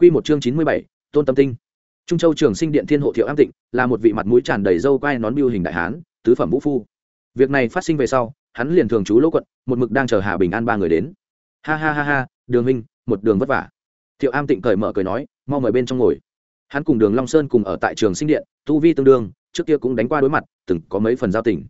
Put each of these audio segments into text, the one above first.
Quy một chương chín mươi bảy, Tôn Tâm Tinh. Trung Châu Trường Sinh Điện Thiên hộ Thiệu Am Tịnh, là một vị mặt mũi tràn đầy râu quai nón biêu hình đại hán, tứ phẩm vũ phu. Việc này phát sinh về sau, hắn liền thường trú lỗ quận, một mực đang chờ Hà Bình An ba người đến. Ha ha ha ha, Đường huynh, một đường vất vả. Thiệu Am Tịnh cởi mở cười nói, mau mời bên trong ngồi. Hắn cùng Đường Long Sơn cùng ở tại Trường Sinh Điện, tu vi tương đương, trước kia cũng đánh qua đối mặt, từng có mấy phần giao tình.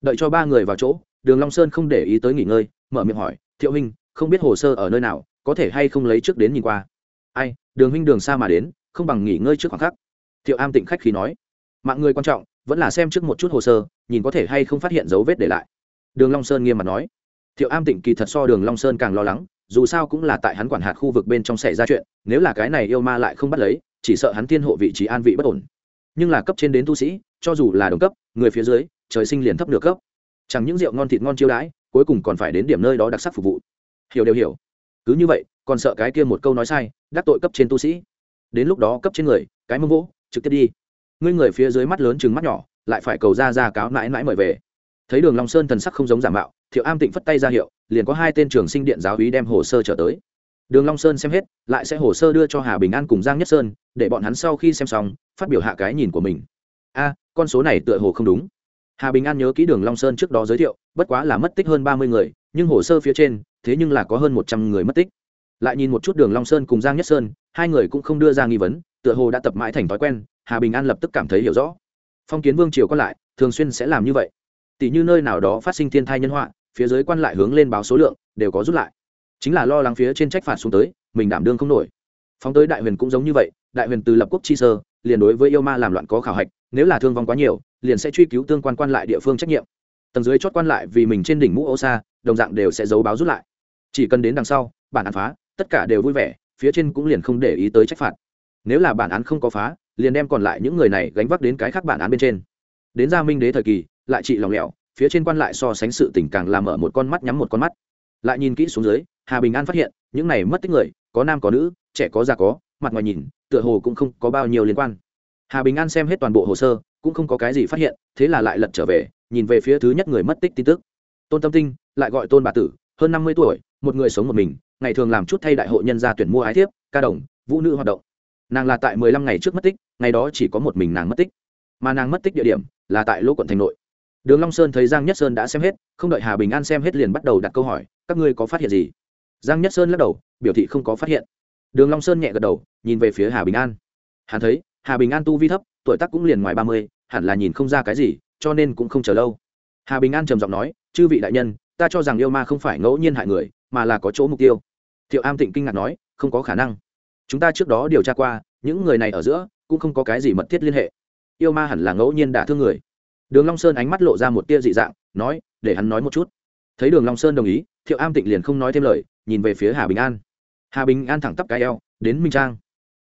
Đợi cho ba người vào chỗ, Đường Long Sơn không để ý tới nghỉ ngơi, mở miệng hỏi, "Thiệu huynh, không biết hồ sơ ở nơi nào, có thể hay không lấy trước đến nhìn qua?" Ai, đường huynh đường xa mà đến, không bằng nghỉ ngơi trước khoảng khắc. Thiệu am tịnh khách khi nói. Mạng người quan trọng, vẫn là xem trước một chút hồ sơ, nhìn có thể hay không phát hiện dấu vết để lại. Đường long sơn nghiêm mặt nói. Thiệu am tịnh kỳ thật so đường long sơn càng lo lắng, dù sao cũng là tại hắn quản hạt khu vực bên trong xảy ra chuyện, nếu là cái này yêu ma lại không bắt lấy, chỉ sợ hắn thiên hộ vị trí an vị bất ổn. Nhưng là cấp trên đến tu sĩ, cho dù là đồng cấp, người phía dưới, trời sinh liền thấp nửa cấp. Chẳng những rượu ngon thịt ngon chiêu đãi, cuối cùng còn phải đến điểm nơi đó đặc sắc phục vụ. Hiểu đều hiểu. Cứ như vậy còn sợ cái kia một câu nói sai, đắc tội cấp trên tu sĩ. Đến lúc đó cấp trên người, cái mông vỗ, trực tiếp đi. Ngươi người phía dưới mắt lớn chừng mắt nhỏ, lại phải cầu ra ra cáo mãi mãi mời về. Thấy đường long sơn thần sắc không giống giả mạo, thiệu am tịnh phất tay ra hiệu, liền có hai tên trường sinh điện giáo úy đem hồ sơ trở tới. Đường long sơn xem hết, lại sẽ hồ sơ đưa cho hà bình an cùng giang nhất sơn, để bọn hắn sau khi xem xong, phát biểu hạ cái nhìn của mình. A, con số này tựa hồ không đúng. Hà bình an nhớ kỹ đường long sơn trước đó giới thiệu, bất quá là mất tích hơn ba mươi người, nhưng hồ sơ phía trên, thế nhưng là có hơn một trăm người mất tích lại nhìn một chút đường long sơn cùng giang nhất sơn, hai người cũng không đưa ra nghi vấn, tựa hồ đã tập mãi thành thói quen, hà bình an lập tức cảm thấy hiểu rõ. Phong kiến vương triều còn lại, thường xuyên sẽ làm như vậy. Tỷ như nơi nào đó phát sinh thiên thai nhân họa, phía dưới quan lại hướng lên báo số lượng, đều có rút lại. Chính là lo lắng phía trên trách phạt xuống tới, mình đảm đương không nổi. Phóng tới đại huyền cũng giống như vậy, đại huyền từ lập quốc chi sơ, liền đối với yêu ma làm loạn có khảo hạch, nếu là thương vong quá nhiều, liền sẽ truy cứu tương quan quan lại địa phương trách nhiệm. Tầng dưới chót quan lại vì mình trên đỉnh mũ ô xa đồng dạng đều sẽ giấu báo rút lại. Chỉ cần đến đằng sau, bản án phá tất cả đều vui vẻ, phía trên cũng liền không để ý tới trách phạt. Nếu là bản án không có phá, liền đem còn lại những người này gánh vác đến cái khác bản án bên trên. Đến gia minh đế thời kỳ, lại trị lòng lẻo, phía trên quan lại so sánh sự tình càng làm mở một con mắt nhắm một con mắt. Lại nhìn kỹ xuống dưới, hà bình an phát hiện, những này mất tích người, có nam có nữ, trẻ có già có, mặt ngoài nhìn, tựa hồ cũng không có bao nhiêu liên quan. Hà bình an xem hết toàn bộ hồ sơ, cũng không có cái gì phát hiện, thế là lại lật trở về, nhìn về phía thứ nhất người mất tích tin tức. Tôn tâm tinh, lại gọi tôn bà tử, hơn năm mươi tuổi, một người sống một mình ngày thường làm chút thay đại hội nhân gia tuyển mua ái thiếp, ca đồng, vũ nữ hoạt động. Nàng là tại mười lăm ngày trước mất tích, ngày đó chỉ có một mình nàng mất tích. Mà nàng mất tích địa điểm là tại lỗ quận thành nội. Đường long sơn thấy giang nhất sơn đã xem hết, không đợi hà bình an xem hết liền bắt đầu đặt câu hỏi, các ngươi có phát hiện gì? Giang nhất sơn lắc đầu, biểu thị không có phát hiện. Đường long sơn nhẹ gật đầu, nhìn về phía hà bình an. Hắn thấy, hà bình an tu vi thấp, tuổi tác cũng liền ngoài ba mươi, hẳn là nhìn không ra cái gì, cho nên cũng không chờ lâu. Hà bình an trầm giọng nói, chư vị đại nhân, ta cho rằng yêu ma không phải ngẫu nhiên hại người, mà là có chỗ mục tiêu thiệu am tịnh kinh ngạc nói, không có khả năng. Chúng ta trước đó điều tra qua, những người này ở giữa cũng không có cái gì mật thiết liên hệ. Yêu ma hẳn là ngẫu nhiên đả thương người. Đường long sơn ánh mắt lộ ra một tia dị dạng, nói, để hắn nói một chút. Thấy đường long sơn đồng ý, thiệu am tịnh liền không nói thêm lời, nhìn về phía hà bình an. Hà bình an thẳng tắp cái eo, đến minh trang.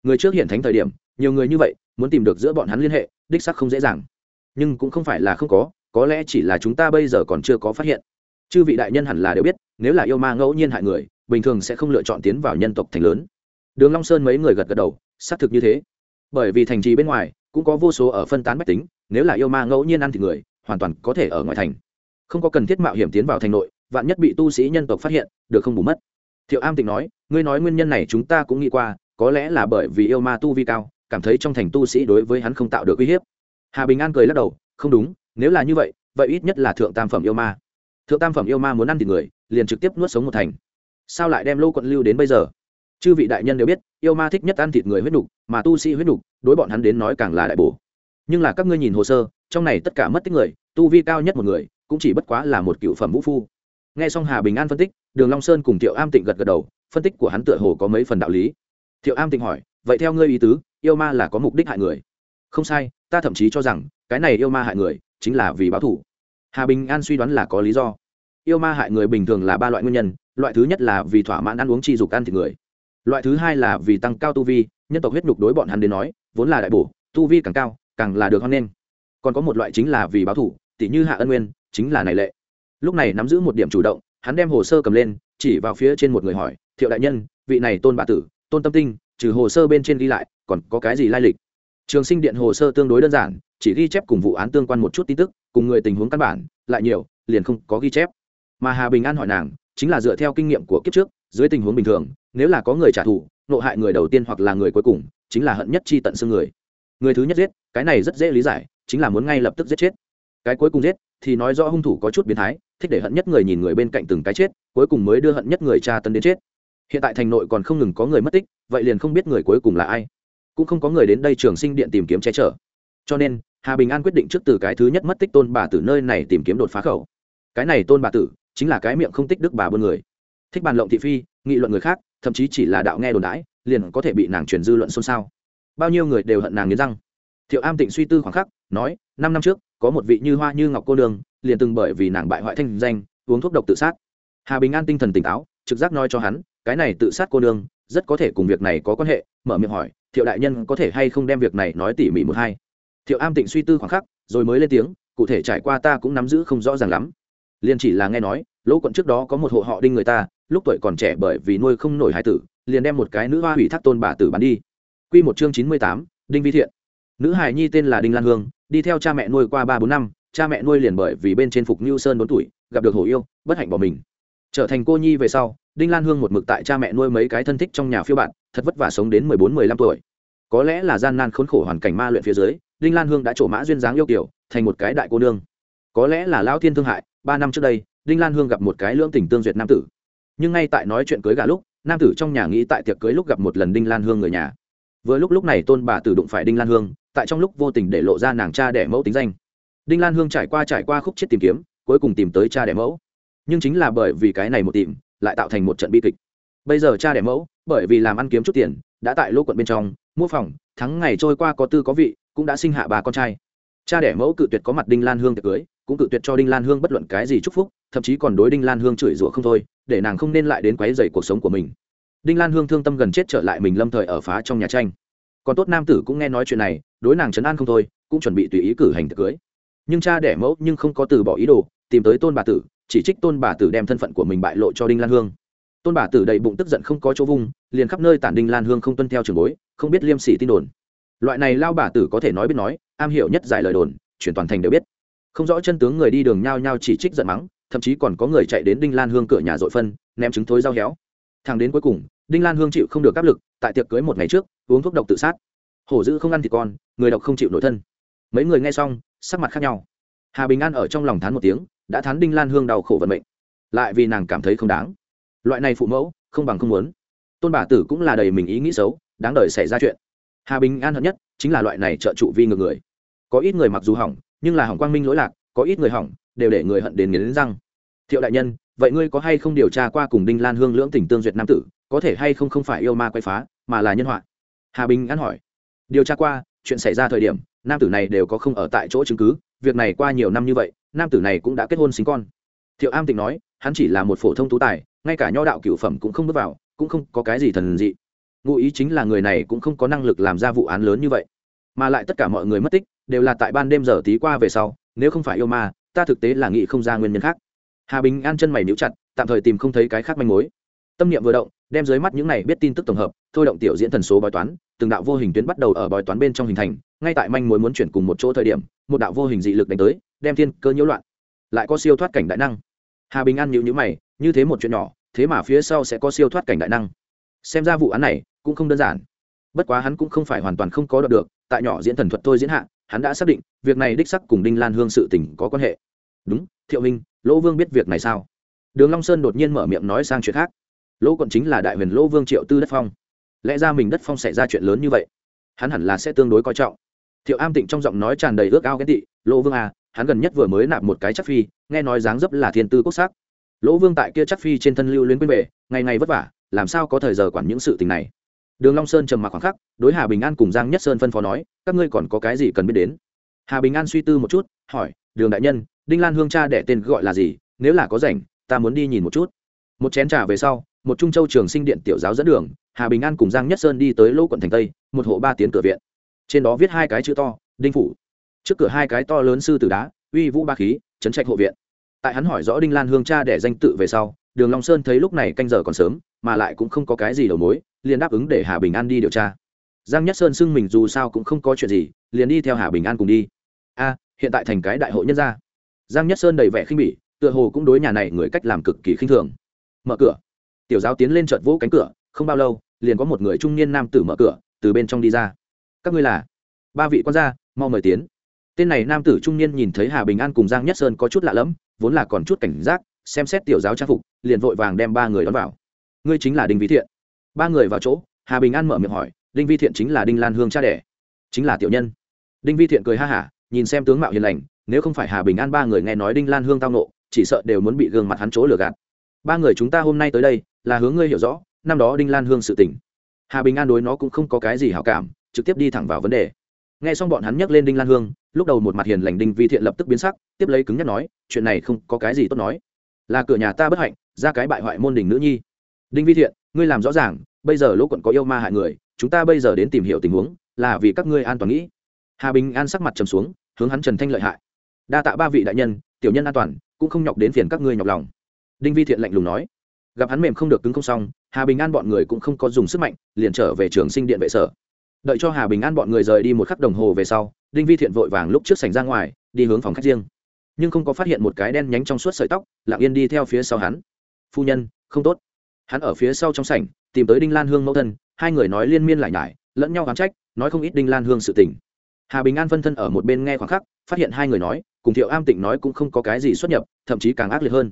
Người trước hiện thánh thời điểm, nhiều người như vậy, muốn tìm được giữa bọn hắn liên hệ, đích xác không dễ dàng. Nhưng cũng không phải là không có có lẽ chỉ là chúng ta bây giờ còn chưa có phát hiện. Chư vị đại nhân hẳn là đều biết, nếu là yêu ma ngẫu nhiên hại người bình thường sẽ không lựa chọn tiến vào nhân tộc thành lớn. Đường long sơn mấy người gật gật đầu, xác thực như thế. Bởi vì thành trì bên ngoài, cũng có vô số ở phân tán bách tính, nếu là yêu ma ngẫu nhiên ăn thịt người, hoàn toàn có thể ở ngoài thành. Không có cần thiết mạo hiểm tiến vào thành nội, vạn nhất bị tu sĩ nhân tộc phát hiện, được không bù mất. Thiệu am tịnh nói, ngươi nói nguyên nhân này chúng ta cũng nghĩ qua, có lẽ là bởi vì yêu ma tu vi cao, cảm thấy trong thành tu sĩ đối với hắn không tạo được uy hiếp. Hà bình an cười lắc đầu, không đúng, nếu là như vậy vậy ít nhất là thượng tam phẩm yêu ma. Thượng tam phẩm yêu ma muốn ăn thịt người, liền trực tiếp nuốt sống một thành sao lại đem lô quận lưu đến bây giờ? Chư vị đại nhân đều biết, yêu ma thích nhất ăn thịt người huyết nục, mà tu sĩ huyết nục, đối bọn hắn đến nói càng là đại bổ. Nhưng là các ngươi nhìn hồ sơ, trong này tất cả mất tích người, tu vi cao nhất một người, cũng chỉ bất quá là một cựu phẩm vũ phu. Nghe xong hà bình an phân tích, đường long sơn cùng thiệu am tịnh gật gật đầu, phân tích của hắn tựa hồ có mấy phần đạo lý. Thiệu am tịnh hỏi, vậy theo ngươi ý tứ, yêu ma là có mục đích hại người? Không sai, ta thậm chí cho rằng, cái này yêu ma hại người, chính là vì báo thù. Hà bình an suy đoán là có lý do yêu ma hại người bình thường là ba loại nguyên nhân, loại thứ nhất là vì thỏa mãn ăn uống chi dục ăn thịt người. Loại thứ hai là vì tăng cao tu vi, nhân tộc huyết nhục đối bọn hắn đến nói, vốn là đại bổ, tu vi càng cao, càng là được hoan nghênh. Còn có một loại chính là vì báo thủ tỷ như hạ ân nguyên, chính là này lệ. Lúc này nắm giữ một điểm chủ động, hắn đem hồ sơ cầm lên, chỉ vào phía trên một người hỏi, thiệu đại nhân, vị này tôn bà tử, tôn tâm tinh, trừ hồ sơ bên trên ghi lại, còn có cái gì lai lịch? Trường sinh điện hồ sơ tương đối đơn giản, chỉ ghi chép cùng vụ án tương quan một chút tin tức, cùng người tình huống căn bản, lại nhiều, liền không có ghi chép mà hà bình an hỏi nàng chính là dựa theo kinh nghiệm của kiếp trước dưới tình huống bình thường nếu là có người trả thù nộ hại người đầu tiên hoặc là người cuối cùng chính là hận nhất chi tận xương người người thứ nhất giết cái này rất dễ lý giải chính là muốn ngay lập tức giết chết cái cuối cùng giết thì nói rõ hung thủ có chút biến thái thích để hận nhất người nhìn người bên cạnh từng cái chết cuối cùng mới đưa hận nhất người tra tấn đến chết hiện tại thành nội còn không ngừng có người mất tích vậy liền không biết người cuối cùng là ai cũng không có người đến đây trường sinh điện tìm kiếm che chở cho nên hà bình an quyết định trước từ cái thứ nhất mất tích tôn bà tử nơi này tìm kiếm đột phá khẩu cái này tôn bà tử chính là cái miệng không tích đức bà buôn người. Thích bàn lộng thị phi, nghị luận người khác, thậm chí chỉ là đạo nghe đồn đãi, liền có thể bị nàng truyền dư luận xôn xao. Bao nhiêu người đều hận nàng nghiến răng. Thiệu am tịnh suy tư khoảng khắc, nói, năm năm trước, có một vị như hoa như ngọc cô đường liền từng bởi vì nàng bại hoại thanh danh, uống thuốc độc tự sát. Hà bình an tinh thần tỉnh táo, trực giác nói cho hắn, cái này tự sát cô đường rất có thể cùng việc này có quan hệ, mở miệng hỏi, thiệu đại nhân có thể hay không đem việc này nói tỉ mỉ một hai? Thiệu am tịnh suy tư khoảng khắc, rồi mới lên tiếng, cụ thể trải qua ta cũng nắm giữ không rõ ràng lắm liền chỉ là nghe nói lỗ quận trước đó có một hộ họ đinh người ta lúc tuổi còn trẻ bởi vì nuôi không nổi hai tử liền đem một cái nữ hoa hủy thác tôn bà tử bán đi q một chương chín mươi tám đinh vi thiện nữ hài nhi tên là đinh lan hương đi theo cha mẹ nuôi qua ba bốn năm cha mẹ nuôi liền bởi vì bên trên phục như Sơn bốn tuổi, gặp được hổ yêu, bất hạnh bỏ mình. Trở thành cô nhi về sau, Đinh Lan Hương một mực tại cha mẹ nuôi mấy cái thân thích trong nhà phiêu bạn, thật vất vả sống đến mười bốn mười lăm tuổi. Có lẽ là gian nan khốn khổ hoàn cảnh ma luyện phía dưới, Đinh Lan Hương đã trổ mã duyên dáng yêu kiều, thành một cái đại cô nương. Có lẽ là lão thiên thương hại, ba năm trước đây, Đinh Lan Hương gặp một cái lưỡng tình tương duyệt nam tử. Nhưng ngay tại nói chuyện cưới gả lúc, nam tử trong nhà nghĩ tại tiệc cưới lúc gặp một lần Đinh Lan Hương người nhà. Vừa lúc lúc này tôn bà tử đụng phải Đinh Lan Hương, tại trong lúc vô tình để lộ ra nàng cha đẻ mẫu tính danh. Đinh lan hương trải qua trải qua khúc chết tìm kiếm cuối cùng tìm tới cha đẻ mẫu. Nhưng chính là bởi vì cái này một tìm lại tạo thành một trận bi kịch. Bây giờ cha đẻ mẫu bởi vì làm ăn kiếm chút tiền đã tại lỗ quận bên trong mua phòng thắng ngày trôi qua có tư có vị cũng đã sinh hạ bà con trai. Cha đẻ mẫu cự tuyệt có mặt đinh lan hương tiệc cưới cũng cự tuyệt cho đinh lan hương bất luận cái gì chúc phúc, thậm chí còn đối đinh lan hương chửi rủa không thôi, để nàng không nên lại đến quấy dày cuộc sống của mình. Đinh lan hương thương tâm gần chết trở lại mình lâm thời ở phá trong nhà tranh. Còn tốt nam tử cũng nghe nói chuyện này, đối nàng chấn an không thôi, cũng chuẩn bị tùy ý cử hành tiệc cưới. Nhưng cha đẻ mẫu nhưng không có từ bỏ ý đồ, tìm tới tôn bà tử, chỉ trích tôn bà tử đem thân phận của mình bại lộ cho đinh lan hương. Tôn bà tử đầy bụng tức giận không có chỗ vung, liền khắp nơi tản đinh lan hương không tuân theo trường bối, không biết liêm sỉ tin đồn. Loại này lao bà tử có thể nói biết nói, am hiểu nhất giải lời đồn, chuyển toàn thành đều biết không rõ chân tướng người đi đường nhao nhao chỉ trích giận mắng, thậm chí còn có người chạy đến đinh lan hương cửa nhà dội phân, ném trứng thối dao héo. Thằng đến cuối cùng, đinh lan hương chịu không được áp lực, tại tiệc cưới một ngày trước, uống thuốc độc tự sát. Hổ dữ không ăn thịt con, người độc không chịu nổi thân. Mấy người nghe xong, sắc mặt khác nhau. Hà bình an ở trong lòng thán một tiếng, đã thán đinh lan hương đau khổ vận mệnh. Lại vì nàng cảm thấy không đáng. Loại này phụ mẫu, không bằng không muốn. Tôn bà tử cũng là đầy mình ý nghĩ xấu, đáng đời xảy ra chuyện. Hà bình an hận nhất, chính là loại này trợ trụ vi ngược người. Có ít người mặc dù hỏng nhưng là hỏng quang minh lỗi lạc, có ít người hỏng, đều để người hận đến nghiến răng. Thiệu đại nhân, vậy ngươi có hay không điều tra qua cùng đinh lan hương lưỡng tỉnh tương duyệt nam tử, có thể hay không không phải yêu ma quay phá, mà là nhân họa? Hà bình an hỏi. Điều tra qua, chuyện xảy ra thời điểm, nam tử này đều có không ở tại chỗ chứng cứ, việc này qua nhiều năm như vậy, nam tử này cũng đã kết hôn sinh con. Thiệu am tịnh nói, hắn chỉ là một phổ thông tú tài, ngay cả nho đạo cửu phẩm cũng không bước vào, cũng không có cái gì thần dị. Ngụ ý chính là người này cũng không có năng lực làm ra vụ án lớn như vậy, mà lại tất cả mọi người mất tích đều là tại ban đêm giờ tí qua về sau, nếu không phải yêu ma, ta thực tế là nghĩ không ra nguyên nhân khác. Hà bình an chân mày níu chặt, tạm thời tìm không thấy cái khác manh mối. Tâm niệm vừa động, đem dưới mắt những này biết tin tức tổng hợp, thôi động tiểu diễn thần số bói toán, từng đạo vô hình tuyến bắt đầu ở bói toán bên trong hình thành, ngay tại manh mối muốn chuyển cùng một chỗ thời điểm, một đạo vô hình dị lực đánh tới, đem thiên cơ nhiễu loạn. Lại có siêu thoát cảnh đại năng. Hà bình an nhịu nhữ mày, như thế một chuyện nhỏ, thế mà phía sau sẽ có siêu thoát cảnh đại năng. Xem ra vụ án này cũng không đơn giản. Bất quá hắn cũng không phải hoàn toàn không có đọc được, tại nhỏ diễn thần thuật tôi diễn hạ hắn đã xác định, việc này đích sắc cùng đinh lan hương sự tình có quan hệ. Đúng, thiệu minh, lỗ vương biết việc này sao? Đường long sơn đột nhiên mở miệng nói sang chuyện khác. Lỗ quận chính là đại huyền lỗ vương triệu tư đất phong. Lẽ ra mình đất phong xảy ra chuyện lớn như vậy, hắn hẳn là sẽ tương đối coi trọng. Thiệu am tịnh trong giọng nói tràn đầy ước ao ghen tị, lỗ vương à hắn gần nhất vừa mới nạp một cái chắc phi, nghe nói dáng dấp là thiên tư quốc sắc. Lỗ vương tại kia chắc phi trên thân lưu luyến quên bệ ngày ngày vất vả, làm sao có thời giờ quản những sự tình này? Đường long sơn trầm mặc khoảng khắc, đối hà bình an cùng giang nhất sơn phân phó nói, các ngươi còn có cái gì cần biết đến? Hà bình an suy tư một chút, hỏi, đường đại nhân, đinh lan hương cha đẻ tên gọi là gì? Nếu là có rảnh, ta muốn đi nhìn một chút. Một chén trà về sau, một trung châu trường sinh điện tiểu giáo dẫn đường, hà bình an cùng giang nhất sơn đi tới lỗ quận thành tây, một hộ ba tiến cửa viện. Trên đó viết hai cái chữ to, đinh phủ. Trước cửa hai cái to lớn sư tử đá, uy vũ ba khí, chấn trạch hộ viện tại hắn hỏi rõ đinh lan hương cha để danh tự về sau, đường long sơn thấy lúc này canh giờ còn sớm, mà lại cũng không có cái gì đầu mối, liền đáp ứng để hà bình an đi điều tra. Giang nhất sơn xưng mình dù sao cũng không có chuyện gì, liền đi theo hà bình an cùng đi. A, hiện tại thành cái đại hội nhân gia. Giang nhất sơn đầy vẻ khinh bỉ, tựa hồ cũng đối nhà này người cách làm cực kỳ khinh thường. Mở cửa. Tiểu giáo tiến lên chợt vỗ cánh cửa, không bao lâu, liền có một người trung niên nam tử mở cửa, từ bên trong đi ra. Các ngươi là? Ba vị quan gia, mau mời tiến. Tên này nam tử trung niên nhìn thấy hà bình an cùng giang nhất sơn có chút lạ lẫm vốn là còn chút cảnh giác, xem xét tiểu giáo trang phục, liền vội vàng đem ba người đón vào. Ngươi chính là đinh vi thiện. Ba người vào chỗ, hà bình an mở miệng hỏi, đinh vi thiện chính là đinh lan hương cha đẻ? Chính là tiểu nhân. Đinh vi thiện cười ha hả, nhìn xem tướng mạo hiền lành, nếu không phải hà bình an ba người nghe nói đinh lan hương tao nộ, chỉ sợ đều muốn bị gương mặt hắn chỗ lừa gạt. Ba người chúng ta hôm nay tới đây, là hướng ngươi hiểu rõ, năm đó đinh lan hương sự tình. Hà bình an đối nó cũng không có cái gì hảo cảm, trực tiếp đi thẳng vào vấn đề nghe xong bọn hắn nhắc lên đinh lan hương, lúc đầu một mặt hiền lành đinh vi thiện lập tức biến sắc, tiếp lấy cứng nhắc nói, chuyện này không có cái gì tốt nói. Là cửa nhà ta bất hạnh, ra cái bại hoại môn đình nữ nhi. Đinh vi thiện, ngươi làm rõ ràng, bây giờ lỗ quận có yêu ma hại người, chúng ta bây giờ đến tìm hiểu tình huống, là vì các ngươi an toàn nghĩ. Hà bình an sắc mặt trầm xuống, hướng hắn trần thanh lợi hại. Đa tạ ba vị đại nhân, tiểu nhân an toàn, cũng không nhọc đến phiền các ngươi nhọc lòng. Đinh vi thiện lạnh lùng nói. Gặp hắn mềm không được cứng không xong, hà bình an bọn người cũng không có dùng sức mạnh, liền trở về trường sinh điện vệ sở đợi cho hà bình an bọn người rời đi một khắc đồng hồ về sau, đinh vi thiện vội vàng lúc trước sảnh ra ngoài, đi hướng phòng khách riêng. Nhưng không có phát hiện một cái đen nhánh trong suốt sợi tóc, lặng yên đi theo phía sau hắn. Phu nhân, không tốt. Hắn ở phía sau trong sảnh, tìm tới đinh lan hương mẫu thân, hai người nói liên miên lại nhải, lẫn nhau oán trách, nói không ít đinh lan hương sự tình. Hà bình an phân thân ở một bên nghe khoảng khắc, phát hiện hai người nói, cùng thiệu am tịnh nói cũng không có cái gì xuất nhập, thậm chí càng ác liệt hơn.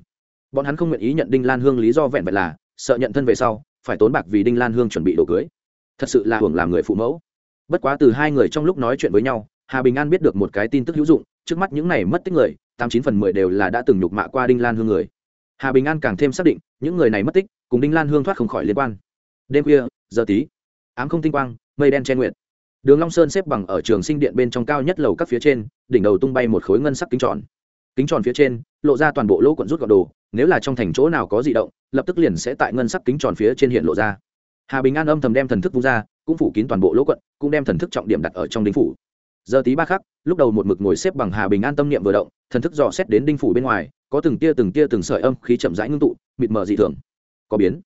Bọn hắn không nguyện ý nhận đinh lan hương lý do vẹn vẹn là, sợ nhận thân về sau, phải tốn bạc vì đinh lan hương chuẩn bị đồ cưới. Thật sự là hưởng làm người phụ mẫu bất quá từ hai người trong lúc nói chuyện với nhau, hà bình an biết được một cái tin tức hữu dụng, trước mắt những này mất tích người, tám chín phần mười đều là đã từng nhục mạ qua đinh lan hương người. Hà bình an càng thêm xác định, những người này mất tích, cùng đinh lan hương thoát không khỏi liên quan. Đêm khuya, giờ tí, ám không tinh quang, mây đen che nguyện đường long sơn xếp bằng ở trường sinh điện bên trong cao nhất lầu các phía trên, đỉnh đầu tung bay một khối ngân sắc kính tròn. Kính tròn phía trên, lộ ra toàn bộ lỗ quận rút gọn đồ, nếu là trong thành chỗ nào có dị động, lập tức liền sẽ tại ngân sắc kính tròn phía trên hiện lộ ra. Hà bình an âm thầm đem thần thức vung ra cũng phủ kín toàn bộ lỗ quận, cũng đem thần thức trọng điểm đặt ở trong đinh phủ. Giờ tí ba khắc, lúc đầu một mực ngồi xếp bằng hà bình an tâm niệm vừa động, thần thức dò xét đến đinh phủ bên ngoài, có từng tia từng tia từng sợi âm khí chậm rãi ngưng tụ, mịt mờ dị thường. Có biến.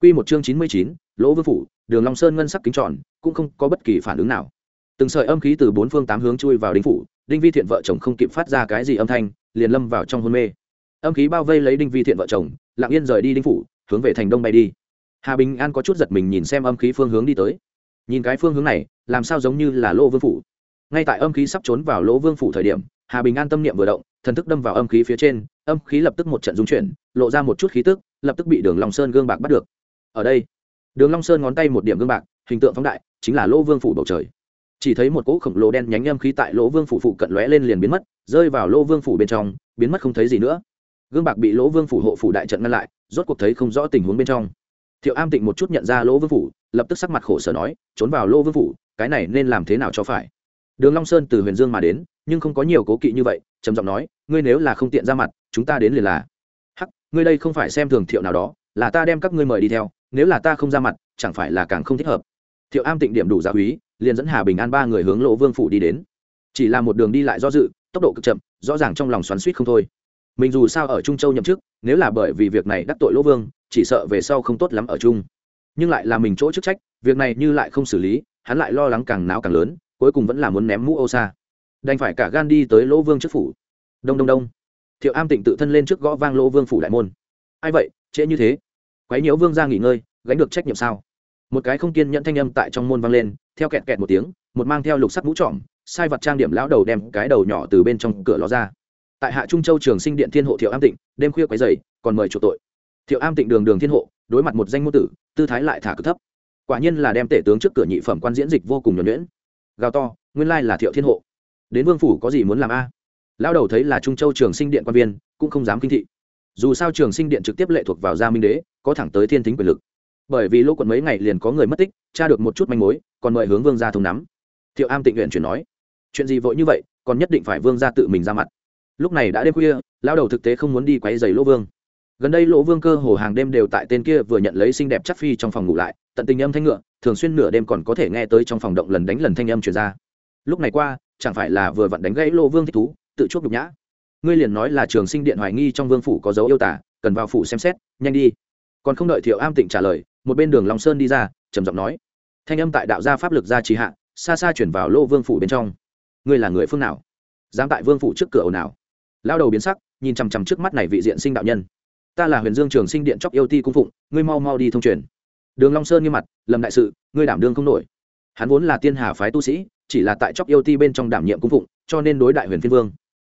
Quy một chương chín mươi chín, lỗ vương phủ, đường long sơn ngân sắc kính tròn, cũng không có bất kỳ phản ứng nào. Từng sợi âm khí từ bốn phương tám hướng chui vào đinh phủ, đinh vi thiện vợ chồng không kịp phát ra cái gì âm thanh, liền lâm vào trong hôn mê. Âm khí bao vây lấy đinh vi thiện vợ chồng, lặng yên rời đi đinh phủ, hướng về thành đông bay đi. Hà bình an có chút giật mình nhìn xem âm khí phương hướng đi tới nhìn cái phương hướng này, làm sao giống như là lỗ vương phủ? Ngay tại âm khí sắp trốn vào lỗ vương phủ thời điểm, hà bình an tâm niệm vừa động, thần thức đâm vào âm khí phía trên, âm khí lập tức một trận dung chuyển, lộ ra một chút khí tức, lập tức bị đường long sơn gương bạc bắt được. Ở đây, đường long sơn ngón tay một điểm gương bạc, hình tượng phóng đại, chính là lỗ vương phủ bầu trời. Chỉ thấy một cỗ khổng lồ đen nhánh âm khí tại lỗ vương phủ phụ cận lóe lên liền biến mất, rơi vào lỗ vương phủ bên trong, biến mất không thấy gì nữa. Gương bạc bị lỗ vương phủ hộ phủ đại trận ngăn lại, rốt cuộc thấy không rõ tình huống bên trong thiệu am tịnh một chút nhận ra lỗ vương phủ lập tức sắc mặt khổ sở nói trốn vào lỗ vương phủ cái này nên làm thế nào cho phải? Đường long sơn từ huyền dương mà đến nhưng không có nhiều cố kỵ như vậy trầm giọng nói ngươi nếu là không tiện ra mặt chúng ta đến liền là. Hắc ngươi đây không phải xem thường thiệu nào đó là ta đem các ngươi mời đi theo nếu là ta không ra mặt chẳng phải là càng không thích hợp? Thiệu am tịnh điểm đủ giá quý, liền dẫn hà bình an ba người hướng lỗ vương phủ đi đến. Chỉ là một đường đi lại do dự tốc độ cực chậm rõ ràng trong lòng xoắn suýt không thôi. Mình dù sao ở trung châu nhậm chức nếu là bởi vì việc này đắc tội lỗ vương chỉ sợ về sau không tốt lắm ở chung. Nhưng lại là mình chỗ chức trách, việc này như lại không xử lý, hắn lại lo lắng càng náo càng lớn, cuối cùng vẫn là muốn ném mũ ô xa. Đành phải cả gan đi tới lỗ vương trước phủ. Đông đông đông. Thiệu am tịnh tự thân lên trước gõ vang lỗ vương phủ đại môn. Ai vậy, trễ như thế? Quấy nhiễu vương ra nghỉ ngơi, gánh được trách nhiệm sao? Một cái không kiên nhẫn thanh âm tại trong môn vang lên, theo kẹt kẹt một tiếng, một mang theo lục sắt mũ trọm sai vật trang điểm lão đầu đem cái đầu nhỏ từ bên trong cửa ló ra. Tại hạ trung châu trường sinh điện thiên hộ thiệu am tịnh, đêm khuya quấy dày còn mời chủ tội thiệu am tịnh đường đường thiên hộ, đối mặt một danh mô tử, tư thái lại thả cực thấp. Quả nhiên là đem tể tướng trước cửa nhị phẩm quan diễn dịch vô cùng nhuẩn nhuyễn. Gào to, nguyên lai là thiệu thiên hộ. Đến vương phủ có gì muốn làm a? Lão đầu thấy là trung châu trường sinh điện quan viên, cũng không dám kinh thị. Dù sao trường sinh điện trực tiếp lệ thuộc vào gia minh đế, có thẳng tới thiên thính quyền lực. Bởi vì lỗ quận mấy ngày liền có người mất tích, tra được một chút manh mối, còn mời hướng vương gia thông nắm. Thiệu am tịnh nguyện chuyển nói, chuyện gì vội như vậy, còn nhất định phải vương gia tự mình ra mặt. Lúc này đã đêm khuya lao đầu thực tế không muốn đi quấy giày lỗ vương gần đây lỗ vương cơ hồ hàng đêm đều tại tên kia vừa nhận lấy xinh đẹp chắc phi trong phòng ngủ lại, tận tình âm thanh ngựa, thường xuyên nửa đêm còn có thể nghe tới trong phòng động lần đánh lần thanh âm truyền ra. Lúc này qua, chẳng phải là vừa vặn đánh gãy lỗ vương thích thú, tự chuốc nhục nhã. Ngươi liền nói là trường sinh điện hoài nghi trong vương phủ có dấu yêu tả, cần vào phủ xem xét, nhanh đi. Còn không đợi thiệu am tịnh trả lời, một bên đường long sơn đi ra, trầm giọng nói. Thanh âm tại đạo gia pháp lực gia trì hạ, xa xa chuyển vào lô vương phủ bên trong. Ngươi là người phương nào? Dám tại vương phủ trước cửa ồn nào lao đầu biến sắc, nhìn chằm chằm trước mắt này vị diện sinh đạo nhân ta là huyền dương trường sinh điện chóc yêu ti cung phụng, ngươi mau mau đi thông truyền. Đường long sơn nghiêm mặt lầm đại sự, ngươi đảm đương không nổi. Hắn vốn là tiên hà phái tu sĩ, chỉ là tại chóc yêu ti bên trong đảm nhiệm cung phụng, cho nên đối đại huyền phiên vương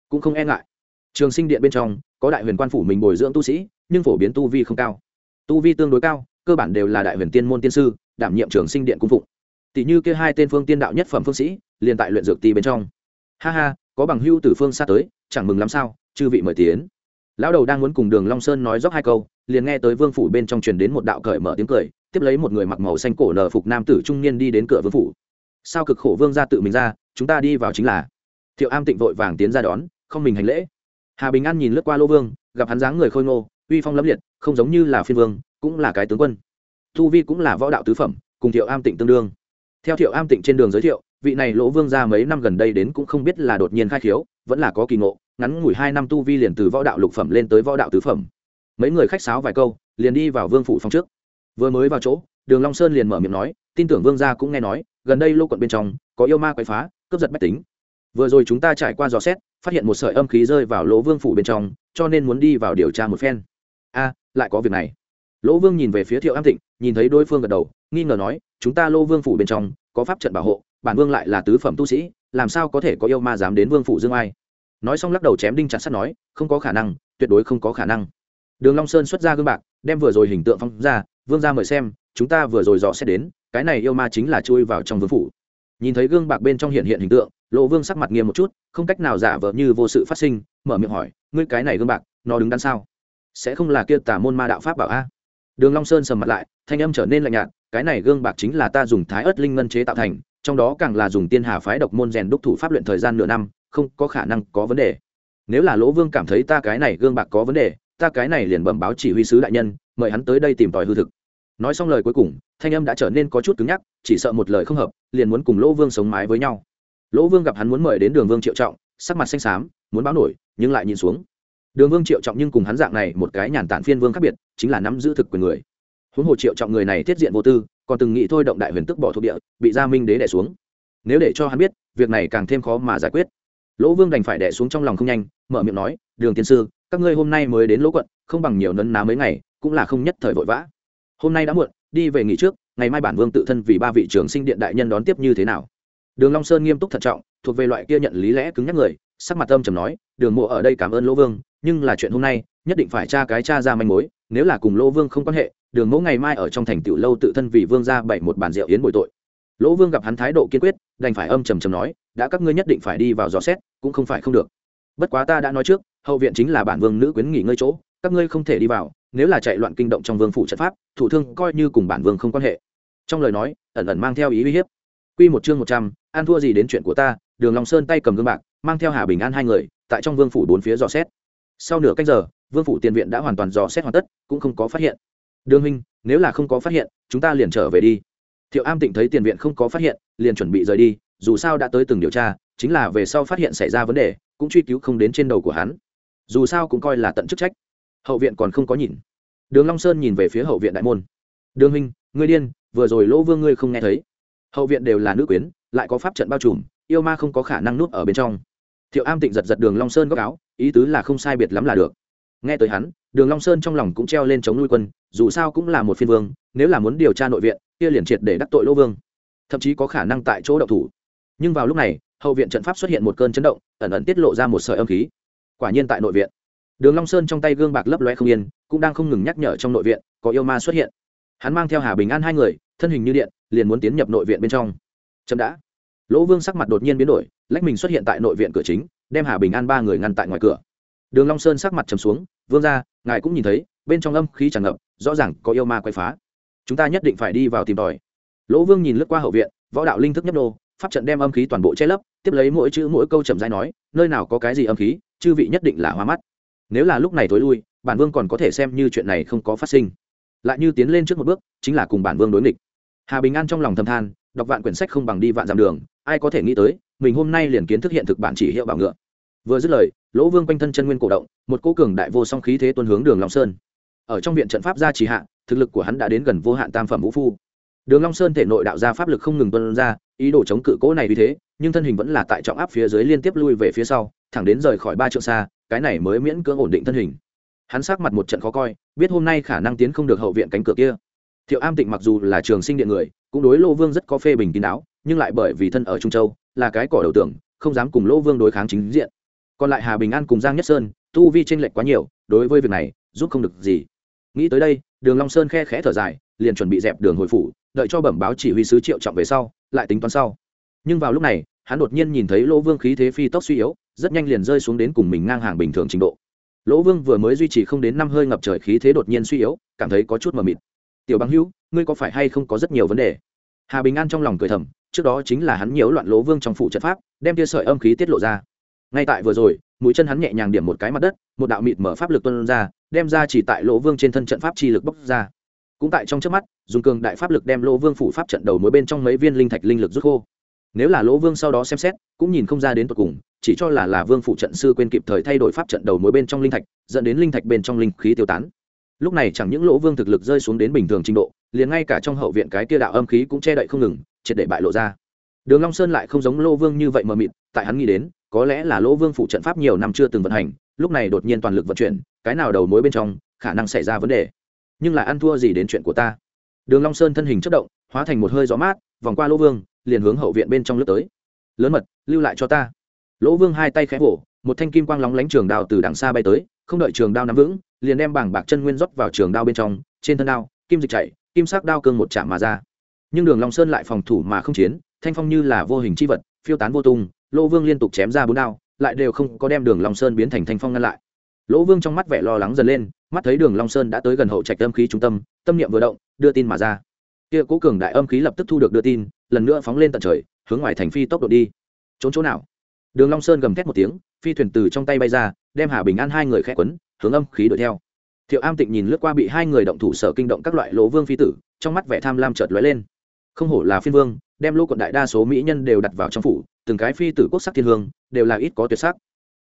cũng không e ngại. Trường sinh điện bên trong, có đại huyền quan phủ mình bồi dưỡng tu sĩ, nhưng phổ biến tu vi không cao. Tu vi tương đối cao, cơ bản đều là đại huyền tiên môn tiên sư, đảm nhiệm trường sinh điện cung phụng. Tỷ như kia hai tên phương tiên đạo nhất phẩm phương sĩ, liền tại luyện dược ti bên trong. Ha ha, có bằng hưu từ phương xa tới, chẳng mừng lắm sao, chư vị mời tiến lão đầu đang muốn cùng đường long sơn nói dốc hai câu, liền nghe tới vương phủ bên trong truyền đến một đạo cởi mở tiếng cười, tiếp lấy một người mặc màu xanh cổ nở phục nam tử trung niên đi đến cửa vương phủ. Sao cực khổ vương ra tự mình ra, chúng ta đi vào chính là. Thiệu am tịnh vội vàng tiến ra đón, không mình hành lễ. Hà bình an nhìn lướt qua lô vương, gặp hắn dáng người khôi ngô, uy phong lẫm liệt, không giống như là phiên vương, cũng là cái tướng quân. Thu vi cũng là võ đạo tứ phẩm, cùng thiệu am tịnh tương đương. Theo thiệu am tịnh trên đường giới thiệu vị này lỗ vương ra mấy năm gần đây đến cũng không biết là đột nhiên khai khiếu, vẫn là có kỳ ngộ, ngắn ngủi hai năm tu vi liền từ võ đạo lục phẩm lên tới võ đạo tứ phẩm. Mấy người khách sáo vài câu, liền đi vào vương phủ phòng trước. Vừa mới vào chỗ, đường long sơn liền mở miệng nói, tin tưởng vương gia cũng nghe nói, gần đây lô quận bên trong, có yêu ma quậy phá, cướp giật bách tính. Vừa rồi chúng ta trải qua dò xét, phát hiện một sợi âm khí rơi vào lỗ vương phủ bên trong, cho nên muốn đi vào điều tra một phen. A, lại có việc này. Lỗ vương nhìn về phía thiệu am thịnh, nhìn thấy đối phương gật đầu, nghi ngờ nói, chúng ta lô vương phủ bên trong, có pháp trận bảo hộ bản vương lại là tứ phẩm tu sĩ, làm sao có thể có yêu ma dám đến vương phủ dương ai? Nói xong lắc đầu chém đinh chặt sắt nói, không có khả năng, tuyệt đối không có khả năng. Đường long sơn xuất ra gương bạc, đem vừa rồi hình tượng phong ra, vương gia mời xem, chúng ta vừa rồi dò xét đến, cái này yêu ma chính là chui vào trong vương phủ. Nhìn thấy gương bạc bên trong hiện hiện hình tượng, lộ vương sắc mặt nghiêm một chút, không cách nào giả vờ như vô sự phát sinh, mở miệng hỏi, ngươi cái này gương bạc, nó đứng đắn sao? Sẽ không là kia tà môn ma đạo pháp bảo a? Đường long sơn sầm mặt lại, thanh âm trở nên lạnh nhạt, cái này gương bạc chính là ta dùng thái ớt linh ngân chế tạo thành trong đó càng là dùng tiên hà phái độc môn rèn đúc thủ pháp luyện thời gian nửa năm, không có khả năng có vấn đề. Nếu là lỗ vương cảm thấy ta cái này gương bạc có vấn đề, ta cái này liền bẩm báo chỉ huy sứ đại nhân, mời hắn tới đây tìm tòi hư thực. Nói xong lời cuối cùng, thanh âm đã trở nên có chút cứng nhắc, chỉ sợ một lời không hợp, liền muốn cùng lỗ vương sống mái với nhau. Lỗ vương gặp hắn muốn mời đến đường vương triệu trọng, sắc mặt xanh xám, muốn báo nổi, nhưng lại nhìn xuống. Đường vương triệu trọng nhưng cùng hắn dạng này một cái nhàn tản phiên vương khác biệt, chính là nắm giữ thực quyền người. Huống hồ triệu trọng người này thiết diện vô tư còn từng nghĩ thôi động đại huyền tức bỏ thuộc địa, bị gia minh đế đẻ xuống. Nếu để cho hắn biết, việc này càng thêm khó mà giải quyết. Lỗ vương đành phải đẻ xuống trong lòng không nhanh, mở miệng nói, đường tiên sư, các ngươi hôm nay mới đến lỗ quận, không bằng nhiều nấn ná mấy ngày, cũng là không nhất thời vội vã. Hôm nay đã muộn, đi về nghỉ trước, ngày mai bản vương tự thân vì ba vị trưởng sinh điện đại nhân đón tiếp như thế nào? Đường long sơn nghiêm túc thận trọng, thuộc về loại kia nhận lý lẽ cứng nhắc người, sắc mặt âm trầm nói, đường mộ ở đây cảm ơn lỗ vương, nhưng là chuyện hôm nay, nhất định phải tra cái tra ra manh mối, nếu là cùng lỗ vương không quan hệ đường mẫu ngày mai ở trong thành tiểu lâu tự thân vì vương ra bảy một bàn rượu yến bồi tội. Lỗ vương gặp hắn thái độ kiên quyết, đành phải âm trầm trầm nói, đã các ngươi nhất định phải đi vào dò xét, cũng không phải không được. Bất quá ta đã nói trước, hậu viện chính là bản vương nữ quyến nghỉ ngơi chỗ, các ngươi không thể đi vào, nếu là chạy loạn kinh động trong vương phủ trận pháp, thủ thương coi như cùng bản vương không quan hệ. Trong lời nói, ẩn ẩn mang theo ý uy hiếp. Quy một chương một trăm an thua gì đến chuyện của ta? Đường long sơn tay cầm gương bạc, mang theo hà bình an hai người, tại trong vương phủ bốn phía dò xét. Sau nửa canh giờ, vương phủ tiền viện đã hoàn toàn dò xét hoàn tất, cũng không có phát hiện đường huynh, nếu là không có phát hiện, chúng ta liền trở về đi. Thiệu am tịnh thấy tiền viện không có phát hiện, liền chuẩn bị rời đi, dù sao đã tới từng điều tra, chính là về sau phát hiện xảy ra vấn đề, cũng truy cứu không đến trên đầu của hắn. Dù sao cũng coi là tận chức trách. Hậu viện còn không có nhìn. Đường long sơn nhìn về phía hậu viện đại môn. Đường huynh, ngươi điên, vừa rồi lỗ vương ngươi không nghe thấy. Hậu viện đều là nữ quyến, lại có pháp trận bao trùm, yêu ma không có khả năng nuốt ở bên trong. Thiệu am tịnh giật giật đường long sơn góc áo, ý tứ là không sai biệt lắm là được. Nghe tới hắn đường long sơn trong lòng cũng treo lên chống nuôi quân, dù sao cũng là một phiên vương, nếu là muốn điều tra nội viện, kia liền triệt để đắc tội lỗ vương. Thậm chí có khả năng tại chỗ đậu thủ. Nhưng vào lúc này, hậu viện trận pháp xuất hiện một cơn chấn động, ẩn ẩn tiết lộ ra một sợi âm khí. Quả nhiên tại nội viện. Đường long sơn trong tay gương bạc lấp loe không yên, cũng đang không ngừng nhắc nhở trong nội viện, có yêu ma xuất hiện. Hắn mang theo hà bình an hai người, thân hình như điện, liền muốn tiến nhập nội viện bên trong. Chậm đã. Lỗ vương sắc mặt đột nhiên biến đổi, lách mình xuất hiện tại nội viện cửa chính, đem hà bình an ba người ngăn tại ngoài cửa đường long sơn sắc mặt trầm xuống, vương gia, ngài cũng nhìn thấy, bên trong âm khí tràn ngập, rõ ràng có yêu ma quay phá. Chúng ta nhất định phải đi vào tìm tòi. Lỗ vương nhìn lướt qua hậu viện, võ đạo linh thức nhấp nô, pháp trận đem âm khí toàn bộ che lấp, tiếp lấy mỗi chữ mỗi câu chậm rãi nói, nơi nào có cái gì âm khí, chư vị nhất định là hoa mắt. Nếu là lúc này tối lui, bản vương còn có thể xem như chuyện này không có phát sinh. Lại như tiến lên trước một bước, chính là cùng bản vương đối nghịch. Hà bình an trong lòng thầm than, đọc vạn quyển sách không bằng đi vạn dặm đường, ai có thể nghĩ tới, mình hôm nay liền kiến thức hiện thực bản chỉ hiệu bảo ngựa. Vừa dứt lời lỗ vương quanh thân chân nguyên cổ động, một cô cường đại vô song khí thế tuân hướng đường long sơn. Ở trong viện trận pháp gia trì hạ, thực lực của hắn đã đến gần vô hạn tam phẩm vũ phu. Đường long sơn thể nội đạo ra pháp lực không ngừng tuân ra, ý đồ chống cự cố này vì thế, nhưng thân hình vẫn là tại trọng áp phía dưới liên tiếp lui về phía sau, thẳng đến rời khỏi ba trượng xa, cái này mới miễn cưỡng ổn định thân hình. Hắn sắc mặt một trận khó coi, biết hôm nay khả năng tiến không được hậu viện cánh cửa kia. Thiệu am tịnh mặc dù là trường sinh điện người, cũng đối lô vương rất có phê bình kín đáo, nhưng lại bởi vì thân ở trung châu, là cái cỏ đầu tưởng, không dám cùng lô vương đối kháng chính diện còn lại hà bình an cùng giang nhất sơn, tu vi tranh lệch quá nhiều, đối với việc này, giúp không được gì. Nghĩ tới đây, đường long sơn khe khẽ thở dài, liền chuẩn bị dẹp đường hồi phủ, đợi cho bẩm báo chỉ huy sứ triệu trọng về sau, lại tính toán sau. Nhưng vào lúc này, hắn đột nhiên nhìn thấy lỗ vương khí thế phi tốc suy yếu, rất nhanh liền rơi xuống đến cùng mình ngang hàng bình thường trình độ. Lỗ vương vừa mới duy trì không đến năm hơi ngập trời khí thế đột nhiên suy yếu, cảm thấy có chút mờ mịt. Tiểu Băng hữu, ngươi có phải hay không có rất nhiều vấn đề? Hà bình an trong lòng cười thầm, trước đó chính là hắn nhiễu loạn lỗ vương trong phủ trận pháp, đem tia sợi âm khí tiết lộ ra ngay tại vừa rồi, mũi chân hắn nhẹ nhàng điểm một cái mặt đất, một đạo mịt mở pháp lực tuân ra, đem ra chỉ tại lỗ vương trên thân trận pháp chi lực bốc ra. Cũng tại trong trước mắt, dùng cường đại pháp lực đem lỗ vương phủ pháp trận đầu mỗi bên trong mấy viên linh thạch linh lực rút khô. Nếu là lỗ vương sau đó xem xét, cũng nhìn không ra đến tột cùng, chỉ cho là là vương phủ trận sư quên kịp thời thay đổi pháp trận đầu mỗi bên trong linh thạch, dẫn đến linh thạch bên trong linh khí tiêu tán. Lúc này chẳng những lỗ vương thực lực rơi xuống đến bình thường trình độ, liền ngay cả trong hậu viện cái tia đạo âm khí cũng che đậy không ngừng, triệt để bại lộ ra. Đường long sơn lại không giống lỗ vương như vậy mờ mịt, tại hắn nghĩ đến có lẽ là lỗ vương phụ trận pháp nhiều năm chưa từng vận hành, lúc này đột nhiên toàn lực vận chuyển, cái nào đầu mối bên trong, khả năng xảy ra vấn đề. Nhưng lại ăn thua gì đến chuyện của ta? Đường long sơn thân hình chất động, hóa thành một hơi gió mát, vòng qua lỗ vương, liền hướng hậu viện bên trong lướt tới. Lớn mật, lưu lại cho ta. Lỗ vương hai tay khẽ vỗ, một thanh kim quang lóng lánh trường đao từ đằng xa bay tới, không đợi trường đao nắm vững, liền đem bảng bạc chân nguyên rót vào trường đao bên trong, trên thân đao, kim dịch chạy kim sắc đao cương một chạm mà ra. Nhưng đường long sơn lại phòng thủ mà không chiến, thanh phong như là vô hình chi vật, phiêu tán vô tung lỗ vương liên tục chém ra bốn đao, lại đều không có đem đường long sơn biến thành thanh phong ngăn lại. Lỗ vương trong mắt vẻ lo lắng dần lên, mắt thấy đường long sơn đã tới gần hậu trạch âm khí trung tâm tâm niệm vừa động, đưa tin mà ra. Kia cố cường đại âm khí lập tức thu được đưa tin, lần nữa phóng lên tận trời, hướng ngoài thành phi tốc độ đi. Trốn chỗ nào? Đường long sơn gầm thét một tiếng, phi thuyền từ trong tay bay ra, đem hà bình an hai người khẽ quấn, hướng âm khí đuổi theo. Thiệu am tịnh nhìn lướt qua bị hai người động thủ sở kinh động các loại lỗ vương phi tử, trong mắt vẻ tham lam chợt lóe lên. Không hổ là phiên vương, đem lô quận đại đa số mỹ nhân đều đặt vào trong phủ từng cái phi tử quốc sắc thiên hương, đều là ít có tuyệt sắc.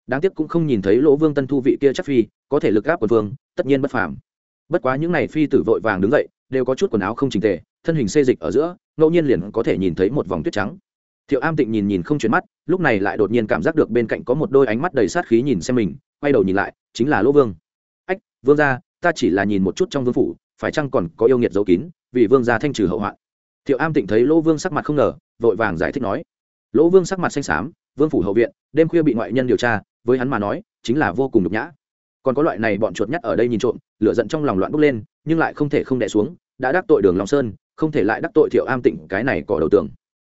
Đáng tiếc cũng không nhìn thấy lỗ vương tân thu vị kia chắc phi, có thể lực gáp quần vương, tất nhiên bất phàm. Bất quá những n à y phi tử vội vàng đứng dậy, đều có chút quần áo không trình tề, thân hình xê dịch ở giữa, ngẫu nhiên liền có thể nhìn thấy một vòng tuyết trắng. Thiệu am tịnh nhìn nhìn không chuyển mắt, lúc này lại đột nhiên cảm giác được bên cạnh có một đôi ánh mắt đầy sát khí nhìn xem mình, quay đầu nhìn lại, chính là lỗ vương. Ách, vương gia, ta chỉ là nhìn một chút trong vương phủ, phải chăng còn có yêu nghiệt dấu kín, vì vương gia thanh trừ hậu hoạn? Thiệu am tịnh thấy lỗ vương sắc mặt không ngờ, vội vàng giải thích nói lỗ vương sắc mặt xanh xám, vương phủ hậu viện, đêm khuya bị ngoại nhân điều tra, với hắn mà nói, chính là vô cùng nhục nhã. Còn có loại này bọn chuột nhắt ở đây nhìn trộm, lửa giận trong lòng loạn bốc lên, nhưng lại không thể không đẻ xuống, đã đắc tội đường long sơn, không thể lại đắc tội thiệu am tịnh, cái này cỏ đầu tường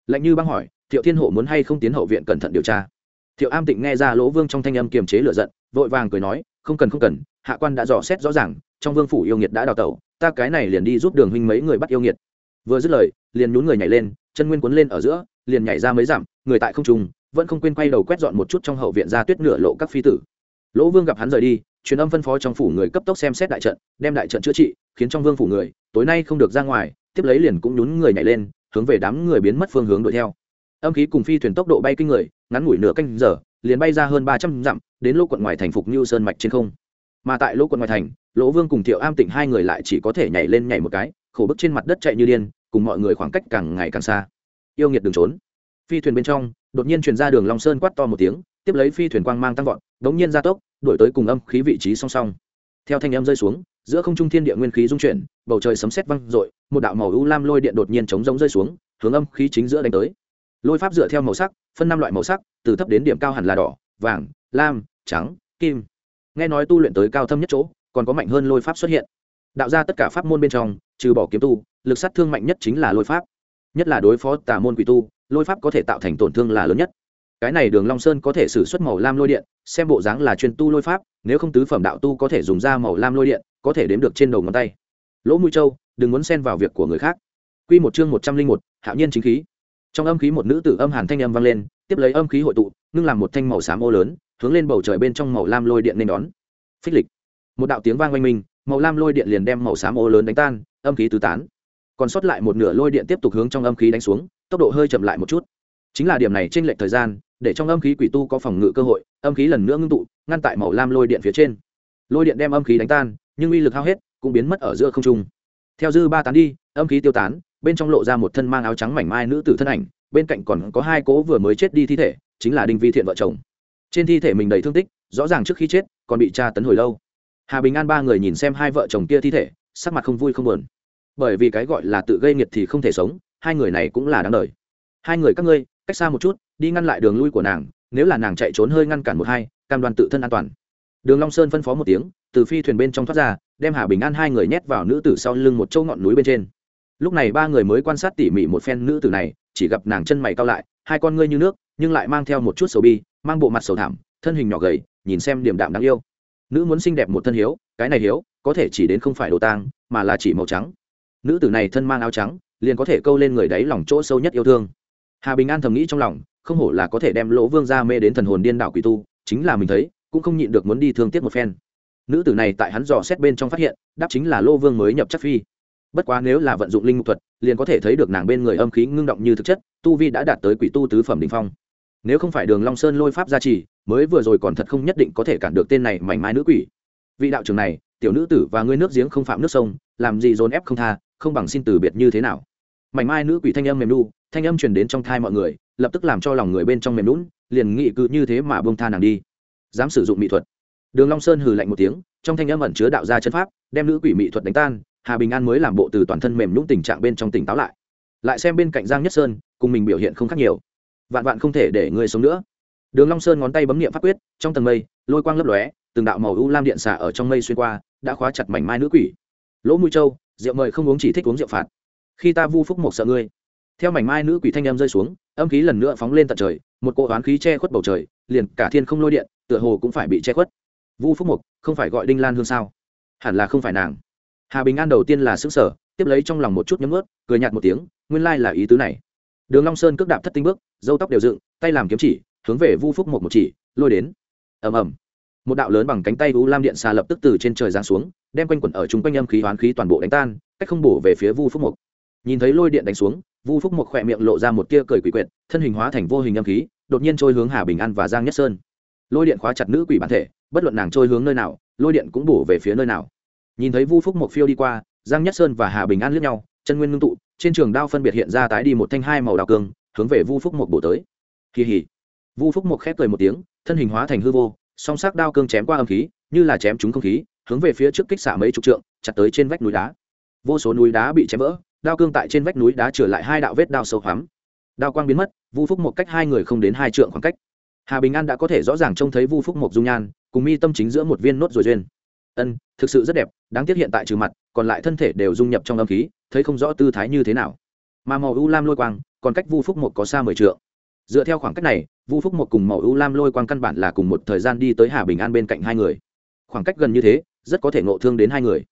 lạnh như băng hỏi, thiệu thiên hộ muốn hay không tiến hậu viện cẩn thận điều tra? Thiệu am tịnh nghe ra lỗ vương trong thanh âm kiềm chế lửa giận, vội vàng cười nói, không cần không cần, hạ quan đã dò xét rõ ràng, trong vương phủ yêu nghiệt đã đào tẩu, ta cái này liền đi giúp đường huynh mấy người bắt yêu nghiệt. Vừa dứt lời, liền nhún người nhảy lên, chân nguyên cuốn lên ở giữa liền nhảy ra mấy dặm, người tại không trung, vẫn không quên quay đầu quét dọn một chút trong hậu viện ra tuyết nửa lộ các phi tử. Lỗ vương gặp hắn rời đi, truyền âm phân phó trong phủ người cấp tốc xem xét đại trận, đem đại trận chữa trị, khiến trong vương phủ người, tối nay không được ra ngoài, tiếp lấy liền cũng nhún người nhảy lên, hướng về đám người biến mất phương hướng đuổi theo. Âm khí cùng phi thuyền tốc độ bay kinh người, ngắn ngủi nửa canh giờ, liền bay ra hơn ba trăm dặm, đến lỗ quận ngoài thành phục như sơn mạch trên không. Mà tại lỗ quận ngoài thành, lỗ vương cùng thiệu am tịnh hai người lại chỉ có thể nhảy lên nhảy một cái, khổ bức trên mặt đất chạy như điên, cùng mọi người khoảng cách càng ngày càng xa yêu nghiệt đường trốn. Phi thuyền bên trong, đột nhiên truyền ra đường long sơn quát to một tiếng, tiếp lấy phi thuyền quang mang tăng vọt, đống nhiên gia tốc, đuổi tới cùng âm khí vị trí song song. Theo thanh âm rơi xuống, giữa không trung thiên địa nguyên khí dung chuyển, bầu trời sấm sét vang rội một đạo màu u lam lôi điện đột nhiên chống giống rơi xuống, hướng âm khí chính giữa đánh tới. Lôi pháp dựa theo màu sắc, phân năm loại màu sắc, từ thấp đến điểm cao hẳn là đỏ, vàng, lam, trắng, kim. Nghe nói tu luyện tới cao thâm nhất chỗ, còn có mạnh hơn lôi pháp xuất hiện. Đạo ra tất cả pháp môn bên trong, trừ bỏ kiếm tu, lực sát thương mạnh nhất chính là lôi pháp nhất là đối phó tà môn quỷ tu, lôi pháp có thể tạo thành tổn thương là lớn nhất. Cái này đường long sơn có thể sử xuất màu lam lôi điện, xem bộ dáng là chuyên tu lôi pháp, nếu không tứ phẩm đạo tu có thể dùng ra màu lam lôi điện, có thể đếm được trên đầu ngón tay. Lỗ mũi châu, đừng muốn xen vào việc của người khác. Quy một chương một trăm linh một, hạo nhiên chính khí. Trong âm khí một nữ tử âm hàn thanh âm vang lên, tiếp lấy âm khí hội tụ, ngưng làm một thanh màu xám ô lớn, hướng lên bầu trời bên trong màu lam lôi điện nên đón. Phích lịch. Một đạo tiếng vang oanh minh, màu lam lôi điện liền đem màu xám ô lớn đánh tan, âm khí tứ tán còn sót lại một nửa lôi điện tiếp tục hướng trong âm khí đánh xuống, tốc độ hơi chậm lại một chút. Chính là điểm này trên lệch thời gian, để trong âm khí quỷ tu có phòng ngự cơ hội, âm khí lần nữa ngưng tụ, ngăn tại màu lam lôi điện phía trên. Lôi điện đem âm khí đánh tan, nhưng uy lực hao hết, cũng biến mất ở giữa không trung. Theo dư ba tán đi, âm khí tiêu tán, bên trong lộ ra một thân mang áo trắng mảnh mai nữ tử thân ảnh, bên cạnh còn có hai cố vừa mới chết đi thi thể, chính là đinh vi thiện vợ chồng. Trên thi thể mình đầy thương tích, rõ ràng trước khi chết, còn bị tra tấn hồi lâu. Hà bình an ba người nhìn xem hai vợ chồng kia thi thể, sắc mặt không vui không buồn bởi vì cái gọi là tự gây nghiệt thì không thể sống, hai người này cũng là đáng đời. Hai người các ngươi, cách xa một chút, đi ngăn lại đường lui của nàng, nếu là nàng chạy trốn hơi ngăn cản một hai, cam đoan tự thân an toàn. Đường long sơn phân phó một tiếng, từ phi thuyền bên trong thoát ra, đem hà bình an hai người nhét vào nữ tử sau lưng một châu ngọn núi bên trên. Lúc này ba người mới quan sát tỉ mỉ một phen nữ tử này, chỉ gặp nàng chân mày cao lại, hai con ngươi như nước, nhưng lại mang theo một chút sầu bi, mang bộ mặt sầu thảm, thân hình nhỏ gầy, nhìn xem điểm đạm đáng yêu. Nữ muốn xinh đẹp một thân hiếu, cái này hiếu, có thể chỉ đến không phải đồ tang, mà là chỉ màu trắng nữ tử này thân mang áo trắng, liền có thể câu lên người đáy lòng chỗ sâu nhất yêu thương. Hà bình an thầm nghĩ trong lòng, không hổ là có thể đem lỗ vương ra mê đến thần hồn điên đảo quỷ tu, chính là mình thấy, cũng không nhịn được muốn đi thương tiếc một phen. Nữ tử này tại hắn dò xét bên trong phát hiện, đáp chính là lô vương mới nhập chắc phi. Bất quá nếu là vận dụng linh mục thuật, liền có thể thấy được nàng bên người âm khí ngưng động như thực chất, tu vi đã đạt tới quỷ tu tứ phẩm đ ỉ n h phong. Nếu không phải đường long sơn lôi pháp gia trì, mới vừa rồi còn thật không nhất định có thể cản được tên này mảnh mai nữ quỷ. Vị đạo trưởng này, tiểu nữ tử và ngươi nước giếng không phạm nước sông, làm gì dồn ép không tha không bằng xin từ biệt như thế nào. Mảnh mai nữ quỷ thanh âm mềm nu, thanh âm truyền đến trong thai mọi người, lập tức làm cho lòng người bên trong mềm lún liền nghị cự như thế mà bông tha nàng đi. Dám sử dụng mỹ thuật. Đường long sơn hừ lạnh một tiếng, trong thanh âm ẩn chứa đạo gia chân pháp, đem nữ quỷ mỹ thuật đánh tan, hà bình an mới làm bộ từ toàn thân mềm nhũng tình trạng bên trong tỉnh táo lại. Lại xem bên cạnh giang nhất sơn, cùng mình biểu hiện không khác nhiều. Vạn vạn không thể để người sống nữa. Đường long sơn ngón tay bấm niệm pháp quyết, trong tầng mây, lôi quang lấp lóe, từng đạo màu u lam điện xả ở trong mây xuyên qua, đã khóa chặt mảnh mai nữ quỷ. Lỗ mũi châu rượu mời không uống chỉ thích uống rượu phạt. Khi ta vu phúc một sợ ngươi, theo mảnh mai nữ quỷ thanh âm rơi xuống, âm khí lần nữa phóng lên tận trời, một cỗ oán khí che khuất bầu trời, liền cả thiên không lôi điện, tựa hồ cũng phải bị che khuất. Vu phúc mục không phải gọi đinh lan hương sao? Hẳn là không phải nàng. Hà bình an đầu tiên là xứng sở tiếp lấy trong lòng một chút nhấm ướt cười nhạt một tiếng, nguyên lai là ý tứ này. Đường long sơn cước đạp thất tinh bước dâu tóc đều dựng, tay làm kiếm chỉ, hướng về vu phúc Mục một chỉ, lôi đến. Ầm ầm một đạo lớn bằng cánh tay u lam điện xà lập tức từ trên trời giáng xuống, đem quanh quẩn ở chúng quanh âm khí hoán khí toàn bộ đánh tan, cách không bổ về phía vu phúc mục nhìn thấy lôi điện đánh xuống, vu phúc Mục khỏe miệng lộ ra một tia cười quỷ quyệt, thân hình hóa thành vô hình âm khí, đột nhiên trôi hướng hà bình an và giang nhất sơn. Lôi điện khóa chặt nữ quỷ bản thể, bất luận nàng trôi hướng nơi nào, lôi điện cũng bổ về phía nơi nào. Nhìn thấy vu phúc Mục phiêu đi qua, giang nhất sơn và hà bình an lướt nhau, chân nguyên ngưng tụ, trên trường đao phân biệt hiện ra tái đi một thanh hai màu đào cương, hướng về vu phúc Mục bổ tới. Kỳ hỉ vu phúc Mục khép cười một tiếng, thân hình hóa thành hư vô song sắc đao cương chém qua âm khí, như là chém trúng không khí, hướng về phía trước kích xả mấy chục trượng, chặt tới trên vách núi đá. Vô số núi đá bị chém vỡ, đao cương tại trên vách núi đá trở lại hai đạo vết đao sâu hoắm. Đao quang biến mất, vu phúc một cách hai người không đến hai trượng khoảng cách. Hà bình an đã có thể rõ ràng trông thấy vu phúc một dung nhan, cùng mi tâm chính giữa một viên nốt rồi duyên. Ân, thực sự rất đẹp, đáng tiếc hiện tại trừ mặt, còn lại thân thể đều dung nhập trong âm khí, thấy không rõ tư thái như thế nào. Mà màu u lam lôi quang, còn cách vu phúc một có xa mười trượng. Dựa theo khoảng cách này vu phúc một cùng màu ưu lam lôi quang căn bản là cùng một thời gian đi tới hà bình an bên cạnh hai người. Khoảng cách gần như thế, rất có thể ngộ thương đến hai người.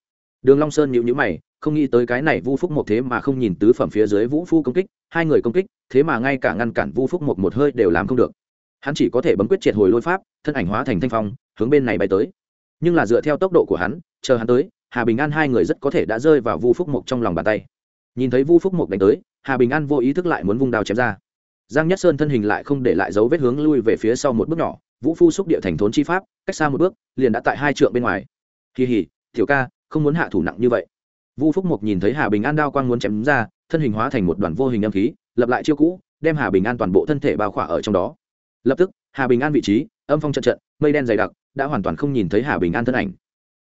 Đường long sơn nhíu nhíu mày, không nghĩ tới cái này vu phúc một thế mà không nhìn tứ phẩm phía dưới vũ phu công kích, hai người công kích, thế mà ngay cả ngăn cản vu phúc một một hơi đều làm không được. Hắn chỉ có thể bấm quyết triệt hồi lôi pháp, thân ảnh hóa thành thanh phong, hướng bên này bay tới. Nhưng là dựa theo tốc độ của hắn, chờ hắn tới, hà bình an hai người rất có thể đã rơi vào vu phúc mộc trong lòng bàn tay. Nhìn thấy vu phúc mộc đánh tới, hà bình an vô ý thức lại muốn vung đao chém ra giang nhất sơn thân hình lại không để lại dấu vết hướng lui về phía sau một bước nhỏ, vũ phu xúc địa thành thốn chi pháp, cách xa một bước, liền đã tại hai trượng bên ngoài. Kỳ hỉ thiểu ca, không muốn hạ thủ nặng như vậy. Vu phúc mộc nhìn thấy hà bình an đao quang muốn chém ra, thân hình hóa thành một đoàn vô hình âm khí, lập lại chiêu cũ, đem hà bình an toàn bộ thân thể bao khỏa ở trong đó. Lập tức, hà bình an vị trí, âm phong trận trận, mây đen dày đặc, đã hoàn toàn không nhìn thấy hà bình an thân ảnh.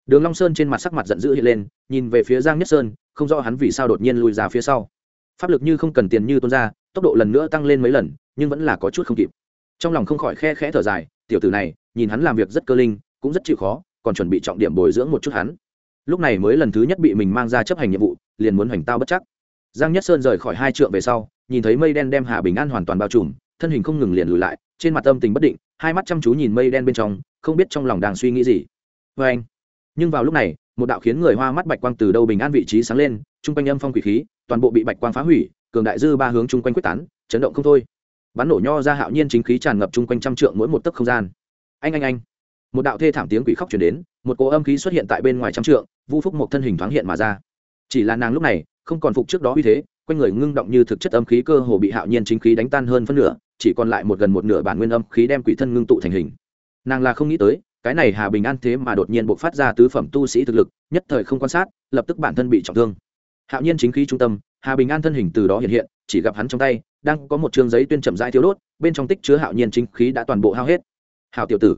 Đường long sơn trên mặt sắc mặt giận dữ hiện lên, nhìn về phía giang nhất sơn, không rõ hắn vì sao đột nhiên lùi ra phía sau. Pháp lực như không cần tiền như tuôn ra tốc độ lần nữa tăng lên mấy lần, nhưng vẫn là có chút không kịp. Trong lòng không khỏi khe khẽ thở dài, tiểu tử này, nhìn hắn làm việc rất cơ linh, cũng rất chịu khó, còn chuẩn bị trọng điểm bồi dưỡng một chút hắn. Lúc này mới lần thứ nhất bị mình mang ra chấp hành nhiệm vụ, liền muốn hoành tao bất chắc. Giang nhất sơn rời khỏi hai trượng về sau, nhìn thấy mây đen đem hà bình an hoàn toàn bao trùm, thân hình không ngừng liền lùi lại, trên mặt tâm tình bất định, hai mắt chăm chú nhìn mây đen bên trong, không biết trong lòng đang suy nghĩ gì. Vê anh, nhưng vào lúc này, một đạo khiến người hoa mắt bạch quang từ đâu bình an vị trí sáng lên chung quanh âm phong quỷ khí, toàn bộ bị bạch quang phá hủy cường đại dư ba hướng chung quanh quyết tán, chấn động không thôi. Bắn nổ nho ra hạo nhiên chính khí tràn ngập chung quanh trăm trượng mỗi một tấc không gian. Anh anh anh. Một đạo thê thảm tiếng quỷ khóc chuyển đến, một cỗ âm khí xuất hiện tại bên ngoài trăm trượng, vu phúc một thân hình thoáng hiện mà ra. Chỉ là nàng lúc này, không còn phục trước đó uy thế, quanh người ngưng động như thực chất âm khí cơ hồ bị hạo nhiên chính khí đánh tan hơn phân nửa, chỉ còn lại một gần một nửa bản nguyên âm khí đem quỷ thân ngưng tụ thành hình. Nàng là không nghĩ tới, cái này hà bình an thế mà đột nhiên bộc phát ra tứ phẩm tu sĩ thực lực, nhất thời không quan sát, lập tức bản thân bị trọng thương. Hạo nhiên chính khí trung tâm hà bình an thân hình từ đó hiện hiện, chỉ gặp hắn trong tay, đang có một trương giấy tuyên chậm rãi thiếu đốt, bên trong tích chứa hạo nhiên chính khí đã toàn bộ hao hết. Hào tiểu tử.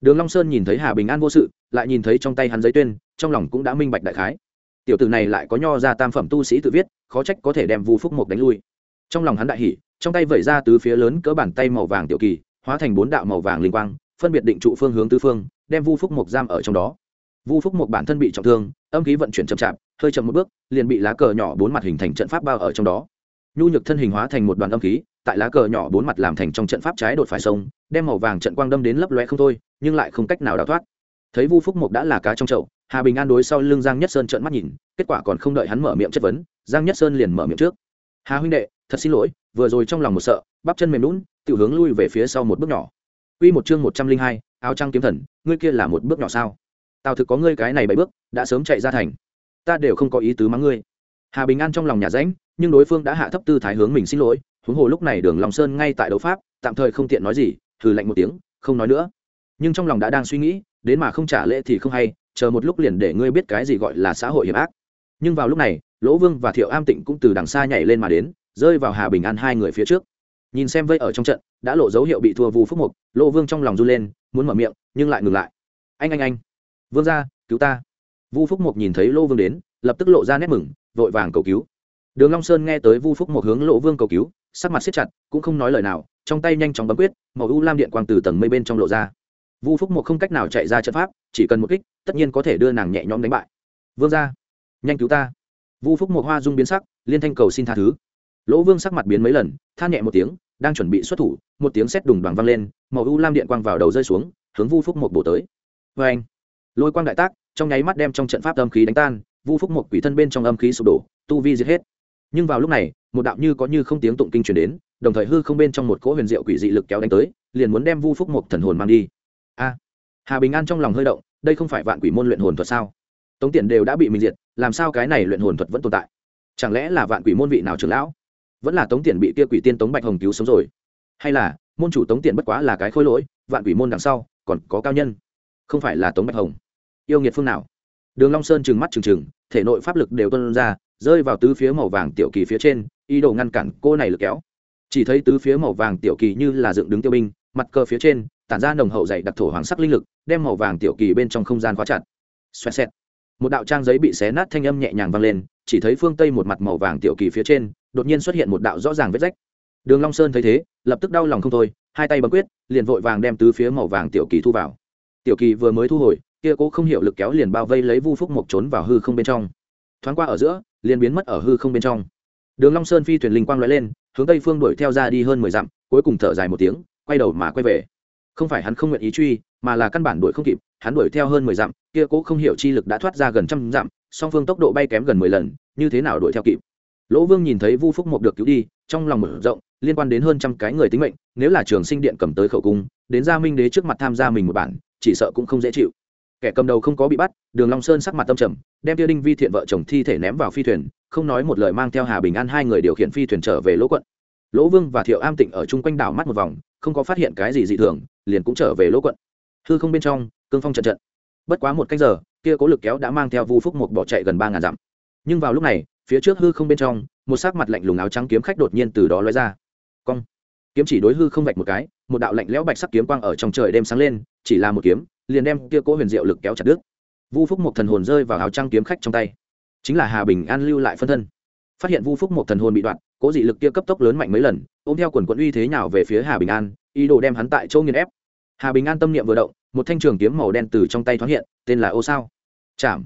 Đường long sơn nhìn thấy hà bình an vô sự, lại nhìn thấy trong tay hắn giấy tuyên, trong lòng cũng đã minh bạch đại khái. Tiểu tử này lại có nho ra tam phẩm tu sĩ tự viết, khó trách có thể đem vu phúc mộc đánh lui. Trong lòng hắn đại hỉ, trong tay vẩy ra từ phía lớn cỡ bàn tay màu vàng tiểu kỳ, hóa thành bốn đạo màu vàng linh quang, phân biệt định trụ phương hướng tứ phương, đem vu phúc mộc giam ở trong đó. Vu phúc mộc bản thân bị trọng thương, âm khí vận chuyển chậm chạp hơi chậm một bước liền bị lá cờ nhỏ bốn mặt hình thành trận pháp bao ở trong đó nhu nhược thân hình hóa thành một đoàn âm khí tại lá cờ nhỏ bốn mặt làm thành trong trận pháp trái đột phải sông đem màu vàng trận quang đâm đến lấp loe không thôi nhưng lại không cách nào đào thoát thấy vu phúc mộc đã là cá trong chậu hà bình an đối sau lưng giang nhất sơn trợn mắt nhìn kết quả còn không đợi hắn mở miệng chất vấn giang nhất sơn liền mở miệng trước hà huynh đệ thật xin lỗi vừa rồi trong lòng một sợ bắp chân mềm lún tự hướng lui về phía sau một bước nhỏ Quy một chương một trăm linh hai, áo trăng kiếm thần, ngươi kia là một bước nhỏ sao? Tào thực có ngươi cái này bảy bước, đã sớm chạy ra thành. Ta đều không có ý tứ mắng ngươi. Hà Bình An trong lòng nhà ránh nhưng đối phương đã hạ thấp tư thái hướng mình xin lỗi, huống hồ lúc này Đường lòng Sơn ngay tại đấu pháp, tạm thời không tiện nói gì, thử lạnh một tiếng, không nói nữa. Nhưng trong lòng đã đang suy nghĩ, đến mà không trả lễ thì không hay, chờ một lúc liền để ngươi biết cái gì gọi là xã hội hiểm ác. Nhưng vào lúc này, Lỗ Vương và Thiệu Am Tịnh cũng từ đằng xa nhảy lên mà đến, rơi vào Hà Bình An hai người phía trước nhìn xem vây ở trong trận đã lộ dấu hiệu bị thua vu phúc mục Lỗ vương trong lòng run lên muốn mở miệng nhưng lại ngừng lại anh anh anh vương ra cứu ta vu phúc mục nhìn thấy lô vương đến lập tức lộ ra nét mừng vội vàng cầu cứu. Đường long sơn nghe tới vu phúc mục hướng Lỗ vương cầu cứu sắc mặt siết chặt cũng không nói lời nào trong tay nhanh chóng bấm quyết màu u lam điện quang từ tầng mây bên trong lộ ra. Vu phúc mục không cách nào chạy ra trận pháp chỉ cần một kích tất nhiên có thể đưa nàng nhẹ nhõm đánh bại. Vương gia, nhanh cứu ta. Vu phúc mục hoa dung biến sắc liên thanh cầu xin tha thứ. Lỗ vương sắc mặt biến mấy lần than nhẹ một tiếng đang chuẩn bị xuất thủ một tiếng sét đùng đoàn vang lên màu u lam điện quang vào đầu rơi xuống hướng vu phúc mộc bổ tới. Vê anh lôi quang đại tác trong nháy mắt đem trong trận pháp âm khí đánh tan, vu phúc một quỷ thân bên trong âm khí sụp đổ, tu vi giết hết. Nhưng vào lúc này, một đạo như có như không tiếng tụng kinh truyền đến, đồng thời hư không bên trong một cỗ huyền diệu quỷ dị lực kéo đánh tới, liền muốn đem vu phúc một thần hồn mang đi. A! Hà bình an trong lòng hơi động, đây không phải vạn quỷ môn luyện hồn thuật sao? Tống tiền đều đã bị mình diệt, làm sao cái này luyện hồn thuật vẫn tồn tại? Chẳng lẽ là vạn quỷ môn vị nào trưởng lão? Vẫn là tống tiền bị kia quỷ tiên tống bạch hồng cứu sống rồi? Hay là, môn chủ tống tiền bất quá là cái khôi lỗi, vạn quỷ môn đằng sau, còn có cao nhân? Không phải là tống bạch hồng yêu nghiệt phương nào? Đường long sơn trừng mắt trừng trừng, thể nội pháp lực đều tuôn ra, rơi vào tứ phía màu vàng tiểu kỳ phía trên, ý đồ ngăn cản cô này lực kéo. Chỉ thấy tứ phía màu vàng tiểu kỳ như là dựng đứng tiêu binh, mặt cờ phía trên, tản ra nồng hậu dày đặc thổ hoàng sắc linh lực, đem màu vàng tiểu kỳ bên trong không gian khóa chặt. Xoẹt xẹt. Một đạo trang giấy bị xé nát thanh âm nhẹ nhàng vang lên, chỉ thấy phương tây một mặt màu vàng tiểu kỳ phía trên, đột nhiên xuất hiện một đạo rõ ràng vết rách. Đường long sơn thấy thế, lập tức đau lòng không thôi, hai tay bấm quyết, liền vội vàng đem tứ phía màu vàng tiểu kỳ thu vào. Tiểu kỳ vừa mới thu hồi kia cố không hiểu lực kéo liền bao vây lấy vu phúc mộc trốn vào hư không bên trong. Thoáng qua ở giữa, liền biến mất ở hư không bên trong. Đường long sơn phi thuyền linh quang lóe lên, hướng tây phương đuổi theo ra đi hơn mười dặm, cuối cùng thở dài một tiếng, quay đầu mà quay về. Không phải hắn không nguyện ý truy, mà là căn bản đuổi không kịp, hắn đuổi theo hơn mười dặm, kia cố không hiểu chi lực đã thoát ra gần trăm dặm, song phương tốc độ bay kém gần mười lần, như thế nào đuổi theo kịp? Lỗ vương nhìn thấy vu phúc mộc được cứu đi, trong lòng mở rộng, liên quan đến hơn trăm cái người tính mệnh, nếu là trường sinh điện cầm tới khẩu cung, đến gia minh đế trước mặt tham gia mình một bản, chỉ sợ cũng không dễ chịu kẻ cầm đầu không có bị bắt, đường long sơn sắc mặt tâm trầm, đem tiêu đinh vi thiện vợ chồng thi thể ném vào phi thuyền, không nói một lời mang theo hà bình an hai người điều khiển phi thuyền trở về lỗ quận. Lỗ vương và thiệu am tịnh ở chung quanh đảo mắt một vòng, không có phát hiện cái gì dị thường, liền cũng trở về lỗ quận. Hư không bên trong, cương phong trận trận. Bất quá một cách giờ, kia cố lực kéo đã mang theo vu phúc một bỏ chạy gần ba ngàn dặm. Nhưng vào lúc này, phía trước hư không bên trong, một sắc mặt lạnh lùng áo trắng kiếm khách đột nhiên từ đó lóe ra. Cong. Kiếm chỉ đối hư không vạch một cái, một đạo lạnh lẽo bạch sắc kiếm quang ở trong trời đêm sáng lên, chỉ là một kiếm liền đem kia cố huyền diệu lực kéo chặt đứt. Vu phúc một thần hồn rơi vào áo trang kiếm khách trong tay. Chính là hà bình an lưu lại phân thân. Phát hiện vu phúc một thần hồn bị đoạn, cố dị lực kia cấp tốc lớn mạnh mấy lần, ôm theo quần quận uy thế nào về phía hà bình an, ý đồ đem hắn tại chỗ nghiền ép. Hà bình an tâm niệm vừa động, một thanh trường kiếm màu đen từ trong tay thoáng hiện, tên là ô sao. Chạm.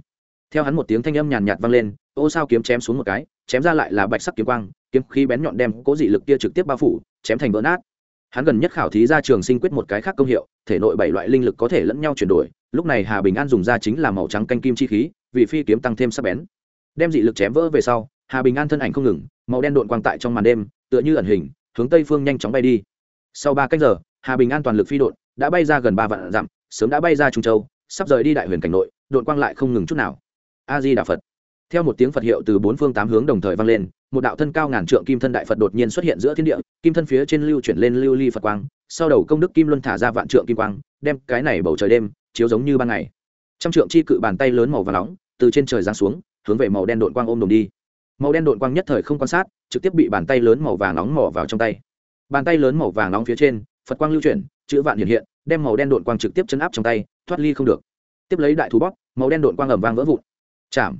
Theo hắn một tiếng thanh âm nhàn nhạt vang lên, ô sao kiếm chém xuống một cái, chém ra lại là bạch sắc kiếm quang, kiếm khí bén nhọn đem cố dị lực kia trực tiếp bao phủ, chém thành vỡ nát hắn gần nhất khảo thí ra trường sinh quyết một cái khác công hiệu, thể nội bảy loại linh lực có thể lẫn nhau chuyển đổi, lúc này hà bình an dùng ra chính là màu trắng canh kim chi khí, vì phi kiếm tăng thêm sắc bén. Đem dị lực chém vỡ về sau, hà bình an thân ảnh không ngừng, màu đen đội quang tại trong màn đêm, tựa như ẩn hình, hướng tây phương nhanh chóng bay đi. Sau ba cách giờ, hà bình an toàn lực phi đội đã bay ra gần ba vạn dặm, sớm đã bay ra trung châu, sắp rời đi đại huyền cảnh nội đội quang lại không ngừng chút nào. A di đà phật. Theo một tiếng phật hiệu từ bốn phương tám hướng đồng thời vang lên một đạo thân cao ngàn trượng kim thân đại phật đột nhiên xuất hiện giữa thiên địa, kim thân phía trên lưu chuyển lên lưu ly phật quang, sau đầu công đức kim luân thả ra vạn trượng kim quang, đem cái này bầu trời đêm chiếu giống như ban ngày. Trăm trượng chi cự bàn tay lớn màu và nóng, từ trên trời giáng xuống, hướng về màu đen đội quang ôm đồm đi. Màu đen đội quang nhất thời không quan sát, trực tiếp bị bàn tay lớn màu vàng nóng mỏ vào trong tay. Bàn tay lớn màu vàng nóng phía trên, phật quang lưu chuyển, chữ vạn hiện hiện, đem màu đen đội quang trực tiếp chấn áp trong tay, thoát ly không được. Tiếp lấy đại thú bóp, màu đen đội quang ẩm vang vỡ vụn. Chạm.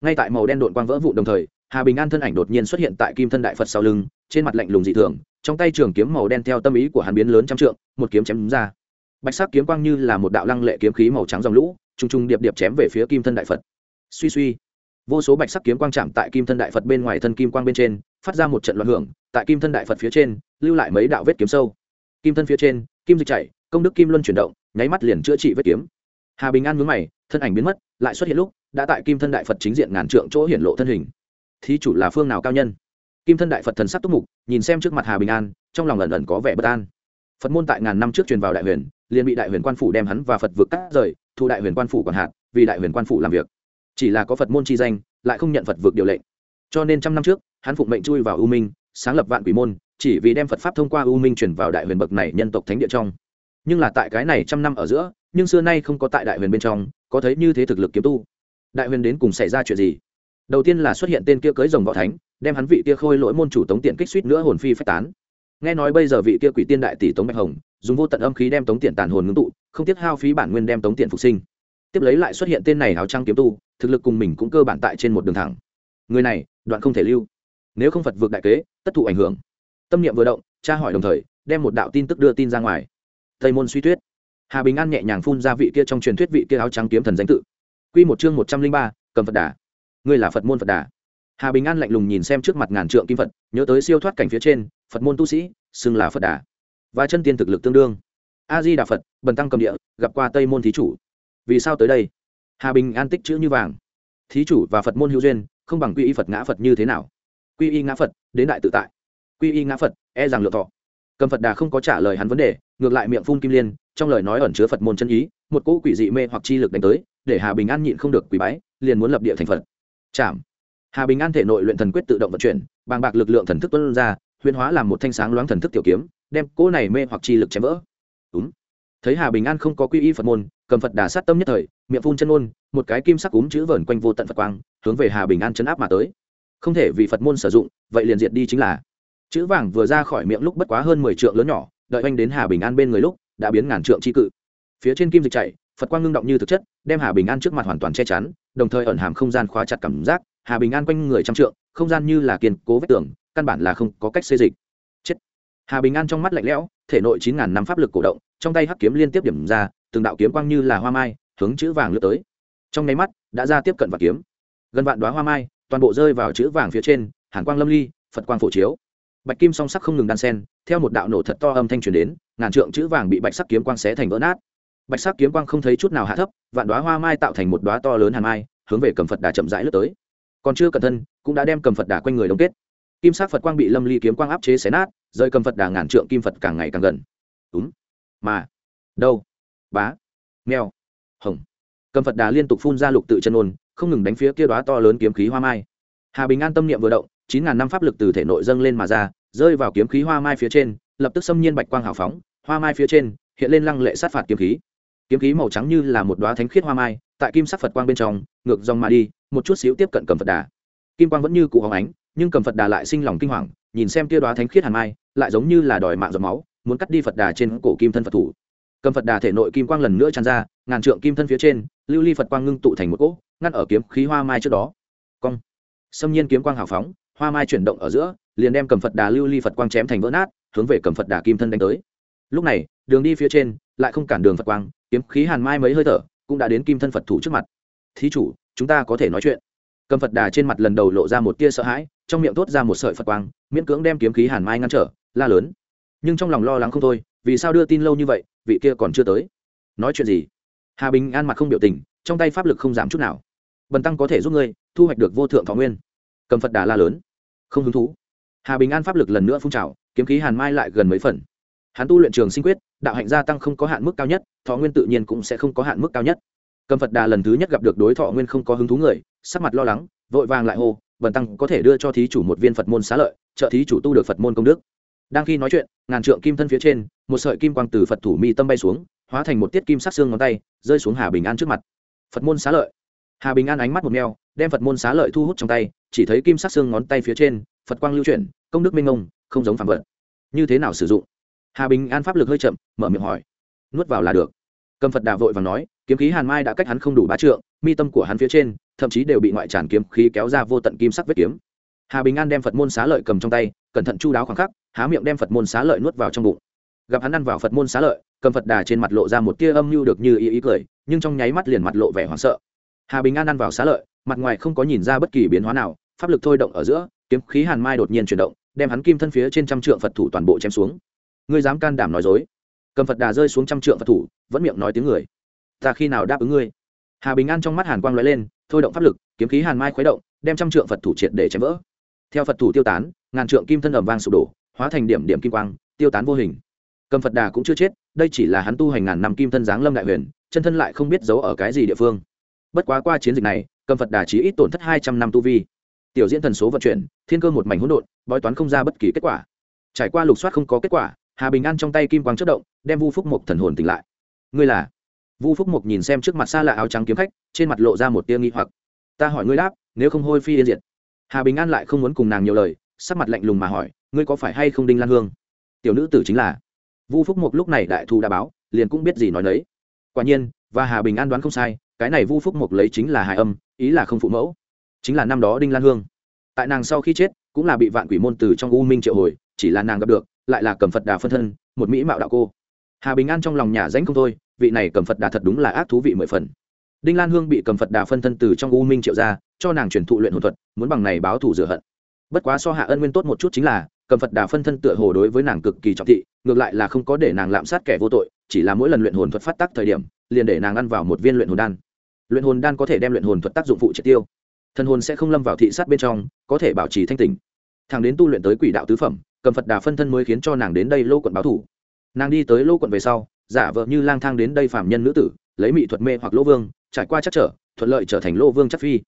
Ngay tại màu đen đội quang vỡ vụn đồng thời hà bình an thân ảnh đột nhiên xuất hiện tại kim thân đại phật sau lưng, trên mặt lạnh lùng dị thường, trong tay trường kiếm màu đen theo tâm ý của hắn biến lớn trăm trượng, một kiếm chém đúng ra. Bạch sắc kiếm quang như là một đạo lăng lệ kiếm khí màu trắng dòng lũ, trùng trùng điệp điệp chém về phía kim thân đại phật. Suy suy, vô số bạch sắc kiếm quang chạm tại kim thân đại phật bên ngoài thân kim quang bên trên, phát ra một trận loạn hưởng, tại kim thân đại phật phía trên, lưu lại mấy đạo vết kiếm sâu. Kim thân phía trên, kim dịch chảy, công đức kim luân chuyển động, nháy mắt liền chữa trị vết kiếm. Hà bình an mướn mày, thân ảnh biến mất, lại xuất hiện lúc, đã tại kim thân đại phật chính diện ngàn trượng chỗ hiển lộ thân hình thí chủ là phương nào cao nhân? Kim thân đại phật thần sắc túc mục, nhìn xem trước mặt hà bình an, trong lòng ẩn ẩn có vẻ bất an. Phật môn tại ngàn năm trước truyền vào đại huyền, liền bị đại huyền quan phủ đem hắn và phật vượt cắt rời, thu đại huyền quan phủ còn hạn vì đại huyền quan phủ làm việc. Chỉ là có phật môn chi danh, lại không nhận phật vượt điều lệnh. Cho nên trăm năm trước, hắn phụng mệnh chui vào u minh, sáng lập vạn quỷ môn, chỉ vì đem phật pháp thông qua u minh chuyển vào đại huyền bậc này nhân tộc thánh địa trong. Nhưng là tại cái này trăm năm ở giữa, nhưng xưa nay không có tại đại huyền bên trong, có thấy như thế thực lực kiếm tu. Đại huyền đến cùng xảy ra chuyện gì? Đầu tiên là xuất hiện tên kia cưới rồng võ thánh, đem hắn vị kia khôi lỗi môn chủ tống tiện kích suýt nữa hồn phi phách tán. Nghe nói bây giờ vị kia quỷ tiên đại tỷ tống bạch hồng, dùng vô tận âm khí đem tống tiện tàn hồn ngưng tụ, không tiếc hao phí bản nguyên đem tống tiện phục sinh. Tiếp lấy lại xuất hiện tên này hào trang kiếm tu, thực lực cùng mình cũng cơ bản tại trên một đường thẳng. Người này, đoạn không thể lưu. Nếu không phật vượt đại kế, tất thụ ảnh hưởng. Tâm niệm vừa động, tra hỏi đồng thời, đem một đạo tin tức đưa tin ra ngoài. Tây môn suy tuyết. Hà bình an nhẹ nhàng phun ra vị kia trong truyền thuyết vị kia áo trắng kiếm thần danh tự. Quy một chương một trăm linh ba, cầm phật đà ngươi là phật môn phật đà hà bình an lạnh lùng nhìn xem trước mặt ngàn trượng kim phật nhớ tới siêu thoát cảnh phía trên phật môn tu sĩ xưng là phật đà và chân tiên thực lực tương đương a di đà phật bần tăng cầm địa gặp qua tây môn thí chủ vì sao tới đây hà bình an tích chữ như vàng thí chủ và phật môn hữu duyên không bằng quy y phật ngã phật như thế nào quy y ngã phật đến đại tự tại quy y ngã phật e rằng lựa thọ cầm phật đà không có trả lời hắn vấn đề ngược lại miệng phun kim liên trong lời nói ẩn chứa phật môn chân ý một cỗ quỷ dị mê hoặc chi lực đánh tới để hà bình an nhịn không được quỷ bái liền muốn lập địa thành phật chạm hà bình an thể nội luyện thần quyết tự động vận chuyển, bàng bạc lực lượng thần thức tuân ra huyễn hóa làm một thanh sáng loáng thần thức tiểu kiếm, đem cỗ này mê hoặc chi lực chém vỡ. Đúng. Thấy hà bình an không có quy y phật môn, cầm phật đà sát tâm nhất thời, miệng phun chân ôn một cái kim sắc cúm chữ vờn quanh vô tận phật quang, hướng về hà bình an chấn áp mà tới. Không thể vì phật môn sử dụng, vậy liền diệt đi chính là. Chữ vàng vừa ra khỏi miệng lúc bất quá hơn mười trượng lớn nhỏ, đợi anh đến hà bình an bên người lúc, đã biến ngàn trượng c cự. Phía trên kim dịch chạy phật quang ngưng động như thực chất đem hà bình an trước mặt hoàn toàn che chắn, đồng thời ẩn hàm không gian khóa chặt cảm giác. Hà bình an quanh người trăm trượng, không gian như là kiên cố vách tường, căn bản là không có cách xê dịch. Chết. Hà bình an trong mắt lạnh lẽo, thể nội chín ngàn năm pháp lực cổ động, trong tay hắc kiếm liên tiếp điểm ra, từng đạo kiếm quang như là hoa mai, hướng chữ vàng lướt tới. Trong nháy mắt, đã ra tiếp cận và kiếm. Gần vạn đoá hoa mai, toàn bộ rơi vào chữ vàng phía trên, hàn quang lâm ly, phật quang phổ chiếu. Bạch kim song sắc không ngừng đan sen, theo một đạo nổ thật to âm thanh truyền đến, ngàn trượng chữ vàng bị bạch sắc kiếm quang xé thành vỡ nát bạch sắc kiếm quang không thấy chút nào hạ thấp, vạn đoá hoa mai tạo thành một đoá to lớn hàn mai, hướng về cầm phật đà chậm rãi lướt tới. Còn chưa cẩn thân, cũng đã đem cầm phật đà quanh người đông kết. Kim sắc phật quang bị lâm ly kiếm quang áp chế xé nát rơi cầm phật đà ngàn trượng kim phật càng ngày càng gần. Đúng mà, đâu, bá, mèo, hồng. Cầm phật đà liên tục phun ra lục tự chân ôn, không ngừng đánh phía kia đoá to lớn kiếm khí hoa mai. Hà bình an tâm niệm vừa động, chín ngàn năm pháp lực từ thể nội dâng lên mà ra, rơi vào kiếm khí hoa mai phía trên, lập tức xâm nhiên bạch quang hào phóng, hoa mai phía trên, hiện lên lăng lệ sát phạt kiếm khí kiếm khí màu trắng như là một đoá thánh khiết hoa mai, tại kim sắc phật quang bên trong, ngược dòng mà đi, một chút xíu tiếp cận cầm phật đà. Kim quang vẫn như cụ hóng ánh, nhưng cầm phật đà lại sinh lòng kinh hoàng, nhìn xem kia đoá thánh khiết hàn mai, lại giống như là đòi mạng giọt máu, muốn cắt đi phật đà trên cổ kim thân phật thủ. Cầm phật đà thể nội kim quang lần nữa tràn ra, ngàn trượng kim thân phía trên, lưu ly phật quang ngưng tụ thành một cỗ, ngăn ở kiếm khí hoa mai trước đó. Cong. Xâm nhiên kiếm quang hào phóng, hoa mai chuyển động ở giữa, liền đem cầm phật đà lưu ly phật quang chém thành vỡ nát, hướng về cầm phật đà kim thân đánh tới. Lúc này, đường đi phía trên, lại không cản đường phật quang kiếm khí hàn mai mấy hơi thở, cũng đã đến kim thân phật thủ trước mặt. Thí chủ, chúng ta có thể nói chuyện. Cầm phật đà trên mặt lần đầu lộ ra một tia sợ hãi, trong miệng thốt ra một sợi phật quang, miễn cưỡng đem kiếm khí hàn mai ngăn trở, la lớn. Nhưng trong lòng lo lắng không thôi, vì sao đưa tin lâu như vậy, vị kia còn chưa tới? Nói chuyện gì? Hà bình an mặt không biểu tình, trong tay pháp lực không giảm chút nào. Bần tăng có thể giúp ngươi, thu hoạch được vô thượng thọ nguyên. Cầm phật đà la lớn. Không hứng thú. Hà bình an pháp lực lần nữa phun trào, kiếm khí hàn mai lại gần mấy phần hắn tu luyện trường sinh quyết, đạo hạnh gia tăng không có hạn mức cao nhất, thọ nguyên tự nhiên cũng sẽ không có hạn mức cao nhất. Cầm phật đà lần thứ nhất gặp được đối thọ nguyên không có hứng thú người, sắc mặt lo lắng, vội vàng lại hô, bần tăng có thể đưa cho thí chủ một viên phật môn xá lợi, trợ thí chủ tu được phật môn công đức. Đang khi nói chuyện, ngàn trượng kim thân phía trên, một sợi kim quang từ phật thủ mi tâm bay xuống, hóa thành một tiết kim sắc xương ngón tay, rơi xuống hà bình an trước mặt. Phật môn xá lợi. Hà bình an ánh mắt một meo, đem phật môn xá lợi thu hút trong tay, chỉ thấy kim sắc xương ngón tay phía trên, phật quang lưu chuyển, công đức minh ông không giống phản vật. Như thế nào sử dụng? Hà bình an pháp lực hơi chậm, mở miệng hỏi. Nuốt vào là được. Cầm phật đà vội và nói, kiếm khí hàn mai đã cách hắn không đủ bá trượng, mi tâm của hắn phía trên, thậm chí đều bị ngoại tràn kiếm khí kéo ra vô tận kim sắc vết kiếm. Hà bình an đem phật môn xá lợi cầm trong tay, cẩn thận chu đáo khoảng khắc, há miệng đem phật môn xá lợi nuốt vào trong bụng. Gặp hắn ăn vào phật môn xá lợi, cầm phật đà trên mặt lộ ra một tia âm mưu được như ý ý cười, nhưng trong nháy mắt liền mặt lộ vẻ hoảng sợ. Hà bình an ăn vào xá lợi, mặt ngoài không có nhìn ra bất kỳ biến hóa nào, pháp lực thôi động ở giữa, kiếm khí hàn mai đột nhiên chuyển động, đem hắn kim thân phía trên trăm trượng phật thủ toàn bộ chém xuống ngươi dám can đảm nói dối. Cầm phật đà rơi xuống trăm trượng phật thủ, vẫn miệng nói tiếng người. Ta khi nào đáp ứng ngươi? Hà bình an trong mắt hàn quang l ó e lên, thôi động pháp lực, kiếm khí hàn mai khuấy động, đem trăm trượng phật thủ triệt để chém vỡ. Theo phật thủ tiêu tán, ngàn trượng kim thân ẩm vang sụp đổ, hóa thành điểm điểm kim quang, tiêu tán vô hình. Cầm phật đà cũng chưa chết, đây chỉ là hắn tu hành ngàn năm kim thân giáng lâm đại huyền, chân thân lại không biết giấu ở cái gì địa phương. Bất quá qua chiến dịch này, cầm phật đà chỉ ít tổn thất hai trăm năm tu vi. Tiểu diễn thần số vận chuyển, thiên cơ một mảnh hỗn độn, bói toán không ra bất kỳ kết quả. Trải qua lục soát không có kết quả hà bình an trong tay kim quang chất động, đem vu phúc mộc thần hồn tỉnh lại. Ngươi là? Vu phúc mộc nhìn xem trước mặt xa lạ áo trắng kiếm khách, trên mặt lộ ra một tia nghi hoặc. Ta hỏi ngươi đáp, nếu không hôi phi yên diệt. Hà bình an lại không muốn cùng nàng nhiều lời, sắc mặt lạnh lùng mà hỏi, ngươi có phải hay không đinh lan hương? Tiểu nữ tử chính là. Vu phúc mộc lúc này đại thu đã báo, liền cũng biết gì nói đấy quả nhiên, và hà bình an đoán không sai, cái này vu phúc mộc lấy chính là hài âm, ý là không phụ mẫu. Chính là năm đó đinh lan hương. Tại nàng sau khi chết, cũng là bị vạn quỷ môn từ trong u minh triệu hồi, chỉ là nàng gặp được lại là cầm phật đà phân thân, một mỹ mạo đạo cô. Hà bình an trong lòng nhà danh không thôi, vị này cầm phật đà thật đúng là ác thú vị mười phần. Đinh lan hương bị cầm phật đà phân thân từ trong u minh triệu ra, cho nàng chuyển thụ luyện hồn thuật, muốn bằng này báo thủ rửa hận. Bất quá so hạ ân nguyên tốt một chút chính là, cầm phật đà phân thân tựa hồ đối với nàng cực kỳ trọng thị, ngược lại là không có để nàng lạm sát kẻ vô tội, chỉ là mỗi lần luyện hồn thuật phát tác thời điểm, liền để nàng ăn vào một viên luyện hồn đan. Luyện hồn đan có thể đem luyện hồn thuật tác dụng phụ triệt tiêu. Thân hồn sẽ không lâm vào thị sát bên trong, có thể bảo trì thanh tình thằng đến tu luyện tới quỷ đạo tứ phẩm cầm phật đà phân thân mới khiến cho nàng đến đây lô quận báo thủ. Nàng đi tới lô quận về sau, giả vợ như lang thang đến đây phạm nhân nữ tử, lấy mỹ thuật mê hoặc lỗ vương, trải qua chắc trở, thuận lợi trở thành lô vương chắc phi.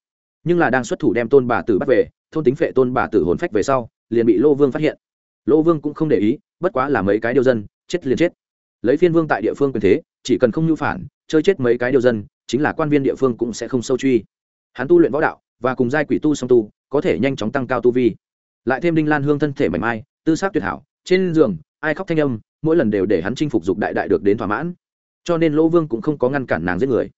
Nhưng là đang xuất thủ đem tôn bà tử bắt về, thôn tính phệ tôn bà tử hồn phách về sau, liền bị lô vương phát hiện. Lô vương cũng không để ý, bất quá là mấy cái điều dân, chết liền chết. Lấy phiên vương tại địa phương quyền thế, chỉ cần không nhu phản, chơi chết mấy cái điều dân, chính là quan viên địa phương cũng sẽ không sâu truy. Hắn tu luyện võ đạo, và cùng giai quỷ tu song tu, có thể nhanh chóng tăng cao tu vi. Lại thêm đinh lan hương thân thể mảnh mai tư xác tuyệt hảo, trên giường, ai khóc thanh âm, mỗi lần đều để hắn chinh phục dục đại đại được đến thỏa mãn. Cho nên lỗ vương cũng không có ngăn cản nàng giết người.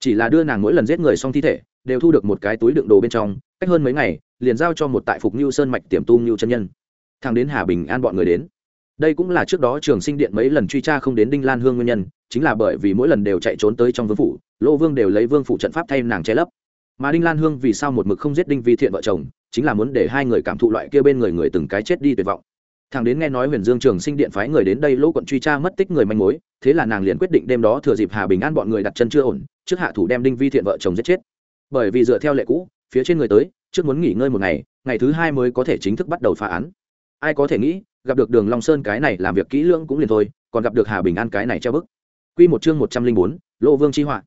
Chỉ là đưa nàng mỗi lần giết người xong thi thể, đều thu được một cái túi đựng đồ bên trong, cách hơn mấy ngày, liền giao cho một tại phục như sơn mạch tiềm tu như chân nhân. Thằng đến hà bình an bọn người đến. Đây cũng là trước đó trường sinh điện mấy lần truy tra không đến đinh lan hương nguyên nhân, chính là bởi vì mỗi lần đều chạy trốn tới trong vương phủ, lỗ vương đều lấy vương phủ trận pháp thay nàng che lấp. Mà đinh lan hương vì sao một mực không giết đinh vi thiện vợ chồng, chính là muốn để hai người cảm thụ loại kia bên người người từng cái chết đi tuyệt vọng thằng đến nghe nói huyền dương trường sinh điện phái người đến đây lỗ quận truy tra mất tích người manh mối, thế là nàng liền quyết định đêm đó thừa dịp hà bình an bọn người đặt chân chưa ổn, trước hạ thủ đem đinh vi thiện vợ chồng giết chết. Bởi vì dựa theo lệ cũ, phía trên người tới, trước muốn nghỉ ngơi một ngày ngày thứ hai mới có thể chính thức bắt đầu phá án. Ai có thể nghĩ, gặp được đường long sơn cái này làm việc kỹ lưỡng cũng liền thôi, còn gặp được hà bình an cái này treo bức. Quy một chương một trăm linh bốn, lỗ vương chi họa.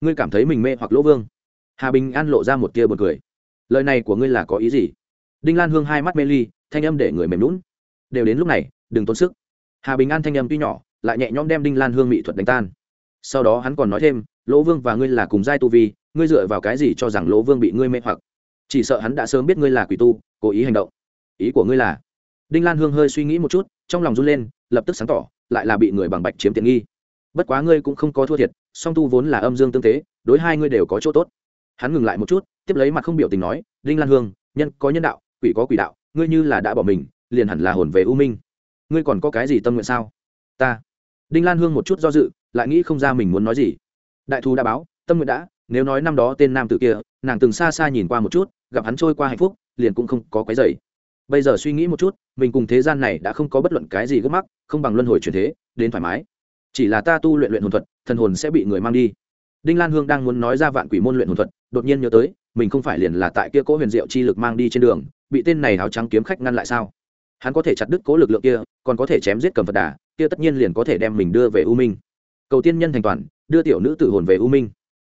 Ngươi cảm thấy mình mê hoặc lỗ vương? Hà bình an lộ ra một tia buồn cười. Lời này của ngươi là có ý gì? Đinh lan hương hai mắt mê ly, thanh âm để người mềm lún đều đến lúc này, đừng tốn sức. Hà bình an thanh âm tuy nhỏ, lại nhẹ nhõm đem đinh lan hương mỹ thuật đánh tan. Sau đó hắn còn nói thêm, lỗ vương và ngươi là cùng giai tu vi, ngươi dựa vào cái gì cho rằng lỗ vương bị ngươi mê hoặc? Chỉ sợ hắn đã sớm biết ngươi là quỷ tu, cố ý hành động. Ý của ngươi là? Đinh lan hương hơi suy nghĩ một chút, trong lòng run lên, lập tức sáng tỏ, lại là bị người bằng bạch chiếm tiện nghi. Bất quá ngươi cũng không có thua thiệt, song tu vốn là âm dương tương tế, đối hai ngươi đều có chỗ tốt. Hắn ngừng lại một chút, tiếp lấy mặt không biểu tình nói, đinh lan hương, nhân có nhân đạo, quỷ có quỷ đạo, ngươi như là đã bỏ mình liền hẳn là hồn về u minh. Ngươi còn có cái gì tâm nguyện sao? Ta. Đinh lan hương một chút do dự, lại nghĩ không ra mình muốn nói gì. Đại thù đã báo, tâm nguyện đã, nếu nói năm đó tên nam tử kia, nàng từng xa xa nhìn qua một chút, gặp hắn trôi qua hạnh phúc, liền cũng không có cái dày bây giờ suy nghĩ một chút, mình cùng thế gian này đã không có bất luận cái gì gấp mắc, không bằng luân hồi truyền thế, đến thoải mái. Chỉ là ta tu luyện luyện hồn thuật, thần hồn sẽ bị người mang đi. Đinh lan hương đang muốn nói ra vạn quỷ môn luyện hồn thuật, đột nhiên nhớ tới, mình không phải liền là tại kia cố huyền diệu chi lực mang đi trên đường, bị tên này áo trắng kiếm khách ngăn lại sao? Hắn có thể chặt đứt cố lực lượng kia, còn có thể chém giết cầm phật đà, kia tất nhiên liền có thể đem mình đưa về u minh. Cầu tiên nhân thành toàn, đưa tiểu nữ tử hồn về u minh.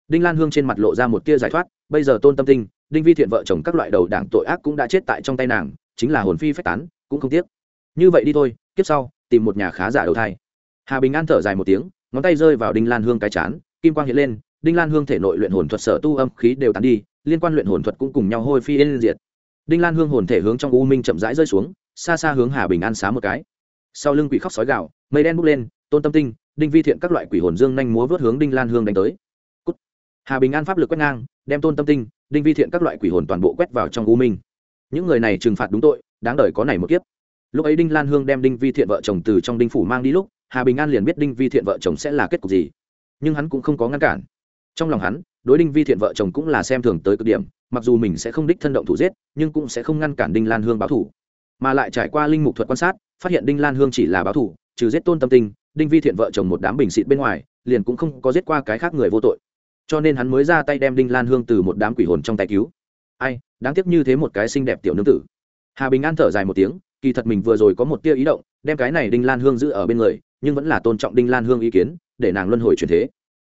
Đinh lan hương trên mặt lộ ra một tia giải thoát, bây giờ tôn tâm tinh, đinh vi thiện vợ chồng các loại đầu đảng tội ác cũng đã chết tại trong tay nàng, chính là hồn phi phách tán, cũng không tiếc. Như vậy đi thôi, kiếp sau, tìm một nhà khá giả đầu thai. Hà bình an thở dài một tiếng, ngón tay rơi vào đinh lan hương cái chán, kim quang hiện lên, đinh lan hương thể nội luyện hồn thuật sở tu âm khí đều tán đi, liên quan luyện hồn thuật cũng cùng nhau hôi phi yên diệt. Đinh lan hương hồn thể hướng trong u minh chậm rãi rơi xuống xa xa hướng hà bình an xá một cái. Sau lưng quỷ khóc sói gạo mây đen bốc lên, tôn tâm tinh, đinh vi thiện các loại quỷ hồn dương nhanh múa vớt hướng đinh lan hương đánh tới. Hà bình an pháp lực quét ngang, đem tôn tâm tinh, đinh vi thiện các loại quỷ hồn toàn bộ quét vào trong u minh. Những người này trừng phạt đúng tội, đáng đời có này một kiếp. Lúc ấy đinh lan hương đem đinh vi thiện vợ chồng từ trong đinh phủ mang đi lúc, hà bình an liền biết đinh vi thiện vợ chồng sẽ là kết cục gì. Nhưng hắn cũng không có ngăn cản. Trong lòng hắn, đối đinh vi thiện vợ chồng cũng là xem thường tới cực điểm, mặc dù mình sẽ không đích thân động thủ giết, nhưng cũng sẽ không ngăn cản đinh lan hương báo thủ mà lại trải qua linh mục thuật quan sát, phát hiện đinh lan hương chỉ là báo thủ, trừ giết tôn tâm tinh, đinh vi thiện vợ chồng một đám bình xịt bên ngoài, liền cũng không có giết qua cái khác người vô tội. Cho nên hắn mới ra tay đem đinh lan hương từ một đám quỷ hồn trong tay cứu. Ai, đáng tiếc như thế một cái xinh đẹp tiểu nương tử. Hà bình an thở dài một tiếng, kỳ thật mình vừa rồi có một tia ý động, đem cái này đinh lan hương giữ ở bên người, nhưng vẫn là tôn trọng đinh lan hương ý kiến, để nàng luân hồi truyền thế.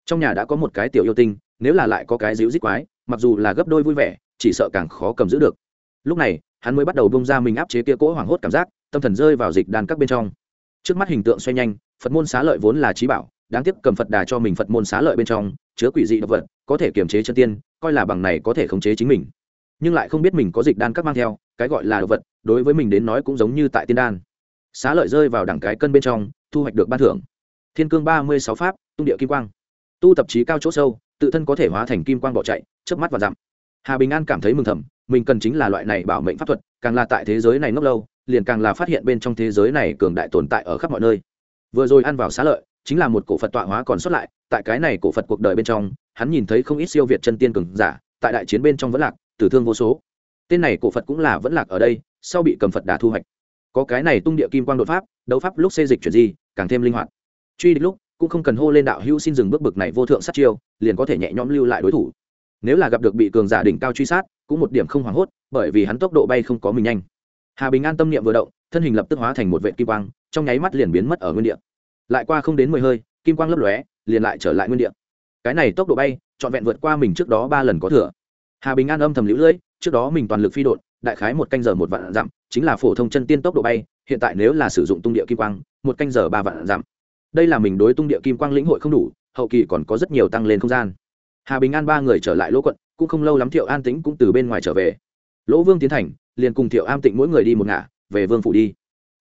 Trong nhà đã có một cái tiểu yêu tinh, nếu là lại có cái díu dít quái, mặc dù là gấp đôi vui vẻ, chỉ sợ càng khó cầm giữ được. Lúc này hắn mới bắt đầu bông ra mình áp chế kia cỗ hoảng hốt cảm giác, tâm thần rơi vào dịch đàn các bên trong. Trước mắt hình tượng xoay nhanh, phật môn xá lợi vốn là trí bảo, đáng tiếc cầm phật đà cho mình phật môn xá lợi bên trong, chứa quỷ dị độc vật, có thể kiềm chế chân tiên, coi là bằng này có thể khống chế chính mình. Nhưng lại không biết mình có dịch đan các mang theo, cái gọi là độc vật, đối với mình đến nói cũng giống như tại tiên đan. Xá lợi rơi vào đẳng cái cân bên trong, thu hoạch được ban thưởng. Thiên cương ba mươi sáu pháp, tung địa kim quang. Tu tập trí cao chỗ sâu, tự thân có thể hóa thành kim quang bỏ chạy trước mắt và dặm hà bình an cảm thấy mừng thầm mình cần chính là loại này bảo mệnh pháp thuật càng là tại thế giới này ngốc lâu liền càng là phát hiện bên trong thế giới này cường đại tồn tại ở khắp mọi nơi. Vừa rồi ăn vào xá lợi chính là một cổ phật tọa hóa còn xuất lại tại cái này cổ phật cuộc đời bên trong hắn nhìn thấy không ít siêu việt chân tiên cường giả tại đại chiến bên trong vẫn lạc tử thương vô số. Tên này cổ phật cũng là vẫn lạc ở đây sau bị cầm phật đà thu hoạch. Có cái này tung địa kim quang đột pháp đấu pháp lúc xê dịch chuyển di, càng thêm linh hoạt. Truy địch lúc cũng không cần hô lên đạo hữu xin dừng bước bực này vô thượng sát chiêu liền có thể nhẹ nhõm lưu lại đối thủ nếu là gặp được bị cường giả đỉnh cao truy sát, cũng một điểm không hoảng hốt, bởi vì hắn tốc độ bay không có mình nhanh. Hà bình an tâm niệm vừa động, thân hình lập tức hóa thành một vệ kim quang, trong nháy mắt liền biến mất ở nguyên địa. Lại qua không đến mười hơi, kim quang lấp lóe, liền lại trở lại nguyên địa. Cái này tốc độ bay, trọn vẹn vượt qua mình trước đó ba lần có thừa. Hà bình an âm thầm lũ lưỡi, trước đó mình toàn lực phi đột đại khái một canh giờ một vạn dặm, chính là phổ thông chân tiên tốc độ bay, hiện tại nếu là sử dụng tung địa kim quang, một canh giờ ba vạn dặm. Đây là mình đối tung địa kim quang lĩnh hội không đủ, hậu kỳ còn có rất nhiều tăng lên không gian hà bình an ba người trở lại lỗ quận, cũng không lâu lắm thiệu an tĩnh cũng từ bên ngoài trở về. Lỗ vương tiến thành, liền cùng thiệu An tịnh mỗi người đi một ngả, về vương phủ đi.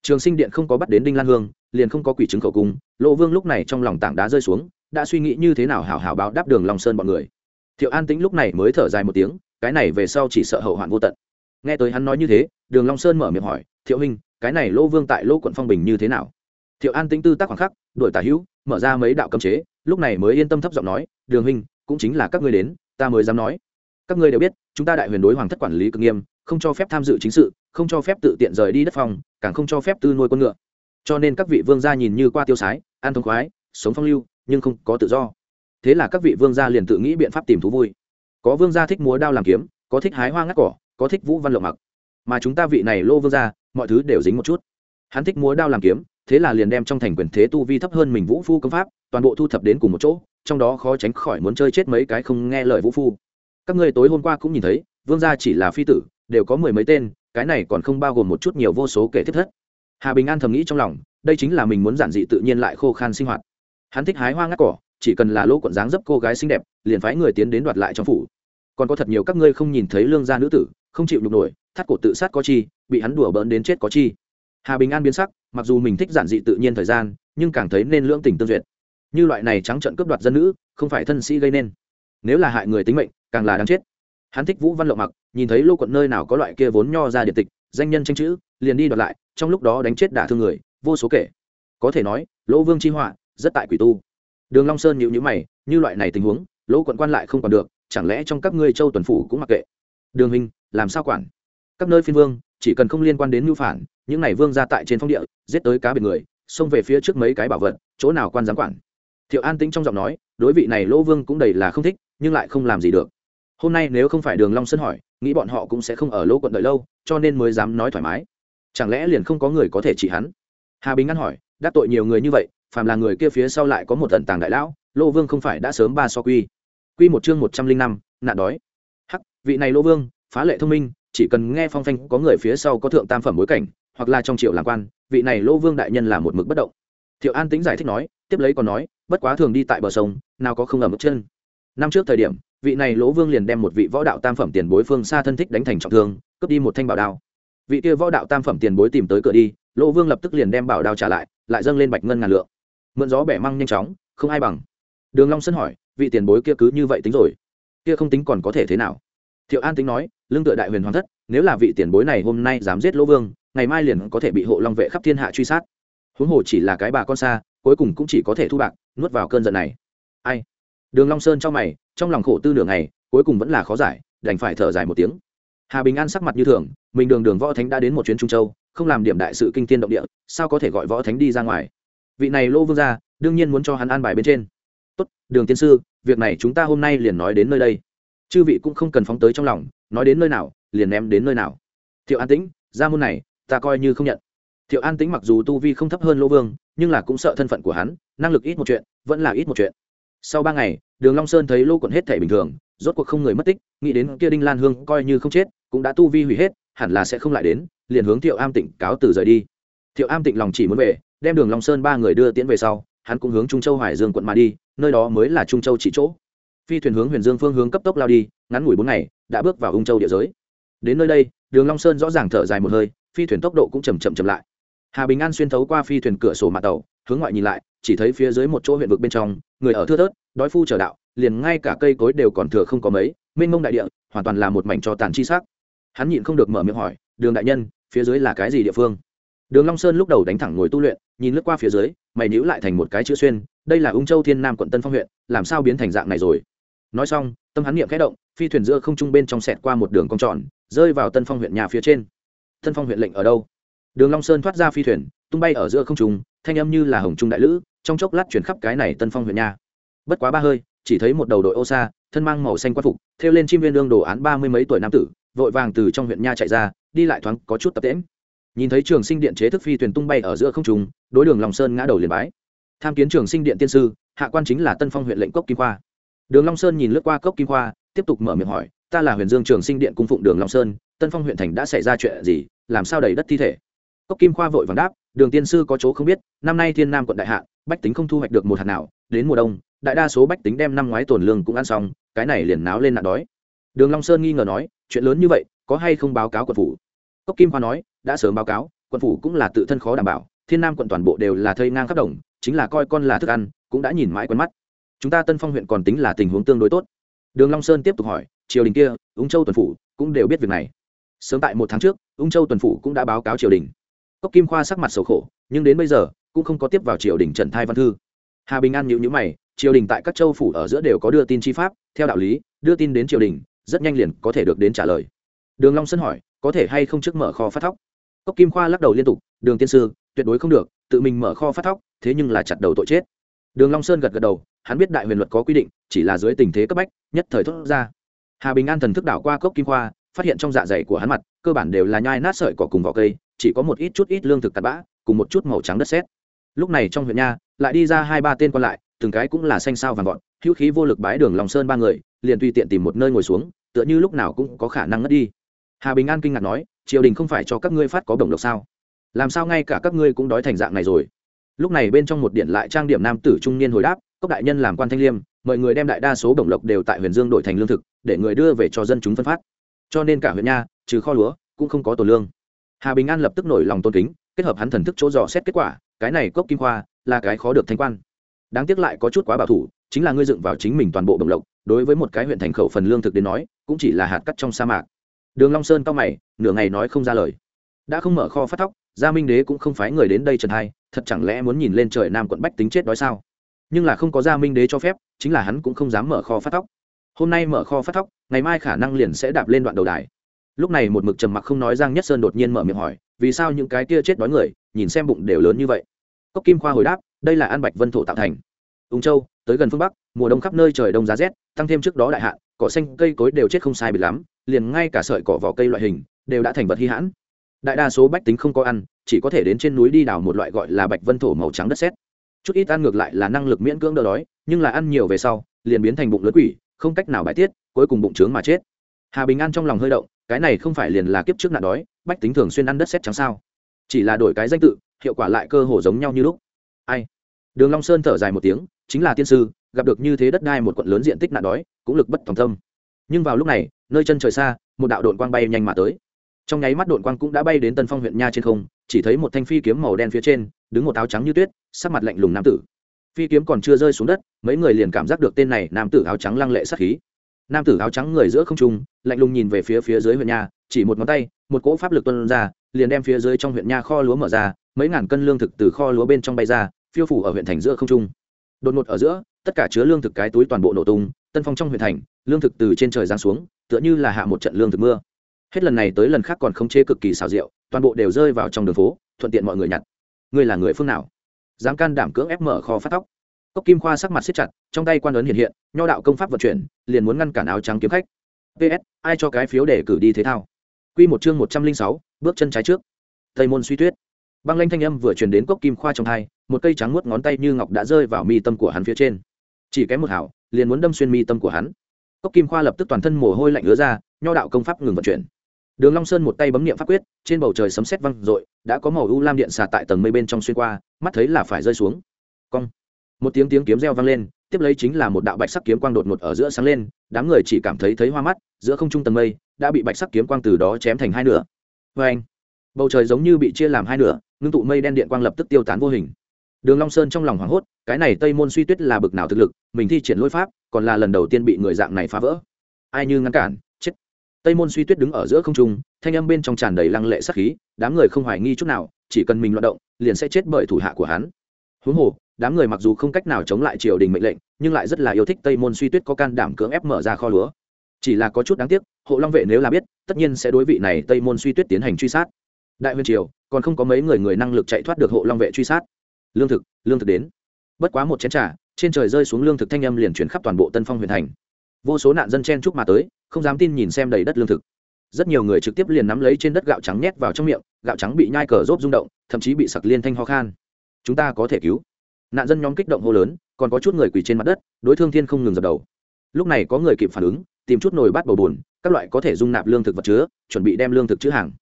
Trường sinh điện không có bắt đến đinh lan hương, liền không có quỷ chứng khẩu cung, lỗ vương lúc này trong lòng tảng đá rơi xuống, đã suy nghĩ như thế nào hảo hảo báo đáp đường long sơn bọn người. Thiệu an tĩnh lúc này mới thở dài một tiếng, cái này về sau chỉ sợ hậu hoạn vô tận. Nghe tới hắn nói như thế, đường long sơn mở miệng hỏi, thiệu huynh, cái này lỗ vương tại lỗ quận phong bình như thế nào? Thiệu an tĩnh tư tác khoảng khắc, đuổi tả hữu, mở ra mấy đạo cấm chế, lúc này mới yên tâm thấp giọng nói, đường huynh cũng chính là các ngươi đến, ta mới dám nói. Các ngươi đều biết, chúng ta đại huyền đối hoàng thất quản lý cực nghiêm, không cho phép tham dự chính sự, không cho phép tự tiện rời đi đất phòng, càng không cho phép tư nuôi con ngựa. Cho nên các vị vương gia nhìn như qua tiêu sái an thông khoái, sống phong lưu, nhưng không có tự do. Thế là các vị vương gia liền tự nghĩ biện pháp tìm thú vui. Có vương gia thích múa đao làm kiếm, có thích hái hoa ngắt cỏ, có thích vũ văn lộng mặc. Mà chúng ta vị này lô vương gia, mọi thứ đều dính một chút. Hắn thích múa đao làm kiếm, thế là liền đem trong thành quyền thế tu vi thấp hơn mình vũ phu công pháp, toàn bộ thu thập đến cùng một chỗ trong đó khó tránh khỏi muốn chơi chết mấy cái không nghe lời vũ phu. Các ngươi tối hôm qua cũng nhìn thấy, vương gia chỉ là phi tử, đều có mười mấy tên, cái này còn không bao gồm một chút nhiều vô số kể thiết thất. Hà bình an thầm nghĩ trong lòng, đây chính là mình muốn giản dị tự nhiên lại khô khan sinh hoạt. Hắn thích hái hoa ngắt cỏ, chỉ cần là lỗ quận dáng dấp cô gái xinh đẹp, liền phái người tiến đến đoạt lại trong phủ. Còn có thật nhiều các ngươi không nhìn thấy lương gia nữ tử, không chịu nhục nổi, thắt cổ tự sát có chi, bị hắn đùa bỡn đến chết có chi. Hà bình an biến sắc, mặc dù mình thích giản dị tự nhiên thời gian, nhưng càng thấy nên lưỡng tình tương duyệt như loại này trắng trận cướp đoạt dân nữ, không phải thân sĩ gây nên. Nếu là hại người tính mệnh, càng là đáng chết. Hắn thích vũ văn lộng mặc, nhìn thấy lô quận nơi nào có loại kia vốn nho ra điện tịch, danh nhân tranh chữ, liền đi đoạt lại, trong lúc đó đánh chết đả thương người, vô số kể. Có thể nói, lỗ vương chi họa, rất tại quỷ tu. Đường long sơn nhịu nhữ mày, như loại này tình huống, lỗ quận quan lại không còn được, chẳng lẽ trong các ngươi châu tuần phủ cũng mặc kệ? Đường hình làm sao quản? Các nơi phiên vương, chỉ cần không liên quan đến mưu phản, những này vương ra tại trên phong địa, giết tới cá biệt người, xông về phía trước mấy cái bảo vật, chỗ nào quan giám quản? Thiệu an tĩnh trong giọng nói, đối vị này lỗ vương cũng đầy là không thích, nhưng lại không làm gì được. Hôm nay nếu không phải đường long sơn hỏi, nghĩ bọn họ cũng sẽ không ở lỗ quận đợi lâu, cho nên mới dám nói thoải mái. Chẳng lẽ liền không có người có thể trị hắn? Hà bình ngăn hỏi, đắc tội nhiều người như vậy, phàm là người kia phía sau lại có một tận tàng đại lão lỗ vương không phải đã sớm ba so quy. Quy một chương một trăm linh năm, nạn đói. Hắc, vị này lỗ vương, phá lệ thông minh, chỉ cần nghe phong phanh có người phía sau có thượng tam phẩm bối cảnh, hoặc là trong triệu làm quan, vị này lỗ vương đại nhân là một mực bất động. Thiệu an tính giải thích nói, tiếp lấy còn nói bất quá thường đi tại bờ sông, nào có không ở mức chân. Năm trước thời điểm, vị này lỗ vương liền đem một vị võ đạo tam phẩm tiền bối phương xa thân thích đánh thành trọng thương, cướp đi một thanh bảo đao. Vị kia võ đạo tam phẩm tiền bối tìm tới cửa đi, lỗ vương lập tức liền đem bảo đao trả lại lại dâng lên bạch ngân ngàn lượng. Mượn gió bẻ măng nhanh chóng, không ai bằng. Đường long sân hỏi, vị tiền bối kia cứ như vậy tính rồi? Kia không tính còn có thể thế nào? Thiệu an tính nói lương tựa đại huyền hoàng thất, nếu là vị tiền bối này hôm nay dám giết lỗ vương, ngày mai liền có thể bị hộ long vệ khắp thiên hạ truy sát. Huống hồ chỉ là cái bà con xa cuối cùng cũng chỉ có thể thu bạc, nuốt vào cơn giận này. Ai? Đường long sơn trong mày, trong lòng khổ tư nửa ngày, cuối cùng vẫn là khó giải, đành phải thở dài một tiếng. Hà bình an sắc mặt như thường, mình đường đường võ thánh đã đến một chuyến trung châu, không làm điểm đại sự kinh thiên động địa, sao có thể gọi võ thánh đi ra ngoài? Vị này lô vương gia, đương nhiên muốn cho hắn an bài bên trên. Tốt, đường tiên sư, việc này chúng ta hôm nay liền nói đến nơi đây. Chư vị cũng không cần phóng tới trong lòng, nói đến nơi nào, liền ném đến nơi nào. Thiệu an tĩnh, ra môn này, ta coi như không nhận thiệu an tĩnh mặc dù tu vi không thấp hơn lô vương, nhưng là cũng sợ thân phận của hắn, năng lực ít một chuyện, vẫn là ít một chuyện. Sau ba ngày, đường long sơn thấy lô quận hết thể bình thường, rốt cuộc không người mất tích, nghĩ đến kia đinh lan hương coi như không chết, cũng đã tu vi hủy hết, hẳn là sẽ không lại đến, liền hướng thiệu am tĩnh cáo từ rời đi. Thiệu am tĩnh lòng chỉ muốn về, đem đường long sơn ba người đưa tiễn về sau, hắn cũng hướng trung châu Hải dương quận mà đi, nơi đó mới là trung châu chỉ chỗ. Phi thuyền hướng huyền dương phương hướng cấp tốc lao đi, ngắn ngủi bốn ngày, đã bước vào ung châu địa giới. Đến nơi đây, đường long sơn rõ ràng thở dài một hơi, phi thuyền tốc độ cũng chậm chậm chậm lại hà bình an xuyên thấu qua phi thuyền cửa sổ mặt tàu, hướng ngoại nhìn lại, chỉ thấy phía dưới một chỗ huyện vực bên trong, người ở thưa thớt, đói phu chờ đạo, liền ngay cả cây cối đều còn thừa không có mấy, mênh mông đại địa, hoàn toàn là một mảnh cho tàn chi sắc. Hắn nhịn không được mở miệng hỏi, đường đại nhân, phía dưới là cái gì địa phương? Đường long sơn lúc đầu đánh thẳng ngồi tu luyện, nhìn lướt qua phía dưới, mày nhíu lại thành một cái chữ xuyên, đây là ung châu thiên nam quận tân phong huyện, làm sao biến thành dạng này rồi? Nói xong, tâm hắn niệm khẽ động, phi thuyền giữa không trung bên trong sẹt qua một đường cong tròn, rơi vào tân phong huyện nhà phía trên. Tân phong huyện lệnh ở đâu? Đường long sơn thoát ra phi thuyền tung bay ở giữa không trung thanh âm như là hồng trung đại lữ trong chốc lát chuyển khắp cái này tân phong huyện nhà bất quá ba hơi chỉ thấy một đầu đội ô sa, thân mang màu xanh quan phục theo lên chim viên đương đồ án ba mươi mấy tuổi nam tử vội vàng từ trong huyện nha chạy ra đi lại thoáng có chút tập tễm nhìn thấy trường sinh điện chế thức phi thuyền tung bay ở giữa không trung đối đường long sơn ngã đầu liền bái. Tham kiến trường sinh điện tiên sư hạ quan chính là tân phong huyện lệnh cốc kim khoa. Đường long sơn nhìn lướt qua cốc kim khoa tiếp tục mở miệng hỏi ta là huyền dương trường sinh điện cung phụng đường long sơn tân phong huyện thành đã xảy ra chuyện gì làm sao đầy đất thi thể? Cốc kim khoa vội vàng đáp, đường tiên sư có chỗ không biết, năm nay thiên nam quận đại hạ, bách tính không thu hoạch được một hạt nào, đến mùa đông, đại đa số bách tính đem năm ngoái tổn lương cũng ăn xong, cái này liền náo lên nạn đói. Đường long sơn nghi ngờ nói, chuyện lớn như vậy, có hay không báo cáo quận phủ? Cốc kim khoa nói, đã sớm báo cáo, quận phủ cũng là tự thân khó đảm bảo, thiên nam quận toàn bộ đều là thây ngang khắp đồng, chính là coi con là thức ăn, cũng đã nhìn mãi quen mắt. Chúng ta tân phong huyện còn tính là tình huống tương đối tốt. Đường long sơn tiếp tục hỏi, triều đình kia ung châu tuần phủ cũng đều biết việc này. Sớm tại một tháng trước ung châu tuần phủ cũng đã báo cáo triều đình cốc kim khoa sắc mặt sầu khổ, nhưng đến bây giờ, cũng không có tiếp vào triều đình trần thai văn thư. Hà bình an nhịu nhữ mày, triều đình tại các châu phủ ở giữa đều có đưa tin chi pháp, theo đạo lý, đưa tin đến triều đình, rất nhanh liền có thể được đến trả lời. Đường long sơn hỏi, có thể hay không trước mở kho phát thóc? Cốc kim khoa lắc đầu liên tục, đường tiên sư, tuyệt đối không được, tự mình mở kho phát thóc, thế nhưng là chặt đầu tội chết. Đường long sơn gật gật đầu, hắn biết đại huyền luật có quy định, chỉ là dưới tình thế cấp bách, nhất thời thốt ra. Hà bình an thần thức đảo qua cốc kim khoa, phát hiện trong dạ dày của hắn mặt, cơ bản đều là nhai nát sợi cỏ cùng vỏ cây chỉ có một ít chút ít lương thực cặn bã, cùng một chút màu trắng đất sét. Lúc này trong huyện nha, lại đi ra hai ba tên còn lại, từng cái cũng là xanh sao vàng vọt hữu khí vô lực bái đường lòng sơn ba người, liền tùy tiện tìm một nơi ngồi xuống, tựa như lúc nào cũng có khả năng ngất đi. Hà bình an kinh ngạc nói, triều đình không phải cho các ngươi phát có đồng lộc sao? Làm sao ngay cả các ngươi cũng đói thành dạng này rồi? Lúc này bên trong một điện lại trang điểm nam tử trung niên hồi đáp, cốc đại nhân làm quan thanh liêm, mọi người đem đại đa số đồng lộc đều tại huyền dương đổi thành lương thực, để người đưa về cho dân chúng phân phát. Cho nên cả huyện nha, trừ kho lúa, cũng không có tổ lương hà bình an lập tức nổi lòng tôn kính, kết hợp hắn thần thức chỗ dò xét kết quả, cái này cốc kim khoa là cái khó được thanh quan. Đáng tiếc lại có chút quá bảo thủ, chính là ngươi dựng vào chính mình toàn bộ đồng lộc, đối với một cái huyện thành khẩu phần lương thực đến nói, cũng chỉ là hạt cắt trong sa mạc. Đường long sơn cao mày, nửa ngày nói không ra lời. Đã không mở kho phát thóc, gia minh đế cũng không phái người đến đây trần hai thật chẳng lẽ muốn nhìn lên trời nam quận bách tính chết đói sao? Nhưng là không có gia minh đế cho phép, chính là hắn cũng không dám mở kho phát thóc. Hôm nay mở kho phát thóc, ngày mai khả năng liền sẽ đạp lên đoạn đầu đài lúc này một mực trầm mặc không nói giang nhất sơn đột nhiên mở miệng hỏi, vì sao những cái kia chết đói người, nhìn xem bụng đều lớn như vậy? Cốc kim khoa hồi đáp, đây là an bạch vân thổ tạo thành. Ung châu, tới gần phương bắc, mùa đông khắp nơi trời đông giá rét, tăng thêm trước đó đại hạn, cỏ xanh, cây cối đều chết không sai bị lắm, liền ngay cả sợi cỏ vỏ cây loại hình, đều đã thành vật hy hãn. Đại đa số bách tính không có ăn, chỉ có thể đến trên núi đi đào một loại gọi là bạch vân thổ màu trắng đất sét. Chút ít ăn ngược lại là năng lực miễn cưỡng đỡ đói, nhưng là ăn nhiều về sau, liền biến thành bụng lớn quỷ, không cách nào bài tiết, cuối cùng bụng trướng mà chết. Hà bình an trong lòng hơi động cái này không phải liền là kiếp trước nạn đói, bách tính thường xuyên ăn đất sét trắng sao? Chỉ là đổi cái danh tự, hiệu quả lại cơ hồ giống nhau như lúc. Ai? Đường long sơn thở dài một tiếng, chính là tiên sư, gặp được như thế đất đai một quận lớn diện tích nạn đói, cũng lực bất tòng tâm. Nhưng vào lúc này, nơi chân trời xa, một đạo đội quang bay nhanh mà tới. Trong nháy mắt đội quang cũng đã bay đến tân phong huyện nha trên không, chỉ thấy một thanh phi kiếm màu đen phía trên, đứng một áo trắng như tuyết, sắc mặt lạnh lùng nam tử. Phi kiếm còn chưa rơi xuống đất, mấy người liền cảm giác được tên này nam tử áo trắng lăng lệ sát khí nam tử áo trắng người giữa không trung, lạnh lùng nhìn về phía phía dưới huyện nha, chỉ một ngón tay, một cỗ pháp lực tuân ra, liền đem phía dưới trong huyện nha kho lúa mở ra, mấy ngàn cân lương thực từ kho lúa bên trong bay ra, phiêu phủ ở huyện thành giữa không trung. Đột ngột ở giữa, tất cả chứa lương thực cái túi toàn bộ nổ tung, tân phong trong huyện thành, lương thực từ trên trời giáng xuống, tựa như là hạ một trận lương thực mưa. Hết lần này tới lần khác còn không chế cực kỳ xào rượu toàn bộ đều rơi vào trong đường phố, thuận tiện mọi người nhặt. Ngươi là người phương nào? Dám can đảm cưỡng ép mở kho phát tóc cốc kim khoa sắc mặt siết chặt, trong tay quan ấn hiện hiện, nho đạo công pháp vận chuyển, liền muốn ngăn cản áo trắng kiếm khách. Ps ai cho cái phiếu để cử đi thế thao? Q một chương một trăm linh sáu, bước chân trái trước. Tây môn suy tuyết. Băng lanh thanh âm vừa truyền đến cốc kim khoa trong hai, một cây trắng muốt ngón tay như ngọc đã rơi vào mi tâm của hắn phía trên. Chỉ kém một hảo, liền muốn đâm xuyên mi tâm của hắn. Cốc kim khoa lập tức toàn thân mồ hôi lạnh ứa ra, nho đạo công pháp ngừng vận chuyển. Đường long sơn một tay bấm niệm pháp quyết, trên bầu trời sấm sét vang rội đã có màu u lam điện xà tại tầng mây bên trong xuyên qua, mắt thấy là phải rơi xuống. Cong một tiếng tiếng kiếm reo vang lên, tiếp lấy chính là một đạo bạch sắc kiếm quang đột ngột ở giữa sáng lên, đám người chỉ cảm thấy thấy hoa mắt, giữa không trung tầng mây đã bị bạch sắc kiếm quang từ đó chém thành hai nửa. Vê anh bầu trời giống như bị chia làm hai nửa, ngưng tụ mây đen điện quang lập tức tiêu tán vô hình. Đường long sơn trong lòng hoảng hốt, cái này tây môn suy tuyết là bực nào thực lực, mình thi triển lôi pháp, còn là lần đầu tiên bị người dạng này phá vỡ. Ai như ngăn cản, chết. Tây môn suy tuyết đứng ở giữa không trung, thanh âm bên trong tràn đầy lăng lệ sắc khí, đám người không hoài nghi chút nào, chỉ cần mình loạn động, liền sẽ chết bởi thủ hạ của hắn. Huống hồ đám người mặc dù không cách nào chống lại triều đình mệnh lệnh, nhưng lại rất là yêu thích tây môn suy tuyết có can đảm cưỡng ép mở ra kho lúa. Chỉ là có chút đáng tiếc, hộ long vệ nếu là biết, tất nhiên sẽ đối vị này tây môn suy tuyết tiến hành truy sát. Đại huyền triều, còn không có mấy người người năng lực chạy thoát được hộ long vệ truy sát. Lương thực lương thực đến. Bất quá một chén trà, trên trời rơi xuống lương thực thanh âm liền chuyển khắp toàn bộ tân phong huyền thành. Vô số nạn dân chen chúc mà tới, không dám tin nhìn xem đầy đất lương thực. Rất nhiều người trực tiếp liền nắm lấy trên đất gạo trắng nhét vào trong miệng, gạo trắng bị nhai cờ rốt rung động, thậm chí bị sặc liên thanh ho khan. Chúng ta có thể cứu nạn dân nhóm kích động hô lớn, còn có chút người quỳ trên mặt đất, đối thương thiên không ngừng dập đầu. Lúc này có người kịp phản ứng, tìm chút nồi bát bầu bùn các loại có thể dung nạp lương thực vật chứa, chuẩn bị đem lương thực chữ hàng.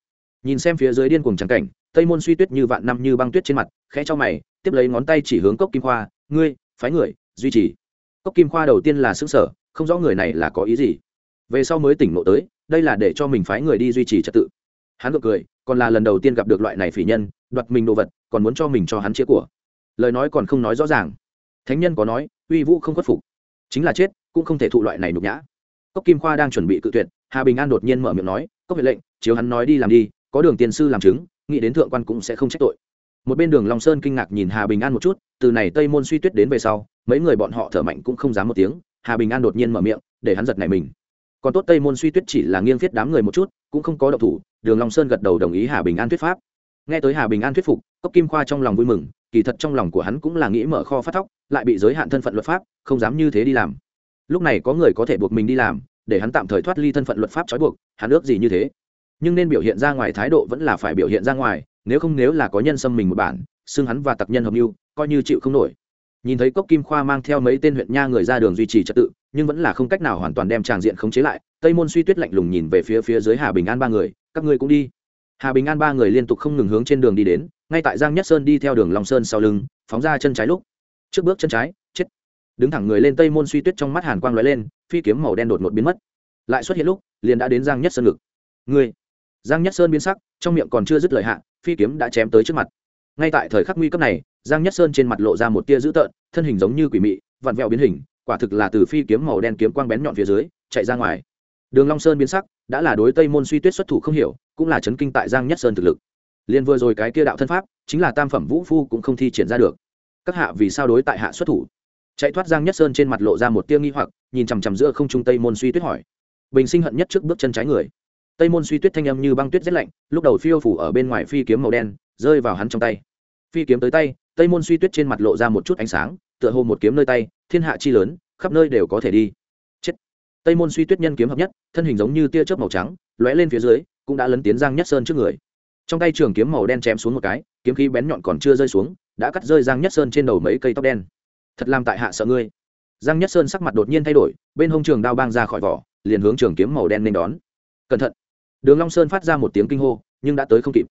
Nhìn xem phía dưới điên cùng trắng cảnh, tây môn suy tuyết như vạn năm như băng tuyết trên mặt, khẽ cho mày, tiếp lấy ngón tay chỉ hướng cốc kim khoa, ngươi, phái người, duy trì. Cốc kim khoa đầu tiên là xứng sở không rõ người này là có ý gì. Về sau mới tỉnh ngộ tới, đây là để cho mình phái người đi duy trì trật tự. Hắn ngược cười, còn là lần đầu tiên gặp được loại này phỉ nhân, đoạt mình đồ vật, còn muốn cho mình cho hắn chia của lời nói còn không nói rõ ràng. Thánh nhân có nói, uy vũ không khuất phục. Chính là chết, cũng không thể thụ loại này nhục nhã. Cốc kim khoa đang chuẩn bị cự tuyệt, hà bình an đột nhiên mở miệng nói, cốc huệ lệnh, chiếu hắn nói đi làm đi, có đường tiền sư làm chứng, nghĩ đến thượng quan cũng sẽ không trách tội. Một bên đường long sơn kinh ngạc nhìn hà bình an một chút, từ này tây môn suy tuyết đến về sau, mấy người bọn họ thở mạnh cũng không dám một tiếng, hà bình an đột nhiên mở miệng, để hắn giật này mình. Còn tốt tây môn suy tuyết chỉ là nghiêng viết đám người một chút, cũng không có động thủ, đường long sơn gật đầu đồng ý hà bình an thuyết pháp. Nghe tới hà bình an thuyết phục, cốc kim khoa trong lòng vui mừng kỳ thật trong lòng của hắn cũng là nghĩ mở kho phát thóc, lại bị giới hạn thân phận luật pháp, không dám như thế đi làm. Lúc này có người có thể buộc mình đi làm, để hắn tạm thời thoát ly thân phận luật pháp trói buộc, hắn ước gì như thế. Nhưng nên biểu hiện ra ngoài thái độ vẫn là phải biểu hiện ra ngoài, nếu không nếu là có nhân xâm mình một bản, xưng hắn và tặc nhân hợp mưu, coi như chịu không nổi. Nhìn thấy cốc kim khoa mang theo mấy tên huyện nha người ra đường duy trì trật tự, nhưng vẫn là không cách nào hoàn toàn đem tràng diện khống chế lại, tây môn suy tuyết lạnh lùng nhìn về phía phía dưới hà bình an ba người, các ngươi cũng đi. Hà bình an ba người liên tục không ngừng hướng trên đường đi đến ngay tại giang nhất sơn đi theo đường long sơn sau lưng, phóng ra chân trái lúc. Trước bước chân trái, chết. Đứng thẳng người lên tây môn suy tuyết trong mắt hàn quang lóe lên, phi kiếm màu đen đột ngột biến mất. Lại xuất hiện lúc, liền đã đến giang nhất sơn ngực. Người. Giang nhất sơn biến sắc, trong miệng còn chưa dứt lời hạ, phi kiếm đã chém tới trước mặt. Ngay tại thời khắc nguy cấp này, giang nhất sơn trên mặt lộ ra một tia dữ tợn, thân hình giống như quỷ mị, vặn vẹo biến hình, quả thực là từ phi kiếm màu đen kiếm quang bén nhọn phía dưới, chạy ra ngoài. Đường long sơn biến sắc, đã là đối tây môn suy tuyết xuất thủ không hiểu, cũng là chấn kinh tại giang nhất sơn thực lực liền vừa rồi cái kia đạo thân pháp, chính là tam phẩm vũ phu cũng không thi triển ra được. Các hạ vì sao đối tại hạ xuất thủ? Chạy thoát giang nhất sơn trên mặt lộ ra một tia nghi hoặc, nhìn chằm chằm giữa không trung tây môn suy tuyết hỏi. Bình sinh hận nhất trước bước chân trái người. Tây môn suy tuyết thanh âm như băng tuyết rét lạnh, lúc đầu phiêu phủ ở bên ngoài phi kiếm màu đen, rơi vào hắn trong tay. Phi kiếm tới tay, tây môn suy tuyết trên mặt lộ ra một chút ánh sáng, tựa hồ một kiếm nơi tay, thiên hạ chi lớn, khắp nơi đều có thể đi. Chết. Tây môn suy tuyết nhân kiếm hợp nhất, thân hình giống như tia chớp màu trắng, lóe lên phía dưới, cũng đã lấn tiến giang nhất sơn trước người trong tay trường kiếm màu đen chém xuống một cái, kiếm khí bén nhọn còn chưa rơi xuống, đã cắt rơi giang nhất sơn trên đầu mấy cây tóc đen. Thật làm tại hạ sợ ngươi. Giang nhất sơn sắc mặt đột nhiên thay đổi, bên hông trường đao bang ra khỏi vỏ, liền hướng trường kiếm màu đen nên đón. Cẩn thận. Đường long sơn phát ra một tiếng kinh hô, nhưng đã tới không kịp.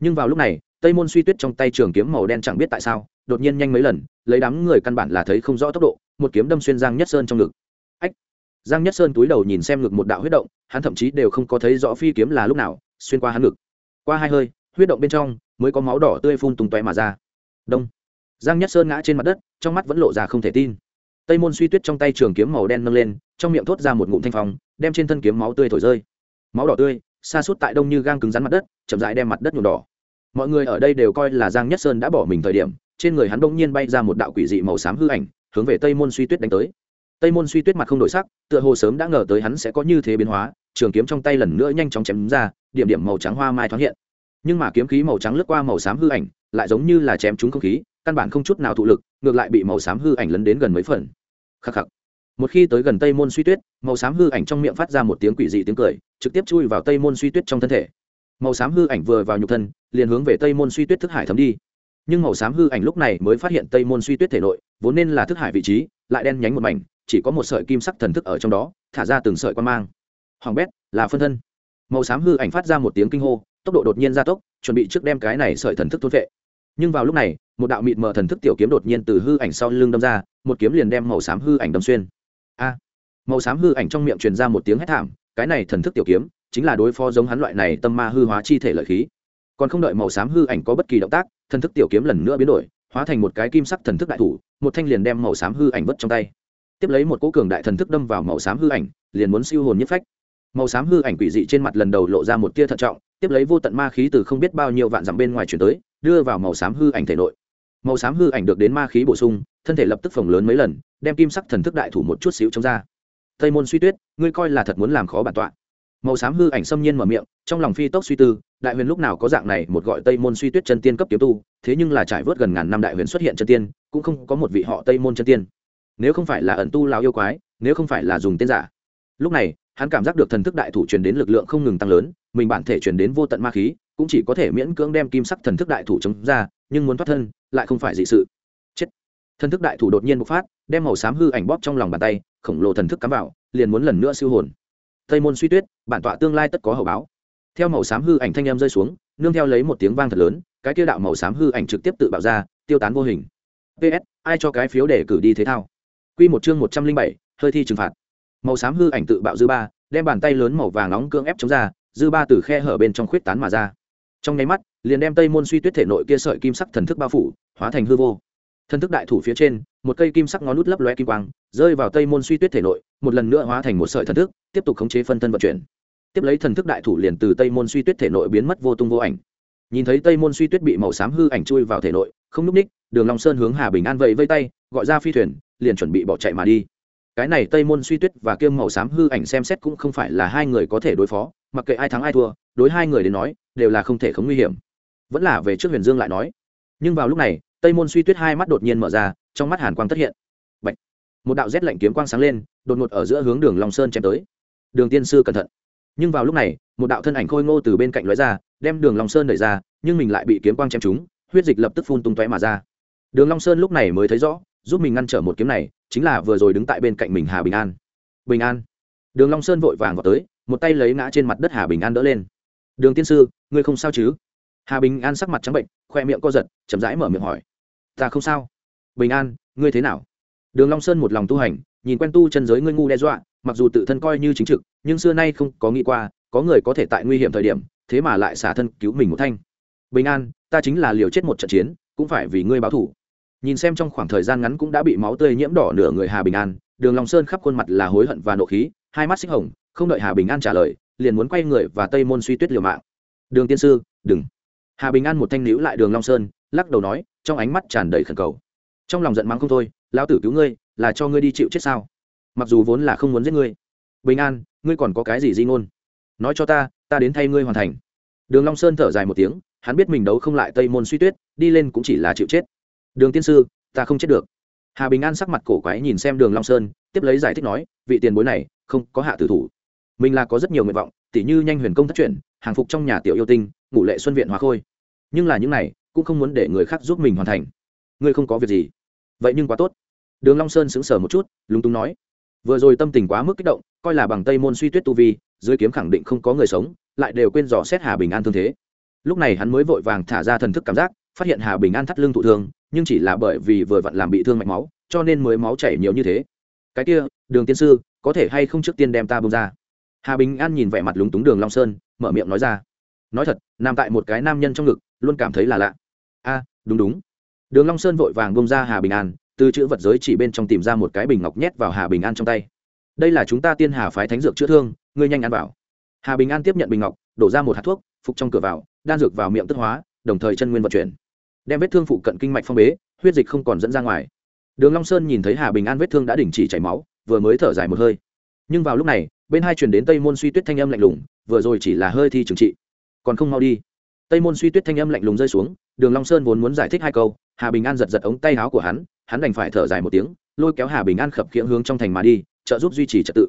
Nhưng vào lúc này, tây môn suy tuyết trong tay trường kiếm màu đen chẳng biết tại sao, đột nhiên nhanh mấy lần, lấy đám người căn bản là thấy không rõ tốc độ, một kiếm đâm xuyên giang nhất sơn trong ngực. Ách. Giang nhất sơn túi đầu nhìn xem ngực một đạo huyết động, hắn thậm chí đều không có thấy rõ phi kiếm là lúc nào, xuyên qua hắn ngực qua hai hơi, huyết động bên trong mới có máu đỏ tươi phun tung tóe mà ra. Đông. Giang nhất sơn ngã trên mặt đất, trong mắt vẫn lộ ra không thể tin. Tây môn suy tuyết trong tay trường kiếm màu đen nâng lên, trong miệng thốt ra một ngụm thanh phong, đem trên thân kiếm máu tươi thổi rơi. Máu đỏ tươi xa suốt tại đông như gang cứng rắn mặt đất, chậm rãi đem mặt đất nhuộm đỏ. Mọi người ở đây đều coi là giang nhất sơn đã bỏ mình thời điểm, trên người hắn đông nhiên bay ra một đạo quỷ dị màu xám hư ảnh, hướng về tây môn suy tuyết đánh tới. Tây môn suy tuyết mặt không đổi sắc, tựa hồ sớm đã ngờ tới hắn sẽ có như thế biến hóa trường kiếm trong tay lần nữa nhanh chóng chém ra, điểm điểm màu trắng hoa mai thoáng hiện. Nhưng mà kiếm khí màu trắng lướt qua màu xám hư ảnh, lại giống như là chém trúng không khí, căn bản không chút nào thụ lực, ngược lại bị màu xám hư ảnh lấn đến gần mấy phần. Khắc khắc. Một khi tới gần tây môn suy tuyết, màu xám hư ảnh trong miệng phát ra một tiếng quỷ dị tiếng cười, trực tiếp chui vào tây môn suy tuyết trong thân thể. Màu xám hư ảnh vừa vào nhục thân, liền hướng về tây môn suy tuyết thức hải thấm đi. Nhưng màu xám hư ảnh lúc này mới phát hiện tây môn suy tuyết thể nội, vốn nên là thức hải vị trí, lại đen nhánh một mảnh, chỉ có một sợi kim sắc thần thức ở trong đó, thả ra từng sợi quan mang hoàng bét, là phân thân. Màu xám hư ảnh phát ra một tiếng kinh hô, tốc độ đột nhiên gia tốc, chuẩn bị trước đem cái này sợi thần thức thốt vệ. Nhưng vào lúc này, một đạo mịt mờ thần thức tiểu kiếm đột nhiên từ hư ảnh sau lưng đâm ra, một kiếm liền đem màu xám hư ảnh đâm xuyên. A! Màu xám hư ảnh trong miệng truyền ra một tiếng hét thảm, cái này thần thức tiểu kiếm, chính là đối phó giống hắn loại này tâm ma hư hóa chi thể lợi khí. Còn không đợi màu xám hư ảnh có bất kỳ động tác, thần thức tiểu kiếm lần nữa biến đổi, hóa thành một cái kim sắc thần thức đại thủ, một thanh liền đem màu xám hư ảnh vất trong tay. Tiếp lấy một cỗ cường đại thần thức đâm vào màu xám hư ảnh, liền muốn siêu hồn nhất phách màu xám hư ảnh quỷ dị trên mặt lần đầu lộ ra một tia thận trọng, tiếp lấy vô tận ma khí từ không biết bao nhiêu vạn dặm bên ngoài chuyển tới, đưa vào màu xám hư ảnh thể nội. Màu xám hư ảnh được đến ma khí bổ sung, thân thể lập tức phồng lớn mấy lần, đem kim sắc thần thức đại thủ một chút xíu chống ra. Tây môn suy tuyết, ngươi coi là thật muốn làm khó bản tọa. Màu xám hư ảnh xâm nhiên mở miệng, trong lòng phi tốc suy tư, đại huyền lúc nào có dạng này một gọi tây môn suy tuyết chân tiên cấp kiếm tu, thế nhưng là trải vớt gần ngàn năm đại huyền xuất hiện chân tiên, cũng không có một vị họ tây môn chân tiên. Nếu không phải là ẩn tu lào yêu quái, nếu không phải là dùng tên giả. Lúc này hắn cảm giác được thần thức đại thủ truyền đến lực lượng không ngừng tăng lớn, mình bản thể truyền đến vô tận ma khí, cũng chỉ có thể miễn cưỡng đem kim sắc thần thức đại thủ chống ra, nhưng muốn thoát thân, lại không phải dị sự. Chết. Thần thức đại thủ đột nhiên bộc phát, đem màu xám hư ảnh bóp trong lòng bàn tay, khổng lồ thần thức cắm vào, liền muốn lần nữa siêu hồn. Tây môn suy tuyết, bản tọa tương lai tất có hậu báo. Theo màu xám hư ảnh thanh em rơi xuống, nương theo lấy một tiếng vang thật lớn, cái kia đạo màu xám hư ảnh trực tiếp tự bạo ra, tiêu tán vô hình. Ps ai cho cái phiếu để cử đi thế thao? Q một chương một trăm linh bảy, hơi thi trừng phạt màu xám hư ảnh tự bạo dư ba, đem bàn tay lớn màu vàng nóng cưỡng ép chống ra, dư ba từ khe hở bên trong khuyết tán mà ra. Trong nháy mắt, liền đem tây môn suy tuyết thể nội kia sợi kim sắc thần thức bao phủ, hóa thành hư vô. Thần thức đại thủ phía trên, một cây kim sắc ngón nút lấp loe kim quang, rơi vào tây môn suy tuyết thể nội, một lần nữa hóa thành một sợi thần thức, tiếp tục khống chế phân thân vận chuyển. Tiếp lấy thần thức đại thủ liền từ tây môn suy tuyết thể nội biến mất vô tung vô ảnh. Nhìn thấy tây môn suy tuyết bị màu xám hư ảnh chui vào thể nội, không núp ních, đường long sơn hướng hà bình an vẫy vây tay, gọi ra phi thuyền, liền chuẩn bị bỏ chạy mà đi cái này tây môn suy tuyết và kiêm màu xám hư ảnh xem xét cũng không phải là hai người có thể đối phó, mặc kệ ai thắng ai thua, đối hai người đến nói, đều là không thể không nguy hiểm. Vẫn là về trước huyền dương lại nói. Nhưng vào lúc này, tây môn suy tuyết hai mắt đột nhiên mở ra, trong mắt hàn quang tất hiện. Bạch. một đạo rét lạnh kiếm quang sáng lên, đột ngột ở giữa hướng đường long sơn chém tới. Đường tiên sư cẩn thận. Nhưng vào lúc này, một đạo thân ảnh khôi ngô từ bên cạnh lóe ra, đem đường long sơn đẩy ra, nhưng mình lại bị kiếm quang chém trúng, huyết dịch lập tức phun tung tóe mà ra. Đường long sơn lúc này mới thấy rõ, giúp mình ngăn trở một kiếm này chính là vừa rồi đứng tại bên cạnh mình hà bình an. Bình an. Đường long sơn vội vàng vào tới, một tay lấy ngã trên mặt đất hà bình an đỡ lên. Đường tiên sư, ngươi không sao chứ? Hà bình an sắc mặt trắng bệnh, khoe miệng co giật, chậm rãi mở miệng hỏi. Ta không sao. Bình an, ngươi thế nào? Đường long sơn một lòng tu hành, nhìn quen tu chân giới ngươi ngu đe dọa, mặc dù tự thân coi như chính trực, nhưng xưa nay không có nghĩ qua, có người có thể tại nguy hiểm thời điểm, thế mà lại xả thân cứu mình một thanh. Bình an, ta chính là liều chết một trận chiến, cũng phải vì ngươi báo thù nhìn xem trong khoảng thời gian ngắn cũng đã bị máu tươi nhiễm đỏ nửa người hà bình an, đường long sơn khắp khuôn mặt là hối hận và nộ khí, hai mắt xích hồng, không đợi hà bình an trả lời, liền muốn quay người và tây môn suy tuyết liều mạng. Đường tiên sư, đừng. Hà bình an một thanh níu lại đường long sơn, lắc đầu nói, trong ánh mắt tràn đầy khẩn cầu. Trong lòng giận mắng không thôi, lão tử cứu ngươi, là cho ngươi đi chịu chết sao? Mặc dù vốn là không muốn giết ngươi. Bình an, ngươi còn có cái gì di ngôn? Nói cho ta ta đến thay ngươi hoàn thành. Đường long sơn thở dài một tiếng, hắn biết mình đấu không lại tây môn suy tuyết, đi lên cũng chỉ là chịu chết đường tiên sư, ta không chết được. Hà bình an sắc mặt cổ quái nhìn xem đường long sơn, tiếp lấy giải thích nói, vị tiền bối này không có hạ tử thủ. Mình là có rất nhiều nguyện vọng, tỉ như nhanh huyền công thất truyền, hàng phục trong nhà tiểu yêu tinh, ngủ lệ xuân viện hóa khôi. Nhưng là những này cũng không muốn để người khác giúp mình hoàn thành. Ngươi không có việc gì. Vậy nhưng quá tốt. Đường long sơn sững sờ một chút, lúng túng nói, vừa rồi tâm tình quá mức kích động, coi là bằng tây môn suy tuyết tu vi, dưới kiếm khẳng định không có người sống, lại đều quên dò xét hà bình an thương thế. Lúc này hắn mới vội vàng thả ra thần thức cảm giác, phát hiện hà bình an thắt lưng thụ thương nhưng chỉ là bởi vì vừa vặn làm bị thương mạch máu, cho nên mới máu chảy nhiều như thế. Cái kia, đường tiên sư, có thể hay không trước tiên đem ta bông ra? Hà bình an nhìn vẻ mặt lúng túng đường long sơn, mở miệng nói ra. Nói thật, nằm tại một cái nam nhân trong ngực, luôn cảm thấy là lạ. A, đúng đúng. Đường long sơn vội vàng bông ra hà bình an, từ chữ vật giới chỉ bên trong tìm ra một cái bình ngọc nhét vào hà bình an trong tay. Đây là chúng ta tiên hà phái thánh dược chữa thương, ngươi nhanh ăn vào. Hà bình an tiếp nhận bình ngọc, đổ ra một hạt thuốc, phục trong cửa vào, đan dược vào miệng tức hóa, đồng thời chân nguyên vận chuyển đem vết thương phụ cận kinh mạch phong bế, huyết dịch không còn dẫn ra ngoài. Đường long sơn nhìn thấy hà bình an vết thương đã đình chỉ chảy máu, vừa mới thở dài một hơi. Nhưng vào lúc này, bên hai truyền đến tây môn suy tuyết thanh âm lạnh lùng, vừa rồi chỉ là hơi thi trừng trị. Còn không mau đi. Tây môn suy tuyết thanh âm lạnh lùng rơi xuống, đường long sơn vốn muốn giải thích hai câu, hà bình an giật giật ống tay áo của hắn hắn đành phải thở dài một tiếng, lôi kéo hà bình an khập khiễng hướng trong thành mà đi, trợ giúp duy trì trật tự.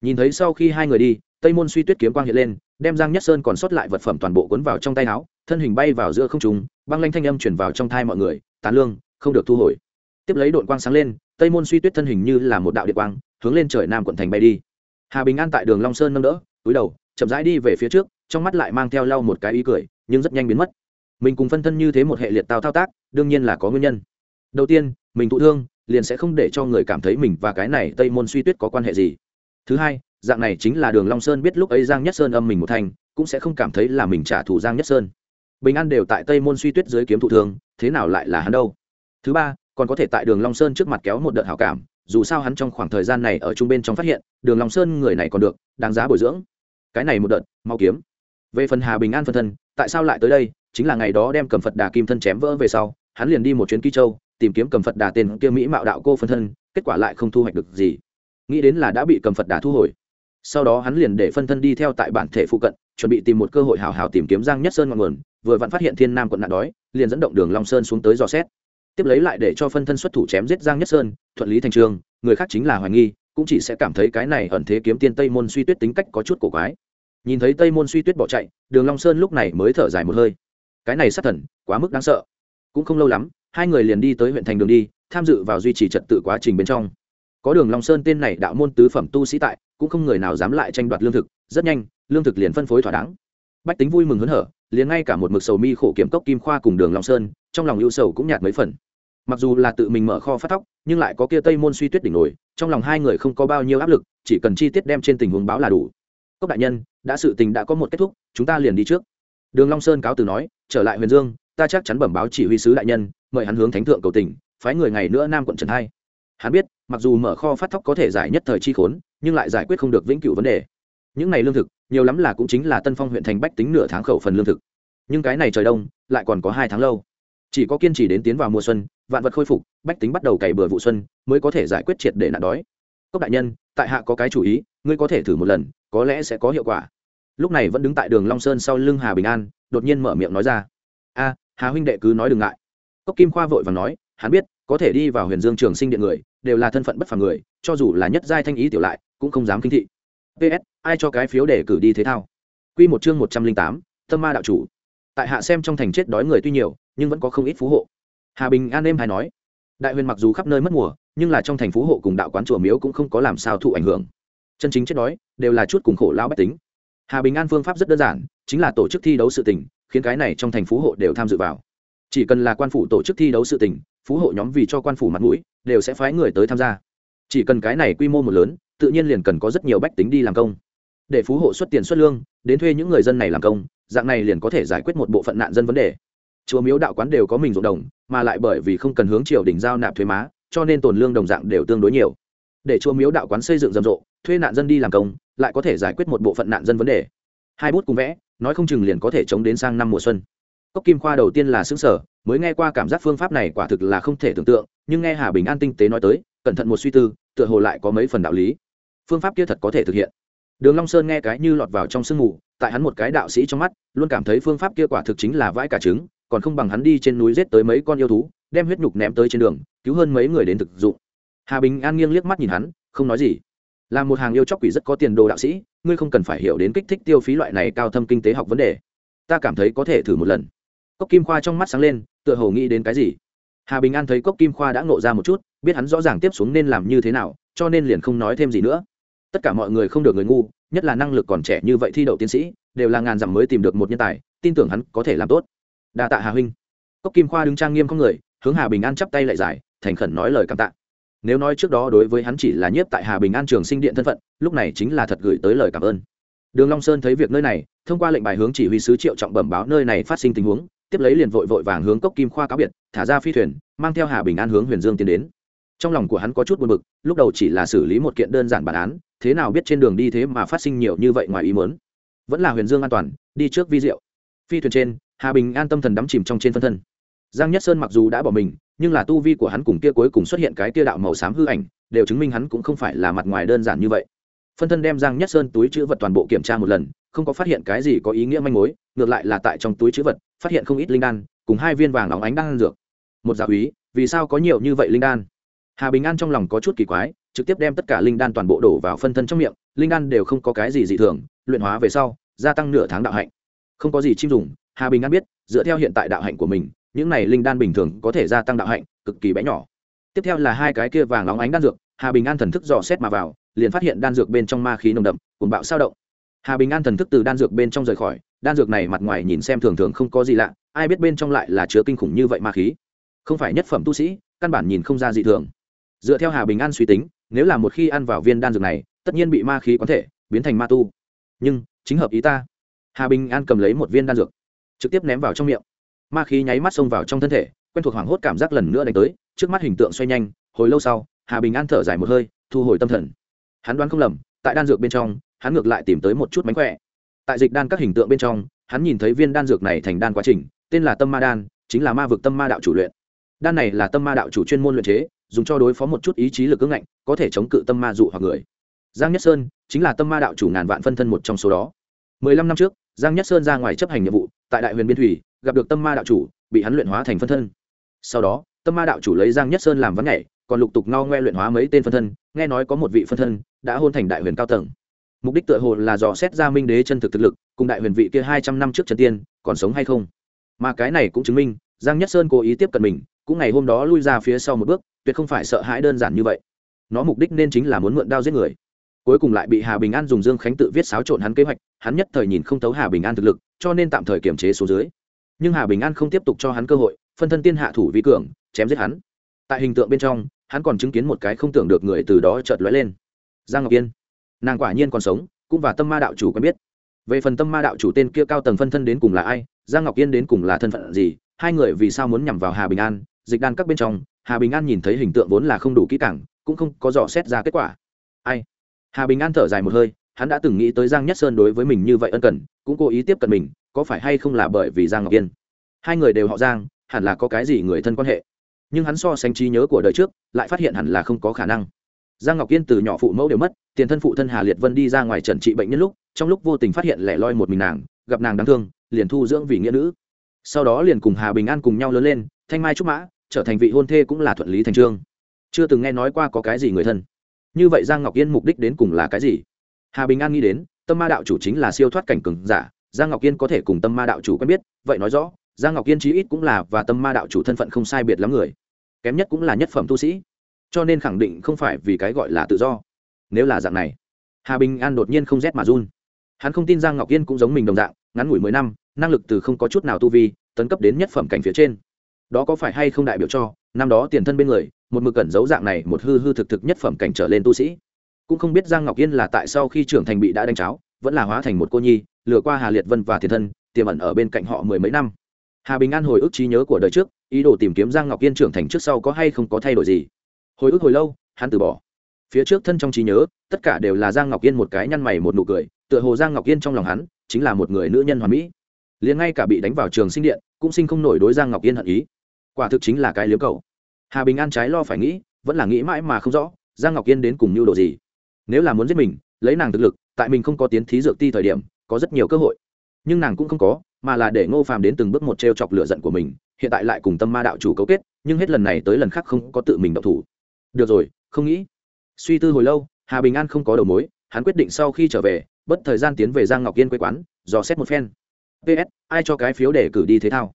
Nhìn thấy sau khi hai người đi, tây môn suy tuyết kiếm quang hiện lên đem giang nhất sơn còn sót lại vật phẩm toàn bộ cuốn vào trong tay áo, thân hình bay vào giữa không trung, băng lanh thanh âm chuyển vào trong thai mọi người, tán lương, không được thu hồi. Tiếp lấy đội quang sáng lên, tây môn suy tuyết thân hình như là một đạo điện quang, hướng lên trời nam quận thành bay đi. Hà bình an tại đường long sơn nâng đỡ, túi đầu, chậm rãi đi về phía trước, trong mắt lại mang theo lau một cái ý cười, nhưng rất nhanh biến mất. Mình cùng phân thân như thế một hệ liệt tao thao tác, đương nhiên là có nguyên nhân. Đầu tiên, mình thụ thương, liền sẽ không để cho người cảm thấy mình và cái này tây môn suy tuyết có quan hệ gì. Thứ hai dạng này chính là đường long sơn biết lúc ấy giang nhất sơn âm mình một thành, cũng sẽ không cảm thấy là mình trả thù giang nhất sơn. Bình an đều tại tây môn suy tuyết dưới kiếm thụ thương, thế nào lại là hắn đâu? Thứ ba, còn có thể tại đường long sơn trước mặt kéo một đợt hảo cảm, dù sao hắn trong khoảng thời gian này ở trung bên trong phát hiện, đường long sơn người này còn được, đáng giá bồi dưỡng. Cái này một đợt, mau kiếm. Về phần hà bình an phân thân, tại sao lại tới đây? Chính là ngày đó đem cầm phật đà kim thân chém vỡ về sau, hắn liền đi một chuyến kỳ châu, tìm kiếm cầm phật đà tên kia mỹ mạo đạo cô phân thân, kết quả lại không thu hoạch được gì. Nghĩ đến là đã bị cầm phật đà thu hồi sau đó hắn liền để phân thân đi theo tại bản thể phụ cận, chuẩn bị tìm một cơ hội hào hào tìm kiếm giang nhất sơn ngọn nguồn, vừa vặn phát hiện thiên nam quận nạn đói, liền dẫn động đường long sơn xuống tới dò xét. Tiếp lấy lại để cho phân thân xuất thủ chém giết giang nhất sơn, thuận lý thành trường, người khác chính là hoài nghi, cũng chỉ sẽ cảm thấy cái này ẩn thế kiếm tiên tây môn suy tuyết tính cách có chút cổ quái. Nhìn thấy tây môn suy tuyết bỏ chạy, đường long sơn lúc này mới thở dài một hơi. Cái này sát thần, quá mức đáng sợ. Cũng không lâu lắm, hai người liền đi tới huyện thành đường đi, tham dự vào duy trì trật tự quá trình bên trong có đường long sơn tên này đạo môn tứ phẩm tu sĩ tại, cũng không người nào dám lại tranh đoạt lương thực, rất nhanh, lương thực liền phân phối thỏa đáng. Bách tính vui mừng hớn hở, liền ngay cả một mực sầu mi khổ kiểm cốc kim khoa cùng đường long sơn, trong lòng ưu sầu cũng nhạt mấy phần. Mặc dù là tự mình mở kho phát thóc, nhưng lại có kia tây môn suy tuyết đỉnh nổi, trong lòng hai người không có bao nhiêu áp lực, chỉ cần chi tiết đem trên tình huống báo là đủ. Cốc đại nhân, đã sự tình đã có một kết thúc, chúng ta liền đi trước. Đường long sơn cáo từ nói, trở lại huyền dương, ta chắc chắn bẩm báo chỉ huy sứ đại nhân, mời hắn hướng thánh thượng cầu tình, phái người ngày nữa nam quận trần hai hắn biết, mặc dù mở kho phát thóc có thể giải nhất thời chi khốn, nhưng lại giải quyết không được vĩnh cửu vấn đề. Những này lương thực, nhiều lắm là cũng chính là tân phong huyện thành bách tính nửa tháng khẩu phần lương thực. Nhưng cái này trời đông, lại còn có hai tháng lâu. Chỉ có kiên trì đến tiến vào mùa xuân, vạn vật khôi phục, bách tính bắt đầu cày bừa vụ xuân, mới có thể giải quyết triệt để nạn đói. Cốc đại nhân, tại hạ có cái chủ ý, ngươi có thể thử một lần, có lẽ sẽ có hiệu quả. Lúc này vẫn đứng tại đường long sơn sau lưng hà bình an, đột nhiên mở miệng nói ra. A, hà huynh đệ cứ nói đừng ngại. Cốc kim khoa vội và nói, hắn biết có thể đi vào huyền dương trường sinh điện người, đều là thân phận bất phàm người, cho dù là nhất giai thanh ý tiểu lại, cũng không dám kinh thị. Ps ai cho cái phiếu để cử đi thế thao? Quy một chương một trăm linh tám, tâm ma đạo chủ. Tại hạ xem trong thành chết đói người tuy nhiều, nhưng vẫn có không ít phú hộ. Hà bình an êm hay nói. Đại huyền mặc dù khắp nơi mất mùa, nhưng là trong thành phú hộ cùng đạo quán chùa miếu cũng không có làm sao thụ ảnh hưởng. Chân chính chết đói, đều là chút cùng khổ lao bách tính. Hà bình an phương pháp rất đơn giản, chính là tổ chức thi đấu sự tình, khiến cái này trong thành phú hộ đều tham dự vào. Chỉ cần là quan phủ tổ chức thi đấu sự tình phú hộ nhóm vì cho quan phủ mặt mũi, đều sẽ phái người tới tham gia. Chỉ cần cái này quy mô một lớn, tự nhiên liền cần có rất nhiều bách tính đi làm công. Để phú hộ xuất tiền xuất lương, đến thuê những người dân này làm công, dạng này liền có thể giải quyết một bộ phận nạn dân vấn đề. Chùa miếu đạo quán đều có mình ruộng đồng, mà lại bởi vì không cần hướng triều đình giao nạp thuế má, cho nên tồn lương đồng dạng đều tương đối nhiều. Để chùa miếu đạo quán xây dựng rầm rộ, thuê nạn dân đi làm công, lại có thể giải quyết một bộ phận nạn dân vấn đề. Hai bút cùng vẽ, nói không chừng liền có thể chống đến sang năm mùa xuân. Cốc kim khoa đầu tiên là xứ sở mới nghe qua cảm giác phương pháp này quả thực là không thể tưởng tượng, nhưng nghe hà bình an tinh tế nói tới, cẩn thận một suy tư, tựa hồ lại có mấy phần đạo lý. Phương pháp kia thật có thể thực hiện. Đường long sơn nghe cái như lọt vào trong sương mù, tại hắn một cái đạo sĩ trong mắt, luôn cảm thấy phương pháp kia quả thực chính là vãi cả trứng, còn không bằng hắn đi trên núi giết tới mấy con yêu thú, đem huyết nhục ném tới trên đường, cứu hơn mấy người đến thực dụng. Hà bình an nghiêng liếc mắt nhìn hắn, không nói gì. Là một hàng yêu chóc quỷ rất có tiền đồ đạo sĩ, ngươi không cần phải hiểu đến kích thích tiêu phí loại này cao thâm kinh tế học vấn đề. Ta cảm thấy có thể thử một lần cốc kim khoa trong mắt sáng lên, tựa hồ nghĩ đến cái gì. Hà bình an thấy cốc kim khoa đã ngộ ra một chút, biết hắn rõ ràng tiếp xuống nên làm như thế nào, cho nên liền không nói thêm gì nữa. Tất cả mọi người không được người ngu, nhất là năng lực còn trẻ như vậy thi đậu tiến sĩ, đều là ngàn dặm mới tìm được một nhân tài, tin tưởng hắn có thể làm tốt. Đa tạ hà huynh. Cốc kim khoa đứng trang nghiêm không người, hướng hà bình an chắp tay lại giải, thành khẩn nói lời cảm tạ. Nếu nói trước đó đối với hắn chỉ là nhiếp tại hà bình an trường sinh điện thân phận, lúc này chính là thật gửi tới lời cảm ơn. Đường long sơn thấy việc nơi này, thông qua lệnh bài hướng chỉ huy sứ triệu trọng bẩm báo nơi này phát sinh tình huống tiếp lấy liền vội vội vàng hướng cốc kim khoa cáo biệt, thả ra phi thuyền, mang theo hà bình an hướng huyền dương tiến đến. Trong lòng của hắn có chút buồn bực, lúc đầu chỉ là xử lý một kiện đơn giản bản án, thế nào biết trên đường đi thế mà phát sinh nhiều như vậy ngoài ý mớn vẫn là huyền dương an toàn, đi trước vi diệu. Phi thuyền trên, hà bình an tâm thần đắm chìm trong trên phân thân. Giang nhất sơn mặc dù đã bỏ mình, nhưng là tu vi của hắn cùng kia cuối cùng xuất hiện cái kia đạo màu xám hư ảnh, đều chứng minh hắn cũng không phải là mặt ngoài đơn giản như vậy. Phân thân đem giang nhất sơn túi chữ vật toàn bộ kiểm tra một lần, không có phát hiện cái gì có ý nghĩa manh mối, ngược lại là tại trong túi chữ vật phát hiện không ít linh đan, cùng hai viên vàng óng ánh đan dược. Một giáo úy, vì sao có nhiều như vậy linh đan? Hà bình an trong lòng có chút kỳ quái, trực tiếp đem tất cả linh đan toàn bộ đổ vào phân thân trong miệng, linh đan đều không có cái gì dị thường, luyện hóa về sau, gia tăng nửa tháng đạo hạnh. Không có gì chim dùng, hà bình an biết, dựa theo hiện tại đạo hạnh của mình, những này linh đan bình thường có thể gia tăng đạo hạnh, cực kỳ bé nhỏ. Tiếp theo là hai cái kia vàng óng ánh đan dược, hà bình an thần thức dò xét mà vào, liền phát hiện đan dược bên trong ma khí nồng đậm, cuồng bạo sao động. Hà bình an thần thức từ đan dược bên trong rời khỏi đan dược này mặt ngoài nhìn xem thường thường không có gì lạ, ai biết bên trong lại là chứa kinh khủng như vậy ma khí. Không phải nhất phẩm tu sĩ, căn bản nhìn không ra dị thường. Dựa theo hà bình an suy tính, nếu là một khi ăn vào viên đan dược này, tất nhiên bị ma khí quán thể, biến thành ma tu. Nhưng, chính hợp ý ta. Hà bình an cầm lấy một viên đan dược, trực tiếp ném vào trong miệng. Ma khí nháy mắt xông vào trong thân thể, quen thuộc hoảng hốt cảm giác lần nữa đánh tới, trước mắt hình tượng xoay nhanh, hồi lâu sau, hà bình an thở dài một hơi, thu hồi tâm thần. Hắn đoán không lầm, tại đan dược bên trong, hắn ngược lại tìm tới một chút mánh khỏe tại dịch đan các hình tượng bên trong, hắn nhìn thấy viên đan dược này thành đan quá trình, tên là tâm ma đan, chính là ma vực tâm ma đạo chủ luyện. Đan này là tâm ma đạo chủ chuyên môn luyện chế, dùng cho đối phó một chút ý chí lực ứng ngạnh, có thể chống cự tâm ma dụ hoặc người. Giang nhất sơn chính là tâm ma đạo chủ ngàn vạn phân thân một trong số đó. Mười lăm năm trước, giang nhất sơn ra ngoài chấp hành nhiệm vụ, tại đại huyền biên thủy, gặp được tâm ma đạo chủ, bị hắn luyện hóa thành phân thân. Sau đó, tâm ma đạo chủ lấy giang nhất sơn làm vấn nhảy, còn lục tục ngao ngoe luyện hóa mấy tên phân thân, nghe nói có một vị phân thân đã hôn thành đại huyền cao tầng mục đích tựa hồ là dò xét ra minh đế chân thực thực lực, cùng đại huyền vị kia hai trăm năm trước trần tiên, còn sống hay không. Mà cái này cũng chứng minh, giang nhất sơn cố ý tiếp cận mình, cũng ngày hôm đó lui ra phía sau một bước, tuyệt không phải sợ hãi đơn giản như vậy. Nó mục đích nên chính là muốn mượn đao giết người. Cuối cùng lại bị hà bình an dùng dương khánh tự viết xáo trộn hắn kế hoạch, hắn nhất thời nhìn không thấu hà bình an thực lực, cho nên tạm thời kiềm chế số dưới. Nhưng hà bình an không tiếp tục cho hắn cơ hội, phân thân tiên hạ thủ vi cường, chém giết hắn. Tại hình tượng bên trong, hắn còn chứng kiến một cái không tưởng được người từ đó chợt lóe lên. Giang ngọc yên nàng quả nhiên còn sống, cũng và tâm ma đạo chủ quen biết. Về phần tâm ma đạo chủ tên kia cao tầng phân thân đến cùng là ai, giang ngọc yên đến cùng là thân phận gì, hai người vì sao muốn nhằm vào hà bình an, dịch đan các bên trong, hà bình an nhìn thấy hình tượng vốn là không đủ kỹ càng, cũng không có dò xét ra kết quả. Ai? Hà bình an thở dài một hơi, hắn đã từng nghĩ tới giang nhất sơn đối với mình như vậy ân cần, cũng cố ý tiếp cận mình, có phải hay không là bởi vì giang ngọc yên? Hai người đều họ giang, hẳn là có cái gì người thân quan hệ. Nhưng hắn so sánh trí nhớ của đời trước, lại phát hiện hẳn là không có khả năng giang ngọc yên từ nhỏ phụ mẫu đều mất, tiền thân phụ thân hà liệt vân đi ra ngoài trần trị bệnh nhân lúc, trong lúc vô tình phát hiện lẻ loi một mình nàng, gặp nàng đáng thương, liền thu dưỡng vì nghĩa nữ. Sau đó liền cùng hà bình an cùng nhau lớn lên, thanh mai trúc mã, trở thành vị hôn thê cũng là thuận lý thành trương. Chưa từng nghe nói qua có cái gì người thân. Như vậy giang ngọc yên mục đích đến cùng là cái gì? Hà bình an nghĩ đến, tâm ma đạo chủ chính là siêu thoát cảnh cừng giả, giang ngọc yên có thể cùng tâm ma đạo chủ quen biết, vậy nói rõ, giang ngọc yên chí ít cũng là và tâm ma đạo chủ thân phận không sai biệt lắm người. Kém nhất cũng là nhất phẩm tu sĩ cho nên khẳng định không phải vì cái gọi là tự do. Nếu là dạng này, hà bình an đột nhiên không rét mà run. Hắn không tin giang ngọc yên cũng giống mình đồng dạng, ngắn ngủi mười năm, năng lực từ không có chút nào tu vi, tấn cấp đến nhất phẩm cảnh phía trên. Đó có phải hay không đại biểu cho, năm đó tiền thân bên người, một mực cẩn giấu dạng này một hư hư thực thực nhất phẩm cảnh trở lên tu sĩ. Cũng không biết giang ngọc yên là tại sau khi trưởng thành bị đã đánh cháo, vẫn là hóa thành một cô nhi, lừa qua hà liệt vân và tiền thân, tiềm ẩn ở bên cạnh họ mười mấy năm. Hà bình an hồi ức trí nhớ của đời trước, ý đồ tìm kiếm giang ngọc yên trưởng thành trước sau có hay không có thay đổi gì hồi ức hồi lâu, hắn từ bỏ. Phía trước thân trong trí nhớ, tất cả đều là giang ngọc yên một cái nhăn mày một nụ cười, tựa hồ giang ngọc yên trong lòng hắn chính là một người nữ nhân hoàn mỹ. Liền ngay cả bị đánh vào trường sinh điện, cũng sinh không nổi đối giang ngọc yên hận ý. Quả thực chính là cái liếm cầu hà bình an trái lo phải nghĩ, vẫn là nghĩ mãi mà không rõ, giang ngọc yên đến cùng mưu đồ gì. Nếu là muốn giết mình, lấy nàng thực lực, tại mình không có tiến thí dược ti thời điểm, có rất nhiều cơ hội. Nhưng nàng cũng không có, mà là để ngô phàm đến từng bước một t r e o chọc lựa giận của mình, hiện tại lại cùng tâm ma đạo chủ cấu kết, nhưng hết lần này tới lần khác không có tự mình động thủ được rồi, không nghĩ. Suy tư hồi lâu, hà bình an không có đầu mối, hắn quyết định sau khi trở về, bất thời gian tiến về giang ngọc yên quê quán, dò xét một phen. Ps ai cho cái phiếu để cử đi thế thao?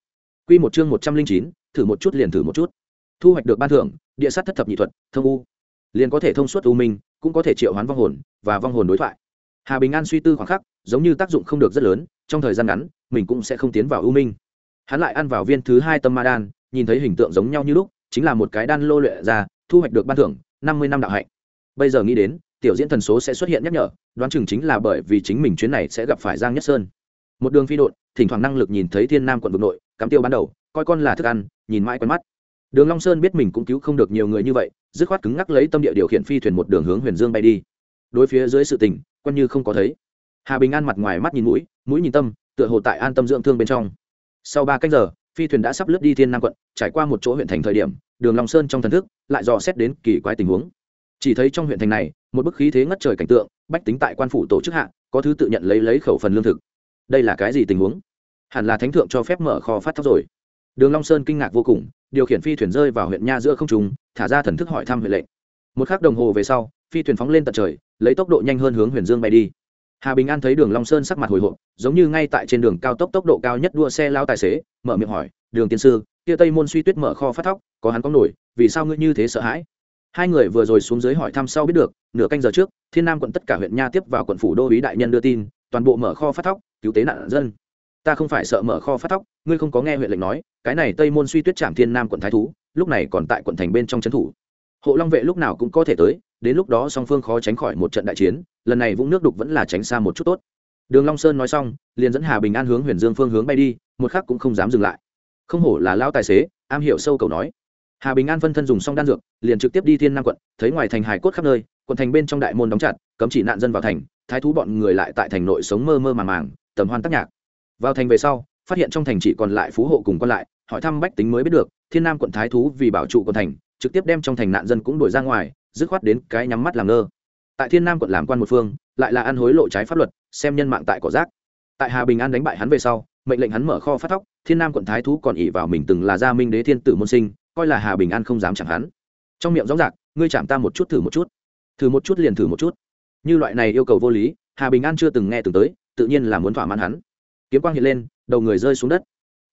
Q một chương một trăm linh chín, thử một chút liền thử một chút. Thu hoạch được ban thưởng, địa sát thất thập nhị thuật, thông u. Liền có thể thông suốt u minh, cũng có thể triệu hoán vong hồn, và vong hồn đối thoại. Hà bình an suy tư khoảng khắc, giống như tác dụng không được rất lớn, trong thời gian ngắn, mình cũng sẽ không tiến vào u minh. Hắn lại ăn vào viên thứ hai tâm ma đan, nhìn thấy hình tượng giống nhau như lúc, chính là một cái đan lô luyện ra thu hoạch được ban thưởng năm mươi năm đạo hạnh. Bây giờ nghĩ đến tiểu diễn thần số sẽ xuất hiện nhắc nhở đoán chừng chính là bởi vì chính mình chuyến này sẽ gặp phải giang nhất sơn. Một đường phi đội, thỉnh thoảng năng lực nhìn thấy thiên nam quận vực nội cắm tiêu ban đầu coi con là thức ăn nhìn mãi quen mắt. Đường long sơn biết mình cũng cứu không được nhiều người như vậy dứt khoát cứng ngắc lấy tâm địa điều khiển phi thuyền một đường hướng huyền dương bay đi. Đối phía dưới sự tình quan như không có thấy. Hà bình an mặt ngoài mắt nhìn mũi mũi nhìn tâm tựa hồ tại an tâm dưỡng thương bên trong. Sau ba cách giờ phi thuyền đã sắp lướt đi thiên nam quận, trải qua một chỗ huyện thành thời điểm, đường long sơn trong thần thức lại dò xét đến kỳ quái tình huống. Chỉ thấy trong huyện thành này, một bức khí thế ngất trời cảnh tượng, bách tính tại quan phủ tổ chức hạ, có thứ tự nhận lấy lấy khẩu phần lương thực. Đây là cái gì tình huống? Hẳn là thánh thượng cho phép mở kho phát thóc rồi. Đường long sơn kinh ngạc vô cùng, điều khiển phi thuyền rơi vào huyện nha giữa không trung, thả ra thần thức hỏi thăm huyện lệnh. Một khắc đồng hồ về sau, phi thuyền phóng lên tận trời, lấy tốc độ nhanh hơn hướng huyền dương bay đi hà bình an thấy đường long sơn sắc mặt hồi hộp, giống như ngay tại trên đường cao tốc tốc độ cao nhất đua xe lao tài xế, mở miệng hỏi, đường tiên sư, kia tây môn suy tuyết mở kho phát thóc, có hắn có nổi, vì sao ngươi như thế sợ hãi? Hai người vừa rồi xuống dưới hỏi thăm sau biết được, nửa canh giờ trước, thiên nam quận tất cả huyện nha tiếp vào quận phủ đô ý đại nhân đưa tin, toàn bộ mở kho phát thóc, cứu tế nạn dân. Ta không phải sợ mở kho phát thóc, ngươi không có nghe huyện lệnh nói, cái này tây môn suy tuyết trạm thiên nam quận thái thú, lúc này còn tại quận thành bên trong trấn thủ. Hộ long vệ lúc nào cũng có thể tới đến lúc đó song phương khó tránh khỏi một trận đại chiến, lần này vũng nước đục vẫn là tránh xa một chút tốt. Đường long sơn nói xong, liền dẫn hà bình an hướng huyền dương phương hướng bay đi, một khắc cũng không dám dừng lại. Không hổ là lao tài xế, am hiểu sâu cầu nói. Hà bình an phân thân dùng xong đan dược, liền trực tiếp đi thiên nam quận, thấy ngoài thành hải cốt khắp nơi, quận thành bên trong đại môn đóng chặt, cấm chỉ nạn dân vào thành, thái thú bọn người lại tại thành nội sống mơ mơ màng màng, tầm hoan tác nhạc. Vào thành về sau, phát hiện trong thành chỉ còn lại phú hộ cùng còn lại, hỏi thăm bách tính mới biết được, thiên nam quận thái thú vì bảo trụ quận thành, trực tiếp đem trong thành nạn dân cũng đuổi ra ngoài dứt khoát đến cái nhắm mắt làm ngơ. Tại thiên nam quận làm quan một phương, lại là ăn hối lộ trái pháp luật, xem nhân mạng tại cỏ rác. Tại hà bình an đánh bại hắn về sau, mệnh lệnh hắn mở kho phát thóc, thiên nam quận thái thú còn ỉ vào mình từng là gia minh đế thiên tử môn sinh, coi là hà bình an không dám chẳng hắn. Trong miệng rõ rạc ngươi chạm ta một chút thử một chút. Thử một chút liền thử một chút. Như loại này yêu cầu vô lý, hà bình an chưa từng nghe từng tới, tự nhiên là muốn thỏa mãn hắn. Kiếm quang hiện lên, đầu người rơi xuống đất.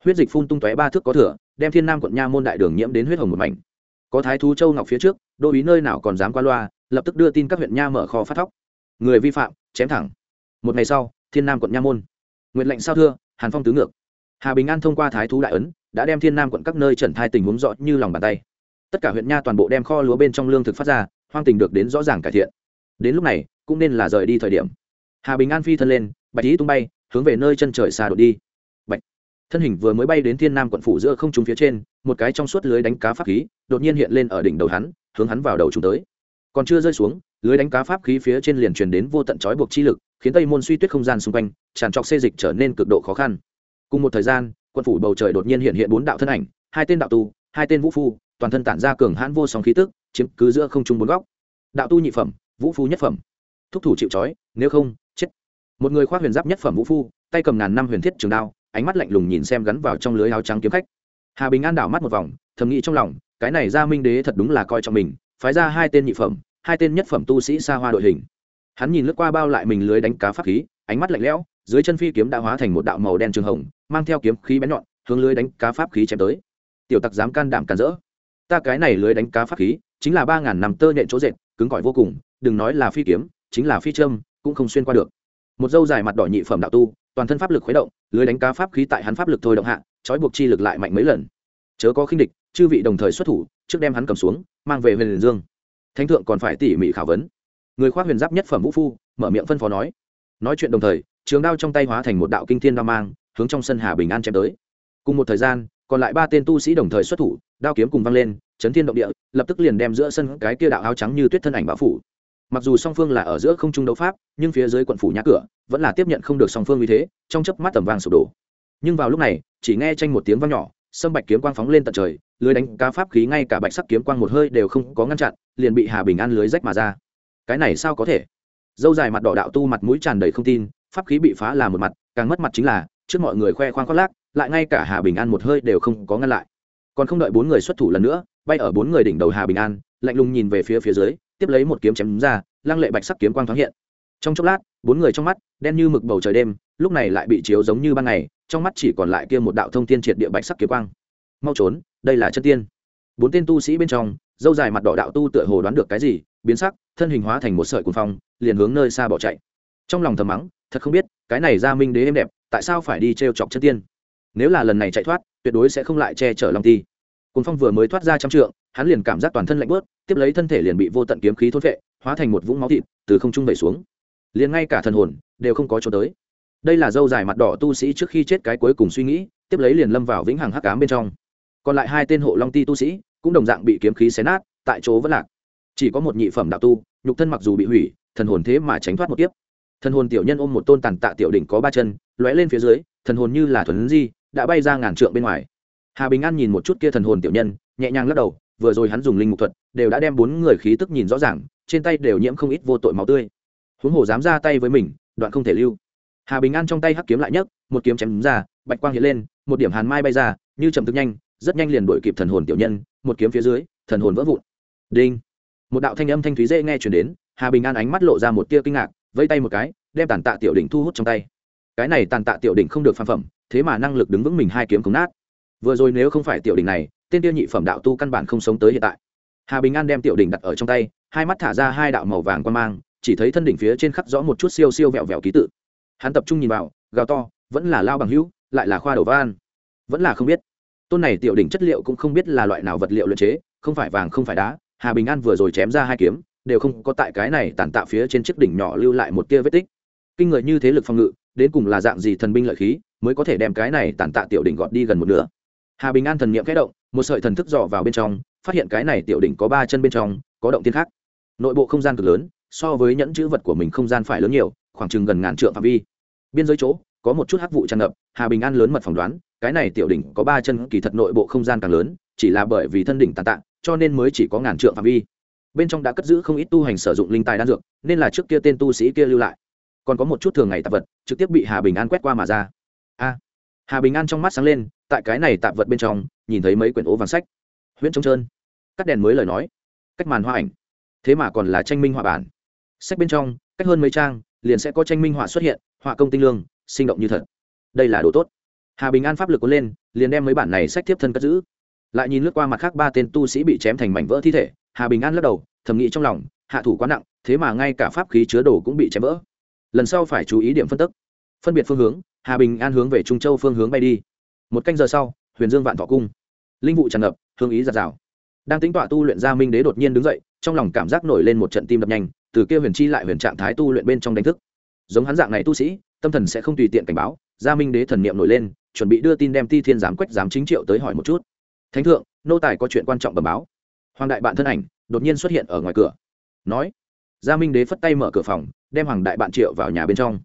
Huyết dịch phun tung tóe ba thước có thửa đem thiên nam quận nha môn đại đường nhiễm đến huyết hồng một mảnh có thái thú châu ngọc phía trước, đô ý nơi nào còn dám qua loa, lập tức đưa tin các huyện nha mở kho phát thóc. Người vi phạm, chém thẳng. Một ngày sau, thiên nam quận nha môn. Nguyện lệnh sao thưa, hàn phong tứ ngược. Hà bình an thông qua thái thú đại ấn, đã đem thiên nam quận các nơi trần thai tình huống rõ như lòng bàn tay. Tất cả huyện nha toàn bộ đem kho lúa bên trong lương thực phát ra, hoang tình được đến rõ ràng cải thiện. Đến lúc này, cũng nên là rời đi thời điểm. Hà bình an phi thân lên, bạch ý tung bay, hướng về nơi chân trời xa đột đi thân hình vừa mới bay đến thiên nam quận phủ giữa không trung phía trên, một cái trong suốt lưới đánh cá pháp khí đột nhiên hiện lên ở đỉnh đầu hắn, hướng hắn vào đầu chúng tới. Còn chưa rơi xuống, lưới đánh cá pháp khí phía trên liền truyền đến vô tận trói buộc chi lực, khiến tây môn suy tuyết không gian xung quanh tràn trọc xê dịch trở nên cực độ khó khăn. Cùng một thời gian, quận phủ bầu trời đột nhiên hiện hiện bốn đạo thân ảnh, hai tên đạo tu, hai tên vũ phu, toàn thân tản ra cường hãn vô song khí tức, chiếm cứ giữa không trung bốn góc. Đạo tu nhị phẩm, vũ phu nhất phẩm. Thúc thủ chịu trói, nếu không, chết. Một người khoác huyền giáp nhất phẩm vũ phu, tay cầm ngàn năm huyền thiết trường đao ánh mắt lạnh lùng nhìn xem gắn vào trong lưới áo trắng kiếm khách. Hà bình an đảo mắt một vòng, thầm nghĩ trong lòng, cái này ra minh đế thật đúng là coi trọng mình, phái ra hai tên nhị phẩm, hai tên nhất phẩm tu sĩ xa hoa đội hình. Hắn nhìn lướt qua bao lại mình lưới đánh cá pháp khí, ánh mắt lạnh lẽo, dưới chân phi kiếm đã hóa thành một đạo màu đen trường hồng, mang theo kiếm khí bén nhọn, hướng lưới đánh cá pháp khí chém tới. Tiểu tặc dám can đảm cản rỡ. Ta cái này lưới đánh cá pháp khí, chính là ba ngàn năm tơ nhện chỗ dệt, cứng cỏi vô cùng, đừng nói là phi kiếm, chính là phi châm, cũng không xuyên qua được. Một dâu dài mặt đỏ nhị phẩm đạo tu toàn thân pháp lực khuấy động, lưới đánh cá pháp khí tại hắn pháp lực thôi động hạ, trói buộc chi lực lại mạnh mấy lần. Chớ có khinh địch, chư vị đồng thời xuất thủ, trước đem hắn cầm xuống, mang về huyền dương. Thánh thượng còn phải tỉ mỉ khảo vấn. Người khoác huyền giáp nhất phẩm vũ phu, mở miệng phân phó nói. Nói chuyện đồng thời, trường đao trong tay hóa thành một đạo kinh thiên đao mang, hướng trong sân hà bình an chém tới. Cùng một thời gian, còn lại ba tên tu sĩ đồng thời xuất thủ, đao kiếm cùng văng lên, chấn thiên động địa, lập tức liền đem giữa sân cái kia đạo áo trắng như tuyết thân ảnh bão phủ mặc dù song phương là ở giữa không trung đấu pháp, nhưng phía dưới quận phủ nhà cửa vẫn là tiếp nhận không được song phương như thế, trong chớp mắt tầm vàng sụp đổ. Nhưng vào lúc này, chỉ nghe tranh một tiếng vang nhỏ, sâm bạch kiếm quang phóng lên tận trời, lưới đánh cá pháp khí ngay cả bạch sắc kiếm quang một hơi đều không có ngăn chặn, liền bị hà bình an lưới rách mà ra. Cái này sao có thể? Dâu dài mặt đỏ đạo tu mặt mũi tràn đầy không tin, pháp khí bị phá là một mặt, càng mất mặt chính là, trước mọi người khoe khoang khoác lác, lại ngay cả hà bình an một hơi đều không có ngăn lại. Còn không đợi bốn người xuất thủ lần nữa, bay ở bốn người đỉnh đầu hà bình an, lạnh lùng nhìn về phía phía dưới tiếp lấy một kiếm chém ra, lăng lệ bạch sắc kiếm quang thoáng hiện. Trong chốc lát, bốn người trong mắt, đen như mực bầu trời đêm, lúc này lại bị chiếu giống như ban ngày, trong mắt chỉ còn lại kia một đạo thông tiên triệt địa bạch sắc kiếm quang. Mau trốn, đây là chân tiên. Bốn tên tu sĩ bên trong, dâu dài mặt đỏ đạo tu tựa hồ đoán được cái gì, biến sắc, thân hình hóa thành một sợi cuồng phong, liền hướng nơi xa bỏ chạy. Trong lòng thầm mắng, thật không biết, cái này ra minh đế êm đẹp, tại sao phải đi t chọc chân tiên? Nếu là lần này chạy thoát, tuyệt đối sẽ không lại che chở lòng ti. Cuồng phong vừa mới thoát ra trăm trượng hắn liền cảm giác toàn thân lạnh bớt, tiếp lấy thân thể liền bị vô tận kiếm khí thôn vệ hóa thành một vũng máu thịt, từ không trung vẩy xuống. Liền ngay cả thần hồn đều không có chỗ tới. Đây là dâu dài mặt đỏ tu sĩ trước khi chết cái cuối cùng suy nghĩ, tiếp lấy liền lâm vào vĩnh hằng hắc cám bên trong. Còn lại hai tên hộ long ti tu sĩ cũng đồng dạng bị kiếm khí xé nát, tại chỗ vẫn lạc. Chỉ có một nhị phẩm đạo tu, nhục thân mặc dù bị hủy, thần hồn thế mà tránh thoát một tiếp thần hồn tiểu nhân ôm một tôn tàn tạ tiểu đỉnh có ba chân, lóe lên phía dưới, thần hồn như là thuần di, đã bay ra ngàn trượng bên ngoài. Hà bình an nhìn một chút kia thần hồn tiểu nhân, nhẹ nhàng lắc đầu vừa rồi hắn dùng linh mục thuật, đều đã đem bốn người khí tức nhìn rõ ràng, trên tay đều nhiễm không ít vô tội máu tươi. Huống hồ dám ra tay với mình, đoạn không thể lưu. Hà bình an trong tay hắc kiếm lại nhấc, một kiếm chém ra, bạch quang hiện lên, một điểm hàn mai bay ra, như chậm thức nhanh, rất nhanh liền đuổi kịp thần hồn tiểu nhân, một kiếm phía dưới, thần hồn vỡ vụn. Đinh. Một đạo thanh âm thanh thúy dễ nghe chuyển đến, hà bình an ánh mắt lộ ra một tia kinh ngạc vây tay một cái, đem tàn tạ tiểu đỉnh thu hút trong tay. Cái này tàn tạ tiểu đỉnh không được phan phẩm, thế mà năng lực đứng vững mình hai kiếm cống nát. Vừa rồi nếu không phải tiểu đỉnh này tên tiêu nhị phẩm đạo tu căn bản không sống tới hiện tại. Hà bình an đem tiểu đỉnh đặt ở trong tay, hai mắt thả ra hai đạo màu vàng quan mang, chỉ thấy thân đỉnh phía trên khắc rõ một chút siêu siêu vẹo vẹo ký tự. Hắn tập trung nhìn vào, gào to, vẫn là lao bằng hữu, lại là khoa đầu van. Vẫn là không biết. Tôn này tiểu đỉnh chất liệu cũng không biết là loại nào vật liệu luyện chế, không phải vàng không phải đá, hà bình an vừa rồi chém ra hai kiếm, đều không có tại cái này tàn tạo phía trên chiếc đỉnh nhỏ lưu lại một tia vết tích. Kinh người như thế lực phòng ngự, đến cùng là dạng gì thần binh lợi khí, mới có thể đem cái này tàn tạ tiểu đỉnh gọt đi gần một nửa. Hà bình an thần niệm kẽ động một sợi thần thức dò vào bên trong, phát hiện cái này tiểu đỉnh có ba chân bên trong, có động tiên khác. Nội bộ không gian cực lớn, so với nhẫn chữ vật của mình không gian phải lớn nhiều, khoảng chừng gần ngàn trượng phạm vi. Biên giới chỗ, có một chút hắc vụ tràn ngập, hà bình an lớn mật phỏng đoán, cái này tiểu đỉnh có ba chân kỳ thật nội bộ không gian càng lớn, chỉ là bởi vì thân đỉnh tàn tạ, cho nên mới chỉ có ngàn trượng phạm vi. Bên trong đã cất giữ không ít tu hành sử dụng linh tài đan dược, nên là trước kia tên tu sĩ kia lưu lại. Còn có một chút thường ngày tạp vật, trực tiếp bị hà bình an quét qua mà ra. A! Hà bình an trong mắt sáng lên tại cái này tạp vật bên trong, nhìn thấy mấy quyển ố vàng sách. Huyễn trống trơn. Cắt đèn mới lời nói. Cách màn hoa ảnh. Thế mà còn là tranh minh họa bản. Sách bên trong, cách hơn mấy trang, liền sẽ có tranh minh họa xuất hiện, họa công tinh lương, sinh động như thật. Đây là đồ tốt. Hà bình an pháp lực có lên, liền đem mấy bản này sách tiếp thân cất giữ. Lại nhìn lướt qua mặt khác ba tên tu sĩ bị chém thành mảnh vỡ thi thể, hà bình an lắc đầu, thầm nghĩ trong lòng, hạ thủ quá nặng, thế mà ngay cả pháp khí chứa đồ cũng bị chém vỡ. Lần sau phải chú ý điểm phân tức. Phân biệt phương hướng, hà bình an hướng về trung châu phương hướng bay đi một canh giờ sau, huyền dương vạn thọ cung. Linh vụ tràn ngập, hương ý giạt rào. Đang tính tọa tu luyện gia minh đế đột nhiên đứng dậy, trong lòng cảm giác nổi lên một trận tim đập nhanh, từ kia huyền chi lại huyền trạng thái tu luyện bên trong đánh thức. Giống hắn dạng này tu sĩ, tâm thần sẽ không tùy tiện cảnh báo gia minh đế thần niệm nổi lên, chuẩn bị đưa tin đem ti thiên giám quách giám chính triệu tới hỏi một chút. Thánh thượng, nô tài có chuyện quan trọng bẩm báo. Hoàng đại bạn thân ảnh, đột nhiên xuất hiện ở ngoài cửa. Nói gia minh đế phất tay mở cửa phòng, đem hoàng đại bạn triệu vào nhà bên trong.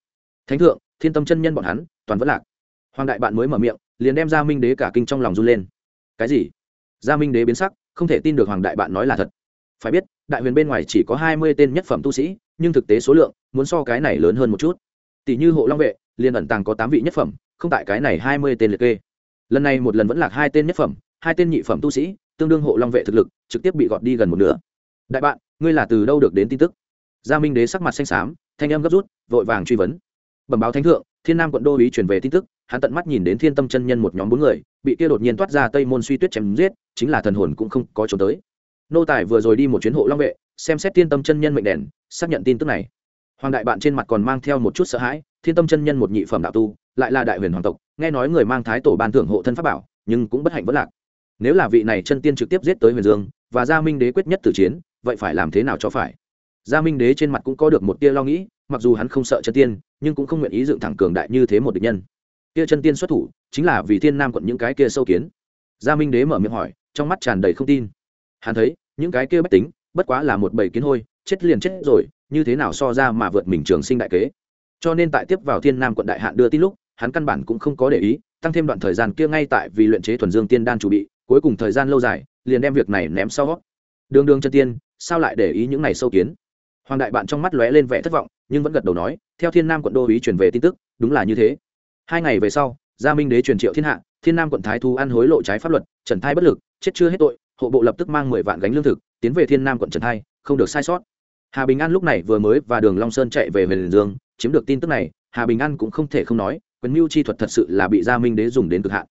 Thánh thượng, thiên tâm chân nhân bọn hắn, toàn vẫn lạc. Hoàng đại bạn mới mở miệng liền đem gia minh đế cả kinh trong lòng run lên. Cái gì? Gia minh đế biến sắc, không thể tin được hoàng đại bạn nói là thật. Phải biết, đại huyền bên ngoài chỉ có hai mươi tên nhất phẩm tu sĩ, nhưng thực tế số lượng, muốn so cái này lớn hơn một chút. Tỷ như hộ long vệ, liền ẩn tàng có tám vị nhất phẩm, không tại cái này hai mươi tên liệt kê. Lần này một lần vẫn lạc hai tên nhất phẩm, hai tên nhị phẩm tu sĩ, tương đương hộ long vệ thực lực, trực tiếp bị gọt đi gần một nửa. Đại bạn, ngươi là từ đâu được đến tin tức? Gia minh đế sắc mặt xanh xám, thanh em gấp rút, vội vàng truy vấn. Bẩm báo thánh thượng thiên nam quận đô ý truyền về tin tức, hắn tận mắt nhìn đến thiên tâm chân nhân một nhóm bốn người, bị kia đột nhiên toát ra tây môn suy tuyết chém giết, chính là thần hồn cũng không có trốn tới. Nô tài vừa rồi đi một chuyến hộ long vệ, xem xét thiên tâm chân nhân mệnh đèn, xác nhận tin tức này. Hoàng đại bạn trên mặt còn mang theo một chút sợ hãi, thiên tâm chân nhân một nhị phẩm đạo tu, lại là đại huyền hoàng tộc, nghe nói người mang thái tổ ban thưởng hộ thân pháp bảo, nhưng cũng bất hạnh vẫn lạc. Nếu là vị này chân tiên trực tiếp giết tới huyền dương, và gia minh đế quyết nhất tử chiến, vậy phải làm thế nào cho phải? Gia minh đế trên mặt cũng có được một tia lo nghĩ mặc dù hắn không sợ chân tiên, nhưng cũng không nguyện ý dựng thẳng cường đại như thế một địch nhân. Kia chân tiên xuất thủ, chính là vì thiên nam quận những cái kia sâu kiến. Gia minh đế mở miệng hỏi, trong mắt tràn đầy không tin. Hắn thấy, những cái kia bách tính, bất quá là một bầy kiến hôi, chết liền chết rồi, như thế nào so ra mà vượt mình trường sinh đại kế. Cho nên tại tiếp vào thiên nam quận đại hạn đưa tin lúc, hắn căn bản cũng không có để ý, tăng thêm đoạn thời gian kia ngay tại vì luyện chế thuần dương tiên đan chủ bị, cuối cùng thời gian lâu dài, liền đem việc này ném sau đường đường chân tiên, sao lại để ý những này sâu kiến? Hoàng đại bạn trong mắt lóe lên vẻ thất vọng, nhưng vẫn gật đầu nói, theo thiên nam quận đô ý truyền về tin tức, đúng là như thế. Hai ngày về sau, gia minh đế truyền triệu thiên hạ, thiên nam quận thái thu ăn hối lộ trái pháp luật, trần thai bất lực, chết chưa hết tội, hộ bộ lập tức mang mười vạn gánh lương thực, tiến về thiên nam quận trần thai, không được sai sót. Hà bình an lúc này vừa mới và đường long sơn chạy về huyền dương, chiếm được tin tức này, hà bình an cũng không thể không nói, quyền mưu chi thuật thật sự là bị gia minh đế dùng đến cực hạn.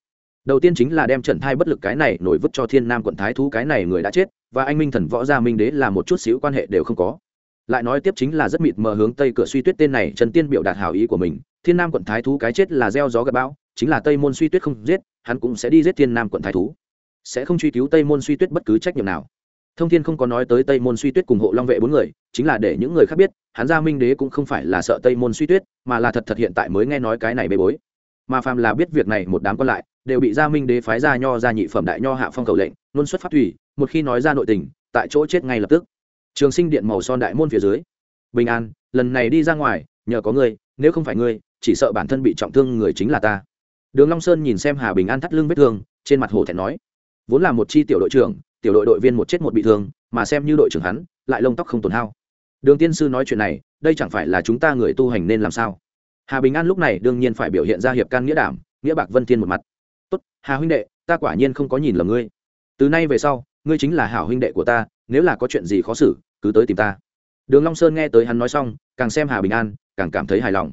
Đầu tiên chính là đem Trần thai bất lực cái này nổi vứt cho thiên nam quận thái thú cái này người đã chết, và anh minh thần võ gia minh đế là một chút xíu quan hệ đều không có lại nói tiếp chính là rất mịt mờ hướng tây cửa suy tuyết tên này trần tiên biểu đạt hảo ý của mình, thiên nam quận thái thú cái chết là gieo gió gặp bão, chính là tây môn suy tuyết không giết, hắn cũng sẽ đi giết thiên nam quận thái thú. Sẽ không truy cứu tây môn suy tuyết bất cứ trách nhiệm nào. Thông thiên không có nói tới tây môn suy tuyết cùng hộ long vệ bốn người, chính là để những người khác biết, hắn gia minh đế cũng không phải là sợ tây môn suy tuyết, mà là thật thật hiện tại mới nghe nói cái này bê bối. Mà phàm là biết việc này một đám còn lại, đều bị gia minh đế phái ra nho ra nhị phẩm đại nho hạ phong cầu lệnh, luôn xuất phát thủy, một khi nói ra nội tình, tại chỗ chết ngay lập tức trường sinh điện màu son đại môn phía dưới. Bình an, lần này đi ra ngoài, nhờ có ngươi, nếu không phải ngươi, chỉ sợ bản thân bị trọng thương người chính là ta. Đường long sơn nhìn xem hà bình an thắt lưng vết thương, trên mặt hồ thẹn nói, vốn là một chi tiểu đội trưởng, tiểu đội đội viên một chết một bị thương, mà xem như đội trưởng hắn, lại lông tóc không tổn hao. Đường tiên sư nói chuyện này, đây chẳng phải là chúng ta người tu hành nên làm sao? Hà bình an lúc này đương nhiên phải biểu hiện ra hiệp can nghĩa đảm, nghĩa bạc vân thiên một mặt. Tốt, hà huynh đệ, ta quả nhiên không có nhìn lầm ngươi. Từ nay về sau ngươi chính là hảo huynh đệ của ta, nếu là có chuyện gì khó xử, cứ tới tìm ta. Đường long sơn nghe tới hắn nói xong, càng xem hà bình an, càng cảm thấy hài lòng.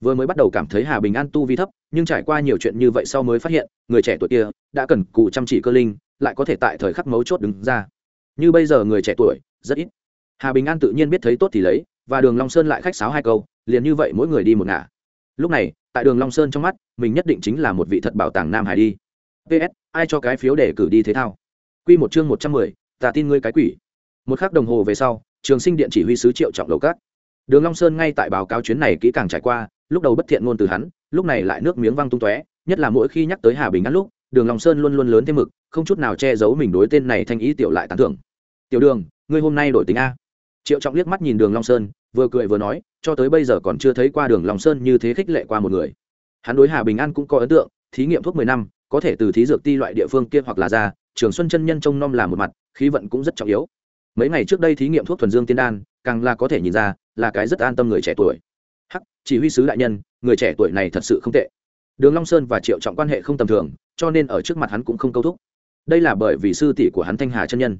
Vừa mới bắt đầu cảm thấy hà bình an tu vi thấp, nhưng trải qua nhiều chuyện như vậy sau mới phát hiện, người trẻ tuổi kia, đã cần cù chăm chỉ cơ linh, lại có thể tại thời khắc mấu chốt đứng ra. Như bây giờ người trẻ tuổi, rất ít. Hà bình an tự nhiên biết thấy tốt thì lấy, và đường long sơn lại khách sáo hai câu, liền như vậy mỗi người đi một ngả. Lúc này, tại đường long sơn trong mắt, mình nhất định chính là một vị thật bảo tàng nam hải đi. Ps ai cho cái phiếu để cử đi thế thao? Quy một chương một trăm mười, ta tin ngươi cái quỷ. Một khắc đồng hồ về sau, trường sinh điện chỉ huy sứ triệu trọng Lầu Các. đường long sơn ngay tại báo cáo chuyến này kỹ càng trải qua, lúc đầu bất thiện ngôn từ hắn, lúc này lại nước miếng văng tung tóe, nhất là mỗi khi nhắc tới hà bình an lúc, đường long sơn luôn luôn lớn thêm mực, không chút nào che giấu mình đối tên này thanh ý tiểu lại tán thưởng. Tiểu đường, ngươi hôm nay đổi tính a. Triệu trọng liếc mắt nhìn đường long sơn, vừa cười vừa nói, cho tới bây giờ còn chưa thấy qua đường long sơn như thế khích lệ qua một người. Hắn đối hà bình an cũng có ấn tượng, thí nghiệm thuốc mười năm, có thể từ thí dược ti loại địa phương kia hoặc là ra trường xuân chân nhân trông nom là một mặt, khí vận cũng rất trọng yếu. Mấy ngày trước đây thí nghiệm thuốc thuần dương tiên đan, càng là có thể nhìn ra là cái rất an tâm người trẻ tuổi. Hắc, chỉ huy sứ đại nhân, người trẻ tuổi này thật sự không tệ. Đường long sơn và triệu trọng quan hệ không tầm thường, cho nên ở trước mặt hắn cũng không câu thúc. Đây là bởi vì sư tỷ của hắn thanh hà chân nhân.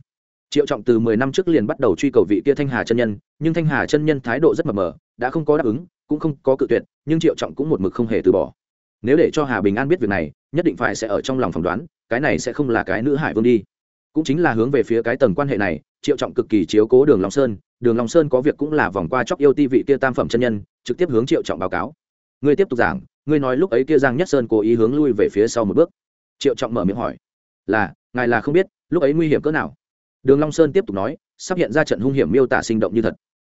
Triệu trọng từ mười năm trước liền bắt đầu truy cầu vị kia thanh hà chân nhân, nhưng thanh hà chân nhân thái độ rất mập mờ, đã không có đáp ứng, cũng không có cự tuyệt, nhưng triệu trọng cũng một mực không hề từ bỏ. Nếu để cho hà bình an biết việc này, nhất định phải sẽ ở trong lòng phỏng đoán cái này sẽ không là cái nữ hải vương đi. Cũng chính là hướng về phía cái tầng quan hệ này, triệu trọng cực kỳ chiếu cố đường long sơn. Đường long sơn có việc cũng là vòng qua chóc yêu ti vị kia tam phẩm chân nhân, trực tiếp hướng triệu trọng báo cáo. Ngươi tiếp tục giảng, ngươi nói lúc ấy kia giang nhất sơn cố ý hướng lui về phía sau một bước. Triệu trọng mở miệng hỏi, là, ngài là không biết, lúc ấy nguy hiểm cỡ nào? Đường long sơn tiếp tục nói, sắp hiện ra trận hung hiểm miêu tả sinh động như thật.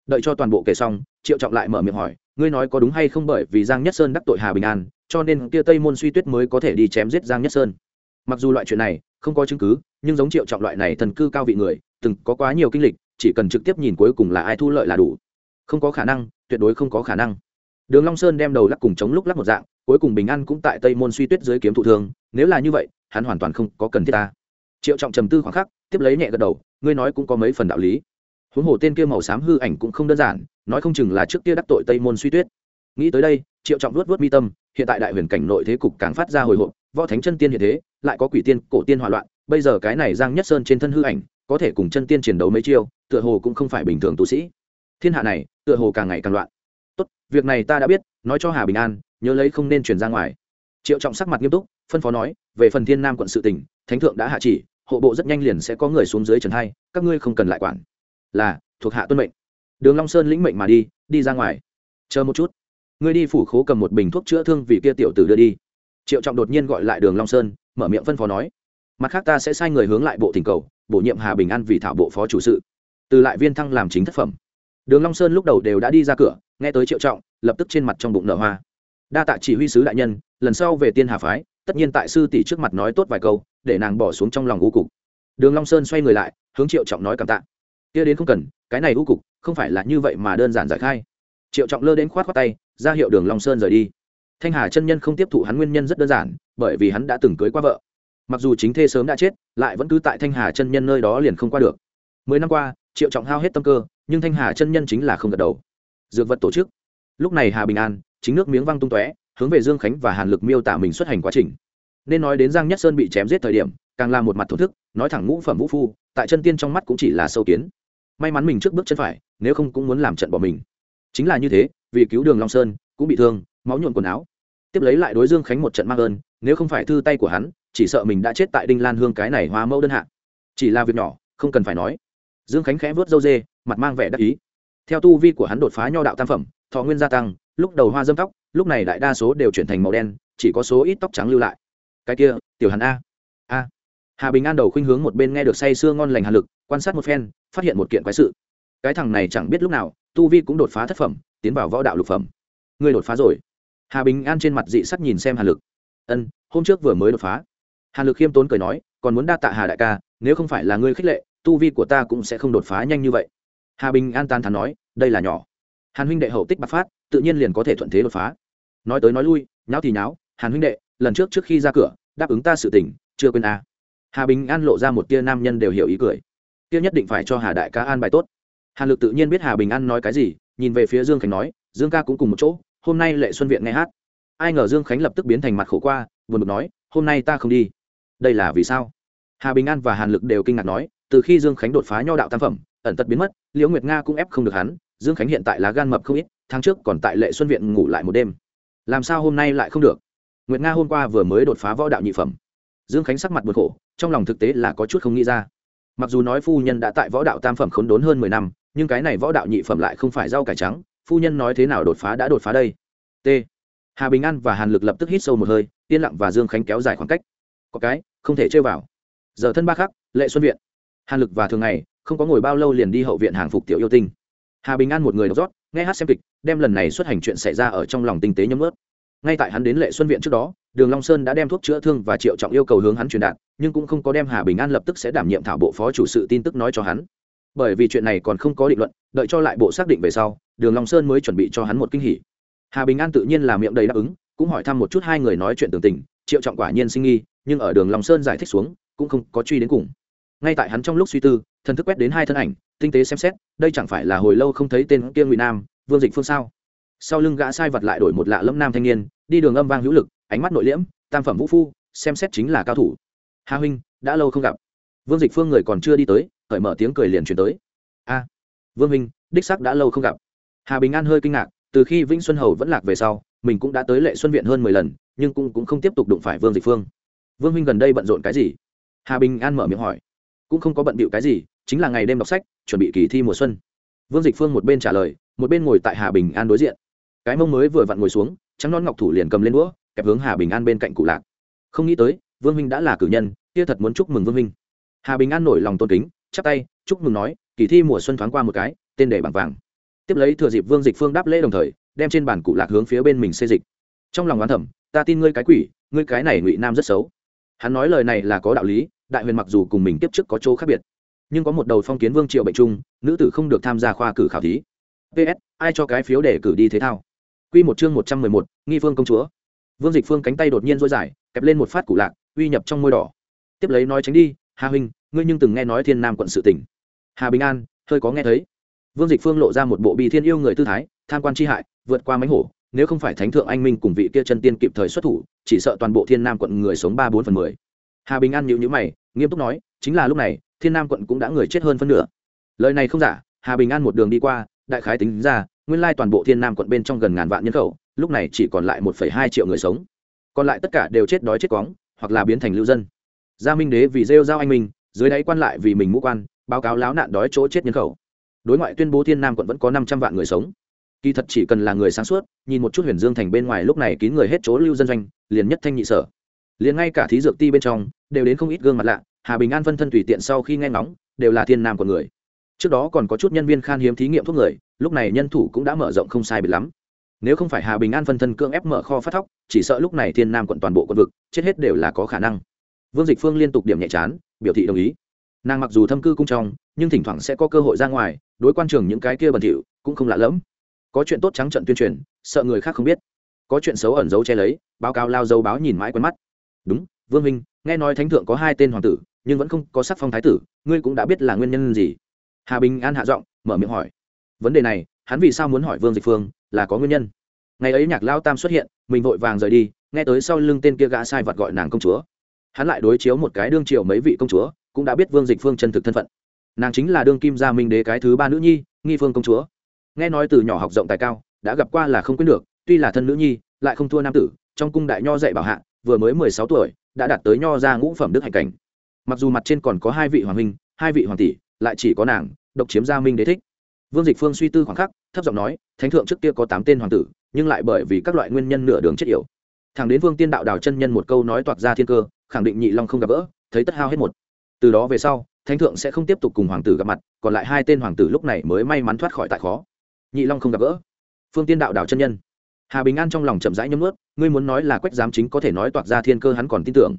Đợi cho toàn bộ kể xong, triệu trọng lại mở miệng hỏi, ngươi nói có đúng hay không bởi vì giang nhất sơn đắc tội hà bình an, cho nên kia tây môn suy tuyết mới có thể đi chém giết giang nhất sơn? Mặc dù loại chuyện này không có chứng cứ, nhưng giống triệu trọng loại này thần cư cao vị người, từng có quá nhiều kinh lịch, chỉ cần trực tiếp nhìn cuối cùng là ai thu lợi là đủ. Không có khả năng, tuyệt đối không có khả năng. Đường long sơn đem đầu lắc cùng chống lúc lắc một dạng, cuối cùng bình an cũng tại tây môn suy tuyết dưới kiếm thụ thương, nếu là như vậy, hắn hoàn toàn không có cần thiết ta. Triệu trọng trầm tư khoảng khắc, tiếp lấy nhẹ gật đầu, ngươi nói cũng có mấy phần đạo lý. Huống hồ tên kia màu xám hư ảnh cũng không đơn giản, nói không chừng là trước kia đắc tội tây môn suy tuyết. Nghĩ tới đây, triệu trọng luốt vớt mi tâm, hiện tại đại huyền cảnh nội thế cục càng phát ra hồi hộp, võ thánh chân tiên hiện thế lại có quỷ tiên, cổ tiên hỏa loạn, bây giờ cái này giang nhất sơn trên thân hư ảnh, có thể cùng chân tiên chiến đấu mấy chiêu, tựa hồ cũng không phải bình thường tu sĩ. Thiên hạ này, tựa hồ càng ngày càng loạn. Tốt, việc này ta đã biết, nói cho hà bình an, nhớ lấy không nên truyền ra ngoài. Triệu trọng sắc mặt nghiêm túc, phân phó nói, về phần thiên nam quận sự tỉnh thánh thượng đã hạ chỉ, hộ bộ rất nhanh liền sẽ có người xuống dưới trần hai, các ngươi không cần lại quản. Là, thuộc hạ tuân mệnh. Đường long sơn lĩnh mệnh mà đi đi ra ngoài. Chờ một chút. Ngươi đi phủ khố cầm một bình thuốc chữa thương vì kia tiểu tử đưa đi. Triệu trọng đột nhiên gọi lại đường long sơn mở miệng phân phó nói. Mặt khác ta sẽ sai người hướng lại bộ thỉnh cầu, bổ nhiệm hà bình an vì thảo bộ phó chủ sự. Từ lại viên thăng làm chính thất phẩm. Đường long sơn lúc đầu đều đã đi ra cửa, nghe tới triệu trọng, lập tức trên mặt trong bụng nở hoa. Đa tạ chỉ huy sứ đại nhân, lần sau về tiên hà phái, tất nhiên tại sư tỷ trước mặt nói tốt vài câu, để nàng bỏ xuống trong lòng u cục. Đường long sơn xoay người lại, hướng triệu trọng nói cảm tạ. Kia đến không cần, cái này u cục, không phải là như vậy mà đơn giản giải khai. Triệu trọng lơ đến khoát khoát tay, ra hiệu đường long sơn rời đi thanh hà chân nhân không tiếp thụ hắn nguyên nhân rất đơn giản, bởi vì hắn đã từng cưới qua vợ. Mặc dù chính thê sớm đã chết, lại vẫn cứ tại thanh hà chân nhân nơi đó liền không qua được. Mười năm qua, triệu trọng hao hết tâm cơ, nhưng thanh hà chân nhân chính là không gật đầu. Dược vật tổ chức. Lúc này hà bình an, chính nước miếng văng tung tóe, hướng về dương khánh và hàn lực miêu tả mình xuất hành quá trình. Nên nói đến giang nhất sơn bị chém giết thời điểm, càng là một mặt thổ thức, nói thẳng ngũ phẩm vũ phu, tại chân tiên trong mắt cũng chỉ là sâu kiến. May mắn mình trước bước chân phải, nếu không cũng muốn làm trận bỏ mình. Chính là như thế, vì cứu đường long sơn, cũng bị thương máu nhuộn quần áo. Tiếp lấy lại đối dương khánh một trận mang ơn, nếu không phải thư tay của hắn, chỉ sợ mình đã chết tại đinh lan hương cái này hóa mẫu đơn hạ. Chỉ là việc nhỏ, không cần phải nói. Dương khánh khẽ vớt dâu dê, mặt mang vẻ đắc ý. Theo tu vi của hắn đột phá nho đạo tam phẩm, thọ nguyên gia tăng, lúc đầu hoa dâm tóc, lúc này đại đa số đều chuyển thành màu đen, chỉ có số ít tóc trắng lưu lại. Cái kia, tiểu hàn a. A. Hà bình an đầu khuynh hướng một bên nghe được say sưa ngon lành hà lực, quan sát một phen, phát hiện một kiện quái sự. Cái thằng này chẳng biết lúc nào, tu vi cũng đột phá thất phẩm, tiến vào võ đạo lục phẩm. Ngươi đột phá rồi hà bình an trên mặt dị sắc nhìn xem hàn lực. Ân, hôm trước vừa mới đột phá. Hàn lực khiêm tốn cười nói, còn muốn đa tạ hà đại ca, nếu không phải là ngươi khích lệ, tu vi của ta cũng sẽ không đột phá nhanh như vậy. Hà bình an tan thắn nói, đây là nhỏ. Hàn huynh đệ hậu tích bạc phát, tự nhiên liền có thể thuận thế đột phá. Nói tới nói lui, nháo thì nháo, hàn huynh đệ, lần trước trước khi ra cửa, đáp ứng ta sự tình, chưa quên à. hà bình an lộ ra một tia nam nhân đều hiểu ý cười. Tia nhất định phải cho hà đại ca an bài tốt. Hàn lực tự nhiên biết hà bình an nói cái gì, nhìn về phía dương khánh nói, dương ca cũng cùng một chỗ hôm nay lệ xuân viện nghe hát. Ai ngờ dương khánh lập tức biến thành mặt khổ qua, buồn bực nói, hôm nay ta không đi. Đây là vì sao? Hà bình an và hàn lực đều kinh ngạc nói, từ khi dương khánh đột phá nho đạo tam phẩm, ẩn tật biến mất, liễu nguyệt nga cũng ép không được hắn, dương khánh hiện tại là gan mập không ít, tháng trước còn tại lệ xuân viện ngủ lại một đêm. Làm sao hôm nay lại không được? Nguyệt nga hôm qua vừa mới đột phá võ đạo nhị phẩm. Dương khánh sắc mặt buồn khổ, trong lòng thực tế là có chút không nghĩ ra. Mặc dù nói phu nhân đã tại võ đạo tam phẩm khốn đốn hơn mười năm, nhưng cái này võ đạo nhị phẩm lại không phải rau cải trắng phu nhân nói thế nào đột phá đã đột phá đây? T. Hà bình an và hàn lực lập tức hít sâu một hơi, yên lặng và dương khánh kéo dài khoảng cách. Có cái, không thể chơi vào. Giờ thân ba khắc, lệ xuân viện. Hàn lực và thường ngày, không có ngồi bao lâu liền đi hậu viện hàng phục tiểu yêu tinh. Hà bình an một người đọc rót, nghe hát xem kịch, đem lần này xuất hành chuyện xảy ra ở trong lòng tinh tế nhấm ướt ngay tại hắn đến lệ xuân viện trước đó, đường long sơn đã đem thuốc chữa thương và triệu trọng yêu cầu hướng hắn truyền đạt, nhưng cũng không có đem hà bình an lập tức sẽ đảm nhiệm thảo bộ phó chủ sự tin tức nói cho hắn. Bởi vì chuyện này còn không có định luận, đợi cho lại bộ xác định về sau đường long sơn mới chuẩn bị cho hắn một kinh hỉ. Hà bình an tự nhiên là miệng đầy đáp ứng, cũng hỏi thăm một chút hai người nói chuyện tường tình, triệu trọng quả nhiên sinh nghi, nhưng ở đường long sơn giải thích xuống, cũng không có truy đến cùng. Ngay tại hắn trong lúc suy tư, thần thức quét đến hai thân ảnh, tinh tế xem xét, đây chẳng phải là hồi lâu không thấy tên kia ngụy nam, vương dịch phương sao? Sau lưng gã sai vật lại đổi một lạ lẫm nam thanh niên, đi đường âm vang hữu lực, ánh mắt nội liễm, tam phẩm vũ phu, xem xét chính là cao thủ. Hà huynh, đã lâu không gặp. Vương dịch phương người còn chưa đi tới, cởi mở tiếng cười liền truyền tới. A, vương huynh, đích sắc đã lâu không gặp hà bình an hơi kinh ngạc từ khi vĩnh xuân hầu vẫn lạc về sau mình cũng đã tới lệ xuân viện hơn mười lần nhưng cũng, cũng không tiếp tục đụng phải vương dịch phương. Vương huynh gần đây bận rộn cái gì? Hà bình an mở miệng hỏi. Cũng không có bận bịu cái gì chính là ngày đêm đọc sách chuẩn bị kỳ thi mùa xuân. Vương dịch phương một bên trả lời một bên ngồi tại hà bình an đối diện. Cái mông mới vừa vặn ngồi xuống trắng non ngọc thủ liền cầm lên đũa kẹp hướng hà bình an bên cạnh cụ lạc. Không nghĩ tới vương huynh đã là cử nhân kia thật muốn chúc mừng vương huynh. Hà bình an nổi lòng tôn kính chắp tay chúc mừng nói kỳ thi mùa xuân thoáng qua một cái tên để bằng vàng tiếp lấy thừa dịp vương dịch phương đáp lễ đồng thời, đem trên bàn cụ lạc hướng phía bên mình xê dịch. Trong lòng oán thẩm ta tin ngươi cái quỷ, ngươi cái này ngụy nam rất xấu. Hắn nói lời này là có đạo lý, đại huyền mặc dù cùng mình tiếp chức có chỗ khác biệt, nhưng có một đầu phong kiến vương triệu bệnh trung, nữ tử không được tham gia khoa cử khảo thí. Ps ai cho cái phiếu để cử đi thế thao? Q một chương một trăm mười một, nghi phương công chúa. Vương dịch phương cánh tay đột nhiên dối dài, kẹp lên một phát cụ lạc, uy nhập trong môi đỏ. Tiếp lấy nói tránh đi hà huynh, ngươi nhưng từng nghe nói thiên nam quận sự tỉnh hà bình an, hơi có nghe thấy vương dịch phương lộ ra một bộ bi thiên yêu người tư thái, tham quan tri hại, vượt qua mánh hổ, nếu không phải thánh thượng anh minh cùng vị kia chân tiên kịp thời xuất thủ, chỉ sợ toàn bộ thiên nam quận người sống ba bốn phần mười. Hà bình an nhịu nhữ mày, nghiêm túc nói, chính là lúc này, thiên nam quận cũng đã người chết hơn phân nửa. Lời này không giả, hà bình an một đường đi qua, đại khái tính ra, nguyên lai toàn bộ thiên nam quận bên trong gần ngàn vạn nhân khẩu, lúc này chỉ còn lại một hai triệu người sống. Còn lại tất cả đều chết đói chết cóng hoặc là biến thành lưu dân. Gia minh đế vì rêu giao anh minh, dưới đáy quan lại vì mình mũ quan, báo cáo láo nạn đói chỗ chết nhân khẩu đối ngoại tuyên bố thiên nam quận vẫn có năm trăm vạn người sống. Kỳ thật chỉ cần là người sáng suốt, nhìn một chút huyền dương thành bên ngoài lúc này kín người hết chỗ lưu dân doanh, liền nhất thanh nhị sở. Liền ngay cả thí dược ti bên trong, đều đến không ít gương mặt lạ, hà bình an phân thân tùy tiện sau khi nghe ngóng, đều là thiên nam của người. Trước đó còn có chút nhân viên khan hiếm thí nghiệm thuốc người, lúc này nhân thủ cũng đã mở rộng không sai biệt lắm. Nếu không phải hà bình an phân thân cưỡng ép mở kho phát thóc, chỉ sợ lúc này thiên nam quận toàn bộ quận vực, chết hết đều là có khả năng. Vương dịch phương liên tục điểm nhẹ chán, biểu thị đồng ý. Nàng mặc dù thâm cư cung trong, nhưng thỉnh thoảng sẽ có cơ hội ra ngoài đối quan trường những cái kia bẩn thỉu cũng không lạ lẫm. Có chuyện tốt trắng trận tuyên truyền, sợ người khác không biết. Có chuyện xấu ẩn giấu che lấy, báo cáo lao dấu báo nhìn mãi quen mắt. Đúng, vương minh, nghe nói thánh thượng có hai tên hoàng tử, nhưng vẫn không có sắc phong thái tử, ngươi cũng đã biết là nguyên nhân gì. Hà bình an hạ giọng, mở miệng hỏi. Vấn đề này, hắn vì sao muốn hỏi vương dịch phương, là có nguyên nhân? Ngày ấy nhạc lao tam xuất hiện, mình vội vàng rời đi, nghe tới sau lưng tên kia gã sai vật gọi nàng công chúa. Hắn lại đối chiếu một cái đương triều mấy vị công chúa, cũng đã biết vương dịch phương chân thực thân phận nàng chính là đương kim gia minh đế cái thứ ba nữ nhi, nghi phương công chúa. Nghe nói từ nhỏ học rộng tài cao, đã gặp qua là không quyết được, tuy là thân nữ nhi, lại không thua nam tử, trong cung đại nho dạy bảo hạ, vừa mới mười sáu tuổi, đã đạt tới nho ra ngũ phẩm đức hạnh cảnh. Mặc dù mặt trên còn có hai vị hoàng minh hai vị hoàng tỷ, lại chỉ có nàng, độc chiếm gia minh đế thích. Vương dịch phương suy tư khoảng khắc, thấp giọng nói, thánh thượng trước kia có tám tên hoàng tử, nhưng lại bởi vì các loại nguyên nhân nửa đường chết yểu. Thằng đến vương tiên đạo đào chân nhân một câu nói toạc ra thiên cơ, khẳng định nhị long không gặp gỡ, thấy tất hao hết một. Từ đó về sau thánh thượng sẽ không tiếp tục cùng hoàng tử gặp mặt, còn lại hai tên hoàng tử lúc này mới may mắn thoát khỏi tại khó. Nhị long không gặp gỡ. Phương tiên đạo đào chân nhân. Hà bình an trong lòng chậm rãi nhấm ướt ngươi muốn nói là quách giám chính có thể nói toạc ra thiên cơ hắn còn tin tưởng.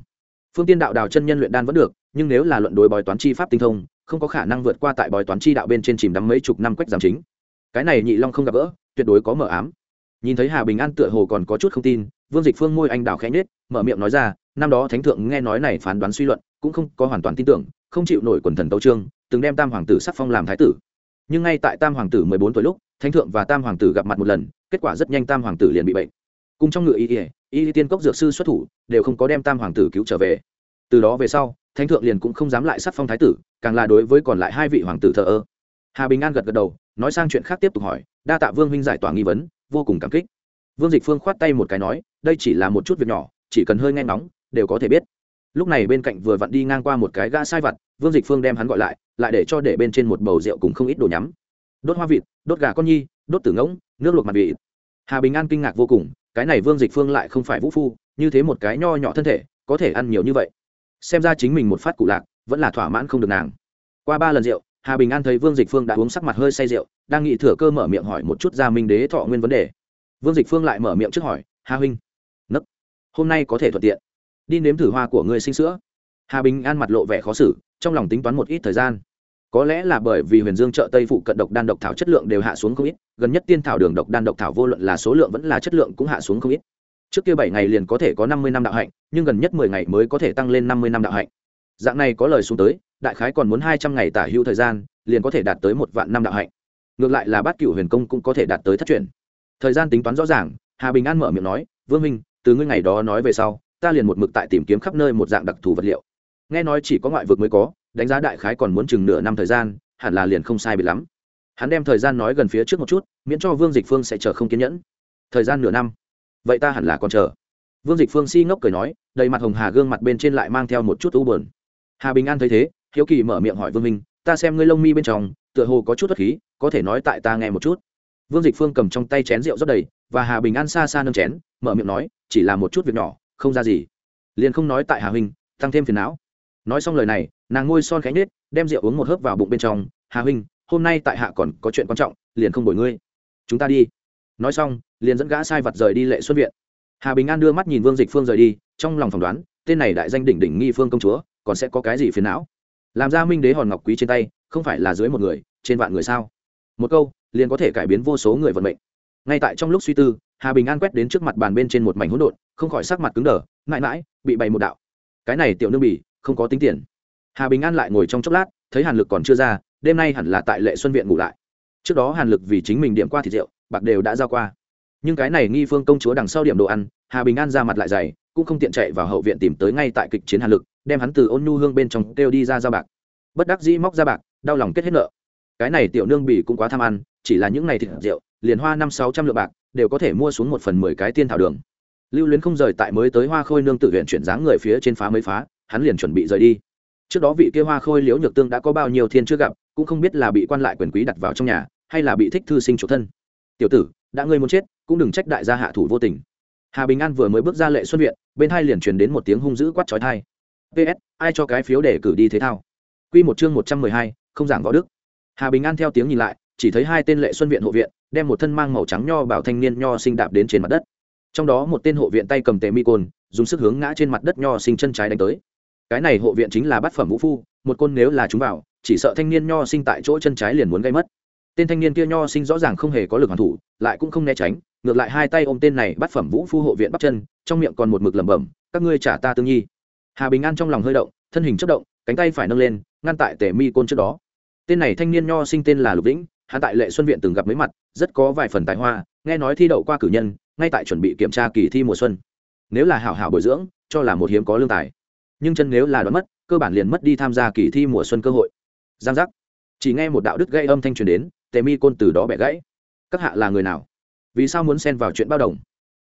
Phương tiên đạo đào chân nhân luyện đan vẫn được, nhưng nếu là luận đối bói toán chi pháp tinh thông, không có khả năng vượt qua tại bói toán chi đạo bên trên chìm đắm mấy chục năm quách giám chính. Cái này nhị long không gặp gỡ, tuyệt đối có mở ám. Nhìn thấy hà bình an tựa hồ còn có chút không tin, vương dịch phương môi anh đào khẽ nhết mở miệng nói ra, năm đó thánh thượng nghe nói này phán đoán suy luận, cũng không có hoàn toàn tin tưởng không chịu nổi quần thần tấu trương từng đem tam hoàng tử sắc phong làm thái tử. Nhưng ngay tại tam hoàng tử mười bốn tuổi lúc, thánh thượng và tam hoàng tử gặp mặt một lần, kết quả rất nhanh tam hoàng tử liền bị bệnh. Cùng trong ngựa y y y tiên cốc dược sư xuất thủ, đều không có đem tam hoàng tử cứu trở về. Từ đó về sau, thánh thượng liền cũng không dám lại sắc phong thái tử, càng là đối với còn lại hai vị hoàng tử thờ ơ. Hà bình an gật gật đầu, nói sang chuyện khác tiếp tục hỏi, đa tạ vương huynh giải tỏa nghi vấn, vô cùng cảm kích. Vương dịch phương khoát tay một cái nói, đây chỉ là một chút việc nhỏ, chỉ cần hơi nghe ngóng, đều có thể biết lúc này bên cạnh vừa vặn đi ngang qua một cái gã sai vặt, vương dịch phương đem hắn gọi lại lại để cho để bên trên một bầu rượu cùng không ít đồ nhắm. Đốt hoa vịt, đốt gà con nhi, đốt tử ngỗng, nước luộc mặt vị hà bình an kinh ngạc vô cùng, cái này vương dịch phương lại không phải vũ phu, như thế một cái nho nhỏ thân thể, có thể ăn nhiều như vậy. Xem ra chính mình một phát cụ lạc, vẫn là thỏa mãn không được nàng. Qua ba lần rượu, hà bình an thấy vương dịch phương đã uống sắc mặt hơi say rượu, đang nghĩ thừa cơ mở miệng hỏi một chút ra minh đế thọ nguyên vấn đề. Vương dịch phương lại mở miệng trước hỏi, hà huynh, nấc, hôm nay có thể thuận tiện? Đi nếm thử hoa của ngươi sinh sữa. Hà bình an mặt lộ vẻ khó xử, trong lòng tính toán một ít thời gian. Có lẽ là bởi vì huyền dương chợ tây phụ cận độc đan độc thảo chất lượng đều hạ xuống không ít, gần nhất tiên thảo đường độc đan độc thảo vô luận là số lượng vẫn là chất lượng cũng hạ xuống không ít. Trước kia bảy ngày liền có thể có năm mươi năm đạo hạnh, nhưng gần nhất mười ngày mới có thể tăng lên năm mươi năm đạo hạnh. Dạng này có lời xuống tới, đại khái còn muốn hai trăm ngày tả hữu thời gian, liền có thể đạt tới một vạn năm đạo hạnh. Ngược lại là bát cựu huyền công cũng có thể đạt tới thất truyền. Thời gian tính toán rõ ràng, hà bình an mở miệng nói, vương minh từ ngươi ngày đó nói về sau ta liền một mực tại tìm kiếm khắp nơi một dạng đặc thù vật liệu. Nghe nói chỉ có ngoại vực mới có, đánh giá đại khái còn muốn chừng nửa năm thời gian, hẳn là liền không sai bị lắm. Hắn đem thời gian nói gần phía trước một chút, miễn cho vương dịch phương sẽ chờ không kiên nhẫn. Thời gian nửa năm? Vậy ta hẳn là còn chờ. Vương dịch phương si ngốc cười nói, đầy mặt hồng hà gương mặt bên trên lại mang theo một chút u bờn hà bình an thấy thế, hiếu kỳ mở miệng hỏi vương minh, ta xem ngươi lông mi bên trong, tựa hồ có chút bất khí, có thể nói tại ta nghe một chút. Vương dịch phương cầm trong tay chén rượu rất đầy, và hà bình an xa xa nâng chén, mở miệng nói, chỉ là một chút việc nhỏ không ra gì. Liền không nói tại hà huynh, tăng thêm phiền não. Nói xong lời này, nàng ngôi son khánh nết đem rượu uống một hớp vào bụng bên trong. Hà huynh, hôm nay tại hạ còn có chuyện quan trọng, liền không đổi ngươi. Chúng ta đi. Nói xong, liền dẫn gã sai vật rời đi lệ xuất viện. Hà bình an đưa mắt nhìn vương dịch phương rời đi, trong lòng phỏng đoán, tên này đại danh đỉnh đỉnh nghi phương công chúa, còn sẽ có cái gì phiền não? Làm ra minh đế hòn ngọc quý trên tay, không phải là dưới một người, trên vạn người sao? Một câu, liền có thể cải biến vô số người vận mệnh. Ngay tại trong lúc suy tư, hà bình an quét đến trước mặt bàn bên trên một mảnh hỗn độn không khỏi sắc mặt cứng đờ, mãi mãi, bị bày một đạo. Cái này tiểu nương bỉ không có tính tiền. Hà bình an lại ngồi trong chốc lát, thấy hàn lực còn chưa ra, đêm nay hẳn là tại lệ xuân viện ngủ lại. Trước đó hàn lực vì chính mình điểm qua thịt rượu, bạc đều đã giao qua. Nhưng cái này nghi phương công chúa đằng sau điểm đồ ăn, hà bình an ra mặt lại dày, cũng không tiện chạy vào hậu viện tìm tới ngay tại kịch chiến hàn lực, đem hắn từ ôn nhu hương bên trong kêu đi ra giao bạc. Bất đắc dĩ móc ra bạc, đau lòng kết hết nợ. Cái này tiểu nương bỉ cũng quá tham ăn, chỉ là những ngày thịt rượu, liền hoa năm sáu trăm lượng bạc, đều có thể mua xuống một phần mười cái tiên thảo đường lưu luyến không rời tại mới tới hoa khôi nương tự huyện chuyển dáng người phía trên phá mới phá, hắn liền chuẩn bị rời đi. Trước đó vị kia hoa khôi liễu nhược tương đã có bao nhiêu thiên chưa gặp, cũng không biết là bị quan lại quyền quý đặt vào trong nhà, hay là bị thích thư sinh chủ thân. Tiểu tử, đã ngươi muốn chết, cũng đừng trách đại gia hạ thủ vô tình. Hà bình an vừa mới bước ra lệ xuân viện, bên hai liền truyền đến một tiếng hung dữ quát trói thai ps ai cho cái phiếu để cử đi thế thao? Q một chương một trăm mười hai, không giảng võ đức. Hà bình an theo tiếng nhìn lại, chỉ thấy hai tên lệ xuân viện hộ viện, đem một thân mang màu trắng nho bảo thanh niên nho sinh đạp đến trên mặt đất trong đó một tên hộ viện tay cầm tề mi côn, dùng sức hướng ngã trên mặt đất nho sinh chân trái đánh tới. Cái này hộ viện chính là bát phẩm vũ phu, một côn nếu là chúng vào, chỉ sợ thanh niên nho sinh tại chỗ chân trái liền muốn gây mất. Tên thanh niên kia nho sinh rõ ràng không hề có lực hoàn thủ, lại cũng không né tránh, ngược lại hai tay ôm tên này bắt phẩm vũ phu hộ viện bắt chân, trong miệng còn một mực lẩm bẩm, các ngươi trả ta tương nhi. Hà bình an trong lòng hơi động, thân hình chất động, cánh tay phải nâng lên, ngăn tại tể mi côn trước đó. Tên này thanh niên nho sinh tên là lục vĩnh hạ tại lệ xuân viện từng gặp mấy mặt, rất có vài phần tài hoa, nghe nói thi đậu qua cử nhân ngay tại chuẩn bị kiểm tra kỳ thi mùa xuân. Nếu là hảo hảo bồi dưỡng cho là một hiếm có lương tài. Nhưng chân nếu là đoán mất cơ bản liền mất đi tham gia kỳ thi mùa xuân cơ hội. Giang giác. Chỉ nghe một đạo đức gây âm thanh truyền đến tề mi côn từ đó bẻ gãy. Các hạ là người nào? Vì sao muốn xen vào chuyện bao đồng?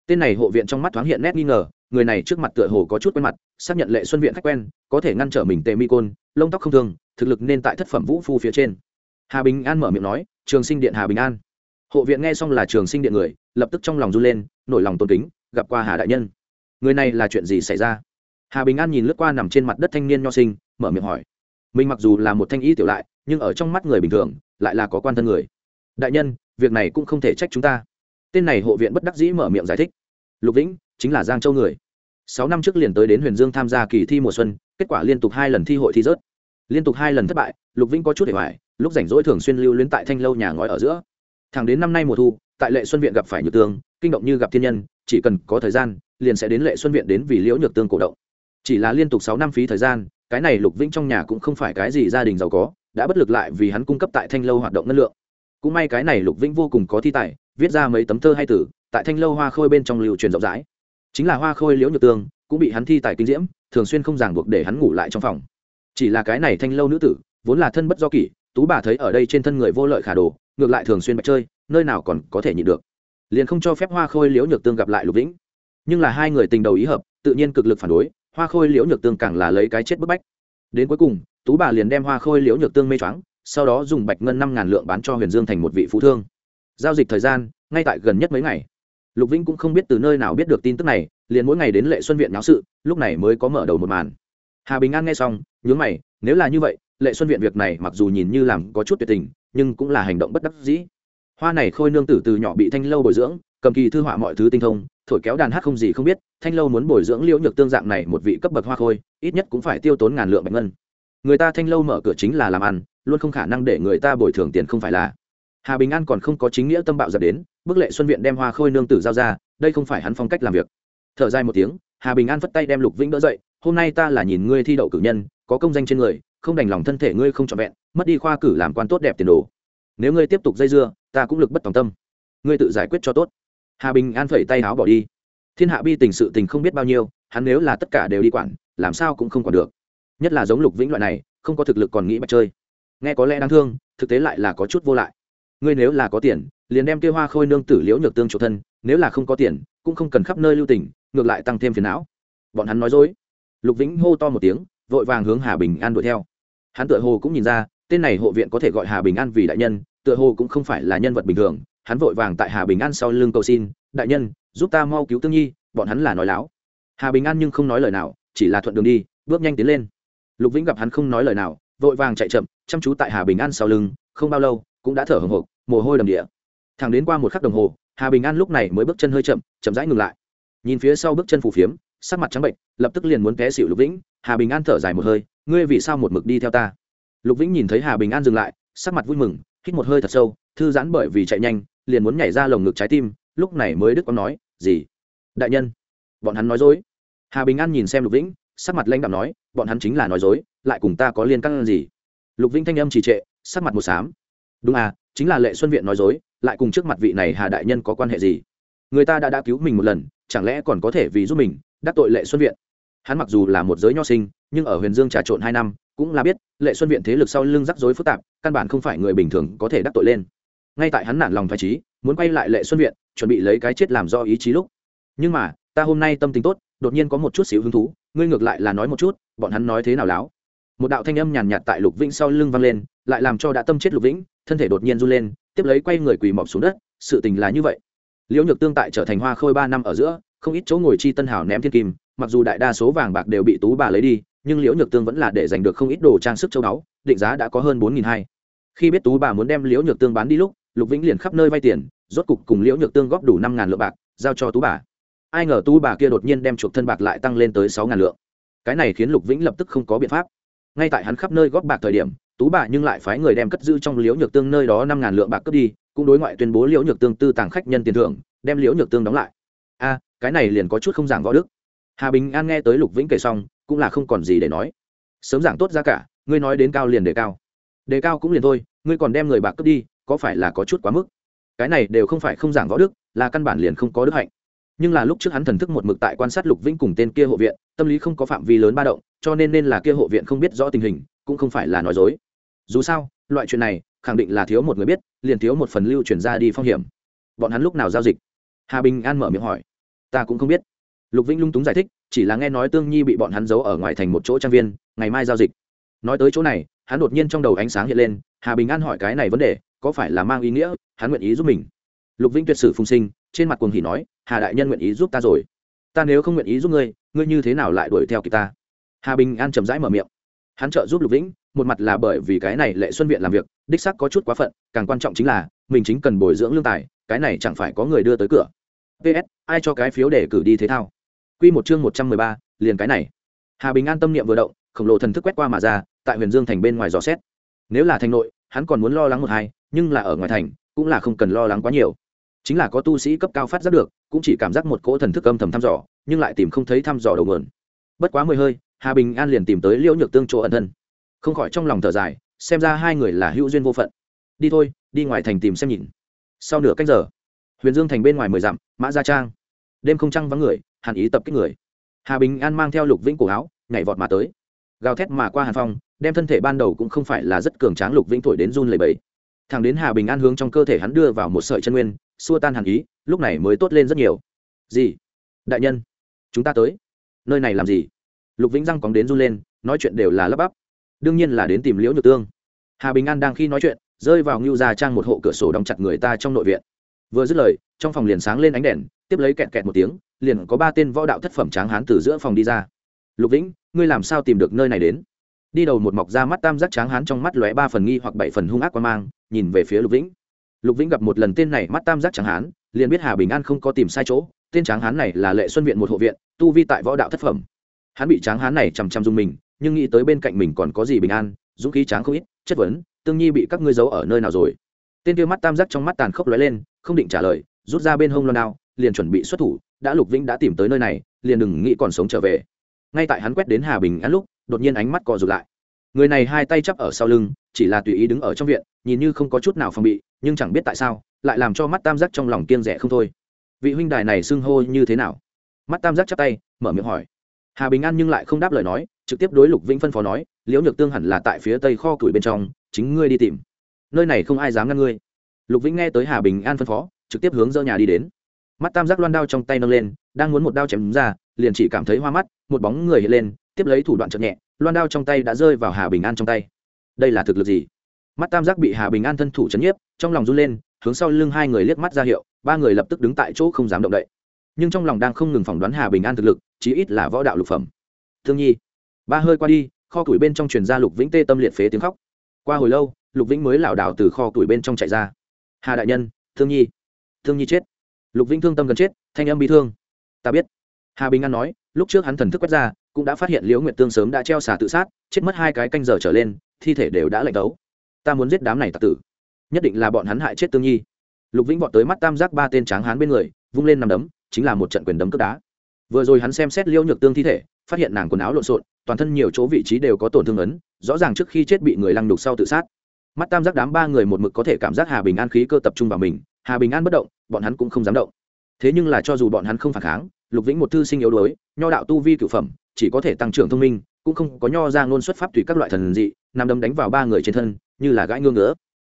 Tên này hộ viện trong mắt thoáng hiện nét nghi ngờ người này trước mặt tựa hồ có chút quen mặt xác nhận lệ xuân viện khách quen có thể ngăn trở mình tề mi côn lông tóc không thường, thực lực nên tại thất phẩm vũ phu phía trên. Hà bình an mở miệng nói trường sinh điện hà bình an. Hộ viện nghe xong là trường sinh điện người lập tức trong lòng run lên, nổi lòng tôn kính, gặp qua hà đại nhân. Người này là chuyện gì xảy ra? Hà bình an nhìn lướt qua nằm trên mặt đất thanh niên nho sinh, mở miệng hỏi. Mình mặc dù là một thanh y tiểu lại, nhưng ở trong mắt người bình thường, lại là có quan thân người. Đại nhân, việc này cũng không thể trách chúng ta. Tên này hộ viện bất đắc dĩ mở miệng giải thích. Lục vĩnh, chính là giang châu người. Sáu năm trước liền tới đến huyền dương tham gia kỳ thi mùa xuân, kết quả liên tục hai lần thi hội thi rớt. Liên tục hai lần thất bại, lục vĩnh có chút để hoài, lúc rảnh rỗi thường xuyên lưu luyến tại thanh lâu nhà ngói ở giữa. Thẳng đến năm nay mùa thu tại lệ xuân viện gặp phải nhược tương, kinh động như gặp thiên nhân, chỉ cần có thời gian, liền sẽ đến lệ xuân viện đến vì liễu nhược tương cổ động. Chỉ là liên tục sáu năm phí thời gian, cái này lục vĩnh trong nhà cũng không phải cái gì gia đình giàu có, đã bất lực lại vì hắn cung cấp tại thanh lâu hoạt động năng lượng. Cũng may cái này lục vĩnh vô cùng có thi tài, viết ra mấy tấm thơ hay tử, tại thanh lâu hoa khôi bên trong lưu truyền rộng rãi. Chính là hoa khôi liễu nhược tương, cũng bị hắn thi tài kinh diễm, thường xuyên không ràng buộc để hắn ngủ lại trong phòng. Chỉ là cái này thanh lâu nữ tử, vốn là thân bất do kỷ, tú bà thấy ở đây trên thân người vô lợi khả đồ ngược lại thường xuyên bạch chơi, nơi nào còn có thể nhịn được. Liền không cho phép hoa khôi liễu nhược tương gặp lại lục vĩnh. Nhưng là hai người tình đầu ý hợp, tự nhiên cực lực phản đối, hoa khôi liễu nhược tương càng là lấy cái chết bức bách. Đến cuối cùng, tú bà liền đem hoa khôi liễu nhược tương mê choáng, sau đó dùng bạch ngân năm ngàn lượng bán cho huyền dương thành một vị phú thương. Giao dịch thời gian, ngay tại gần nhất mấy ngày. Lục vĩnh cũng không biết từ nơi nào biết được tin tức này, liền mỗi ngày đến lệ xuân viện nháo sự, lúc này mới có mở đầu một màn. Hà bình an nghe xong, nhướng mày, nếu là như vậy, lệ xuân viện việc này mặc dù nhìn như làm có chút tuyệt tình nhưng cũng là hành động bất đắc dĩ. Hoa này khôi nương tử từ nhỏ bị thanh lâu bồi dưỡng, cầm kỳ thư họa mọi thứ tinh thông, thổi kéo đàn hát không gì không biết, thanh lâu muốn bồi dưỡng liễu nhược tương dạng này một vị cấp bậc hoa khôi, ít nhất cũng phải tiêu tốn ngàn lượng bạch ngân. Người ta thanh lâu mở cửa chính là làm ăn, luôn không khả năng để người ta bồi thường tiền không phải là. Hà bình an còn không có chính nghĩa tâm bạo dập đến bức lệ xuân viện đem hoa khôi nương tử giao ra, đây không phải hắn phong cách làm việc. Thở dài một tiếng, hà bình an vất tay đem lục vĩnh đỡ dậy, hôm nay ta là nhìn ngươi thi đậu cử nhân, có công danh trên người không đành lòng thân thể ngươi không trọn vẹn, mất đi khoa cử làm quan tốt đẹp tiền đồ. Nếu ngươi tiếp tục dây dưa, ta cũng lực bất tòng tâm. Ngươi tự giải quyết cho tốt. Hà bình an phẩy tay áo bỏ đi. Thiên hạ bi tình sự tình không biết bao nhiêu, hắn nếu là tất cả đều đi quản, làm sao cũng không quản được. Nhất là giống lục vĩnh loại này, không có thực lực còn nghĩ mà chơi. Nghe có lẽ đáng thương, thực tế lại là có chút vô lại. Ngươi nếu là có tiền, liền đem kia hoa khôi nương tử liễu nhược tương chủ thân, nếu là không có tiền, cũng không cần khắp nơi lưu tình, ngược lại tăng thêm phiền não. Bọn hắn nói dối. Lục vĩnh hô to một tiếng, vội vàng hướng hà bình an đuổi theo hắn tựa hồ cũng nhìn ra, tên này hộ viện có thể gọi hà bình an vì đại nhân, tựa hồ cũng không phải là nhân vật bình thường. Hắn vội vàng tại hà bình an sau lưng cầu xin, đại nhân, giúp ta mau cứu tương nhi, bọn hắn là nói láo. Hà bình an nhưng không nói lời nào, chỉ là thuận đường đi, bước nhanh tiến lên. Lục vĩnh gặp hắn không nói lời nào, vội vàng chạy chậm, chăm chú tại hà bình an sau lưng, không bao lâu, cũng đã thở hồng hộc, mồ hôi đầm địa. Thẳng đến qua một khắc đồng hồ, hà bình an lúc này mới bước chân hơi chậm chậm rãi ngừng lại. Nhìn phía sau bước chân phù phiếm, sắc mặt trắng bệnh, lập tức liền muốn té xịu lục vĩnh. Hà bình an thở dài một hơi ngươi vì sao một mực đi theo ta? Lục vĩnh nhìn thấy hà bình an dừng lại, sắc mặt vui mừng, hít một hơi thật sâu, thư giãn bởi vì chạy nhanh, liền muốn nhảy ra lồng ngực trái tim, lúc này mới đức có nói, gì? Đại nhân, bọn hắn nói dối. Hà bình an nhìn xem lục vĩnh, sắc mặt lãnh đạo nói, bọn hắn chính là nói dối, lại cùng ta có liên căn gì? Lục vĩnh thanh âm trì trệ, sắc mặt một xám. Đúng à chính là lệ xuân viện nói dối, lại cùng trước mặt vị này hà đại nhân có quan hệ gì? Người ta đã đã cứu mình một lần, chẳng lẽ còn có thể vì giúp mình đắc tội lệ xuân viện? Hắn mặc dù là một giới nho sinh nhưng ở huyền dương trà trộn hai năm, cũng là biết, lệ xuân viện thế lực sau lưng rắc rối phức tạp, căn bản không phải người bình thường có thể đắc tội lên. Ngay tại hắn nản lòng phải trí, muốn quay lại lệ xuân viện, chuẩn bị lấy cái chết làm do ý chí lúc. Nhưng mà, ta hôm nay tâm tính tốt, đột nhiên có một chút xíu hứng thú, ngươi ngược lại là nói một chút, bọn hắn nói thế nào láo? Một đạo thanh âm nhàn nhạt tại lục vĩnh sau lưng vang lên, lại làm cho đã tâm chết lục vĩnh, thân thể đột nhiên run lên, tiếp lấy quay người quỳ mọc xuống đất, sự tình là như vậy. Liễu nhược tương tại trở thành hoa khôi ba năm ở giữa, không ít chỗ ngồi chi tân hảo ném thiên kim, mặc dù đại đa số vàng bạc đều bị tú bà lấy đi nhưng liễu nhược tương vẫn là để giành được không ít đồ trang sức châu báu, định giá đã có hơn bốn nghìn hai. Khi biết tú bà muốn đem liễu nhược tương bán đi lúc, lục vĩnh liền khắp nơi vay tiền, rốt cục cùng liễu nhược tương góp đủ năm ngàn lượng bạc, giao cho tú bà. Ai ngờ tú bà kia đột nhiên đem chuộc thân bạc lại tăng lên tới sáu ngàn lượng. Cái này khiến lục vĩnh lập tức không có biện pháp. Ngay tại hắn khắp nơi góp bạc thời điểm, tú bà nhưng lại phái người đem cất giữ trong liễu nhược tương nơi đó năm ngàn lượng bạc cướp đi, cũng đối ngoại tuyên bố liễu nhược tương tư tàng khách nhân tiền thưởng, đem liễu nhược tương đóng lại. A, cái này liền có chút không giảng võ đức. Hà bình an nghe tới lục vĩnh kể xong cũng là không còn gì để nói. Sớm giảng tốt ra cả, ngươi nói đến cao liền đề cao. Đề cao cũng liền thôi, ngươi còn đem người bạc cướp đi, có phải là có chút quá mức? Cái này đều không phải không giảng võ đức, là căn bản liền không có đức hạnh. Nhưng là lúc trước hắn thần thức một mực tại quan sát lục vĩnh cùng tên kia hộ viện, tâm lý không có phạm vi lớn ba động, cho nên nên là kia hộ viện không biết rõ tình hình, cũng không phải là nói dối. Dù sao, loại chuyện này, khẳng định là thiếu một người biết, liền thiếu một phần lưu chuyển ra đi phong hiểm. Bọn hắn lúc nào giao dịch? Hà bình an mở miệng hỏi. Ta cũng không biết lục vĩnh lung túng giải thích, chỉ là nghe nói tương nhi bị bọn hắn giấu ở ngoài thành một chỗ trang viên, ngày mai giao dịch. Nói tới chỗ này, hắn đột nhiên trong đầu ánh sáng hiện lên, hà bình an hỏi cái này vấn đề, có phải là mang ý nghĩa, hắn nguyện ý giúp mình? Lục vĩnh tuyệt sử phung sinh, trên mặt cuồng hỉ nói, hà đại nhân nguyện ý giúp ta rồi. Ta nếu không nguyện ý giúp ngươi ngươi như thế nào lại đuổi theo kịp ta? Hà bình an chậm rãi mở miệng. Hắn trợ giúp lục vĩnh, một mặt là bởi vì cái này lệ xuân viện làm việc, đích sắc có chút quá phận, càng quan trọng chính là, mình chính cần bồi dưỡng lương tài, cái này chẳng phải có người đưa tới cửa. Ps ai cho cái phiếu để cử đi thế thao? Quy một chương một trăm mười ba, liền cái này. Hà bình an tâm niệm vừa động, khổng lồ thần thức quét qua mà ra, tại huyền dương thành bên ngoài dò xét. Nếu là thành nội, hắn còn muốn lo lắng một hai, nhưng là ở ngoài thành, cũng là không cần lo lắng quá nhiều. Chính là có tu sĩ cấp cao phát giác được, cũng chỉ cảm giác một cỗ thần thức âm thầm thăm dò, nhưng lại tìm không thấy thăm dò đầu nguồn. Bất quá mười hơi, hà bình an liền tìm tới liễu nhược tương chỗ ẩn thân. Không khỏi trong lòng thở dài, xem ra hai người là hữu duyên vô phận. Đi thôi, đi ngoài thành tìm xem nhìn. Sau nửa canh giờ, huyền dương thành bên ngoài mười dặm, mã gia trang. Đêm không trăng vắng người hàn ý tập kích người. Hà bình an mang theo lục vĩnh cổ áo, nhảy vọt mà tới. Gào thét mà qua hàn phong, đem thân thể ban đầu cũng không phải là rất cường tráng lục vĩnh thổi đến run lầy bẫy thằng đến hà bình an hướng trong cơ thể hắn đưa vào một sợi chân nguyên, xua tan hàn ý, lúc này mới tốt lên rất nhiều. Gì? Đại nhân, chúng ta tới. Nơi này làm gì? Lục vĩnh răng cóng đến run lên, nói chuyện đều là lấp bắp. Đương nhiên là đến tìm liễu nhược tương. Hà bình an đang khi nói chuyện, rơi vào ngưu gia trang một hộ cửa sổ đóng chặt người ta trong nội viện vừa dứt lời, trong phòng liền sáng lên ánh đèn, tiếp lấy kẹt kẹt một tiếng, liền có ba tên võ đạo thất phẩm tráng hán từ giữa phòng đi ra. Lục vĩnh, ngươi làm sao tìm được nơi này đến? Đi đầu một mọc ra mắt tam giác tráng hán trong mắt lóe ba phần nghi hoặc bảy phần hung ác quan mang, nhìn về phía lục vĩnh. Lục vĩnh gặp một lần tên này mắt tam giác tráng hán, liền biết hà bình an không có tìm sai chỗ, tên tráng hán này là lệ xuân viện một hộ viện, tu vi tại võ đạo thất phẩm. Hắn bị tráng hán này chằm chằm dung mình, nhưng nghĩ tới bên cạnh mình còn có gì bình an, dũng khí tráng không ít, chất vấn, tương nhi bị các ngươi giấu ở nơi nào rồi? Tên kia mắt tam giác trong mắt tàn khốc lóe lên không định trả lời, rút ra bên hông loan đao, liền chuẩn bị xuất thủ, đã lục vĩnh đã tìm tới nơi này, liền đừng nghĩ còn sống trở về. Ngay tại hắn quét đến hà bình ăn lúc, đột nhiên ánh mắt cò rụt lại. Người này hai tay chắp ở sau lưng, chỉ là tùy ý đứng ở trong viện, nhìn như không có chút nào phòng bị, nhưng chẳng biết tại sao, lại làm cho mắt tam giác trong lòng kiên rẻ không thôi. Vị huynh đài này xưng hô như thế nào? Mắt tam giác chắp tay, mở miệng hỏi. Hà bình an nhưng lại không đáp lời nói, trực tiếp đối lục vĩnh phân phó nói, liễu nhược tương hẳn là tại phía tây kho củi bên trong, chính ngươi đi tìm. Nơi này không ai dám ngăn ngươi lục vĩnh nghe tới hà bình an phân phó, trực tiếp hướng dỡ nhà đi đến. Mắt tam giác loan đao trong tay nâng lên, đang muốn một đao chém ra, liền chỉ cảm thấy hoa mắt, một bóng người hiện lên, tiếp lấy thủ đoạn chậm nhẹ, loan đao trong tay đã rơi vào hà bình an trong tay. Đây là thực lực gì? Mắt tam giác bị hà bình an thân thủ chấn nhiếp, trong lòng run lên, hướng sau lưng hai người liếc mắt ra hiệu, ba người lập tức đứng tại chỗ không dám động đậy. Nhưng trong lòng đang không ngừng phỏng đoán hà bình an thực lực, chí ít là võ đạo lục phẩm. Thương nhi, ba hơi qua đi, kho tuổi bên trong truyền ra lục vĩnh tê tâm liệt phế tiếng khóc. Qua hồi lâu, lục vĩnh mới lảo đảo từ kho tuổi bên trong chạy ra hà đại nhân, thương nhi. Thương nhi chết. Lục vĩnh thương tâm gần chết, thanh âm bị thương. Ta biết. Hà bình an nói, lúc trước hắn thần thức quét ra, cũng đã phát hiện liễu nguyệt tương sớm đã treo xả tự sát, chết mất hai cái canh giờ trở lên, thi thể đều đã lạnh tấu. ta muốn giết đám này tặc tử. Nhất định là bọn hắn hại chết tương nhi. Lục vĩnh vọt tới mắt tam giác ba tên tráng hán bên người, vung lên nằm đấm, chính là một trận quyền đấm cướp đá. Vừa rồi hắn xem xét liễu nhược tương thi thể, phát hiện nàng quần áo lộn xộn, toàn thân nhiều chỗ vị trí đều có tổn thương ấn, rõ ràng trước khi chết bị người lăng đục sau tự sát mắt tam giác đám ba người một mực có thể cảm giác hà bình an khí cơ tập trung vào mình, hà bình an bất động, bọn hắn cũng không dám động. Thế nhưng là cho dù bọn hắn không phản kháng, lục vĩnh một thư sinh yếu đuối, nho đạo tu vi cửu phẩm, chỉ có thể tăng trưởng thông minh, cũng không có nho ra ngôn xuất pháp tùy các loại thần dị nằm đấm đánh vào ba người trên thân, như là gãi ngương ngỡ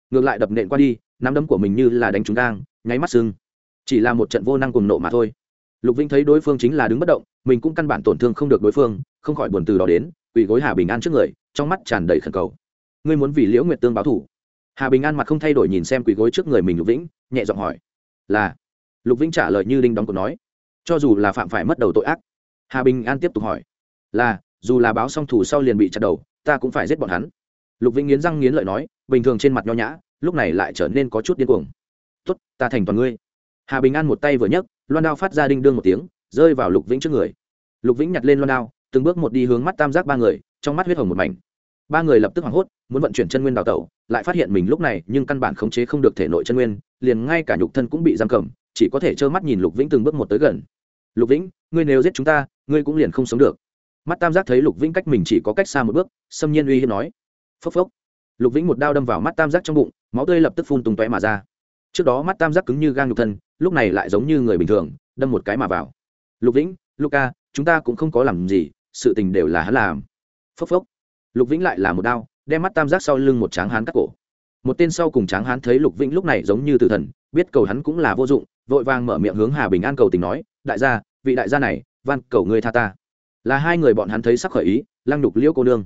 ngược lại đập nện qua đi, nắm đấm của mình như là đánh trúng gang, nháy mắt sưng. Chỉ là một trận vô năng cùng nộ mà thôi. Lục vĩnh thấy đối phương chính là đứng bất động, mình cũng căn bản tổn thương không được đối phương, không khỏi buồn từ đó đến, quỳ gối hà bình an trước người, trong mắt tràn đầy khẩn cầu ngươi muốn vì liễu nguyệt tương báo thủ. Hà bình an mặt không thay đổi nhìn xem quỳ gối trước người mình lục vĩnh, nhẹ giọng hỏi, là? Lục vĩnh trả lời như đinh đóng cổ nói, cho dù là phạm phải mất đầu tội ác. Hà bình an tiếp tục hỏi, là, dù là báo xong thủ sau liền bị chặt đầu, ta cũng phải giết bọn hắn. Lục vĩnh nghiến răng nghiến lợi nói, bình thường trên mặt nho nhã, lúc này lại trở nên có chút điên cuồng. Tốt, ta thành toàn ngươi. Hà bình an một tay vừa nhấc, loan đao phát ra đinh đương một tiếng, rơi vào lục vĩnh trước người. Lục vĩnh nhặt lên loan đao, từng bước một đi hướng mắt tam giác ba người, trong mắt huyết hồng một mảnh ba người lập tức hoảng hốt, muốn vận chuyển chân nguyên đào tẩu, lại phát hiện mình lúc này nhưng căn bản khống chế không được thể nội chân nguyên, liền ngay cả nhục thân cũng bị giam cầm, chỉ có thể trơ mắt nhìn lục vĩnh từng bước một tới gần. Lục vĩnh, ngươi nếu giết chúng ta, ngươi cũng liền không sống được. Mắt tam giác thấy lục vĩnh cách mình chỉ có cách xa một bước, xâm nhiên uy hiếp nói. Phốc phốc. Lục vĩnh một đao đâm vào mắt tam giác trong bụng, máu tươi lập tức phun tung tóe mà ra. Trước đó mắt tam giác cứng như gang nhục thân, lúc này lại giống như người bình thường, đâm một cái mà vào. Lục vĩnh luca chúng ta cũng không có làm gì, sự tình đều là hắn làm. Phốc phốc lục vĩnh lại là một đao, đem mắt tam giác sau lưng một tráng hán cắt cổ. Một tên sau cùng tráng hán thấy lục vĩnh lúc này giống như tử thần, biết cầu hắn cũng là vô dụng, vội vàng mở miệng hướng hà bình an cầu tình nói, đại gia, vị đại gia này, van, cầu ngươi tha ta. Là hai người bọn hắn thấy sắc khởi ý, lăng đục liễu cô nương.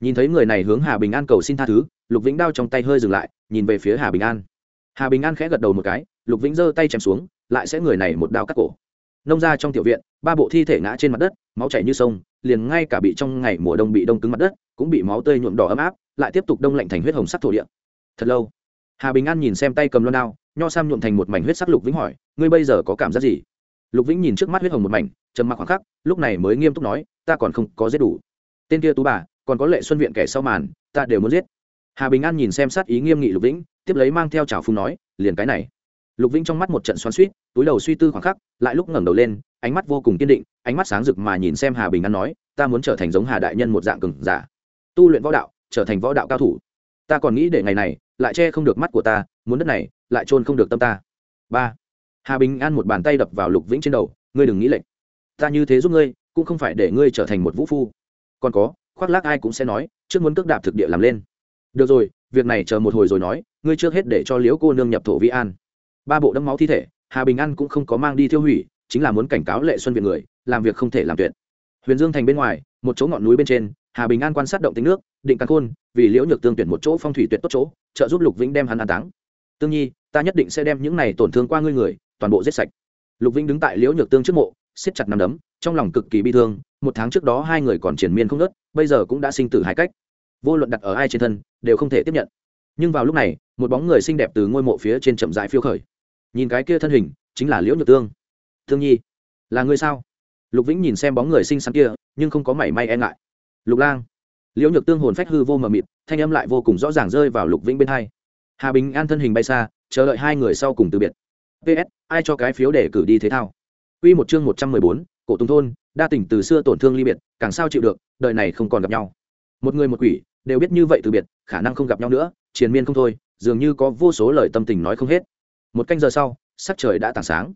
Nhìn thấy người này hướng hà bình an cầu xin tha thứ, lục vĩnh đao trong tay hơi dừng lại, nhìn về phía hà bình an. Hà bình an khẽ gật đầu một cái, lục vĩnh giơ tay chém xuống, lại sẽ người này một đao cắt cổ. Nông ra trong tiểu viện, ba bộ thi thể ngã trên mặt đất, máu chảy như sông liền ngay cả bị trong ngày mùa đông bị đông cứng mặt đất, cũng bị máu tươi nhuộm đỏ ấm áp, lại tiếp tục đông lạnh thành huyết hồng sắc thổ địa. Thật lâu, hà bình an nhìn xem tay cầm loan đao, nho sam nhuộm thành một mảnh huyết sắc lục vĩnh hỏi, ngươi bây giờ có cảm giác gì? Lục vĩnh nhìn trước mắt huyết hồng một mảnh, trầm mặc khoảng khắc, lúc này mới nghiêm túc nói, ta còn không có giết đủ. Tên kia tú bà, còn có lệ xuân viện kẻ sau màn, ta đều muốn giết. Hà bình an nhìn xem sát ý nghiêm nghị lục vĩnh, tiếp lấy mang theo trào phung nói, liền cái này lục vĩnh trong mắt một trận xoắn suýt túi đầu suy tư khoảng khắc, lại lúc ngẩng đầu lên, ánh mắt vô cùng kiên định, ánh mắt sáng rực mà nhìn xem hà bình an nói, ta muốn trở thành giống hà đại nhân một dạng cừng giả. Tu luyện võ đạo, trở thành võ đạo cao thủ. Ta còn nghĩ để ngày này, lại che không được mắt của ta, muốn đất này, lại trôn không được tâm ta. Ba. Hà bình an một bàn tay đập vào lục vĩnh trên đầu, ngươi đừng nghĩ lệnh ta như thế giúp ngươi, cũng không phải để ngươi trở thành một vũ phu. Còn có, khoác lác ai cũng sẽ nói, trước muốn cước đạp thực địa làm lên. Được rồi, việc này chờ một hồi rồi nói, ngươi trước hết để cho liễu cô nương nhập thổ vi an ba bộ đẫm máu thi thể, hà bình an cũng không có mang đi tiêu hủy, chính là muốn cảnh cáo lệ xuân viện người, làm việc không thể làm tuyệt. Huyền dương thành bên ngoài, một chỗ ngọn núi bên trên, hà bình an quan sát động tính nước, định căn khôn, vì liễu nhược tương tuyển một chỗ phong thủy tuyệt tốt chỗ, trợ giúp lục vĩnh đem hắn an táng. Tương nhi, ta nhất định sẽ đem những này tổn thương qua ngươi người, toàn bộ giết sạch. Lục vĩnh đứng tại liễu nhược tương trước mộ, siết chặt nằm đấm, trong lòng cực kỳ bi thương, một tháng trước đó hai người còn triển miên không nớt bây giờ cũng đã sinh tử hai cách. Vô luận đặt ở ai trên thân, đều không thể tiếp nhận. Nhưng vào lúc này, một bóng người xinh đẹp từ ngôi mộ phía trên chậm rãi phiêu khởi nhìn cái kia thân hình chính là liễu nhược tương. Thương nhi là người sao? Lục vĩnh nhìn xem bóng người xinh xắn kia nhưng không có mảy may e ngại. Lục lang. Liễu nhược tương hồn phách hư vô mờ mịt thanh âm lại vô cùng rõ ràng rơi vào lục vĩnh bên hai. Hà bình an thân hình bay xa chờ đợi hai người sau cùng từ biệt. Ps ai cho cái phiếu để cử đi thế thao? Q một chương một trăm mười bốn, cổ tùng thôn đa tình từ xưa tổn thương ly biệt càng sao chịu được đời này không còn gặp nhau. Một người một quỷ đều biết như vậy từ biệt khả năng không gặp nhau nữa triền miên không thôi dường như có vô số lời tâm tình nói không hết một canh giờ sau, sắc trời đã tảng sáng.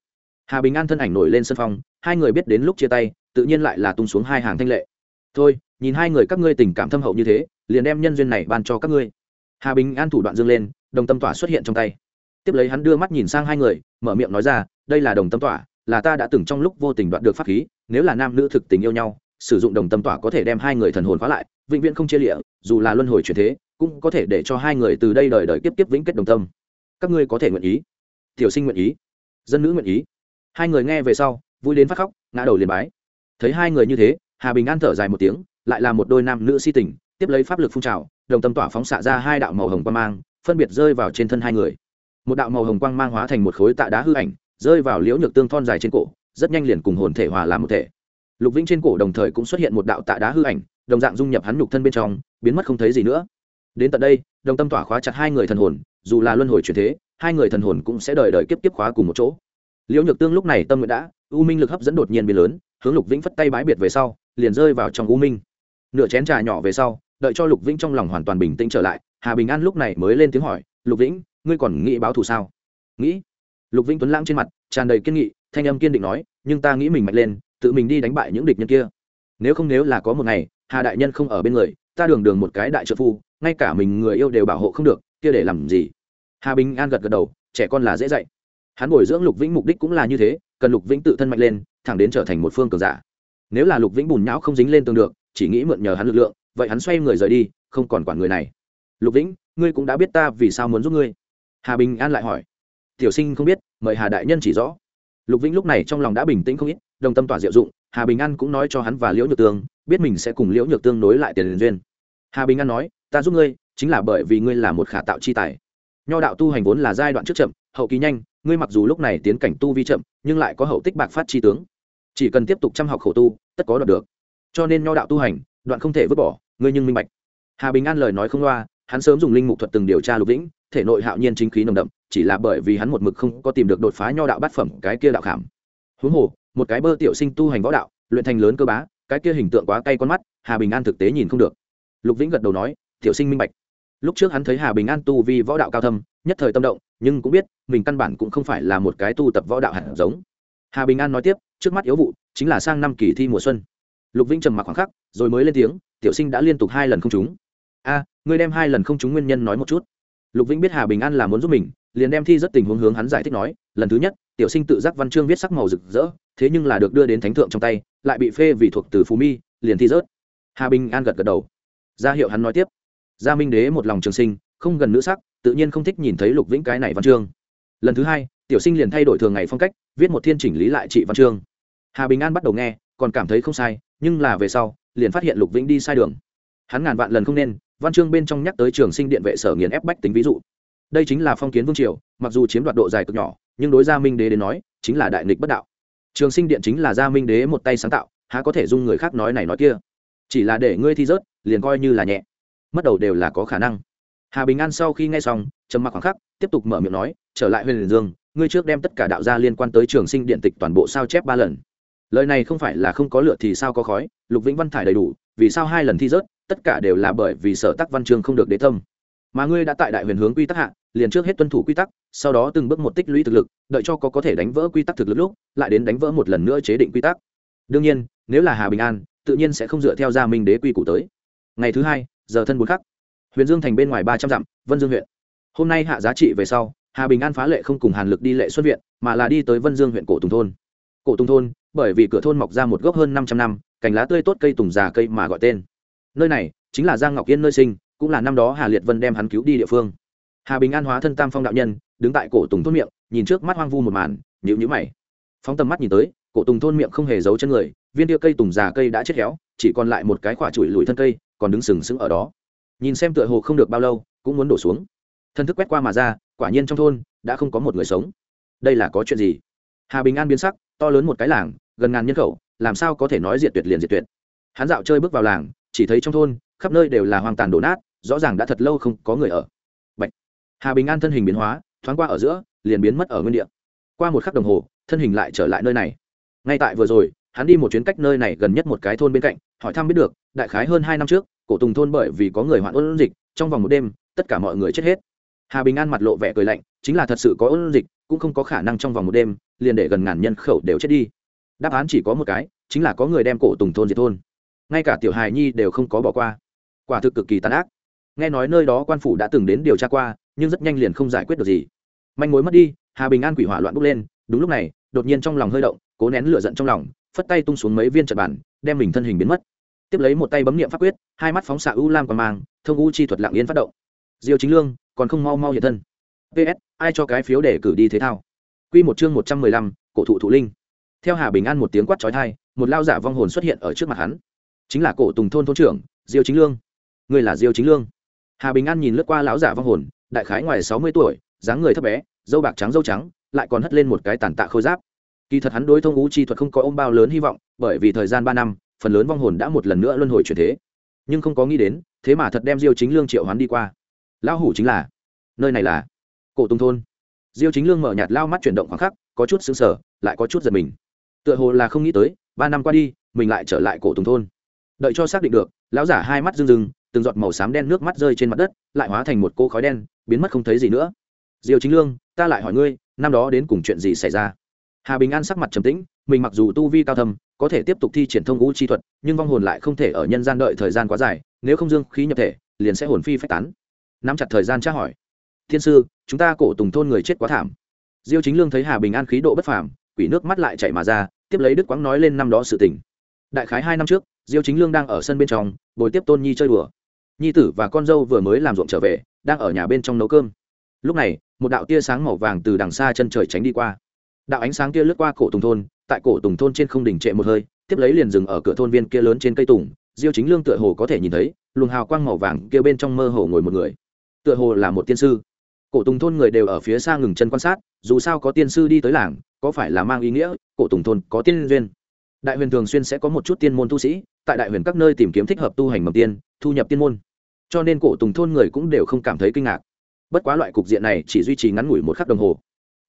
Hà bình an thân ảnh nổi lên sân phong hai người biết đến lúc chia tay, tự nhiên lại là tung xuống hai hàng thanh lệ. Thôi, nhìn hai người các ngươi tình cảm thâm hậu như thế, liền đem nhân duyên này ban cho các ngươi. Hà bình an thủ đoạn dương lên, đồng tâm tỏa xuất hiện trong tay. Tiếp lấy hắn đưa mắt nhìn sang hai người, mở miệng nói ra, đây là đồng tâm tỏa, là ta đã từng trong lúc vô tình đoạn được pháp khí, nếu là nam nữ thực tình yêu nhau, sử dụng đồng tâm tỏa có thể đem hai người thần hồn khóa lại, vĩnh viễn không chia lịa, dù là luân hồi chuyển thế, cũng có thể để cho hai người từ đây đời đời kiếp kiếp vĩnh kết đồng tâm. Các ngươi có thể nguyện ý? Tiểu sinh nguyện ý. Dân nữ nguyện ý. Hai người nghe về sau, vui đến phát khóc, ngã đầu liền bái. Thấy hai người như thế, hà bình an thở dài một tiếng, lại là một đôi nam nữ si tình, tiếp lấy pháp lực phun trào, đồng tâm tỏa phóng xạ ra hai đạo màu hồng quang mang, phân biệt rơi vào trên thân hai người. Một đạo màu hồng quang mang hóa thành một khối tạ đá hư ảnh, rơi vào liễu nhược tương thon dài trên cổ, rất nhanh liền cùng hồn thể hòa làm một thể. Lục vĩnh trên cổ đồng thời cũng xuất hiện một đạo tạ đá hư ảnh, đồng dạng dung nhập hắn nhục thân bên trong, biến mất không thấy gì nữa. Đến tận đây, đồng tâm tỏa khóa chặt hai người thần hồn, dù là luân hồi chuyển thế hai người thần hồn cũng sẽ đời đời kiếp kiếp khóa cùng một chỗ. Liễu nhược tương lúc này tâm nguyện đã, u minh lực hấp dẫn đột nhiên biến lớn, hướng lục vĩnh phất tay bái biệt về sau, liền rơi vào trong u minh. Nửa chén trà nhỏ về sau, đợi cho lục vĩnh trong lòng hoàn toàn bình tĩnh trở lại, hà bình an lúc này mới lên tiếng hỏi, lục vĩnh, ngươi còn nghĩ báo thù sao? Nghĩ. Lục vĩnh tuấn lãng trên mặt, tràn đầy kiên nghị, thanh âm kiên định nói, nhưng ta nghĩ mình mạnh lên, tự mình đi đánh bại những địch nhân kia. Nếu không nếu là có một ngày, hà đại nhân không ở bên người, ta đường đường một cái đại trợ phu, ngay cả mình người yêu đều bảo hộ không được, kia để làm gì? Hà bình an gật gật đầu, trẻ con là dễ dạy. Hắn bồi dưỡng lục vĩnh mục đích cũng là như thế, cần lục vĩnh tự thân mạnh lên, thẳng đến trở thành một phương cường giả. Nếu là lục vĩnh bùn nhão không dính lên tường được, chỉ nghĩ mượn nhờ hắn lực lượng, vậy hắn xoay người rời đi, không còn quản người này. Lục vĩnh, ngươi cũng đã biết ta vì sao muốn giúp ngươi. Hà bình an lại hỏi. Tiểu sinh không biết, mời hà đại nhân chỉ rõ. Lục vĩnh lúc này trong lòng đã bình tĩnh không ít, đồng tâm tỏa diệu dụng, hà bình an cũng nói cho hắn và liễu nhược tương, biết mình sẽ cùng liễu nhược tương nối lại tiền duyên. Hà bình an nói, ta giúp ngươi, chính là bởi vì ngươi là một khả tạo chi tài nho đạo tu hành vốn là giai đoạn trước chậm, hậu kỳ nhanh, ngươi mặc dù lúc này tiến cảnh tu vi chậm, nhưng lại có hậu tích bạc phát chi tướng. Chỉ cần tiếp tục chăm học khổ tu, tất có đoạt được. Cho nên nho đạo tu hành, đoạn không thể vứt bỏ, ngươi nhưng minh bạch. Hà bình an lời nói không loa, hắn sớm dùng linh mục thuật từng điều tra lục vĩnh, thể nội hạo nhiên chính khí nồng đậm, chỉ là bởi vì hắn một mực không có tìm được đột phá nho đạo bát phẩm cái kia đạo khảm. Huống hồ, một cái bơ tiểu sinh tu hành võ đạo, luyện thành lớn cơ bá, cái kia hình tượng quá cay con mắt, hà bình an thực tế nhìn không được. Lục vĩnh gật đầu nói, tiểu sinh minh bạch lúc trước hắn thấy hà bình an tu vì võ đạo cao thâm, nhất thời tâm động, nhưng cũng biết, mình căn bản cũng không phải là một cái tu tập võ đạo hạt giống. Hà bình an nói tiếp, trước mắt yếu vụ, chính là sang năm kỳ thi mùa xuân. Lục vĩnh trầm mặc khoảng khắc, rồi mới lên tiếng, tiểu sinh đã liên tục hai lần không trúng. A, ngươi đem hai lần không trúng nguyên nhân nói một chút. Lục vĩnh biết hà bình an là muốn giúp mình, liền đem thi rất tình huống hướng hắn giải thích nói, lần thứ nhất, tiểu sinh tự giác văn chương viết sắc màu rực rỡ, thế nhưng là được đưa đến thánh thượng trong tay, lại bị phê vì thuộc từ phú mi, liền thi rớt. Hà bình an gật gật đầu. Ra hiệu hắn nói tiếp gia minh đế một lòng trường sinh, không gần nữ sắc, tự nhiên không thích nhìn thấy lục vĩnh cái này văn chương. Lần thứ hai, tiểu sinh liền thay đổi thường ngày phong cách, viết một thiên chỉnh lý lại trị văn chương. Hà bình an bắt đầu nghe, còn cảm thấy không sai, nhưng là về sau, liền phát hiện lục vĩnh đi sai đường. Hắn ngàn vạn lần không nên, văn chương bên trong nhắc tới trường sinh điện vệ sở nghiền ép bách tính ví dụ. Đây chính là phong kiến vương triều, mặc dù chiếm đoạt độ dài cực nhỏ, nhưng đối gia minh đế đến nói, chính là đại nghịch bất đạo. Trường sinh điện chính là gia minh đế một tay sáng tạo, há có thể dung người khác nói này nói kia. Chỉ là để ngươi thi rớt, liền coi như là nhẹ mất đầu đều là có khả năng. Hà bình an sau khi nghe xong, trầm mặc khoảng khắc, tiếp tục mở miệng nói, trở lại huyền dương, ngươi trước đem tất cả đạo gia liên quan tới trường sinh điện tịch toàn bộ sao chép ba lần. Lời này không phải là không có lửa thì sao có khói, lục vĩnh văn thải đầy đủ, vì sao hai lần thi rớt, tất cả đều là bởi vì sở tắc văn chương không được đế tâm. Mà ngươi đã tại đại huyền hướng quy tắc hạ, liền trước hết tuân thủ quy tắc, sau đó từng bước một tích lũy thực lực, đợi cho có có thể đánh vỡ quy tắc thực lực lúc, lại đến đánh vỡ một lần nữa chế định quy tắc. Đương nhiên, nếu là hà bình an, tự nhiên sẽ không dựa theo gia minh đế quy củ tới. Ngày thứ hai giờ thân bốn khắc. Huyền dương thành bên ngoài ba trăm dặm, vân dương huyện. Hôm nay hạ giá trị về sau, hà bình an phá lệ không cùng hàn lực đi lệ xuất viện, mà là đi tới vân dương huyện cổ tùng thôn. Cổ tùng thôn, bởi vì cửa thôn mọc ra một gốc hơn năm trăm năm, cành lá tươi tốt cây tùng già cây mà gọi tên. Nơi này chính là giang ngọc yên nơi sinh, cũng là năm đó hà liệt vân đem hắn cứu đi địa phương. Hà bình an hóa thân tam phong đạo nhân, đứng tại cổ tùng thôn miệng, nhìn trước mắt hoang vu một màn nhịu nhữ mày. Phóng tầm mắt nhìn tới, cổ tùng thôn miệng không hề giấu chân người, viên tia cây tùng già cây đã chết héo, chỉ còn lại một cái khỏa chùi lùi thân cây còn đứng sừng sững ở đó. Nhìn xem tựa hồ không được bao lâu, cũng muốn đổ xuống. Thân thức quét qua mà ra, quả nhiên trong thôn đã không có một người sống. Đây là có chuyện gì? Hà bình an biến sắc, to lớn một cái làng, gần ngàn nhân khẩu, làm sao có thể nói diệt tuyệt liền diệt tuyệt? Hắn dạo chơi bước vào làng, chỉ thấy trong thôn, khắp nơi đều là hoang tàn đổ nát, rõ ràng đã thật lâu không có người ở. Bạch. hà bình an thân hình biến hóa, thoáng qua ở giữa, liền biến mất ở nguyên địa. Qua một khắc đồng hồ, thân hình lại trở lại nơi này. Ngay tại vừa rồi hắn đi một chuyến cách nơi này gần nhất một cái thôn bên cạnh, hỏi thăm biết được, đại khái hơn hai năm trước, cổ tùng thôn bởi vì có người hoạn ôn dịch, trong vòng một đêm, tất cả mọi người chết hết. Hà bình an mặt lộ vẻ cười lạnh, chính là thật sự có ôn dịch, cũng không có khả năng trong vòng một đêm, liền để gần ngàn nhân khẩu đều chết đi. Đáp án chỉ có một cái, chính là có người đem cổ tùng thôn diệt thôn. Ngay cả tiểu hài nhi đều không có bỏ qua. Quả thực cực kỳ tàn ác. Nghe nói nơi đó quan phủ đã từng đến điều tra qua, nhưng rất nhanh liền không giải quyết được gì. Manh mối mất đi, hà bình an quỷ hỏa loạn bốc lên, đúng lúc này, đột nhiên trong lòng hơi động, cố nén lửa giận trong lòng phất tay tung xuống mấy viên trật bản, đem mình thân hình biến mất. Tiếp lấy một tay bấm nghiệm pháp quyết, hai mắt phóng xạ u lam còn mang, thông u chi thuật lạng yên phát động. Diêu chính lương, còn không mau mau hiện thân. Ps ai cho cái phiếu để cử đi thế thao? Q một chương một trăm mười lăm, cổ thụ thụ linh. Theo hà bình an một tiếng quát trói thai một lao giả vong hồn xuất hiện ở trước mặt hắn. Chính là cổ tùng thôn thôn trưởng, diêu chính lương. Người là diêu chính lương. Hà bình an nhìn lướt qua lão giả vong hồn, đại khái ngoài sáu mươi tuổi, dáng người thấp bé, dâu bạc trắng dâu trắng, lại còn hất lên một cái tàn tạ khôi giáp kỳ thật hắn đối thông ngũ chi thuật không có ôm bao lớn hy vọng, bởi vì thời gian ba năm, phần lớn vong hồn đã một lần nữa luân hồi chuyển thế. Nhưng không có nghĩ đến, thế mà thật đem diêu chính lương triệu hoán đi qua. Lão hủ chính là, nơi này là cổ tùng thôn. Diêu chính lương mở nhạt lao mắt chuyển động khoảng khắc, có chút xứng sở lại có chút giật mình. Tựa hồ là không nghĩ tới, ba năm qua đi, mình lại trở lại cổ tùng thôn. Đợi cho xác định được, lão giả hai mắt rưng rưng, từng giọt màu xám đen nước mắt rơi trên mặt đất, lại hóa thành một cô khói đen, biến mất không thấy gì nữa. Diêu chính lương, ta lại hỏi ngươi, năm đó đến cùng chuyện gì xảy ra? Hà bình an sắc mặt trầm tĩnh, mình mặc dù tu vi cao thâm, có thể tiếp tục thi triển thông ngũ chi thuật, nhưng vong hồn lại không thể ở nhân gian đợi thời gian quá dài, nếu không dương khí nhập thể, liền sẽ hồn phi phách tán. Nắm chặt thời gian tra hỏi. Thiên sư, chúng ta cổ tùng thôn người chết quá thảm. Diêu chính lương thấy hà bình an khí độ bất phàm, quỷ nước mắt lại chạy mà ra, tiếp lấy đức quáng nói lên năm đó sự tình. Đại khái hai năm trước, diêu chính lương đang ở sân bên trong, bồi tiếp tôn nhi chơi đùa. Nhi tử và con dâu vừa mới làm ruộng trở về, đang ở nhà bên trong nấu cơm. Lúc này, một đạo tia sáng màu vàng từ đằng xa chân trời tránh đi qua đạo ánh sáng kia lướt qua cổ tùng thôn, tại cổ tùng thôn trên không đỉnh trệ một hơi, tiếp lấy liền dừng ở cửa thôn viên kia lớn trên cây tùng, diêu chính lương tựa hồ có thể nhìn thấy, luồng hào quang màu vàng kia bên trong mơ hồ ngồi một người. Tựa hồ là một tiên sư. Cổ tùng thôn người đều ở phía xa ngừng chân quan sát, dù sao có tiên sư đi tới làng, có phải là mang ý nghĩa, cổ tùng thôn có tiên duyên. Đại huyền thường xuyên sẽ có một chút tiên môn tu sĩ, tại đại huyền các nơi tìm kiếm thích hợp tu hành mầm tiên, thu nhập tiên môn. Cho nên cổ tùng thôn người cũng đều không cảm thấy kinh ngạc. Bất quá loại cục diện này chỉ duy trì ngắn ngủi một khắc đồng hồ.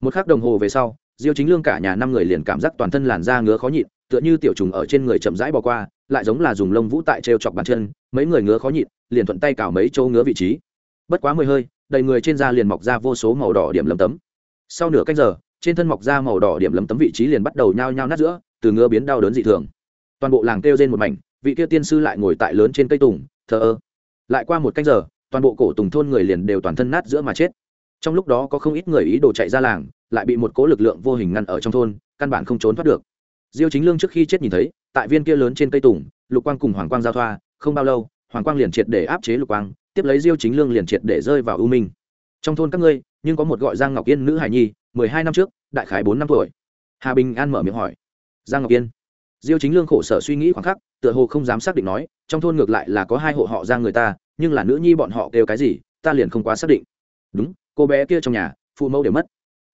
Một khắc đồng hồ về sau diêu chính lương cả nhà năm người liền cảm giác toàn thân làn da ngứa khó nhịn, tựa như tiểu trùng ở trên người chậm rãi bỏ qua, lại giống là dùng lông vũ tại treo chọc bàn chân, mấy người ngứa khó nhịn, liền thuận tay cào mấy chỗ ngứa vị trí. Bất quá mười hơi, đầy người trên da liền mọc ra vô số màu đỏ điểm lấm tấm. Sau nửa cách giờ, trên thân mọc ra màu đỏ điểm lấm tấm vị trí liền bắt đầu nhao nhao nát giữa, từ ngứa biến đau đớn dị thường. Toàn bộ làng kêu trên một mảnh, vị kia tiên sư lại ngồi tại lớn trên cây tùng, thờ ơ. Lại qua một cách giờ, toàn bộ cổ tùng thôn người liền đều toàn thân nát giữa mà chết. Trong lúc đó có không ít người ý đồ chạy ra làng lại bị một cố lực lượng vô hình ngăn ở trong thôn, căn bản không trốn thoát được. Diêu chính lương trước khi chết nhìn thấy, tại viên kia lớn trên cây tùng, lục quang cùng hoàng quang giao thoa, không bao lâu, hoàng quang liền triệt để áp chế lục quang, tiếp lấy diêu chính lương liền triệt để rơi vào ưu minh. Trong thôn các ngươi, nhưng có một gọi giang ngọc yên nữ hải nhi, mười hai năm trước, đại khái bốn năm tuổi. Hà bình an mở miệng hỏi. Giang ngọc yên. Diêu chính lương khổ sở suy nghĩ khoảng khắc, tựa hồ không dám xác định nói, trong thôn ngược lại là có hai hộ họ ra người ta, nhưng là nữ nhi bọn họ kêu cái gì, ta liền không quá xác định. Đúng, cô bé kia trong nhà, phụ mẫu đều mất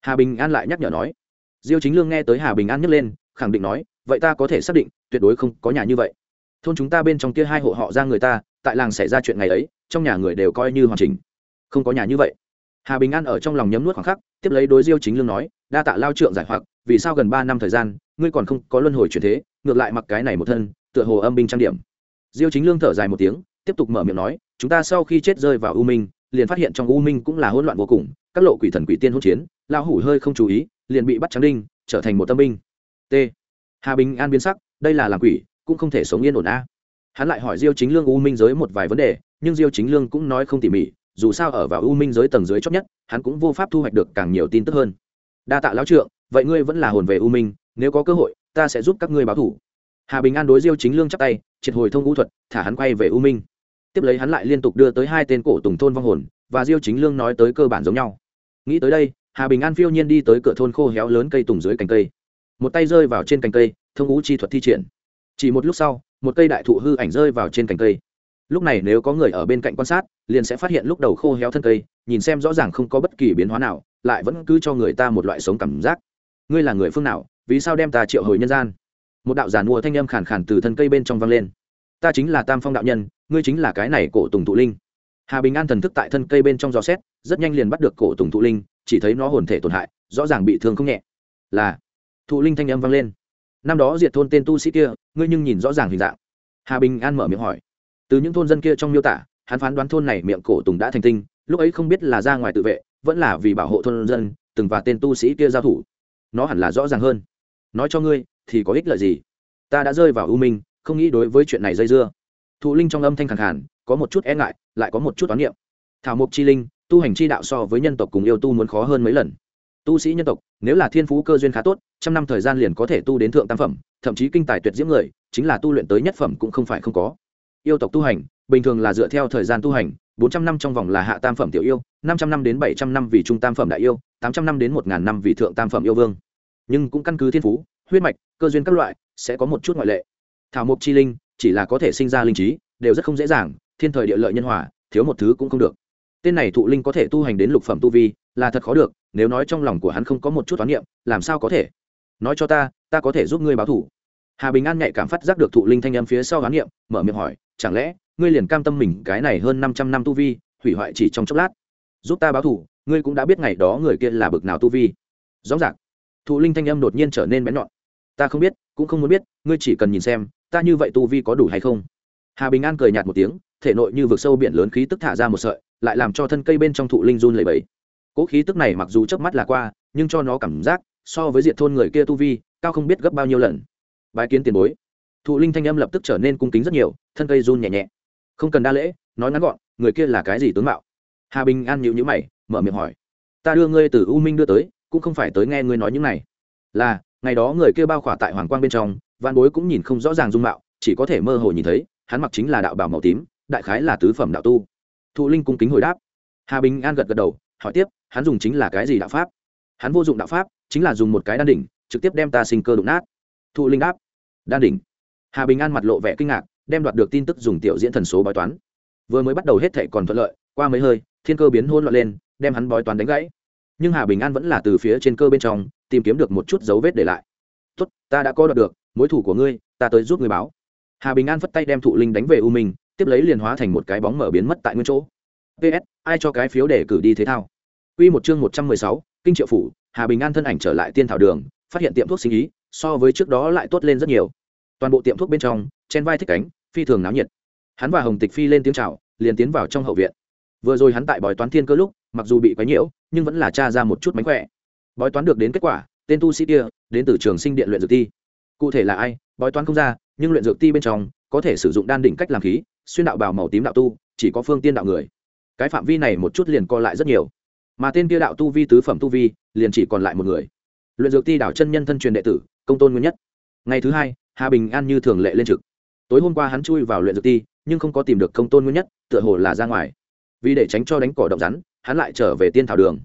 hà bình an lại nhắc nhở nói. Diêu chính lương nghe tới hà bình an nhắc lên, khẳng định nói, vậy ta có thể xác định, tuyệt đối không có nhà như vậy. Thôn chúng ta bên trong kia hai hộ họ ra người ta, tại làng xảy ra chuyện ngày ấy, trong nhà người đều coi như hoàn chỉnh. Không có nhà như vậy. Hà bình an ở trong lòng nhấm nuốt khoảng khắc, tiếp lấy đối diêu chính lương nói, đa tạ lao trượng giải hoặc, vì sao gần ba năm thời gian, ngươi còn không có luân hồi chuyển thế, ngược lại mặc cái này một thân, tựa hồ âm binh trang điểm. Diêu chính lương thở dài một tiếng, tiếp tục mở miệng nói, chúng ta sau khi chết rơi vào u minh, liền phát hiện trong u minh cũng là hỗn loạn vô cùng các lộ quỷ thần quỷ tiên hỗn chiến lao hủ hơi không chú ý, liền bị bắt trắng đinh, trở thành một tâm binh. T. Hà bình an biến sắc, đây là làm quỷ, cũng không thể sống yên ổn a. Hắn lại hỏi diêu chính lương u minh giới một vài vấn đề, nhưng diêu chính lương cũng nói không tỉ mỉ, dù sao ở vào u minh giới tầng dưới chót nhất, hắn cũng vô pháp thu hoạch được càng nhiều tin tức hơn. Đa tạ lão trượng, vậy ngươi vẫn là hồn về u minh, nếu có cơ hội, ta sẽ giúp các ngươi báo thủ. Hà bình an đối diêu chính lương chắp tay, triệt hồi thông u thuật, thả hắn quay về u minh. Tiếp lấy hắn lại liên tục đưa tới hai tên cổ tùng thôn vong hồn, và diêu chính lương nói tới cơ bản giống nhau nghĩ tới đây, hà bình an phiêu nhiên đi tới cửa thôn khô héo lớn cây tùng dưới cành cây. Một tay rơi vào trên cành cây, thông ngũ chi thuật thi triển. Chỉ một lúc sau, một cây đại thụ hư ảnh rơi vào trên cành cây. Lúc này nếu có người ở bên cạnh quan sát, liền sẽ phát hiện lúc đầu khô héo thân cây, nhìn xem rõ ràng không có bất kỳ biến hóa nào, lại vẫn cứ cho người ta một loại sống cảm giác. Ngươi là người phương nào, vì sao đem ta triệu hồi nhân gian? Một đạo giàn mùa thanh âm khàn khàn từ thân cây bên trong vang lên. Ta chính là tam phong đạo nhân, ngươi chính là cái này cổ tùng thụ linh hà bình an thần thức tại thân cây bên trong gió xét, rất nhanh liền bắt được cổ tùng thụ linh, chỉ thấy nó hồn thể tổn hại, rõ ràng bị thương không nhẹ. Là, thụ linh thanh âm vang lên. Năm đó diệt thôn tên tu sĩ kia, ngươi nhưng nhìn rõ ràng hình dạng. Hà bình an mở miệng hỏi. Từ những thôn dân kia trong miêu tả, hắn phán đoán thôn này miệng cổ tùng đã thành tinh, lúc ấy không biết là ra ngoài tự vệ, vẫn là vì bảo hộ thôn dân, từng và tên tu sĩ kia giao thủ. Nó hẳn là rõ ràng hơn. Nói cho ngươi, thì có ích lợi gì? Ta đã rơi vào ưu minh, không nghĩ đối với chuyện này dây dưa. Thụ linh trong âm thanh khẳng khàn có một chút e ngại, lại có một chút toán niệm. Thảo mộc chi linh, tu hành chi đạo so với nhân tộc cùng yêu tu muốn khó hơn mấy lần. Tu sĩ nhân tộc, nếu là thiên phú cơ duyên khá tốt, trăm năm thời gian liền có thể tu đến thượng tam phẩm, thậm chí kinh tài tuyệt diễm người, chính là tu luyện tới nhất phẩm cũng không phải không có. Yêu tộc tu hành, bình thường là dựa theo thời gian tu hành, bốn trăm năm trong vòng là hạ tam phẩm tiểu yêu, năm trăm năm đến bảy trăm năm vì trung tam phẩm đại yêu, tám trăm năm đến một ngàn năm vì thượng tam phẩm yêu vương. Nhưng cũng căn cứ thiên phú, huyết mạch, cơ duyên các loại, sẽ có một chút ngoại lệ. Thảo mộc chi linh, chỉ là có thể sinh ra linh trí, đều rất không dễ dàng thiên thời địa lợi nhân hòa, thiếu một thứ cũng không được. Tên này thụ linh có thể tu hành đến lục phẩm tu vi, là thật khó được, nếu nói trong lòng của hắn không có một chút toán niệm, làm sao có thể? Nói cho ta ta có thể giúp ngươi báo thủ. Hà bình an nhạy cảm phát giác được thụ linh thanh âm phía sau toán niệm, mở miệng hỏi, chẳng lẽ, ngươi liền cam tâm mình cái này hơn năm trăm năm tu vi, hủy hoại chỉ trong chốc lát? Giúp ta báo thủ, ngươi cũng đã biết ngày đó người kia là bực nào tu vi. Rõ ràng, thụ linh thanh âm đột nhiên trở nên bén nhọn. Ta không biết, cũng không muốn biết, ngươi chỉ cần nhìn xem, ta như vậy tu vi có đủ hay không? Hà bình an cười nhạt một tiếng thể nội như vực sâu biển lớn khí tức thả ra một sợi, lại làm cho thân cây bên trong thụ linh run lẩy bẩy. Cỗ khí tức này mặc dù chớp mắt là qua, nhưng cho nó cảm giác, so với diện thôn người kia tu vi, cao không biết gấp bao nhiêu lần. Bái kiến tiền bối. Thụ linh thanh âm lập tức trở nên cung kính rất nhiều, thân cây run nhẹ nhẹ. Không cần đa lễ, nói ngắn gọn, người kia là cái gì tướng mạo? Hà bình an nhịu nhữ mày, mở miệng hỏi. Ta đưa ngươi từ u minh đưa tới, cũng không phải tới nghe ngươi nói những này. Là, ngày đó người kia bao khỏa tại hoàng quang bên trong văn bối cũng nhìn không rõ ràng dung mạo, chỉ có thể mơ hồ nhìn thấy, hắn mặc chính là đạo bảo màu tím đại khái là tứ phẩm đạo tu. Thụ linh cung kính hồi đáp. Hà bình an gật gật đầu, hỏi tiếp, hắn dùng chính là cái gì đạo pháp? Hắn vô dụng đạo pháp, chính là dùng một cái đan đỉnh, trực tiếp đem ta sinh cơ đụng nát. Thụ linh đáp. Đan đỉnh? Hà bình an mặt lộ vẻ kinh ngạc, đem đoạt được tin tức dùng tiểu diễn thần số bói toán. Vừa mới bắt đầu hết thệ còn thuận lợi, qua mấy hơi, thiên cơ biến hôn loạn lên, đem hắn bói toán đánh gãy. Nhưng hà bình an vẫn là từ phía trên cơ bên trong, tìm kiếm được một chút dấu vết để lại. Tốt, ta đã có đoạt được, mối thủ của ngươi, ta tới giúp người báo. Hà bình an phất tay đem thụ linh đánh về u minh tiếp lấy liền hóa thành một cái bóng mở biến mất tại nguyên chỗ ps ai cho cái phiếu để cử đi thế thao Quy một chương một trăm mười sáu, kinh triệu phủ, Hà Bình An thân ảnh trở lại tiên thảo đường, phát hiện tiệm thuốc sinh ý, so với trước đó lại tốt lên rất nhiều. Toàn bộ tiệm thuốc bên trong, trên vai thích cánh, phi thường náo nhiệt. Hắn và Hồng Tịch Phi lên tiếng chào, liền tiến vào trong hậu viện. Vừa rồi hắn tại bói toán thiên cơ lúc, mặc dù bị quấy nhiễu, nhưng vẫn là tra ra một chút mánh khỏe. Bói toán được đến kết quả, tên tu sĩ kia đến từ trường sinh điện luyện dược ti. Cụ thể là ai, bói toán không ra, nhưng luyện dược ti bên trong có thể sử dụng đan đỉnh cách làm khí, xuyên đạo bào màu tím đạo tu, chỉ có phương tiên đạo người. Cái phạm vi này một chút liền co lại rất nhiều. Mà tên kia đạo tu vi tứ phẩm tu vi liền chỉ còn lại một người. Luyện dược ti đảo chân nhân thân truyền đệ tử công tôn nguyên nhất. Ngày thứ hai hà bình an như thường lệ lên trực. Tối hôm qua hắn chui vào luyện dược ti nhưng không có tìm được công tôn nguyên nhất tựa hồ là ra ngoài. Vì để tránh cho đánh cỏ động rắn hắn lại trở về tiên thảo đường.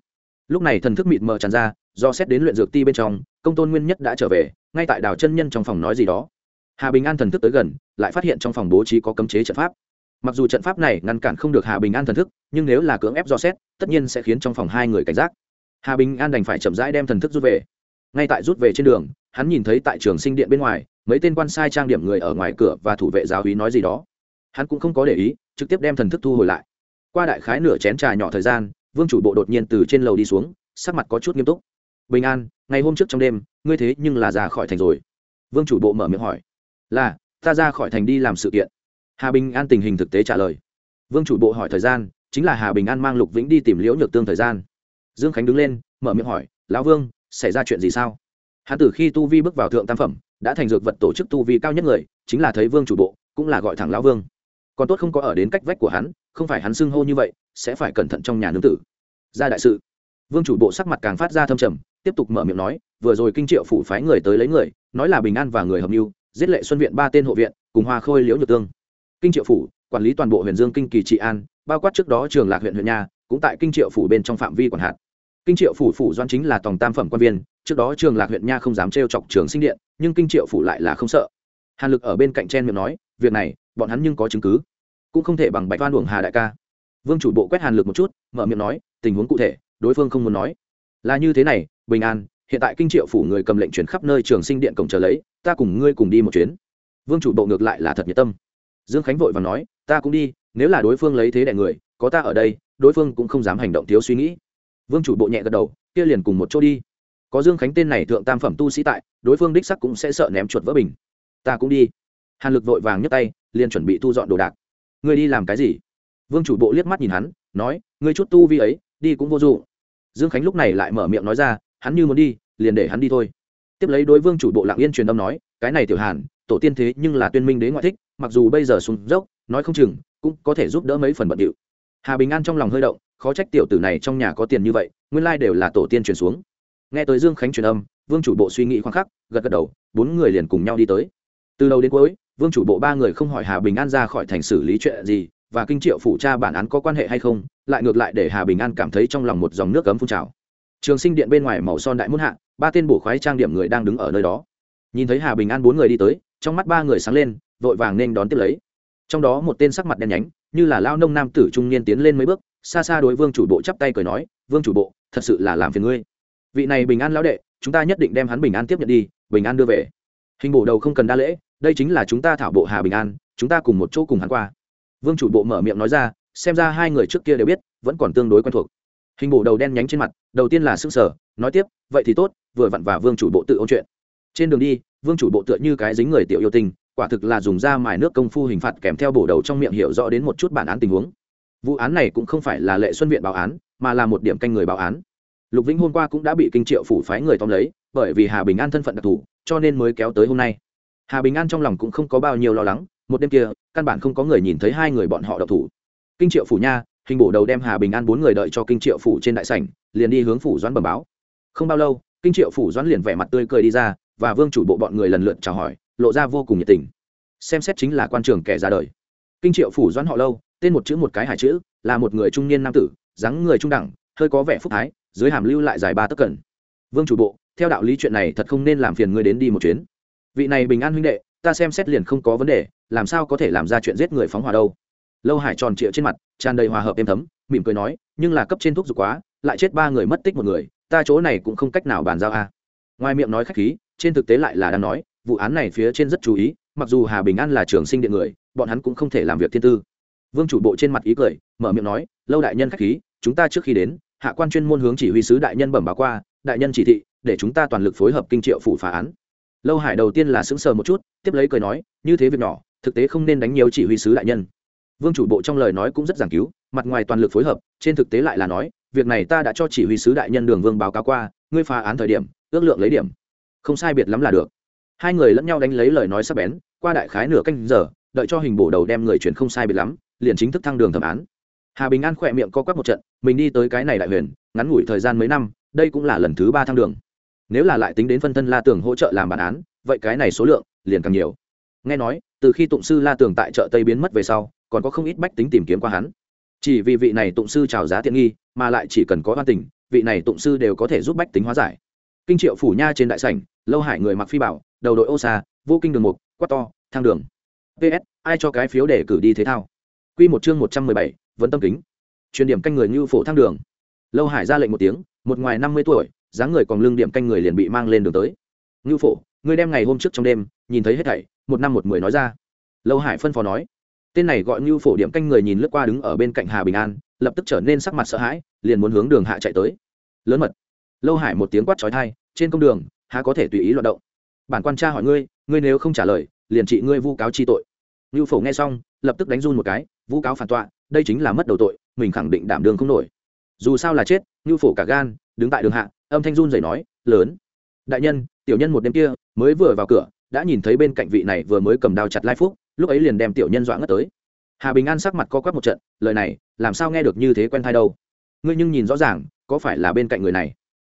Lúc này thần thức mịt mờ tràn ra do xét đến luyện dược ti bên trong công tôn nguyên nhất đã trở về ngay tại đảo chân nhân trong phòng nói gì đó hà bình an thần thức tới gần, lại phát hiện trong phòng bố trí có cấm chế trận pháp. Mặc dù trận pháp này ngăn cản không được hà bình an thần thức, nhưng nếu là cưỡng ép do xét, tất nhiên sẽ khiến trong phòng hai người cảnh giác. Hà bình an đành phải chậm rãi đem thần thức rút về. Ngay tại rút về trên đường, hắn nhìn thấy tại trường sinh điện bên ngoài, mấy tên quan sai trang điểm người ở ngoài cửa và thủ vệ giáo hí nói gì đó. Hắn cũng không có để ý, trực tiếp đem thần thức thu hồi lại. Qua đại khái nửa chén trà nhỏ thời gian, vương chủ bộ đột nhiên từ trên lầu đi xuống, sắc mặt có chút nghiêm túc. Bình an, ngày hôm trước trong đêm, ngươi thế nhưng là ra khỏi thành rồi. Vương chủ bộ mở miệng hỏi là, ta ra khỏi thành đi làm sự kiện. Hà bình an tình hình thực tế trả lời. Vương chủ bộ hỏi thời gian, chính là hà bình an mang lục vĩnh đi tìm liễu nhược tương thời gian. Dương khánh đứng lên, mở miệng hỏi, lão vương, xảy ra chuyện gì sao? Hà Tử khi tu vi bước vào thượng tam phẩm, đã thành dược vật tổ chức tu vi cao nhất người, chính là thấy vương chủ bộ, cũng là gọi thẳng lão vương. Còn tốt không có ở đến cách vách của hắn, không phải hắn xưng hô như vậy, sẽ phải cẩn thận trong nhà nương tử. Ra đại sự. Vương chủ bộ sắc mặt càng phát ra thâm trầm, tiếp tục mở miệng nói, vừa rồi kinh triệu phủ phái người tới lấy người, nói là bình an và người hợp mưu giết lệ xuân viện ba tên hộ viện, cùng hoa khôi liễu nhược tương. Kinh triệu phủ, quản lý toàn bộ huyện dương kinh kỳ trị an, bao quát trước đó trường lạc huyện huyện nha cũng tại kinh triệu phủ bên trong phạm vi quản hạt. Kinh triệu phủ phủ doan chính là tòng tam phẩm quan viên, trước đó trường lạc huyện nha không dám trêu chọc trường sinh điện, nhưng kinh triệu phủ lại là không sợ. Hàn lực ở bên cạnh chen miệng nói, việc này, bọn hắn nhưng có chứng cứ, cũng không thể bằng bạch toan luồng hà đại ca. Vương chủ bộ quét hàn lực một chút, mở miệng nói, tình huống cụ thể, đối phương không muốn nói. Là như thế này, bình an hiện tại kinh triệu phủ người cầm lệnh chuyển khắp nơi trường sinh điện cổng chờ lấy, ta cùng ngươi cùng đi một chuyến. Vương chủ bộ ngược lại là thật nhiệt tâm. Dương khánh vội và nói, ta cũng đi, nếu là đối phương lấy thế đại người, có ta ở đây, đối phương cũng không dám hành động thiếu suy nghĩ. Vương chủ bộ nhẹ gật đầu, kia liền cùng một chỗ đi. Có dương khánh tên này thượng tam phẩm tu sĩ tại, đối phương đích sắc cũng sẽ sợ ném chuột vỡ bình. Ta cũng đi. Hàn lực vội vàng nhấc tay, liền chuẩn bị thu dọn đồ đạc. Ngươi đi làm cái gì? Vương chủ bộ liếc mắt nhìn hắn, nói, ngươi chút tu vi ấy, đi cũng vô dụng. Dương khánh lúc này lại mở miệng nói ra hắn như muốn đi, liền để hắn đi thôi. Tiếp lấy đối vương chủ bộ lạng yên truyền âm nói, cái này tiểu hàn, tổ tiên thế nhưng là tuyên minh đế ngoại thích, mặc dù bây giờ xuống dốc, nói không chừng, cũng có thể giúp đỡ mấy phần bận điệu. Hà bình an trong lòng hơi động, khó trách tiểu tử này trong nhà có tiền như vậy, nguyên lai đều là tổ tiên truyền xuống. Nghe tới dương khánh truyền âm, vương chủ bộ suy nghĩ khoan khắc, gật gật đầu, bốn người liền cùng nhau đi tới. Từ đầu đến cuối, vương chủ bộ ba người không hỏi hà bình an ra khỏi thành xử lý chuyện gì, và kinh triệu phủ tra bản án có quan hệ hay không, lại ngược lại để hà bình an cảm thấy trong lòng một dòng nước cấm phun trào trường sinh điện bên ngoài màu son đại muôn hạ, ba tên bổ khoái trang điểm người đang đứng ở nơi đó. Nhìn thấy hà bình an bốn người đi tới, trong mắt ba người sáng lên, vội vàng nên đón tiếp lấy. Trong đó một tên sắc mặt đen nhánh, như là lao nông nam tử trung niên tiến lên mấy bước, xa xa đối vương chủ bộ chắp tay cười nói, vương chủ bộ, thật sự là làm phiền ngươi. Vị này bình an lão đệ, chúng ta nhất định đem hắn bình an tiếp nhận đi, bình an đưa về. Hình bổ đầu không cần đa lễ, đây chính là chúng ta thảo bộ hà bình an, chúng ta cùng một chỗ cùng hắn qua. Vương chủ bộ mở miệng nói ra, xem ra hai người trước kia đều biết, vẫn còn tương đối quen thuộc hình bổ đầu đen nhánh trên mặt, đầu tiên là s ư n g sở nói tiếp, vậy thì tốt, vừa vặn và vương chủ bộ tự ôn chuyện. Trên đường đi, vương chủ bộ tựa như cái dính người tiểu yêu tình quả thực là dùng da mài nước công phu hình phạt kèm theo bổ đầu trong miệng hiểu rõ đến một chút bản án tình huống. Vụ án này cũng không phải là lệ xuân viện báo án, mà là một điểm canh người báo án. Lục vĩnh hôm qua cũng đã bị kinh triệu phủ phái người tóm lấy, bởi vì hà bình an thân phận đặc thù, cho nên mới kéo tới hôm nay. Hà bình an trong lòng cũng không có bao nhiêu lo lắng, một đêm kia, căn bản không có người nhìn thấy hai người bọn họ độc thủ. Kinh triệu phủ nha hình bổ đầu đem hà bình an bốn người đợi cho kinh triệu phủ trên đại sảnh, liền đi hướng phủ doãn bẩm báo. Không bao lâu, kinh triệu phủ doãn liền vẻ mặt tươi cười đi ra, và vương chủ bộ bọn người lần lượt chào hỏi, lộ ra vô cùng nhiệt tình. Xem xét chính là quan trường kẻ ra đời. Kinh triệu phủ doãn họ lâu, tên một chữ một cái hải chữ, là một người trung niên nam tử, dáng người trung đẳng, hơi có vẻ phúc thái, dưới hàm lưu lại dài ba tấc cẩn vương chủ bộ, theo đạo lý chuyện này thật không nên làm phiền ngươi đến đi một chuyến. Vị này bình an huynh đệ, ta xem xét liền không có vấn đề, làm sao có thể làm ra chuyện giết người phóng hỏa đâu lâu hải tròn trịa trên mặt, tràn đầy hòa hợp êm thấm, mỉm cười nói, nhưng là cấp trên thuốc dục quá, lại chết ba người mất tích một người, ta chỗ này cũng không cách nào bàn giao a. Ngoài miệng nói khách khí, trên thực tế lại là đang nói, vụ án này phía trên rất chú ý, mặc dù hà bình an là trường sinh điện người, bọn hắn cũng không thể làm việc thiên tư. Vương chủ bộ trên mặt ý cười, mở miệng nói, lâu đại nhân khách khí, chúng ta trước khi đến, hạ quan chuyên môn hướng chỉ huy sứ đại nhân bẩm báo qua, đại nhân chỉ thị, để chúng ta toàn lực phối hợp kinh triệu phủ phá án. Lâu hải đầu tiên là sững sờ một chút, tiếp lấy cười nói, như thế việc nhỏ, thực tế không nên đánh nhiều chỉ huy sứ đại nhân vương chủ bộ trong lời nói cũng rất giảng cứu, mặt ngoài toàn lực phối hợp, trên thực tế lại là nói, việc này ta đã cho chỉ huy sứ đại nhân đường vương báo cáo qua, ngươi phá án thời điểm, ước lượng lấy điểm. Không sai biệt lắm là được. Hai người lẫn nhau đánh lấy lời nói sắp bén, qua đại khái nửa canh giờ, đợi cho hình bổ đầu đem người chuyển không sai biệt lắm, liền chính thức thăng đường thẩm án. Hà bình an khỏe miệng co quắp một trận, mình đi tới cái này đại huyền, ngắn ngủi thời gian mấy năm, đây cũng là lần thứ ba thăng đường. Nếu là lại tính đến phân thân la tường hỗ trợ làm bản án, vậy cái này số lượng liền càng nhiều. Nghe nói, từ khi tụng sư la tường tại chợ tây biến mất về sau còn có không ít bách tính tìm kiếm qua hắn. Chỉ vì vị này tụng sư trào giá tiện nghi, mà lại chỉ cần có hoàn tình, vị này tụng sư đều có thể giúp bách tính hóa giải. Kinh triệu phủ nha trên đại sảnh, lâu hải người mặc phi bảo, đầu đội ô xa, vô kinh đường mục, quát to, thang đường. Ps ai cho cái phiếu để cử đi thế thao? Quy một chương một trăm mười bảy vẫn tâm kính. Truyền điểm canh người như phổ thang đường. Lâu hải ra lệnh một tiếng, một ngoài năm mươi tuổi, dáng người còn lương điểm canh người liền bị mang lên đường tới. Ngưu phổ, ngươi đem ngày hôm trước trong đêm, nhìn thấy hết thảy, một năm một mười nói ra. Lâu hải phân phó nói tên này gọi như phổ điểm canh người nhìn lướt qua đứng ở bên cạnh hà bình an, lập tức trở nên sắc mặt sợ hãi, liền muốn hướng đường hạ chạy tới. Lớn mật. Lâu hải một tiếng quát trói thai trên công đường, há có thể tùy ý loạt động. Bản quan tra hỏi ngươi ngươi nếu không trả lời, liền trị ngươi vu cáo chi tội. Như phổ nghe xong, lập tức đánh run một cái, vu cáo phản tọa, đây chính là mất đầu tội, mình khẳng định đảm đường không nổi. Dù sao là chết như phổ cả gan, đứng tại đường hạ, âm thanh run rẩy nói, lớn. Đại nhân, tiểu nhân một đêm kia, mới vừa vào cửa, đã nhìn thấy bên cạnh vị này vừa mới cầm đao chặt lai phúc lúc ấy liền đem tiểu nhân dọa ngất tới. Hà bình an sắc mặt co quắp một trận, lời này, làm sao nghe được như thế quen thai đâu? Ngươi nhưng nhìn rõ ràng, có phải là bên cạnh người này?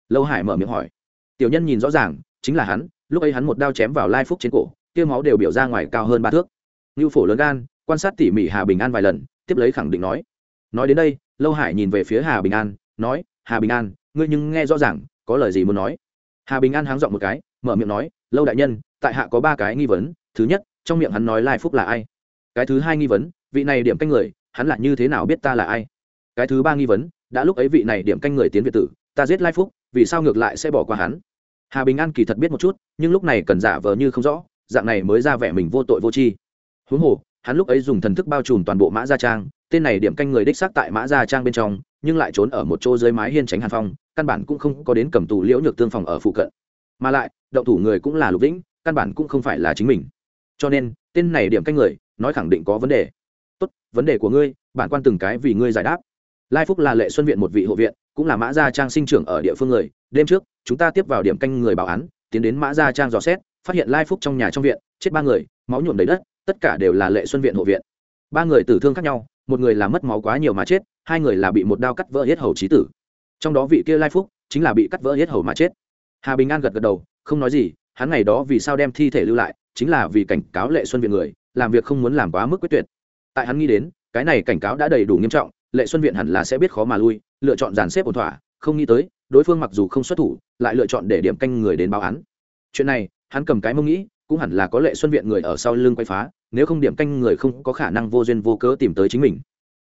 Lâu hải mở miệng hỏi. Tiểu nhân nhìn rõ ràng, chính là hắn, lúc ấy hắn một đao chém vào lai phúc trên cổ tiêu máu đều biểu ra ngoài cao hơn ba thước. Ngưu phổ lớn gan, quan sát tỉ mỉ hà bình an vài lần, tiếp lấy khẳng định nói. Nói đến đây, lâu hải nhìn về phía hà bình an, nói, hà bình an, ngươi nhưng nghe rõ ràng, có lời gì muốn nói? Hà bình an háng dọn một cái, mở miệng nói, lâu đại nhân, tại hạ có ba cái nghi vấn. Thứ nhất trong miệng hắn nói lai phúc là ai? Cái thứ hai nghi vấn, vị này điểm canh người, hắn là như thế nào biết ta là ai? Cái thứ ba nghi vấn, đã lúc ấy vị này điểm canh người tiến việt tử, ta giết lai phúc, vì sao ngược lại sẽ bỏ qua hắn? Hà bình an kỳ thật biết một chút, nhưng lúc này cần giả vờ như không rõ, dạng này mới ra vẻ mình vô tội vô tri. Huống hồ, hắn lúc ấy dùng thần thức bao trùm toàn bộ mã gia trang, tên này điểm canh người đích xác tại mã gia trang bên trong, nhưng lại trốn ở một chỗ dưới mái hiên tránh hàn phong, căn bản cũng không có đến cầm tù liễu nhược tương phòng ở phụ cận. Mà lại, động thủ người cũng là lục vĩnh, căn bản cũng không phải là chính mình cho nên, tên này điểm canh người, nói khẳng định có vấn đề. Tốt, vấn đề của ngươi, bản quan từng cái vì ngươi giải đáp. Lai phúc là lệ xuân viện một vị hộ viện, cũng là mã gia trang sinh trưởng ở địa phương người. Đêm trước, chúng ta tiếp vào điểm canh người bảo án, tiến đến mã gia trang dò xét, phát hiện lai phúc trong nhà trong viện, chết ba người, máu nhuộm đầy đất, tất cả đều là lệ xuân viện hộ viện. Ba người tử thương khác nhau, một người là mất máu quá nhiều mà chết, hai người là bị một đao cắt vỡ hết hầu trí tử. Trong đó vị kia lai phúc, chính là bị cắt vỡ hết hầu mà chết. Hà bình an gật gật đầu, không nói gì, hắn ngày đó vì sao đem thi thể lưu lại chính là vì cảnh cáo lệ xuân viện người, làm việc không muốn làm quá mức quyết tuyệt. Tại hắn nghĩ đến, cái này cảnh cáo đã đầy đủ nghiêm trọng, lệ xuân viện hẳn là sẽ biết khó mà lui, lựa chọn dàn xếp ổn thỏa, không nghĩ tới, đối phương mặc dù không xuất thủ, lại lựa chọn để điểm canh người đến báo án. Chuyện này, hắn cầm cái mông nghĩ, cũng hẳn là có lệ xuân viện người ở sau lưng quay phá, nếu không điểm canh người không có khả năng vô duyên vô cớ tìm tới chính mình.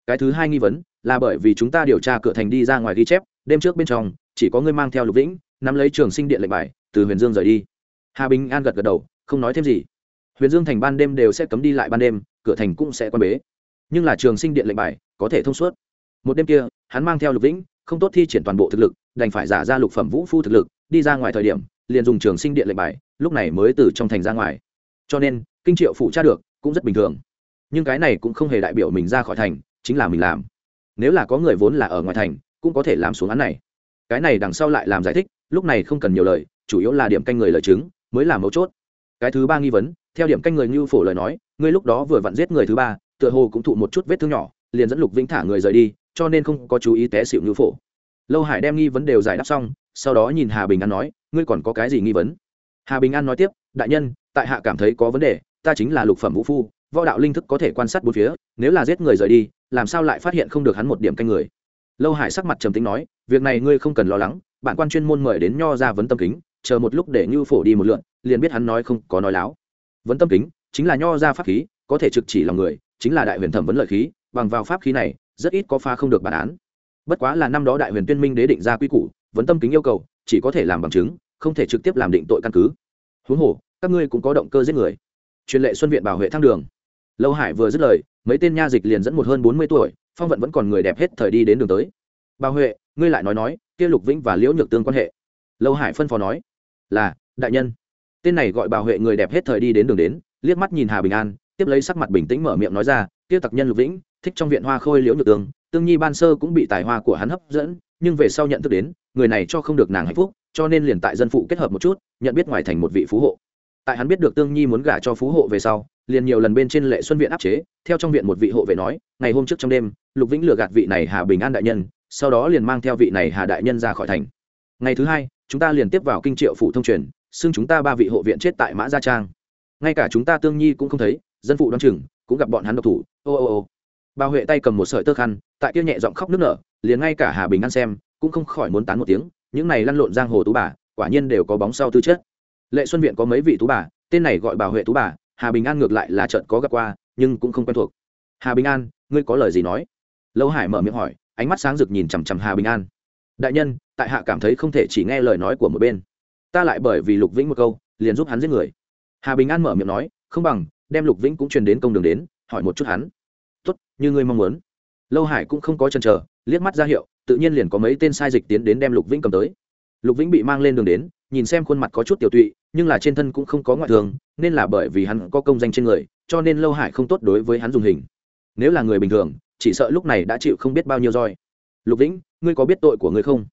Cái thứ hai nghi vấn, là bởi vì chúng ta điều tra cửa thành đi ra ngoài ghi chép, đêm trước bên trong, chỉ có người mang theo lục vĩnh, nắm lấy trường sinh điện lệnh bài, từ huyền dương rời đi. Hà bình an gật gật đầu không nói thêm gì. Huyền dương thành ban đêm đều sẽ cấm đi lại ban đêm, cửa thành cũng sẽ quan bế. Nhưng là trường sinh điện lệnh bài, có thể thông suốt. Một đêm kia, hắn mang theo lục vĩnh, không tốt thi triển toàn bộ thực lực, đành phải giả ra lục phẩm vũ phu thực lực, đi ra ngoài thời điểm, liền dùng trường sinh điện lệnh bài, lúc này mới từ trong thành ra ngoài. Cho nên, kinh triệu phụ tra được, cũng rất bình thường. Nhưng cái này cũng không hề đại biểu mình ra khỏi thành, chính là mình làm. Nếu là có người vốn là ở ngoài thành, cũng có thể làm xuống án này. Cái này đằng sau lại làm giải thích, lúc này không cần nhiều lời, chủ yếu là điểm canh người lời chứng, mới là mấu chốt cái thứ ba nghi vấn, theo điểm canh người ngưu phổ lời nói, ngươi lúc đó vừa vặn giết người thứ ba, tựa hồ cũng thụ một chút vết thương nhỏ, liền dẫn lục vĩnh thả người rời đi, cho nên không có chú ý té xịu ngưu phổ. Lâu hải đem nghi vấn đều giải đáp xong, sau đó nhìn hà bình an nói, ngươi còn có cái gì nghi vấn? Hà bình an nói tiếp, đại nhân, tại hạ cảm thấy có vấn đề, ta chính là lục phẩm vũ phu, võ đạo linh thức có thể quan sát bốn phía, nếu là giết người rời đi, làm sao lại phát hiện không được hắn một điểm canh người? Lâu hải sắc mặt trầm tính nói, việc này ngươi không cần lo lắng bản quan chuyên môn mời đến nho ra vấn tâm kính chờ một lúc để Nưu phổ đi một lượn, liền biết hắn nói không có nói láo. Vấn tâm kính, chính là nho ra pháp khí, có thể trực chỉ lòng người, chính là đại huyền thẩm vấn lợi khí, bằng vào pháp khí này, rất ít có pha không được bản án. Bất quá là năm đó đại huyền tuyên minh đế định ra quy củ, vấn tâm kính yêu cầu, chỉ có thể làm bằng chứng, không thể trực tiếp làm định tội căn cứ. Huống hồ, các ngươi cũng có động cơ giết người. Truyền lệ xuân viện bảo vệ thang đường. Lâu hải vừa dứt lời, mấy tên nha dịch liền dẫn một hơn bốn mươi tuổi, phong vận vẫn còn người đẹp hết thời đi đến đường tới. Bà huệ ngươi lại nói nói, kia lục vĩnh và liễu nhược tương quan hệ. Lâu hải phân phó nói là, đại nhân. Tên này gọi bà huệ người đẹp hết thời đi đến đường đến, liếc mắt nhìn hà bình an, tiếp lấy sắc mặt bình tĩnh mở miệng nói ra, kia tặc nhân lục vĩnh, thích trong viện hoa khôi liễu nhược tương tương nhi ban sơ cũng bị tài hoa của hắn hấp dẫn, nhưng về sau nhận thức đến, người này cho không được nàng hạnh phúc, cho nên liền tại dân phụ kết hợp một chút, nhận biết ngoài thành một vị phú hộ. Tại hắn biết được tương nhi muốn gả cho phú hộ về sau, liền nhiều lần bên trên lệ xuân viện áp chế, theo trong viện một vị hộ về nói, ngày hôm trước trong đêm, lục vĩnh lừa gạt vị này hà bình an đại nhân, sau đó liền mang theo vị này hà đại nhân ra khỏi thành. Ngày thứ hai chúng ta liền tiếp vào kinh triệu phủ thông truyền, xưng chúng ta ba vị hộ viện chết tại mã gia trang. Ngay cả chúng ta tương nhi cũng không thấy, dân phụ đoan chừng, cũng gặp bọn hắn độc thủ. Ô ô ô. Bà huệ tay cầm một sợi tơ khăn, tại kia nhẹ giọng khóc nức nở, liền ngay cả hà bình an xem, cũng không khỏi muốn tán một tiếng, những này lăn lộn giang hồ tú bà, quả nhiên đều có bóng sau tư chất. Lệ xuân viện có mấy vị tú bà, tên này gọi bà huệ tú bà, hà bình an ngược lại là trận có gặp qua, nhưng cũng không quen thuộc. Hà bình an, ngươi có lời gì nói? Lâu hải mở miệng hỏi, ánh mắt sáng rực nhìn chằm chằm hà bình an. Đại nhân tại hạ cảm thấy không thể chỉ nghe lời nói của một bên. Ta lại bởi vì lục vĩnh một câu, liền giúp hắn giết người. Hà bình an mở miệng nói, không bằng, đem lục vĩnh cũng truyền đến công đường đến, hỏi một chút hắn. Tốt, như ngươi mong muốn. Lâu hải cũng không có chần chờ, liếc mắt ra hiệu, tự nhiên liền có mấy tên sai dịch tiến đến đem lục vĩnh cầm tới. Lục vĩnh bị mang lên đường đến, nhìn xem khuôn mặt có chút tiểu tụy, nhưng là trên thân cũng không có ngoại thường nên là bởi vì hắn có công danh trên người, cho nên lâu hải không tốt đối với hắn dùng hình. Nếu là người bình thường, chỉ sợ lúc này đã chịu không biết bao nhiêu roi. Lục vĩnh, ngươi có biết tội của ngươi không?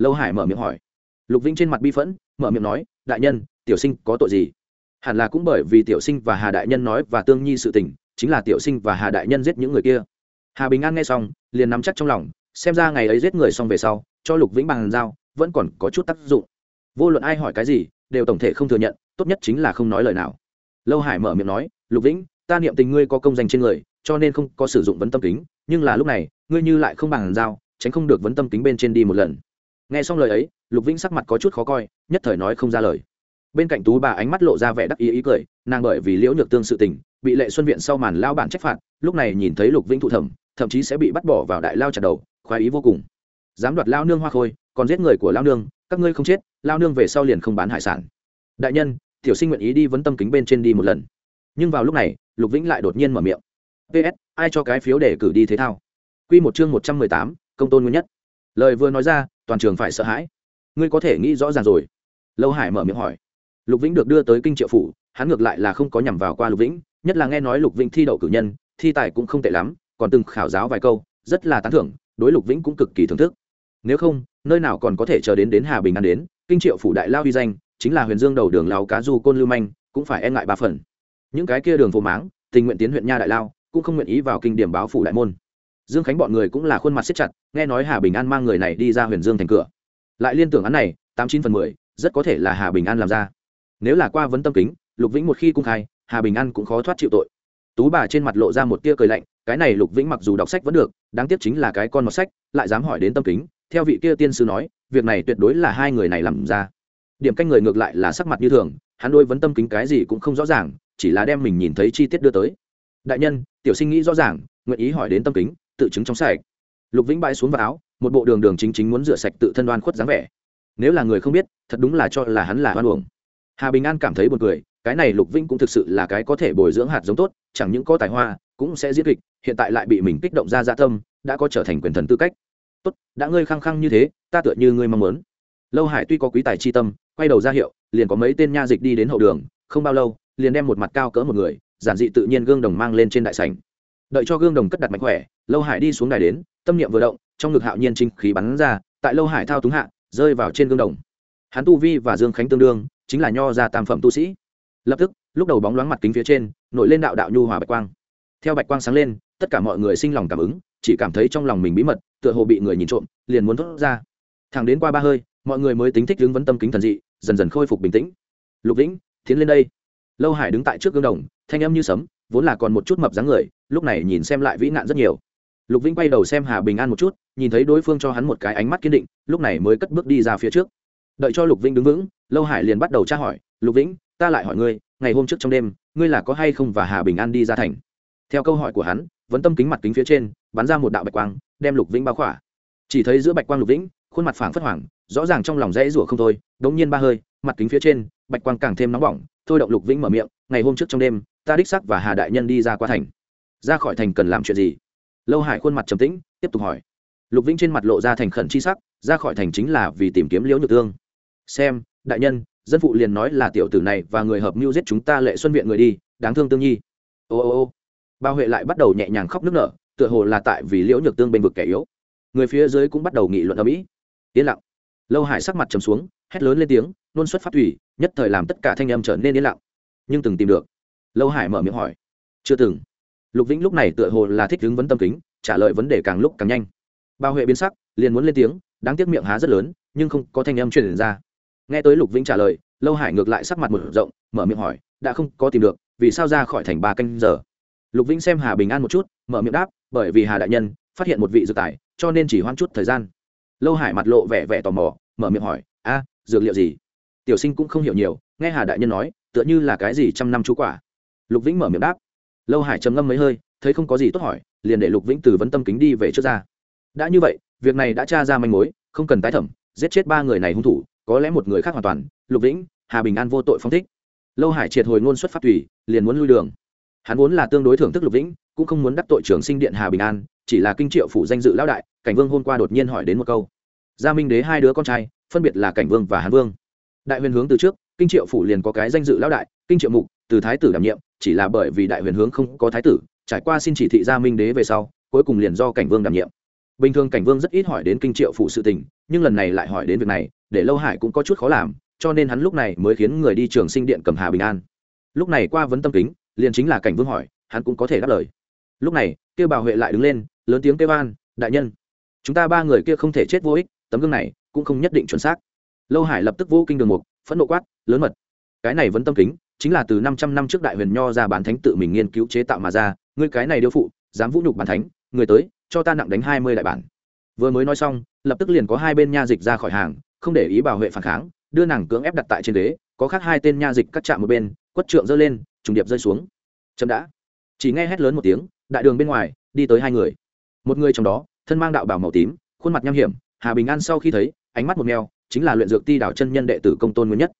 Lâu hải mở miệng hỏi. Lục vĩnh trên mặt bi phẫn, mở miệng nói, đại nhân, tiểu sinh có tội gì? Hẳn là cũng bởi vì tiểu sinh và hà đại nhân nói và tương nhi sự tình, chính là tiểu sinh và hà đại nhân giết những người kia. Hà bình an nghe xong, liền nắm chắc trong lòng, xem ra ngày ấy giết người xong về sau, cho lục vĩnh bằng giao vẫn còn có chút tác dụng. Vô luận ai hỏi cái gì, đều tổng thể không thừa nhận, tốt nhất chính là không nói lời nào. Lâu hải mở miệng nói, lục vĩnh, ta niệm tình ngươi có công danh trên người, cho nên không có sử dụng vấn tâm kính, nhưng là lúc này, ngươi như lại không bằng giao tránh không được vấn tâm kính bên trên đi một lần nghe xong lời ấy, lục vĩnh sắc mặt có chút khó coi, nhất thời nói không ra lời. Bên cạnh tú bà ánh mắt lộ ra vẻ đắc ý ý cười, nàng bởi vì liễu nhược tương sự tình, bị lệ xuân viện sau màn lao bản trách phạt, lúc này nhìn thấy lục vĩnh thụ thẩm, thậm chí sẽ bị bắt bỏ vào đại lao chặt đầu, khoái ý vô cùng. Dám đoạt lao nương hoa khôi, còn giết người của lao nương, các ngươi không chết, lao nương về sau liền không bán hải sản. Đại nhân, tiểu sinh nguyện ý đi vấn tâm kính bên trên đi một lần. Nhưng vào lúc này, lục vĩnh lại đột nhiên mở miệng. Ps ai cho cái phiếu để cử đi thế thao? Q một chương một trăm mười tám, công tôn nguyên nhất lời vừa nói ra, toàn trường phải sợ hãi. Ngươi có thể nghĩ rõ ràng rồi. Lâu hải mở miệng hỏi. Lục vĩnh được đưa tới kinh triệu phủ, hắn ngược lại là không có nhằm vào qua lục vĩnh, nhất là nghe nói lục vĩnh thi đậu cử nhân, thi tài cũng không tệ lắm, còn từng khảo giáo vài câu, rất là tán thưởng, đối lục vĩnh cũng cực kỳ thưởng thức. Nếu không, nơi nào còn có thể chờ đến đến hà bình an đến, kinh triệu phủ đại lao vi danh, chính là huyền dương đầu đường lao cá du côn lưu manh, cũng phải e ngại ba phần. Những cái kia đường phố máng, tình nguyện tiến huyện nha đại lao, cũng không nguyện ý vào kinh điểm báo phủ đại môn dương khánh bọn người cũng là khuôn mặt siết chặt, nghe nói hà bình an mang người này đi ra huyền dương thành cửa. Lại liên tưởng án này, tám chín phần mười, rất có thể là hà bình an làm ra. Nếu là qua vấn tâm kính, lục vĩnh một khi cung khai, hà bình an cũng khó thoát chịu tội. Tú bà trên mặt lộ ra một tia cười lạnh, cái này lục vĩnh mặc dù đọc sách vẫn được, đáng tiếc chính là cái con mọt sách, lại dám hỏi đến tâm kính, theo vị kia tiên sư nói, việc này tuyệt đối là hai người này làm ra. Điểm canh người ngược lại là sắc mặt như thường, hắn đôi vấn tâm kính cái gì cũng không rõ ràng, chỉ là đem mình nhìn thấy chi tiết đưa tới. Đại nhân, tiểu sinh nghĩ rõ ràng, nguyện ý hỏi đến tâm kính tự chứng trong sạch. Lục vĩnh bãi xuống vào áo, một bộ đường đường chính chính muốn rửa sạch tự thân đoan khuất dáng vẻ. Nếu là người không biết, thật đúng là cho là hắn là hoan uổng. Hà bình an cảm thấy buồn cười, cái này lục vĩnh cũng thực sự là cái có thể bồi dưỡng hạt giống tốt, chẳng những có tài hoa, cũng sẽ diễn kịch, hiện tại lại bị mình kích động ra dạ tâm, đã có trở thành quyền thần tư cách. Tốt, đã ngươi khăng khăng như thế, ta tựa như ngươi mong muốn. Lâu hải tuy có quý tài chi tâm, quay đầu ra hiệu, liền có mấy tên nha dịch đi đến hậu đường, không bao lâu, liền đem một mặt cao cỡ một người, giản dị tự nhiên gương đồng mang lên trên đại sảnh đợi cho gương đồng cất đặt mạnh khỏe, lâu hải đi xuống đài đến, tâm niệm vừa động, trong ngực hạo nhiên trinh khí bắn ra, tại lâu hải thao túng hạ, rơi vào trên gương đồng. Hắn tu vi và dương khánh tương đương, chính là nho ra tam phẩm tu sĩ. Lập tức, lúc đầu bóng loáng mặt kính phía trên, nổi lên đạo đạo nhu hòa bạch quang. Theo bạch quang sáng lên, tất cả mọi người sinh lòng cảm ứng, chỉ cảm thấy trong lòng mình bí mật, tựa hồ bị người nhìn trộm, liền muốn thốt ra. Thẳng đến qua ba hơi, mọi người mới tính thích hướng vấn tâm kính thần dị, dần dần khôi phục bình tĩnh. Lục lĩnh tiến lên đây. Lâu hải đứng tại trước gương đồng, thanh âm như sấm, vốn là còn một chút mập dáng người lúc này nhìn xem lại vĩ nạn rất nhiều. Lục vĩnh quay đầu xem hà bình an một chút, nhìn thấy đối phương cho hắn một cái ánh mắt kiên định, lúc này mới cất bước đi ra phía trước. Đợi cho lục vĩnh đứng vững, lâu hải liền bắt đầu tra hỏi, lục vĩnh, ta lại hỏi ngươi, ngày hôm trước trong đêm, ngươi là có hay không và hà bình an đi ra thành? Theo câu hỏi của hắn, vẫn tâm kính mặt kính phía trên, bắn ra một đạo bạch quang, đem lục vĩnh bao khỏa. Chỉ thấy giữa bạch quang lục vĩnh, khuôn mặt phảng phất hoảng, rõ ràng trong lòng rẽ rủa không thôi, đống nhiên ba hơi, mặt kính phía trên, bạch quang càng thêm nóng bỏng, thôi động lục vĩnh mở miệng, ngày hôm trước trong đêm, ta đích sắc và hà đại nhân đi ra qua thành ra khỏi thành cần làm chuyện gì? Lâu hải khuôn mặt trầm tĩnh, tiếp tục hỏi. Lục vĩnh trên mặt lộ ra thành khẩn chi sắc, ra khỏi thành chính là vì tìm kiếm liễu nhược tương. Xem, đại nhân, dân phụ liền nói là tiểu tử này và người hợp mưu giết chúng ta lệ xuân viện người đi, đáng thương tương nhi. Ô ô ô. Ba huệ lại bắt đầu nhẹ nhàng khóc nức nở, tựa hồ là tại vì liễu nhược tương bên vực kẻ yếu. Người phía dưới cũng bắt đầu nghị luận ở mỹ yên lặng. Lâu hải sắc mặt trầm xuống, hét lớn lên tiếng, nôn xuất phát thủy, nhất thời làm tất cả thanh âm trở nên yên lặng. Nhưng từng tìm được. Lâu hải mở miệng hỏi. Chưa từng lục vĩnh lúc này tựa hồ là thích hướng vấn tâm kính, trả lời vấn đề càng lúc càng nhanh. Bà huệ biến sắc, liền muốn lên tiếng, đáng tiếc miệng há rất lớn, nhưng không có thanh âm truyền ra. Nghe tới lục vĩnh trả lời, lâu hải ngược lại sắc mặt một rộng, mở miệng hỏi, đã không có tìm được, vì sao ra khỏi thành ba canh giờ? Lục vĩnh xem hà bình an một chút, mở miệng đáp, bởi vì hà đại nhân phát hiện một vị dược tài, cho nên chỉ hoãn chút thời gian. Lâu hải mặt lộ vẻ vẻ tò mò, mở miệng hỏi, a, dược liệu gì? Tiểu sinh cũng không hiểu nhiều, nghe hà đại nhân nói, tựa như là cái gì trăm năm chú quả. Lục vĩnh mở miệng đáp lâu hải trầm ngâm mấy hơi thấy không có gì tốt hỏi liền để lục vĩnh từ vấn tâm kính đi về trước ra đã như vậy việc này đã tra ra manh mối không cần tái thẩm giết chết ba người này hung thủ có lẽ một người khác hoàn toàn lục vĩnh hà bình an vô tội phong thích lâu hải triệt hồi ngôn xuất phát tùy liền muốn lui đường hắn vốn là tương đối thưởng thức lục vĩnh cũng không muốn đắc tội trưởng sinh điện hà bình an chỉ là kinh triệu phủ danh dự lão đại cảnh vương hôm qua đột nhiên hỏi đến một câu gia minh đế hai đứa con trai phân biệt là cảnh vương và hán vương đại huyền hướng từ trước kinh triệu phủ liền có cái danh dự lão đại kinh triệu mục từ thái tử đảm nhiệm chỉ là bởi vì đại huyền hướng không có thái tử trải qua xin chỉ thị gia minh đế về sau cuối cùng liền do cảnh vương đảm nhiệm. Bình thường cảnh vương rất ít hỏi đến kinh triệu phụ sự tình nhưng lần này lại hỏi đến việc này để lâu hải cũng có chút khó làm cho nên hắn lúc này mới khiến người đi trường sinh điện cầm hà bình an. Lúc này qua vấn tâm kính liền chính là cảnh vương hỏi hắn cũng có thể đáp lời. Lúc này kêu bảo huệ lại đứng lên lớn tiếng kêu an, đại nhân chúng ta ba người kia không thể chết vô ích tấm gương này cũng không nhất định chuẩn xác. Lâu hải lập tức vô kinh đường mục phẫn nộ quát lớn mật cái này vẫn tâm kính chính là từ năm trăm năm trước đại huyền nho ra bán thánh tự mình nghiên cứu chế tạo mà ra, ngươi cái này điêu phụ, dám vũ nhục bán thánh, người tới, cho ta nặng đánh hai mươi đại bản. Vừa mới nói xong, lập tức liền có hai bên nha dịch ra khỏi hàng, không để ý bảo vệ phản kháng, đưa nàng cưỡng ép đặt tại trên ghế, có khác hai tên nha dịch cắt chạm một bên, quất trượng giơ lên, trùng điệp rơi xuống. Chấm đã. Chỉ nghe hét lớn một tiếng, đại đường bên ngoài, đi tới hai người. Một người trong đó, thân mang đạo bảo màu tím, khuôn mặt nham hiểm, hà bình an sau khi thấy, ánh mắt một mèo, chính là luyện dược ti đảo chân nhân đệ tử công tôn nguyên nhất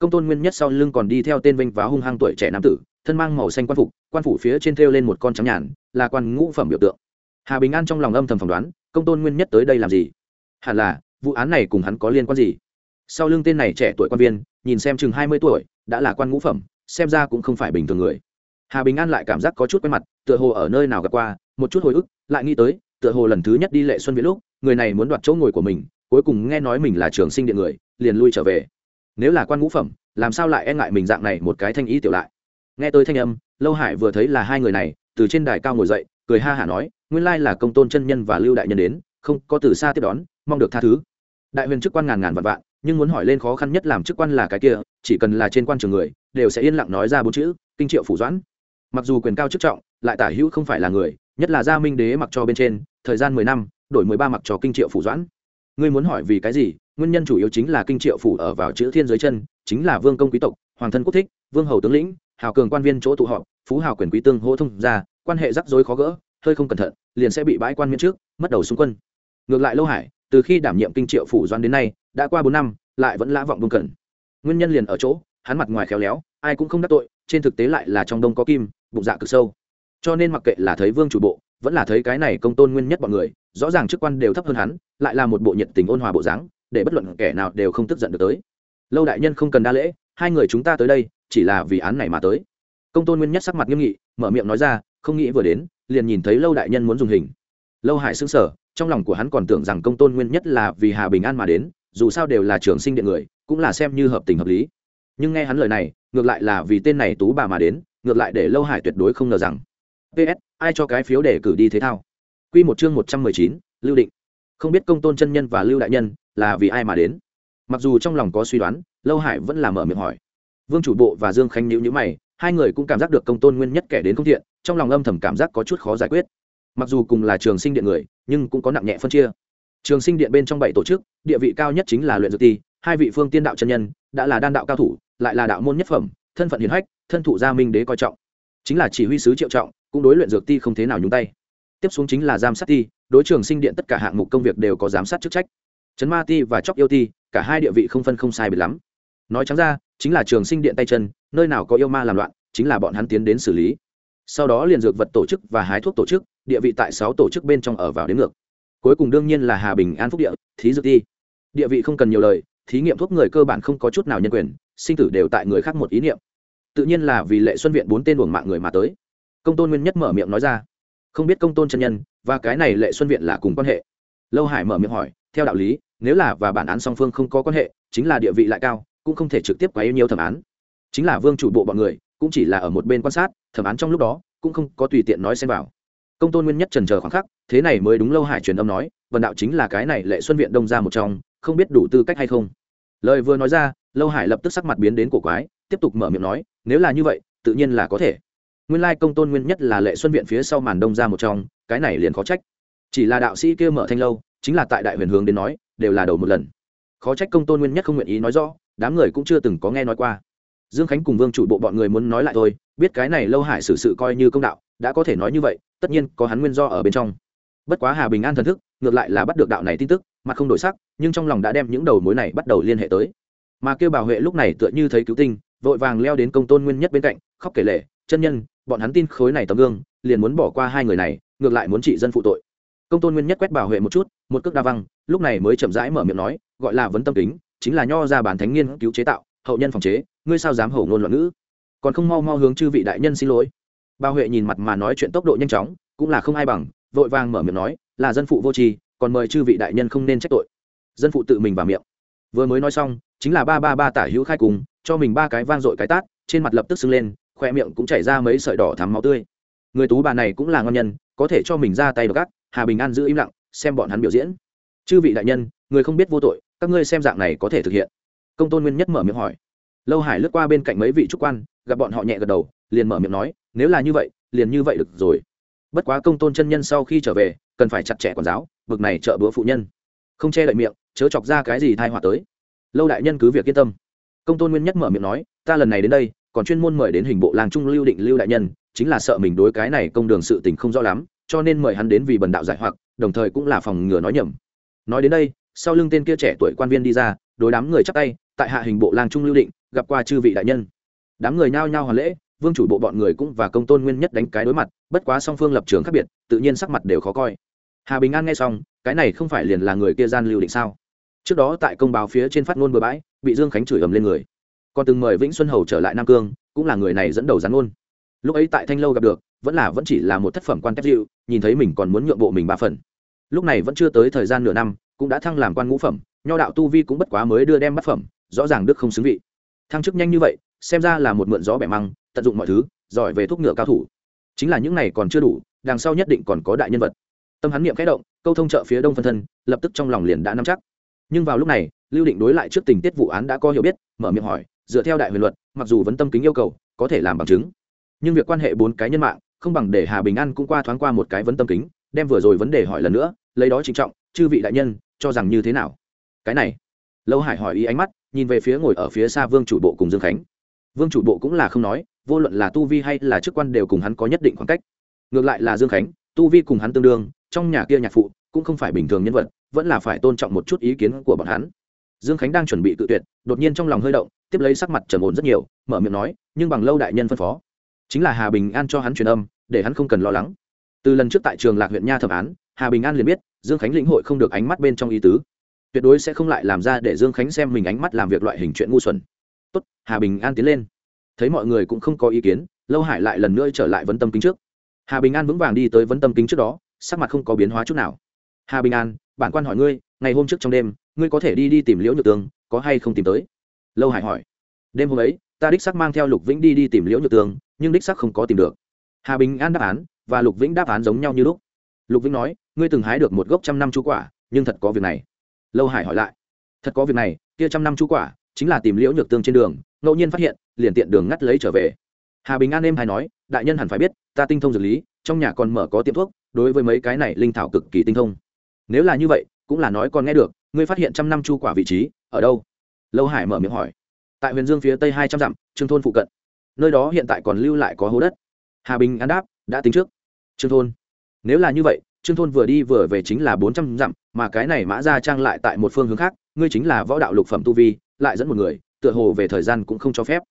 công tôn nguyên nhất sau lưng còn đi theo tên vinh và hung hăng tuổi trẻ nam tử, thân mang màu xanh quan phục, quan phủ phía trên thêu lên một con trắng nhàn, là quan ngũ phẩm biểu tượng. Hà bình an trong lòng âm thầm phỏng đoán, công tôn nguyên nhất tới đây làm gì? Hẳn là, vụ án này cùng hắn có liên quan gì? Sau lưng tên này trẻ tuổi quan viên, nhìn xem chừng hai mươi tuổi, đã là quan ngũ phẩm, xem ra cũng không phải bình thường người. Hà bình an lại cảm giác có chút quen mặt, tựa hồ ở nơi nào gặp qua, một chút hồi ức, lại nghĩ tới, tựa hồ lần thứ nhất đi lệ xuân viễn lúc, người này muốn đoạt chỗ ngồi của mình, cuối cùng nghe nói mình là trường sinh điện người, liền lui trở về nếu là quan ngũ phẩm, làm sao lại e ngại mình dạng này một cái thanh ý tiểu lại? Nghe tới thanh âm, lâu hải vừa thấy là hai người này, từ trên đài cao ngồi dậy, cười ha hả nói, nguyên lai là công tôn chân nhân và lưu đại nhân đến, không, có từ xa tiếp đón, mong được tha thứ. Đại huyền chức quan ngàn ngàn vạn vạn, nhưng muốn hỏi lên khó khăn nhất làm chức quan là cái kia, chỉ cần là trên quan trường người, đều sẽ yên lặng nói ra bốn chữ, kinh triệu phủ doãn. Mặc dù quyền cao chức trọng, lại tả hữu không phải là người, nhất là gia minh đế mặc cho bên trên, thời gian mười năm, đổi mười ba mặc cho kinh triệu phủ doãn ngươi muốn hỏi vì cái gì? Nguyên nhân chủ yếu chính là kinh triệu phủ ở vào chữ thiên giới chân, chính là vương công quý tộc, hoàng thân quốc thích, vương hầu tướng lĩnh, hào cường quan viên chỗ tụ họp, phú hào quyền quý tương hô thông ra quan hệ rắc rối khó gỡ, hơi không cẩn thận, liền sẽ bị bãi quan miễn trước, mất đầu xung quân. Ngược lại lâu hải, từ khi đảm nhiệm kinh triệu phủ doan đến nay, đã qua bốn năm, lại vẫn lã vọng vương cẩn. Nguyên nhân liền ở chỗ, hắn mặt ngoài khéo léo, ai cũng không đắc tội, trên thực tế lại là trong đông có kim, bụng dạ cực sâu. Cho nên mặc kệ là thấy vương chủ bộ, vẫn là thấy cái này công tôn nguyên nhất bọn người rõ ràng chức quan đều thấp hơn hắn, lại là một bộ nhiệt tình ôn hòa bộ dáng, để bất luận kẻ nào đều không tức giận được tới. Lâu đại nhân không cần đa lễ, hai người chúng ta tới đây, chỉ là vì án này mà tới. Công tôn nguyên nhất sắc mặt nghiêm nghị, mở miệng nói ra, không nghĩ vừa đến, liền nhìn thấy lâu đại nhân muốn dùng hình. Lâu hải xứng sở trong lòng của hắn còn tưởng rằng công tôn nguyên nhất là vì hà bình an mà đến, dù sao đều là trường sinh điện người, cũng là xem như hợp tình hợp lý. Nhưng nghe hắn lời này, ngược lại là vì tên này tú bà mà đến, ngược lại để lâu hải tuyệt đối không ngờ rằng. Ps ai cho cái phiếu để cử đi thế thao? Quy một chương một trăm mười chín, lưu định. Không biết công tôn chân nhân và lưu đại nhân là vì ai mà đến? Mặc dù trong lòng có suy đoán, lâu hải vẫn là mở miệng hỏi. Vương chủ bộ và dương khánh nhíu nhíu mày, hai người cũng cảm giác được công tôn nguyên nhất kẻ đến không thiện, trong lòng âm thầm cảm giác có chút khó giải quyết. Mặc dù cùng là trường sinh điện người, nhưng cũng có nặng nhẹ phân chia. Trường sinh điện bên trong bảy tổ chức, địa vị cao nhất chính là luyện dược ti, hai vị phương tiên đạo chân nhân, đã là đan đạo cao thủ, lại là đạo môn nhất phẩm, thân phận hiền hách, thân thụ gia minh đế coi trọng. Chính là chỉ huy sứ triệu trọng, cũng đối luyện dược ti không thế nào nhúng tay tiếp xuống chính là giám sát ti đối trường sinh điện tất cả hạng mục công việc đều có giám sát chức trách. Chấn ma ti và chóc yêu ti cả hai địa vị không phân không sai biệt lắm. Nói trắng ra, chính là trường sinh điện tay chân, nơi nào có yêu ma làm loạn, chính là bọn hắn tiến đến xử lý. Sau đó liền dược vật tổ chức và hái thuốc tổ chức, địa vị tại sáu tổ chức bên trong ở vào đến ngược. Cuối cùng đương nhiên là hà bình an phúc địa, thí dược ti địa vị không cần nhiều lời, thí nghiệm thuốc người cơ bản không có chút nào nhân quyền, sinh tử đều tại người khác một ý niệm. Tự nhiên là vì lệ xuân viện bốn tên luồng mạng người mà tới. Công tôn nguyên nhất mở miệng nói ra không biết công tôn chân nhân và cái này lệ xuân viện là cùng quan hệ. Lâu hải mở miệng hỏi, theo đạo lý, nếu là và bản án song phương không có quan hệ, chính là địa vị lại cao, cũng không thể trực tiếp quá yêu nhiều thẩm án. Chính là vương chủ bộ bọn người, cũng chỉ là ở một bên quan sát, thẩm án trong lúc đó, cũng không có tùy tiện nói xem vào. Công tôn nguyên nhất trần chờ khoảng khắc, thế này mới đúng lâu hải truyền âm nói, vần đạo chính là cái này lệ xuân viện đông ra một trong, không biết đủ tư cách hay không. Lời vừa nói ra, lâu hải lập tức sắc mặt biến đến cổ quái, tiếp tục mở miệng nói, nếu là như vậy, tự nhiên là có thể nguyên lai công tôn nguyên nhất là lệ xuân viện phía sau màn đông ra một trong, cái này liền khó trách. Chỉ là đạo sĩ kia mở thanh lâu, chính là tại đại huyền hướng đến nói, đều là đầu một lần. Khó trách công tôn nguyên nhất không nguyện ý nói rõ, đám người cũng chưa từng có nghe nói qua. Dương khánh cùng vương chủ bộ bọn người muốn nói lại thôi, biết cái này lâu hải xử sự coi như công đạo, đã có thể nói như vậy, tất nhiên có hắn nguyên do ở bên trong. Bất quá hà bình an thần thức, ngược lại là bắt được đạo này tin tức, mặt không đổi sắc, nhưng trong lòng đã đem những đầu mối này bắt đầu liên hệ tới. Mà kêu bảo huệ lúc này tựa như thấy cứu tinh, vội vàng leo đến công tôn nguyên nhất bên cạnh, khóc kể lệ chân nhân bọn hắn tin khối này tấm gương, liền muốn bỏ qua hai người này, ngược lại muốn trị dân phụ tội. Công tôn nguyên nhất quét bảo huệ một chút, một cước đa văng, lúc này mới chậm rãi mở miệng nói, gọi là vấn tâm kính, chính là nho ra bản thánh nghiên cứu chế tạo, hậu nhân phòng chế, ngươi sao dám hổ ngôn loạn ngữ? Còn không mau mau hướng chư vị đại nhân xin lỗi. Bà huệ nhìn mặt mà nói chuyện tốc độ nhanh chóng, cũng là không ai bằng, vội vàng mở miệng nói, là dân phụ vô tri, còn mời chư vị đại nhân không nên trách tội. Dân phụ tự mình vào miệng. Vừa mới nói xong, chính là ba ba ba tả hữu khai cùng, cho mình ba cái vang dội cái tát, trên mặt lập tức sưng lên khoe miệng cũng chảy ra mấy sợi đỏ thắm máu tươi. Người tú bà này cũng là ngon nhân, có thể cho mình ra tay gác hà bình an giữ im lặng, xem bọn hắn biểu diễn. Chư vị đại nhân, người không biết vô tội, các ngươi xem dạng này có thể thực hiện. Công tôn nguyên nhất mở miệng hỏi. Lâu hải lướt qua bên cạnh mấy vị trúc quan, gặp bọn họ nhẹ gật đầu, liền mở miệng nói, nếu là như vậy, liền như vậy được rồi. Bất quá công tôn chân nhân sau khi trở về, cần phải chặt chẽ quản giáo, bực này trợ bữa phụ nhân. Không che đậy miệng, chớ chọc ra cái gì thai họa tới. Lâu đại nhân cứ việc yên tâm. Công tôn nguyên nhất mở miệng nói, ta lần này đến đây còn chuyên môn mời đến hình bộ làng trung lưu định lưu đại nhân, chính là sợ mình đối cái này công đường sự tình không rõ lắm, cho nên mời hắn đến vì bần đạo giải hoặc, đồng thời cũng là phòng ngừa nói nhầm. Nói đến đây, sau lưng tên kia trẻ tuổi quan viên đi ra, đối đám người chắp tay, tại hạ hình bộ làng trung lưu định, gặp qua chư vị đại nhân. Đám người nhao nhao hoàn lễ, vương chủ bộ bọn người cũng và công tôn nguyên nhất đánh cái đối mặt, bất quá song phương lập trường khác biệt, tự nhiên sắc mặt đều khó coi. Hà bình an nghe xong, cái này không phải liền là người kia gian lưu định sao? Trước đó tại công báo phía trên phát ngôn bừa bãi, bị dương khánh chửi ầm lên người còn từng mời vĩnh xuân hầu trở lại nam cương, cũng là người này dẫn đầu gián ngôn. Lúc ấy tại thanh lâu gặp được, vẫn là vẫn chỉ là một thất phẩm quan tép dịu, nhìn thấy mình còn muốn nhượng bộ mình ba phần. Lúc này vẫn chưa tới thời gian nửa năm, cũng đã thăng làm quan ngũ phẩm, nho đạo tu vi cũng bất quá mới đưa đem bát phẩm, rõ ràng đức không xứng vị. Thăng chức nhanh như vậy, xem ra là một mượn gió bẻ măng, tận dụng mọi thứ, giỏi về thuốc ngựa cao thủ. Chính là những này còn chưa đủ, đằng sau nhất định còn có đại nhân vật. Tâm hắn niệm khẽ động, câu thông trợ phía đông phân thân, lập tức trong lòng liền đã nắm chắc. Nhưng vào lúc này, lưu định đối lại trước tình tiết vụ án đã có hiểu biết, mở miệng hỏi dựa theo đại huyền luật, mặc dù vẫn tâm kính yêu cầu, có thể làm bằng chứng. Nhưng việc quan hệ bốn cái nhân mạng, không bằng để hà bình an cũng qua thoáng qua một cái vấn tâm kính, đem vừa rồi vấn đề hỏi lần nữa, lấy đó trịnh trọng, chư vị đại nhân, cho rằng như thế nào? Cái này, lâu hải hỏi ý ánh mắt, nhìn về phía ngồi ở phía xa vương chủ bộ cùng dương khánh. Vương chủ bộ cũng là không nói, vô luận là tu vi hay là chức quan đều cùng hắn có nhất định khoảng cách. Ngược lại là dương khánh, tu vi cùng hắn tương đương, trong nhà kia nhạc phụ, cũng không phải bình thường nhân vật, vẫn là phải tôn trọng một chút ý kiến của bọn hắn dương khánh đang chuẩn bị tự tuyệt, đột nhiên trong lòng hơi động, tiếp lấy sắc mặt trầm ổn rất nhiều, mở miệng nói, nhưng bằng lâu đại nhân phân phó, chính là hà bình an cho hắn truyền âm, để hắn không cần lo lắng. Từ lần trước tại trường lạc huyện nha thẩm án, hà bình an liền biết, dương khánh lĩnh hội không được ánh mắt bên trong ý tứ. Tuyệt đối sẽ không lại làm ra để dương khánh xem mình ánh mắt làm việc loại hình chuyện ngu xuẩn. Tốt, hà bình an tiến lên. Thấy mọi người cũng không có ý kiến, lâu hải lại lần nữa trở lại vấn tâm kính trước. Hà bình an vững vàng đi tới vấn tâm kính trước đó, sắc mặt không có biến hóa chút nào. Hà bình an, bản quan hỏi ngươi ngày hôm trước trong đêm, ngươi có thể đi đi tìm liễu nhược tường có hay không tìm tới? Lâu hải hỏi. Đêm hôm ấy, ta đích sắc mang theo lục vĩnh đi đi tìm liễu nhược tường nhưng đích sắc không có tìm được. Hà bình an đáp án và lục vĩnh đáp án giống nhau như lúc. Lục vĩnh nói, ngươi từng hái được một gốc trăm năm chú quả, nhưng thật có việc này. Lâu hải hỏi lại, thật có việc này, kia trăm năm chú quả chính là tìm liễu nhược tương trên đường, ngẫu nhiên phát hiện, liền tiện đường ngắt lấy trở về. Hà bình an êm hay nói, đại nhân hẳn phải biết, ta tinh thông dược lý, trong nhà còn mở có tiệm thuốc, đối với mấy cái này linh thảo cực kỳ tinh thông. Nếu là như vậy cũng là nói còn nghe được, ngươi phát hiện trăm năm chu quả vị trí, ở đâu? Lâu hải mở miệng hỏi. Tại huyền dương phía tây hai trăm dặm trương thôn phụ cận. Nơi đó hiện tại còn lưu lại có hố đất. Hà bình an đáp, đã tính trước. Trương thôn. Nếu là như vậy trương thôn vừa đi vừa về chính là bốn trăm dặm, mà cái này mã ra trang lại tại một phương hướng khác, ngươi chính là võ đạo lục phẩm tu vi, lại dẫn một người, tựa hồ về thời gian cũng không cho phép.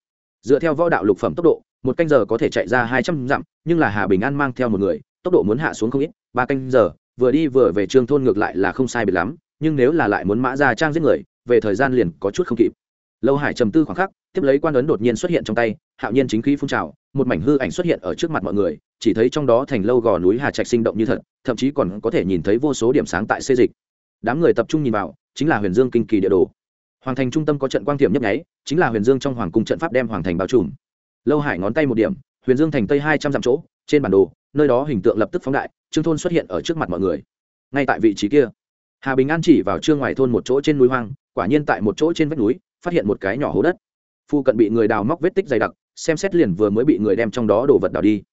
Dựa theo võ đạo lục phẩm tốc độ, một canh giờ có thể chạy ra hai trăm dặm, nhưng là hà bình an mang theo một người, tốc độ muốn hạ xuống không ít, ba canh giờ vừa đi vừa về trương thôn ngược lại là không sai biệt lắm, nhưng nếu là lại muốn mã ra trang giết người, về thời gian liền có chút không kịp. Lâu hải trầm tư khoảng khắc, tiếp lấy quan ấn đột nhiên xuất hiện trong tay, hạo nhiên chính khí phun trào, một mảnh hư ảnh xuất hiện ở trước mặt mọi người, chỉ thấy trong đó thành lâu gò núi hà trạch sinh động như thật, thậm chí còn có thể nhìn thấy vô số điểm sáng tại xê dịch. Đám người tập trung nhìn vào, chính là huyền dương kinh kỳ địa đồ. Hoàng thành trung tâm có trận quang tiệm nhấp nháy, chính là huyền dương trong hoàng cung trận pháp đem hoàng thành bao trùm. Lâu hải ngón tay một điểm, huyền dương thành tây hai trăm dặm chỗ trên bản đồ, nơi đó hình tượng lập tức phóng đại, trương thôn xuất hiện ở trước mặt mọi người. Ngay tại vị trí kia, hà bình an chỉ vào trương ngoài thôn một chỗ trên núi hoang, quả nhiên tại một chỗ trên vách núi, phát hiện một cái nhỏ hố đất. Phu cận bị người đào móc vết tích dày đặc, xem xét liền vừa mới bị người đem trong đó đổ vật đào đi.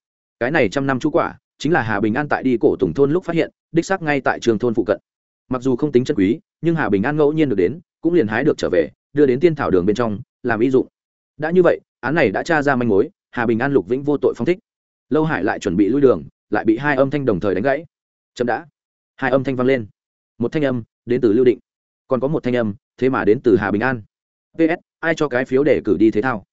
Cái này trăm năm chú quả, chính là hà bình an tại đi cổ tùng thôn lúc phát hiện, đích xác ngay tại trường thôn phụ cận. Mặc dù không tính chân quý, nhưng hà bình an ngẫu nhiên được đến, cũng liền hái được trở về, đưa đến tiên thảo đường bên trong, làm y dụng. Đã như vậy, án này đã tra ra manh mối, hà bình an lục vĩnh vô tội phong thích lâu hải lại chuẩn bị lui đường lại bị hai âm thanh đồng thời đánh gãy. Chậm đã. Hai âm thanh vang lên. Một thanh âm đến từ lưu định. Còn có một thanh âm thế mà đến từ hà bình an. Ps ai cho cái phiếu để cử đi thế thao?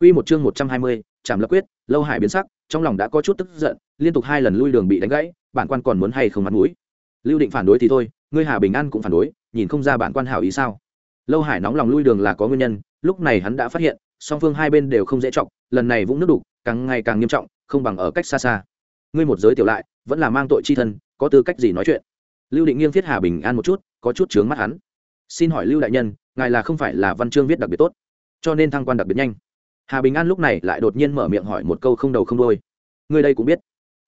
Quy một chương một trăm hai mươi, Trảm Lập Quyết, Lâu Hải biến sắc, trong lòng đã có chút tức giận, liên tục hai lần lui đường bị đánh gãy, bản quan còn muốn hay không mặt mũi. Lưu Định phản đối thì thôi, ngươi Hà Bình An cũng phản đối, nhìn không ra bản quan hảo ý sao? Lâu Hải nóng lòng lui đường là có nguyên nhân, lúc này hắn đã phát hiện, song phương hai bên đều không dễ trọng, lần này vũng nước đục, càng ngày càng nghiêm trọng, không bằng ở cách xa xa. Ngươi một giới tiểu lại, vẫn là mang tội chi thân, có tư cách gì nói chuyện? Lưu Định nghiêng thiết Hà Bình An một chút, có chút chướng mắt hắn. Xin hỏi Lưu đại nhân, ngài là không phải là văn chương viết đặc biệt tốt, cho nên thăng quan đặc biệt nhanh. Hà bình an lúc này lại đột nhiên mở miệng hỏi một câu không đầu không đôi người đây cũng biết.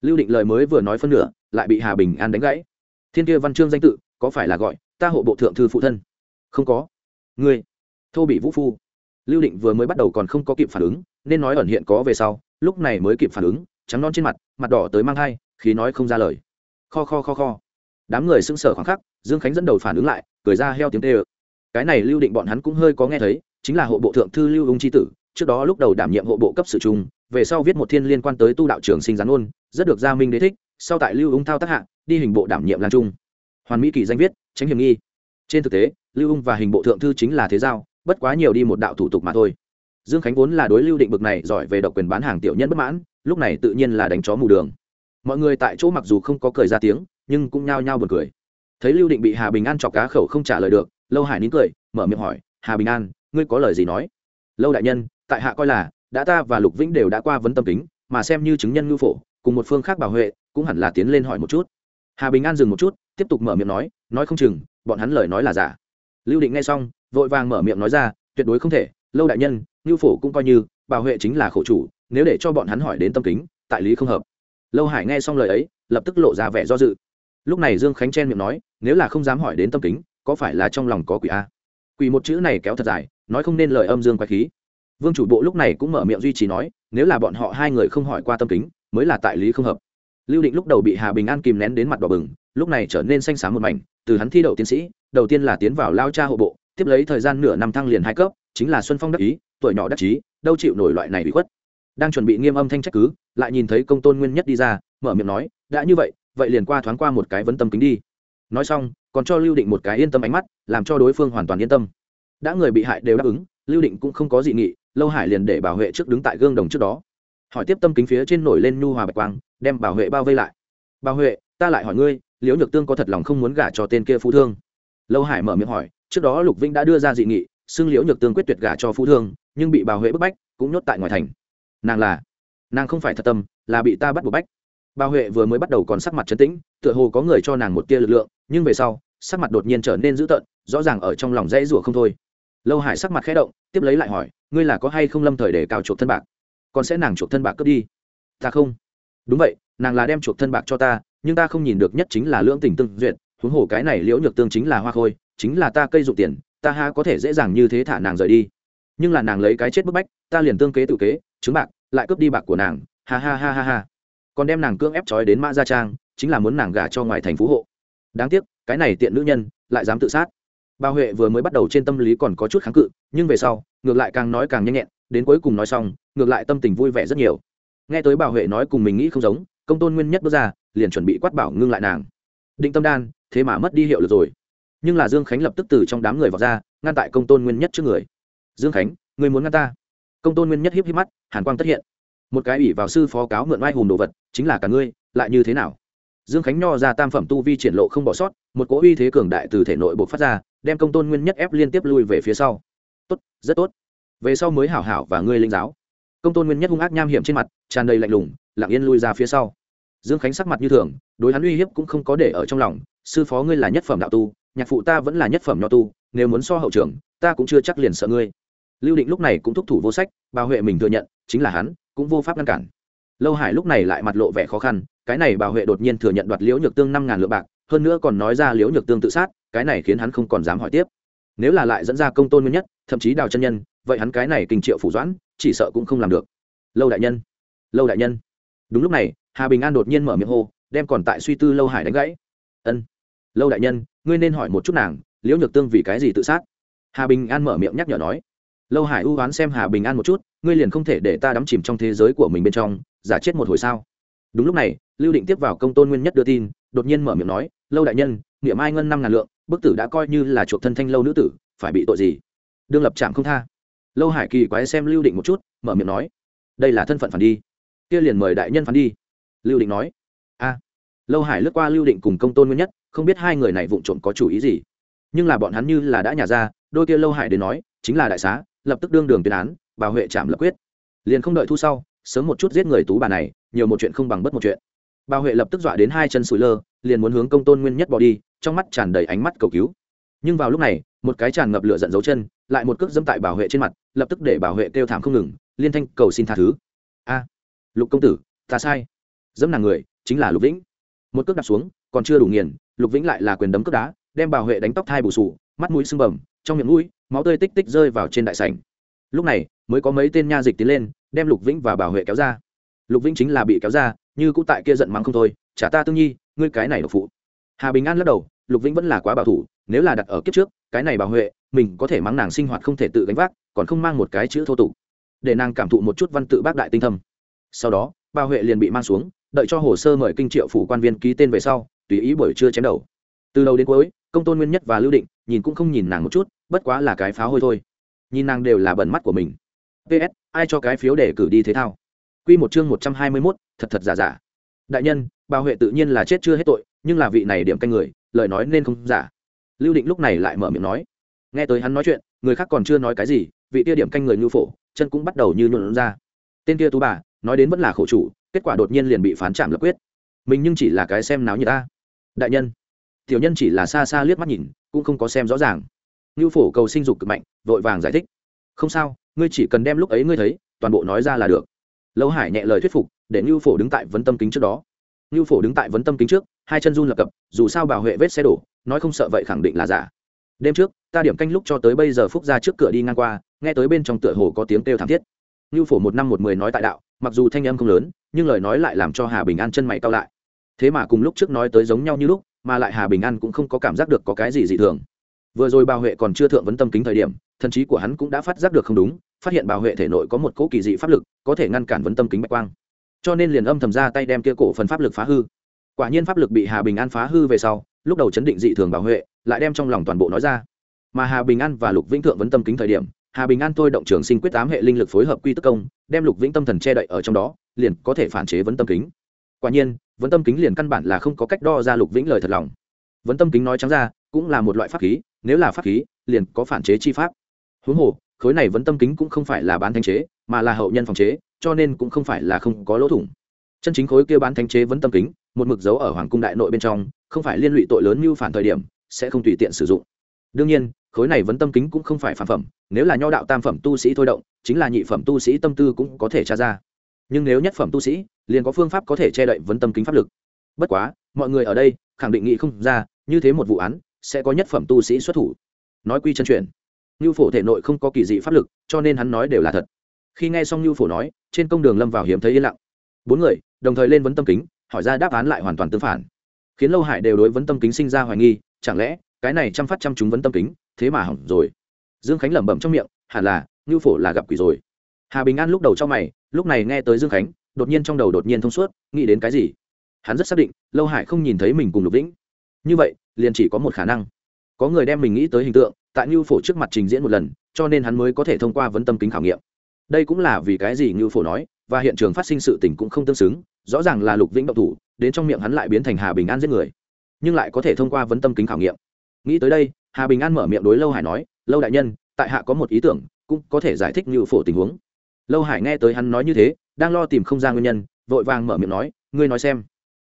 Lưu định lời mới vừa nói phân nửa lại bị hà bình an đánh gãy. Thiên kia văn chương danh tự có phải là gọi ta hộ bộ thượng thư phụ thân? Không có. Ngươi thô bị vũ phu. Lưu định vừa mới bắt đầu còn không có kịp phản ứng nên nói ẩn hiện có về sau, lúc này mới kịp phản ứng, trắng non trên mặt mặt đỏ tới mang thai, khí nói không ra lời. Kho kho kho kho. Đám người sững sờ khoảng khắc, dương khánh dẫn đầu phản ứng lại, cười ra heo tiếng tê ơ. Cái này lưu định bọn hắn cũng hơi có nghe thấy, chính là hộ bộ thượng thư lưu ung c tử, trước đó lúc đầu đảm nhiệm hộ bộ cấp sự trung về sau viết một thiên liên quan tới tu đạo trường sinh gián ôn, rất được gia minh đế thích, sau tại lưu ung thao tác hạ, đi hình bộ đảm nhiệm lan trung. Hoàn mỹ kỳ danh viết, tránh hiểm nghi. Trên thực tế, lưu ung và hình bộ thượng thư chính là thế giao, bất quá nhiều đi một đạo thủ tục mà thôi dương khánh vốn là đối lưu định bực này giỏi về độc quyền bán hàng tiểu nhân bất mãn, lúc này tự nhiên là đánh chó mù đường. Mọi người tại chỗ mặc dù không có cười ra tiếng, nhưng cũng nhao nhao buồn cười. Thấy lưu định bị hà bình an chọc cá khẩu không trả lời được, lâu hải nín cười, mở miệng hỏi, hà bình an, ngươi có lời gì nói? Lâu đại nhân, tại hạ coi là, đã ta và lục vĩnh đều đã qua vấn tâm kính, mà xem như chứng nhân ngư phổ, cùng một phương khác bảo huệ cũng hẳn là tiến lên hỏi một chút. Hà bình an dừng một chút, tiếp tục mở miệng nói nói không chừng, bọn hắn lời nói là giả. Lưu định nghe xong, vội vàng mở miệng nói ra, tuyệt đối không thể, lâu đại nhân Ngưu phổ cũng coi như bà huệ chính là khổ chủ, nếu để cho bọn hắn hỏi đến tâm kính, tại lý không hợp. Lâu hải nghe xong lời ấy, lập tức lộ ra vẻ do dự. Lúc này dương khánh chen miệng nói, nếu là không dám hỏi đến tâm kính, có phải là trong lòng có quỷ a? Quỷ một chữ này kéo thật dài, nói không nên lời âm dương quái khí. Vương chủ bộ lúc này cũng mở miệng duy trì nói, nếu là bọn họ hai người không hỏi qua tâm kính, mới là tại lý không hợp. Lưu định lúc đầu bị hà bình an kìm nén đến mặt đỏ bừng, lúc này trở nên xanh xám một mảnh, từ hắn thi đậu tiến sĩ, đầu tiên là tiến vào lao cha hộ bộ, tiếp lấy thời gian nửa năm thăng liền hai cấp, chính là xuân phong đắc ý tuổi nhỏ đắc chí, đâu chịu nổi loại này bị khuất. Đang chuẩn bị nghiêm âm thanh trách cứ, lại nhìn thấy công tôn nguyên nhất đi ra, mở miệng nói, đã như vậy vậy liền qua thoáng qua một cái vấn tâm kính đi. Nói xong, còn cho lưu định một cái yên tâm ánh mắt, làm cho đối phương hoàn toàn yên tâm. Đã người bị hại đều đáp ứng, lưu định cũng không có dị nghị, lâu hải liền để bảo huệ trước đứng tại gương đồng trước đó. Hỏi tiếp tâm kính phía trên nổi lên nhu hòa bạch quang, đem bảo huệ bao vây lại. Bảo huệ ta lại hỏi ngươi, liễu nhược tương có thật lòng không muốn gả cho tên kia phú thương? Lâu hải mở miệng hỏi, trước đó lục vinh đã đưa ra dị nghị xưng liễu nhược tương quyết tuyệt gả cho phú thương, nhưng bị bà huệ bức bách, cũng nhốt tại ngoài thành. Nàng là, nàng không phải thật tâm, là bị ta bắt buộc bách. Bà huệ vừa mới bắt đầu còn sắc mặt trấn tĩnh, tựa hồ có người cho nàng một tia lực lượng, nhưng về sau, sắc mặt đột nhiên trở nên dữ tợn, rõ ràng ở trong lòng dãy rủa không thôi. Lâu hải sắc mặt khẽ động, tiếp lấy lại hỏi, ngươi là có hay không lâm thời để cao chuộc thân bạc? Còn sẽ nàng chuộc thân bạc cướp đi? Ta không. Đúng vậy, nàng là đem chuộc thân bạc cho ta, nhưng ta không nhìn được nhất chính là lưỡng tình tương duyệt, huống hồ cái này liễu nhược tương chính là hoa khôi, chính là ta cây dụng tiền ta ha có thể dễ dàng như thế thả nàng rời đi. Nhưng là nàng lấy cái chết bức bách, ta liền tương kế tự kế chứng bạc, lại cướp đi bạc của nàng. Ha ha ha ha ha. Còn đem nàng cưỡng ép trói đến mã gia trang, chính là muốn nàng gả cho ngoài thành phú hộ. Đáng tiếc, cái này tiện nữ nhân, lại dám tự sát. Bà huệ vừa mới bắt đầu trên tâm lý còn có chút kháng cự, nhưng về sau, ngược lại càng nói càng nhanh nhẹn, đến cuối cùng nói xong, ngược lại tâm tình vui vẻ rất nhiều. Nghe tới bà huệ nói cùng mình nghĩ không giống, công tôn nguyên nhất bước ra, liền chuẩn bị quát bảo ngưng lại nàng. Định tâm đan, thế mà mất đi hiệu lực rồi nhưng là dương khánh lập tức từ trong đám người vào ra, ngăn tại công tôn nguyên nhất trước người. Dương khánh, người muốn ngăn ta? Công tôn nguyên nhất hiếp hiếp mắt, hàn quang tất hiện. Một cái ủy vào sư phó cáo mượn oai hùng đồ vật, chính là cả ngươi, lại như thế nào? Dương khánh nho ra tam phẩm tu vi triển lộ không bỏ sót, một cỗ uy thế cường đại từ thể nội bộ phát ra, đem công tôn nguyên nhất ép liên tiếp lui về phía sau. Tốt, rất tốt. Về sau mới hảo hảo và ngươi linh giáo. Công tôn nguyên nhất hung ác nham hiểm trên mặt, tràn đầy lạnh lùng, lặng yên lui ra phía sau. Dương khánh sắc mặt như thường, đối hắn uy hiếp cũng không có để ở trong lòng, sư phó ngươi là nhất phẩm đạo tu nhạc phụ ta vẫn là nhất phẩm nho tu, nếu muốn so hậu trưởng ta cũng chưa chắc liền sợ ngươi. Lưu định lúc này cũng thúc thủ vô sách bà huệ mình thừa nhận, chính là hắn, cũng vô pháp ngăn cản. Lâu hải lúc này lại mặt lộ vẻ khó khăn, cái này bà huệ đột nhiên thừa nhận đoạt liễu nhược tương năm ngàn lượng bạc, hơn nữa còn nói ra liễu nhược tương tự sát, cái này khiến hắn không còn dám hỏi tiếp. Nếu là lại dẫn ra công tôn nguyên nhất, thậm chí đào chân nhân, vậy hắn cái này kinh triệu phủ doãn, chỉ sợ cũng không làm được. Lâu đại nhân, lâu đại nhân. Đúng lúc này, hà bình an đột nhiên mở miệng hô, đem còn tại suy tư lâu hải đánh gãy. Ân, lâu đại nhân ngươi nên hỏi một chút nàng, liễu nhược tương vì cái gì tự sát? Hà bình an mở miệng nhắc nhở nói. Lâu hải ưu oán xem hà bình an một chút, ngươi liền không thể để ta đắm chìm trong thế giới của mình bên trong, giả chết một hồi sao? Đúng lúc này, lưu định tiếp vào công tôn nguyên nhất đưa tin, đột nhiên mở miệng nói, lâu đại nhân, niệm ai ngân năm ngàn lượng, bức tử đã coi như là chuộc thân thanh lâu nữ tử, phải bị tội gì? Đương lập trạm không tha. Lâu hải kỳ quái xem lưu định một chút, mở miệng nói, đây là thân phận phản đi. Kia liền mời đại nhân phản đi. Lưu định nói, a. Lâu hải lướt qua lưu định cùng công tôn nguyên nhất không biết hai người này vụng trộm có chủ ý gì. Nhưng là bọn hắn như là đã nhả ra, đôi kia lâu hải đến nói, chính là đại xá, lập tức đương đường tuyên án, bảo huệ chạm lập quyết. Liền không đợi thu sau, sớm một chút giết người tú bà này, nhiều một chuyện không bằng bất một chuyện. Bảo huệ lập tức dọa đến hai chân sủi lơ, liền muốn hướng công tôn nguyên nhất bỏ đi, trong mắt tràn đầy ánh mắt cầu cứu. Nhưng vào lúc này, một cái tràn ngập lửa giận dấu chân, lại một cước dẫm tại bảo huệ trên mặt, lập tức để bảo huệ kêu thảm không ngừng, liên thanh cầu xin tha thứ. A, lục công tử, ta sai. Dẫm nàng người, chính là lục vĩnh. Một cước đạp xuống, còn chưa đủ nghiền lục vĩnh lại là quyền đấm cướp đá, đem bảo huệ đánh tóc thai bù sù, mắt mũi sưng bầm, trong miệng mũi, máu tươi tích tích rơi vào trên đại sảnh. Lúc này, mới có mấy tên nha dịch tiến lên, đem lục vĩnh và bảo huệ kéo ra. Lục vĩnh chính là bị kéo ra, như cũng tại kia giận mắng không thôi chả ta tương nhi, ngươi cái này độc phụ. Hà bình an lắc đầu, lục vĩnh vẫn là quá bảo thủ, nếu là đặt ở kiếp trước, cái này bảo huệ, mình có thể mắng nàng sinh hoạt không thể tự gánh vác, còn không mang một cái chữ thô tục, để nàng cảm thụ một chút văn tự bác đại tinh thâm. Sau đó bảo huệ liền bị mang xuống, đợi cho hồ sơ mời kinh triệu phủ quan viên ký tên về sau tùy ý buổi trưa chém đầu. Từ đầu đến cuối, công tôn nguyên nhất và lưu định nhìn cũng không nhìn nàng một chút, bất quá là cái pháo hôi thôi. Nhìn nàng đều là bẩn mắt của mình. Ps ai cho cái phiếu để cử đi thế thao? Q một chương một trăm hai mươi mốt, thật thật giả giả. Đại nhân bao huệ tự nhiên là chết chưa hết tội, nhưng là vị này điểm canh người, lời nói nên không giả. Lưu định lúc này lại mở miệng nói. Nghe tới hắn nói chuyện, người khác còn chưa nói cái gì, vị kia điểm canh người ngư phổ, chân cũng bắt đầu như nhuộn ra. Tên kia tú bà, nói đến vẫn là khổ chủ, kết quả đột nhiên liền bị phán trảm lập quyết. Mình nhưng chỉ là cái xem náo như ta đại nhân. Tiểu nhân chỉ là xa xa liếc mắt nhìn, cũng không có xem rõ ràng. Ngưu phổ cầu sinh dục cực mạnh, vội vàng giải thích. Không sao, ngươi chỉ cần đem lúc ấy ngươi thấy, toàn bộ nói ra là được. Lâu hải nhẹ lời thuyết phục, để ngưu phổ đứng tại vấn tâm kính trước đó. Ngưu phổ đứng tại vấn tâm kính trước, hai chân run lập cập, dù sao bảo huệ vết xe đổ, nói không sợ vậy khẳng định là giả. Đêm trước, ta điểm canh lúc cho tới bây giờ phúc ra trước cửa đi ngang qua, nghe tới bên trong tựa hồ có tiếng kêu thảm thiết. Ngưu phổ một năm một mười nói tại đạo, mặc dù thanh âm không lớn, nhưng lời nói lại làm cho hà bình an chân mày cao lại thế mà cùng lúc trước nói tới giống nhau như lúc, mà lại hà bình an cũng không có cảm giác được có cái gì dị thường. Vừa rồi bà huệ còn chưa thượng vấn tâm kính thời điểm, thần trí của hắn cũng đã phát giác được không đúng, phát hiện bà huệ thể nội có một cỗ kỳ dị pháp lực, có thể ngăn cản vấn tâm kính bạch quang. Cho nên liền âm thầm ra tay đem kia cổ phần pháp lực phá hư. Quả nhiên pháp lực bị hà bình an phá hư về sau, lúc đầu chấn định dị thường bà huệ, lại đem trong lòng toàn bộ nói ra. Mà hà bình an và lục vĩnh thượng vấn tâm kính thời điểm, hà bình an thôi động trường sinh quyết tám hệ linh lực phối hợp quy tức công, đem lục vĩnh tâm thần che đậy ở trong đó, liền có thể phản chế vấn tâm kính. Quả nhiên vấn tâm kính liền căn bản là không có cách đo ra lục vĩnh lời thật lòng. Vấn tâm kính nói trắng ra, cũng là một loại pháp khí, nếu là pháp khí, liền có phản chế chi pháp. Huống hồ, khối này vấn tâm kính cũng không phải là bán thanh chế, mà là hậu nhân phòng chế, cho nên cũng không phải là không có lỗ thủng. Chân chính khối kia bán thanh chế vấn tâm kính, một mực dấu ở hoàng cung đại nội bên trong, không phải liên lụy tội lớn như phản thời điểm, sẽ không tùy tiện sử dụng. Đương nhiên, khối này vấn tâm kính cũng không phải phản phẩm, nếu là nho đạo tam phẩm tu sĩ thôi động, chính là nhị phẩm tu sĩ tâm tư cũng có thể tra ra. Nhưng nếu nhất phẩm tu sĩ liền có phương pháp có thể che đậy vấn tâm kính pháp lực. Bất quá, mọi người ở đây khẳng định nghị không ra, như thế một vụ án sẽ có nhất phẩm tu sĩ xuất thủ. Nói quy chân truyền như phổ thể nội không có kỳ dị pháp lực, cho nên hắn nói đều là thật. Khi nghe xong như phổ nói, trên công đường lâm vào hiếm thấy yên lặng. Bốn người đồng thời lên vấn tâm kính, hỏi ra đáp án lại hoàn toàn tương phản. Khiến lâu hải đều đối vấn tâm kính sinh ra hoài nghi, chẳng lẽ cái này chăm phát chăm chúng vấn tâm kính, thế mà hỏng rồi? Dương khánh lẩm bẩm trong miệng, hẳn là như phổ là gặp quỷ rồi. Hà bình an lúc đầu cho mày, lúc này nghe tới dương khánh đột nhiên trong đầu đột nhiên thông suốt, nghĩ đến cái gì? Hắn rất xác định, lâu hải không nhìn thấy mình cùng lục vĩnh. Như vậy, liền chỉ có một khả năng. Có người đem mình nghĩ tới hình tượng, tại ngưu phổ trước mặt trình diễn một lần, cho nên hắn mới có thể thông qua vấn tâm kính khảo nghiệm. Đây cũng là vì cái gì ngưu phổ nói, và hiện trường phát sinh sự tình cũng không tương xứng, rõ ràng là lục vĩnh động thủ, đến trong miệng hắn lại biến thành hà bình an giết người. Nhưng lại có thể thông qua vấn tâm kính khảo nghiệm. Nghĩ tới đây, hà bình an mở miệng đối lâu hải nói, lâu đại nhân, tại hạ có một ý tưởng, cũng có thể giải thích ngưu phổ tình huống. Lâu hải nghe tới hắn nói như thế đang lo tìm không ra nguyên nhân, vội vàng mở miệng nói, ngươi nói xem.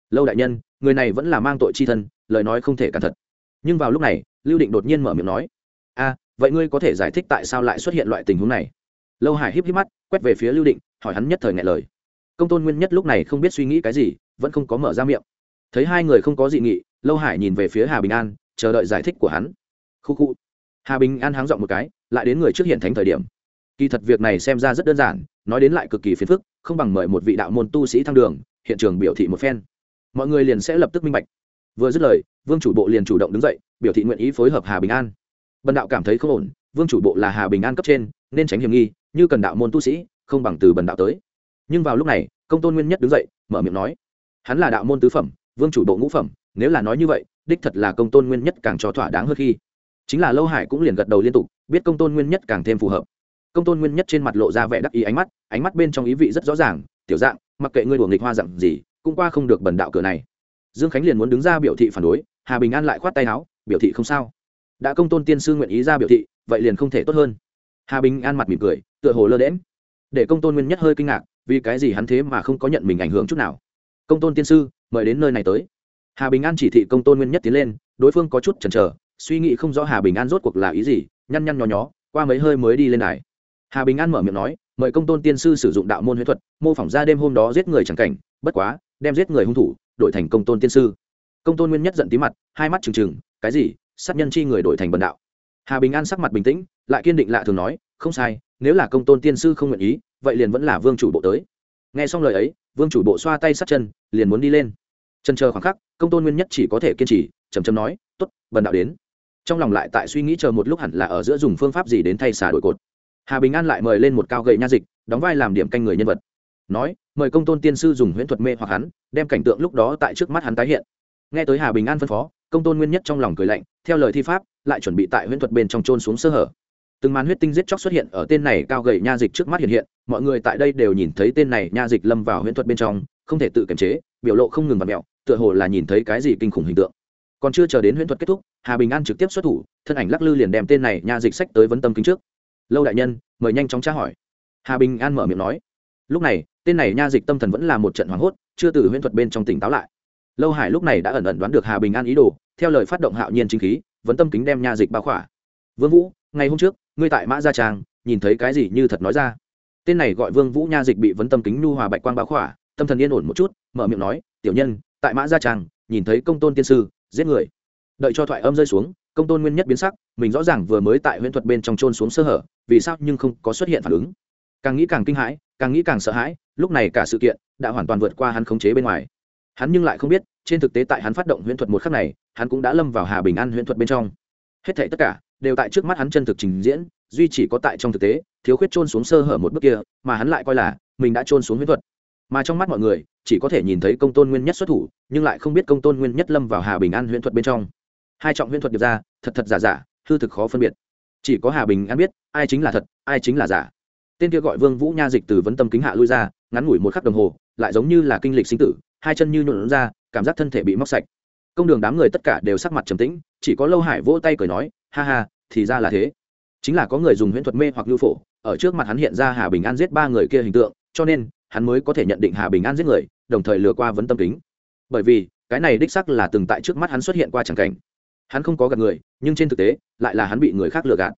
Lâu đại nhân, người này vẫn là mang tội chi thân, lời nói không thể cẩn thật. nhưng vào lúc này, lưu định đột nhiên mở miệng nói, a, vậy ngươi có thể giải thích tại sao lại xuất hiện loại tình huống này? Lâu hải híp híp mắt, quét về phía lưu định, hỏi hắn nhất thời ngại lời. Công tôn nguyên nhất lúc này không biết suy nghĩ cái gì, vẫn không có mở ra miệng. Thấy hai người không có dị nghị, lâu hải nhìn về phía hà bình an, chờ đợi giải thích của hắn. Khu khu. Hà bình an háng dọn một cái, lại đến người trước hiện thánh thời điểm kỳ thật việc này xem ra rất đơn giản, nói đến lại cực kỳ phiền phức, không bằng mời một vị đạo môn tu sĩ thăng đường, hiện trường biểu thị một phen. Mọi người liền sẽ lập tức minh bạch. Vừa dứt lời, vương chủ bộ liền chủ động đứng dậy, biểu thị nguyện ý phối hợp hà bình an. Bần đạo cảm thấy không ổn, vương chủ bộ là hà bình an cấp trên, nên tránh hiểm nghi, như cần đạo môn tu sĩ, không bằng từ bần đạo tới. Nhưng vào lúc này, công tôn nguyên nhất đứng dậy, mở miệng nói, hắn là đạo môn tứ phẩm, vương chủ bộ ngũ phẩm, nếu là nói như vậy, đích thật là công tôn nguyên nhất càng cho thỏa đáng hơn khi. Chính là lâu hải cũng liền gật đầu liên tục, biết công tôn nguyên nhất càng thêm phù hợp công tôn nguyên nhất trên mặt lộ ra vẻ đắc ý ánh mắt ánh mắt bên trong ý vị rất rõ ràng, tiểu dạng, mặc kệ ngươi đùa nghịch hoa dặn gì, cũng qua không được bần đạo cửa này. Dương khánh liền muốn đứng ra biểu thị phản đối, hà bình an lại khoát tay áo, biểu thị không sao. Đã công tôn tiên sư nguyện ý ra biểu thị, vậy liền không thể tốt hơn. Hà bình an mặt mỉm cười, tựa hồ lơ đễm để công tôn nguyên nhất hơi kinh ngạc, vì cái gì hắn thế mà không có nhận mình ảnh hưởng chút nào? Công tôn tiên sư, mời đến nơi này tới. Hà bình an chỉ thị công tôn nguyên nhất tiến lên, đối phương có chút chần chờ, suy nghĩ không rõ hà bình an rốt cuộc là ý gì, nhăn nhăn nhó nhó, qua mấy hơi mới đi lên đài hà bình an mở miệng nói, mời công tôn tiên sư sử dụng đạo môn huyết thuật, mô phỏng ra đêm hôm đó giết người chẳng cảnh, bất quá, đem giết người hung thủ, đổi thành công tôn tiên sư. Công tôn nguyên nhất giận tí mặt, hai mắt trừng trừng, cái gì? Sát nhân chi người đổi thành bần đạo. Hà bình an sắc mặt bình tĩnh, lại kiên định lạ thường nói, không sai, nếu là công tôn tiên sư không nguyện ý, vậy liền vẫn là vương chủ bộ tới. Nghe xong lời ấy, vương chủ bộ xoa tay sát chân, liền muốn đi lên. Chân chờ khoảng khắc, công tôn nguyên nhất chỉ có thể kiên trì chầm chầm nói t ố t bần đạo đến. Trong lòng lại tại suy nghĩ chờ một lúc hẳn là ở giữa dùng phương pháp gì đến thay xả đổi cột hà bình an lại mời lên một cao gậy nha dịch, đóng vai làm điểm canh người nhân vật. Nói, mời công tôn tiên sư dùng huyễn thuật mê hoặc hắn, đem cảnh tượng lúc đó tại trước mắt hắn tái hiện. Nghe tới hà bình an phân phó, công tôn nguyên nhất trong lòng cười lạnh, theo lời thi pháp, lại chuẩn bị tại huyễn thuật bên trong trôn xuống sơ hở. Từng màn huyết tinh giết chóc xuất hiện ở tên này cao gậy nha dịch trước mắt hiện hiện, mọi người tại đây đều nhìn thấy tên này nha dịch lâm vào huyễn thuật bên trong, không thể tự kiềm chế, biểu lộ không ngừng và mẹo, tựa hồ là nhìn thấy cái gì kinh khủng hình tượng. Còn chưa chờ đến huyễn thuật kết thúc, hà bình an trực tiếp xuất thủ, thân ảnh lắc lư liền đem tên này nha dịch sách tới vấn tâm kính trước lâu đại nhân, mời nhanh chóng tra hỏi. Hà bình an mở miệng nói. Lúc này, tên này nha dịch tâm thần vẫn là một trận hoảng hốt, chưa từ huyễn thuật bên trong tỉnh táo lại. Lâu hải lúc này đã ẩn ẩn đoán được hà bình an ý đồ, theo lời phát động hạo nhiên chính khí, vẫn tâm kính đem nha dịch bao khỏa. Vương vũ, ngày hôm trước, ngươi tại mã gia trang nhìn thấy cái gì như thật nói ra? Tên này gọi vương vũ nha dịch bị vấn tâm kính nu hòa bạch quang bao khỏa, tâm thần yên ổn một chút, mở miệng nói, tiểu nhân, tại mã gia trang nhìn thấy công tôn tiên sư, giết người. Đợi cho thoại âm rơi xuống công tôn nguyên nhất biến sắc, mình rõ ràng vừa mới tại huyễn thuật bên trong trôn xuống sơ hở, vì sao nhưng không có xuất hiện phản ứng? Càng nghĩ càng kinh hãi, càng nghĩ càng sợ hãi, lúc này cả sự kiện đã hoàn toàn vượt qua hắn khống chế bên ngoài. Hắn nhưng lại không biết, trên thực tế tại hắn phát động huyễn thuật một khắc này, hắn cũng đã lâm vào hà bình an huyễn thuật bên trong. Hết thảy tất cả đều tại trước mắt hắn chân thực trình diễn, duy chỉ có tại trong thực tế, thiếu khuyết trôn xuống sơ hở một bước kia, mà hắn lại coi là mình đã trôn xuống huyễn thuật. Mà trong mắt mọi người, chỉ có thể nhìn thấy công tôn nguyên nhất xuất thủ, nhưng lại không biết công tôn nguyên nhất lâm vào hà bình an huyễn thuật bên trong hai trọng huyễn thuật điệp ra, thật thật giả giả, hư thực khó phân biệt. Chỉ có hà bình an biết, ai chính là thật, ai chính là giả. Tên kia gọi vương vũ nha dịch từ vấn tâm kính hạ lui ra, ngắn ngủi một khắc đồng hồ, lại giống như là kinh lịch sinh tử, hai chân như nhuộn ra, cảm giác thân thể bị móc sạch. Công đường đám người tất cả đều sắc mặt trầm tĩnh, chỉ có lâu hải vỗ tay cười nói, ha ha, thì ra là thế. Chính là có người dùng huyễn thuật mê hoặc lưu phổ, ở trước mặt hắn hiện ra hà bình an giết ba người kia hình tượng, cho nên, hắn mới có thể nhận định hà bình an giết người, đồng thời lừa qua vấn tâm kính. Bởi vì, cái này đích sắc là từng tại trước mắt hắn xuất hiện qua chẳng cảnh hắn không có gạt người, nhưng trên thực tế, lại là hắn bị người khác lừa gạt.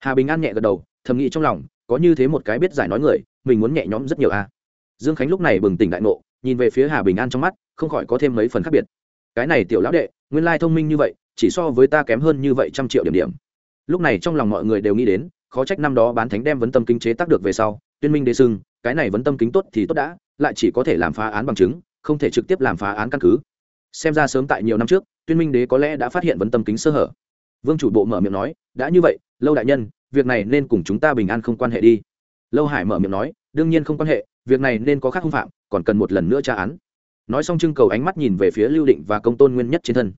Hà bình an nhẹ gật đầu, thầm nghĩ trong lòng, có như thế một cái biết giải nói người, mình muốn nhẹ nhõm rất nhiều a. Dương khánh lúc này bừng tỉnh đại ngộ, nhìn về phía hà bình an trong mắt, không khỏi có thêm mấy phần khác biệt. Cái này tiểu lão đệ, nguyên lai thông minh như vậy, chỉ so với ta kém hơn như vậy trăm triệu điểm điểm. Lúc này trong lòng mọi người đều nghĩ đến, khó trách năm đó bán thánh đem vấn tâm kính chế tác được về sau, tuyên minh đế sưng, cái này vấn tâm kính tốt thì tốt đã, lại chỉ có thể làm phá án bằng chứng, không thể trực tiếp làm phá án căn cứ. Xem ra sớm tại nhiều năm trước tuyên minh đế có lẽ đã phát hiện vấn tâm kính sơ hở. Vương chủ bộ mở miệng nói, đã như vậy, lâu đại nhân, việc này nên cùng chúng ta bình an không quan hệ đi. Lâu hải mở miệng nói, đương nhiên không quan hệ, việc này nên có khác không phạm, còn cần một lần nữa tra án. Nói xong trưng cầu ánh mắt nhìn về phía lưu định và công tôn nguyên nhất trên thân.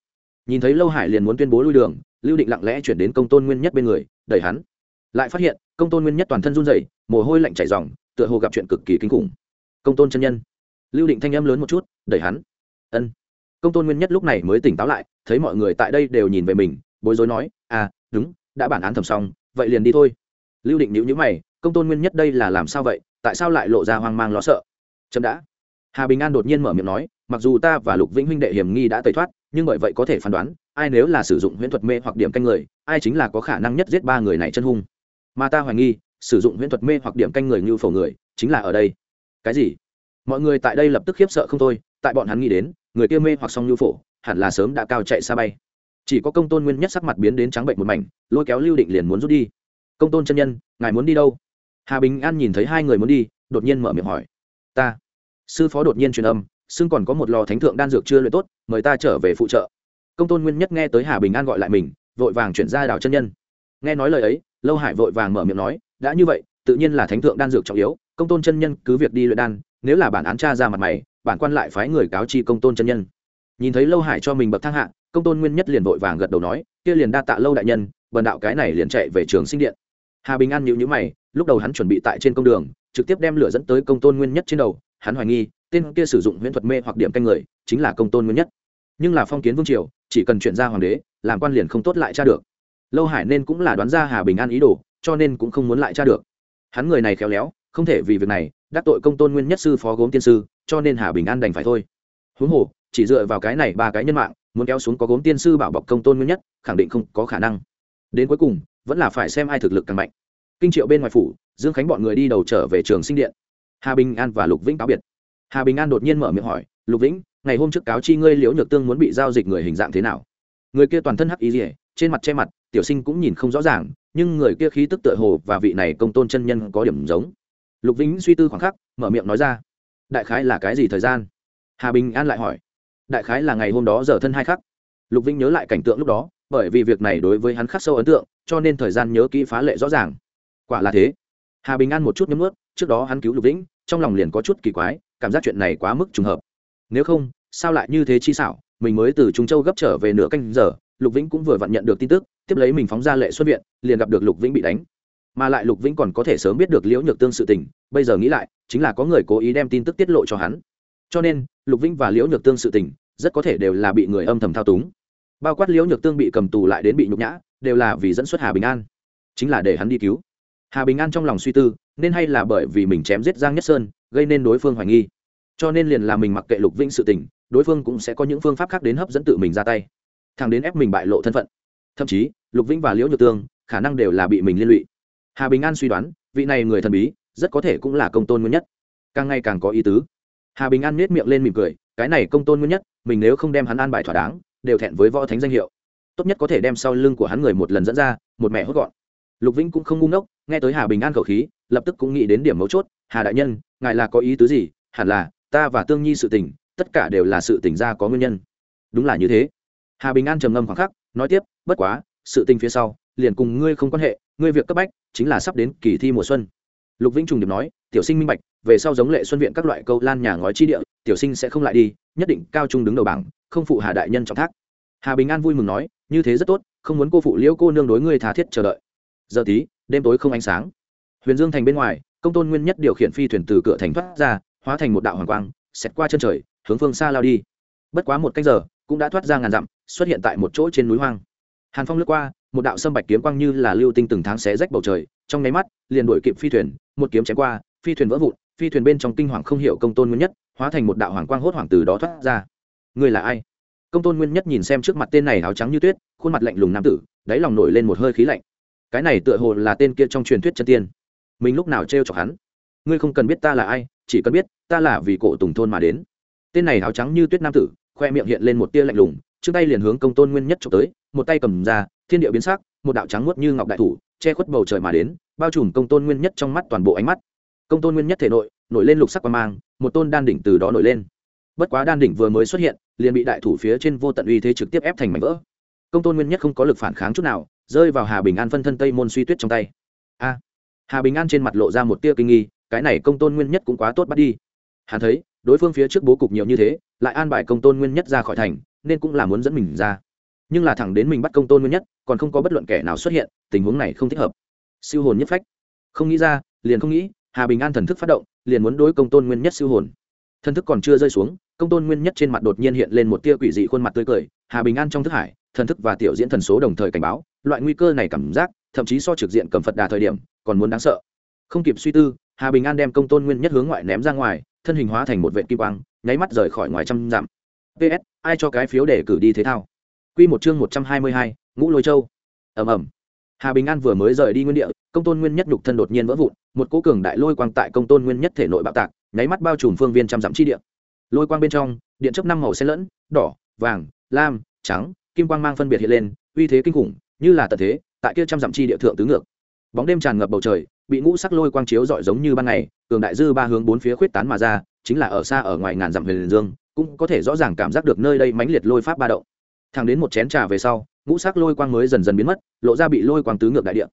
Nhìn thấy lâu hải liền muốn tuyên bố lui đường, lưu định lặng lẽ chuyển đến công tôn nguyên nhất bên người, đẩy hắn. Lại phát hiện, công tôn nguyên nhất toàn thân run rẩy, mồ hôi lạnh chảy dòng tựa hồ gặp chuyện cực kỳ kinh khủng. Công tôn chân nhân. Lưu định thanh âm lớn một chút, đẩy hắn. Ân công tôn nguyên nhất lúc này mới tỉnh táo lại, thấy mọi người tại đây đều nhìn về mình, bối rối nói à đúng, đã bản án thẩm xong, vậy liền đi thôi. Lưu định nhữ nhữ mày, công tôn nguyên nhất đây là làm sao vậy? Tại sao lại lộ ra hoang mang lo sợ? Chậm đã. Hà bình an đột nhiên mở miệng nói, mặc dù ta và lục vĩnh huynh đệ hiểm nghi đã tẩy thoát, nhưng bởi vậy có thể phán đoán, ai nếu là sử dụng huyễn thuật mê hoặc điểm canh người, ai chính là có khả năng nhất giết ba người này chân hung. Mà ta hoài nghi, sử dụng huyễn thuật mê hoặc điểm canh người như phổ người, chính là ở đây. Cái gì? Mọi người tại đây lập tức khiếp sợ không thôi, tại bọn hắn nghĩ đến người kia mê hoặc song nhu phổ, hẳn là sớm đã cao chạy xa bay. Chỉ có công tôn nguyên nhất sắc mặt biến đến trắng bệnh một mảnh, lôi kéo lưu định liền muốn rút đi. Công tôn chân nhân, ngài muốn đi đâu? Hà bình an nhìn thấy hai người muốn đi, đột nhiên mở miệng hỏi. Ta. Sư phó đột nhiên truyền âm, xưng còn có một lò thánh thượng đan dược chưa luyện tốt, mời ta trở về phụ trợ. Công tôn nguyên nhất nghe tới hà bình an gọi lại mình, vội vàng chuyển ra đảo chân nhân. Nghe nói lời ấy, lâu hải vội vàng mở miệng nói, đã như vậy, tự nhiên là thánh thượng đan dược trọng yếu, công tôn chân nhân cứ việc đi luyện đan, nếu là bản án tra ra mặt mày bản quan lại phái người cáo chi công tôn chân nhân. Nhìn thấy lâu hải cho mình bậc thang hạ, công tôn nguyên nhất liền vội vàng gật đầu nói, kia liền đa tạ lâu đại nhân, bần đạo cái này liền chạy về trường sinh điện. Hà bình an nhịu nhữ mày, lúc đầu hắn chuẩn bị tại trên công đường, trực tiếp đem lửa dẫn tới công tôn nguyên nhất trên đầu, hắn hoài nghi, tên kia sử dụng huyễn thuật mê hoặc điểm canh người, chính là công tôn nguyên nhất. Nhưng là phong kiến vương triều, chỉ cần chuyển ra hoàng đế, làm quan liền không tốt lại tra được. Lâu hải nên cũng là đoán ra hà bình an ý đồ, cho nên cũng không muốn lại tra được. Hắn người này khéo léo, không thể vì việc này, đắc tội công tôn nguyên nhất sư phó gốm tiên sư cho nên hà bình an đành phải thôi. Huống hồ, chỉ dựa vào cái này ba cái nhân mạng, muốn kéo xuống có gốm tiên sư bảo bọc công tôn nguyên nhất, khẳng định không có khả năng. Đến cuối cùng, vẫn là phải xem ai thực lực càng mạnh. Kinh triệu bên ngoài phủ, dương khánh bọn người đi đầu trở về trường sinh điện. Hà bình an và lục vĩnh cáo biệt. Hà bình an đột nhiên mở miệng hỏi, lục vĩnh, ngày hôm trước cáo chi ngươi liễu nhược tương muốn bị giao dịch người hình dạng thế nào? Người kia toàn thân hắc ý rỉa trên mặt che mặt, tiểu sinh cũng nhìn không rõ ràng, nhưng người kia khí tức tựa hồ và vị này công tôn chân nhân có điểm giống. Lục vĩnh suy tư khoảng khắc, mở miệng nói ra đại khái là cái gì thời gian? Hà bình an lại hỏi. Đại khái là ngày hôm đó giờ thân hai khắc. Lục vĩnh nhớ lại cảnh tượng lúc đó, bởi vì việc này đối với hắn khắc sâu ấn tượng, cho nên thời gian nhớ kỹ phá lệ rõ ràng. Quả là thế. Hà bình an một chút nhấm ướt trước đó hắn cứu lục vĩnh, trong lòng liền có chút kỳ quái, cảm giác chuyện này quá mức trùng hợp. Nếu không, sao lại như thế chi xảo? Mình mới từ trung châu gấp trở về nửa canh giờ, lục vĩnh cũng vừa vặn nhận được tin tức, tiếp lấy mình phóng ra lệ xuất viện, liền gặp được lục vĩnh bị đánh mà lại lục vĩnh còn có thể sớm biết được liễu nhược tương sự tình, bây giờ nghĩ lại, chính là có người cố ý đem tin tức tiết lộ cho hắn. Cho nên, lục vĩnh và liễu nhược tương sự tình, rất có thể đều là bị người âm thầm thao túng. Bao quát liễu nhược tương bị cầm tù lại đến bị nhục nhã, đều là vì dẫn xuất hà bình an. Chính là để hắn đi cứu. Hà bình an trong lòng suy tư, nên hay là bởi vì mình chém giết giang nhất sơn, gây nên đối phương hoài nghi. Cho nên liền là mình mặc kệ lục vĩnh sự tình, đối phương cũng sẽ có những phương pháp khác đến hấp dẫn tự mình ra tay. Thằng đến ép mình bại lộ thân phận. Thậm chí, lục vĩnh và liễu nhược tương, khả năng đều là bị mình liên lụy hà bình an suy đoán, vị này người thần bí, rất có thể cũng là công tôn nguyên nhất. Càng ngày càng có ý tứ. Hà bình an nết miệng lên mỉm cười, cái này công tôn nguyên nhất, mình nếu không đem hắn an bài thỏa đáng, đều thẹn với võ thánh danh hiệu. Tốt nhất có thể đem sau lưng của hắn người một lần dẫn ra, một mẹ hốt gọn. Lục vĩnh cũng không ngu ngốc, nghe tới hà bình an khẩu khí, lập tức cũng nghĩ đến điểm mấu chốt. Hà đại nhân, ngài là có ý tứ gì? Hẳn là, ta và tương nhi sự tình, tất cả đều là sự tình ra có nguyên nhân. Đúng là như thế. Hà bình an trầm ngâm khoảng khắc, nói tiếp, bất quá, sự tình phía sau, liền cùng ngươi không quan hệ ngươi việc cấp bách chính là sắp đến kỳ thi mùa xuân. Lục vĩnh trùng điểm nói, tiểu sinh minh bạch, về sau giống lệ xuân viện các loại câu lan nhà ngói chi địa, tiểu sinh sẽ không lại đi, nhất định cao trung đứng đầu bảng, không phụ hà đại nhân trọng thác. Hà bình an vui mừng nói, như thế rất tốt, không muốn cô phụ liễu cô nương đối ngươi thà thiết chờ đợi. Giờ tí, đêm tối không ánh sáng. Huyền dương thành bên ngoài, công tôn nguyên nhất điều khiển phi thuyền từ cửa thành thoát ra, hóa thành một đạo hoàng quang, xẹt qua chân trời, hướng phương xa lao đi. Bất quá một canh giờ, cũng đã thoát ra ngàn dặm, xuất hiện tại một chỗ trên núi hoang. Hàn phong lướt qua một đạo sâm bạch kiếm quang như là lưu tinh từng tháng xé rách bầu trời, trong nháy mắt, liền đuổi kịp phi thuyền, một kiếm chém qua, phi thuyền vỡ vụn, phi thuyền bên trong kinh hoàng không hiểu công tôn nguyên nhất, hóa thành một đạo hoàng quang hốt hoàng từ đó thoát ra. Người là ai? Công tôn nguyên nhất nhìn xem trước mặt tên này áo trắng như tuyết, khuôn mặt lạnh lùng nam tử, đáy lòng nổi lên một hơi khí lạnh. Cái này tựa hồ là tên kia trong truyền thuyết chân tiên. Mình lúc nào t chọc hắn? Ngươi không cần biết ta là ai, chỉ cần biết ta là vì cổ tùng thôn mà đến. Tên này áo trắng như tuyết nam tử, khoe miệng hiện lên một tia lạnh lùng trước tay liền hướng công tôn nguyên nhất trộm tới, một tay cầm ra, thiên địa biến sắc, một đạo trắng nuốt như ngọc đại thủ, che khuất bầu trời mà đến, bao trùm công tôn nguyên nhất trong mắt toàn bộ ánh mắt. Công tôn nguyên nhất thể nội, nổi lên lục sắc qua mang, một tôn đan đỉnh từ đó nổi lên. Bất quá đan đỉnh vừa mới xuất hiện, liền bị đại thủ phía trên vô tận uy thế trực tiếp ép thành mảnh vỡ. Công tôn nguyên nhất không có lực phản kháng chút nào, rơi vào hà bình an phân thân tây môn suy tuyết trong tay. A! Hà bình an trên mặt lộ ra một tia kinh nghi, cái này công tôn nguyên nhất cũng quá tốt bắt đi. Hắn thấy, đối phương phía trước bố cục nhiều như thế, lại an bài công tôn nguyên nhất ra khỏi thành nên cũng là muốn dẫn mình ra. Nhưng là thẳng đến mình bắt công tôn nguyên nhất, còn không có bất luận kẻ nào xuất hiện, tình huống này không thích hợp. Siêu hồn nhất phách. Không nghĩ ra, liền không nghĩ, hà bình an thần thức phát động, liền muốn đối công tôn nguyên nhất siêu hồn. Thần thức còn chưa rơi xuống, công tôn nguyên nhất trên mặt đột nhiên hiện lên một tia quỷ dị khuôn mặt tươi cười, hà bình an trong thức hải, thần thức và tiểu diễn thần số đồng thời cảnh báo, loại nguy cơ này cảm giác, thậm chí so trực diện cầm phật đà thời điểm, còn muốn đáng sợ. Không kịp suy tư, hà bình an đem công tôn nguyên nhất hướng ngoại ném ra ngoài, thân hình hóa thành một vệ kim quang, nháy mắt rời khỏi ngoài trăm dặm ps ai cho cái phiếu để cử đi thế thao? Q một chương một trăm hai mươi hai, ngũ lôi châu. Ẩm ẩm hà bình an vừa mới rời đi nguyên địa, công tôn nguyên nhất nhục thân đột nhiên vỡ vụn, một cố cường đại lôi quang tại công tôn nguyên nhất thể nội bạo tạc, nháy mắt bao trùm phương viên trăm dặm chi địa. Lôi quang bên trong, điện chấp năm màu xen lẫn, đỏ, vàng, lam, trắng, kim quang mang phân biệt hiện lên, uy thế kinh khủng, như là tật thế, tại kia trăm dặm chi địa thượng tứ ngược. Bóng đêm tràn ngập bầu trời, bị ngũ sắc lôi quang chiếu rọi giống như ban ngày, cường đại dư ba hướng bốn phía khuyết tán mà ra, chính là ở xa ở ngoài ngàn dặm huyền dương cũng có thể rõ ràng cảm giác được nơi đây mãnh liệt lôi pháp ba động. Thẳng đến một chén trà về sau, ngũ sắc lôi quang mới dần dần biến mất, lộ ra bị lôi quang tứ ngược đại địa.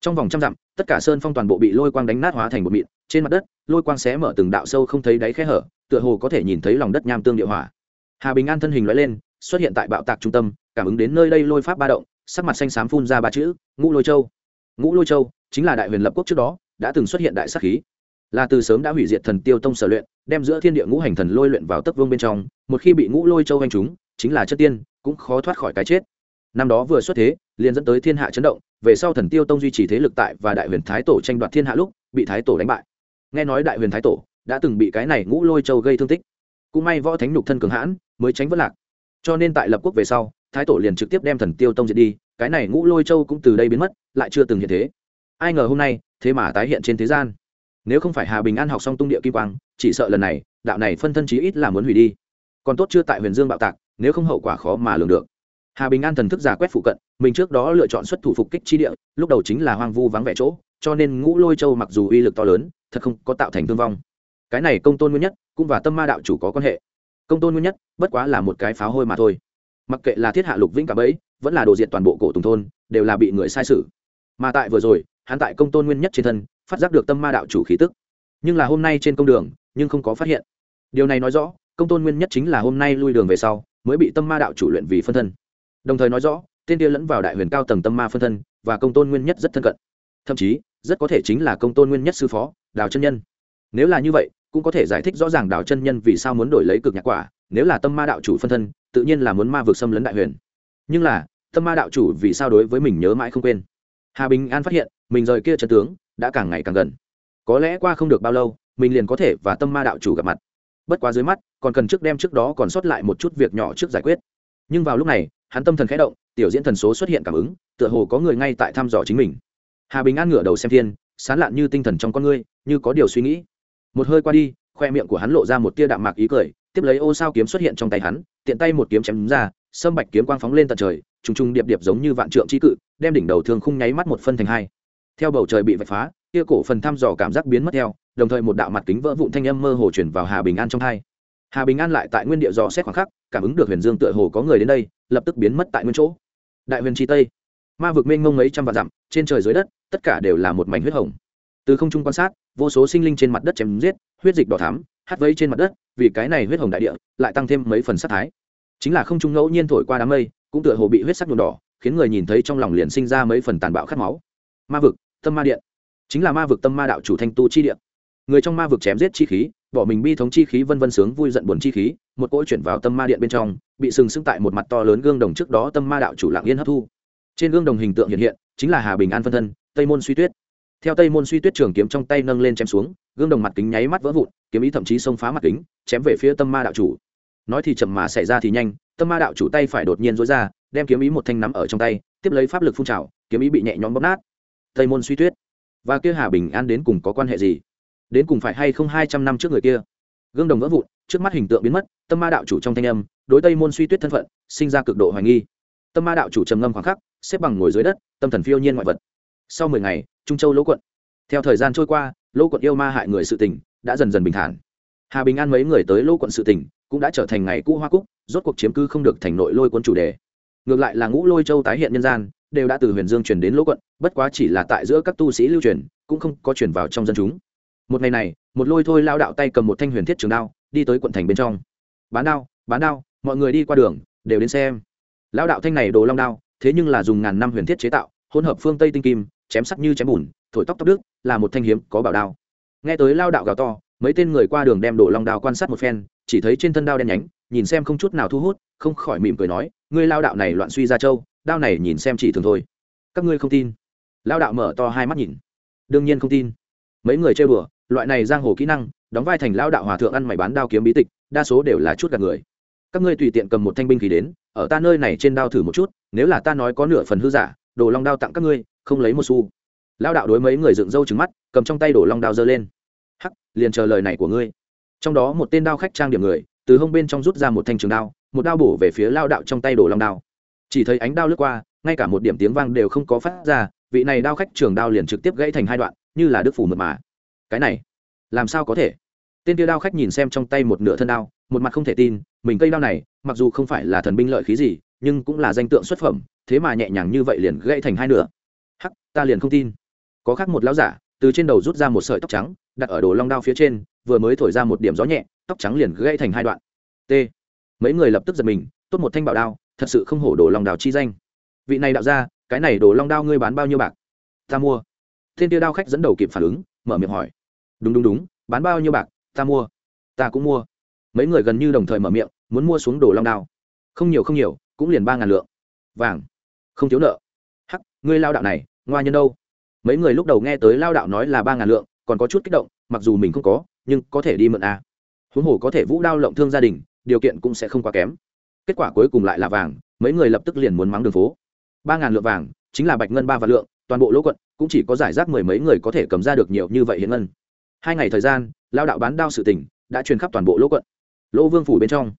Trong vòng trăm dặm, tất cả sơn phong toàn bộ bị lôi quang đánh nát hóa thành một mịn, trên mặt đất, lôi quang xé mở từng đạo sâu không thấy đáy khe hở, tựa hồ có thể nhìn thấy lòng đất nham tương địa hỏa. Hà bình an thân hình loại lên, xuất hiện tại bạo tạc trung tâm, cảm ứng đến nơi đây lôi pháp ba động, sắc mặt xanh xám phun ra ba chữ, ngũ lôi châu. Ngũ lôi châu chính là đại huyền lập quốc trước đó, đã từng xuất hiện đại sắc khí. Là từ sớm đã hủy diệt thần tiêu tông sở luyện đem giữa thiên địa ngũ hành thần lôi luyện vào tấc vương bên trong, một khi bị ngũ lôi châu anh chúng chính là chất tiên, cũng khó thoát khỏi cái chết. Năm đó vừa xuất thế, liền dẫn tới thiên hạ chấn động, về sau thần tiêu tông duy trì thế lực tại và đại huyền thái tổ tranh đoạt thiên hạ lúc, bị thái tổ đánh bại. Nghe nói đại huyền thái tổ đã từng bị cái này ngũ lôi châu gây thương tích. Cũng may võ thánh nhục thân cường hãn, mới tránh vất lạc. Cho nên tại lập quốc về sau, thái tổ liền trực tiếp đem thần tiêu tông diệt đi, cái này ngũ lôi châu cũng từ đây biến mất, lại chưa từng hiện thế. Ai ngờ hôm nay, thế mà tái hiện trên thế gian nếu không phải hà bình an học xong tung địa kim quang, chỉ sợ lần này, đạo này phân thân chí ít là muốn hủy đi. Còn tốt chưa tại huyền dương bạo tạc, nếu không hậu quả khó mà lường được. Hà bình an thần thức giả quét phụ cận, mình trước đó lựa chọn xuất thủ phục kích chi địa, lúc đầu chính là hoang vu vắng vẻ chỗ, cho nên ngũ lôi châu mặc dù uy lực to lớn, thật không có tạo thành thương vong. Cái này công tôn nguyên nhất, cũng và tâm ma đạo chủ có quan hệ. Công tôn nguyên nhất, bất quá là một cái pháo hôi mà thôi. Mặc kệ là thiết hạ lục vĩnh cả bấy vẫn là đồ diệt toàn bộ cổ tùng thôn, đều là bị người sai sự mà tại vừa rồi, hắn tại công tôn nguyên nhất trên thân phát giác được tâm ma đạo chủ khí tức. Nhưng là hôm nay trên công đường, nhưng không có phát hiện. Điều này nói rõ, công tôn nguyên nhất chính là hôm nay lui đường về sau, mới bị tâm ma đạo chủ luyện vì phân thân. Đồng thời nói rõ, tên kia lẫn vào đại huyền cao tầng tâm ma phân thân, và công tôn nguyên nhất rất thân cận. Thậm chí, rất có thể chính là công tôn nguyên nhất sư phó, đào chân nhân. Nếu là như vậy, cũng có thể giải thích rõ ràng đào chân nhân vì sao muốn đổi lấy cực nhạc quả, nếu là tâm ma đạo chủ phân thân, tự nhiên là muốn ma vực xâm lấn đại huyền. Nhưng là, tâm ma đạo chủ vì sao đối với mình nhớ mãi không quên? Hà bình an phát hiện, mình rời kia trận tướng đã càng ngày càng gần. Có lẽ qua không được bao lâu, mình liền có thể và tâm ma đạo chủ gặp mặt. Bất quá dưới mắt, còn cần trước đem trước đó còn sót lại một chút việc nhỏ trước giải quyết. Nhưng vào lúc này, hắn tâm thần khẽ động, tiểu diễn thần số xuất hiện cảm ứng, tựa hồ có người ngay tại thăm dò chính mình. Hà bình an ngửa đầu xem thiên, sán lạn như tinh thần trong con ngươi, như có điều suy nghĩ. Một hơi qua đi, khoe miệng của hắn lộ ra một tia đạm mạc ý cười, tiếp lấy ô sao kiếm xuất hiện trong tay hắn, tiện tay một kiếm chém ra, sâm bạch kiếm quang phóng lên tận trời, trùng trùng điệp điệp giống như vạn trượng trí cự, đem đỉnh đầu thương khung nháy mắt một phân thành hai theo bầu trời bị vạch phá, kia cổ phần thăm dò cảm giác biến mất theo, đồng thời một đạo mặt kính vỡ vụn thanh âm mơ hồ chuyển vào hà bình an trong hai. Hà bình an lại tại nguyên địa dò xét khoảng khắc, cảm ứng được huyền dương tựa hồ có người đến đây, lập tức biến mất tại nguyên chỗ. Đại huyền tri tây, ma vực mênh mông mấy trăm vạn dặm, trên trời dưới đất, tất cả đều là một mảnh huyết hồng. Từ không trung quan sát, vô số sinh linh trên mặt đất chém giết, huyết dịch đỏ thắm, hát vây trên mặt đất, vì cái này huyết hồng đại địa, lại tăng thêm mấy phần sắc thái. Chính là không trung ngẫu nhiên thổi qua đám mây, cũng tựa hồ bị huyết sắc nhuộm đỏ, khiến người nhìn thấy trong lòng liền sinh ra mấy phần tàn bạo khát máu. Ma vực tâm ma điện. Chính là ma vực tâm ma đạo chủ thanh tu chi điện. Người trong ma vực chém giết chi khí, bỏ mình bi thống chi khí vân vân sướng vui giận buồn chi khí, một cỗ chuyển vào tâm ma điện bên trong, bị sừng sững tại một mặt to lớn gương đồng trước đó tâm ma đạo chủ lạng yên hấp thu. Trên gương đồng hình tượng hiện hiện, chính là hà bình an phân thân, tây môn suy tuyết. Theo tây môn suy tuyết trường kiếm trong tay nâng lên chém xuống, gương đồng mặt kính nháy mắt vỡ vụn, kiếm ý thậm chí xông phá mặt kính, chém về phía tâm ma đạo chủ. Nói thì chậm mà xảy ra thì nhanh, tâm ma đạo chủ tay phải đột nhiên dối ra, đem kiếm ý một thanh nắm ở trong tay, tiếp lấy pháp lực phun trào, kiếm ý bị nhẹ nhõm bóp nát tây môn suy tuyết. Và kia hà bình an đến cùng có quan hệ gì? Đến cùng phải hay không hai trăm năm trước người kia? Gương đồng vỡ vụn, trước mắt hình tượng biến mất, tâm ma đạo chủ trong thanh âm, đối tây môn suy tuyết thân phận, sinh ra cực độ hoài nghi. Tâm ma đạo chủ trầm ngâm khoảng khắc, xếp bằng ngồi dưới đất, tâm thần phiêu nhiên ngoại vật. Sau mười ngày, trung châu lỗ quận. Theo thời gian trôi qua, lỗ quận yêu ma hại người sự tình đã dần dần bình thản. Hà bình an mấy người tới lỗ quận sự tình cũng đã trở thành ngày cũ hoa cúc, rốt cuộc chiếm cứ không được thành nội lôi quân chủ đề. Ngược lại là ngũ lôi châu tái hiện nhân gian đều đã từ huyền dương truyền đến lỗ quận, bất quá chỉ là tại giữa các tu sĩ lưu truyền, cũng không có truyền vào trong dân chúng. Một ngày này, một lôi thôi lao đạo tay cầm một thanh huyền thiết trường đao, đi tới quận thành bên trong. Bán đao bán đao, mọi người đi qua đường, đều đến xem. Lao đạo thanh này đồ long đao, thế nhưng là dùng ngàn năm huyền thiết chế tạo, hỗn hợp phương tây tinh kim, chém sắc như chém bùn, thổi tóc tóc đức là một thanh hiếm, có bảo đao. Nghe tới lao đạo gào to, mấy tên người qua đường đem đồ long đao quan sát một phen, chỉ thấy trên thân đao đen nhánh, nhìn xem không chút nào thu hút, không khỏi mỉm cười nói, ngươi lao đạo này loạn suy ra châu đao này nhìn xem chỉ thường thôi. Các ngươi không tin. Lao đạo mở to hai mắt nhìn. Đương nhiên không tin. Mấy người chơi bừa, loại này giang hồ kỹ năng, đóng vai thành lao đạo hòa thượng ăn mày bán đao kiếm bí tịch, đa số đều là chút gạt người. Các ngươi tùy tiện cầm một thanh binh khí đến, ở ta nơi này trên đao thử một chút, nếu là ta nói có nửa phần hư giả, đồ long đao tặng các ngươi, không lấy một xu. Lao đạo đối mấy người dựng râu trứng mắt, cầm trong tay đổ long đao giơ lên. Hắc, liền chờ lời này của ngươi. Trong đó một tên đao khách trang điểm người, từ hông bên trong rút ra một thanh trường đao, một đao bổ về phía lao đạo trong tay đổ long đao chỉ thấy ánh đao lướt qua, ngay cả một điểm tiếng vang đều không có phát ra, vị này đao khách trường đao liền trực tiếp gãy thành hai đoạn, như là đức phủ mượt mà. Cái này, làm sao có thể? Tên tiêu đao khách nhìn xem trong tay một nửa thân đao, một mặt không thể tin, mình cây đao này, mặc dù không phải là thần binh lợi khí gì, nhưng cũng là danh tượng xuất phẩm, thế mà nhẹ nhàng như vậy liền gãy thành hai nửa. Hắc, ta liền không tin. Có khác một lão giả, từ trên đầu rút ra một sợi tóc trắng, đặt ở đồ long đao phía trên, vừa mới thổi ra một điểm gió nhẹ, tóc trắng liền gãy thành hai đoạn. T. Mấy người lập tức giật mình, tốt một thanh bảo đao thật sự không hổ đồ long đào chi danh. Vị này đạo ra cái này đồ long đao ngươi bán bao nhiêu bạc? Ta mua. Thiên tiêu đao khách dẫn đầu kịp phản ứng, mở miệng hỏi. Đúng đúng đúng, bán bao nhiêu bạc? Ta mua. Ta cũng mua. Mấy người gần như đồng thời mở miệng, muốn mua xuống đồ long đao. Không nhiều không nhiều, cũng liền ba ngàn lượng. Vàng. Không thiếu nợ. Hắc, ngươi lao đạo này, ngoa nhân đâu? Mấy người lúc đầu nghe tới lao đạo nói là ba ngàn lượng, còn có chút kích động, mặc dù mình không có, nhưng có thể đi mượn a à. huống hồ có thể vũ đao lộng thương gia đình, điều kiện cũng sẽ không quá kém kết quả cuối cùng lại là vàng, mấy người lập tức liền muốn mắng đường phố. Ba ngàn lượng vàng, chính là bạch ngân ba vạn lượng, toàn bộ lỗ quận, cũng chỉ có giải rác mười mấy người có thể cầm ra được nhiều như vậy hiện ngân. Hai ngày thời gian, lao đạo bán đao sự tỉnh đã truyền khắp toàn bộ lỗ quận. Lỗ vương phủ bên trong,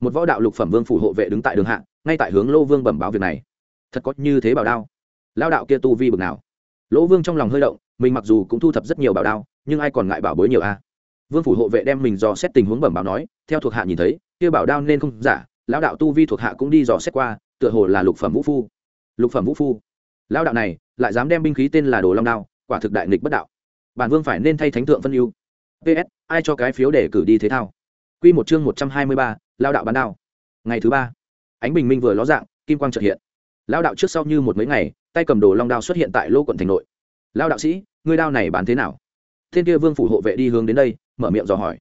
một võ đạo lục phẩm vương phủ hộ vệ đứng tại đường hạ, ngay tại hướng lô vương bẩm báo việc này. Thật có như thế bảo đao. Lao đạo kia tu vi bực nào. Lỗ vương trong lòng hơi động, mình mặc dù cũng thu thập rất nhiều bảo đao, nhưng ai còn ngại bảo bối nhiều a? Vương phủ hộ vệ đem mình dò xét tình huống bẩm báo nói, theo thuộc hạ nhìn thấy, kia bảo đao nên không giả lão đạo tu vi thuộc hạ cũng đi dò xét qua, tựa hồ là lục phẩm vũ phu. Lục phẩm vũ phu. Lão đạo này, lại dám đem binh khí tên là đồ long đao, quả thực đại nghịch bất đạo. Bản vương phải nên thay thánh thượng phân ưu. Ps ai cho cái phiếu để cử đi thế thao? Quy một chương một trăm hai mươi ba lao đạo bán đao. Ngày thứ ba, ánh bình minh vừa ló dạng, kim quang trợ hiện. Lao đạo trước sau như một mấy ngày, tay cầm đồ long đao xuất hiện tại lô quận thành nội. Lao đạo sĩ, ngươi đao này bán thế nào? Thiên kia vương phủ hộ vệ đi hướng đến đây, mở miệng dò hỏi.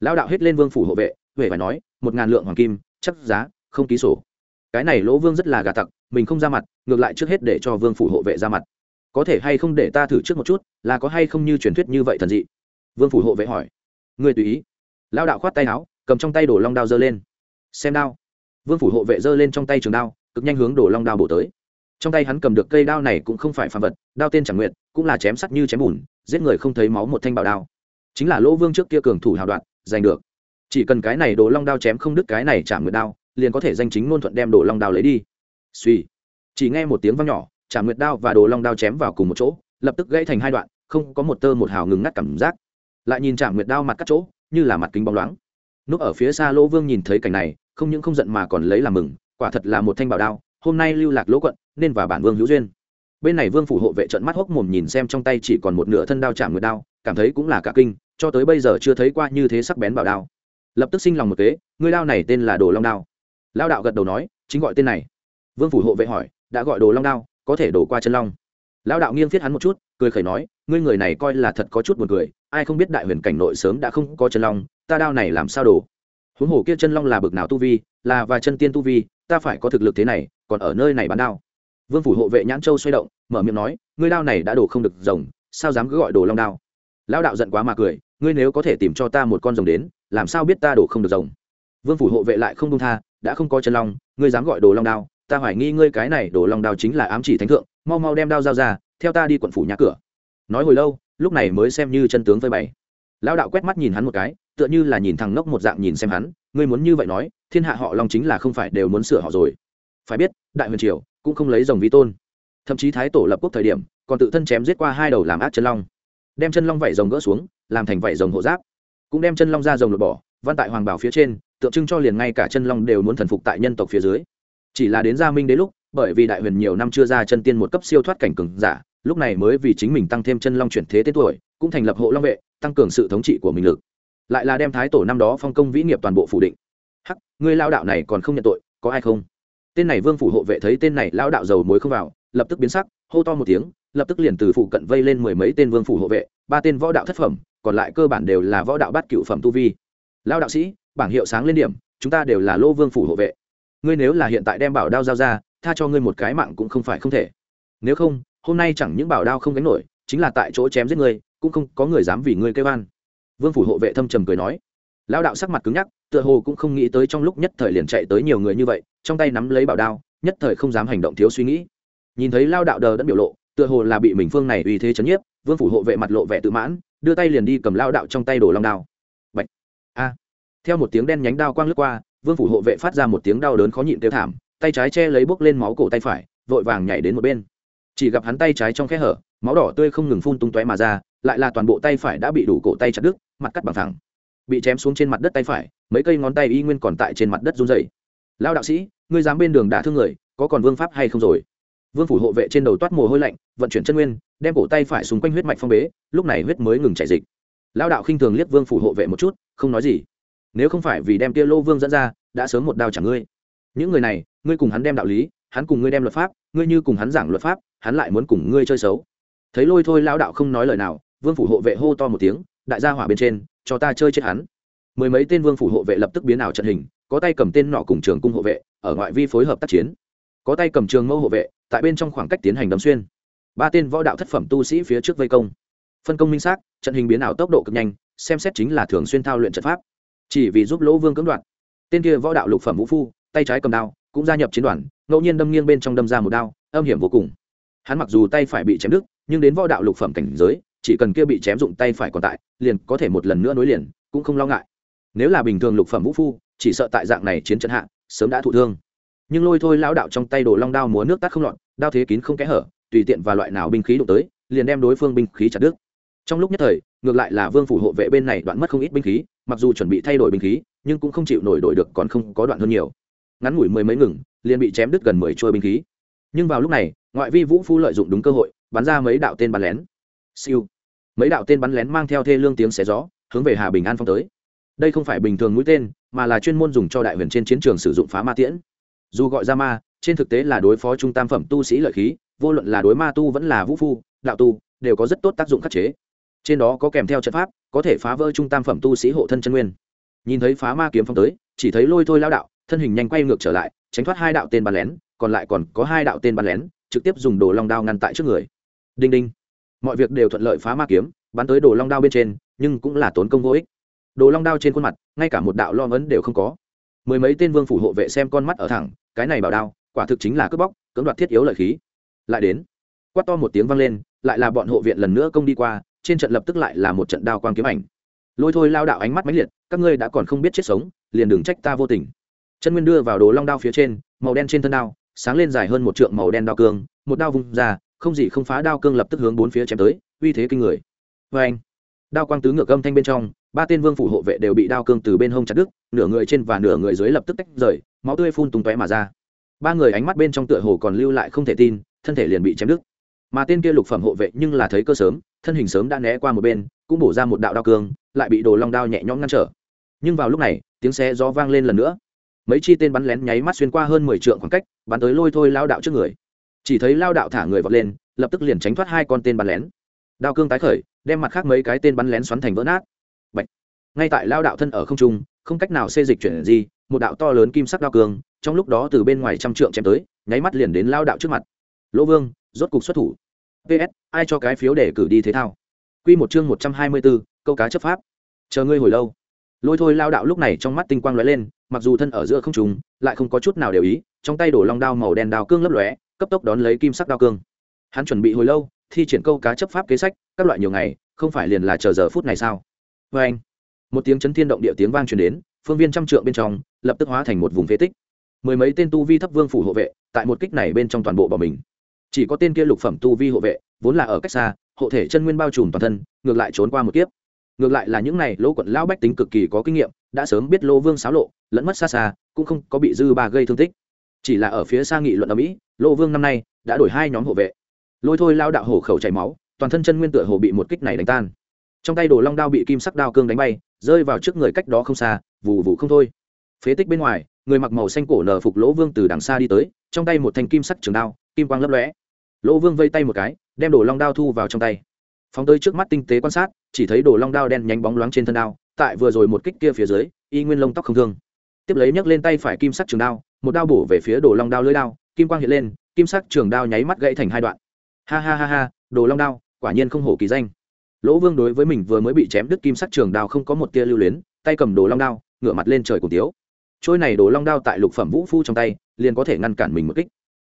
Lao đạo hết lên vương phủ hộ vệ huệ phải nói, một ngàn lượng hoàng kim chắc giá, không ký sổ. Cái này lỗ vương rất là gà tặc, mình không ra mặt, ngược lại trước hết để cho vương phủ hộ vệ ra mặt. Có thể hay không để ta thử trước một chút, là có hay không như truyền thuyết như vậy thần dị? Vương phủ hộ vệ hỏi. Người tùy ý. Lao đạo khoát tay áo, cầm trong tay đổ long đao giơ lên. Xem đao. Vương phủ hộ vệ giơ lên trong tay trường đao, cực nhanh hướng đổ long đao bổ tới. Trong tay hắn cầm được cây đao này cũng không phải phạm vật, đao tên chẳng nguyện, cũng là chém sắt như chém bùn, giết người không thấy máu một thanh bảo đao. Chính là lỗ vương trước kia cường thủ hào đoạn, giành được chỉ cần cái này đồ long đao chém không đứt cái này chạm nguyệt đao, liền có thể danh chính ngôn thuận đem đồ long đao lấy đi. Suy chỉ nghe một tiếng vang nhỏ, chạm nguyệt đao và đồ long đao chém vào cùng một chỗ, lập tức gãy thành hai đoạn, không có một tơ một hào ngừng ngắt cảm giác. Lại nhìn chạm nguyệt đao mặt cắt chỗ, như là mặt kính bóng loáng. Núp ở phía xa lỗ vương nhìn thấy cảnh này, không những không giận mà còn lấy làm mừng, quả thật là một thanh bảo đao, hôm nay lưu lạc lỗ quận, nên và bản vương hữu duyên. Bên này vương phủ hộ vệ trận mắt hốc mồm nhìn xem trong tay chỉ còn một nửa thân đao chạm nguyệt đao, cảm thấy cũng là cả kinh, cho tới bây giờ chưa thấy qua như thế sắc bén bảo đao lập tức sinh lòng một kế, ngươi đao này tên là đồ long đao. Lao đạo gật đầu nói, chính gọi tên này. Vương phủ hộ vệ hỏi, đã gọi đồ long đao, có thể đổ qua chân long? Lao đạo nghiêng thiết hắn một chút, cười khẩy nói, ngươi người này coi là thật có chút buồn cười, ai không biết đại huyền cảnh nội sớm đã không có chân long, ta đao này làm sao đổ? Huống hồ kia chân long là bực nào tu vi, là và chân tiên tu vi, ta phải có thực lực thế này, còn ở nơi này bán đao. Vương phủ hộ vệ nhãn châu xoay động, mở miệng nói, ngươi đao này đã đổ không được rồng, sao dám cứ gọi đồ long đao? Lao đạo giận quá mà cười, ngươi nếu có thể tìm cho ta một con rồng đến làm sao biết ta đổ không được rồng? Vương phủ hộ vệ lại không công tha, đã không có chân long, ngươi dám gọi đồ long đao, ta hoài nghi ngươi cái này đồ long đao chính là ám chỉ thánh thượng, mau mau đem đao dao ra, theo ta đi quận phủ nhà cửa. Nói hồi lâu, lúc này mới xem như chân tướng phơi bày. Lão đạo quét mắt nhìn hắn một cái, tựa như là nhìn thằng ngốc một dạng nhìn xem hắn, ngươi muốn như vậy nói, thiên hạ họ long chính là không phải đều muốn sửa họ rồi. Phải biết, đại huyền triều cũng không lấy rồng vi tôn. Thậm chí thái tổ lập quốc thời điểm, còn tự thân chém giết qua hai đầu làm ác chân long. Đem chân long vảy rồng gỡ xuống, làm thành vảy rồng hộ giáp cũng đem chân long ra rồng lột bỏ, văn tại hoàng bảo phía trên, tượng trưng cho liền ngay cả chân long đều muốn thần phục tại nhân tộc phía dưới. Chỉ là đến gia minh đến lúc, bởi vì đại huyền nhiều năm chưa ra chân tiên một cấp siêu thoát cảnh cường giả, lúc này mới vì chính mình tăng thêm chân long chuyển thế tên tuổi, cũng thành lập hộ long vệ, tăng cường sự thống trị của mình lực. Lại là đem thái tổ năm đó phong công vĩ nghiệp toàn bộ phủ định. Hắc, ngươi lao đạo này còn không nhận tội, có ai không? Tên này vương phủ hộ vệ thấy tên này lao đạo dầu muối không vào, lập tức biến sắc, hô to một tiếng lập tức liền từ phụ cận vây lên mười mấy tên vương phủ hộ vệ, ba tên võ đạo thất phẩm, còn lại cơ bản đều là võ đạo bát cựu phẩm tu vi. Lao đạo sĩ, bảng hiệu sáng lên điểm, chúng ta đều là lô vương phủ hộ vệ. Ngươi nếu là hiện tại đem bảo đao giao ra, tha cho ngươi một cái mạng cũng không phải không thể. Nếu không, hôm nay chẳng những bảo đao không gánh nổi, chính là tại chỗ chém giết ngươi, cũng không có người dám vì ngươi kêu an vương phủ hộ vệ thâm trầm cười nói. Lao đạo sắc mặt cứng nhắc, tựa hồ cũng không nghĩ tới trong lúc nhất thời liền chạy tới nhiều người như vậy, trong tay nắm lấy bảo đao, nhất thời không dám hành động thiếu suy nghĩ. Nhìn thấy lao đạo đờ đẫn biểu lộ tựa hồ là bị mình phương này uy thế chấn nhiếp, vương phủ hộ vệ mặt lộ vẻ tự mãn, đưa tay liền đi cầm lao đạo trong tay đổ long đao. Bạch. a! Theo một tiếng đen nhánh đao quang lướt qua, vương phủ hộ vệ phát ra một tiếng đau đớn khó nhịn tiêu thảm, tay trái che lấy bốc lên máu cổ tay phải, vội vàng nhảy đến một bên. Chỉ gặp hắn tay trái trong khe hở, máu đỏ tươi không ngừng phun tung tóe mà ra, lại là toàn bộ tay phải đã bị đủ cổ tay chặt đứt, mặt cắt bằng thẳng. Bị chém xuống trên mặt đất tay phải, mấy cây ngón tay y nguyên còn tại trên mặt đất run dày lao đạo sĩ, ngươi dám bên đường đả thương người, có còn vương pháp hay không rồi? Vương phủ hộ vệ trên đầu toát mồ hôi lạnh, vận chuyển chân nguyên, đem cổ tay phải xung quanh huyết mạch phong bế, lúc này huyết mới ngừng chảy dịch. Lao đạo khinh thường liếc vương phủ hộ vệ một chút, không nói gì. Nếu không phải vì đem tia lô vương dẫn ra, đã sớm một đao trả ngươi. Những người này, ngươi cùng hắn đem đạo lý, hắn cùng ngươi đem luật pháp, ngươi như cùng hắn giảng luật pháp, hắn lại muốn cùng ngươi chơi xấu. Thấy lôi thôi lao đạo không nói lời nào, vương phủ hộ vệ hô to một tiếng, đại gia hỏa bên trên, cho ta chơi chết hắn. Mười mấy tên vương phủ hộ vệ lập tức biến ảo trận hình, có tay cầm tên nọ cùng trường cung hộ vệ, ở ngoại vi phối hợp tác chiến có tay cầm trường mâu hộ vệ, tại bên trong khoảng cách tiến hành đấm xuyên. Ba tên võ đạo thất phẩm tu sĩ phía trước vây công. Phân công minh xác, trận hình biến ảo tốc độ cực nhanh, xem xét chính là thường xuyên thao luyện trận pháp. Chỉ vì giúp lỗ vương cưỡng đoạt. Tên kia võ đạo lục phẩm vũ phu, tay trái cầm đao, cũng gia nhập chiến đoàn, ngẫu nhiên đâm nghiêng bên trong đâm ra một đao, âm hiểm vô cùng. Hắn mặc dù tay phải bị chém đứt, nhưng đến võ đạo lục phẩm cảnh giới, chỉ cần kia bị chém dụng tay phải còn tại, liền có thể một lần nữa nối liền, cũng không lo ngại. Nếu là bình thường lục phẩm vũ phu, chỉ sợ tại dạng này chiến trận hạ, sớm đã thụ thương nhưng lôi thôi lão đạo trong tay đồ long đao múa nước tắt không lọt, đao thế kín không kẽ hở, tùy tiện và loại nào binh khí đụng tới, liền đem đối phương binh khí chặt đứt. Trong lúc nhất thời, ngược lại là vương phủ hộ vệ bên này đoạn mất không ít binh khí, mặc dù chuẩn bị thay đổi binh khí, nhưng cũng không chịu nổi đổi được còn không có đoạn hơn nhiều. Ngắn ngủi mười mấy ngừng, liền bị chém đứt gần mười trôi binh khí. Nhưng vào lúc này, ngoại vi vũ phu lợi dụng đúng cơ hội, bắn ra mấy đạo tên bắn lén. Siêu. Mấy đạo tên bắn lén mang theo thê lương tiếng xé gió, hướng về hà bình an phong tới. Đây không phải bình thường mũi tên, mà là chuyên môn dùng cho đại huyền trên chiến trường sử dụng phá ma tiễn dù gọi ra ma, trên thực tế là đối phó trung tam phẩm tu sĩ lợi khí, vô luận là đối ma tu vẫn là vũ phu, đạo tu, đều có rất tốt tác dụng khắc chế. Trên đó có kèm theo trận pháp, có thể phá vỡ trung tam phẩm tu sĩ hộ thân chân nguyên. Nhìn thấy phá ma kiếm phong tới, chỉ thấy lôi thôi lao đạo, thân hình nhanh quay ngược trở lại, tránh thoát hai đạo tên bắn lén, còn lại còn có hai đạo tên bắn lén, trực tiếp dùng đồ long đao ngăn tại trước người. Đinh đinh. Mọi việc đều thuận lợi phá ma kiếm, bắn tới đồ long đao bên trên, nhưng cũng là tốn công vô ích. Đồ long đao trên khuôn mặt, ngay cả một đạo lo ấn đều không có mười mấy tên vương phủ hộ vệ xem con mắt ở thẳng, cái này bảo đao, quả thực chính là cướp bóc, cưỡng đoạt thiết yếu lợi khí. Lại đến, quát to một tiếng vang lên, lại là bọn hộ viện lần nữa công đi qua, trên trận lập tức lại là một trận đao quang kiếm ảnh. Lôi thôi lao đạo ánh mắt mãnh liệt, các ngươi đã còn không biết chết sống, liền đừng trách ta vô tình. Chân nguyên đưa vào đồ long đao phía trên, màu đen trên thân đao, sáng lên dài hơn một trượng màu đen đao cương, một đao vung ra, không gì không phá đao cương lập tức hướng bốn phía chém tới, uy thế kinh người. Vê anh đao quang tứ ngược âm thanh bên trong ba tên vương phủ hộ vệ đều bị đao cương từ bên hông chặt đứt, nửa người trên và nửa người dưới lập tức tách rời, máu tươi phun tung tóe mà ra. Ba người ánh mắt bên trong tựa hồ còn lưu lại không thể tin, thân thể liền bị chém đứt. Mà tên kia lục phẩm hộ vệ nhưng là thấy cơ sớm, thân hình sớm đã né qua một bên, cũng bổ ra một đạo đao cương, lại bị đồ long đao nhẹ nhõm ngăn trở. Nhưng vào lúc này, tiếng xe gió vang lên lần nữa. Mấy chi tên bắn lén nháy mắt xuyên qua hơn mười trượng khoảng cách, bắn tới lôi thôi lao đạo trước người. Chỉ thấy lao đạo thả người vọt lên, lập tức liền tránh thoát hai con tên bắn lén. Đao cương tái khởi, đem mặt khác mấy cái tên bắn lén xoắn thành vỡ nát. Bạch. ngay tại lao đạo thân ở không trung, không cách nào xê dịch chuyển gì một đạo to lớn kim sắc đao cương trong lúc đó từ bên ngoài trăm trượng chém tới, nháy mắt liền đến lao đạo trước mặt. Lỗ vương, rốt cục xuất thủ. Ps ai cho cái phiếu để cử đi thế thao? Q một chương một trăm hai mươi bốn, câu cá chấp pháp. Chờ ngươi hồi lâu. Lôi thôi lao đạo lúc này trong mắt tinh quang lóe lên, mặc dù thân ở giữa không trùng lại không có chút nào đều ý, trong tay đổ long đao màu đen đao cương lấp lóe, cấp tốc đón lấy kim sắc đao cương. Hắn chuẩn bị hồi lâu, thi triển câu cá chấp pháp kế sách, các loại nhiều ngày, không phải liền là chờ giờ phút này sao? Vê anh, một tiếng chấn thiên động địa tiếng vang truyền đến, phương viên trăm trượng bên trong, lập tức hóa thành một vùng phế tích. Mười mấy tên tu vi thấp vương phủ hộ vệ, tại một kích này bên trong toàn bộ bỏ mình. Chỉ có tên kia lục phẩm tu vi hộ vệ, vốn là ở cách xa, hộ thể chân nguyên bao trùm toàn thân, ngược lại trốn qua một kiếp. Ngược lại là những này lỗ quận lão bách tính cực kỳ có kinh nghiệm, đã sớm biết lô vương xáo lộ, lẫn mất xa xa, cũng không có bị dư ba gây thương tích. Chỉ là ở phía xa nghị luận ở mỹ, lô vương năm nay đã đổi hai nhóm hộ vệ. Lôi thôi lao đạo hổ khẩu chảy máu, toàn thân chân nguyên tựa hồ bị một kích này đánh tan trong tay đồ long đao bị kim sắc đao cương đánh bay, rơi vào trước người cách đó không xa, vù vù không thôi. Phế tích bên ngoài, người mặc màu xanh cổ nở phục lỗ vương từ đằng xa đi tới, trong tay một thanh kim sắc trường đao, kim quang lấp lóe. Lỗ vương vây tay một cái, đem đồ long đao thu vào trong tay. Phóng tới trước mắt tinh tế quan sát, chỉ thấy đồ long đao đen nhánh bóng loáng trên thân đao, tại vừa rồi một kích kia phía dưới, y nguyên lông tóc không thương. Tiếp lấy nhấc lên tay phải kim sắc trường đao, một đao bổ về phía đồ long đao lưới đao, kim quang hiện lên, kim sắc trường đao nháy mắt gãy thành hai đoạn. Ha ha ha ha, đồ long đao, quả nhiên không hổ kỳ danh lỗ vương đối với mình vừa mới bị chém đứt kim sắc trường đao không có một tia lưu luyến, tay cầm đồ long đao, ngửa mặt lên trời cùng tiếu. Trôi này đồ long đao tại lục phẩm vũ phu trong tay, liền có thể ngăn cản mình một kích.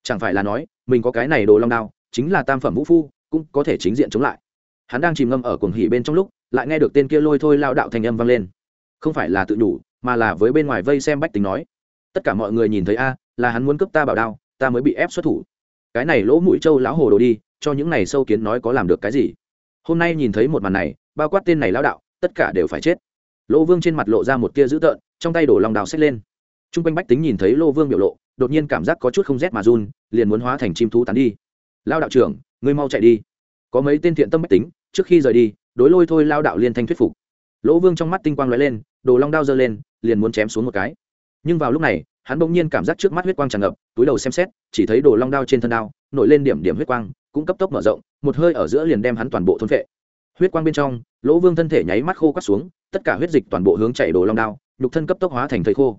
Chẳng phải là nói, mình có cái này đồ long đao, chính là tam phẩm vũ phu, cũng có thể chính diện chống lại. Hắn đang chìm ngâm ở cuồng hỉ bên trong lúc, lại nghe được tên kia lôi thôi lao đạo thành âm vang lên. Không phải là tự đủ mà là với bên ngoài vây xem bách tính nói. Tất cả mọi người nhìn thấy a, là hắn muốn cướp ta bảo đao, ta mới bị ép xuất thủ. Cái này lỗ mũi trâu lão hồ đồ đi, cho những này sâu kiến nói có làm được cái gì? Hôm nay nhìn thấy một màn này, bao quát tên này lão đạo, tất cả đều phải chết. Lỗ vương trên mặt lộ ra một tia dữ tợn, trong tay đổ lòng đào xách lên. T r u n g quanh bách tính nhìn thấy lô vương biểu lộ, đột nhiên cảm giác có chút không rét mà run, liền muốn hóa thành chim thú tán đi. Lao đạo trưởng, ngươi mau chạy đi. Có mấy tên thiện tâm bách tính, trước khi rời đi, đối lôi thôi lao đạo liên thanh thuyết phục. Lỗ vương trong mắt tinh quang l ó e lên, đồ long đao giơ lên, liền muốn chém xuống một cái. Nhưng vào lúc này, hắn bỗng nhiên cảm giác trước mắt huyết quang tràn ngập, túi đầu xem xét, chỉ thấy đồ long đao trên thân đao, nổi lên điểm điểm huyết quang cũng cấp tốc mở rộng, một hơi ở giữa liền đem hắn toàn bộ thôn vệ huyết quang bên trong, lỗ vương thân thể nháy mắt khô cắt xuống, tất cả huyết dịch toàn bộ hướng chảy đồ long đao, nhục thân cấp tốc hóa thành thầy khô.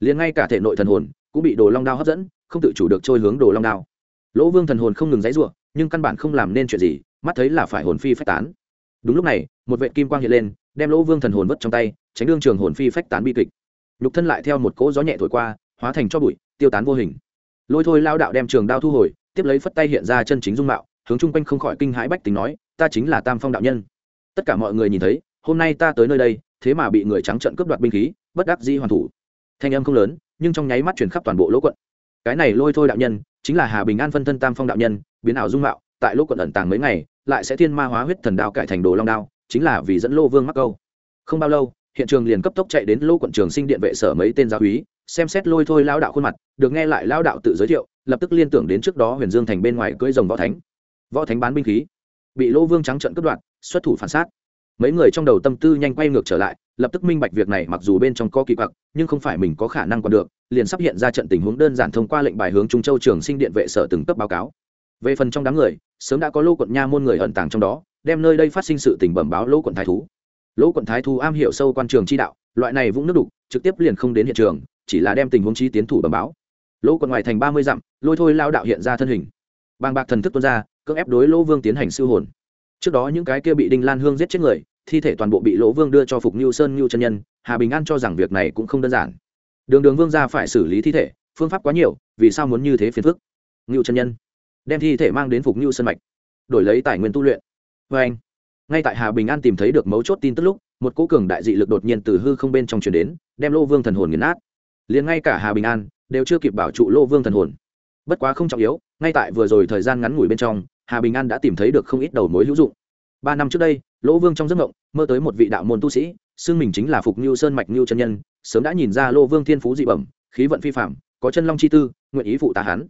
Liền ngay cả thể nội thần hồn, cũng bị đồ long đao hấp dẫn, không tự chủ được trôi hướng đồ long đao. Lỗ vương thần hồn không ngừng dãy r u ộ nhưng căn bản không làm nên chuyện gì, mắt thấy là phải hồn phi phách tán. Đúng lúc này, một vệ kim quang hiện lên, đem lỗ vương thần hồn vất trong tay, tránh đương trường hồn phi phách tán bi kịch. Nhục thân lại theo một cỗ gió nhẹ thổi qua, hóa thành cho bụi, tiêu tán vô hình. Lôi thôi lao đạo đem trường đao thu hồi tiếp lấy phất tay hiện ra chân chính dung mạo, hướng chung quanh không khỏi kinh hãi bách tính nói, ta chính là tam phong đạo nhân. Tất cả mọi người nhìn thấy, hôm nay ta tới nơi đây, thế mà bị người trắng trận cướp đoạt binh khí, bất đắc di hoàn thủ. Thanh âm không lớn, nhưng trong nháy mắt chuyển khắp toàn bộ lỗ quận. Cái này lôi thôi đạo nhân, chính là hà bình an phân thân tam phong đạo nhân, biến ảo dung mạo, tại lỗ quận ẩn tàng mấy ngày, lại sẽ thiên ma hóa huyết thần đao cải thành đồ long đao, chính là vì dẫn lô vương mắc câu. Không bao lâu, hiện trường liền cấp tốc chạy đến lô quận trường sinh điện vệ sở mấy tên giáo úy xem xét lôi thôi lao đạo khuôn mặt, được nghe lại lao đạo tự giới thiệu, lập tức liên tưởng đến trước đó huyền dương thành bên ngoài cưỡi rồng võ thánh. Võ thánh bán binh khí. Bị lỗ vương trắng trận cướp đoạt, xuất thủ phản sát. Mấy người trong đầu tâm tư nhanh quay ngược trở lại, lập tức minh bạch việc này mặc dù bên trong có kỳ quặc, nhưng không phải mình có khả năng còn được, liền sắp hiện ra trận tình huống đơn giản thông qua lệnh bài hướng trung châu trường sinh điện vệ sở từng cấp báo cáo. Về phần trong đám người, sớm đã có lô quận nha môn người ẩn tàng trong đó, đem nơi đây phát sinh sự tình bẩm báo lỗ quận thái thú. Lỗ quận thái thú am hiểu sâu quan trường chi đạo, loại này vũng nước đục, trực tiếp liền không đến hiện trường chỉ là đem tình huống trí tiến thủ bẩm báo. Lỗ quận ngoài thành ba mươi dặm, lôi thôi lao đạo hiện ra thân hình. Bàng bạc thần thức tuôn ra, cưỡng ép đối lỗ vương tiến hành siêu hồn. Trước đó những cái kia bị đinh lan hương giết chết người, thi thể toàn bộ bị lỗ vương đưa cho phục ngưu sơn ngưu chân nhân, hà bình an cho rằng việc này cũng không đơn giản. Đường đường vương ra phải xử lý thi thể, phương pháp quá nhiều, vì sao muốn như thế phiền phức? Ngưu chân nhân, đem thi thể mang đến phục ngưu sân mạch, đổi lấy tài nguyên tu luyện. Vê anh, ngay tại hà bình an tìm thấy được mấu chốt tin tức lúc, một cố cường đại dị lực đột nhiên từ hư không bên trong chuyển đến, đem lô vương thần hồn nghiền nát liền ngay cả hà bình an đều chưa kịp bảo trụ lô vương thần hồn. Bất quá không trọng yếu, ngay tại vừa rồi thời gian ngắn ngủi bên trong, hà bình an đã tìm thấy được không ít đầu mối hữu dụng. Ba năm trước đây lỗ vương trong giấc mộng mơ tới một vị đạo môn tu sĩ, xưng mình chính là phục như sơn mạch như chân nhân, sớm đã nhìn ra lô vương thiên phú dị bẩm, khí vận phi phạm có chân long chi tư, nguyện ý phụ tà hắn.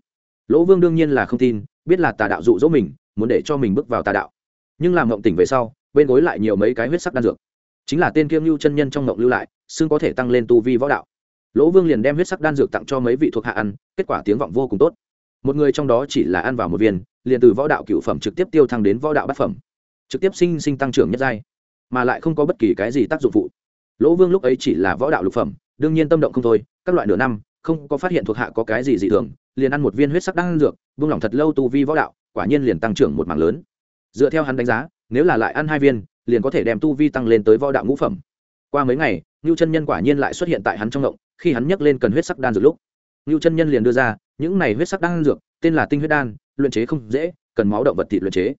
Lỗ vương đương nhiên là không tin, biết là tà đạo dụ dỗ mình, muốn để cho mình bước vào tà đạo. Nhưng làm mộng tỉnh về sau, bên gối lại nhiều mấy cái huyết sắc đan dược. Chính là tên kiêng lưu chân nhân trong mộng lưu lại, xưng có thể tăng lên tu vi võ đạo lỗ vương liền đem huyết sắc đan dược tặng cho mấy vị thuộc hạ ăn, kết quả tiếng vọng vô cùng tốt. Một người trong đó chỉ là ăn vào một viên, liền từ võ đạo cựu phẩm trực tiếp tiêu thăng đến võ đạo bát phẩm. Trực tiếp sinh sinh tăng trưởng nhất giai, mà lại không có bất kỳ cái gì tác dụng phụ. Lỗ vương lúc ấy chỉ là võ đạo lục phẩm, đương nhiên tâm động không thôi, các loại nửa năm, không có phát hiện thuộc hạ có cái gì dị thường, liền ăn một viên huyết sắc đan dược, vung lòng thật lâu tu vi võ đạo, quả nhiên liền tăng trưởng một mảng lớn. Dựa theo hắn đánh giá, nếu là lại ăn hai viên, liền có thể đem tu vi tăng lên tới võ đạo ngũ phẩm. Qua mấy ngày ngưu chân nhân quả nhiên lại xuất hiện tại hắn trong động khi hắn nhắc lên cần huyết sắc đan dược lúc, ngưu chân nhân liền đưa ra, những này huyết sắc đan dược, tên là tinh huyết đan, luyện chế không dễ, cần máu động vật thịt luyện chế.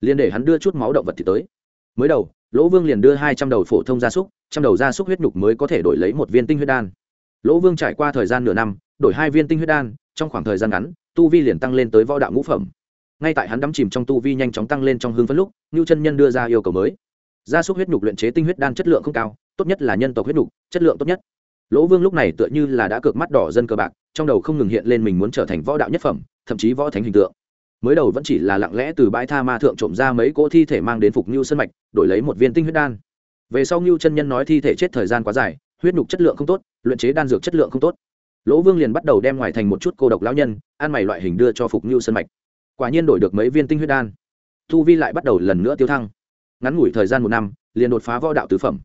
Liền để hắn đưa chút máu động vật thịt tới. Mới đầu, lỗ vương liền đưa hai trăm đầu phổ thông gia súc, trăm đầu gia súc huyết nhục mới có thể đổi lấy một viên tinh huyết đan. Lỗ vương trải qua thời gian nửa năm, đổi hai viên tinh huyết đan, trong khoảng thời gian ngắn, tu vi liền tăng lên tới võ đạo ngũ phẩm. Ngay tại hắn đắm chìm trong tu vi nhanh chóng tăng lên trong hương phân lúc, ngưu chân nhân đưa ra yêu cầu mới. Gia súc huyết nhục luyện chế tinh huyết đan chất lượng không cao, tốt nhất là nhân tộc huyết nhục, chất lượng tốt nhất lỗ vương lúc này tựa như là đã cược mắt đỏ dân cờ bạc, trong đầu không ngừng hiện lên mình muốn trở thành võ đạo nhất phẩm, thậm chí võ thánh hình tượng. Mới đầu vẫn chỉ là lặng lẽ từ bãi tha ma thượng trộm ra mấy cỗ thi thể mang đến phục ngưu sân mạch, đổi lấy một viên tinh huyết đan. Về sau ngưu chân nhân nói thi thể chết thời gian quá dài, huyết nhục chất lượng không tốt, luyện chế đan dược chất lượng không tốt. Lỗ vương liền bắt đầu đem ngoài thành một chút cô độc lão nhân, ăn mày loại hình đưa cho phục ngưu sân mạch. Quả nhiên đổi được mấy viên tinh huyết đan. Thu vi lại bắt đầu lần nữa tiêu thăng. Ngắn ngủi thời gian một năm, liền đột phá võ đạo tứ phẩm.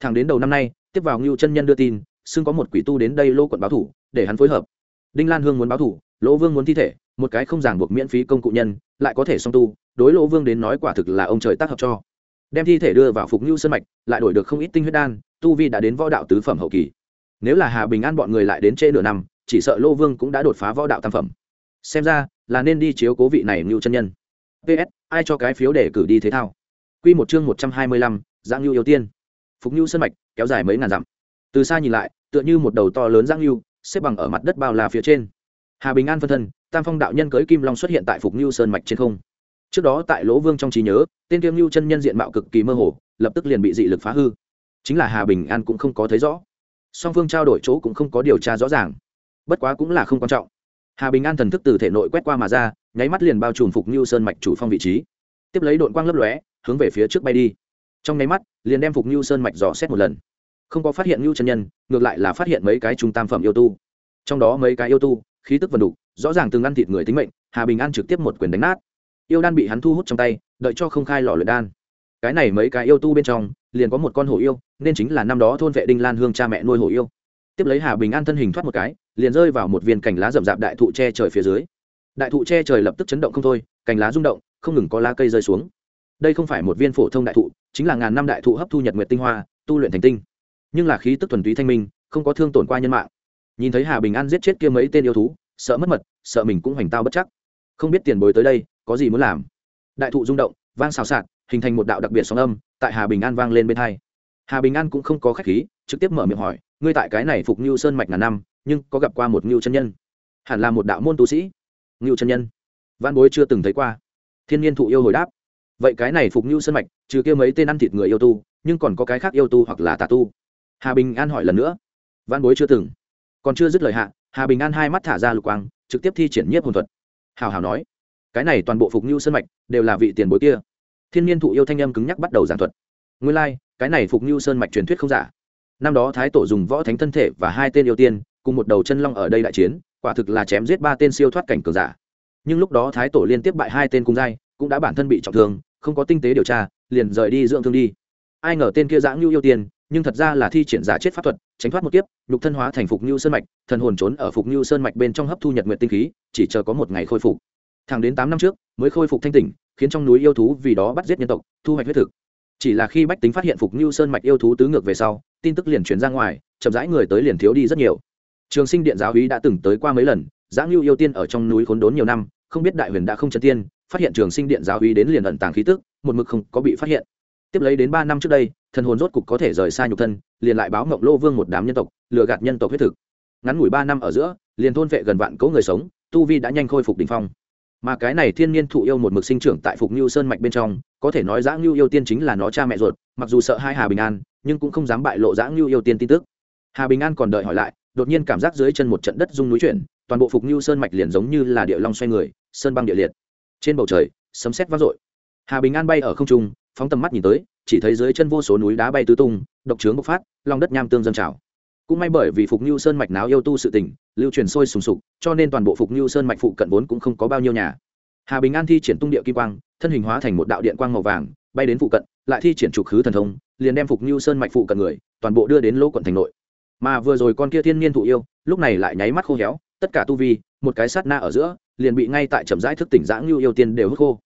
Thẳng đến đầu năm nay, tiếp vào ngưu chân nhân đưa tin xưng có một quỷ tu đến đây lô quận báo thủ, để hắn phối hợp. Đinh lan hương muốn báo thủ, lỗ vương muốn thi thể, một cái không ràng buộc miễn phí công cụ nhân, lại có thể song tu, đối lỗ vương đến nói quả thực là ông trời tác hợp cho. Đem thi thể đưa vào phục ngưu sân mạch, lại đổi được không ít tinh huyết đan, tu vi đã đến võ đạo tứ phẩm hậu kỳ. Nếu là hà bình an bọn người lại đến trễ nửa năm, chỉ sợ lô vương cũng đã đột phá võ đạo tam phẩm. Xem ra, là nên đi chiếu cố vị này ngưu chân nhân. Ps ai cho cái phiếu để cử đi thế thao? Q một chương một trăm hai mươi lăm dạng ngưu ưu tiên. Phục ngưu sân mạch, kéo dài mấy ngàn dặm từ xa nhìn lại tựa như một đầu to lớn giang lưu, xếp bằng ở mặt đất bao la phía trên. Hà bình an phân thân tam phong đạo nhân cưới kim long xuất hiện tại phục ngưu sơn mạch trên không. Trước đó tại lỗ vương trong trí nhớ tên kiêm ngưu chân nhân diện mạo cực kỳ mơ hồ lập tức liền bị dị lực phá hư. Chính là hà bình an cũng không có thấy rõ. Song phương trao đổi chỗ cũng không có điều tra rõ ràng. Bất quá cũng là không quan trọng. Hà bình an thần thức từ thể nội quét qua mà ra nháy mắt liền bao trùm phục ngưu sơn mạch chủ phong vị trí. Tiếp lấy đội quang lấp lóe hướng về phía trước bay đi. Trong nháy mắt liền đem phục ngưu sơn mạch dò xét một lần không có phát hiện ngưu chân nhân, ngược lại là phát hiện mấy cái trung tam phẩm yêu tu. Trong đó mấy cái yêu tu, khí tức vần đục, rõ ràng từng ăn thịt người tính mệnh, hà bình an trực tiếp một quyền đánh nát. Yêu đan bị hắn thu hút trong tay, đợi cho không khai lò luyện đan. Cái này mấy cái yêu tu bên trong, liền có một con hổ yêu, nên chính là năm đó thôn vệ đinh lan hương cha mẹ nuôi hổ yêu. Tiếp lấy hà bình an thân hình thoát một cái, liền rơi vào một viên cành lá rậm rạp đại thụ che trời phía dưới. Đại thụ che trời lập tức chấn động không thôi, cành lá rung động, không ngừng có lá cây rơi xuống. Đây không phải một viên phổ thông đại thụ, chính là ngàn năm đại thụ hấp thu nhật nguyệt tinh hoa, tu luyện thành tinh nhưng là khí tức thuần túy thanh minh, không có thương tổn qua nhân mạng. Nhìn thấy hà bình an giết chết kia mấy tên yêu thú, sợ mất mật, sợ mình cũng hoành tao bất chắc. Không biết tiền bối tới đây, có gì muốn làm? Đại thụ rung động, vang xào xạc, hình thành một đạo đặc biệt sóng âm, tại hà bình an vang lên bên hai. Hà bình an cũng không có khách khí, trực tiếp mở miệng hỏi, ngươi tại cái này phục ngưu sơn mạch ngàn năm, nhưng có gặp qua một ngưu chân nhân? Hẳn là một đạo môn tu sĩ. Ngưu chân nhân? Văn bối chưa từng thấy qua. Thiên nhiên thụ yêu hồi đáp, vậy cái này phục ngưu sơn mạch, trừ kia mấy tên ăn thịt người yêu tu, nhưng còn có cái khác yêu tu hoặc là tà tu hà bình an hỏi lần nữa. Văn bối chưa từng. Còn chưa dứt lời hạ hà bình an hai mắt thả ra lục quang trực tiếp thi triển nhiếp hồn thuật. Hào hào nói cái này toàn bộ phục như sơn mạch đều là vị tiền bối kia. Thiên nhiên thụ yêu thanh âm cứng nhắc bắt đầu giảng thuật. Nguyên lai、like, cái này phục như sơn mạch truyền thuyết không giả. Năm đó thái tổ dùng võ thánh thân thể và hai tên yêu tiên cùng một đầu chân long ở đây đại chiến quả thực là chém giết ba tên siêu thoát cảnh cường giả. Nhưng lúc đó thái tổ liên tiếp bại hai tên cung giai cũng đã bản thân bị trọng thương không có tinh tế điều tra liền rời đi dưỡng thương đi. Ai ngờ tên kia giãng nhu yêu tiên nhưng thật ra là thi triển giả chết pháp thuật, tránh thoát một kiếp, nhục thân hóa thành phục nhu sơn mạch, thần hồn trốn ở phục nhu sơn mạch bên trong hấp thu nhật nguyện tinh khí, chỉ chờ có một ngày khôi phục. Thẳng đến tám năm trước, mới khôi phục thanh tỉnh, khiến trong núi yêu thú vì đó bắt giết nhân tộc, thu hoạch huyết thực. Chỉ là khi bách tính phát hiện phục nhu sơn mạch yêu thú tứ ngược về sau, tin tức liền chuyển ra ngoài, chậm rãi người tới liền thiếu đi rất nhiều. Trường sinh điện giáo hí đã từng tới qua mấy lần, giã ngưu yêu tiên ở trong núi khốn đốn nhiều năm, không biết đại huyền đã không chân tiên, phát hiện trường sinh điện giáo hí đến liền ẩn tàng khí tức, một mực không có bị phát hiện. Tiếp lấy đến ba năm trước đây thần hồn rốt cục có thể rời xa nhục thân, liền lại báo mộng lô vương một đám nhân tộc, lừa gạt nhân tộc huyết thực. Ngắn ngủi ba năm ở giữa, liền thôn vệ gần vạn cấu người sống, tu vi đã nhanh khôi phục đỉnh phong. Mà cái này thiên nhiên thụ yêu một mực sinh trưởng tại phục ngưu sơn mạch bên trong, có thể nói giã ngưu yêu tiên chính là nó cha mẹ ruột, mặc dù sợ hai hà bình an, nhưng cũng không dám bại lộ giã ngưu yêu tiên tin tức. Hà bình an còn đợi hỏi lại, đột nhiên cảm giác dưới chân một trận đất rung núi chuyển, toàn bộ phục ngưu sơn mạch liền giống như là địa long xoay người, sơn băng địa liệt. Trên bầu trời, sấm sét vang dội. Hà bình an bay ở không trung, phóng tầm mắt nhìn tới chỉ thấy dưới chân vô số núi đá bay tứ tung, độc trướng bộc phát lòng đất nham tương dâng trào. Cũng may bởi vì phục như sơn mạch náo yêu tu sự tình, lưu truyền sôi sùng sục, cho nên toàn bộ phục như sơn mạch phụ cận vốn cũng không có bao nhiêu nhà. Hà bình an thi triển tung địa kim quang, thân hình hóa thành một đạo điện quang màu vàng, bay đến phụ cận, lại thi triển trục khứ thần thông, liền đem phục như sơn mạch phụ cận người, toàn bộ đưa đến lỗ quận thành nội. Mà vừa rồi con kia thiên niên thụ yêu, lúc này lại nháy mắt khô héo, tất cả tu vi, một cái sát na ở giữa, liền bị ngay tại chậm rãi thức tỉnh giã ngưu yêu tiên đều hút khô.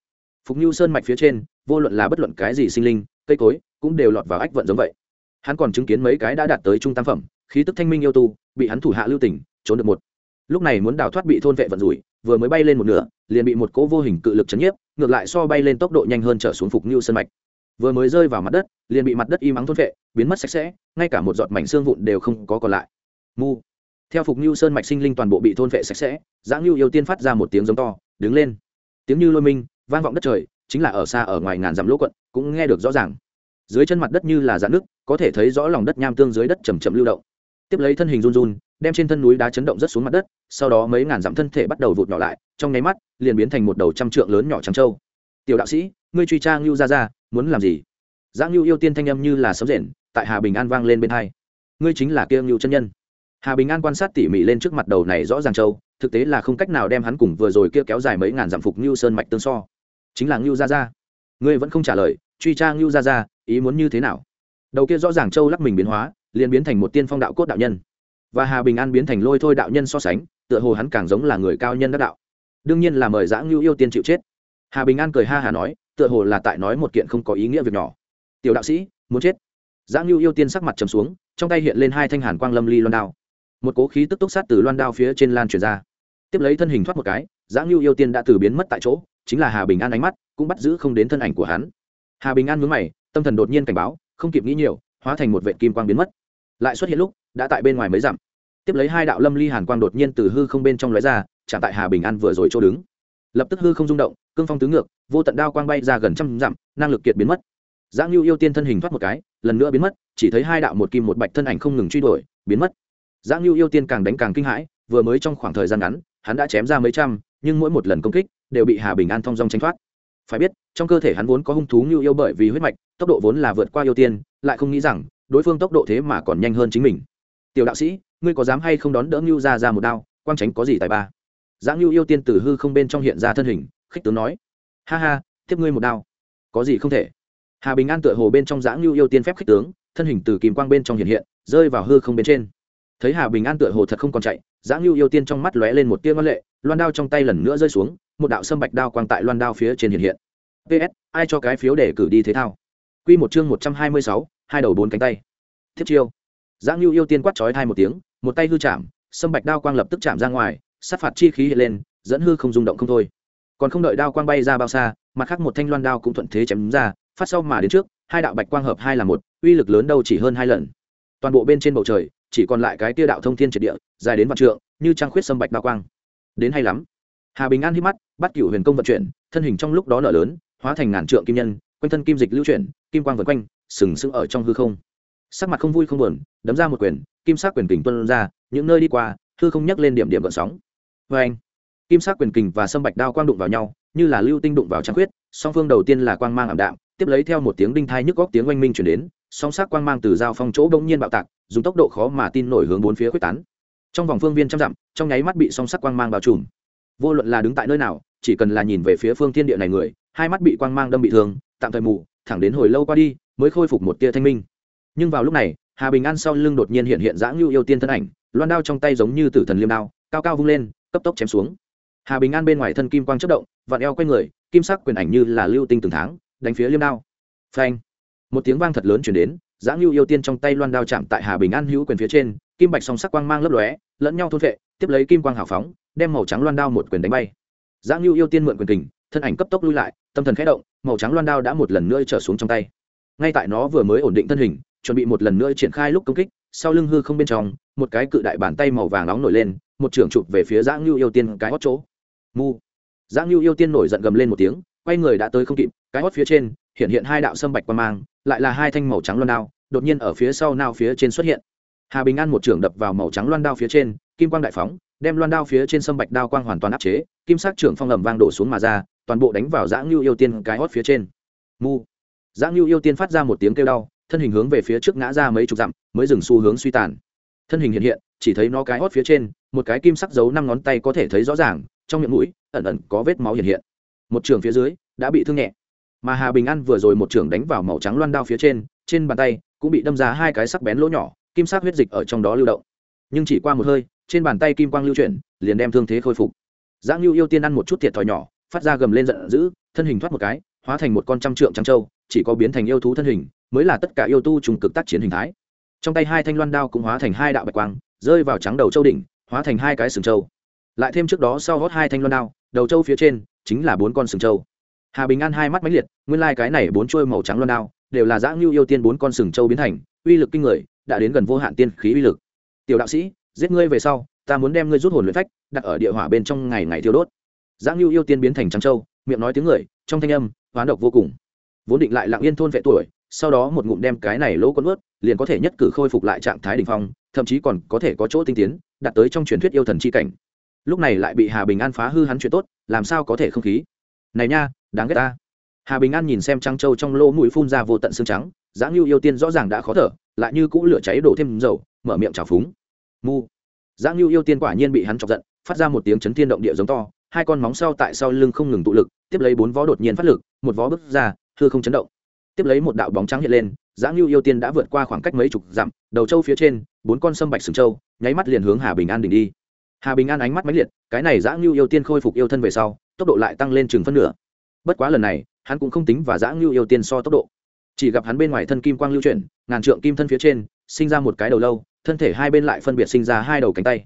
Phục như sơn mạch phía trên, vô luận là bất luận cái gì sinh linh cây cối cũng đều lọt vào ách vận giống vậy. Hắn còn chứng kiến mấy cái đã đạt tới trung tam phẩm, khí tức thanh minh yêu tu, bị hắn thủ hạ lưu tỉnh trốn được một. Lúc này muốn đào thoát bị thôn vệ vận rủi, vừa mới bay lên một nửa, liền bị một cỗ vô hình cự lực chấn nhiếp, ngược lại so bay lên tốc độ nhanh hơn trở xuống phục như sơn mạch. Vừa mới rơi vào mặt đất, liền bị mặt đất im ắng thôn vệ, biến mất sạch sẽ, ngay cả một giọt mảnh xương vụn đều không có còn lại. Mu. Theo phục như sơn mạch sinh linh toàn bộ bị thôn vệ sạch sẽ, giã ngưu yêu tiên phát ra một tiếng giống to, đứng lên. Tiếng như lôi minh, vang vọng đất trời chính là ở xa ở ngoài ngàn dặm lỗ quận, cũng nghe được rõ ràng. Dưới chân mặt đất như là dạn nước có thể thấy rõ lòng đất nham tương dưới đất chầm chậm lưu động. Tiếp lấy thân hình run run, đem trên thân núi đá chấn động rất xuống mặt đất, sau đó mấy ngàn dặm thân thể bắt đầu vụt nhỏ lại, trong nháy mắt, liền biến thành một đầu trăm trượng lớn nhỏ trắng trâu. Tiểu đạo sĩ, ngươi truy trang lưu ra ra muốn làm gì? Giang lưu yêu tiên thanh âm như là sấm rền, tại hà bình an vang lên bên hai. Ngươi chính là kia lưu chân nhân. Hà bình an quan sát tỉ mỉ lên trước mặt đầu này rõ ràng châu thực tế là không cách nào đem hắn cùng vừa rồi kia kéo dài mấy ngàn dặm phục lưu sơn mạch tương so chính là ngưu gia gia. Ngươi vẫn không trả lời, truy tra ngưu gia gia, ý muốn như thế nào? Đầu kia rõ ràng châu lắc mình biến hóa, liền biến thành một tiên phong đạo cốt đạo nhân. Và hà bình an biến thành lôi thôi đạo nhân so sánh, tựa hồ hắn càng giống là người cao nhân đắc đạo. Đương nhiên là mời giã ngưu yêu tiên chịu chết. Hà bình an cười ha hà nói, tựa hồ là tại nói một kiện không có ý nghĩa việc nhỏ. Tiểu đạo sĩ, muốn chết. Giã ngưu yêu tiên sắc mặt trầm xuống, trong tay hiện lên hai thanh hàn quang lâm ly loan đao. Một cố khí tức túc sát từ loan đao phía trên lan truyền ra. Tiếp lấy thân hình thoát một cái, giã ngưu yêu tiên đã từ biến mất tại chỗ chính là hà bình an ánh mắt cũng bắt giữ không đến thân ảnh của hắn. Hà bình an mướn mày, tâm thần đột nhiên cảnh báo, không kịp nghĩ nhiều, hóa thành một vệ kim quang biến mất. Lại xuất hiện lúc, đã tại bên ngoài mấy dặm. Tiếp lấy hai đạo lâm ly hàn quang đột nhiên từ hư không bên trong lóe ra, chạm tại hà bình an vừa rồi chỗ đứng. Lập tức hư không rung động, cương phong tứ ngược, vô tận đao quang bay ra gần trăm dặm, năng lực kiệt biến mất. Giang lưu yêu tiên thân hình thoát một cái, lần nữa biến mất, chỉ thấy hai đạo một kim một bạch thân ảnh không ngừng truy đuổi, biến mất. Giang lưu yêu tiên càng đánh càng kinh hãi, vừa mới trong khoảng thời gian ngắn, hắn đã chém ra mấy trăm nhưng mỗi một lần công kích đều bị hà bình an thong dong tránh thoát. Phải biết, trong cơ thể hắn vốn có hung thú như yêu bởi vì huyết mạch, tốc độ vốn là vượt qua yêu tiên, lại không nghĩ rằng, đối phương tốc độ thế mà còn nhanh hơn chính mình. Tiểu đạo sĩ, ngươi có dám hay không đón đỡ ngưu ra ra một đao, quang tránh có gì tài ba? Giã ngưu yêu tiên từ hư không bên trong hiện ra thân hình, khích tướng nói. Ha ha, tiếp ngươi một đao. Có gì không thể? Hà bình an tựa hồ bên trong giã ngưu yêu tiên phép khích tướng, thân hình từ kìm quang bên trong hiện hiện, rơi vào hư không bên trên. Thấy hà bình an tựa hồ thật không còn chạy giã ngưu yêu tiên trong mắt lóe lên một tia ngân lệ loan đao trong tay lần nữa rơi xuống, một đạo sâm bạch đao quang tại loan đao phía trên hiện hiện. Ps ai cho cái phiếu để cử đi thế thao? Q một chương một trăm hai mươi sáu, hai đầu bốn cánh tay. Thiết chiêu. Giang lưu yêu tiên quát trói thai một tiếng, một tay hư chạm, sâm bạch đao quang lập tức chạm ra ngoài, sát phạt chi khí hiện lên, dẫn hư không rung động không thôi. Còn không đợi đao quang bay ra bao xa, mặt khác một thanh loan đao cũng thuận thế chém ra, phát sau mà đến trước, hai đạo bạch quang hợp hai là một, uy lực lớn đâu chỉ hơn hai lần. Toàn bộ bên trên bầu trời, chỉ còn lại cái tia đạo thông thiên triệt địa, dài đến vạn trượng, như trang khuyết sâm bạch đao quang đến hay lắm. Hà bình an hít mắt, bắt cựu huyền công vận chuyển, thân hình trong lúc đó nở lớn, hóa thành ngàn trượng kim nhân, quanh thân kim dịch lưu chuyển, kim quang vần quanh, sừng sững ở trong hư không. Sắc mặt không vui không buồn, đấm ra một quyền, kim sắc quyền kình tuân ra, những nơi đi qua, hư không nhắc lên điểm điểm gợn sóng. Vê anh, kim sắc quyền kình và sâm bạch đao quang đụng vào nhau, như là lưu tinh đụng vào trăng khuyết, song phương đầu tiên là quang mang ảm đạm, tiếp lấy theo một tiếng đinh thai nhức góc tiếng oanh minh chuyển đến, song sắc quang mang từ dao phong chỗ bỗng nhiên bạo tạc, dùng tốc độ khó mà tin nổi hướng bốn phía quyết tán trong vòng phương viên trăm dặm, trong nháy mắt bị song sắc quang mang bao trùm. Vô luận là đứng tại nơi nào, chỉ cần là nhìn về phía phương thiên địa này người, hai mắt bị quang mang đâm bị thương, tạm thời mù, thẳng đến hồi lâu qua đi, mới khôi phục một tia thanh minh. Nhưng vào lúc này, hà bình an sau lưng đột nhiên hiện hiện dã ngưu yêu tiên thân ảnh, loan đao trong tay giống như tử thần liêm đao, cao cao vung lên, cấp tốc chém xuống. Hà bình an bên ngoài thân kim quang chất động, vặn eo quay người, kim sắc quyền ảnh như là lưu tinh từng tháng, đánh phía liêm đao. Phanh! Một tiếng vang thật lớn chuyển đến, dã ngưu yêu tiên trong tay loan đao chạm tại hà bình an hữu quyền phía trên, kim bạch song sắc quang mang lấp lóe lẫn nhau thôn vệ, tiếp lấy kim quang hào phóng, đem màu trắng loan đao một quyền đánh bay. Giã ngưu yêu tiên mượn quyền kình, thân ảnh cấp tốc lui lại, tâm thần khẽ động, màu trắng loan đao đã một lần nữa trở xuống trong tay. Ngay tại nó vừa mới ổn định thân hình, chuẩn bị một lần nữa triển khai lúc công kích, sau lưng hư không bên trong, một cái cự đại bàn tay màu vàng nóng nổi lên, một trưởng chụp về phía giã ngưu yêu tiên cái hót chỗ. Mu. Giã ngưu yêu tiên nổi giận gầm lên một tiếng, quay người đã tới không kịp, cái hót phía trên, hiện hiện hai đạo sâm bạch qua mang, lại là hai thanh màu trắng loan đao, đột nhiên ở phía sau nao phía trên xuất hiện hà bình an một trưởng đập vào màu trắng loan đao phía trên, kim quang đại phóng, đem loan đao phía trên sâm bạch đao quang hoàn toàn áp chế, kim sắc trưởng phong ầm vang đổ xuống mà ra, toàn bộ đánh vào giã ngưu yêu tiên cái hót phía trên. Mu. Giã ngưu yêu tiên phát ra một tiếng kêu đau, thân hình hướng về phía trước ngã ra mấy chục dặm, mới dừng xu hướng suy tàn. Thân hình hiện hiện, chỉ thấy nó cái hót phía trên, một cái kim sắc giấu năm ngón tay có thể thấy rõ ràng, trong miệng mũi, ẩn ẩn có vết máu hiện hiện. Một trường phía dưới, đã bị thương nhẹ. Mà hà bình an vừa rồi một trường đánh vào màu trắng loan đao phía trên trên bàn tay, cũng bị đâm ra hai cái sắc bén lỗ nhỏ kim sắc huyết dịch ở trong đó lưu động. Nhưng chỉ qua một hơi, trên bàn tay kim quang lưu chuyển, liền đem thương thế khôi phục. Giang ngưu yêu tiên ăn một chút thiệt thòi nhỏ, phát ra gầm lên giận dữ, thân hình thoát một cái, hóa thành một con trăm trượng trắng trâu chỉ có biến thành yêu thú thân hình, mới là tất cả yêu tu trùng cực tác chiến hình thái. Trong tay hai thanh loan đao cũng hóa thành hai đạo bạch quang, rơi vào trắng đầu châu đỉnh, hóa thành hai cái sừng châu. Lại thêm trước đó sau hót hai thanh loan đao, đầu châu phía trên chính là bốn con sừng châu. Hà bình an hai mắt mãnh liệt, nguyên lai cái này bốn chuôi màu trắng loan đao đều là dã ngưu yêu tiên bốn con sừng châu biến thành, uy lực kinh người đã đến gần vô hạn tiên khí uy lực. Tiểu đạo sĩ, giết ngươi về sau, ta muốn đem ngươi rút hồn luyện phách, đặt ở địa hỏa bên trong ngày ngày thiêu đốt. Giang Lưu yêu tiên biến thành trắng châu miệng nói tiếng người, trong thanh âm, hoán độc vô cùng. Vốn định lại lặng yên thôn vệ tuổi, sau đó một ngụm đem cái này lỗ con ướt liền có thể nhất cử khôi phục lại trạng thái đ ỉ n h phong, thậm chí còn có thể có chỗ tinh tiến, đạt tới trong truyền thuyết yêu thần c h i cảnh. Lúc này lại bị hà bình an phá hư hắn chuyện tốt, làm sao có thể không khí? Này nha, đáng ghét ta. Hà bình an nhìn xem trăng trâu trong lỗ mũi phun ra vô tận xương trắng giá ngưu yêu tiên rõ ràng đã khó thở, lại như cũ lửa cháy đổ thêm dầu, mở miệng trào phúng. Mu. Giá ngưu yêu tiên quả nhiên bị hắn chọc giận, phát ra một tiếng chấn thiên động địa giống to, hai con móng sau tại sau lưng không ngừng tụ lực, tiếp lấy bốn vó đột nhiên phát lực, một vó bước ra thưa không chấn động. Tiếp lấy một đạo bóng trắng hiện lên giá ngưu yêu tiên đã vượt qua khoảng cách mấy chục dặm, đầu châu phía trên, bốn con sâm bạch sừng châu, nháy mắt liền hướng hà bình an đỉnh đi. Hà bình an ánh mắt máy liệt, cái này giã ngưu yêu tiên khôi phục yêu thân về sau, tốc độ lại tăng lên chừng phân nửa. Bất quá lần này, hắn cũng không tính và giã ngưu yêu tiên so tốc độ chỉ gặp hắn bên ngoài thân kim quang lưu chuyển, ngàn trượng kim thân phía trên, sinh ra một cái đầu lâu, thân thể hai bên lại phân biệt sinh ra hai đầu cánh tay.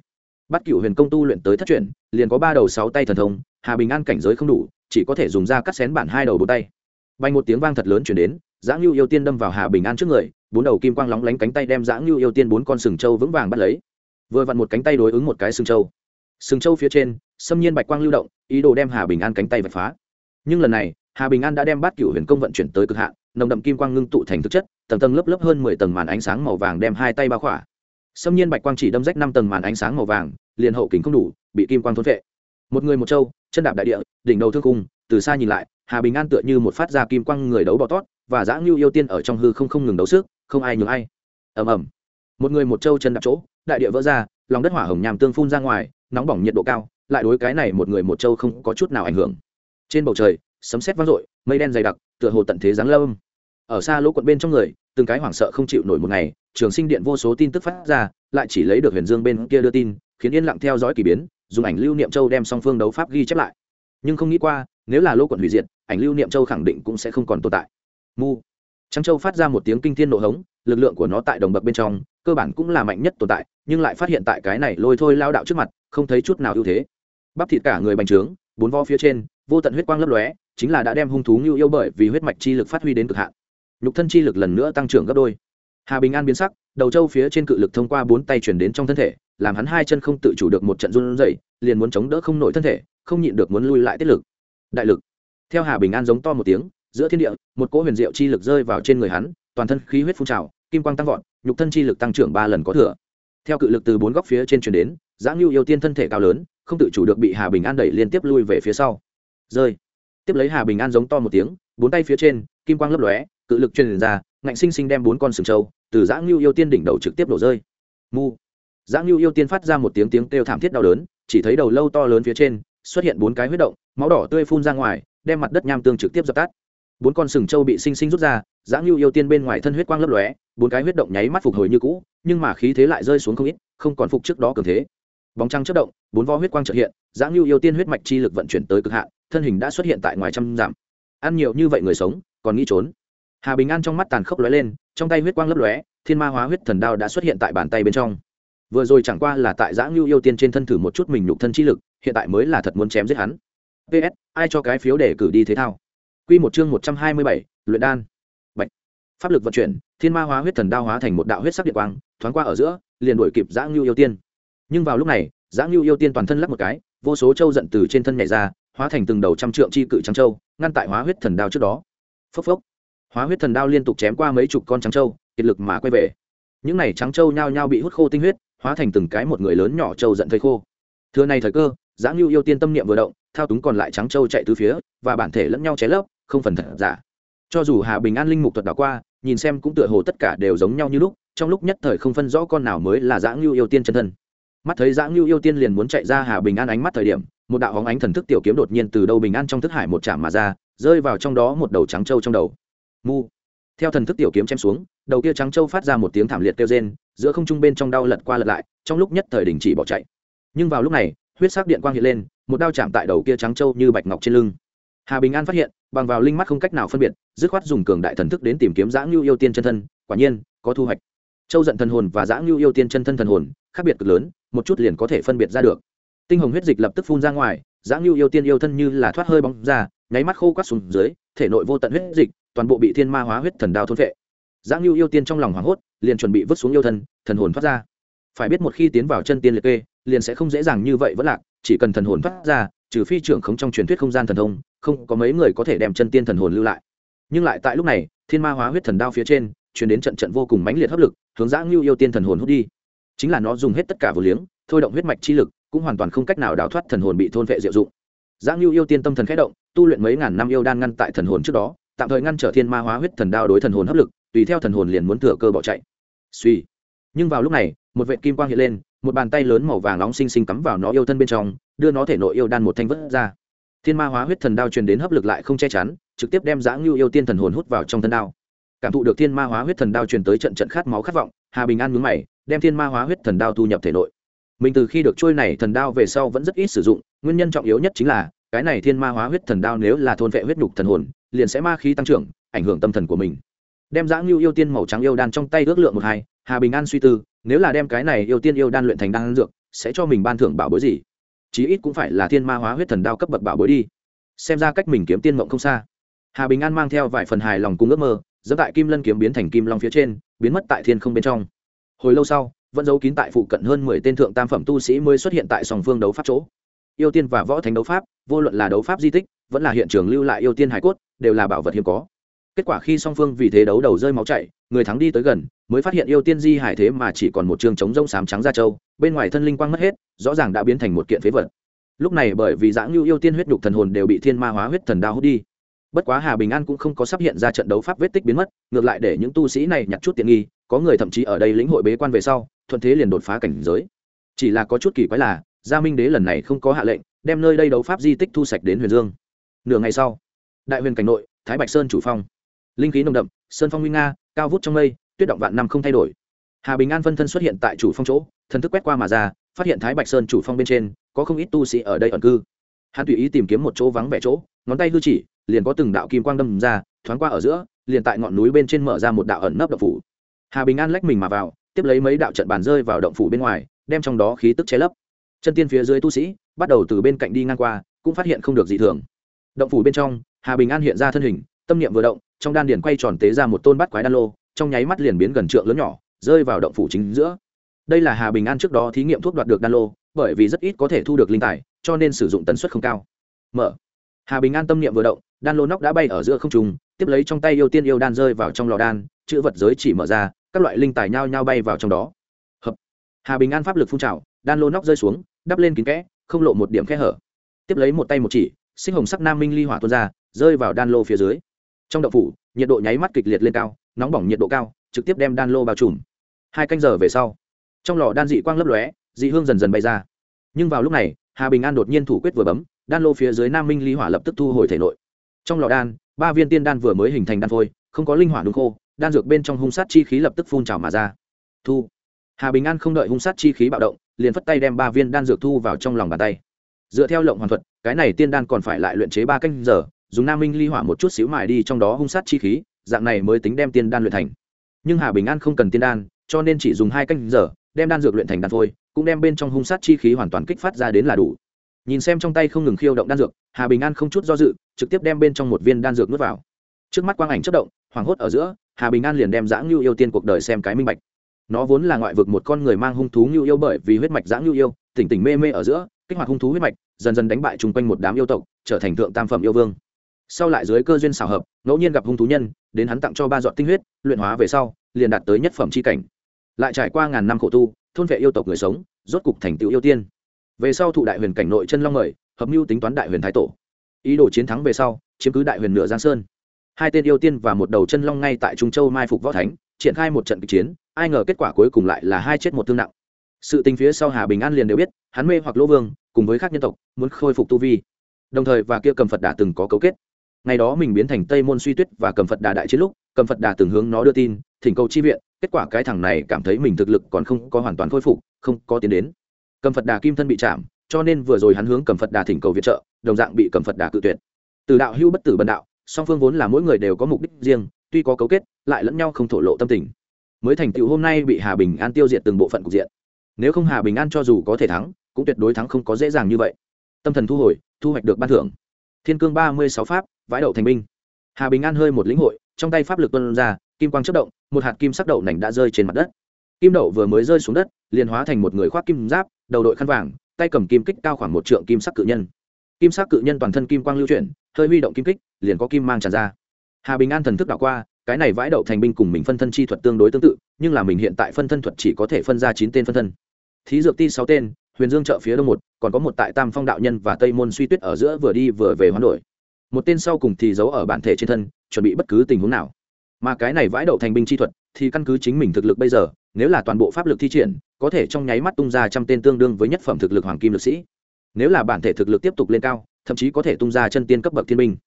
Bắt cựu huyền công tu luyện tới thất truyền liền có ba đầu sáu tay thần thông, hà bình an cảnh giới không đủ, chỉ có thể dùng ra cắt xén bản hai đầu bốn tay. Bay một tiếng vang thật lớn chuyển đến, giã ngưu yêu tiên đâm vào hà bình an trước người, bốn đầu kim quang lóng lánh cánh tay đem giã ngưu yêu tiên bốn con sừng trâu vững vàng bắt lấy. Vừa vặn một cánh tay đối ứng một cái sừng trâu. Sừng trâu phía trên, xâm nhiên bạch quang lưu động, ý đồ đem hà bình an cánh tay vạch phá. Nhưng lần này, hà bình an đã đem bát cựu huyền công vận chuyển tới cực hạn nồng đậm kim quang ngưng tụ thành thực chất, tầng tầng lớp lớp hơn mười tầng màn ánh sáng màu vàng đem hai tay bao khỏa. Xâm nhiên bạch quang chỉ đâm rách năm tầng màn ánh sáng màu vàng, liền hậu kính không đủ, bị kim quang thốn vệ một người một trâu, chân đạp đại địa, đỉnh đầu thương cung từ xa nhìn lại, hà bình an tựa như một phát ra kim quang người đấu bọ tót, và giã ngưu yêu tiên ở trong hư không không ngừng đấu sức, không ai nhường ai. Ầm ầm. Một người một trâu chân đạp chỗ, đại địa vỡ ra, lòng đất hỏa hồng nhàm tương phun ra ngoài, nóng bỏng nhiệt độ cao, lại đối cái này một người một châu không có chút nào ảnh hưởng. Trên bầu trời, sấm sét vang dội, mây đen dày đặc, tựa hồ tận thế giáng lâm ở xa lỗ quận bên trong người, từng cái hoảng sợ không chịu nổi một ngày, trường sinh điện vô số tin tức phát ra, lại chỉ lấy được huyền dương bên kia đưa tin, khiến yên lặng theo dõi k ỳ biến, dùng ảnh lưu niệm châu đem song phương đấu pháp ghi chép lại. Nhưng không nghĩ qua, nếu là lỗ quận hủy diệt, ảnh lưu niệm châu khẳng định cũng sẽ không còn tồn tại. Mu. Trắng châu phát ra một tiếng kinh thiên nộ hống, lực lượng của nó tại đồng bậc bên trong, cơ bản cũng là mạnh nhất tồn tại, nhưng lại phát hiện tại cái này lôi thôi lao đạo trước mặt, không thấy chút nào ưu thế. Bắp thịt cả người bành trướng, bốn vo phía trên, vô tận huyết quang lấp lóe, chính là đã đem hung thú như yêu bởi vì huyết mạch chi lực phát huy đến cực hạn nhục thân chi lực lần nữa tăng trưởng gấp đôi. Hà bình an biến sắc, đầu châu phía trên cự lực thông qua bốn tay chuyển đến trong thân thể, làm hắn hai chân không tự chủ được một trận run rẩy, liền muốn chống đỡ không nổi thân thể, không nhịn được muốn lui lại tiết lực. Đại lực. Theo hà bình an giống to một tiếng, giữa thiên địa, một cỗ huyền diệu chi lực rơi vào trên người hắn, toàn thân khí huyết phun trào, kim quang tăng vọt, nhục thân chi lực tăng trưởng ba lần có thừa. Theo cự lực từ bốn góc phía trên chuyển đến, giã ngưu yêu tiên thân thể cao lớn, không tự chủ được bị hà bình an đẩy liên tiếp lui về phía sau. Rơi. Tiếp lấy hà bình an giống to một tiếng, bốn tay phía trên, kim quang lấp lóe cự lực truyền ra, ngạnh sinh sinh đem bốn con sừng trâu từ giã ngưu yêu tiên đỉnh đầu trực tiếp đổ rơi. Mu. Giã ngưu yêu tiên phát ra một tiếng tiếng kêu thảm thiết đau đớn, chỉ thấy đầu lâu to lớn phía trên xuất hiện bốn cái huyết động, máu đỏ tươi phun ra ngoài, đem mặt đất nham tương trực tiếp dập tắt. Bốn con sừng trâu bị sinh sinh rút ra, giã ngưu yêu tiên bên ngoài thân huyết quang lấp lóe, bốn cái huyết động nháy mắt phục hồi như cũ, nhưng mà khí thế lại rơi xuống không ít, không còn phục trước đó cường thế. Bóng trăng chất động, bốn vo huyết quang trợ hiện, giã ngưu yêu tiên huyết mạch chi lực vận chuyển tới cực hạn, thân hình đã xuất hiện tại ngoài trăm giảm. ăn nhiều như vậy người sống, còn nghĩ trốn hà bình an trong mắt tàn khốc lóe lên trong tay huyết quang lấp lóe thiên ma hóa huyết thần đao đã xuất hiện tại bàn tay bên trong. Vừa rồi chẳng qua là tại giã ngưu yêu tiên trên thân thử một chút mình nhục thân chi lực hiện tại mới là thật muốn chém giết hắn. Ps ai cho cái phiếu để cử đi thế thao? Q một chương một trăm hai mươi bảy luyện đan. Bạch. pháp lực vận chuyển thiên ma hóa huyết thần đao hóa thành một đạo huyết sắc điện quang thoáng qua ở giữa liền đuổi kịp giã ngưu yêu tiên. Nhưng vào lúc này giã ngưu yêu tiên toàn thân lắc một cái vô số châu giận từ trên thân nhảy ra hóa thành từng đầu trăm trượng chi cự trắng châu, ngăn tại hóa huyết thần đao trước đó. Phốc phốc hóa huyết thần đao liên tục chém qua mấy chục con trắng trâu, kiệt lực mà quay về. Những này trắng trâu nhao nhao bị hút khô tinh huyết, hóa thành từng cái một người lớn nhỏ trâu giận thây khô. Thưa này thời cơ, giã ngưu yêu tiên tâm niệm vừa động, thao túng còn lại trắng trâu chạy từ phía, và bản thể lẫn nhau ché lấp, không phần thật giả. Cho dù hà bình an linh mục thuật đảo qua, nhìn xem cũng tựa hồ tất cả đều giống nhau như lúc, trong lúc nhất thời không phân rõ con nào mới là giã ngưu yêu tiên chân thân. Mắt thấy giã ngưu yêu tiên liền muốn chạy ra hà bình an ánh mắt thời điểm, một đạo hóng ánh thần thức tiểu kiếm đột nhiên từ đâu bình an trong thức hải một chạm mà ra, rơi vào trong đó một đầu trắng trâu trong đầu mu. Theo thần thức tiểu kiếm chém xuống, đầu kia trắng trâu phát ra một tiếng thảm liệt kêu rên, giữa không trung bên trong đau lật qua lật lại, trong lúc nhất thời đình chỉ bỏ chạy. Nhưng vào lúc này, huyết sắc điện quang hiện lên, một đao chạm tại đầu kia trắng trâu như bạch ngọc trên lưng. Hà bình an phát hiện, bằng vào linh mắt không cách nào phân biệt, dứt khoát dùng cường đại thần thức đến tìm kiếm giã ngưu yêu tiên chân thân, quả nhiên, có thu hoạch. Châu giận thần hồn và giã ngưu yêu tiên chân thân thần hồn, khác biệt cực lớn, một chút liền có thể phân biệt ra được. Tinh hồng huyết dịch lập tức phun ra ngoài, giã ngưu yêu tiên yêu thân như là thoát hơi bóng ra nháy mắt khô quát xuống dưới, thể nội vô tận huyết dịch, toàn bộ bị thiên ma hóa huyết thần đao thôn vệ Giang Lưu yêu tiên trong lòng hoảng hốt, liền chuẩn bị vứt xuống yêu thân, thần hồn thoát ra. Phải biết một khi tiến vào chân tiên liệt kê, liền sẽ không dễ dàng như vậy vẫn lạc, chỉ cần thần hồn thoát ra, trừ phi trưởng khống trong truyền thuyết không gian thần thông, không có mấy người có thể đem chân tiên thần hồn lưu lại. Nhưng lại tại lúc này, thiên ma hóa huyết thần đao phía trên chuyển đến trận trận vô cùng mãnh liệt hấp lực, hướng giã ngưu yêu tiên thần hồn hút đi. Chính là nó dùng hết tất cả vừa liếng, thôi động huyết mạch chi lực, cũng hoàn toàn không cách nào đào thoát thần hồn bị thôn vệ diệu dụng giã ngưu yêu tiên tâm thần khẽ động, tu luyện mấy ngàn năm yêu đan ngăn tại thần hồn trước đó, tạm thời ngăn trở thiên ma hóa huyết thần đao đối thần hồn hấp lực, tùy theo thần hồn liền muốn thừa cơ bỏ chạy. Suy. Nhưng vào lúc này, một vệt kim quang hiện lên, một bàn tay lớn màu vàng nóng xinh xinh cắm vào nó yêu thân bên trong, đưa nó thể nội yêu đan một thanh vứt ra. Thiên ma hóa huyết thần đao truyền đến hấp lực lại không che chắn, trực tiếp đem giã ngưu yêu tiên thần hồn hút vào trong thân đao. Cảm thụ được thiên ma hóa huyết thần đao truyền tới trận trận khát máu khát vọng, hà bình an nhướng mày, đem thiên ma hóa huyết thần đao thu nhập thể nội mình từ khi được trôi này thần đao về sau vẫn rất ít sử dụng, nguyên nhân trọng yếu nhất chính là, cái này thiên ma hóa huyết thần đao nếu là thôn vệ huyết nhục thần hồn, liền sẽ ma khí tăng trưởng, ảnh hưởng tâm thần của mình. Đem giã ngưu yêu tiên màu trắng yêu đan trong tay ước lượng một hai, hà bình an suy tư, nếu là đem cái này yêu tiên yêu đan luyện thành đan dược, sẽ cho mình ban thưởng bảo bối gì? Chí ít cũng phải là thiên ma hóa huyết thần đao cấp bậc bảo bối đi. Xem ra cách mình kiếm tiên mộng không xa. Hà bình an mang theo vài phần hài lòng cung ước mơ dẫn tại kim lân kiếm biến thành kim long phía trên, biến mất tại thiên không bên trong. Hồi lâu sau vẫn giấu kín tại phụ cận hơn mười tên thượng tam phẩm tu sĩ mới xuất hiện tại sòng phương đấu pháp chỗ. Yêu tiên và võ thánh đấu pháp, vô luận là đấu pháp di tích, vẫn là hiện trường lưu lại yêu tiên hải cốt, đều là bảo vật hiếm có. Kết quả khi song phương vì thế đấu đầu rơi máu chảy, người thắng đi tới gần, mới phát hiện yêu tiên di hải thế mà chỉ còn một trường trống rông sám trắng da trâu, bên ngoài thân linh quang mất hết, rõ ràng đã biến thành một kiện phế vật. Lúc này bởi vì dã ngưu yêu tiên huyết nhục thần hồn đều bị thiên ma hóa huyết thần đao hút đi. Bất quá hà bình an cũng không có sắp hiện ra trận đấu pháp vết tích biến mất, ngược lại để những tu sĩ này nhặt chút tiện nghi, có người thậm chí ở đây lĩnh hội bế quan về sau thuận thế liền đột phá cảnh giới. Chỉ là có chút kỳ quái là, gia minh đế lần này không có hạ lệnh, đem nơi đây đấu pháp di tích thu sạch đến huyền dương. Nửa ngày sau, đại huyền cảnh nội, thái bạch sơn chủ phong. Linh khí nồng đậm, sơn phong nguy nga, cao vút trong mây, tuyết động vạn năm không thay đổi. Hà bình an phân thân xuất hiện tại chủ phong chỗ, thần thức quét qua mà ra, phát hiện thái bạch sơn chủ phong bên trên, có không ít tu sĩ ở đây ẩn cư. Hắn tùy ý tìm kiếm một chỗ vắng vẻ chỗ, ngón tay hư chỉ, liền có từng đạo kim quang đâm ra, thoáng qua ở giữa, liền tại ngọn núi bên trên mở ra một đạo ẩn nấp độc phủ. Hà bình an lách mình mà vào tiếp lấy mấy đạo trận bàn rơi vào động phủ bên ngoài, đem trong đó khí tức che lấp. Chân tiên phía dưới tu sĩ, bắt đầu từ bên cạnh đi ngang qua, cũng phát hiện không được gì thường. Động phủ bên trong, hà bình an hiện ra thân hình, tâm niệm vừa động, trong đan điền quay tròn tế ra một tôn bắt quái đan lô, trong nháy mắt liền biến gần trượng lớn nhỏ, rơi vào động phủ chính giữa. Đây là hà bình an trước đó thí nghiệm thuốc đoạt được đan lô, bởi vì rất ít có thể thu được linh tài, cho nên sử dụng tần suất không cao. Mở. Hà bình an tâm niệm vừa động, đan lô nóc đã bay ở giữa không trung, tiếp lấy trong tay yêu tiên yêu đan rơi vào trong lò đan, chữ vật giới chỉ mở ra các loại linh tài nhao nhao bay vào trong đó. Hợp. Hà bình an pháp lực phun trào, đan lô nóc rơi xuống, đắp lên kín kẽ, không lộ một điểm khe hở. Tiếp lấy một tay một chỉ sinh hồng sắc nam minh ly hỏa tuôn ra, rơi vào đan lô phía dưới. Trong đậu phủ, nhiệt độ nháy mắt kịch liệt lên cao, nóng bỏng nhiệt độ cao, trực tiếp đem đan lô bao trùm. Hai canh giờ về sau, trong lò đan dị quang lấp lóe, dị hương dần dần bay ra. Nhưng vào lúc này, hà bình an đột nhiên thủ quyết vừa bấm, đan lô phía dưới nam minh ly hỏa lập tức thu hồi thể nội. Trong lò đan, ba viên tiên đan vừa mới hình thành đan phôi, không có linh hỏa đúng khô đan dược bên trong hung sát chi khí lập tức phun trào mà ra. Thu. Hà bình an không đợi hung sát chi khí bạo động, liền phất tay đem ba viên đan dược thu vào trong lòng bàn tay. Dựa theo lộng hoàn thuật, cái này tiên đan còn phải lại luyện chế ba canh giờ, dùng nam minh ly hỏa một chút xíu mài đi trong đó hung sát chi khí, dạng này mới tính đem tiên đan luyện thành. Nhưng hà bình an không cần tiên đan, cho nên chỉ dùng hai canh giờ, đem đan dược luyện thành đan phôi cũng đem bên trong hung sát chi khí hoàn toàn kích phát ra đến là đủ. Nhìn xem trong tay không ngừng khiêu động đan dược, hà bình an không chút do dự, trực tiếp đem bên trong một viên đan dược nuốt vào. Trước mắt quang ảnh chất động, hoảng hốt ở giữa hà bình an liền đem dã ngưu yêu tiên cuộc đời xem cái minh bạch nó vốn là ngoại vực một con người mang hung thú ngưu yêu bởi vì huyết mạch dã ngưu yêu tỉnh tỉnh mê mê ở giữa kích hoạt hung thú huyết mạch dần dần đánh bại chung quanh một đám yêu tộc trở thành thượng tam phẩm yêu vương sau lại dưới cơ duyên xảo hợp ngẫu nhiên gặp hung thú nhân đến hắn tặng cho ba dọn tinh huyết luyện hóa về sau liền đạt tới nhất phẩm c h i cảnh lại trải qua ngàn năm khổ tu thôn vệ yêu tộc người sống rốt cục thành tựu yêu tiên về sau thụ đại huyền cảnh nội chân long mời hợp mưu tính toán đại huyền thái tổ ý đồ chiến thắng về sau chiếm cứ đại huyền nửa giang sơn hai tên yêu tiên và một đầu chân long ngay tại trung châu mai phục võ thánh, triển khai một trận kịch chiến, ai ngờ kết quả cuối cùng lại là hai chết một thương nặng. Sự tình phía sau hà bình an liền đều biết, hắn mê hoặc lỗ vương, cùng với các nhân tộc, muốn khôi phục tu vi. Đồng thời và kia cầm phật đà từng có cấu kết. Ngày đó mình biến thành tây môn suy tuyết và cầm phật đà đại chiến lúc, cầm phật đà từng hướng nó đưa tin, thỉnh cầu chi viện, kết quả cái thằng này cảm thấy mình thực lực còn không có hoàn toàn khôi phục, không có tiến đến. Cầm phật đà kim thân bị chạm, cho nên vừa rồi hắn hướng cầm phật đà thỉnh cầu viện trợ, đồng dạng bị cầm phật đà cự tuyệt. Từ đạo hưu bất tử bần đạo song phương vốn là mỗi người đều có mục đích riêng, tuy có cấu kết, lại lẫn nhau không thổ lộ tâm tình. Mới thành tựu hôm nay bị hà bình an tiêu diệt từng bộ phận cục diện. Nếu không hà bình an cho dù có thể thắng, cũng tuyệt đối thắng không có dễ dàng như vậy. Tâm thần thu hồi, thu hoạch được ban thưởng. Thiên cương ba mươi sáu pháp, vãi đậu thành binh. Hà bình an hơi một lĩnh hội, trong tay pháp lực tuân ra, kim quang chất động, một hạt kim sắc đậu nành đã rơi trên mặt đất. Kim đậu vừa mới rơi xuống đất, liền hóa thành một người khoác kim giáp, đầu đội khăn vàng, tay cầm kim kích cao khoảng một trượng kim sắc cự nhân. Kim sắc cự nhân toàn thân kim quang lưu chuyển hơi huy động kim kích, liền có kim mang tràn ra. Hà bình an thần thức đảo qua, cái này vãi đậu thành binh cùng mình phân thân chi thuật tương đối tương tự, nhưng là mình hiện tại phân thân thuật chỉ có thể phân ra chín tên phân thân. Thí dược ti sáu tên, huyền dương chợ phía đông một, còn có một tại tam phong đạo nhân và tây môn suy tuyết ở giữa vừa đi vừa về hoán đổi. Một tên sau cùng thì giấu ở bản thể trên thân, chuẩn bị bất cứ tình huống nào. Mà cái này vãi đậu thành binh chi thuật thì căn cứ chính mình thực lực bây giờ, nếu là toàn bộ pháp lực thi triển, có thể trong nháy mắt tung ra trăm tên tương đương với nhất phẩm thực lực hoàng kim lực sĩ. Nếu là bản thể thực lực tiếp tục lên cao thậm chí có thể tung ra chân tiên cấp bậc thiên minh.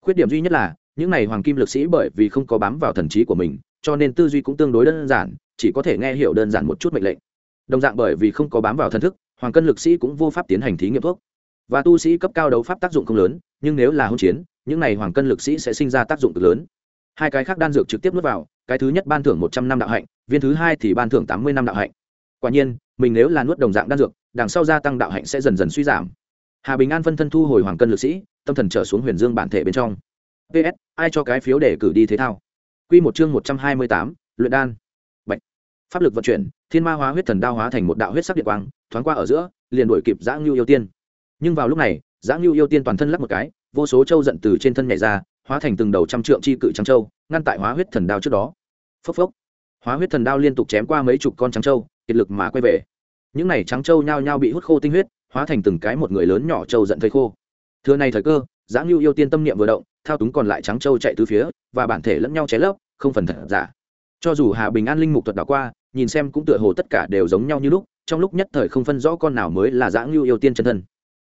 Khuyết điểm duy nhất là, những này hoàng kim lực sĩ bởi vì không có bám vào thần trí của mình, cho nên tư duy cũng tương đối đơn giản, chỉ có thể nghe hiểu đơn giản một chút mệnh lệnh. Đồng dạng bởi vì không có bám vào thần thức, hoàng cân lực sĩ cũng vô pháp tiến hành thí nghiệm thuốc. Và tu sĩ cấp cao đấu pháp tác dụng không lớn, nhưng nếu là hỗn chiến, những này hoàng cân lực sĩ sẽ sinh ra tác dụng cực lớn. Hai cái khác đan dược trực tiếp nuốt vào, cái thứ nhất ban thưởng một trăm năm đạo hạnh, viên thứ hai thì ban thưởng tám mươi năm đạo hạnh. Quả nhiên, mình nếu là nuốt đồng dạng đan dược, đằng sau gia tăng đạo hạnh sẽ dần dần suy giảm hà bình an phân thân thu hồi hoàng cân lực sĩ, tâm thần trở xuống huyền dương bản thể bên trong. Ps ai cho cái phiếu để cử đi thế thao? Q một chương một trăm hai mươi tám, luyện đan. Bạch. pháp lực vận chuyển, thiên ma hóa huyết thần đao hóa thành một đạo huyết sắc điện quang, thoáng qua ở giữa, liền đuổi kịp giã ngưu yêu tiên. Nhưng vào lúc này, giã ngưu yêu tiên toàn thân lắp một cái, vô số trâu giận từ trên thân nhảy ra, hóa thành từng đầu trăm trượng chi cự trắng trâu ngăn tại hóa huyết thần đao trước đó. Phốc phốc. Hóa huyết thần đao liên tục chém qua mấy chục con trắng trâu kiệt lực mà quay về. Những này trắng trâu nhao nhao bị hút khô tinh huyết hóa thành từng cái một người lớn nhỏ trâu giận thây khô. Thưa này thời cơ, giã ngưu yêu tiên tâm niệm vừa động, thao túng còn lại trắng trâu chạy từ phía, và bản thể lẫn nhau chế lấp, không phần thật giả. Cho dù hà bình an linh mục thuật đảo qua, nhìn xem cũng tựa hồ tất cả đều giống nhau như lúc, trong lúc nhất thời không phân rõ con nào mới là giáng ngưu yêu tiên chân thân.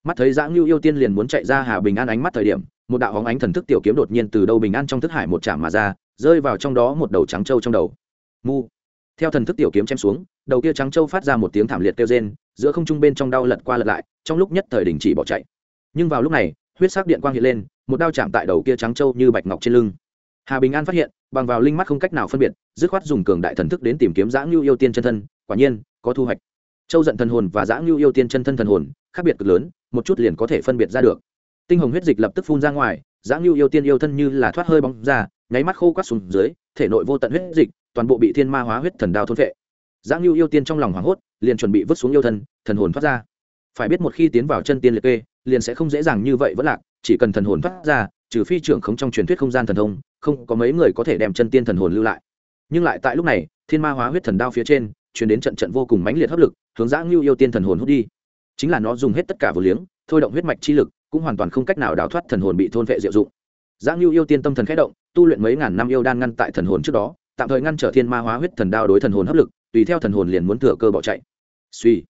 Mắt thấy giáng ngưu yêu tiên liền muốn chạy ra hà bình an ánh mắt thời điểm, một đạo hóng ánh thần thức tiểu kiếm đột nhiên từ đâu bình an trong thức hải một chạm mà ra, rơi vào trong đó một đầu trắng trâu trong đầu. Mu. Theo thần thức tiểu kiếm chém xuống, đầu kia trắng trâu phát ra một tiếng thảm liệt kêu rên giữa không trung bên trong đau lật qua lật lại, trong lúc nhất thời đình chỉ bỏ chạy. Nhưng vào lúc này, huyết sắc điện quang hiện lên, một đao chạm tại đầu kia trắng trâu như bạch ngọc trên lưng. Hà bình an phát hiện, bằng vào linh mắt không cách nào phân biệt, dứt khoát dùng cường đại thần thức đến tìm kiếm giã ngưu yêu tiên chân thân, quả nhiên, có thu hoạch. Châu giận thần hồn và giã ngưu yêu tiên chân thân thần hồn, khác biệt cực lớn, một chút liền có thể phân biệt ra được. Tinh hồng huyết dịch lập tức phun ra ngoài, giã ngưu yêu tiên yêu thân như là thoát hơi bóng ra, nháy mắt khô quát xuống dưới, thể nội vô tận huyết dịch, toàn bộ bị thiên ma hóa huyết thần đao thôn vệ giã ngưu yêu tiên trong lòng hoảng hốt liền chuẩn bị vứt xuống yêu thân, thần hồn thoát ra. Phải biết một khi tiến vào chân tiên liệt kê, liền sẽ không dễ dàng như vậy vẫn lạc, chỉ cần thần hồn thoát ra, trừ phi trưởng khống trong truyền thuyết không gian thần thông, không có mấy người có thể đem chân tiên thần hồn lưu lại. Nhưng lại tại lúc này, thiên ma hóa huyết thần đao phía trên chuyển đến trận trận vô cùng mãnh liệt hấp lực, hướng dã ngưu yêu tiên thần hồn hút đi. Chính là nó dùng hết tất cả vừa liếng, thôi động huyết mạch chi lực, cũng hoàn toàn không cách nào đào thoát thần hồn bị thôn vệ diệu dụng. Giã ngưu yêu tiên tâm thần khẽ động, tu luyện mấy ngàn năm yêu đan ngăn tại thần hồn trước đó, tạm thời ngăn trở thiên ma hóa huyết thần đao đối thần hồn hấp lực, tùy theo thần hồn liền muốn thừa cơ bỏ chạy suy.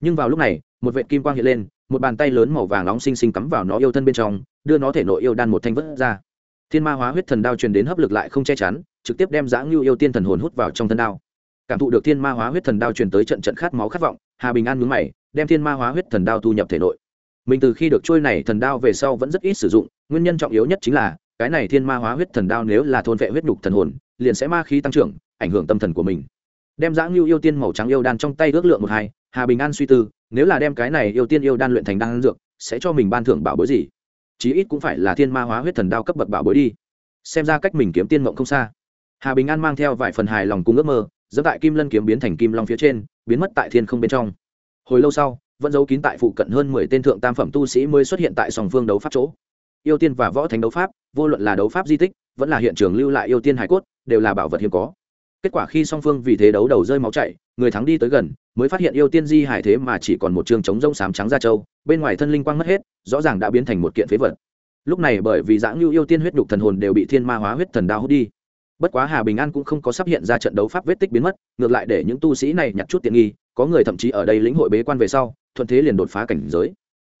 Nhưng vào lúc này, một vệ kim quang hiện lên, một bàn tay lớn màu vàng nóng xinh xinh cắm vào nó yêu thân bên trong, đưa nó thể nội yêu đan một thanh vứt ra. Thiên ma hóa huyết thần đao truyền đến hấp lực lại không che chắn, trực tiếp đem giã ngưu yêu tiên thần hồn hút vào trong thân đao. Cảm thụ được thiên ma hóa huyết thần đao truyền tới trận trận khát máu khát vọng, hà bình an mướn mày, đem thiên ma hóa huyết thần đao thu nhập thể nội. Mình từ khi được trôi này thần đao về sau vẫn rất ít sử dụng, nguyên nhân trọng yếu nhất chính là, cái này thiên ma hóa huyết thần đao nếu là thôn vệ huyết nhục thần hồn, liền sẽ ma khí tăng trưởng, ảnh hưởng tâm thần của mình đem giã ngưu yêu tiên màu trắng yêu đan trong tay ước lượng một hai, hà bình an suy tư, nếu là đem cái này yêu tiên yêu đan luyện thành đan dược, sẽ cho mình ban thưởng bảo bối gì? Chí ít cũng phải là thiên ma hóa huyết thần đao cấp bậc bảo bối đi. Xem ra cách mình kiếm tiên mộng không xa. Hà bình an mang theo vài phần hài lòng cung ước mơ dẫn tại kim lân kiếm biến thành kim long phía trên, biến mất tại thiên không bên trong. Hồi lâu sau, vẫn giấu kín tại phụ cận hơn mười tên thượng tam phẩm tu sĩ mới xuất hiện tại sòng phương đấu pháp chỗ. Yêu tiên và võ thánh đấu pháp, vô luận là đấu pháp di tích, vẫn là hiện trường lưu lại yêu tiên hải cốt, đều là bảo vật hiếm có kết quả khi song phương vì thế đấu đầu rơi máu chảy, người thắng đi tới gần, mới phát hiện yêu tiên di hải thế mà chỉ còn một trường trống rông sám trắng ra châu bên ngoài thân linh quang mất hết, rõ ràng đã biến thành một kiện phế vật. Lúc này bởi vì dã ngưu yêu tiên huyết đục thần hồn đều bị thiên ma hóa huyết thần đao hút đi. Bất quá hà bình an cũng không có sắp hiện ra trận đấu pháp vết tích biến mất, ngược lại để những tu sĩ này nhặt chút tiện nghi, có người thậm chí ở đây lĩnh hội bế quan về sau, thuận thế liền đột phá cảnh giới.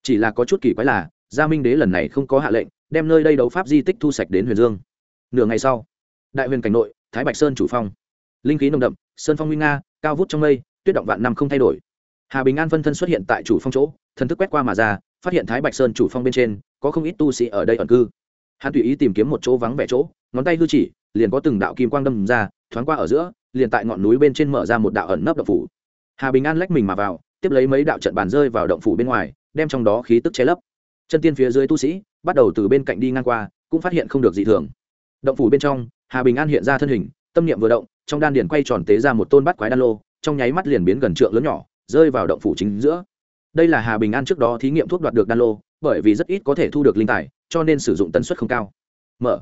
Chỉ là có chút kỳ quái là, gia minh đế lần này không có hạ lệnh, đem nơi đây đấu pháp di tích thu sạch đến huyền dương. Nửa ngày sau, đại huyền cảnh nội, thái bạch sơn chủ phong linh khí nồng đậm, sơn phong nguy nga, cao vút trong mây, tuyết động vạn năm không thay đổi. Hà bình an phân thân xuất hiện tại chủ phong chỗ, thần thức quét qua mà ra, phát hiện thái bạch sơn chủ phong bên trên, có không ít tu sĩ ở đây ẩn cư. Hắn tùy ý tìm kiếm một chỗ vắng vẻ chỗ, ngón tay hư chỉ, liền có từng đạo kim quang đâm ra, thoáng qua ở giữa, liền tại ngọn núi bên trên mở ra một đạo ẩn nấp động phủ. Hà bình an lách mình mà vào, tiếp lấy mấy đạo trận bàn rơi vào động phủ bên ngoài, đem trong đó khí tức che lấp. Chân tiên phía dưới tu sĩ, bắt đầu từ bên cạnh đi ngang qua, cũng phát hiện không được gì thường. Động phủ bên trong, hà bình an hiện ra thân hình, tâm niệm vừa động trong đan điền quay tròn tế ra một tôn bát quái đan lô, trong nháy mắt liền biến gần trượng lớn nhỏ, rơi vào động phủ chính giữa. Đây là hà bình an trước đó thí nghiệm thuốc đoạt được đan lô, bởi vì rất ít có thể thu được linh tài, cho nên sử dụng tần suất không cao. Mở.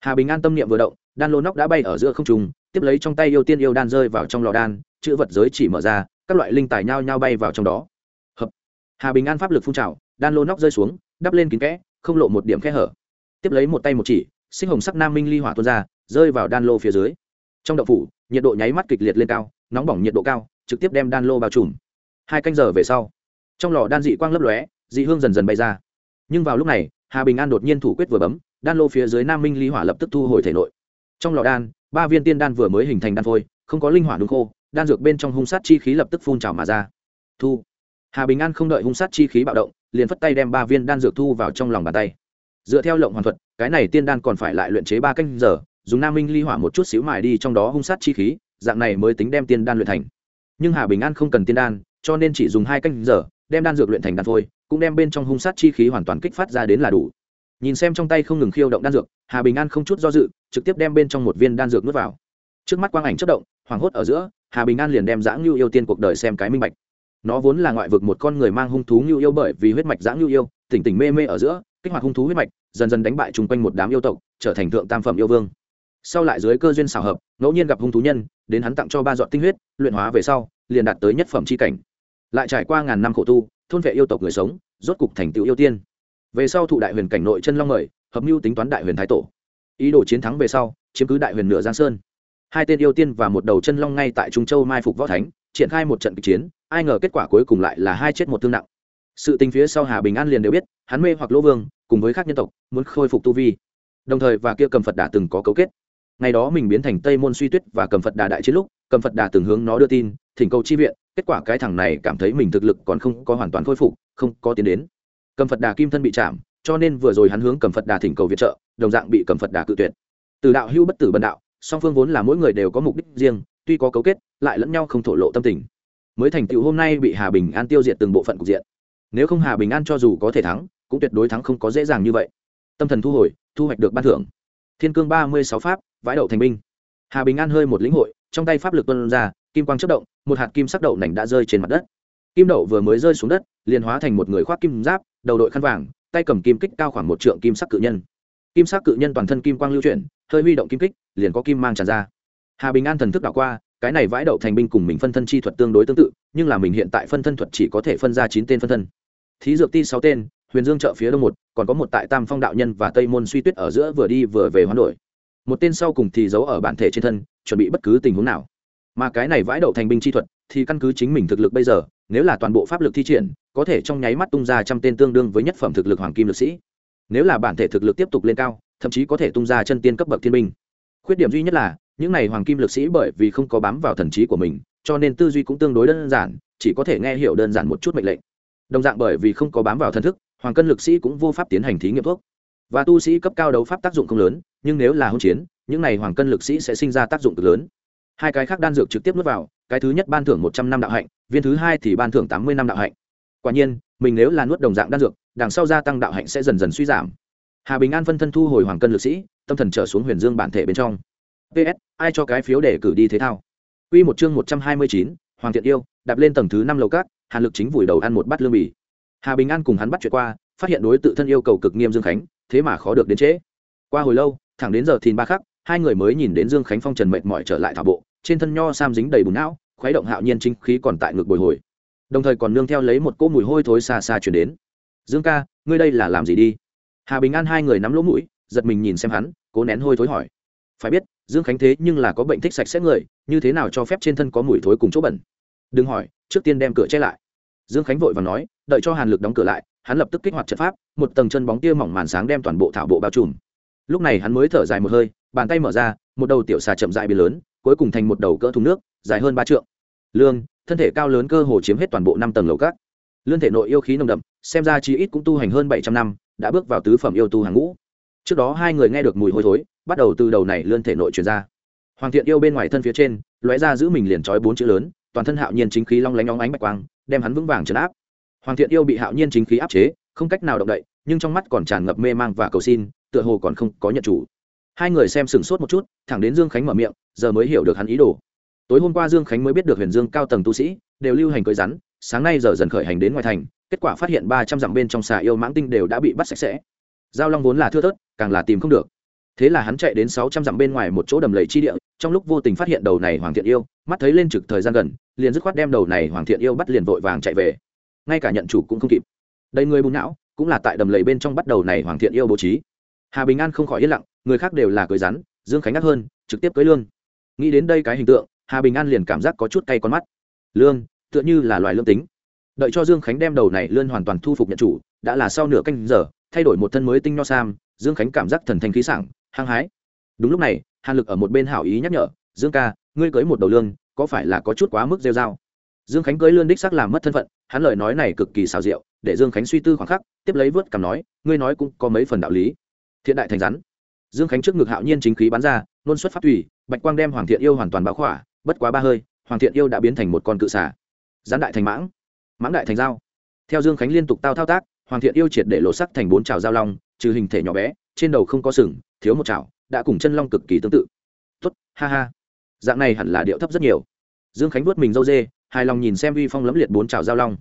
Hà bình an tâm niệm vừa động, đan lô nóc đã bay ở giữa không trùng tiếp lấy trong tay yêu tiên yêu đan rơi vào trong lò đan, chữ vật giới chỉ mở ra, các loại linh tài nhao nhao bay vào trong đó. Hợp. Hà bình an pháp lực phun trào, đan lô nóc rơi xuống, đắp lên kín kẽ, không lộ một điểm kẽ hở. Tiếp lấy một tay một chỉ sinh hồng sắc nam minh ly hỏa tuôn ra, rơi vào đan lô phía dưới trong đậu phủ, nhiệt độ nháy mắt kịch liệt lên cao, nóng bỏng nhiệt độ cao, trực tiếp đem đan lô bao trùm. Hai canh giờ về sau, trong lò đan dị quang lấp lóe, dị hương dần dần bay ra. Nhưng vào lúc này, hà bình an đột nhiên thủ quyết vừa bấm, đan lô phía dưới nam minh ly hỏa lập tức thu hồi thể nội. Trong lò đan, ba viên tiên đan vừa mới hình thành đan phôi, không có linh hỏa đúng khô, đan dược bên trong hung sát chi khí lập tức phun trào mà ra. Thu. Hà bình an không đợi hung sát chi khí bạo động, liền phất tay đem ba viên đan dược thu vào trong lòng bàn tay. Dựa theo lộng hoàn thuật, cái này tiên đan còn phải lại luyện chế ba canh giờ dùng nam minh ly hỏa một chút xíu mài đi trong đó hung sát chi khí, dạng này mới tính đem tiên đan luyện thành. Nhưng hà bình an không cần tiên đan, cho nên chỉ dùng hai canh giờ, đem đan dược luyện thành đan phôi cũng đem bên trong hung sát chi khí hoàn toàn kích phát ra đến là đủ. Nhìn xem trong tay không ngừng khiêu động đan dược, hà bình an không chút do dự, trực tiếp đem bên trong một viên đan dược nuốt vào. Trước mắt quang ảnh chất động, hoảng hốt ở giữa, hà bình an liền đem giã ngưu yêu tiên cuộc đời xem cái minh bạch. Nó vốn là ngoại vực một con người mang hung thú ngưu yêu bởi vì huyết mạch giã ngưu yêu, tỉnh tỉnh mê mê ở giữa, kích hoạt hung thú huyết mạch, dần dần đánh bại chung quanh một đám yêu tộc, trở thành thượng tam phẩm yêu vương sau lại dưới cơ duyên xảo hợp, ngẫu nhiên gặp hung thú nhân, đến hắn tặng cho ba dọn tinh huyết, luyện hóa về sau, liền đạt tới nhất phẩm c h i cảnh. Lại trải qua ngàn năm khổ tu, thôn vệ yêu tộc người sống, rốt cục thành tựu yêu tiên. Về sau thụ đại huyền cảnh nội chân long mời, hợp mưu tính toán đại huyền thái tổ. Ý đồ chiến thắng về sau, chiếm cứ đại huyền nửa giang sơn. Hai tên yêu tiên và một đầu chân long ngay tại trung châu mai phục võ thánh, triển khai một trận kịch chiến, ai ngờ kết quả cuối cùng lại là hai chết một thương nặng. Sự tình phía sau hà bình an liền đều biết, hắn mê hoặc lỗ vương, cùng với các nhân tộc, muốn khôi phục tu vi. Đồng thời và kia cầm phật đà từng có cấu kết ngày đó mình biến thành tây môn suy tuyết và cầm phật đà đại chiến lúc, cầm phật đà từng hướng nó đưa tin, thỉnh cầu chi viện, kết quả cái thằng này cảm thấy mình thực lực còn không có hoàn toàn khôi phục, không có tiến đến. Cầm phật đà kim thân bị chạm, cho nên vừa rồi hắn hướng cầm phật đà thỉnh cầu viện trợ, đồng dạng bị cầm phật đà cự tuyệt. Từ đạo hưu bất tử bần đạo, song phương vốn là mỗi người đều có mục đích riêng, tuy có cấu kết, lại lẫn nhau không thổ lộ tâm tình. Mới thành tựu hôm nay bị hà bình an tiêu diệt từng bộ phận cục diện. Nếu không hà bình an cho dù có thể thắng, cũng tuyệt đối thắng không có dễ dàng như vậy. Tâm thần thu hồi, thu hoạch được ban thưởng. Thiên cương ba mươi sáu pháp vãi đậu thành binh. Hà bình an hơi một lĩnh hội, trong tay pháp lực tuân ra, kim quang chất động, một hạt kim sắc đậu nành đã rơi trên mặt đất. Kim đậu vừa mới rơi xuống đất, liền hóa thành một người khoác kim giáp, đầu đội khăn vàng, tay cầm kim kích cao khoảng một trượng kim sắc cự nhân. Kim sắc cự nhân toàn thân kim quang lưu chuyển, hơi huy động kim kích, liền có kim mang tràn ra. Hà bình an thần thức đảo qua, cái này vãi đậu thành binh cùng mình phân thân chi thuật tương đối tương tự, nhưng là mình hiện tại phân thân thuật chỉ có thể phân ra chín tên phân thân. Thí dược ti sáu tên, huyền dương chợ phía đông một, còn có một tại tam phong đạo nhân và tây môn suy tuyết ở giữa vừa đi vừa về hoán đổi một tên sau cùng thì giấu ở bản thể trên thân, chuẩn bị bất cứ tình huống nào. Mà cái này vãi đậu thành binh chi thuật thì căn cứ chính mình thực lực bây giờ, nếu là toàn bộ pháp lực thi triển, có thể trong nháy mắt tung ra trăm tên tương đương với nhất phẩm thực lực hoàng kim lực sĩ. Nếu là bản thể thực lực tiếp tục lên cao, thậm chí có thể tung ra chân tiên cấp bậc thiên binh. Khuyết điểm duy nhất là, những này hoàng kim lực sĩ bởi vì không có bám vào thần trí của mình, cho nên tư duy cũng tương đối đơn giản, chỉ có thể nghe hiểu đơn giản một chút mệnh lệnh. Đồng dạng bởi vì không có bám vào thần thức, hoàng cân lực sĩ cũng vô pháp tiến hành thí nghiệm thuốc và tu sĩ cấp cao đấu pháp tác dụng không lớn, nhưng nếu là hỗn chiến, những này hoàng cân lực sĩ sẽ sinh ra tác dụng cực lớn. Hai cái khác đan dược trực tiếp nuốt vào, cái thứ nhất ban thưởng một trăm năm đạo hạnh, viên thứ hai thì ban thưởng tám mươi năm đạo hạnh. Quả nhiên, mình nếu là nuốt đồng dạng đan dược, đằng sau gia tăng đạo hạnh sẽ dần dần suy giảm. Hà bình an phân thân thu hồi hoàng cân lực sĩ, tâm thần trở xuống huyền dương bản thể bên trong. Ps ai cho cái phiếu để cử đi thế thao? Q một chương một trăm hai mươi chín, hoàng thiện yêu, đạp lên tầng thứ năm lầu cát, hàn lực chính vùi đầu ăn một bát lương bì. Hà bình an cùng hắn bắt chuyện qua, phát hiện đối tự thân yêu cầu cực nghiêm dương khánh thế mà khó được đến trễ. Qua hồi lâu, thẳng đến giờ thìn ba khắc, hai người mới nhìn đến dương khánh phong trần mệt mỏi trở lại thảo bộ, trên thân nho sam dính đầy bùn não, khuấy động hạo nhiên chính khí còn tại ngực bồi hồi. Đồng thời còn nương theo lấy một cỗ mùi hôi thối xa xa chuyển đến. Dương ca, ngươi đây là làm gì đi? Hà bình an hai người nắm lỗ mũi, giật mình nhìn xem hắn, cố nén hôi thối hỏi. Phải biết, dương khánh thế nhưng là có bệnh thích sạch sẽ người, như thế nào cho phép trên thân có mùi thối cùng chỗ bẩn? Đừng hỏi, trước tiên đem cửa che lại. Dương khánh vội và nói, đợi cho hàn lực đóng cửa lại hắn lập tức kích hoạt trận pháp, một tầng chân bóng tia mỏng màn sáng đem toàn bộ thảo bộ bao trùm. Lúc này hắn mới thở dài một hơi, bàn tay mở ra, một đầu tiểu xà chậm dại biến lớn, cuối cùng thành một đầu cỡ thùng nước, dài hơn ba trượng. Lương, thân thể cao lớn cơ hồ chiếm hết toàn bộ năm tầng lầu cát lương thể nội yêu khí nồng đậm, xem ra chí ít cũng tu hành hơn bảy trăm năm, đã bước vào tứ phẩm yêu tu hàng ngũ. Trước đó hai người nghe được mùi hôi thối, bắt đầu từ đầu này lươn thể nội truyền ra. Hoàng thiện yêu bên ngoài thân phía trên, lóe ra giữ mình liền trói bốn chữ lớn, toàn thân hạo nhiên chính khí long lánh óng ánh bạch quang, đem hắn vững vàng trấn áp hoàng thiện yêu bị hạo nhiên chính khí áp chế, không cách nào động đậy, nhưng trong mắt còn tràn ngập mê mang và cầu xin, tựa hồ còn không có nhận chủ. Hai người xem sửng sốt một chút, thẳng đến dương khánh mở miệng, giờ mới hiểu được hắn ý đồ. Tối hôm qua dương khánh mới biết được huyền dương cao tầng tu sĩ, đều lưu hành cưới rắn, sáng nay giờ dần khởi hành đến ngoài thành, kết quả phát hiện ba trăm dặm bên trong xà yêu mãng tinh đều đã bị bắt sạch sẽ. Giao long vốn là thưa thớt, càng là tìm không được. Thế là hắn chạy đến sáu trăm dặm bên ngoài một chỗ đầm lầy chi địa, trong lúc vô tình phát hiện đầu này hoàng thiện yêu, mắt thấy lên trực thời gian gần, liền dứt khoát đem đầu này hoàng thiện yêu bắt liền vội vàng chạy về ngay cả nhận chủ cũng không kịp. Đầy người bùn não, cũng là tại đầm lầy bên trong bắt đầu này hoàng thiện yêu bố trí. Hà bình an không khỏi yên lặng, người khác đều là cưới rắn, dương khánh ngắt hơn, trực tiếp cưới lương nghĩ đến đây cái hình tượng, hà bình an liền cảm giác có chút cay con mắt. Lương tựa như là loài lương tính. Đợi cho dương khánh đem đầu này lươn hoàn toàn thu phục nhận chủ, đã là sau nửa canh giờ, thay đổi một thân mới tinh nho sam, dương khánh cảm giác thần thanh khí sảng, hăng hái. Đúng lúc này, hàn lực ở một bên hảo ý nhắc nhở, dương ca, ngươi cưới một đầu lương có phải là có chút quá mức rêu r a o dương khánh cưới lươn đích xác làm mất thân phận hắn lời nói này cực kỳ xào rượu để dương khánh suy tư khoảng khắc, tiếp lấy vớt cằm nói, ngươi nói cũng có mấy phần đạo lý. Thiện đại thành rắn. Dương khánh trước ngực hạo nhiên chính khí bắn ra, nôn xuất phát thủy bạch quang đem hoàng thiện yêu hoàn toàn báo khỏa, bất quá ba hơi, hoàng thiện yêu đã biến thành một con cự xả rắn đại thành mãng. Mãng đại thành dao theo dương khánh liên tục tao thao tác, hoàng thiện yêu triệt để lộ sắc thành bốn trào dao long, trừ hình thể nhỏ bé, trên đầu không có sừng, thiếu một trào đã cùng chân long cực kỳ tương tự. Tuất ha ha. Dạng này hẳn là điệu thấp rất nhiều. Dương khánh vuốt mình dâu dê hài lòng nhìn xem uy phong lẫm liệt bốn trào giao long.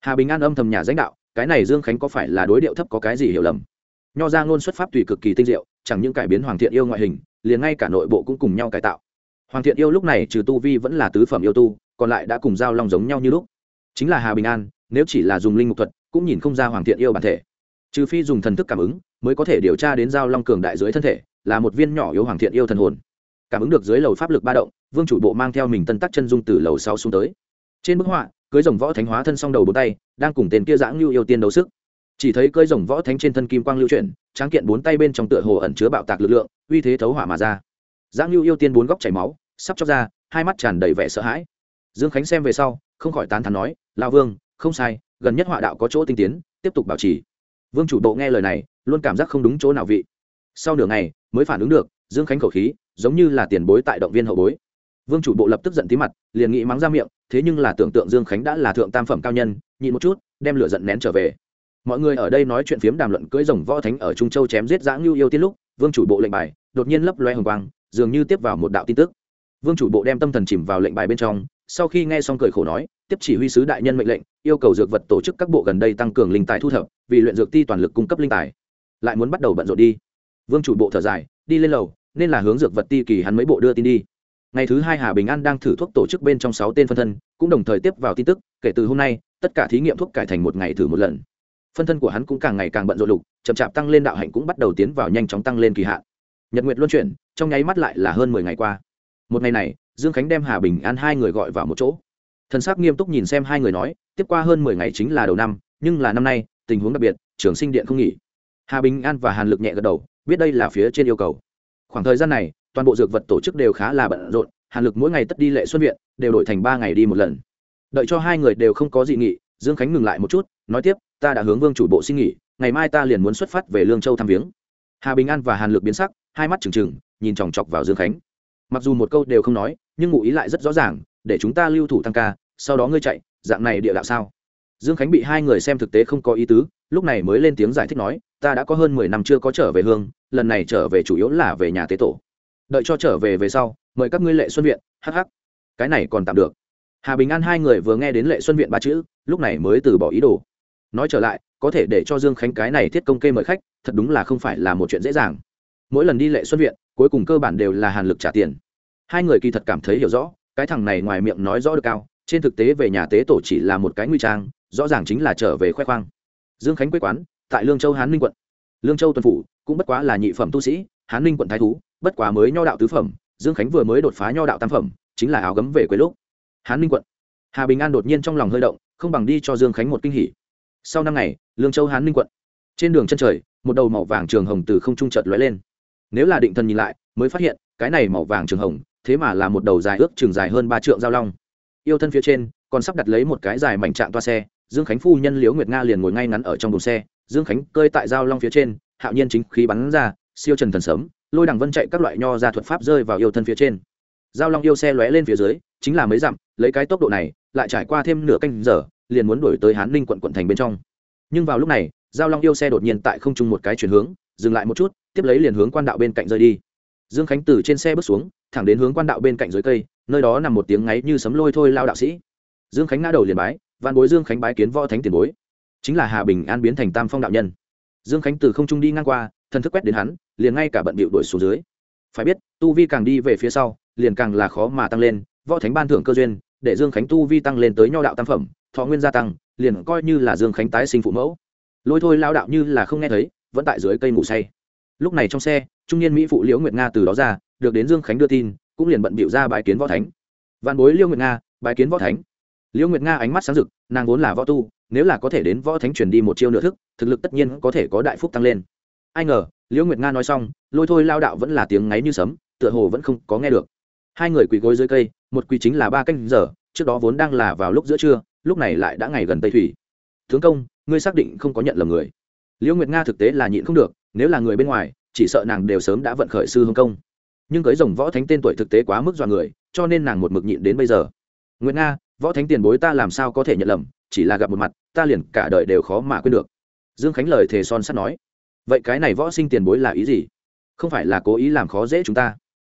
Hà bình an âm thầm nhà danh đạo, cái này dương khánh có phải là đối điệu thấp có cái gì hiểu lầm? Nho ra ngôn xuất pháp tùy cực kỳ tinh diệu, chẳng những cải biến hoàng thiện yêu ngoại hình, liền ngay cả nội bộ cũng cùng nhau cải tạo. Hoàng thiện yêu lúc này trừ tu vi vẫn là tứ phẩm yêu tu, còn lại đã cùng giao long giống nhau như lúc. Chính là hà bình an, nếu chỉ là dùng linh mục thuật, cũng nhìn không ra hoàng thiện yêu bản thể. Trừ phi dùng thần thức cảm ứng, mới có thể điều tra đến giao long cường đại dưới thân thể, là một viên nhỏ yếu hoàng thiện yêu thần hồn. Cảm ứng được dưới lầu pháp lực ba động, vương chủ bộ mang theo mình tân tắc chân dung từ lầu sáu xuống tới trên bức họa, cưới rồng võ thánh hóa thân song đầu bốn tay, đang cùng tên kia giãng lưu yêu tiên đấu sức. Chỉ thấy cưới rồng võ thánh trên thân kim quang lưu chuyển, tráng kiện bốn tay bên trong tựa hồ ẩn chứa bạo tạc lực lượng, uy thế thấu hỏa mà ra. Giãng lưu yêu tiên bốn góc chảy máu, sắp chóc ra, hai mắt tràn đầy vẻ sợ hãi. Dương khánh xem về sau, không khỏi tán thán nói lao vương, không sai, gần nhất họa đạo có chỗ tinh tiến, tiếp tục bảo trì. Vương chủ bộ nghe lời này, luôn cảm giác không đúng chỗ nào vị. Sau nửa ngày, mới phản ứng được, dương khánh khẩu khí, giống như là tiền bối tại động viên hậu bối. Vương chủ bộ lập tức giận tí mặt, liền nghĩ mắng ra miệng thế nhưng là tưởng tượng dương khánh đã là thượng tam phẩm cao nhân, nhịn một chút, đem lửa giận nén trở về. Mọi người ở đây nói chuyện phiếm đàm luận cưỡi rồng võ thánh ở trung châu chém giết giã ngưu yêu tiên lúc, vương chủ bộ lệnh bài đột nhiên lấp loe hồng quang, dường như tiếp vào một đạo tin tức. Vương chủ bộ đem tâm thần chìm vào lệnh bài bên trong, sau khi nghe xong cười khổ nói, tiếp chỉ huy sứ đại nhân mệnh lệnh, yêu cầu dược vật tổ chức các bộ gần đây tăng cường linh tài thu thập, vì luyện dược ti toàn lực cung cấp linh tài. Lại muốn bắt đầu bận rộn đi. Vương chủ bộ thở dài, đi lên lầu, nên là hướng dược vật ti kỳ hắn mấy bộ đưa tin đi ngày thứ hai hà bình an đang thử thuốc tổ chức bên trong sáu tên phân thân, cũng đồng thời tiếp vào tin tức, kể từ hôm nay, tất cả thí nghiệm thuốc cải thành một ngày thử một lần. Phân thân của hắn cũng càng ngày càng bận rộn lục, chậm chạp tăng lên đạo hạnh cũng bắt đầu tiến vào nhanh chóng tăng lên kỳ hạn. Nhật nguyệt luân chuyển, trong nháy mắt lại là hơn mười ngày qua. Một ngày này, dương khánh đem hà bình an hai người gọi vào một chỗ. Thần sắc nghiêm túc nhìn xem hai người nói, tiếp qua hơn mười ngày chính là đầu năm, nhưng là năm nay, tình huống đặc biệt, trường sinh điện không nghỉ. Hà bình an và hàn lực nhẹ gật đầu, biết đây là phía trên yêu cầu. Khoảng thời gian này toàn bộ dược vật tổ chức đều khá là bận rộn, hàn lực mỗi ngày tất đi lệ xuân viện, đều đổi thành ba ngày đi một lần. Đợi cho hai người đều không có dị nghị, dương khánh ngừng lại một chút, nói tiếp, ta đã hướng vương chủ bộ xin nghỉ, ngày mai ta liền muốn xuất phát về lương châu thăm viếng. Hà bình an và hàn lực biến sắc, hai mắt trừng trừng, nhìn chòng chọc vào dương khánh. Mặc dù một câu đều không nói, nhưng ngụ ý lại rất rõ ràng, để chúng ta lưu thủ tăng ca, sau đó ngươi chạy, dạng này địa đạo sao? Dương khánh bị hai người xem thực tế không có ý tứ, lúc này mới lên tiếng giải thích nói, ta đã có hơn mười năm chưa có trở về hương, lần này trở về chủ yếu là về nhà tế tổ đợi cho trở về về sau, mời các ngươi lệ xuân viện hh cái này còn tạm được. Hà bình an hai người vừa nghe đến lệ xuân viện ba chữ, lúc này mới từ bỏ ý đồ. Nói trở lại, có thể để cho dương khánh cái này thiết công kê mời khách, thật đúng là không phải là một chuyện dễ dàng. Mỗi lần đi lệ xuân viện, cuối cùng cơ bản đều là hàn lực trả tiền. Hai người kỳ thật cảm thấy hiểu rõ, cái thằng này ngoài miệng nói rõ được cao, trên thực tế về nhà tế tổ chỉ là một cái nguy trang, rõ ràng chính là trở về khoe khoang. Dương khánh quê quán, tại lương châu, hán ninh quận. Lương châu tuần phủ, cũng bất quá là nhị phẩm tu sĩ, hán ninh quận thái thú bất quá mới nho đạo tứ phẩm, dương khánh vừa mới đột phá nho đạo tam phẩm, chính là áo gấm về quê lúc. Hán ninh quận. Hà bình an đột nhiên trong lòng hơi động, không bằng đi cho dương khánh một kinh hỉ. Sau năm ngày, lương châu hán ninh quận. Trên đường chân trời, một đầu màu vàng trường hồng từ không trung chợt lóe lên. Nếu là định thần nhìn lại, mới phát hiện, cái này màu vàng trường hồng, thế mà là một đầu dài ước trường dài hơn ba trượng giao long. Yêu thân phía trên, còn sắp đặt lấy một cái dài mảnh trạng toa xe, dương khánh phu nhân liễu nguyệt nga liền ngồi ngay ngắn ở trong đồn xe. Dương khánh cơi tại giao long phía trên, hạo nhiên chính khí bắn ra, siêu trần thần sớm lôi đằng vân chạy các loại nho ra thuật pháp rơi vào yêu thân phía trên. Giao long yêu xe lóe lên phía dưới, chính là mấy dặm, lấy cái tốc độ này, lại trải qua thêm nửa canh giờ, liền muốn đuổi tới hán ninh quận quận thành bên trong. Nhưng vào lúc này, giao long yêu xe đột nhiên tại không trung một cái chuyển hướng, dừng lại một chút, tiếp lấy liền hướng quan đạo bên cạnh rơi đi. Dương khánh từ trên xe bước xuống, thẳng đến hướng quan đạo bên cạnh dưới cây, nơi đó nằm một tiếng ngáy như sấm lôi thôi lao đạo sĩ. Dương khánh ngã đầu liền bái văn bối dương khánh bái kiến võ thánh tiền bối. Chính là hà bình an biến thành tam phong đạo nhân. Dương khánh từ không trung đi ngang qua, thần thức quét đến hắn liền ngay cả bận bịu đuổi xuống dưới. Phải biết, tu vi càng đi về phía sau, liền càng là khó mà tăng lên, võ thánh ban thưởng cơ duyên, để dương khánh tu vi tăng lên tới nho đạo tam phẩm, thọ nguyên gia tăng, liền coi như là dương khánh tái sinh phụ mẫu. Lôi thôi lao đạo như là không nghe thấy, vẫn tại dưới cây ngủ say. Lúc này trong xe, trung niên mỹ phụ liễu nguyệt nga từ đó ra, được đến dương khánh đưa tin, cũng liền bận bịu ra bài kiến võ thánh. Văn bối liễu nguyệt nga bài kiến võ thánh. Liễu nguyệt nga ánh mắt sáng rực, nàng vốn là võ tu, nếu là có thể đến võ thánh truyền đi một chiêu nửa thức, thực lực tất nhiên có thể có đại phúc tăng lên. Ai ngờ liễu nguyệt nga nói xong, lôi thôi lao đạo vẫn là tiếng ngáy như sấm, tựa hồ vẫn không có nghe được. Hai người quỳ gối dưới cây, một quỳ chính là ba canh giờ, trước đó vốn đang là vào lúc giữa trưa, lúc này lại đã ngày gần tây thủy. Tướng công, ngươi xác định không có nhận lầm người. Liễu nguyệt nga thực tế là nhịn không được, nếu là người bên ngoài, chỉ sợ nàng đều sớm đã vận khởi sư hương công. Nhưng cưới rồng võ thánh tên tuổi thực tế quá mức dọa người, cho nên nàng một mực nhịn đến bây giờ. Nguyệt nga, võ thánh tiền bối ta làm sao có thể nhận lầm, chỉ là gặp một mặt, ta liền cả đời đều khó mà quên được. Dương khánh lời thề son sắt nói vậy cái này võ sinh tiền bối là ý gì? Không phải là cố ý làm khó dễ chúng ta.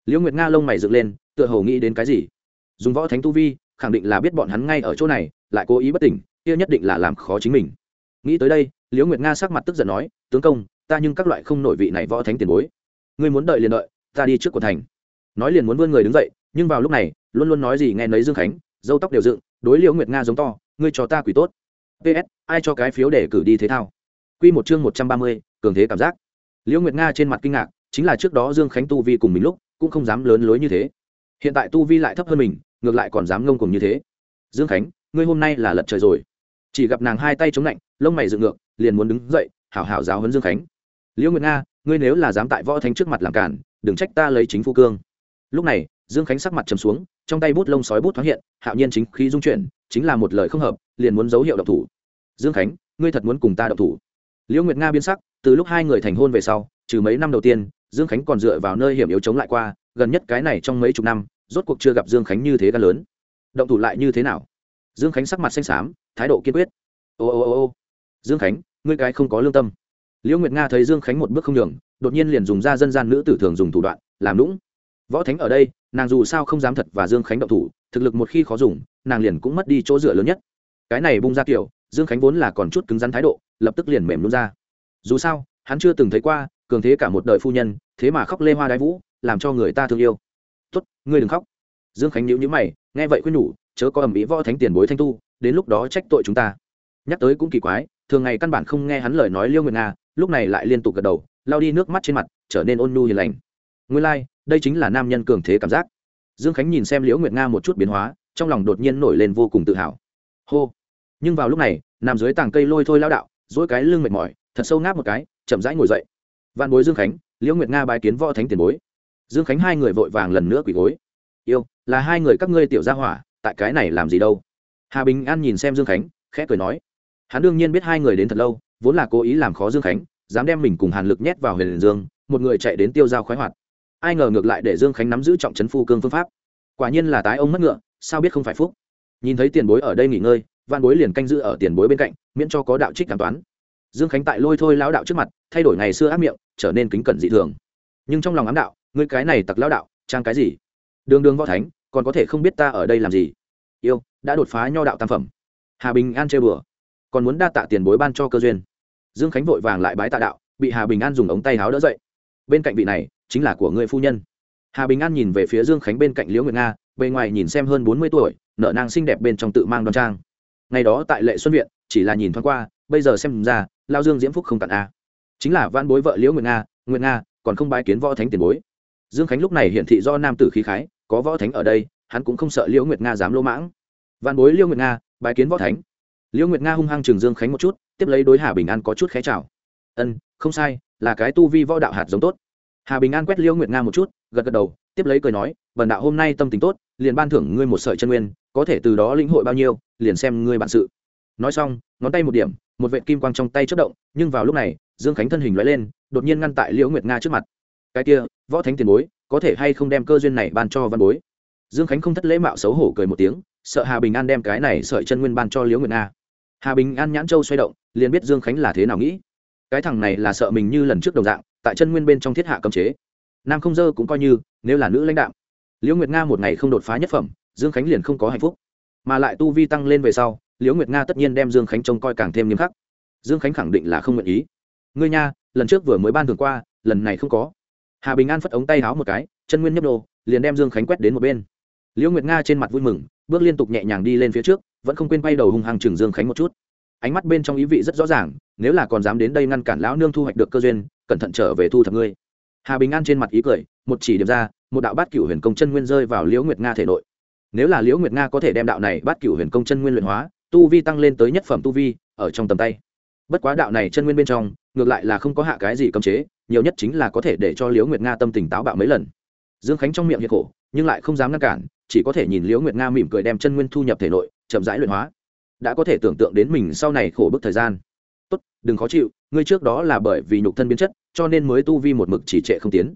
Liễu nguyệt nga lông mày dựng lên, tựa hồ nghĩ đến cái gì? Dùng võ thánh tu vi, khẳng định là biết bọn hắn ngay ở chỗ này, lại cố ý bất tỉnh, kia nhất định là làm khó chính mình. Nghĩ tới đây, liễu nguyệt nga sắc mặt tức giận nói, tướng công, ta nhưng các loại không nổi vị này võ thánh tiền bối. Ngươi muốn đợi liền đợi, ta đi trước của thành. Nói liền muốn vươn người đứng dậy, nhưng vào lúc này, luôn luôn nói gì nghe nấy dương khánh, dâu tóc đều dựng, đối liễu nguyệt nga giống to, ngươi cho ta quỷ tốt. Ps ai cho cái phiếu để cử đi thế thao? Q một chương một trăm ba mươi cường thế cảm giác. Liễu nguyệt nga trên mặt kinh ngạc, chính là trước đó dương khánh tu vi cùng mình lúc, cũng không dám lớn lối như thế. Hiện tại tu vi lại thấp hơn mình, ngược lại còn dám ngông cùng như thế. Dương khánh, ngươi hôm nay là lật trời rồi. Chỉ gặp nàng hai tay chống lạnh, lông mày dựng ngược, liền muốn đứng dậy, hảo hảo giáo hấn dương khánh. Liễu nguyệt nga, ngươi nếu là dám tại võ thánh trước mặt làm cản đừng trách ta lấy chính phu cương. Lúc này, dương khánh sắc mặt trầm xuống, trong tay bút lông sói bút thoáng hiện, hạo nhiên chính khí dung chuyển, chính là một lời không hợp, liền muốn dấu hiệu độc thủ. Dương khánh, ngươi thật muốn cùng ta độc thủ? Liễu nguyệt nga biến sắc từ lúc hai người thành hôn về sau, trừ mấy năm đầu tiên, dương khánh còn dựa vào nơi hiểm yếu chống lại qua, gần nhất cái này trong mấy chục năm, rốt cuộc chưa gặp dương khánh như thế gan lớn. Động thủ lại như thế nào? Dương khánh sắc mặt xanh xám, thái độ kiên quyết. Ô ô ô ô. Dương khánh, ngươi cái không có lương tâm. Liễu nguyệt nga thấy dương khánh một bước không đường đột nhiên liền dùng ra dân gian nữ tử thường dùng thủ đoạn, làm lũng võ thánh ở đây, nàng dù sao không dám thật và dương khánh động thủ, thực lực một khi khó dùng, nàng liền cũng mất đi chỗ dựa lớn nhất. Cái này bung ra kiểu, dương khánh vốn là còn chút cứng rắn thái độ, lập tức liền mềm luôn ra dù sao hắn chưa từng thấy qua cường thế cả một đời phu nhân thế mà khóc lê hoa đái vũ làm cho người ta thương yêu. Tốt ngươi đừng khóc. Dương khánh nhữ nhữ mày nghe vậy khuyên nhủ chớ có ầm ĩ võ thánh tiền bối thanh tu đến lúc đó trách tội chúng ta. Nhắc tới cũng kỳ quái thường ngày căn bản không nghe hắn lời nói liêu nguyệt nga lúc này lại liên tục gật đầu lao đi nước mắt trên mặt trở nên ôn nhu hiền lành. Nguyên lai、like, đây chính là nam nhân cường thế cảm giác. Dương khánh nhìn xem liễu nguyệt nga một chút biến hóa trong lòng đột nhiên nổi lên vô cùng tự hào. Hô. Nhưng vào lúc này nằm dưới tàng cây lôi thôi lao đạo dỗi cái lưng mệt mỏi thật sâu ngáp một cái, chậm rãi ngồi dậy. Văn bối dương khánh, liễu nguyệt nga bái kiến võ thánh tiền bối. Dương khánh hai người vội vàng lần nữa quỳ gối. Yêu, là hai người các ngươi tiểu gia hỏa, tại cái này làm gì đâu? Hà bình an nhìn xem dương khánh, khẽ cười nói. Hắn đương nhiên biết hai người đến thật lâu, vốn là cố ý làm khó dương khánh, dám đem mình cùng hàn lực nhét vào huyền dương, một người chạy đến tiêu dao khoái hoạt. Ai ngờ ngược lại để dương khánh nắm giữ trọng trấn phu cương phương pháp. Quả nhiên là tái ông mất ngựa, sao biết không phải phúc? Nhìn thấy tiền bối ở đây nghỉ ngơi văn bối liền canh giữ ở tiền bối bên cạnh, miễn cho có đạo trích cảm toán dương khánh tại lôi thôi lão đạo trước mặt, thay đổi ngày xưa ác miệng, trở nên kính cẩn dị thường. Nhưng trong lòng ám đạo, ngươi cái này tặc lão đạo, trang cái gì? Đường đường võ thánh, còn có thể không biết ta ở đây làm gì? Yêu, đã đột phá nho đạo tam phẩm. Hà bình an chơi bừa. Còn muốn đa tạ tiền bối ban cho cơ duyên. Dương khánh vội vàng lại bái tạ đạo, bị hà bình an dùng ống tay háo đỡ dậy. Bên cạnh vị này, chính là của người phu nhân. Hà bình an nhìn về phía dương khánh bên cạnh liễu nguyệt nga, bề ngoài nhìn xem hơn bốn mươi tuổi, nở nang xinh đẹp bên trong tự mang đoan trang. Ngày đó tại lệ xuân viện, chỉ là nhìn thoáng qua, bây giờ xem ra lao dương diễm phúc không tận a. Chính là van bối vợ liễu nguyệt nga nguyệt nga còn không bái kiến võ thánh tiền bối. Dương khánh lúc này hiện thị do nam tử khí khái, có võ thánh ở đây, hắn cũng không sợ liễu nguyệt nga dám lỗ mãng. Văn bối liễu nguyệt nga, bái kiến võ thánh. Liễu nguyệt nga hung hăng trường dương khánh một chút, tiếp lấy đối hà bình an có chút khé chào. Ân, không sai, là cái tu vi võ đạo hạt giống tốt. Hà bình an quét liễu nguyệt nga một chút, gật gật đầu, tiếp lấy cười nói vần đạo hôm nay tâm tình tốt, liền ban thưởng ngươi một sợi chân nguyên, có thể từ đó lĩnh hội bao nhiêu, liền xem ngươi bản sự nói xong, ngón tay một điểm, một vệ kim quang trong tay chất động, nhưng vào lúc này, dương khánh thân hình loại lên, đột nhiên ngăn tại liễu nguyệt nga trước mặt. Cái kia, võ thánh tiền bối, có thể hay không đem cơ duyên này ban cho văn bối? Dương khánh không thất lễ mạo xấu hổ cười một tiếng, sợ hà bình an đem cái này sợi chân nguyên ban cho liễu nguyệt nga. Hà bình an nhãn châu xoay động, liền biết dương khánh là thế nào nghĩ. Cái thằng này là sợ mình như lần trước đồng dạng, tại chân nguyên bên trong thiết hạ cấm chế. Nam không dơ cũng coi như, nếu là nữ lãnh đạo liễu nguyệt nga một ngày không đột phá nhất phẩm, dương khánh liền không có hạnh phúc. Mà lại tu vi tăng lên về sau liễu nguyệt nga tất nhiên đem dương khánh trông coi càng thêm nghiêm khắc. Dương khánh khẳng định là không nguyện ý. Ngươi nha, lần trước vừa mới ban thường qua, lần này không có. Hà bình an phất ống tay háo một cái, chân nguyên nhấp đồ liền đem dương khánh quét đến một bên. Liễu nguyệt nga trên mặt vui mừng, bước liên tục nhẹ nhàng đi lên phía trước, vẫn không quên quay đầu hung hăng chừng dương khánh một chút. Ánh mắt bên trong ý vị rất rõ ràng, nếu là còn dám đến đây ngăn cản lão nương thu hoạch được cơ duyên, cẩn thận trở về thu thập ngươi. Hà bình an trên mặt ý cười, một chỉ điểm ra, một đạo bát cửu huyền công chân nguyên rơi vào liễu nguyệt nga thể nội. Nếu là liễu nguyệt nga có thể đem đạo này bát cửu huyền công chân nguyên luyện hóa tu vi tăng lên tới nhất phẩm tu vi, ở trong tầm tay. Bất quá đạo này chân nguyên bên trong, ngược lại là không có hạ cái gì cấm chế, nhiều nhất chính là có thể để cho liễu nguyệt nga tâm tình táo bạo mấy lần. Dương khánh trong miệng hiệt khổ, nhưng lại không dám ngăn cản, chỉ có thể nhìn liễu nguyệt nga mỉm cười đem chân nguyên thu nhập thể nội, chậm rãi luyện hóa. Đã có thể tưởng tượng đến mình sau này khổ bức thời gian. Tốt, đừng khó chịu, ngươi trước đó là bởi vì nhục thân biến chất, cho nên mới tu vi một mực chỉ trệ không tiến.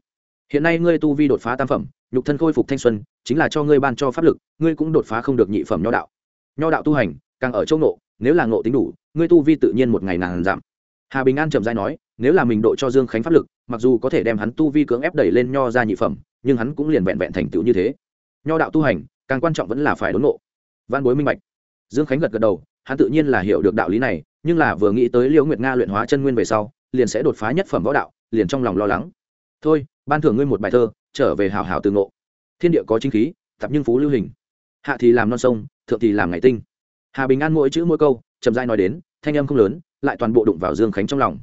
Hiện nay ngươi tu vi đột phá tam phẩm, nhục thân khôi phục thanh xuân, chính là cho ngươi ban cho pháp lực, ngươi cũng đột phá không được nhị phẩm nho đạo. Nho đạo tu hành càng ở châu nộ nếu là ngộ tính đủ, ngươi tu vi tự nhiên một ngày nàng giảm. Hà bình an chậm dai nói, nếu là mình độ cho dương khánh pháp lực, mặc dù có thể đem hắn tu vi cưỡng ép đẩy lên nho ra nhị phẩm, nhưng hắn cũng liền vẹn vẹn thành tựu như thế. Nho đạo tu hành, càng quan trọng vẫn là phải đốn nộ. văn bối minh bạch. Dương khánh gật gật đầu, hắn tự nhiên là hiểu được đạo lý này, nhưng là vừa nghĩ tới liễu nguyệt nga luyện hóa chân nguyên về sau, liền sẽ đột phá nhất phẩm võ đạo, liền trong lòng lo lắng. Thôi, ban thưởng ngươi một bài thơ, trở về hào hào từ ngộ. Thiên địa có chính khí, tập nhưng phú lưu hình. Hạ thì làm non sông, thượng thì làm ngày tinh hà bình an mỗi chữ mỗi câu chậm dai nói đến thanh âm không lớn lại toàn bộ đụng vào dương khánh trong lòng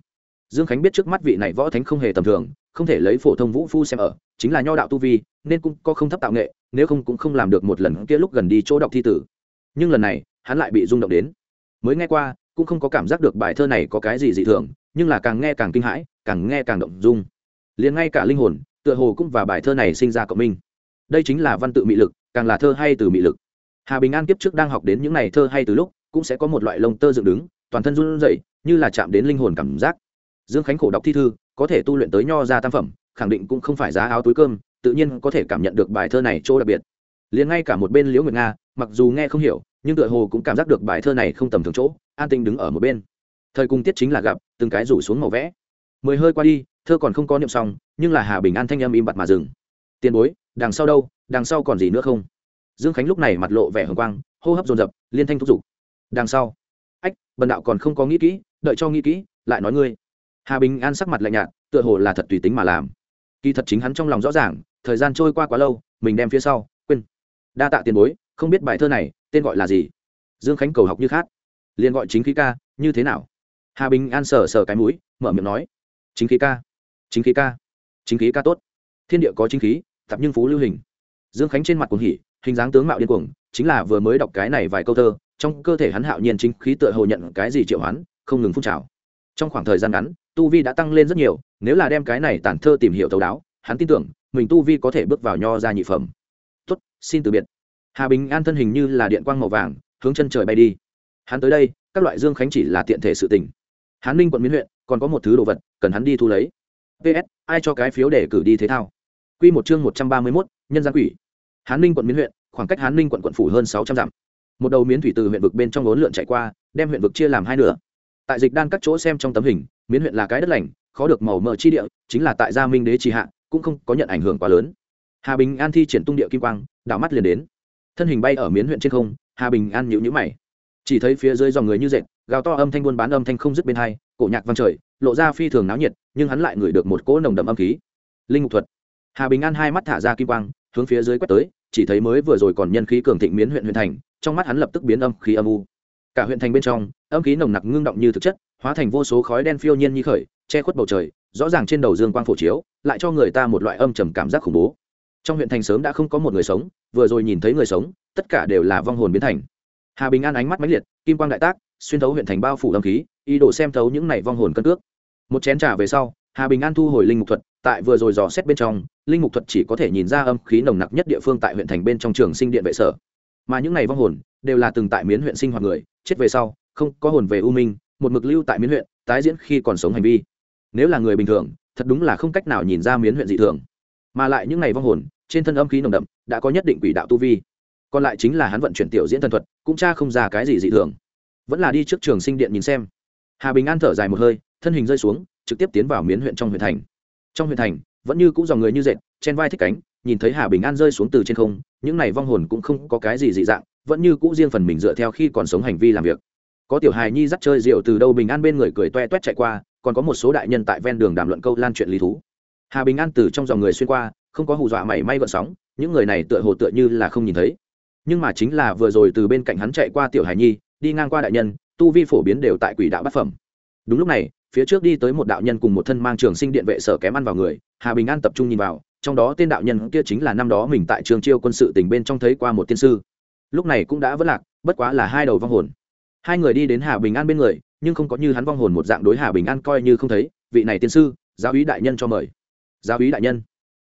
dương khánh biết trước mắt vị này võ thánh không hề tầm thường không thể lấy phổ thông vũ phu xem ở chính là nho đạo tu vi nên cũng có không thấp tạo nghệ nếu không cũng không làm được một lần kia lúc gần đi chỗ đọc thi tử nhưng lần này hắn lại bị rung động đến mới nghe qua cũng không có cảm giác được bài thơ này có cái gì dị thường nhưng là càng nghe càng kinh hãi càng nghe càng động dung liền ngay cả linh hồn tựa hồ cũng và bài thơ này sinh ra cộng minh đây chính là văn tự mị lực càng là thơ hay từ mị lực hà bình an kiếp trước đang học đến những này thơ hay từ lúc, cũng sẽ có một loại lông tơ dựng đứng, toàn thân run rẩy, như là chạm đến linh hồn cảm giác. Dương khánh khổ đọc thi thư, có thể tu luyện tới nho ra tam phẩm, khẳng định cũng không phải giá áo túi cơm, tự nhiên có thể cảm nhận được bài thơ này chỗ đặc biệt. Liền ngay cả một bên liễu nguyệt nga, mặc dù nghe không hiểu, nhưng tựa hồ cũng cảm giác được bài thơ này không tầm thường chỗ, an tinh đứng ở một bên. Thời cung tiết chính là gặp, từng cái rủ xuống màu vẽ. Mười hơi qua đi, thơ còn không có niệm xong, nhưng là hà bình an thanh âm im bặt mà dừng. Tiền bối, đằng sau đâu, đằng sau còn gì nữa không? Dương khánh lúc này mặt lộ vẻ hồng quang, hô hấp dồn dập, liên thanh thúc giục. Đằng sau. Ách, bần đạo còn không có nghĩ kỹ, đợi cho nghĩ kỹ, lại nói ngươi. Hà bình an sắc mặt lạnh nhạt, tựa hồ là thật tùy tính mà làm. Kỳ thật chính hắn trong lòng rõ ràng, thời gian trôi qua quá lâu, mình đem phía sau, quên. Đa tạ tiền bối, không biết bài thơ này, tên gọi là gì? Dương khánh cầu học như khác. Liền gọi chính khí ca, như thế nào? Hà bình an sờ sờ cái mũi, mở miệng nói. Chính khí ca. Chính khí ca. Chính khí ca tốt. Thiên địa có chính khí, tập nhưng phú lưu hình. Dương khánh trên mặt cuồng hỉ hình dáng tướng mạo điên cuồng chính là vừa mới đọc cái này vài câu thơ trong cơ thể hắn hạo nhiên chính khí tựa hồ nhận cái gì triệu hoán không ngừng phun trào. Trong khoảng thời gian ngắn tu vi đã tăng lên rất nhiều nếu là đem cái này tản thơ tìm hiểu thấu đáo hắn tin tưởng mình tu vi có thể bước vào nho ra nhị phẩm. Tuất, xin từ biệt. Hà bình an thân hình như là điện quang màu vàng hướng chân trời bay đi. Hắn tới đây các loại dương khánh chỉ là tiện thể sự tình. Hắn ninh quận miến huyện còn có một thứ đồ vật cần hắn đi thu lấy. Ps ai cho cái phiếu để cử đi thế thao? Q một chương một trăm ba mươi mốt nhân gian quỷ. Hắn ninh quận miến huyện khoảng cách hán ninh quận quận phủ hơn sáu trăm dặm. Một đầu miến thủy từ huyện vực bên trong lốn lượn chạy qua, đem huyện vực chia làm hai nửa. Tại dịch đan các chỗ xem trong tấm hình, miến huyện là cái đất lành, khó được màu mỡ chi địa, chính là tại gia minh đế trì hạ, cũng không có nhận ảnh hưởng quá lớn. Hà bình an thi triển tung địa kim quang, đảo mắt liền đến. Thân hình bay ở miến huyện trên không, hà bình an nhịu nhữ mày. Chỉ thấy phía dưới dòng người như dệt, gào to âm thanh buôn bán âm thanh không dứt bên hai, cổ nhạc vang trời, lộ ra phi thường náo nhiệt, nhưng hắn lại ngửi được một cỗ nồng đậm âm khí. Linh mục thuật. Hà bình an hai mắt thả ra kim quang, hướng phía dưới quét tới chỉ thấy mới vừa rồi còn nhân khí cường thịnh miến huyện huyện thành, trong mắt hắn lập tức biến âm khí âm u. Cả huyện thành bên trong, âm khí nồng nặc ngưng động như thực chất, hóa thành vô số khói đen phiêu nhiên như khởi, che khuất bầu trời, rõ ràng trên đầu dương quang phổ chiếu, lại cho người ta một loại âm trầm cảm giác khủng bố. Trong huyện thành sớm đã không có một người sống, vừa rồi nhìn thấy người sống, tất cả đều là vong hồn biến thành. Hà bình an ánh mắt mãnh liệt, kim quang đại tác, xuyên thấu huyện thành bao phủ âm khí, ý đồ xem thấu những này vong hồn cân cước. Một chén trà về sau, hà bình an thu hồi linh mục thuật tại vừa rồi dò xét bên trong, linh mục thuật chỉ có thể nhìn ra âm khí nồng nặc nhất địa phương tại huyện thành bên trong trường sinh điện vệ sở. Mà những này vong hồn, đều là từng tại miến huyện sinh hoạt người, chết về sau, không có hồn về u minh, một mực lưu tại miến huyện, tái diễn khi còn sống hành vi. Nếu là người bình thường, thật đúng là không cách nào nhìn ra miến huyện dị thường. Mà lại những ngày vong hồn, trên thân âm khí nồng đậm, đã có nhất định quỷ đạo tu vi. Còn lại chính là hắn vận chuyển tiểu diễn thần thuật, cũng cha không ra cái gì dị thường. Vẫn là đi trước trường sinh điện nhìn xem. Hà bình an thở dài một hơi, thân hình rơi xuống, trực tiếp tiến vào miến huyện trong huyện thành trong huyện thành, vẫn như c ũ dòng người như dệt trên vai thích cánh, nhìn thấy hà bình an rơi xuống từ trên không, những này vong hồn cũng không có cái gì dị dạng, vẫn như cũ riêng phần mình dựa theo khi còn sống hành vi làm việc. Có tiểu hài nhi dắt chơi rượu từ đâu bình an bên người cười toe toét chạy qua, còn có một số đại nhân tại ven đường đàm luận câu lan chuyện lý thú. Hà bình an từ trong dòng người xuyên qua, không có hù dọa mảy may gợn sóng, những người này tựa hồ tựa như là không nhìn thấy. Nhưng mà chính là vừa rồi từ bên cạnh hắn chạy qua tiểu hài nhi, đi ngang qua đại nhân, tu vi phổ biến đều tại quỷ đạo bát phẩm. Đúng lúc này phía trước đi tới một đạo nhân cùng một thân mang trường sinh điện vệ sở kém ăn vào người, hà bình an tập trung nhìn vào, trong đó tên đạo nhân kia chính là năm đó mình tại trường chiêu quân sự tỉnh bên trong thấy qua một tiên sư. Lúc này cũng đã vất lạc, bất quá là hai đầu vong hồn. Hai người đi đến hà bình an bên người, nhưng không có như hắn vong hồn một dạng đối hà bình an coi như không thấy, vị này tiên sư, giáo úy đại nhân cho mời. Giáo úy đại nhân.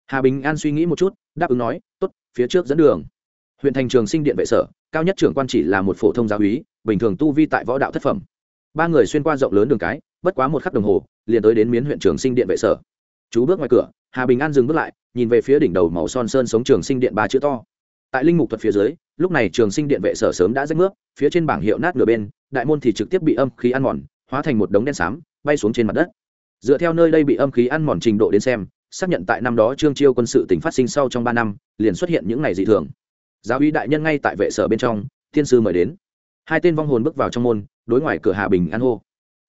Hà bình an suy nghĩ một chút, đáp ứng nói t ố t phía trước dẫn đường. Huyện thành trường sinh điện vệ sở, cao nhất trưởng quan chỉ là một phổ thông giáo úy, bình thường tu vi tại võ đạo thất phẩm. Ba người xuyên qua rộng lớn đường cái bất quá một khắc đồng hồ, liền tới đến miến huyện trường sinh điện vệ sở. Chú bước ngoài cửa, hà bình an dừng bước lại, nhìn về phía đỉnh đầu màu son sơn sống trường sinh điện ba chữ to. Tại linh mục thuật phía dưới, lúc này trường sinh điện vệ sở sớm đã rách nước, phía trên bảng hiệu nát nửa bên, đại môn thì trực tiếp bị âm khí ăn mòn, hóa thành một đống đen xám, bay xuống trên mặt đất. Dựa theo nơi đây bị âm khí ăn mòn trình độ đến xem, xác nhận tại năm đó trương chiêu quân sự tỉnh phát sinh sau trong ba năm, liền xuất hiện những ngày dị thường. Giáo uy đại nhân ngay tại vệ sở bên trong, thiên sư mời đến. Hai tên vong hồn bước vào trong môn, đối ngoài cửa hà bình an hô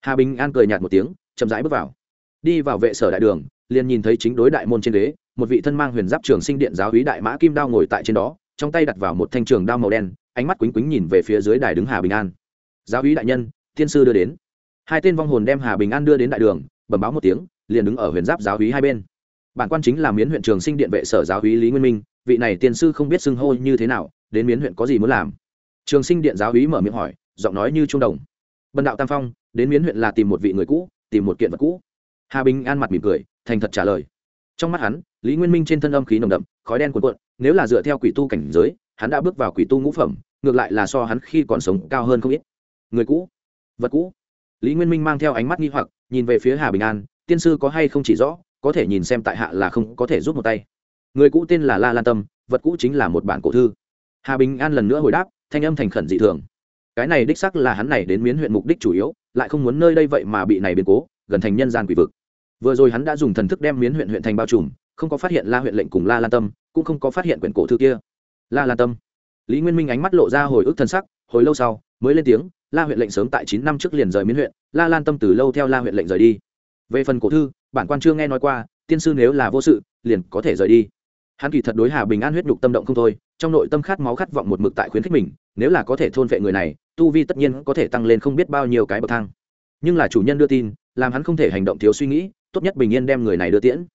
hà bình an cười nhạt một tiếng chậm rãi bước vào. Đi vào vệ sở đại đường liền nhìn thấy chính đối đại môn trên đế, một vị thân mang huyền giáp trường sinh điện giáo úy đại mã kim đao ngồi tại trên đó trong tay đặt vào một thanh trường đao màu đen ánh mắt quýnh quýnh nhìn về phía dưới đài đứng hà bình an. Giáo úy đại nhân thiên sư đưa đến. Hai tên vong hồn đem hà bình an đưa đến đại đường bẩm báo một tiếng liền đứng ở huyền giáp giáo hí hai bên. Bản quan chính là miến huyện trường sinh điện vệ sở giáo hí lý nguyên minh vị này tiên sư không biết xưng hô như thế nào đến miến huyện có gì muốn làm. Trường sinh điện giáo hí mở miệng hỏi giọng nói như trung đồng bần đạo tam phong, đến miến huyện là tìm một vị người cũ, tìm một kiện vật cũ. Hà bình an mặt mỉm cười, thành thật trả lời. Trong mắt hắn, lý nguyên minh trên thân âm khí nồng đậm, khói đen cuồn cuộn, nếu là dựa theo quỷ tu cảnh giới, hắn đã bước vào quỷ tu ngũ phẩm, ngược lại là so hắn khi còn sống cao hơn không ít. Người cũ, vật cũ. Lý nguyên minh mang theo ánh mắt nghi hoặc, nhìn về phía hà bình an, tiên sư có hay không chỉ rõ, có thể nhìn xem tại hạ là không có thể rút một tay. Người cũ tên là la lan tâm, vật cũ chính là một bản cổ thư. Hà bình an lần nữa hồi đáp, thanh âm thành khẩn dị thường cái này đích sắc là hắn này đến miến huyện mục đích chủ yếu, lại không muốn nơi đây vậy mà bị này biến cố, gần thành nhân gian quỷ vực. Vừa rồi hắn đã dùng thần thức đem miến huyện huyện thành bao trùm, không có phát hiện la huyện lệnh cùng la lan tâm, cũng không có phát hiện quyển cổ thư kia. La lan tâm. Lý nguyên minh ánh mắt lộ ra hồi ức thần sắc, hồi lâu sau, mới lên tiếng, la huyện lệnh sớm tại chín năm trước liền rời miến huyện, la lan tâm từ lâu theo la huyện lệnh rời đi. Về phần cổ thư, bản quan chưa nghe nói qua, tiên sư nếu là vô sự, liền có thể rời đi. Hắn kỳ thật đối hà bình an huyết nhục tâm động không thôi, trong nội tâm khát máu khát vọng một mực tại khuyến khích mình nếu là có thể thôn vệ người này, tu vi tất nhiên có thể tăng lên không biết bao nhiêu cái bậc thang. Nhưng là chủ nhân đưa tin, làm hắn không thể hành động thiếu suy nghĩ, tốt nhất bình yên đem người này đưa tiễn.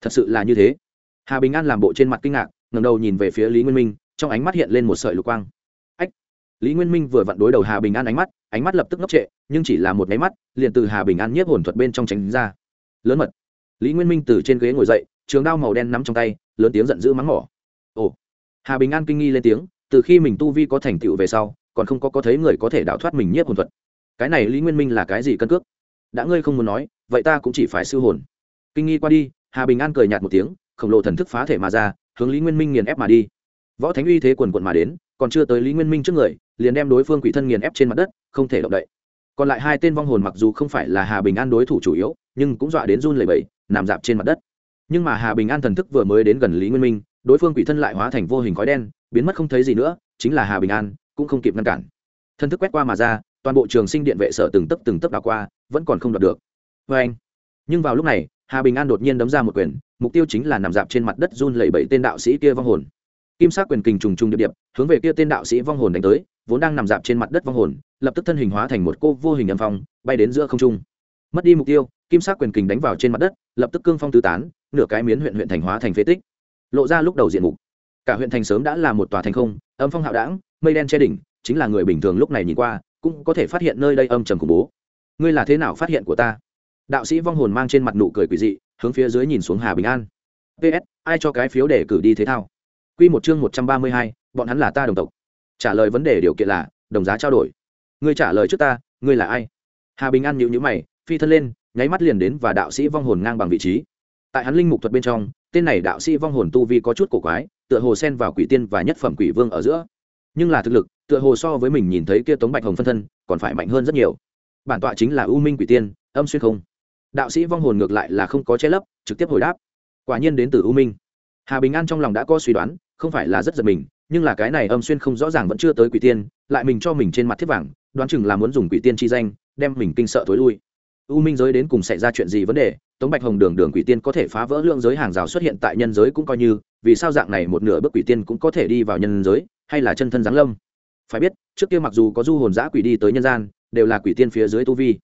Thật sự là như thế. Hà bình an làm bộ trên mặt kinh ngạc ngầm đầu nhìn về phía lý nguyên minh, trong ánh mắt hiện lên một sợi lục quang. Ách! Lý nguyên minh vừa vặn đối đầu hà bình an ánh mắt ánh mắt lập tức ngốc trệ, nhưng chỉ là một máy mắt, liền từ hà bình an nhiếp hồn thuật bên trong tránh ra. Lớn mật! Lý nguyên minh từ trên ghế ngồi dậy, trường đao màu đen nắm trong tay, lớn tiếng giận dữ mắng mỏ. Ồ! Hà bình an kinh nghi lên tiếng từ khi mình tu vi có thành tựu về sau, còn không có có thấy người có thể đào thoát mình nhiếp hồn thuật. Cái này lý nguyên minh là cái gì cân cước? Đã ngươi không muốn nói, vậy ta cũng chỉ phải sư hồn. Kinh nghi qua đi, hà bình an cười nhạt một tiếng, khổng lồ thần thức phá thể mà ra, hướng lý nguyên minh nghiền ép mà đi. Võ thánh uy thế quần quận mà đến, còn chưa tới lý nguyên minh trước người, liền đem đối phương quỷ thân nghiền ép trên mặt đất, không thể động đậy. Còn lại hai tên vong hồn mặc dù không phải là hà bình an đối thủ chủ yếu, nhưng cũng dọa đến run lẩy bẩy, nằm dạp trên mặt đất. Nhưng mà hà bình an thần thức vừa mới đến gần lý nguyên minh, đối phương quỷ thân lại hóa thành vô hình khói đen biến mất không thấy gì nữa chính là hà bình an cũng không kịp ngăn cản. Thân thức quét qua mà ra toàn bộ trường sinh điện vệ sở từng tấp từng tấp đào qua vẫn còn không đọc được. Vê anh nhưng vào lúc này hà bình an đột nhiên đấm ra một quyền mục tiêu chính là nằm dạp trên mặt đất run lẩy bẩy tên đạo sĩ kia vong hồn. Kim sắc quyền kình trùng trùng địa điểm, hướng về kia tên đạo sĩ vong hồn đánh tới vốn đang nằm dạp trên mặt đất vong hồn lập tức thân hình hóa thành một cô vô hình âm phong bay đến giữa không trung. Mất đi mục tiêu kim sắc quyền kình đánh vào trên mặt đất lập tức cương phong tứ tán nửa cái miến huyện huyện thành hóa thành phế tích. Lộ ra lúc đầu diện mục cả huyện thành sớm đã là một tòa thành không, âm phong hạo đảng, mây đen che đỉnh, chính là người bình thường lúc này nhìn qua, cũng có thể phát hiện nơi đây âm trầm khủng bố. Ngươi là thế nào phát hiện của ta? Đạo sĩ vong hồn mang trên mặt nụ cười quỷ dị, hướng phía dưới nhìn xuống hà bình an. Ps ai cho cái phiếu để cử đi thế thao? Q một chương một trăm ba mươi hai, bọn hắn là ta đồng tộc. Trả lời vấn đề điều kiện là, đồng giá trao đổi. Ngươi trả lời trước ta, ngươi là ai? Hà bình an nhịu nhữ mày, phi thân lên, nháy mắt liền đến và đạo sĩ vong hồn ngang bằng vị trí. Tại hắn linh mục thuật bên trong tên này đạo sĩ vong hồn tu vi có chút cổ quái, tựa hồ xen vào quỷ tiên và nhất phẩm quỷ vương ở giữa. Nhưng là thực lực, tựa hồ so với mình nhìn thấy kia tống bạch hồng phân thân, còn phải mạnh hơn rất nhiều. Bản tọa chính là u minh quỷ tiên, âm xuyên không. Đạo sĩ vong hồn ngược lại là không có che lấp, trực tiếp hồi đáp. Quả nhiên đến từ u minh. Hà bình an trong lòng đã có suy đoán, không phải là rất giật mình, nhưng là cái này âm xuyên không rõ ràng vẫn chưa tới quỷ tiên, lại mình cho mình trên mặt thiết vàng, đoán chừng là muốn dùng quỷ tiên chi danh, đem mình kinh sợ thối lui u minh giới đến cùng xảy ra chuyện gì vấn đề? Tống bạch hồng đường đường quỷ tiên có thể phá vỡ lượng giới hàng rào xuất hiện tại nhân giới cũng coi như, vì sao dạng này một nửa bước quỷ tiên cũng có thể đi vào nhân giới, hay là chân thân giáng lâm? Phải biết, trước kia mặc dù có du hồn giã quỷ đi tới nhân gian, đều là quỷ tiên phía dưới tu vi.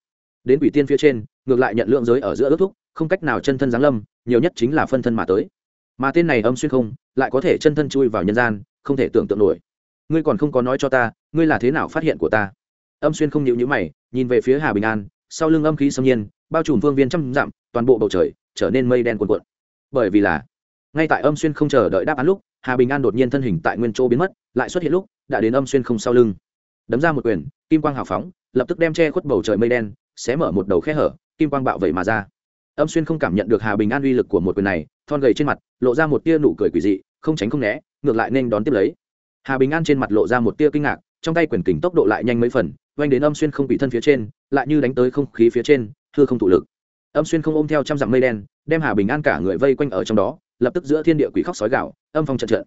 Đến quỷ tiên phía trên, ngược lại nhận lượng giới ở giữa ước thúc, không cách nào chân thân giáng lâm, nhiều nhất chính là phân thân mà tới. Mà tên này âm xuyên không, lại có thể chân thân chui vào nhân gian, không thể tưởng tượng nổi. Ngươi còn không có nói cho ta, ngươi là thế nào phát hiện của ta? Âm xuyên không nhịu nhữ mày, nhìn về phía hà bình an sau lưng âm khí xâm nhiên, bao trùm phương viên trăm dặm, toàn bộ bầu trời trở nên mây đen cuồn cuộn. Bởi vì là, ngay tại âm xuyên không chờ đợi đáp án lúc, hà bình an đột nhiên thân hình tại nguyên chỗ biến mất, lại xuất hiện lúc, đã đến âm xuyên không sau lưng. Đấm ra một quyền, kim quang hào phóng, lập tức đem che khuất bầu trời mây đen, xé mở một đầu khe hở, kim quang bạo vẩy mà ra. Âm xuyên không cảm nhận được hà bình an uy lực của một quyền này, thon gầy trên mặt, lộ ra một tia nụ cười quỷ dị, không tránh không né, ngược lại nên đón tiếp lấy. Hà bình an trên mặt lộ ra một tia kinh ngạc trong tay quyền kình tốc độ lại nhanh mấy phần oanh đến âm xuyên không bị thân phía trên, lại như đánh tới không khí phía trên, thưa không thụ lực. Âm xuyên không ôm theo trăm dặm mây đen, đem hà bình an cả người vây quanh ở trong đó, lập tức giữa thiên địa quỷ khóc sói gạo âm phong trận trận.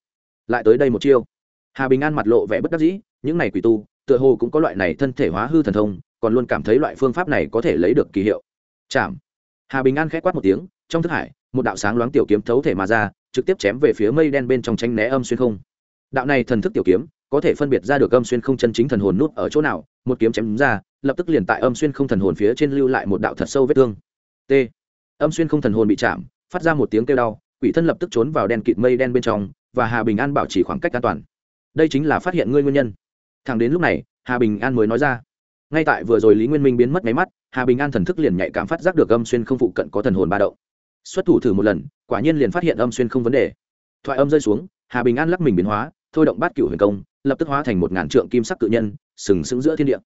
Lại tới đây một chiêu. Hà bình an mặt lộ vẻ bất đắc dĩ, những này quỷ tu, tựa hồ cũng có loại này thân thể hóa hư thần thông, còn luôn cảm thấy loại phương pháp này có thể lấy được kỳ hiệu. Chạm. Hà bình an khẽ quát một tiếng, trong thức hải, một đạo sáng loáng tiểu kiếm thấu thể mà ra, trực tiếp chém về phía mây đen bên trong tranh né âm xuyên không. Đạo này thần thức tiểu kiếm có thể phân biệt ra được âm xuyên không chân chính thần hồn nút ở chỗ nào, một kiếm chém ra, lập tức liền tại âm xuyên không thần hồn phía trên lưu lại một đạo thật sâu vết thương. T. Âm xuyên không thần hồn bị chạm, phát ra một tiếng kêu đau, quỷ thân lập tức trốn vào đen kịt mây đen bên trong, và hà bình an bảo trì khoảng cách an toàn. Đây chính là phát hiện ngươi nguyên nhân. Thẳng đến lúc này, hà bình an mới nói ra. Ngay tại vừa rồi lý nguyên minh biến mất máy mắt, hà bình an thần thức liền nhạy cảm phát giác được âm xuyên không phụ cận có thần hồn ba động. Xuất thủ thử một lần, quả nhiên liền phát hiện âm xuyên không vấn đề. Thoại âm rơi xuống, hà bình an lắc mình biến hóa, thôi động bát cựu huyền công lập tức hóa thành một ngàn trượng kim sắc cự nhân, sừng sững giữa thiên địa.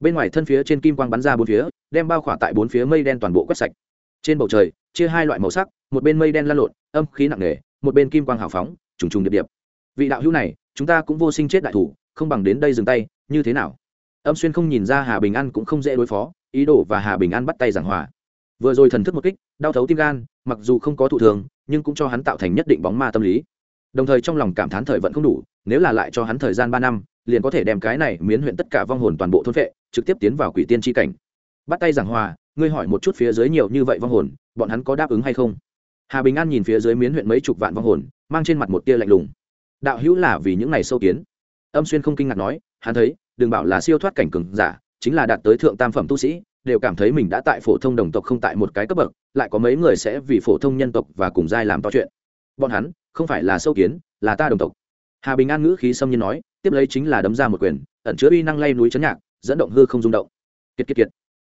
Bên ngoài thân phía trên kim quang bắn ra bốn phía, đem bao khỏa tại bốn phía mây đen toàn bộ quét sạch. Trên bầu trời, chia hai loại màu sắc, một bên mây đen lan lộn, âm khí nặng nề, một bên kim quang hào phóng, trùng trùng điệp điệp. Vị đạo hữu này, chúng ta cũng vô sinh chết đại thủ, không bằng đến đây dừng tay, như thế nào? Âm xuyên không nhìn ra hà bình an cũng không dễ đối phó, ý đồ và hà bình an bắt tay giảng hòa. Vừa rồi thần thức một kích, đau thấu tim gan, mặc dù không có thụ thường, nhưng cũng cho hắn tạo thành nhất định bóng ma tâm lý. Đồng thời trong lòng cảm thán thời vận không đủ nếu là lại cho hắn thời gian ba năm, liền có thể đem cái này miến huyện tất cả vong hồn toàn bộ thôn vệ, trực tiếp tiến vào quỷ tiên tri cảnh. Bắt tay giảng hòa, ngươi hỏi một chút phía dưới nhiều như vậy vong hồn, bọn hắn có đáp ứng hay không? Hà bình an nhìn phía dưới miến huyện mấy chục vạn vong hồn, mang trên mặt một tia lạnh lùng. Đạo hữu là vì những này sâu kiến. Âm xuyên không kinh ngạc nói, hắn thấy, đừng bảo là siêu thoát cảnh cường giả, chính là đạt tới thượng tam phẩm tu sĩ, đều cảm thấy mình đã tại phổ thông đồng tộc không tại một cái cấp bậc, lại có mấy người sẽ vì phổ thông nhân tộc và cùng giai làm to chuyện. Bọn hắn, không phải là sâu kiến, là ta đồng tộc hà bình an ngữ khí xâm nhiên nói, tiếp lấy chính là đấm ra một quyền, ẩn chứa uy năng lay núi chấn nhạc, dẫn động hư không rung động. Kiệt kiệt kiệt.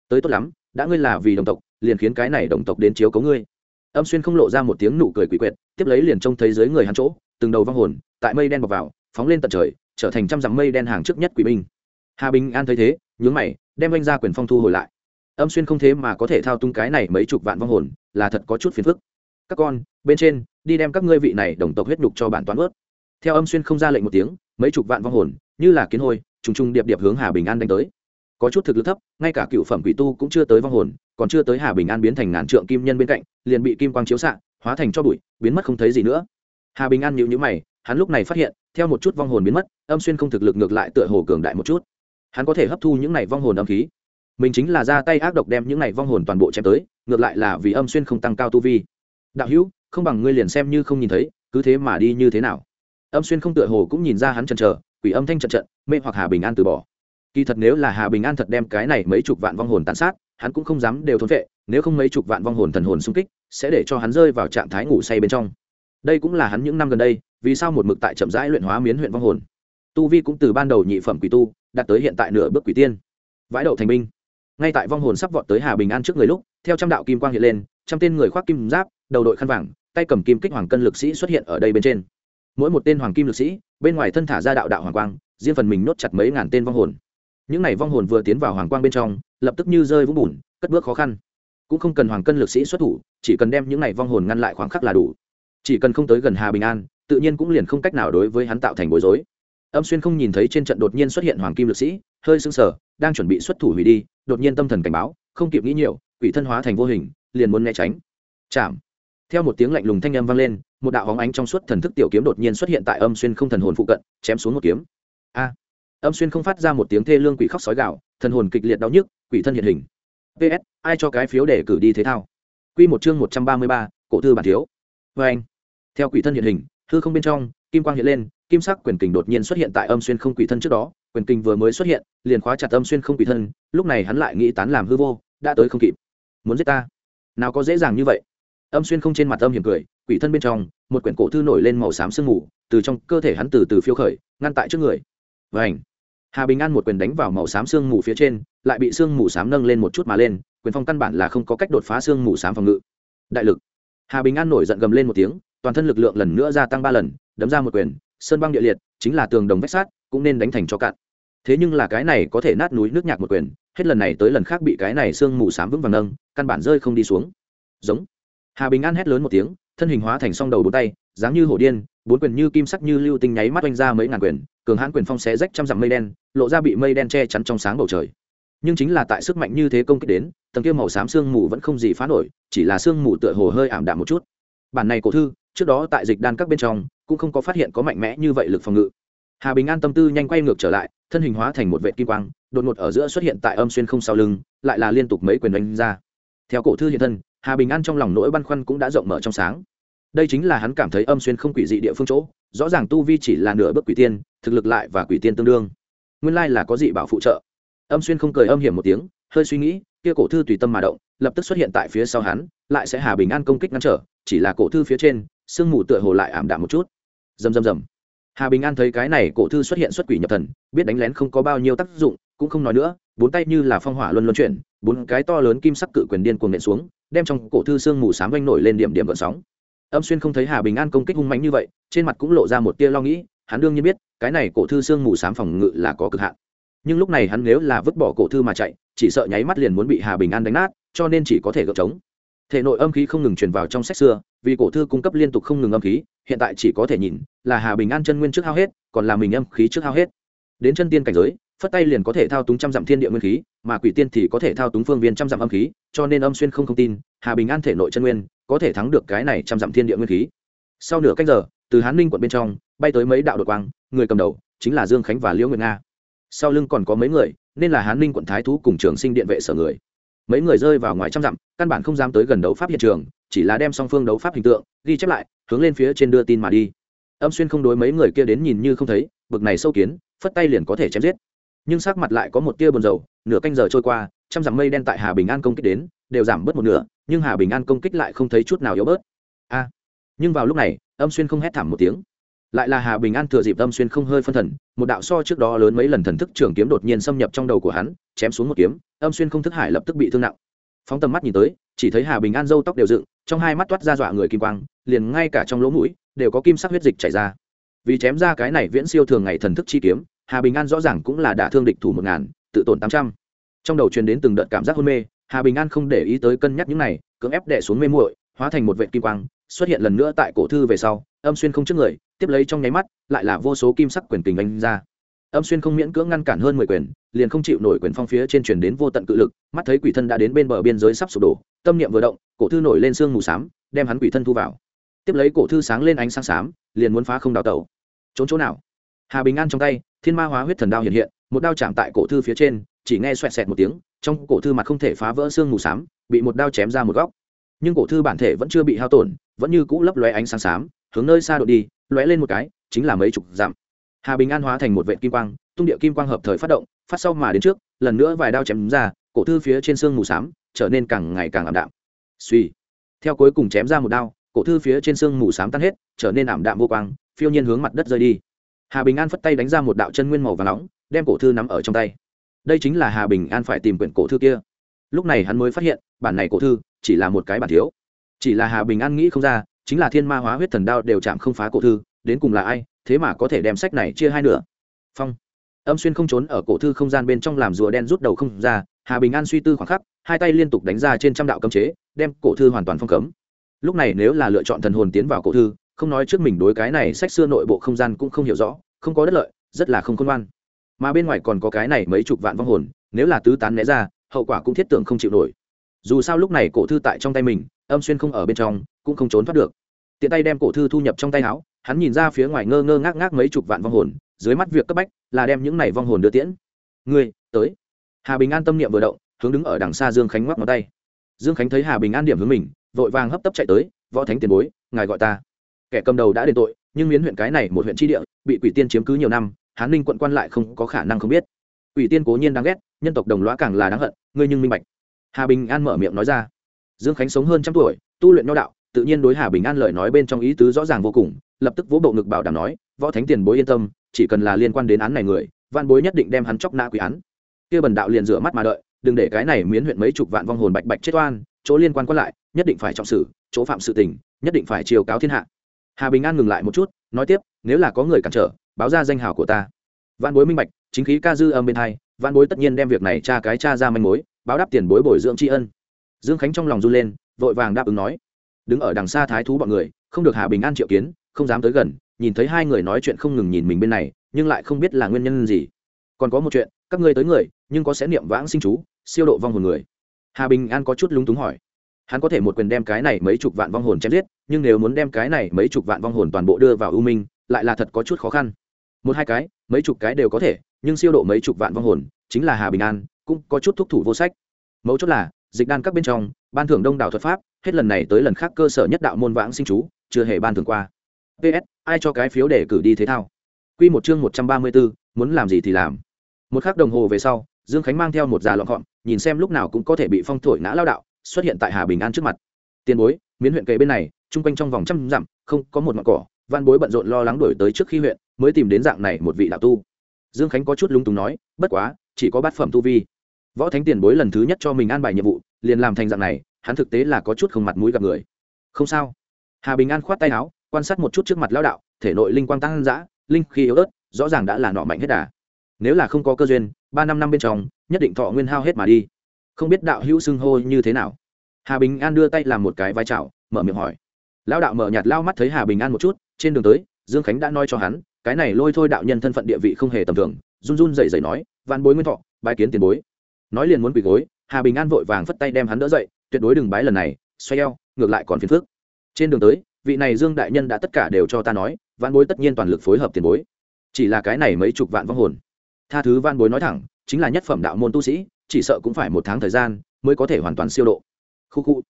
Tới tốt lắm, đã ngươi là vì đồng tộc, liền khiến cái này đồng tộc đến chiếu cấu ngươi. Âm xuyên không lộ ra một tiếng nụ cười quỷ quyệt, tiếp lấy liền trông thấy dưới người hắn chỗ, từng đầu vong hồn, tại mây đen bọc vào, phóng lên tận trời, trở thành trăm dặm mây đen hàng trước nhất quỷ binh. Hà bình an thấy thế, nhướng mày, đem anh ra quyền phong thu hồi lại. Âm xuyên không thế mà có thể thao tung cái này mấy chục vạn vong hồn, là thật có chút phiền phức. Các con, bên trên, đi đem các ngươi vị này đồng tộc huyết nhục cho bản toán ướt theo âm xuyên không ra lệnh một tiếng, mấy chục vạn vong hồn, như là kiến hôi, trùng trùng điệp điệp hướng hà bình an đánh tới. Có chút thực lực thấp, ngay cả cựu phẩm quỷ tu cũng chưa tới vong hồn, còn chưa tới hà bình an biến thành ngàn trượng kim nhân bên cạnh, liền bị kim quang chiếu xạ, hóa thành cho bụi, biến mất không thấy gì nữa. Hà bình an nhịu nhữ mày, hắn lúc này phát hiện, theo một chút vong hồn biến mất, âm xuyên không thực lực ngược lại tựa hồ cường đại một chút. Hắn có thể hấp thu những này vong hồn âm khí. Mình chính là ra tay ác độc đem những này vong hồn toàn bộ chém tới, ngược lại là vì âm xuyên không tăng cao tu vi. Đạo hữu, không bằng ngươi liền xem như không nhìn thấy, cứ thế mà đi như thế nào? Âm xuyên không tựa hồ cũng nhìn ra hắn chần chờ, quỷ âm thanh trận trận, mê hoặc hà bình an từ bỏ. Kỳ thật nếu là hà bình an thật đem cái này mấy chục vạn vong hồn tàn sát, hắn cũng không dám đều thốn vệ, nếu không mấy chục vạn vong hồn thần hồn xung kích, sẽ để cho hắn rơi vào trạng thái ngủ say bên trong. Đây cũng là hắn những năm gần đây, vì sao một mực tại chậm rãi luyện hóa miến huyện vong hồn. Tu vi cũng từ ban đầu nhị phẩm quỷ tu, đạt tới hiện tại nửa bước quỷ tiên. Vãi đậu thành binh. Ngay tại vong hồn sắp vọt tới hà bình an trước người lúc, theo trăm đạo kim quang hiện lên, trăm tên người khoác kim giáp, đầu đội khăn vàng, tay cầm kim kích hoàng cân lực sĩ xuất hiện ở đây bên trên mỗi một tên hoàng kim lực sĩ, bên ngoài thân thả ra đạo đạo hoàng quang, riêng phần mình nốt chặt mấy ngàn tên vong hồn. Những n à y vong hồn vừa tiến vào hoàng quang bên trong, lập tức như rơi vũng bùn, cất bước khó khăn. Cũng không cần hoàng cân lực sĩ xuất thủ, chỉ cần đem những n à y vong hồn ngăn lại khoảng khắc là đủ. Chỉ cần không tới gần hà bình an, tự nhiên cũng liền không cách nào đối với hắn tạo thành bối rối. Âm xuyên không nhìn thấy trên trận đột nhiên xuất hiện hoàng kim lực sĩ, hơi sưng sờ, đang chuẩn bị xuất thủ hủy đi, đột nhiên tâm thần cảnh báo, không kịp nghĩ nhiều, quỷ thân hóa thành vô hình, liền muốn né tránh. Chạm theo một tiếng lạnh lùng thanh âm vang lên, một đạo hóng ánh trong suốt thần thức tiểu kiếm đột nhiên xuất hiện tại âm xuyên không thần hồn phụ cận, chém xuống một kiếm. A! Âm xuyên không phát ra một tiếng thê lương quỷ khóc sói gạo thần hồn kịch liệt đau nhức, quỷ thân hiện hình. Ps ai cho cái phiếu để cử đi thế thao? Q một chương một trăm ba mươi ba, cổ thư bản thiếu. Vê anh, theo quỷ thân hiện hình thư không bên trong, kim quang hiện lên, kim sắc quyền kình đột nhiên xuất hiện tại âm xuyên không quỷ thân trước đó, quyền kình vừa mới xuất hiện, liền khóa chặt âm xuyên không quỷ thân, lúc này hắn lại nghĩ tán làm hư vô, đã tới không kịp. Muốn giết ta? Nào có dễ dàng như vậy âm xuyên không trên mặt âm hiểm cười, quỷ thân bên trong, một quyển cổ thư nổi lên màu xám sương mù, từ trong cơ thể hắn từ từ phiêu khởi, ngăn tại trước người. Và ảnh hà bình an một quyền đánh vào màu xám sương mù phía trên, lại bị sương mù xám nâng lên một chút mà lên, quyền phong căn bản là không có cách đột phá sương mù xám phòng ngự. Đại lực! Hà bình an nổi giận gầm lên một tiếng, toàn thân lực lượng lần nữa gia tăng ba lần, đấm ra một quyền, sơn băng địa liệt, chính là tường đồng vách sát cũng nên đánh thành cho cạn. Thế nhưng là cái này có thể nát núi nước nhạc một quyền, hết lần này tới lần khác bị cái này sương mù xám vững vàng nâng, căn bản rơi không đi xuống. Giống! Hà bình an hét lớn một tiếng thân hình hóa thành song đầu bốn tay dáng như hổ điên bốn quyền như kim sắc như lưu tinh nháy mắt oanh ra mấy ngàn quyền cường hãn quyền phong xé rách trăm dặm mây đen lộ ra bị mây đen che chắn trong sáng bầu trời nhưng chính là tại sức mạnh như thế công kích đến tầng kia màu xám sương mù vẫn không gì phá nổi chỉ là sương mù tựa hồ hơi ảm đạm một chút bản này cổ thư trước đó tại dịch đan các bên trong cũng không có phát hiện có mạnh mẽ như vậy lực phòng ngự hà bình an tâm tư nhanh quay ngược trở lại thân hình hóa thành một vệ kim quang đột ngột ở giữa xuất hiện tại âm xuyên không sau lưng lại là liên tục mấy quyền đánh ra theo cổ thư hiện thân hà bình an trong lòng nỗi băn khoăn cũng đã rộng mở trong sáng. Đây chính là hắn cảm thấy âm xuyên không quỷ dị địa phương chỗ, rõ ràng tu vi chỉ là nửa bước quỷ tiên, thực lực lại và quỷ tiên tương đương. Nguyên lai là có dị bảo phụ trợ. Âm xuyên không cười âm hiểm một tiếng, hơi suy nghĩ, kia cổ thư tùy tâm mà động, lập tức xuất hiện tại phía sau hắn, lại sẽ hà bình an công kích ngăn trở, chỉ là cổ thư phía trên, sương mù tựa hồ lại ảm đạm một chút. Rầm rầm rầm. Hà bình an thấy cái này cổ thư xuất hiện xuất quỷ nhập thần, biết đánh lén không có bao nhiêu tác dụng, cũng không nói nữa, bốn tay như là phong hỏa luân luân chuyển, bốn cái to lớn kim sắc cự quyền điên cuồng nện xuống đem trong cổ thư xương mù sám vanh nổi lên điểm điểm gợn sóng. Âm xuyên không thấy hà bình an công kích hung mạnh như vậy, trên mặt cũng lộ ra một tia lo nghĩ, hắn đương nhiên biết, cái này cổ thư xương mù sám phòng ngự là có cực hạn. Nhưng lúc này hắn nếu là vứt bỏ cổ thư mà chạy, chỉ sợ nháy mắt liền muốn bị hà bình an đánh nát, cho nên chỉ có thể gợp trống. Thể nội âm khí không ngừng truyền vào trong sách xưa, vì cổ thư cung cấp liên tục không ngừng âm khí, hiện tại chỉ có thể nhìn, là hà bình an chân nguyên trước hao hết, còn là mình âm khí trước hao hết. Đến chân tiên cảnh giới, phất tay liền có thể thao túng trăm dặm thiên địa nguyên khí mà quỷ tiên thì có thể thao túng phương viên trăm dặm âm khí, cho nên âm xuyên không không tin, hà bình an thể nội chân nguyên, có thể thắng được cái này trăm dặm thiên địa nguyên khí. Sau nửa cách giờ, từ hán ninh quận bên trong, bay tới mấy đạo đội quang, người cầm đầu chính là dương khánh và liễu nguyệt nga. Sau lưng còn có mấy người, nên là hán ninh quận thái thú cùng trường sinh điện vệ sở người. Mấy người rơi vào ngoài trăm dặm, căn bản không dám tới gần đấu pháp hiện trường, chỉ là đem song phương đấu pháp hình tượng, ghi chép lại, hướng lên phía trên đưa tin mà đi. Âm xuyên không đối mấy người kia đến nhìn như không thấy, bực này sâu kiến, phất tay liền có thể chém giết. Nhưng sắc mặt lại có một tia buồn rầu nửa canh giờ trôi qua, trăm dặm mây đen tại hà bình an công kích đến, đều giảm bớt một nửa, nhưng hà bình an công kích lại không thấy chút nào yếu bớt. A! Nhưng vào lúc này, âm xuyên không hét thảm một tiếng. Lại là hà bình an thừa dịp âm xuyên không hơi phân thần, một đạo so trước đó lớn mấy lần thần thức trường kiếm đột nhiên xâm nhập trong đầu của hắn, chém xuống một kiếm, âm xuyên không thức hải lập tức bị thương nặng. Phóng tầm mắt nhìn tới, chỉ thấy hà bình an râu tóc đều dựng, trong hai mắt toát ra dọa người kim quang, liền ngay cả trong lỗ mũi, đều có kim sắc huyết dịch chảy ra. Vì chém ra cái này viễn siêu thường ngày thần thức chi kiếm, hà bình an rõ ràng cũng là đả thương địch thủ một ngàn tự tổn tám trăm. Trong đầu truyền đến từng đợt cảm giác hôn mê, hà bình an không để ý tới cân nhắc những này, cưỡng ép đẻ xuống mê muội, hóa thành một vệ kim quang, xuất hiện lần nữa tại cổ thư về sau, âm xuyên không trước người, tiếp lấy trong nháy mắt, lại là vô số kim sắc quyền kình anh ra. Âm xuyên không miễn cưỡng ngăn cản hơn mười quyền, liền không chịu nổi quyền phong phía trên truyền đến vô tận cự lực, mắt thấy quỷ thân đã đến bên bờ biên giới sắp sụp đổ, tâm niệm vừa động, cổ thư nổi lên xương mù xám, đem hắn quỷ thân thu vào. Tiếp lấy cổ thư sáng lên ánh sáng xám, liền muốn phá không đào tẩu. Trốn chỗ nào? Hà bình an trong tay, thiên ma hóa huyết thần đao hiện hiện một đao chạm tại cổ thư phía trên, chỉ nghe xoẹt xẹt một tiếng, trong cổ thư mặt không thể phá vỡ xương mù xám, bị một đao chém ra một góc. Nhưng cổ thư bản thể vẫn chưa bị hao tổn, vẫn như cũ lấp lóe ánh sáng xám, hướng nơi xa đội đi, lóe lên một cái, chính là mấy chục dặm. Hà bình an hóa thành một vệ kim quang, tung địa kim quang hợp thời phát động, phát sau mà đến trước, lần nữa vài đao chém ra, cổ thư phía trên xương mù xám trở nên càng ngày càng ảm đạm. Suy theo cuối cùng chém ra một đao, cổ thư phía trên xương mù xám tan hết, trở nên ảm đạm vô quang, phiêu nhiên hướng mặt đất rơi đi. Hà bình an phất tay đánh ra một đạo chân nguyên màu và nóng đem cổ thư nắm ở trong tay. Đây chính là hà bình an phải tìm quyển cổ thư kia. Lúc này hắn mới phát hiện, bản này cổ thư chỉ là một cái bản thiếu. Chỉ là hà bình an nghĩ không ra, chính là thiên ma hóa huyết thần đao đều chạm không phá cổ thư, đến cùng là ai, thế mà có thể đem sách này chia hai nửa. Phong. Âm xuyên không trốn ở cổ thư không gian bên trong làm rùa đen rút đầu không ra, hà bình an suy tư khoảng khắc, hai tay liên tục đánh ra trên trăm đạo cấm chế, đem cổ thư hoàn toàn phong cấm. Lúc này nếu là lựa chọn thần hồn tiến vào cổ thư, không nói trước mình đối cái này sách xưa nội bộ không gian cũng không hiểu rõ, không có đất lợi, rất là không khôn ngoan mà bên ngoài còn có cái này mấy chục vạn vong hồn, nếu là tứ tán né ra, hậu quả cũng thiết tưởng không chịu nổi. Dù sao lúc này cổ thư tại trong tay mình, âm xuyên không ở bên trong, cũng không trốn thoát được. Tiện tay đem cổ thư thu nhập trong tay áo, hắn nhìn ra phía ngoài ngơ ngơ ngác ngác mấy chục vạn vong hồn, dưới mắt việc cấp bách là đem những này vong hồn đưa tiễn. Ngươi, tới. Hà bình an tâm niệm vừa động, hướng đứng ở đằng xa dương khánh ngoắc ngón tay. Dương khánh thấy hà bình an điểm hướng mình, vội vàng hấp tấp chạy tới, võ thánh tiền bối, ngài gọi ta. Kẻ cầm đầu đã đền tội, nhưng miến huyện cái này một huyện tri địa, bị quỷ tiên chiếm cứ nhiều năm hán ninh quận quan lại không có khả năng không biết. Quỷ tiên cố nhiên đáng ghét, nhân tộc đồng lõa càng là đáng hận, ngươi nhưng minh bạch. Hà bình an mở miệng nói ra. Dương khánh sống hơn trăm tuổi, tu luyện nho đạo, tự nhiên đối hà bình an lời nói bên trong ý tứ rõ ràng vô cùng, lập tức vỗ bộ ngực bảo đảm nói, võ thánh tiền bối yên tâm, chỉ cần là liên quan đến án này người văn bối nhất định đem hắn chóc nã quỷ án. Kia bần đạo liền rửa mắt mà đợi, đừng để cái này miến huyện mấy chục vạn vong hồn bạch bạch chết oan, chỗ liên quan quan lại, nhất định phải trọng xử, chỗ phạm sự tình, nhất định phải chiều cáo thiên hạ. Hà bình an ngừng lại một chút, nói tiếp, nếu là có người cản trở báo ra danh hào của ta. Văn bối minh bạch, chính khí ca dư âm bên hai văn bối tất nhiên đem việc này tra cái cha ra manh mối, báo đáp tiền bối bồi dưỡng tri ân. Dương khánh trong lòng run lên, vội vàng đáp ứng nói. Đứng ở đằng xa thái thú bọn người, không được hà bình an triệu kiến, không dám tới gần, nhìn thấy hai người nói chuyện không ngừng nhìn mình bên này, nhưng lại không biết là nguyên nhân gì. Còn có một chuyện, các ngươi tới người, nhưng có sẽ niệm vãng sinh chú, siêu độ vong hồn người. Hà bình an có chút lúng túng hỏi. Hắn có thể một quyền đem cái này mấy chục vạn vong hồn chém giết, nhưng nếu muốn đem cái này mấy chục vạn vong hồn toàn bộ đưa vào ưu minh, lại là thật có chút khó khăn một hai cái, mấy chục cái đều có thể, nhưng siêu độ mấy chục vạn vong hồn, chính là hà bình an, cũng có chút thúc thủ vô sách. Mấu chốt là, dịch đan các bên trong, ban thưởng đông đảo thuật pháp, hết lần này tới lần khác cơ sở nhất đạo môn vãng sinh chú, chưa hề ban thưởng qua. Ps ai cho cái phiếu để cử đi thế thao? Q một chương một trăm ba mươi bốn muốn làm gì thì làm. Một k h ắ c đồng hồ về sau, dương khánh mang theo một già lọn gọn, nhìn xem lúc nào cũng có thể bị phong thổi ngã lao đạo, xuất hiện tại hà bình an trước mặt. Tiền bối, miến huyện kề bên này, chung quanh trong vòng trăm dặm, không có một ngọn cỏ văn bối bận rộn lo lắng đổi tới trước khi huyện mới tìm đến dạng này một vị đạo tu. Dương khánh có chút lung túng nói, bất quá, chỉ có bát phẩm tu vi. Võ thánh tiền bối lần thứ nhất cho mình an bài nhiệm vụ, liền làm thành dạng này, hắn thực tế là có chút không mặt mũi gặp người. Không sao. Hà bình an khoát tay áo, quan sát một chút trước mặt lao đạo, thể nội linh quang tăng dã, linh khi yếu ớt, rõ ràng đã là nọ mạnh hết đà. Nếu là không có cơ duyên, ba năm năm bên trong, nhất định thọ nguyên hao hết mà đi. Không biết đạo hữu xưng hô như thế nào? Hà bình an đưa tay làm một cái vai trào mở miệng hỏi. Lão đạo mở nhạt lao mắt thấy hà bình an một chút, trên đường tới, dương khánh đã nói cho hắn cái này lôi thôi đạo nhân thân phận địa vị không hề tầm thường, run run dậy dậy nói van bối nguyên thọ, bái kiến tiền bối. Nói liền muốn quỳ gối, hà bình an vội vàng phất tay đem hắn đỡ dậy, tuyệt đối đừng bái lần này, xoay eo, ngược lại còn phiền phức. Trên đường tới, vị này dương đại nhân đã tất cả đều cho ta nói van bối tất nhiên toàn lực phối hợp tiền bối. Chỉ là cái này mấy chục vạn vong hồn. Tha thứ van bối nói thẳng, chính là nhất phẩm đạo môn tu sĩ, chỉ sợ cũng phải một tháng thời gian mới có thể hoàn toàn siêu độ. Khu khu.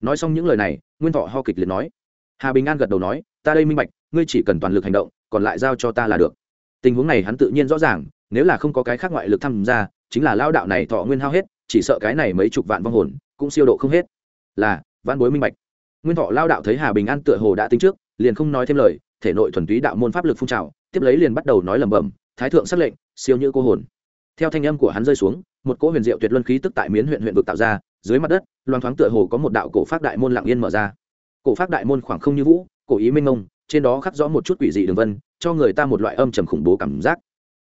Nói xong những lời này, nguyên thọ ho kịch liệt nói. Hà bình an gật đầu nói, ta đây minh bạch, ngươi chỉ cần toàn lực hành động còn lại giao cho ta là được. Tình huống này hắn tự nhiên rõ ràng, nếu là không có cái khác ngoại lực tham gia, chính là lao đạo này thọ nguyên hao hết, chỉ sợ cái này mấy chục vạn vong hồn, cũng siêu độ không hết. Là văn bối minh bạch. Nguyên thọ lao đạo thấy hà bình an tựa hồ đã tính trước, liền không nói thêm lời, thể nội thuần túy đạo môn pháp lực phun trào, tiếp lấy liền bắt đầu nói lẩm bẩm, thái thượng sắc lệnh, siêu như cô hồn. Theo thanh âm của hắn rơi xuống, một cỗ huyền diệu tuyệt luân khí tức tại miến huyện huyện vực tạo ra, dưới mặt đất loan thoáng tựa hồ có một đạo cổ pháp đại môn lặng yên mở ra. Cổ pháp đại môn khoảng không như vũ, cổ ý minh ngông trên đó khắc rõ một chút quỷ dị đường vân, cho người ta một loại âm trầm khủng bố cảm giác.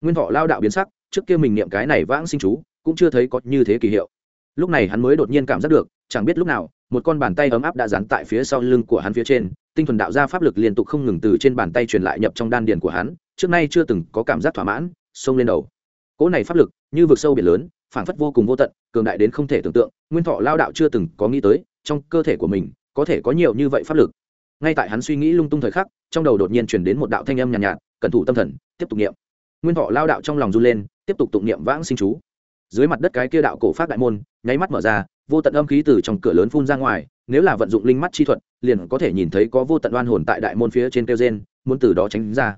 Nguyên thọ lao đạo biến sắc, trước kia mình niệm cái này vãng sinh chú, cũng chưa thấy có như thế kỳ hiệu. Lúc này hắn mới đột nhiên cảm giác được, chẳng biết lúc nào, một con bàn tay ấm áp đã dán tại phía sau lưng của hắn phía trên, tinh thuần đạo ra pháp lực liên tục không ngừng từ trên bàn tay truyền lại nhập trong đan điền của hắn, trước nay chưa từng có cảm giác thỏa mãn, xông lên đầu. Cỗ này pháp lực, như vực sâu biển lớn, phảng phất vô cùng vô tận, cường đại đến không thể tưởng tượng, nguyên thọ lao đạo chưa từng có nghĩ tới, trong cơ thể của mình, có thể có nhiều như vậy pháp lực ngay tại hắn suy nghĩ lung tung thời khắc trong đầu đột nhiên chuyển đến một đạo thanh âm nhàn nhạt, nhạt cẩn thủ tâm thần tiếp tục niệm. Nguyên thọ lao đạo trong lòng run lên tiếp tục tụng niệm vãng sinh chú. Dưới mặt đất cái kia đạo cổ phát đại môn nháy mắt mở ra vô tận âm khí từ trong cửa lớn phun ra ngoài nếu là vận dụng linh mắt chi thuật liền có thể nhìn thấy có vô tận oan hồn tại đại môn phía trên kêu gen muốn từ đó tránh ra.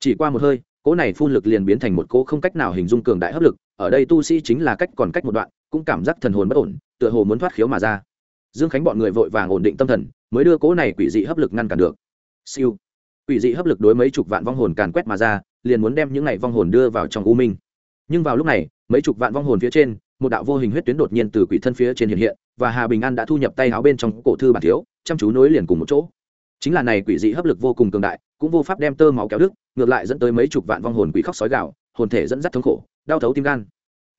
Chỉ qua một hơi cỗ này phun lực liền biến thành một cỗ không cách nào hình dung cường đại hấp lực ở đây tu sĩ chính là cách còn cách một đoạn cũng cảm giác thần hồn bất ổn tựa hồ muốn thoát khiếu mà ra. Dương khánh bọn người vội vàng ổn định tâm thần mới đưa cỗ này quỷ dị hấp lực ngăn cản được. Siêu. Quỷ dị hấp lực đối mấy chục vạn vong hồn càn quét mà ra, liền muốn đem những này vong hồn đưa vào trong u minh. Nhưng vào lúc này, mấy chục vạn vong hồn phía trên, một đạo vô hình huyết tuyến đột nhiên từ quỷ thân phía trên hiện hiện, và hà bình an đã thu nhập tay áo bên trong cổ thư bản thiếu, chăm chú nối liền cùng một chỗ. Chính là này quỷ dị hấp lực vô cùng cường đại, cũng vô pháp đem tơ máu kéo đứt, ngược lại dẫn tới mấy chục vạn vong hồn quỷ khóc sói gạo hồn thể dẫn dắt thống khổ, đau thấu tim gan.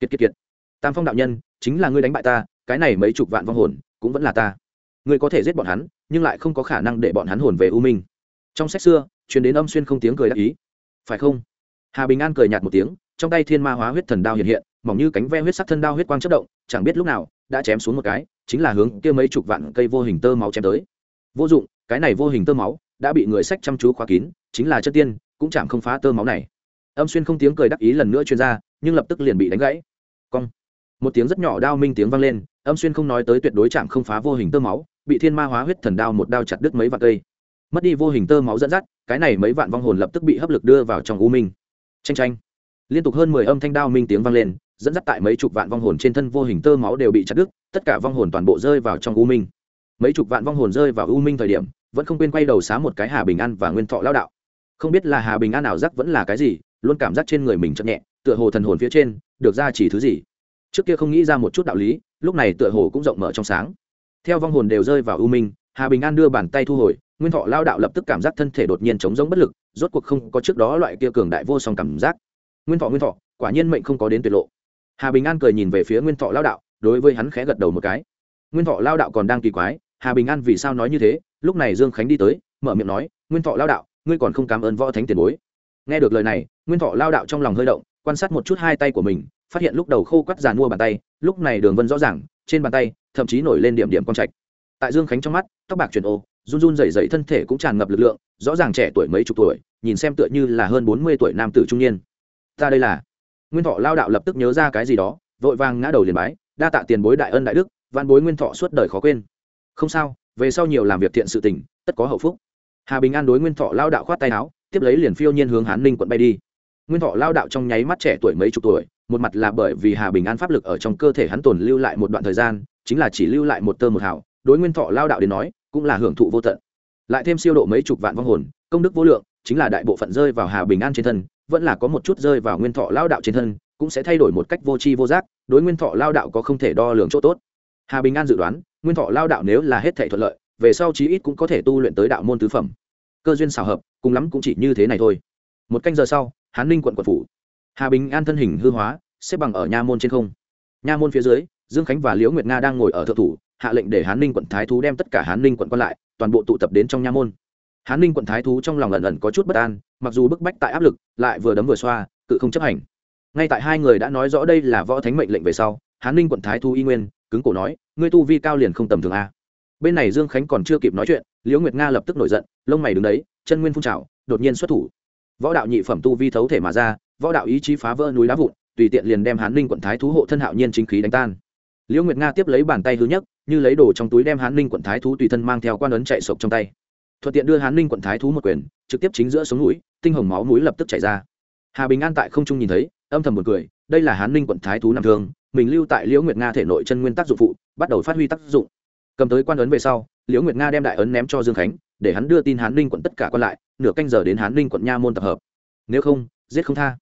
Kiệt kiệt kiệt. Tam phong đạo nhân, chính là ngươi đánh bại ta, cái này mấy chục vạn vong hồn, cũng vẫn là ta. Ngươi có thể giết bọn hắn nhưng lại không có khả năng để bọn hắn hồn về u minh. Trong sách xưa, truyền đến âm xuyên không tiếng cười đắc ý. Phải không? Hà bình an cười nhạt một tiếng, trong tay thiên ma hóa huyết thần đao hiện hiện, mỏng như cánh ve huyết sắc thân đao huyết quang chất động, chẳng biết lúc nào, đã chém xuống một cái, chính là hướng kia mấy chục vạn cây vô hình tơ máu chém tới. Vô dụng, cái này vô hình tơ máu đã bị người sách chăm chú khóa kín, chính là chất tiên, cũng chạm không phá tơ máu này. Âm xuyên không tiếng cười đắc ý lần nữa chuyên ra, nhưng lập tức liền bị đánh gãy. Cong. Một tiếng rất nhỏ đao minh tiếng vang lên, âm xuyên không nói tới tuyệt đối chạm không phá vô hình tơ máu bị thiên ma hóa huyết thần đao một đao chặt đứt mấy vạn cây. Mất đi vô hình tơ máu dẫn dắt, cái này mấy vạn vong hồn lập tức bị hấp lực đưa vào trong u minh. Tranh tranh liên tục hơn mười âm thanh đao minh tiếng vang lên, dẫn dắt tại mấy chục vạn vong hồn trên thân vô hình tơ máu đều bị chặt đứt, tất cả vong hồn toàn bộ rơi vào trong u minh. Mấy chục vạn vong hồn rơi vào u minh thời điểm, vẫn không quên quay đầu xá một cái hà bình an và nguyên thọ lao đạo. Không biết là hà bình an nào giác vẫn là cái gì, luôn cảm giác trên người mình chậm nhẹ, tựa hồ thần hồn phía trên, được ra chỉ thứ gì. Trước kia không nghĩ ra một chút đạo lý, lúc này tựa hồ cũng rộng mở trong sáng theo vong hồn đều rơi vào u minh, hà bình an đưa bàn tay thu hồi, nguyên thọ lao đạo lập tức cảm giác thân thể đột nhiên chống giống bất lực, rốt cuộc không có trước đó loại kia cường đại vô song cảm giác. Nguyên thọ nguyên thọ, quả nhiên mệnh không có đến tuyệt lộ. Hà bình an cười nhìn về phía nguyên thọ lao đạo, đối với hắn khẽ gật đầu một cái. Nguyên thọ lao đạo còn đang kỳ quái, hà bình an vì sao nói như thế? Lúc này dương khánh đi tới, mở miệng nói, nguyên thọ lao đạo, ngươi còn không cảm ơn võ thánh tiền bối. Nghe được lời này, nguyên thọ lao đạo trong lòng hơi động, quan sát một chút hai tay của mình, phát hiện lúc đầu khô quắt giàn mua bàn tay, lúc này đường vân rõ ràng, trên bàn tay thậm chí nổi lên điểm điểm con trạch. Tại dương khánh trong mắt, tóc bạc chuyển ô, run run dày dày thân thể cũng tràn ngập lực lượng, rõ ràng trẻ tuổi mấy chục tuổi, nhìn xem tựa như là hơn bốn mươi tuổi nam tử trung niên. Ta đây là. Nguyên thọ lao đạo lập tức nhớ ra cái gì đó, vội vàng ngã đầu liền bái, đa tạ tiền bối đại ân đại đức văn bối nguyên thọ suốt đời khó quên. Không sao, về sau nhiều làm việc thiện sự tình, tất có hậu phúc. Hà bình an đối nguyên thọ lao đạo khoát tay áo, tiếp lấy liền phiêu nhiên hướng hán ninh quận bay đi. Nguyên thọ lao đạo trong nháy mắt trẻ tuổi mấy chục tuổi, một mặt là bởi vì hà bình an pháp lực ở trong cơ thể hắn tồn lưu lại một đoạn thời gian chính là chỉ lưu lại một tơ một hào, đối nguyên thọ lao đạo đến nói, cũng là hưởng thụ vô tận. Lại thêm siêu độ mấy chục vạn vong hồn, công đức vô lượng, chính là đại bộ phận rơi vào hà bình an trên thân, vẫn là có một chút rơi vào nguyên thọ lao đạo trên thân, cũng sẽ thay đổi một cách vô tri vô giác, đối nguyên thọ lao đạo có không thể đo lường chỗ tốt. Hà bình an dự đoán, nguyên thọ lao đạo nếu là hết thể thuận lợi, về sau chí ít cũng có thể tu luyện tới đạo môn tứ phẩm. Cơ duyên xào hợp, cùng lắm cũng chỉ như thế này thôi. Một canh giờ sau, hán ninh quận quận phủ. Hà bình an thân hình hư hóa, xếp bằng ở nha môn trên không. Nha môn phía dưới dương khánh và liễu nguyệt nga đang ngồi ở thượng thủ, hạ lệnh để hán ninh quận thái thú đem tất cả hán ninh quận còn lại, toàn bộ tụ tập đến trong nha môn. Hán ninh quận thái thú trong lòng ẩn ẩn có chút bất an, mặc dù bức bách tại áp lực, lại vừa đấm vừa xoa, cự không chấp hành. Ngay tại hai người đã nói rõ đây là võ thánh mệnh lệnh về sau, hán ninh quận thái thú y nguyên, cứng cổ nói, ngươi tu vi cao liền không tầm thường a. Bên này dương khánh còn chưa kịp nói chuyện, liễu nguyệt nga lập tức nổi giận, lông mày đứng đấy, chân nguyên phun trào, đột nhiên xuất thủ. Võ đạo nhị phẩm tu vi thấu thể mà ra, võ đạo ý chí phá vỡ núi đá vụn, tùy tiện liền đem hán ninh quận thái thú hộ thân hạo nhiên chính khí đánh tan liễu nguyệt nga tiếp lấy bàn tay hư nhất, như lấy đồ trong túi đem hán ninh quận thái thú tùy thân mang theo quan ấn chạy sộc trong tay. Thuận tiện đưa hán ninh quận thái thú một quyền, trực tiếp chính giữa sống mũi tinh hồng máu mũi lập tức chảy ra. Hà bình an tại không trung nhìn thấy, âm thầm một cười, đây là hán ninh quận thái thú nằm thương mình lưu tại liễu nguyệt nga thể nội chân nguyên tác dụng phụ, bắt đầu phát huy tác dụng. Cầm tới quan ấn về sau, liễu nguyệt nga đem đại ấn ném cho dương khánh, để hắn đưa tin hán ninh quận tất cả còn lại, nửa canh giờ đến hán ninh quận nha môn tập hợp. Nếu không, giết không tha.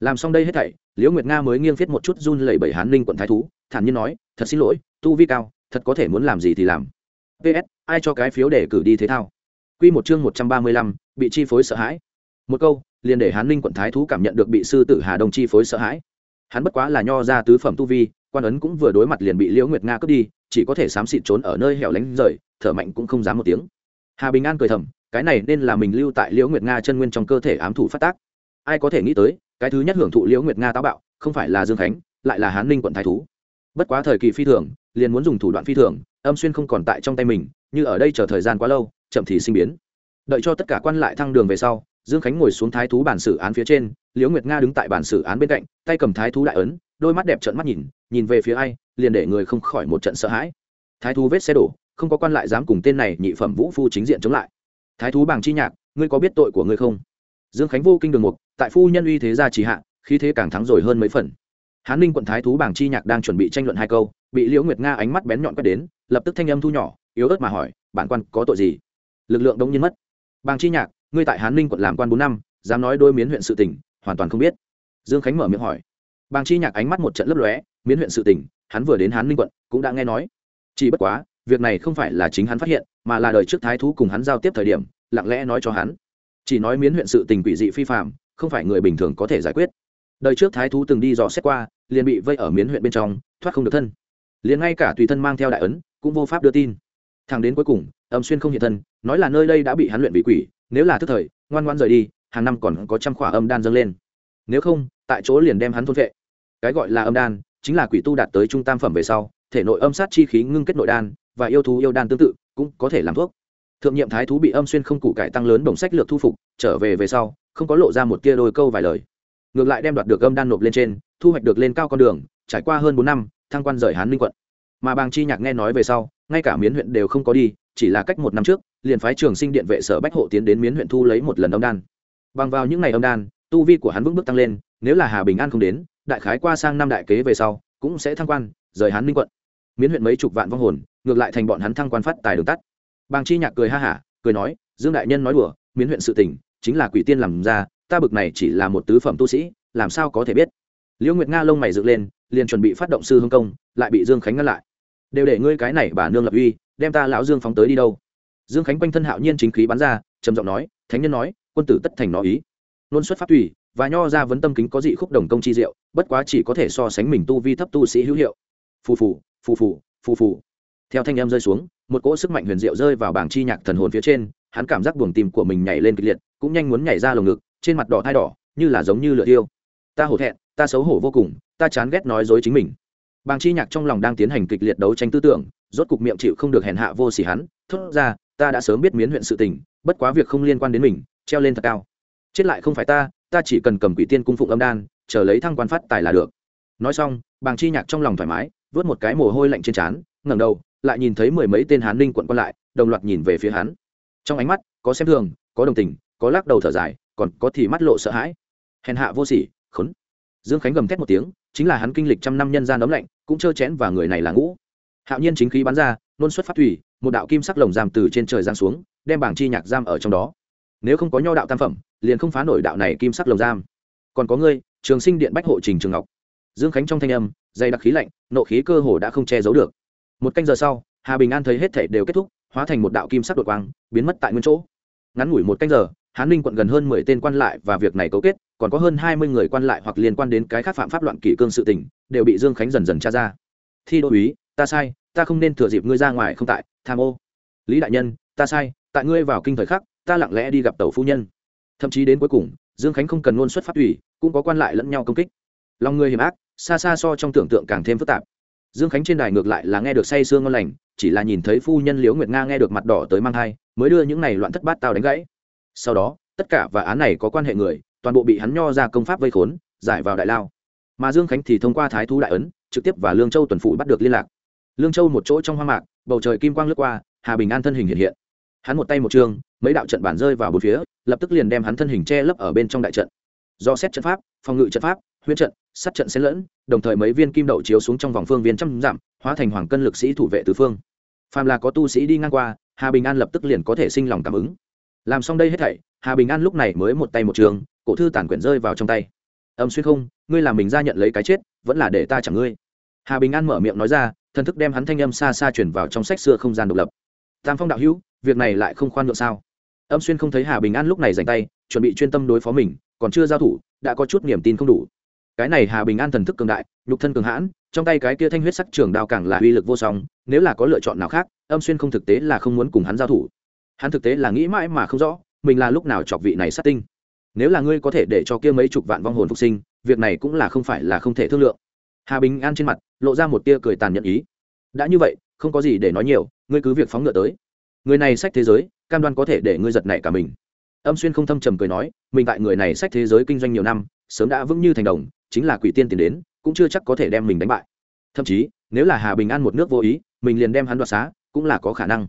Làm xong đây hết thảy, liễu nguyệt nga mới nghiêng viết một chút run lẩy bẩy hán ninh quận thái thú, thản nhiên nói thật xin lỗi, tu vi cao, thật có thể muốn làm gì thì làm. Ps ai cho cái phiếu để cử đi thế thao? Q một chương một trăm ba mươi lăm, bị chi phối sợ hãi. Một câu, liền để hán ninh quận thái thú cảm nhận được bị sư tử hà đông chi phối sợ hãi. Hắn bất quá là nho ra tứ phẩm tu vi, quan ấn cũng vừa đối mặt liền bị liễu nguyệt nga cướp đi, chỉ có thể xám xịt trốn ở nơi hẻo lánh rời, thở mạnh cũng không dám một tiếng. Hà bình an cười thầm, cái này nên là mình lưu tại liễu nguyệt nga chân nguyên trong cơ thể ám thủ phát tác. Ai có thể nghĩ tới, cái thứ nhất hưởng thụ liễu nguyệt nga táo bạo, không phải là dương khánh, lại là hán ninh quận thái thú bất quá thời kỳ phi thường, liền muốn dùng thủ đoạn phi thường, âm xuyên không còn tại trong tay mình, như ở đây chờ thời gian quá lâu, chậm thì sinh biến. Đợi cho tất cả quan lại thăng đường về sau, dương khánh ngồi xuống thái thú bản xử án phía trên, liễu nguyệt nga đứng tại bản xử án bên cạnh, tay cầm thái thú đại ấn, đôi mắt đẹp trợn mắt nhìn nhìn về phía ai, liền để người không khỏi một trận sợ hãi. Thái thú vết xe đổ, không có quan lại dám cùng tên này nhị phẩm vũ phu chính diện chống lại. Thái thú bảng chi nhạc, ngươi có biết tội của ngươi không? Dương khánh vô kinh đường mục, tại phu nhân uy thế gia trì hạ khi thế càng thắng rồi hơn mấy phần hán ninh quận thái thú bảng chi nhạc đang chuẩn bị tranh luận hai câu, bị liễu nguyệt nga ánh mắt bén nhọn quét đến, lập tức thanh âm thu nhỏ, yếu ớt mà hỏi, bản quan có tội gì? Lực lượng đông nhiên mất. Bàng chi nhạc, ngươi tại hán ninh quận làm quan bốn năm, dám nói đôi miến huyện sự tỉnh hoàn toàn không biết. Dương khánh mở miệng hỏi. Bàng chi nhạc ánh mắt một trận lấp lóe, miến huyện sự tỉnh hắn vừa đến hán ninh quận, cũng đã nghe nói. Chỉ bất quá, việc này không phải là chính hắn phát hiện, mà là đời trước thái thú cùng hắn giao tiếp thời điểm, lặng lẽ nói cho hắn. Chỉ nói miến huyện sự tình quỷ dị phi phạm không phải người bình thường có thể giải quyết. Đời trước thái thú từng đi dò xét qua liền bị vây ở miến huyện bên trong, thoát không được thân. Liền ngay cả tùy thân mang theo đại ấn, cũng vô pháp đưa tin. Thằng đến cuối cùng, âm xuyên không hiện thân, nói là nơi đây đã bị hắn luyện bị quỷ, nếu là thức thời, ngoan ngoan rời đi, hàng năm còn có trăm khỏa âm đan dâng lên. Nếu không, tại chỗ liền đem hắn thôn vệ. Cái gọi là âm đan, chính là quỷ tu đạt tới trung tam phẩm về sau, thể nội âm sát chi khí ngưng kết nội đan, và yêu thú yêu đan tương tự, cũng có thể làm thuốc. Thượng nhiệm thái thú bị âm xuyên không củ cải tăng lớn đồng sách lược thu phục, trở về về sau, không có lộ ra một tia đôi câu vài lời. Ngược lại đem đoạt được âm đan nộp lên trên thu hoạch được lên cao con đường, trải qua hơn bốn năm, thăng quan rời hán ninh quận. Mà bàng chi nhạc nghe nói về sau, ngay cả miến huyện đều không có đi, chỉ là cách một năm trước, liền phái trường sinh điện vệ sở bách hộ tiến đến miến huyện thu lấy một lần âm đan. Bằng vào những ngày âm đan, tu vi của hắn vững bước tăng lên, nếu là hà bình an không đến, đại khái qua sang năm đại kế về sau, cũng sẽ thăng quan, rời hán ninh quận. Miến huyện mấy chục vạn vong hồn, ngược lại thành bọn hắn thăng quan phát tài đường tắt. Bàng chi nhạc cười ha hả, cười nói, dương đại nhân nói đùa, miến huyện sự tỉnh chính là quỷ tiên làm ra, ta bực này chỉ là một tứ phẩm tu sĩ, làm sao có thể biết? Liễu nguyệt nga lông mày dựng lên, liền chuẩn bị phát động sư hương công, lại bị dương khánh ngăn lại. Đều để ngươi cái này bà nương lập uy, đem ta lão dương phóng tới đi đâu? Dương khánh quanh thân hạo nhiên chính khí bắn ra, trầm giọng nói, thánh nhân nói, quân tử tất thành nó ý. Luôn xuất phát tùy, và nho ra vấn tâm kính có dị khúc đồng công chi diệu, bất quá chỉ có thể so sánh mình tu vi thấp tu sĩ hữu hiệu. Phù phù phù phù phù phù. Theo thanh em rơi xuống, một cỗ sức mạnh huyền diệu rơi vào bảng chi nhạc thần hồn phía trên, hắn cảm giác buồng tim của mình nhảy lên kịch liệt, cũng nhanh muốn nhảy ra lồng ngực, trên mặt đỏ thai đỏ, như là giống như lửa tiêu ta hổ thẹn ta xấu hổ vô cùng, ta chán ghét nói dối chính mình. Bàng chi nhạc trong lòng đang tiến hành kịch liệt đấu tranh tư tưởng, rốt cục miệng chịu không được hèn hạ vô sỉ hắn, thốt ra, ta đã sớm biết miến huyện sự tình, bất quá việc không liên quan đến mình, treo lên thật cao. Chết lại không phải ta ta chỉ cần cầm quỷ tiên cung phụng âm đan, chờ lấy thăng quan phát tài là được. Nói xong, bàng chi nhạc trong lòng thoải mái, vớt một cái mồ hôi lạnh trên trán, ngẩng đầu, lại nhìn thấy mười mấy tên hán ninh quận còn lại, đồng loạt nhìn về phía hắn. Trong ánh mắt, có xem thường, có đồng tình, có lắc đầu thở dài, còn có thì mắt lộ sợ hãi. Hèn hạ vô sỉ, khốn dương khánh gầm thét một tiếng, chính là hắn kinh lịch trăm năm nhân gian ấm lạnh, cũng trơ chén và người này là ngũ. Hạo nhiên chính khí bắn ra, nôn xuất phát thủy, một đạo kim sắc lồng giam từ trên trời giang xuống, đem bảng chi nhạc giam ở trong đó. Nếu không có nho đạo tam phẩm, liền không phá nổi đạo này kim sắc lồng giam. Còn có ngươi, trường sinh điện bách hộ trình trường ngọc. Dương khánh trong thanh âm, dày đặc khí lạnh, nộ khí cơ hồ đã không che giấu được. Một canh giờ sau, hà bình an thấy hết thể đều kết thúc, hóa thành một đạo kim sắc đột quang, biến mất tại nguyên chỗ. Ngắn ngủi một canh giờ hán ninh quận gần hơn mười tên quan lại và việc này cấu kết, còn có hơn hai mươi người quan lại hoặc liên quan đến cái khác phạm pháp loạn kỷ cương sự tình, đều bị dương khánh dần dần tra ra. Thi đô úy, ta sai, ta không nên thừa dịp ngươi ra ngoài không tại, tham ô. Lý đại nhân, ta sai, tại ngươi vào kinh thời khắc, ta lặng lẽ đi gặp tàu phu nhân. Thậm chí đến cuối cùng, dương khánh không cần ngôn xuất phát ủy cũng có quan lại lẫn nhau công kích. Lòng người hiểm ác, xa xa so trong tưởng tượng càng thêm phức tạp. Dương khánh trên đài ngược lại là nghe được say sương ngon lành, chỉ là nhìn thấy phu nhân liễu nguyệt nga nghe được mặt đỏ tới mang thai, mới đưa những này loạn thất bát tao đánh gãy sau đó, tất cả và án này có quan hệ người, toàn bộ bị hắn nho ra công pháp vây khốn, giải vào đại lao. Mà dương khánh thì thông qua thái thú đại ấn, trực tiếp và lương châu tuần phủ bắt được liên lạc. Lương châu một chỗ trong hoang mạc, bầu trời kim quang lướt qua, hà bình an thân hình hiện hiện. Hắn một tay một trường, mấy đạo trận bản rơi vào bốn phía, lập tức liền đem hắn thân hình che lấp ở bên trong đại trận. Do xét trận pháp, phòng ngự trận pháp, huyễn trận, sát trận xen lẫn, đồng thời mấy viên kim đậu chiếu xuống trong vòng phương viên trăm dặm, hóa thành hoàng cân lực sĩ thủ vệ tứ phương. Phàm là có tu sĩ đi ngang qua, hà bình an lập tức liền có thể sinh lòng cảm ứng làm xong đây hết thảy, hà bình an lúc này mới một tay một trường, cổ thư tản quyển rơi vào trong tay. Âm xuyên không, ngươi làm mình ra nhận lấy cái chết, vẫn là để ta chẳng ngươi. Hà bình an mở miệng nói ra, thần thức đem hắn thanh âm xa xa chuyển vào trong sách xưa không gian độc lập. Tam phong đạo hữu, việc này lại không khoan nhượng sao? Âm xuyên không thấy hà bình an lúc này dành tay, chuẩn bị chuyên tâm đối phó mình, còn chưa giao thủ, đã có chút niềm tin không đủ. Cái này hà bình an thần thức cường đại, nhục thân cường hãn, trong tay cái kia thanh huyết sắc trường đao càng là uy lực vô song, nếu là có lựa chọn nào khác, âm xuyên không thực tế là không muốn cùng hắn giao thủ hắn thực tế là nghĩ mãi mà không rõ, mình là lúc nào chọc vị này sát tinh. Nếu là ngươi có thể để cho kia mấy chục vạn vong hồn phục sinh, việc này cũng là không phải là không thể thương lượng. Hà bình an trên mặt lộ ra một tia cười tàn nhẫn ý. Đã như vậy, không có gì để nói nhiều, ngươi cứ việc phóng ngựa tới. Người này sách thế giới, cam đoan có thể để ngươi giật nảy cả mình. Âm xuyên không thâm trầm cười nói, mình tại người này sách thế giới kinh doanh nhiều năm, sớm đã vững như thành đồng, chính là quỷ tiên tiền đến, cũng chưa chắc có thể đem mình đánh bại. Thậm chí, nếu là hà bình an một nước vô ý, mình liền đem hắn đoạt xá, cũng là có khả năng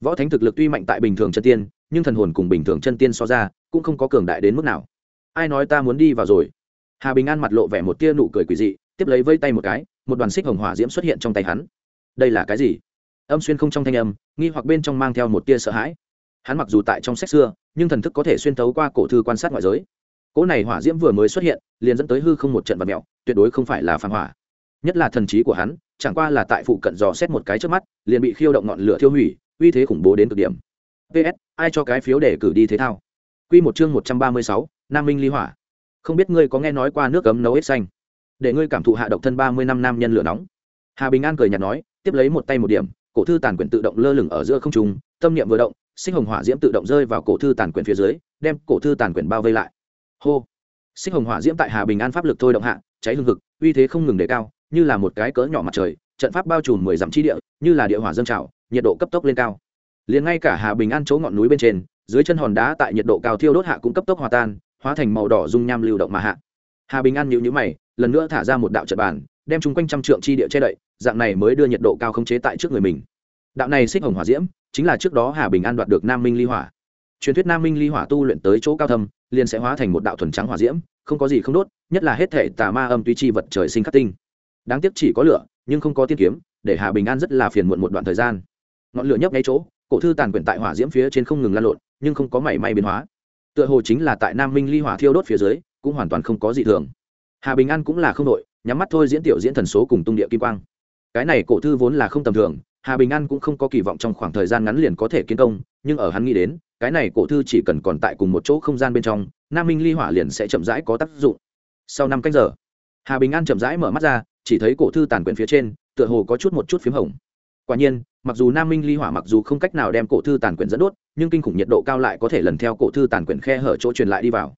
võ thánh thực lực tuy mạnh tại bình thường chân tiên, nhưng thần hồn cùng bình thường chân tiên so ra, cũng không có cường đại đến mức nào. Ai nói ta muốn đi vào rồi? Hà bình an mặt lộ vẻ một tia nụ cười quỷ dị, tiếp lấy vây tay một cái, một đoàn xích hồng hỏa diễm xuất hiện trong tay hắn. Đây là cái gì? Âm xuyên không trong thanh âm, nghi hoặc bên trong mang theo một tia sợ hãi. Hắn mặc dù tại trong sách xưa, nhưng thần thức có thể xuyên tấu qua cổ thư quan sát ngoại giới. Cỗ này hỏa diễm vừa mới xuất hiện, liền dẫn tới hư không một trận vật mẹo tuyệt đối không phải là phản hỏa. Nhất là thần trí của hắn, chẳng qua là tại phụ cận dò xét một cái trước mắt, liền bị khiêu động ngọn lửa thiêu hủy uy thế khủng bố đến cực điểm. Ps ai cho cái phiếu để cử đi thế thao? Q một chương một trăm ba mươi sáu, nam minh ly hỏa. Không biết ngươi có nghe nói qua nước cấm nấu ếch xanh? Để ngươi cảm thụ hạ độc thân ba mươi năm nam nhân lửa nóng. Hà bình an cười nhạt nói, tiếp lấy một tay một điểm, cổ thư tàn quyển tự động lơ lửng ở giữa không trung, tâm niệm vừa động, sinh hồng hỏa diễm tự động rơi vào cổ thư tàn quyển phía dưới, đem cổ thư tàn quyển bao vây lại. Hô! Sinh hồng hỏa diễm tại hà bình an pháp lực thôi động hạ, cháy hương thực uy thế không ngừng đề cao, như là một cái cỡ nhỏ mặt trời, trận pháp bao trùm mười dặm chi địa, như là địa hỏa dâng trào nhiệt độ cấp tốc lên cao. Liền ngay cả hà bình an chỗ ngọn núi bên trên, dưới chân hòn đá tại nhiệt độ cao thiêu đốt hạ cũng cấp tốc hòa tan, hóa thành màu đỏ dung nham lưu động mà hạ. Hà bình an nhịu nhữ mày, lần nữa thả ra một đạo trận bàn, đem chung quanh trăm trượng chi địa che đậy, dạng này mới đưa nhiệt độ cao không chế tại trước người mình. Đạo này xích hồng hỏa diễm, chính là trước đó hà bình an đoạt được nam minh ly hỏa. Truyền thuyết nam minh ly hỏa tu luyện tới chỗ cao thâm, liền sẽ hóa thành một đạo thuần trắng hỏa diễm, không có gì không đốt, nhất là hết thể tà ma âm tuy chi vật trời sinh khắc tinh. Đáng tiếc chỉ có lửa, nhưng không có tiên kiếm, để hà bình an rất là phiền muộn một đoạn thời gian ngọn lửa nhấp ngay chỗ, cổ thư tàn quyển tại hỏa diễm phía trên không ngừng lan lộn, nhưng không có mảy may biến hóa. Tựa hồ chính là tại nam minh ly hỏa thiêu đốt phía dưới, cũng hoàn toàn không có gì thường. Hà bình an cũng là không đội nhắm mắt thôi diễn tiểu diễn thần số cùng tung địa kim quang. Cái này cổ thư vốn là không tầm thường, hà bình an cũng không có kỳ vọng trong khoảng thời gian ngắn liền có thể kiến công, nhưng ở hắn nghĩ đến, cái này cổ thư chỉ cần còn tại cùng một chỗ không gian bên trong, nam minh ly hỏa liền sẽ chậm rãi có tác dụng. Sau năm cách giờ, hà bình an chậm rãi mở mắt ra, chỉ thấy cổ thư tàn quyển phía trên, tựa hồ có chút một chút p h í m hồng quả nhiên, mặc dù nam minh ly hỏa mặc dù không cách nào đem cổ thư tàn quyển dẫn đốt, nhưng kinh khủng nhiệt độ cao lại có thể lần theo cổ thư tàn quyển khe hở chỗ truyền lại đi vào.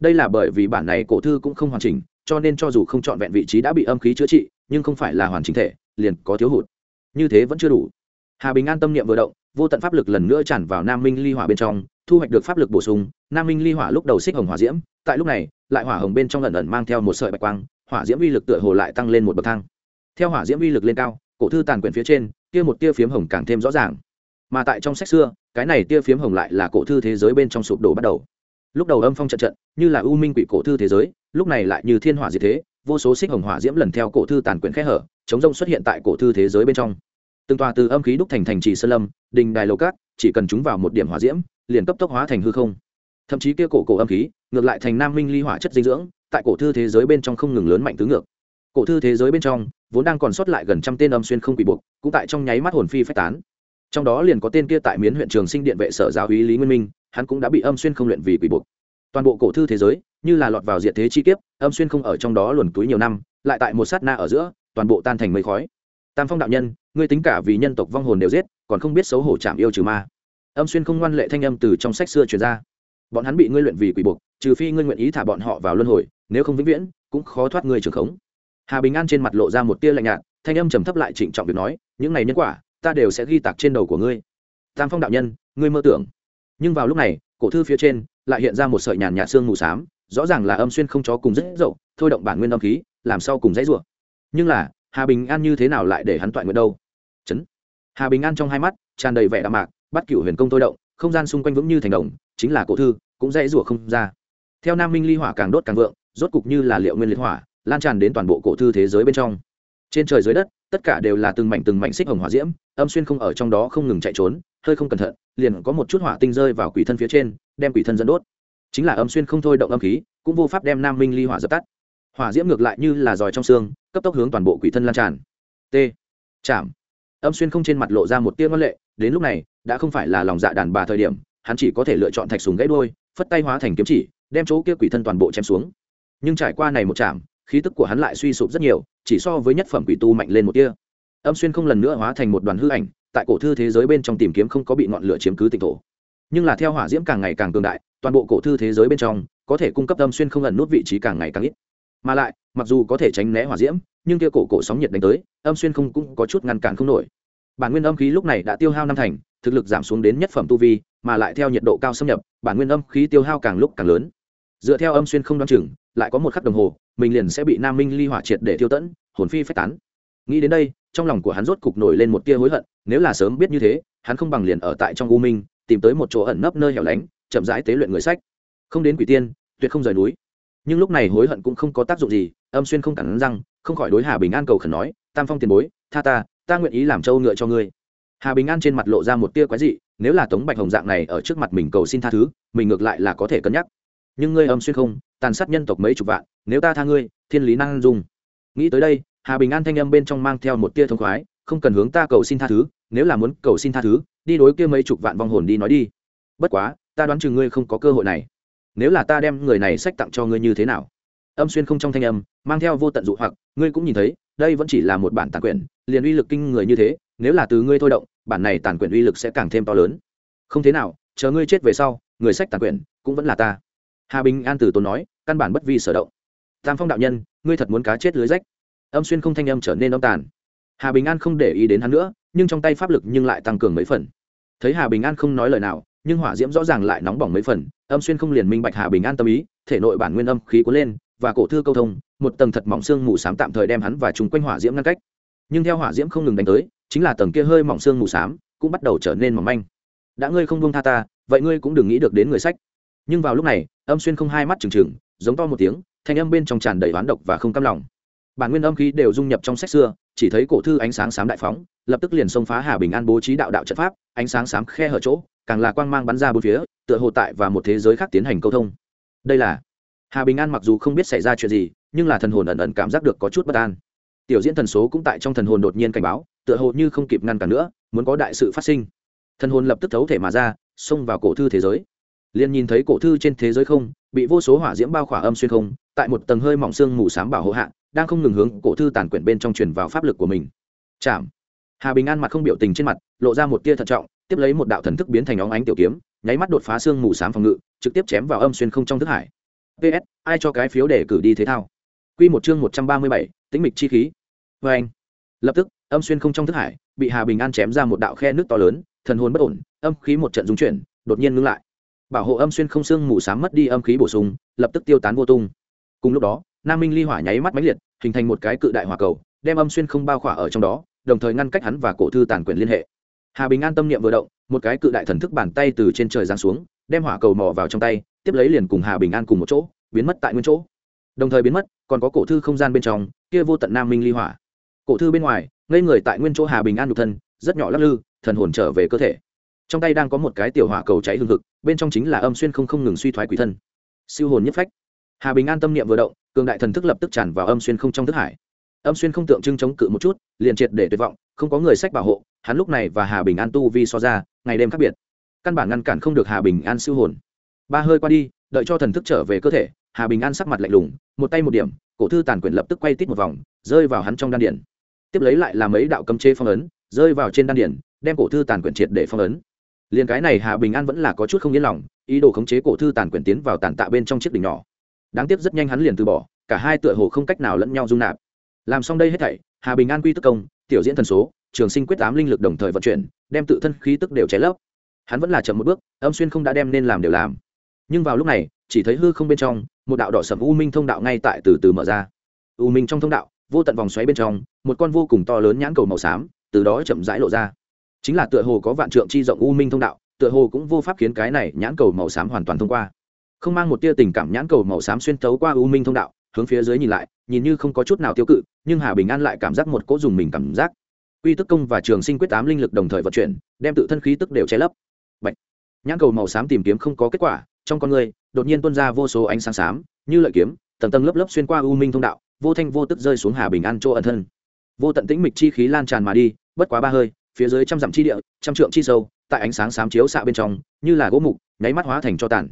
Đây là bởi vì bản này cổ thư cũng không hoàn chỉnh, cho nên cho dù không chọn vẹn vị trí đã bị âm khí chữa trị, nhưng không phải là hoàn chỉnh thể, liền có thiếu hụt. Như thế vẫn chưa đủ. Hà bình an tâm niệm vừa động, vô tận pháp lực lần nữa tràn vào nam minh ly hỏa bên trong, thu hoạch được pháp lực bổ sung. Nam minh ly hỏa lúc đầu xích hồng hỏa diễm, tại lúc này, lại hỏa hồng bên trong lần ẩn mang theo một sợi bạch quang, hỏa diễm uy lực tựa hồ lại tăng lên một bậc thang. Theo hỏa diễm uy lực lên cao cổ thư tàn quyển phía trên tia một tia phiếm hồng càng thêm rõ ràng. Mà tại trong sách xưa, cái này tia phiếm hồng lại là cổ thư thế giới bên trong sụp đổ bắt đầu. Lúc đầu âm phong trận trận, như là u minh quỷ cổ thư thế giới, lúc này lại như thiên hỏa diệt thế, vô số xích hồng hỏa diễm lần theo cổ thư tàn quyển khẽ hở, chống rông xuất hiện tại cổ thư thế giới bên trong. Từng tòa từ âm khí đúc thành thành trì sơn lâm, đình đài lầu cát, chỉ cần chúng vào một điểm hỏa diễm, liền cấp tốc hóa thành hư không. Thậm chí kia cổ cổ âm khí, ngược lại thành nam minh ly hỏa chất dinh dưỡng, tại cổ thư thế giới bên trong không ngừng lớn mạnh tứ ngược cổ thư thế giới bên trong, vốn đang còn sót lại gần trăm tên âm xuyên không quỷ buộc, cũng tại trong nháy mắt hồn phi phách tán. Trong đó liền có tên kia tại miến huyện trường sinh điện vệ sở giáo úy lý nguyên minh, hắn cũng đã bị âm xuyên không luyện vì quỷ buộc. Toàn bộ cổ thư thế giới, như là lọt vào diện thế chi kiếp, âm xuyên không ở trong đó luồn túi nhiều năm, lại tại một sát na ở giữa, toàn bộ tan thành mây khói. Tam phong đạo nhân, ngươi tính cả vì nhân tộc vong hồn đều giết, còn không biết xấu hổ chạm yêu trừ ma. Âm xuyên không ngoan lệ thanh âm từ trong sách xưa truyền ra. Bọn hắn bị ngươi luyện vì quỷ buộc, trừ phi ngươi nguyện ý thả bọn họ vào luân hồi, nếu không vĩnh viễn, cũng khó thoát ngươi trường khống hà bình an trên mặt lộ ra một tia lạnh nhạt, thanh âm trầm thấp lại trịnh trọng việc nói, những này nhân quả, ta đều sẽ ghi tạc trên đầu của ngươi. Tam phong đạo nhân, ngươi mơ tưởng. Nhưng vào lúc này, cổ thư phía trên lại hiện ra một sợi nhàn nhạt xương mù s á m rõ ràng là âm xuyên không chó cùng rất dậu thôi động bản nguyên âm khí, làm sao cùng dãy rủa. Nhưng là, hà bình an như thế nào lại để hắn toại nguyện đâu? Chấn. Hà bình an trong hai mắt tràn đầy vẻ đạm mạc, bắt cựu huyền công thôi động, không gian xung quanh vững như thành đồng, chính là cổ thư, cũng dãy rủa không ra. Theo nam minh ly hỏa càng đốt càng vượng, rốt cục như là liệu nguyên liệt hỏa lan tràn đến toàn bộ cổ thư thế giới bên trong. Trên trời dưới đất, tất cả đều là từng mảnh từng mảnh xích hồng hỏa diễm, âm xuyên không ở trong đó không ngừng chạy trốn, hơi không cẩn thận, liền có một chút hỏa tinh rơi vào quỷ thân phía trên, đem quỷ thân dẫn đốt. Chính là âm xuyên không thôi động âm khí, cũng vô pháp đem nam minh ly hỏa dập tắt. Hỏa diễm ngược lại như là giỏi trong xương, cấp tốc hướng toàn bộ quỷ thân lan tràn. T. Chạm. Âm xuyên không trên mặt lộ ra một tia ngân lệ, đến lúc này, đã không phải là lòng dạ đàn bà thời điểm, hắn chỉ có thể lựa chọn thạch súng gãy đôi phất tay hóa thành kiếm chỉ, đem chỗ kia quỷ thân toàn bộ chém xuống. Nhưng trải qua này một chạm khí tức của hắn lại suy sụp rất nhiều, chỉ so với nhất phẩm quỷ tu mạnh lên một tia. Âm xuyên không lần nữa hóa thành một đoàn hư ảnh, tại cổ thư thế giới bên trong tìm kiếm không có bị ngọn lửa chiếm cứ tịnh thổ. Nhưng là theo hỏa diễm càng ngày càng cường đại, toàn bộ cổ thư thế giới bên trong, có thể cung cấp âm xuyên không ẩn nút vị trí càng ngày càng ít. Mà lại, mặc dù có thể tránh né hỏa diễm, nhưng kia cổ cổ sóng nhiệt đánh tới, âm xuyên không cũng có chút ngăn cản không nổi. Bản nguyên âm khí lúc này đã tiêu hao năm thành, thực lực giảm xuống đến nhất phẩm tu vi, mà lại theo nhiệt độ cao xâm nhập, bản nguyên âm khí tiêu hao càng lúc càng lớn. Dựa theo âm xuyên không đoán chừng lại có một khắc đồng hồ, mình liền sẽ bị nam minh ly hỏa triệt để tiêu tẫn, hồn phi phách tán. Nghĩ đến đây, trong lòng của hắn rốt cục nổi lên một tia hối hận, nếu là sớm biết như thế, hắn không bằng liền ở tại trong u minh, tìm tới một chỗ ẩn nấp nơi hẻo lánh, chậm rãi tế luyện người sách. Không đến quỷ tiên, tuyệt không rời núi. Nhưng lúc này hối hận cũng không có tác dụng gì, âm xuyên không cản răng, không khỏi đối hà bình an cầu khẩn nói, tam phong tiền bối, tha ta ta nguyện ý làm trâu ngựa cho ngươi. Hà bình an trên mặt lộ ra một tia quái dị, nếu là tống bạch hồng dạng này ở trước mặt mình cầu xin tha thứ, mình ngược lại là có thể cân nhắc. Nhưng ngươi âm xuyên không tàn sát nhân tộc mấy chục vạn, nếu ta tha ngươi, thiên lý năng dung. Nghĩ tới đây, hà bình an thanh âm bên trong mang theo một tia thông khoái, không cần hướng ta cầu xin tha thứ, nếu là muốn cầu xin tha thứ, đi đối kia mấy chục vạn vong hồn đi nói đi. Bất quá, ta đoán chừng ngươi không có cơ hội này. Nếu là ta đem người này sách tặng cho ngươi như thế nào? Âm xuyên không trong thanh âm, mang theo vô tận dụ hoặc, ngươi cũng nhìn thấy, đây vẫn chỉ là một bản tàn quyển, liền uy lực kinh người như thế, nếu là từ ngươi thôi động, bản này tàn quyển uy lực sẽ càng thêm to lớn. Không thế nào, chờ ngươi chết về sau, người sách tàn quyển cũng vẫn là ta. Hà bình an từ tốn nói căn bản bất vi sở động. Tam phong đạo nhân, ngươi thật muốn cá chết lưới rách. Âm xuyên không thanh âm trở nên âm tàn. Hà bình an không để ý đến hắn nữa, nhưng trong tay pháp lực nhưng lại tăng cường mấy phần. Thấy hà bình an không nói lời nào, nhưng hỏa diễm rõ ràng lại nóng bỏng mấy phần, âm xuyên không liền minh bạch hà bình an tâm ý, thể nội bản nguyên âm khí cuốn lên, và cổ thư câu thông, một tầng thật mỏng xương mù s á m tạm thời đem hắn và chúng quanh hỏa diễm ngăn cách. Nhưng theo hỏa diễm không ngừng đánh tới, chính là tầng kia hơi mỏng xương mù s á m cũng bắt đầu trở nên mỏng manh. Đã ngươi không buông tha ta, vậy ngươi cũng đừng nghĩ được đến người sách. Nhưng vào lúc này, âm xuyên không hai mắt trừng trừng giống to một tiếng, thanh âm bên trong tràn đầy oán độc và không cam lòng. Bản nguyên âm khí đều dung nhập trong sách xưa, chỉ thấy cổ thư ánh sáng sám đại phóng, lập tức liền xông phá hà bình an bố trí đạo đạo trận pháp, ánh sáng sám khe hở chỗ, càng là quang mang bắn ra bốn phía, tựa hồ tại và một thế giới khác tiến hành câu thông. Đây là hà bình an mặc dù không biết xảy ra chuyện gì, nhưng là thần hồn ẩn ẩn cảm giác được có chút bất an. Tiểu diễn thần số cũng tại trong thần hồn đột nhiên cảnh báo, tựa hồ như không kịp ngăn cản nữa, muốn có đại sự phát sinh. Thần hồn lập tức thấu thể mà ra, xông vào cổ thư thế giới liền nhìn thấy cổ thư trên thế giới không, bị vô số hỏa diễm bao khỏa âm xuyên không, tại một tầng hơi mỏng xương mù s á m bảo hộ hạ, đang không ngừng hướng cổ thư tàn quyển bên trong truyền vào pháp lực của mình. Chạm. Hà bình an mặt không biểu tình trên mặt, lộ ra một tia thận trọng, tiếp lấy một đạo thần thức biến thành óng ánh tiểu kiếm, nháy mắt đột phá xương mù s á m phòng ngự, trực tiếp chém vào âm xuyên không trong thức hải. Ps ai cho cái phiếu để cử đi thế thao? Q một chương một trăm ba mươi bảy, tĩnh mịch chi khí. Vê anh. Lập tức, âm xuyên không trong thức hải, bị hà bình an chém ra một đạo khe nước to lớn, thần hồn bất ổn, âm khí một trận dung chuyển, đột nhiên ngưng lại bảo hộ âm xuyên không xương mù s á m mất đi âm khí bổ sung, lập tức tiêu tán vô tung. Cùng lúc đó, nam minh ly hỏa nháy mắt máy liệt, hình thành một cái cự đại hỏa cầu, đem âm xuyên không bao khỏa ở trong đó, đồng thời ngăn cách hắn và cổ thư tàn quyền liên hệ. Hà bình an tâm niệm vừa động, một cái cự đại thần thức bàn tay từ trên trời giáng xuống, đem hỏa cầu mò vào trong tay, tiếp lấy liền cùng hà bình an cùng một chỗ, biến mất tại nguyên chỗ. Đồng thời biến mất, còn có cổ thư không gian bên trong, kia vô tận nam minh ly hỏa. Cổ thư bên ngoài, ngây người tại nguyên chỗ hà bình an nhục thân, rất nhỏ lắc lư, thần hồn trở về cơ thể trong tay đang có một cái tiểu hỏa cầu cháy hương thực bên trong chính là âm xuyên không không ngừng suy thoái quỷ thân. Siêu hồn nhất phách. Hà bình an tâm niệm vừa động, cường đại thần thức lập tức tràn vào âm xuyên không trong thức hải. Âm xuyên không tượng trưng chống cự một chút, liền triệt để tuyệt vọng, không có người sách bảo hộ, hắn lúc này và hà bình an tu vi so ra, ngày đêm khác biệt. Căn bản ngăn cản không được hà bình an siêu hồn. Ba hơi qua đi, đợi cho thần thức trở về cơ thể, hà bình an sắc mặt lạnh lùng, một tay một điểm, cổ thư tàn quyển lập tức quay tít một vòng, rơi vào hắn trong đan điển tiếp lấy lại làm mấy đạo cấm chế phong ấn, rơi vào trên đan điển đem cổ thư tàn quyển triệt để phong ấn liền cái này hà bình an vẫn là có chút không yên lòng, ý đồ khống chế cổ thư tàn quyển tiến vào tàn tạ bên trong chiếc đỉnh nhỏ. Đáng tiếc rất nhanh hắn liền từ bỏ, cả hai tựa hồ không cách nào lẫn nhau dung nạp. Làm xong đây hết thảy, hà bình an quy tức công, tiểu diễn thần số, trường sinh quyết tám linh lực đồng thời vận chuyển, đem tự thân khí tức đều cháy lấp. Hắn vẫn là chậm một bước, âm xuyên không đã đem nên làm đều làm. Nhưng vào lúc này, chỉ thấy hư không bên trong, một đạo đỏ sầm u minh thông đạo ngay tại từ từ mở ra. U minh trong thông đạo, vô tận vòng xoáy bên trong, một con vô cùng to lớn nhãn cầu màu xám, từ đó chậm rãi lộ ra chính là tựa hồ có vạn trượng chi rộng u minh thông đạo, tựa hồ cũng vô pháp khiến cái này nhãn cầu màu xám hoàn toàn thông qua. Không mang một tia tình cảm nhãn cầu màu xám xuyên thấu qua u minh thông đạo, hướng phía dưới nhìn lại, nhìn như không có chút nào tiêu cự, nhưng hà bình an lại cảm giác một cỗ dùng mình cảm giác. Quy tức công và trường sinh quyết tám linh lực đồng thời vận chuyển, đem tự thân khí tức đều che lấp. Bạch. nhãn cầu màu xám tìm kiếm không có kết quả, trong con người, đột nhiên tuôn ra vô số ánh sáng xám, như lợi kiếm, tầng tầng lớp lớp xuyên qua u minh thông đạo, vô thanh vô tức rơi xuống hà bình an chỗ ẩn thân. Vô tận tĩnh mịch chi khí lan tràn mà đi, bất quá ba hơi phía dưới trăm dặm chi địa, trăm trượng chi sâu, tại ánh sáng xám chiếu xạ bên trong, như là gỗ mục, nháy mắt hóa thành cho tàn.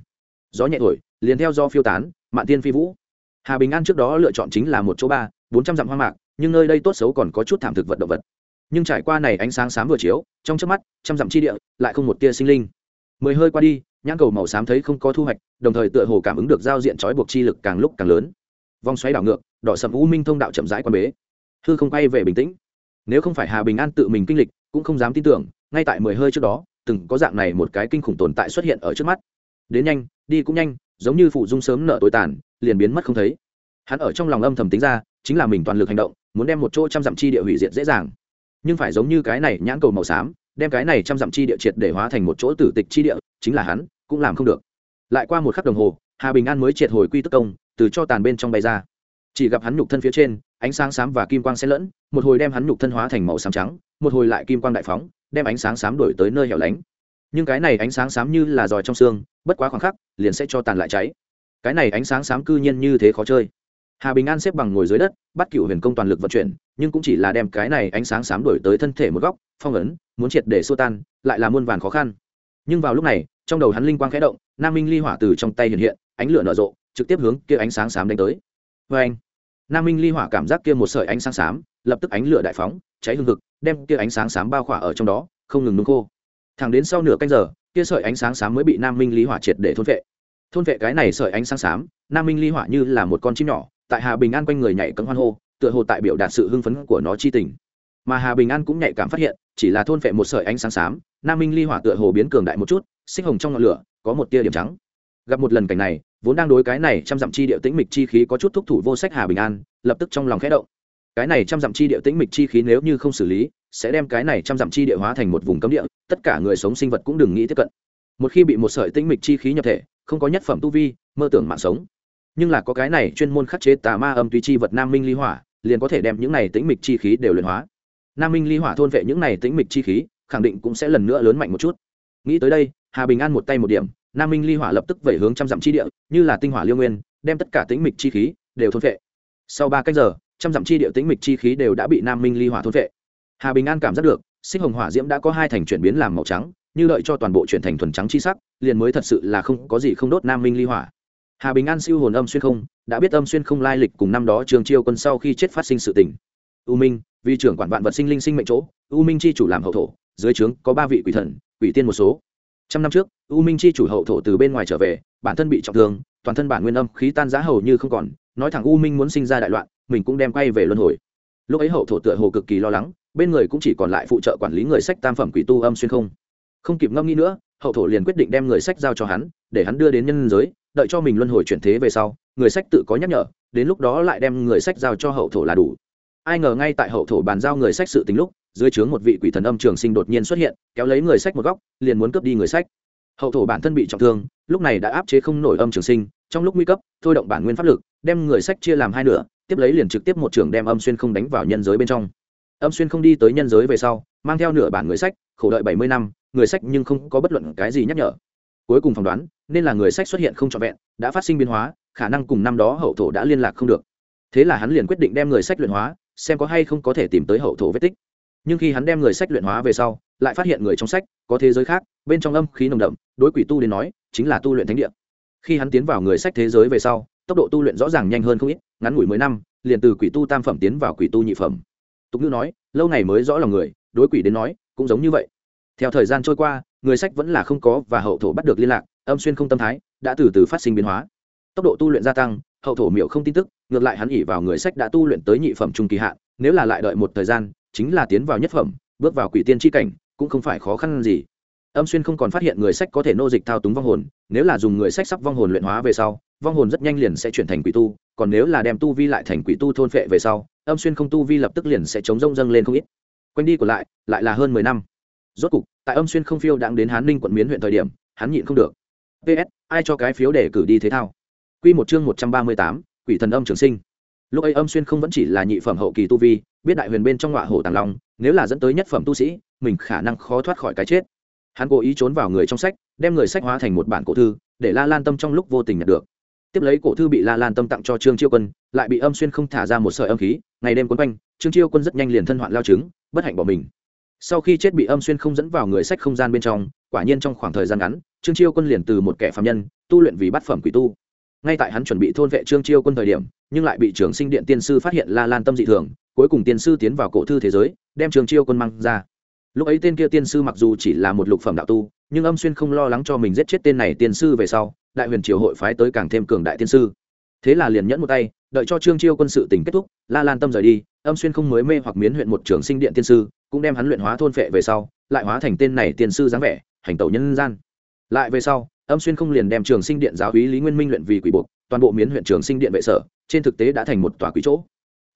Gió nhẹ thổi, liền theo do phiêu tán, mạn tiên phi vũ. Hà bình an trước đó lựa chọn chính là một chỗ ba, bốn trăm dặm hoang mạc, nhưng nơi đây tốt xấu còn có chút thảm thực vật động vật. Nhưng trải qua này ánh sáng xám vừa chiếu, trong trước mắt, trăm dặm chi địa, lại không một tia sinh linh. Mười hơi qua đi, nhãn cầu màu xám thấy không có thu hoạch, đồng thời tựa hồ cảm ứng được giao diện trói buộc chi lực càng lúc càng lớn. Vòng xoáy đảo ngược, đỏ sầm u minh thông đạo chậm rãi quan bế. Hư không quay về bình tĩnh. Nếu không phải hà bình an tự mình kinh lịch cũng không dám tin tưởng, ngay tại mười hơi trước đó, từng có dạng này một cái kinh khủng tồn tại xuất hiện ở trước mắt. Đến nhanh, đi cũng nhanh, giống như phụ dung sớm nợ tối tàn, liền biến mất không thấy. Hắn ở trong lòng âm thầm tính ra, chính là mình toàn lực hành động, muốn đem một chỗ trăm dặm chi địa hủy diệt dễ dàng. Nhưng phải giống như cái này nhãn cầu màu xám, đem cái này trăm dặm chi địa triệt để hóa thành một chỗ tử tịch chi địa, chính là hắn, cũng làm không được. Lại qua một khắc đồng hồ, hà bình an mới triệt hồi quy tức công, từ cho tàn bên trong bay ra chỉ gặp hắn nhục thân phía trên, ánh sáng xám và kim quang xen lẫn, một hồi đem hắn nhục thân hóa thành màu xám trắng, một hồi lại kim quang đại phóng, đem ánh sáng xám đổi tới nơi hẻo lánh. Nhưng cái này ánh sáng xám như là giỏi trong xương, bất quá khoảng khắc, liền sẽ cho tàn lại cháy. Cái này ánh sáng xám cư nhiên như thế khó chơi. Hà bình an xếp bằng ngồi dưới đất, bắt cựu huyền công toàn lực vận chuyển, nhưng cũng chỉ là đem cái này ánh sáng xám đổi tới thân thể một góc, phong ấn, muốn triệt để xô tan, lại là muôn vàn khó khăn. Nhưng vào lúc này, trong đầu hắn linh quang khẽ động, nam minh ly hỏa từ trong tay hiện hiện, ánh lửa nở rộ, trực tiếp hướng kia ánh sáng xám đánh tới vê anh, nam minh ly hỏa cảm giác kia một sợi ánh sáng xám, lập tức ánh lửa đại phóng, cháy hương thực đem kia ánh sáng xám bao khỏa ở trong đó, không ngừng nung khô. Thẳng đến sau nửa canh giờ, kia sợi ánh sáng xám mới bị nam minh ly hỏa triệt để thôn vệ thôn vệ cái này sợi ánh sáng xám, nam minh ly hỏa như là một con chim nhỏ, tại hà bình an quanh người nhảy cấm hoan hô, tựa hồ tại biểu đạt sự hưng phấn của nó chi tình. Mà hà bình an cũng nhạy cảm phát hiện, chỉ là thôn vệ một sợi ánh sáng xám, nam minh ly hỏa tựa hồ biến cường đại một chút, xích hồng trong ngọn lửa, có một tia điểm trắng. Gặp một lần cảnh này vốn đang đối cái này trăm dặm chi địa tĩnh mịch chi khí có chút thúc thủ vô sách hà bình an, lập tức trong lòng khẽ động. Cái này trăm dặm chi địa tĩnh mịch chi khí nếu như không xử lý, sẽ đem cái này trăm dặm chi địa hóa thành một vùng cấm địa, tất cả người sống sinh vật cũng đừng nghĩ tiếp cận. Một khi bị một sợi tĩnh mịch chi khí nhập thể, không có nhất phẩm tu vi, mơ tưởng mạng sống. Nhưng là có cái này chuyên môn khắc chế tà ma âm tùy chi vật nam minh ly hỏa, liền có thể đem những này tĩnh mịch chi khí đều luyện hóa. Nam minh ly hỏa thôn vệ những này tĩnh mịch chi khí, khẳng định cũng sẽ lần nữa lớn mạnh một chút. Nghĩ tới đây, hà bình an một tay một điểm nam minh ly hỏa lập tức vẩy hướng trăm dặm chi địa, như là tinh hỏa liêu nguyên, đem tất cả tính mịch chi khí đều thôn vệ sau ba cách giờ, trăm dặm chi địa tính mịch chi khí đều đã bị nam minh ly hỏa thôn vệ hà bình an cảm giác được sinh hồng hỏa diễm đã có hai thành chuyển biến làm màu trắng, như lợi cho toàn bộ chuyển thành thuần trắng chi sắc, liền mới thật sự là không có gì không đốt nam minh ly hỏa. Hà bình an siêu hồn âm xuyên không, đã biết âm xuyên không lai lịch cùng năm đó trường chiêu quân sau khi chết phát sinh sự tình. U minh, vì trưởng quản vạn vật sinh linh sinh mệnh chỗ, u minh chi chủ làm hậu thổ, dưới trướng có ba vị quỷ thần, quỷ tiên một số trăm năm trước, u minh chi chủ hậu thổ từ bên ngoài trở về, bản thân bị trọng thương, toàn thân bản nguyên âm khí tan giá hầu như không còn, nói thẳng u minh muốn sinh ra đại loạn, mình cũng đem quay về luân hồi. Lúc ấy hậu thổ tựa hồ cực kỳ lo lắng, bên người cũng chỉ còn lại phụ trợ quản lý người sách tam phẩm quỷ tu âm xuyên không. Không kịp ngâm nghĩ nữa, hậu thổ liền quyết định đem người sách giao cho hắn, để hắn đưa đến nhân giới, đợi cho mình luân hồi chuyển thế về sau, người sách tự có nhắc nhở, đến lúc đó lại đem người sách giao cho hậu thổ là đủ. Ai ngờ ngay tại hậu thổ bàn giao người sách sự tính lúc dưới trướng một vị quỷ thần âm trường sinh đột nhiên xuất hiện, kéo lấy người sách một góc, liền muốn cướp đi người sách. Hậu thổ bản thân bị trọng thương, lúc này đã áp chế không nổi âm trường sinh, trong lúc nguy cấp, thôi động bản nguyên pháp lực, đem người sách chia làm hai nửa, tiếp lấy liền trực tiếp một trường đem âm xuyên không đánh vào nhân giới bên trong. Âm xuyên không đi tới nhân giới về sau, mang theo nửa bản người sách, khổ đợi bảy mươi năm, người sách nhưng không có bất luận cái gì nhắc nhở. Cuối cùng phỏng đoán, nên là người sách xuất hiện không trọn vẹn, đã phát sinh biến hóa, khả năng cùng năm đó hậu thổ đã liên lạc không được. Thế là hắn liền quyết định đem người sách luyện hóa, xem có hay không có thể tìm tới hậu thổ vết tích nhưng khi hắn đem người sách luyện hóa về sau, lại phát hiện người trong sách có thế giới khác, bên trong âm khí nồng đậm, đối quỷ tu đến nói, chính là tu luyện thánh địa. Khi hắn tiến vào người sách thế giới về sau, tốc độ tu luyện rõ ràng nhanh hơn không ít, ngắn ngủi mười năm, liền từ quỷ tu tam phẩm tiến vào quỷ tu nhị phẩm. Tục ngữ nói, lâu ngày mới rõ lòng người, đối quỷ đến nói, cũng giống như vậy. Theo thời gian trôi qua, người sách vẫn là không có và hậu thổ bắt được liên lạc, âm xuyên không tâm thái, đã từ từ phát sinh biến hóa. Tốc độ tu luyện gia tăng, hậu thổ miệu không tin tức, ngược lại hắn ỉ vào người sách đã tu luyện tới nhị phẩm trung kỳ hạn, nếu là lại đợi một thời gian chính là tiến vào nhất phẩm, bước vào quỷ tiên tri cảnh, cũng không phải khó khăn gì. Âm xuyên không còn phát hiện người sách có thể nô dịch thao túng vong hồn, nếu là dùng người sách sắp vong hồn luyện hóa về sau, vong hồn rất nhanh liền sẽ chuyển thành quỷ tu, còn nếu là đem tu vi lại thành quỷ tu thôn phệ về sau, âm xuyên không tu vi lập tức liền sẽ chống rông dâng lên không ít. Quanh đi của lại lại là hơn mười năm. Rốt cục, tại âm xuyên không phiêu đang đến hán ninh quận miến huyện thời điểm, hắn nhịn không được. Ps ai cho cái phiếu để cử đi thế thao? Q một chương một trăm ba mươi tám, quỷ thần âm trường sinh. Lúc ấy âm xuyên không vẫn chỉ là nhị phẩm hậu kỳ tu vi biết đại huyền bên trong ngọa hổ tàng long, nếu là dẫn tới nhất phẩm tu sĩ, mình khả năng khó thoát khỏi cái chết. Hắn cố ý trốn vào người trong sách, đem người sách hóa thành một bản cổ thư, để la lan tâm trong lúc vô tình nhận được. Tiếp lấy cổ thư bị la lan tâm tặng cho trương chiêu quân, lại bị âm xuyên không thả ra một sợi âm khí, ngày đêm quấn quanh, trương chiêu quân rất nhanh liền thân hoạn lao chứng bất hạnh bỏ mình. Sau khi chết bị âm xuyên không dẫn vào người sách không gian bên trong, quả nhiên trong khoảng thời gian ngắn, trương chiêu quân liền từ một kẻ phạm nhân, tu luyện vì bát phẩm quỷ tu ngay tại hắn chuẩn bị thôn vệ trương chiêu quân thời điểm, nhưng lại bị trưởng sinh điện tiên sư phát hiện la lan tâm dị thường, cuối cùng tiên sư tiến vào cổ thư thế giới, đem trương chiêu quân mang ra. Lúc ấy tên kia tiên sư mặc dù chỉ là một lục phẩm đạo tu, nhưng âm xuyên không lo lắng cho mình giết chết tên này tiên sư về sau, đại huyền triều hội phái tới càng thêm cường đại tiên sư. Thế là liền nhẫn một tay, đợi cho trương chiêu quân sự tình kết thúc, la lan tâm rời đi, âm xuyên không mới mê hoặc miến huyện một trường sinh điện tiên sư, cũng đem hắn luyện hóa thôn phệ về sau, lại hóa thành tên này tiên sư dáng vẻ, hành tẩu nhân gian. Lại về sau âm xuyên không liền đem trường sinh điện giáo úy lý nguyên minh luyện vì quỷ buộc, toàn bộ miến huyện trường sinh điện vệ sở, trên thực tế đã thành một tòa quỷ chỗ.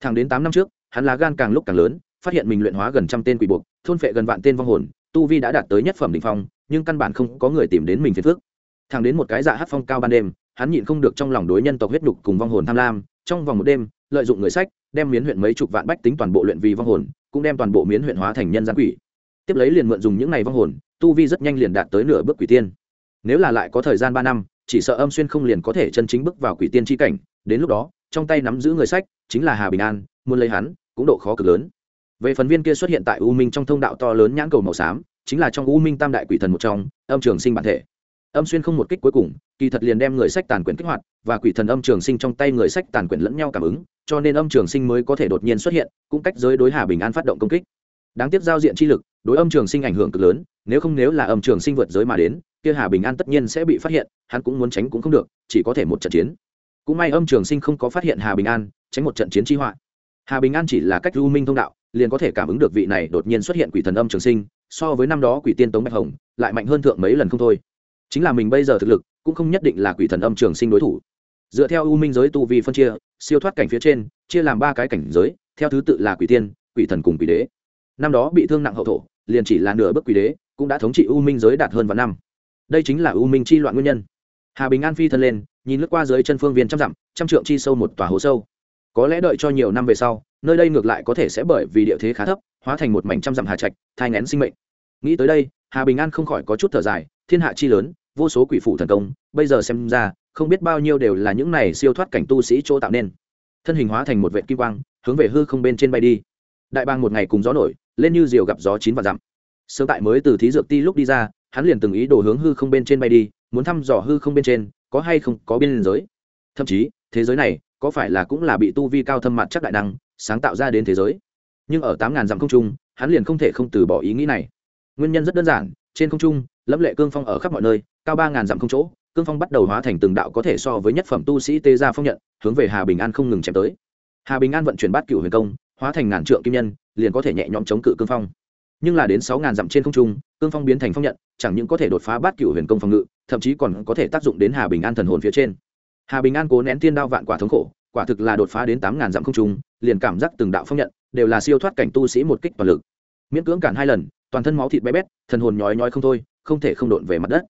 Thẳng đến tám năm trước, hắn lá gan càng lúc càng lớn, phát hiện mình luyện hóa gần trăm tên quỷ buộc, thôn phệ gần vạn tên vong hồn, tu vi đã đạt tới nhất phẩm đ ỉ n h phong, nhưng căn bản không có người tìm đến mình phiền phước thẳng đến một cái dạ hát phong cao ban đêm, hắn nhịn không được trong lòng đối nhân tộc huyết đục cùng vong hồn tham lam, trong vòng một đêm, lợi dụng người sách, đem miến huyện mấy chục vạn bách tính toàn bộ luyện vì vong hồn, cũng đem toàn bộ miến huyện hóa thành nhân gian quỷ. Tiếp lấy liền mượn dùng những n à y vong hồn, tu vi rất nhanh liền đạt tới nửa bước quỷ tiên nếu là lại có thời gian ba năm, chỉ sợ âm xuyên không liền có thể chân chính bước vào quỷ tiên tri cảnh. Đến lúc đó, trong tay nắm giữ người sách, chính là hà bình an, muốn lấy hắn, cũng độ khó cực lớn. Về phần viên kia xuất hiện tại u minh trong thông đạo to lớn nhãn cầu màu xám, chính là trong u minh tam đại quỷ thần một trong, âm trường sinh bản thể. Âm xuyên không một kích cuối cùng, kỳ thật liền đem người sách tàn quyển kích hoạt, và quỷ thần âm trường sinh trong tay người sách tàn quyển lẫn nhau cảm ứng, cho nên âm trường sinh mới có thể đột nhiên xuất hiện, cũng cách giới đối hà bình an phát động công kích. Đáng tiếc giao diện chi lực, đối âm trường sinh ảnh hưởng cực lớn, nếu không nếu là âm trường sinh vượt giới mà đến kia hà bình an tất nhiên sẽ bị phát hiện, hắn cũng muốn tránh cũng không được, chỉ có thể một trận chiến. Cũng may âm trường sinh không có phát hiện hà bình an, tránh một trận chiến chi họa. Hà bình an chỉ là cách lưu minh thông đạo, liền có thể cảm ứng được vị này đột nhiên xuất hiện quỷ thần âm trường sinh, so với năm đó quỷ tiên tống bạch hồng, lại mạnh hơn thượng mấy lần không thôi. Chính là mình bây giờ thực lực, cũng không nhất định là quỷ thần âm trường sinh đối thủ. Dựa theo u minh giới tu vi phân chia, siêu thoát cảnh phía trên, chia làm ba cái cảnh giới, theo thứ tự là quỷ tiên, quỷ thần cùng quỷ đế. Năm đó bị thương nặng hậu thổ, liền chỉ là nửa bước quỷ đế, cũng đã thống trị u minh giới đạt hơn vạn năm đây chính là u minh chi loạn nguyên nhân. Hà bình an phi thân lên, nhìn lướt qua dưới chân phương viên trăm dặm, trăm trượng chi sâu một tòa hố sâu. Có lẽ đợi cho nhiều năm về sau, nơi đây ngược lại có thể sẽ bởi vì địa thế khá thấp, hóa thành một mảnh trăm dặm hà trạch, thai ngén sinh mệnh. Nghĩ tới đây, hà bình an không khỏi có chút thở dài, thiên hạ chi lớn, vô số quỷ phụ thần công, bây giờ xem ra, không biết bao nhiêu đều là những này siêu thoát cảnh tu sĩ chỗ tạo nên. Thân hình hóa thành một vệ kim quang, hướng về hư không bên trên bay đi. Đại bang một ngày cùng gió nổi, lên như diều gặp gió chín và dặm. Sơ tại mới từ thí dược ti lúc đi ra hắn liền từng ý đồ hướng hư không bên trên bay đi, muốn thăm dò hư không bên trên, có hay không có biên giới. Thậm chí, thế giới này, có phải là cũng là bị tu vi cao thâm mặt chắc đại năng, sáng tạo ra đến thế giới. Nhưng ở tám ngàn dặm không trung, hắn liền không thể không từ bỏ ý nghĩ này. Nguyên nhân rất đơn giản, trên không trung lẫm lệ cương phong ở khắp mọi nơi, cao ba ngàn dặm không chỗ, cương phong bắt đầu hóa thành từng đạo có thể so với nhất phẩm tu sĩ tê gia phong nhận, hướng về hà bình an không ngừng chém tới. Hà bình an vận chuyển bát cựu huyền công, hóa thành ngàn trượng kim nhân, liền có thể nhẹ nhõm chống cự cương phong nhưng là đến sáu ngàn dặm trên không trung, cương phong biến thành phong nhận, chẳng những có thể đột phá bát cựu huyền công phòng ngự, thậm chí còn có thể tác dụng đến hà bình an thần hồn phía trên. Hà bình an cố nén thiên đao vạn quả thống khổ, quả thực là đột phá đến tám ngàn dặm không trung, liền cảm giác từng đạo phong nhận đều là siêu thoát cảnh tu sĩ một kích toàn lực. Miễn cưỡng cản hai lần, toàn thân máu thịt bé bét, thần hồn nhói nhói không thôi, không thể không độn về mặt đất.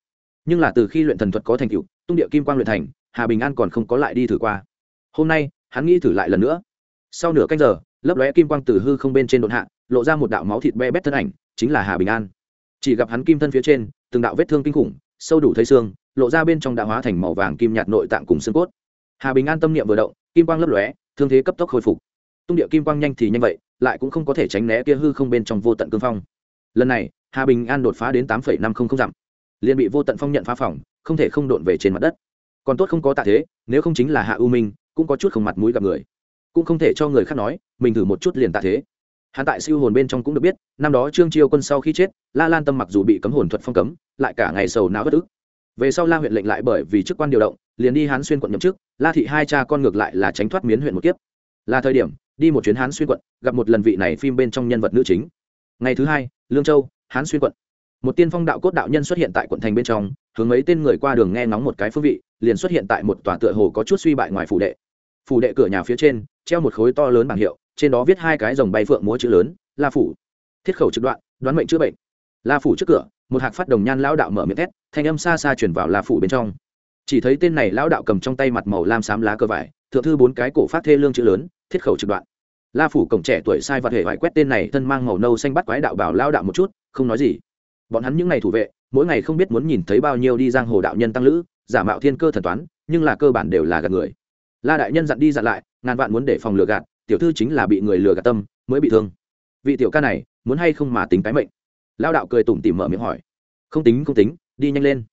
Nhưng là từ khi luyện thần thuật có thành tựu, tung địa kim quang luyện thành, hà bình an còn không có lại đi thử qua. Hôm nay, hắn nghĩ thử lại lần nữa. Sau nửa canh giờ, lấp lóe kim quang từ hư không bên trên đột hạ lộ ra một đạo máu thịt be bét thân ảnh, chính là hà bình an. Chỉ gặp hắn kim thân phía trên, từng đạo vết thương kinh khủng, sâu đủ thấy xương, lộ ra bên trong đã hóa thành màu vàng kim nhạt nội tạng cùng xương cốt. Hà bình an tâm niệm vừa động, kim quang lấp lóe, thương thế cấp tốc khôi phục. Tung địa kim quang nhanh thì nhanh vậy, lại cũng không có thể tránh né kia hư không bên trong vô tận cương phong. Lần này, hà bình an đột phá đến tám năm trăm linh dặm. Liền bị vô tận phong nhận phá phòng, không thể không đột về trên mặt đất. Còn tốt không có tạ thế, nếu không chính là hạ u minh, cũng có chút không mặt mũi gặp người. Cũng không thể cho người khác nói, mình thử một chút liền tạ thế hắn tại siêu hồn bên trong cũng được biết, năm đó trương chiêu quân sau khi chết, la lan tâm mặc dù bị cấm hồn thuật phong cấm, lại cả ngày sầu não bất ức. Về sau la huyện lệnh lại bởi vì chức quan điều động, liền đi hán xuyên quận nhậm chức, la thị hai cha con ngược lại là tránh thoát miến huyện một kiếp. Là thời điểm, đi một chuyến hán xuyên quận, gặp một lần vị này phim bên trong nhân vật nữ chính. Ngày thứ hai, lương châu, hán xuyên quận. Một tiên phong đạo cốt đạo nhân xuất hiện tại quận thành bên trong, hướng mấy tên người qua đường nghe ngóng một cái phương vị, liền xuất hiện tại một tòa tựa hồ có chút suy bại ngoài phủ đệ. Phủ đệ cửa nhà phía trên, treo một khối to lớn bảng hiệu trên đó viết hai cái dòng bay phượng múa chữ lớn, la phủ. Thiết khẩu trực đoạn, đoán mệnh chữa bệnh. La phủ trước cửa, một hạc phát đồng nhan lão đạo mở miệng thét, thanh âm xa xa chuyển vào la phủ bên trong. Chỉ thấy tên này lão đạo cầm trong tay mặt màu lam xám lá cơ vải, thượng thư bốn cái cổ phát thê lương chữ lớn, thiết khẩu trực đoạn. La phủ cổng trẻ tuổi sai vật hệ vải quét tên này, thân mang màu nâu xanh bắt quái đạo bảo lao đạo một chút, không nói gì. Bọn hắn những ngày thủ vệ, mỗi ngày không biết muốn nhìn thấy bao nhiêu đi giang hồ đạo nhân tăng lữ, giả mạo thiên cơ thần toán, nhưng là cơ bản đều là gạt người. La đại nhân dặn đi dặn lại, ngàn vạn muốn để phòng lừa gạt tiểu thư chính là bị người lừa gạt tâm, mới bị thương. Vị tiểu ca này, muốn hay không mà tính cái mệnh? Lao đạo cười tủm tỉm mở miệng hỏi. Không tính không tính, đi nhanh lên.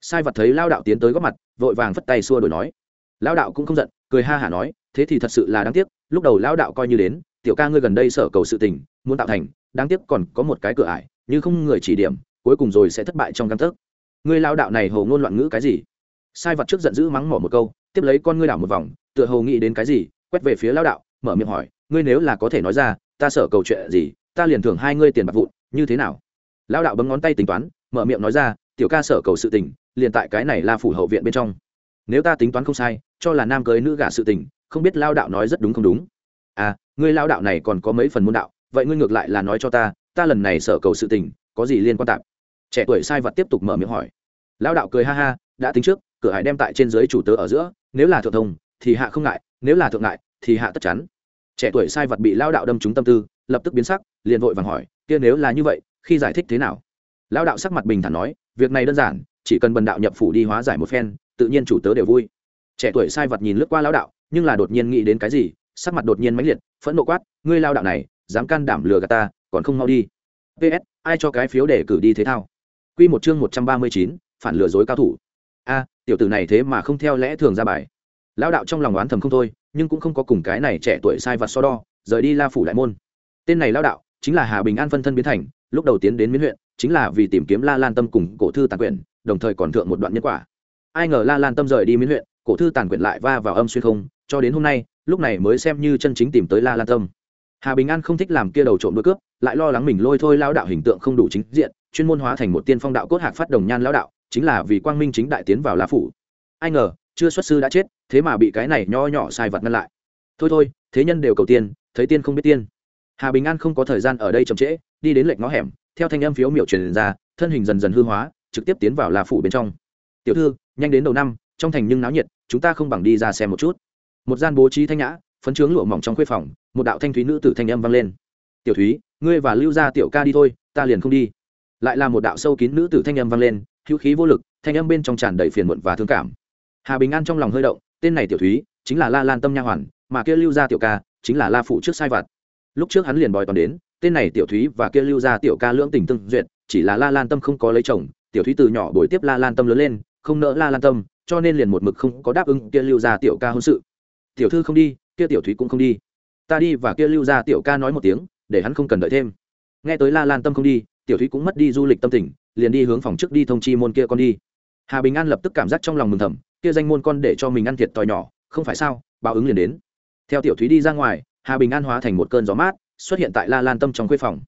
Sai vật thấy lao đạo tiến tới góp mặt, vội vàng phất tay xua đổi nói. Lao đạo cũng không giận, cười ha hả nói, thế thì thật sự là đáng tiếc, lúc đầu lao đạo coi như đến, tiểu ca ngươi gần đây sở cầu sự tình, muốn tạo thành, đáng tiếc còn có một cái cửa ải, như không người chỉ điểm, cuối cùng rồi sẽ thất bại trong căn thức ngươi lao đạo này hồ ngôn loạn ngữ cái gì? Sai vật trước giận dữ mắng mỏ một câu, tiếp lấy con ngươi đảo một vòng, tựa hồ nghĩ đến cái gì, quét về phía lao đạo mở miệng hỏi, ngươi nếu là có thể nói ra, ta sợ cầu chuyện gì, ta liền thưởng hai ngươi tiền bạc vụn, như thế nào? Lao đạo bấm ngón tay tính toán, mở miệng nói ra, tiểu ca sở cầu sự tình, liền tại cái này la phủ hậu viện bên trong. Nếu ta tính toán không sai, cho là nam cưới nữ gả sự tình, không biết lao đạo nói rất đúng không đúng? À ngươi lao đạo này còn có mấy phần môn đạo, vậy ngươi ngược lại là nói cho ta ta lần này sở cầu sự tình, có gì liên quan tạp? Trẻ tuổi sai vật tiếp tục mở miệng hỏi. Lao đạo cười ha ha, đã tính trước, cửa hải đem tại trên dưới chủ tớ ở giữa, nếu là thượng thông, thì hạ không ngại, nếu là thượng ngại thì hạ tất chắn. Trẻ tuổi sai vật bị lao đạo đâm trúng tâm tư, lập tức biến sắc, liền vội vàng hỏi, kia nếu là như vậy, khi giải thích thế nào? Lao đạo sắc mặt bình thản nói, việc này đơn giản, chỉ cần bần đạo nhập phủ đi hóa giải một phen, tự nhiên chủ tớ đều vui. Trẻ tuổi sai vật nhìn lướt qua lao đạo, nhưng là đột nhiên nghĩ đến cái gì, sắc mặt đột nhiên mãnh liệt, phẫn nộ quát, ngươi lao đạo này, dám can đảm lừa gạt ta, còn không mau đi. Ps ai cho cái phiếu để cử đi thế thao? Quy một chương một trăm ba mươi chín, phản lừa dối cao thủ. A, tiểu tử này thế mà không theo lẽ thường ra bài lão đạo trong lòng oán thầm không thôi, nhưng cũng không có cùng cái này trẻ tuổi sai vặt so đo, rời đi la phủ đại môn. Tên này lão đạo chính là hà bình an phân thân biến thành, lúc đầu tiến đến miến huyện, chính là vì tìm kiếm la lan tâm cùng cổ thư tàn quyển, đồng thời còn thượng một đoạn nhân quả. Ai ngờ la lan tâm rời đi miến huyện, cổ thư tàn quyển lại va vào âm xuyên không, cho đến hôm nay, lúc này mới xem như chân chính tìm tới la lan tâm. Hà bình an không thích làm kia đầu trộm đôi cướp, lại lo lắng mình lôi thôi lao đạo hình tượng không đủ chính diện, chuyên môn hóa thành một tiên phong đạo cốt hạc phát đồng nhan lao đạo, chính là vì quang minh chính đại tiến vào la phủ. Ai ngờ chưa xuất sư đã chết, thế mà bị cái này nho nhỏ sai vật ngăn lại. Thôi thôi, thế nhân đều cầu tiên, thấy tiên không biết tiên. Hà bình an không có thời gian ở đây chậm trễ, đi đến lệch ngõ hẻm, theo thanh âm phiếu miểu truyền ra, thân hình dần dần hư hóa, trực tiếp tiến vào là phủ bên trong. Tiểu thư, nhanh đến đầu năm, trong thành nhưng náo nhiệt, chúng ta không bằng đi ra xem một chút. Một gian bố trí thanh nhã, phấn trướng lụa mỏng trong khuê phòng, một đạo thanh thúy nữ tử thanh âm vang lên. Tiểu thúy, ngươi và lưu gia tiểu ca đi thôi, ta liền không đi. Lại là một đạo sâu kín nữ tử thanh âm vang lên, hữu khí vô lực, thanh âm bên trong tràn đầy phiền muộn và thương cảm hà bình an trong lòng hơi động, tên này tiểu thúy chính là la lan tâm nha hoàn, mà kia lưu gia tiểu ca chính là la phụ trước sai vặt. Lúc trước hắn liền bòi toàn đến, tên này tiểu thúy và kia lưu gia tiểu ca lưỡng tình tương duyệt, chỉ là la lan tâm không có lấy chồng, tiểu thúy từ nhỏ bồi tiếp la lan tâm lớn lên, không nỡ la lan tâm, cho nên liền một mực không có đáp ứng kia lưu gia tiểu ca hôn sự. Tiểu thư không đi, kia tiểu thúy cũng không đi. Ta đi và kia lưu gia tiểu ca nói một tiếng, để hắn không cần đợi thêm. Nghe tới la lan tâm không đi, tiểu thúy cũng mất đi du lịch tâm tình, liền đi hướng phòng trước đi thông chi môn kia con đi hà bình an lập tức cảm giác trong lòng mừng thầm, kia danh môn con để cho mình ăn thiệt tòi nhỏ, không phải sao? Báo ứng liền đến. Theo tiểu thúy đi ra ngoài, hà bình an hóa thành một cơn gió mát, xuất hiện tại la lan tâm trong khuê phòng.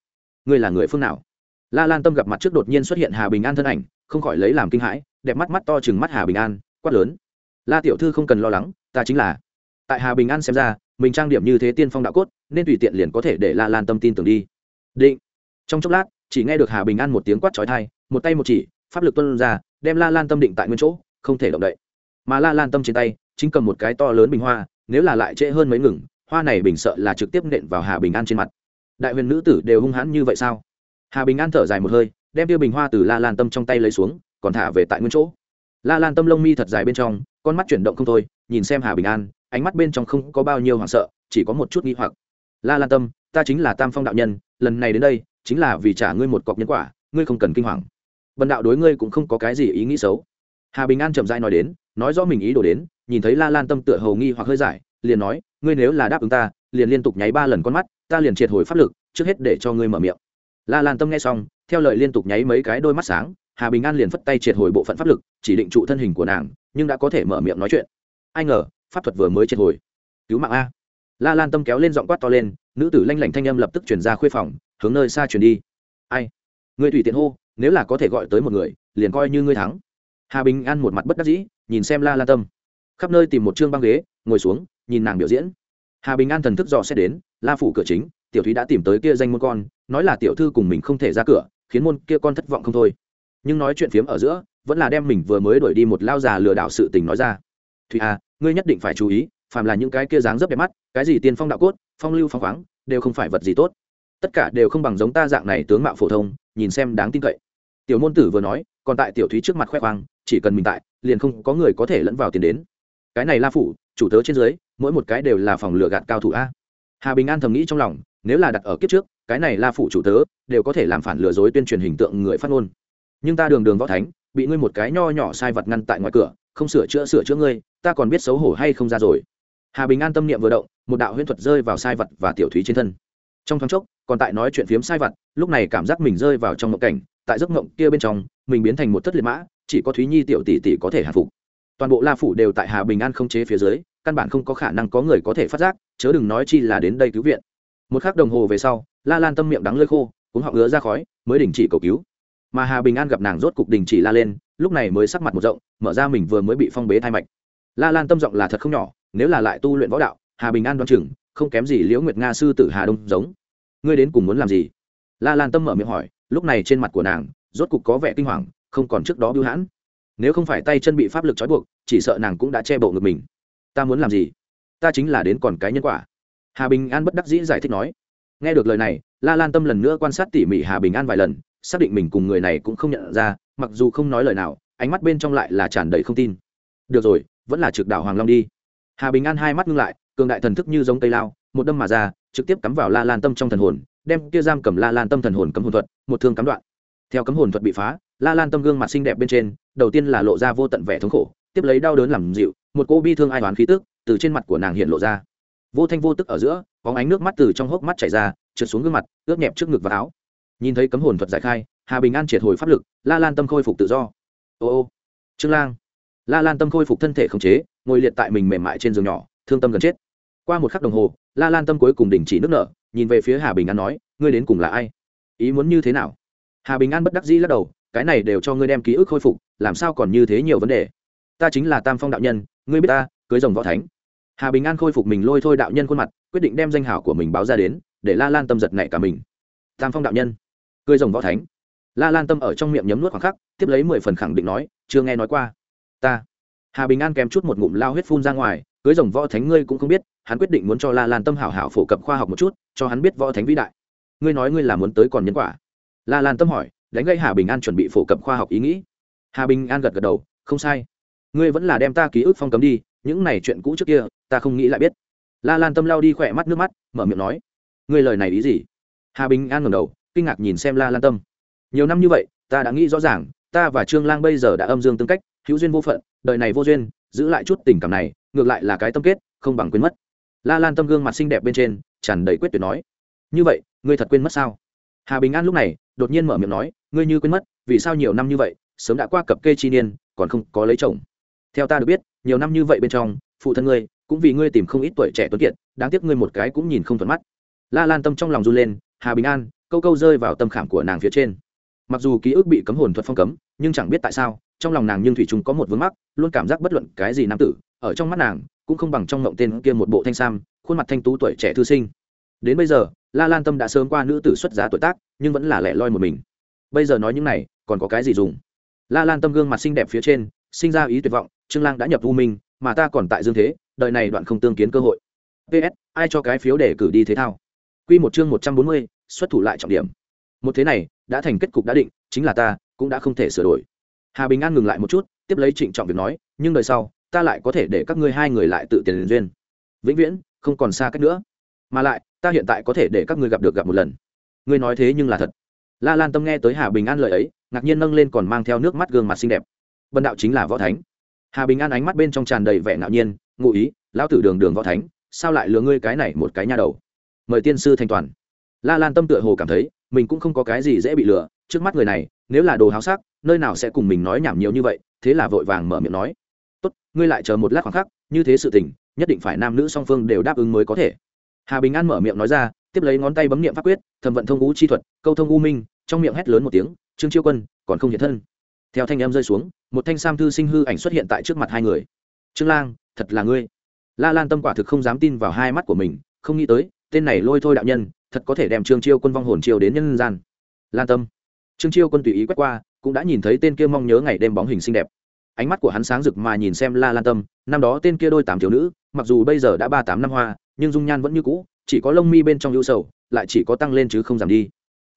Ngươi là người phương nào? La lan tâm gặp mặt trước đột nhiên xuất hiện hà bình an thân ảnh, không khỏi lấy làm kinh hãi, đẹp mắt mắt to chừng mắt hà bình an, quát lớn. La tiểu thư không cần lo lắng, ta chính là. Tại hà bình an xem ra, mình trang điểm như thế tiên phong đạo cốt, nên tùy tiện liền có thể để la lan tâm tin tưởng đi. Định. Trong chốc lát, chỉ nghe được hà bình an một tiếng quát trói thai một tay một chỉ pháp lực tuân ra, đem la lan tâm định tại nguyên chỗ, không thể động đậy. Mà la lan tâm trên tay, chính cầm một cái to lớn bình hoa, nếu là lại trễ hơn mấy ngừng, hoa này bình sợ là trực tiếp nện vào hà bình an trên mặt. Đại huyền nữ tử đều hung hãn như vậy sao? Hà bình an thở dài một hơi, đem tiêu bình hoa từ la lan tâm trong tay lấy xuống, còn thả về tại nguyên chỗ. La lan tâm lông mi thật dài bên trong, con mắt chuyển động không thôi, nhìn xem hà bình an, ánh mắt bên trong không có bao nhiêu hoảng sợ, chỉ có một chút nghi hoặc. La lan tâm, ta chính là tam phong đạo nhân, lần này đến đây, chính là vì trả ngươi một cọc nhân quả, ngươi không cần kinh hoàng bần đạo đối ngươi cũng không có cái gì ý nghĩ xấu. Hà bình an chậm dai nói đến, nói rõ mình ý đồ đến, nhìn thấy la lan tâm tựa hầu nghi hoặc hơi giải, liền nói, ngươi nếu là đáp ứng ta, liền liên tục nháy ba lần con mắt, ta liền triệt hồi pháp lực, trước hết để cho ngươi mở miệng. La lan tâm nghe xong, theo lời liên tục nháy mấy cái đôi mắt sáng, hà bình an liền phất tay triệt hồi bộ phận pháp lực, chỉ định trụ thân hình của nàng, nhưng đã có thể mở miệng nói chuyện. Ai ngờ, pháp thuật vừa mới triệt hồi. Cứu mạng a. La lan tâm kéo lên giọng quát to lên, nữ tử lanh lảnh thanh âm lập tức chuyển ra khuê phòng, hướng nơi xa chuyển đi. Ai? Người tùy tiện hô nếu là có thể gọi tới một người, liền coi như ngươi thắng. Hà bình an một mặt bất đắc dĩ, nhìn xem la lan tâm. Khắp nơi tìm một chương băng ghế, ngồi xuống, nhìn nàng biểu diễn. Hà bình an thần thức dò xét đến, la phủ cửa chính, tiểu thúy đã tìm tới kia danh môn con, nói là tiểu thư cùng mình không thể ra cửa, khiến môn kia con thất vọng không thôi. Nhưng nói chuyện phiếm ở giữa, vẫn là đem mình vừa mới đuổi đi một lao già lừa đảo sự tình nói ra. Thùy à ngươi nhất định phải chú ý, phàm là những cái kia dáng dấp đẹp mắt, cái gì tiên phong đạo cốt, phong lưu phong khoáng, đều không phải vật gì tốt. Tất cả đều không bằng giống ta dạng này tướng mạo phổ thông nhìn xem đáng tin cậy. Tiểu môn tử vừa nói, còn tại tiểu thúy trước mặt khoe khoang, chỉ cần mình tại, liền không có người có thể lẫn vào tiền đến. Cái này la phủ, chủ tớ trên dưới, mỗi một cái đều là phòng lừa gạt cao thủ a. Hà bình an thầm nghĩ trong lòng, nếu là đặt ở kiếp trước, cái này la phủ chủ tớ đều có thể làm phản lừa dối tuyên truyền hình tượng người phát ngôn. Nhưng ta đường đường võ thánh, bị ngươi một cái nho nhỏ sai vật ngăn tại ngoài cửa, không sửa chữa sửa chữa ngươi, ta còn biết xấu hổ hay không ra rồi. Hà bình an tâm niệm vừa động, một đạo huyễn thuật rơi vào sai vật và tiểu thúy trên thân. Trong thoáng chốc, còn tại nói chuyện phiếm sai vật lúc này cảm giác mình rơi vào trong mộng cảnh, tại giấc mộng kia bên trong, mình biến thành một thất liệt mã, chỉ có thúy nhi tiểu tỷ tỷ có thể hạ phục. Toàn bộ la phủ đều tại hà bình an không chế phía dưới, căn bản không có khả năng có người có thể phát giác, chớ đừng nói chi là đến đây cứu viện. Một k h ắ c đồng hồ về sau, la lan tâm miệng đắng lơi khô cũng họ ngứa ra khói, mới đình chỉ cầu cứu. Mà hà bình an gặp nàng rốt cục đình chỉ la lên, lúc này mới sắc mặt một rộng, mở ra mình vừa mới bị phong bế thai mạch. La lan tâm giọng là thật không nhỏ, nếu là lại tu luyện võ đạo, hà bình an đoan chừng, không kém gì liễu nguyệt nga sư tử hà đông giống. Ngươi đến cùng muốn làm gì? La lan tâm mở miệng hỏi, lúc này trên mặt của nàng, rốt cục có vẻ kinh hoàng, không còn trước đó bưu hãn. Nếu không phải tay chân bị pháp lực trói buộc, chỉ sợ nàng cũng đã che bộ ngực mình. Ta muốn làm gì? Ta chính là đến còn cái nhân quả. Hà bình an bất đắc dĩ giải thích nói. Nghe được lời này, la lan tâm lần nữa quan sát tỉ mỉ hà bình an vài lần, xác định mình cùng người này cũng không nhận ra, mặc dù không nói lời nào, ánh mắt bên trong lại là tràn đầy không tin. Được rồi, vẫn là trực đảo hoàng long đi. Hà bình an hai mắt ngưng lại, cường đại thần thức như giống tây lao, một đâm mà ra, trực tiếp cắm vào la lan tâm trong thần hồn đem kia giam cầm la lan tâm thần hồn cấm hồn thuật, một thương cắm đoạn. Theo cấm hồn thuật bị phá, la lan tâm gương mặt xinh đẹp bên trên, đầu tiên là lộ ra vô tận vẻ thống khổ, tiếp lấy đau đớn làm dịu, một cô bi thương ai oán khí tức từ trên mặt của nàng hiện lộ ra. Vô thanh vô tức ở giữa có ánh nước mắt từ trong hốc mắt chảy ra, trượt xuống gương mặt, ướt nhẹp trước ngực và áo. Nhìn thấy cấm hồn thuật giải khai, hà bình an triệt hồi pháp lực, la lan tâm khôi phục tự do. Ô ô, trương lang. La lan tâm khôi phục thân thể khống chế, ngồi liệt tại mình mềm mại trên giường nhỏ, thương tâm gần chết. Qua một khắc đồng hồ, la lan tâm cuối cùng đình chỉ nước nở nhìn về phía hà bình an nói, ngươi đến cùng là ai? Ý muốn như thế nào? Hà bình an bất đắc dĩ lắc đầu, cái này đều cho ngươi đem ký ức khôi phục, làm sao còn như thế nhiều vấn đề? Ta chính là tam phong đạo nhân, ngươi biết ta, cưới rồng võ thánh. Hà bình an khôi phục mình lôi thôi đạo nhân khuôn mặt, quyết định đem danh hảo của mình báo ra đến, để la lan tâm giật nảy cả mình. Tam phong đạo nhân, cưới rồng võ thánh. La lan tâm ở trong miệng nhấm nuốt khoảng khắc, tiếp lấy mười phần khẳng định nói, chưa nghe nói qua. Ta. Hà bình an kèm chút một ngụm lao huyết phun ra ngoài cưới rồng võ thánh ngươi cũng không biết, hắn quyết định muốn cho la lan tâm hảo hảo phổ cập khoa học một chút, cho hắn biết võ thánh vĩ đại. Ngươi nói ngươi là muốn tới còn nhân quả? La lan tâm hỏi, đánh gây hà bình an chuẩn bị phổ cập khoa học ý nghĩ. Hà bình an gật gật đầu, không sai. Ngươi vẫn là đem ta ký ức phong cấm đi, những này chuyện cũ trước kia, ta không nghĩ lại biết. La lan tâm lao đi khỏe mắt nước mắt, mở miệng nói, ngươi lời này ý gì? Hà bình an ngẩng đầu, kinh ngạc nhìn xem la lan tâm. Nhiều năm như vậy, ta đã nghĩ rõ ràng, ta và trương lang bây giờ đã âm dương tương cách, hữu duyên vô phận, đời này vô duyên, giữ lại chút tình cảm này ngược lại là cái tâm kết, không bằng quên mất. La lan tâm gương mặt xinh đẹp bên trên, tràn đầy quyết tuyệt nói, như vậy, ngươi thật quên mất sao? Hà bình an lúc này, đột nhiên mở miệng nói, ngươi như quên mất, vì sao nhiều năm như vậy, sớm đã qua cập kê chi niên, còn không có lấy chồng? Theo ta được biết, nhiều năm như vậy bên trong, phụ thân ngươi, cũng vì ngươi tìm không ít tuổi trẻ tuấn kiệt, đáng tiếc ngươi một cái cũng nhìn không thuận mắt. La lan tâm trong lòng run lên, hà bình an, câu câu rơi vào tâm khảm của nàng phía trên. Mặc dù ký ức bị cấm hồn thuật phong cấm, nhưng chẳng biết tại sao trong lòng nàng nhưng thủy chúng có một vướng mắc luôn cảm giác bất luận cái gì nam tử ở trong mắt nàng cũng không bằng trong mộng tên kia một bộ thanh sam khuôn mặt thanh tú tuổi trẻ thư sinh. Đến bây giờ la lan tâm đã sớm qua nữ tử xuất giá tuổi tác nhưng vẫn là lẻ loi một mình. Bây giờ nói những này còn có cái gì dùng? La lan tâm gương mặt xinh đẹp phía trên sinh ra ý tuyệt vọng trương lang đã nhập u minh mà ta còn tại dương thế đợi này đoạn không tương kiến cơ hội. Ps ai cho cái phiếu để cử đi thế thao? Quy một chương một trăm bốn mươi, xuất thủ lại trọng điểm. Một thế này, đã thành kết cục đã định, chính là ta, cũng đã không thể sửa đổi. Hà Bình An ngừng lại một chút, tiếp lấy trịnh trọng việc nói, nhưng đời sau, ta lại có thể để các ngươi hai người lại tự tiền duyên. Vĩnh viễn, không còn xa cách nữa. Mà lại, ta hiện tại có thể để các ngươi gặp được gặp một lần. Ngươi nói thế nhưng là thật. La Lan Tâm nghe tới Hà Bình An lời ấy, ngạc nhiên nâng lên còn mang theo nước mắt gương mặt xinh đẹp. Bần đạo chính là võ thánh. Hà Bình An ánh mắt bên trong tràn đầy vẻ ngạo nhiên, ngụ ý, lão tử đường đường võ thánh, sao lại lừa ngươi cái này một cái nha đầu mời tiên sư thanh toàn la lan tâm tựa hồ cảm thấy mình cũng không có cái gì dễ bị lừa trước mắt người này nếu là đồ háo sắc nơi nào sẽ cùng mình nói nhảm nhiều như vậy, thế là vội vàng mở miệng nói. Tốt, ngươi lại chờ một lát khoảng khắc, như thế sự tình, nhất định phải nam nữ song phương đều đáp ứng mới có thể. Hà bình an mở miệng nói ra, tiếp lấy ngón tay bấm niệm pháp quyết, thẩm vận thông ngũ chi thuật, câu thông u minh, trong miệng hét lớn một tiếng, trương chiêu quân, còn không hiện thân. Theo thanh em rơi xuống, một thanh sam thư sinh hư ảnh xuất hiện tại trước mặt hai người. Trương lang, thật là ngươi. La lan tâm quả thực không dám tin vào hai mắt của mình, không nghĩ tới, tên này lôi thôi đạo nhân, thật có thể đem trương chiêu quân vong hồn chiêu đến nhân gian. Lan tâm. Trương chiêu quân tùy ý quét qua cũng đã nhìn thấy tên kia mong nhớ ngày đêm bóng hình xinh đẹp. Ánh mắt của hắn sáng rực mà nhìn xem la lan tâm, năm đó tên kia đôi tám thiếu nữ, mặc dù bây giờ đã ba tám năm hoa, nhưng dung nhan vẫn như cũ, chỉ có lông mi bên trong ưu sầu, lại chỉ có tăng lên chứ không giảm đi.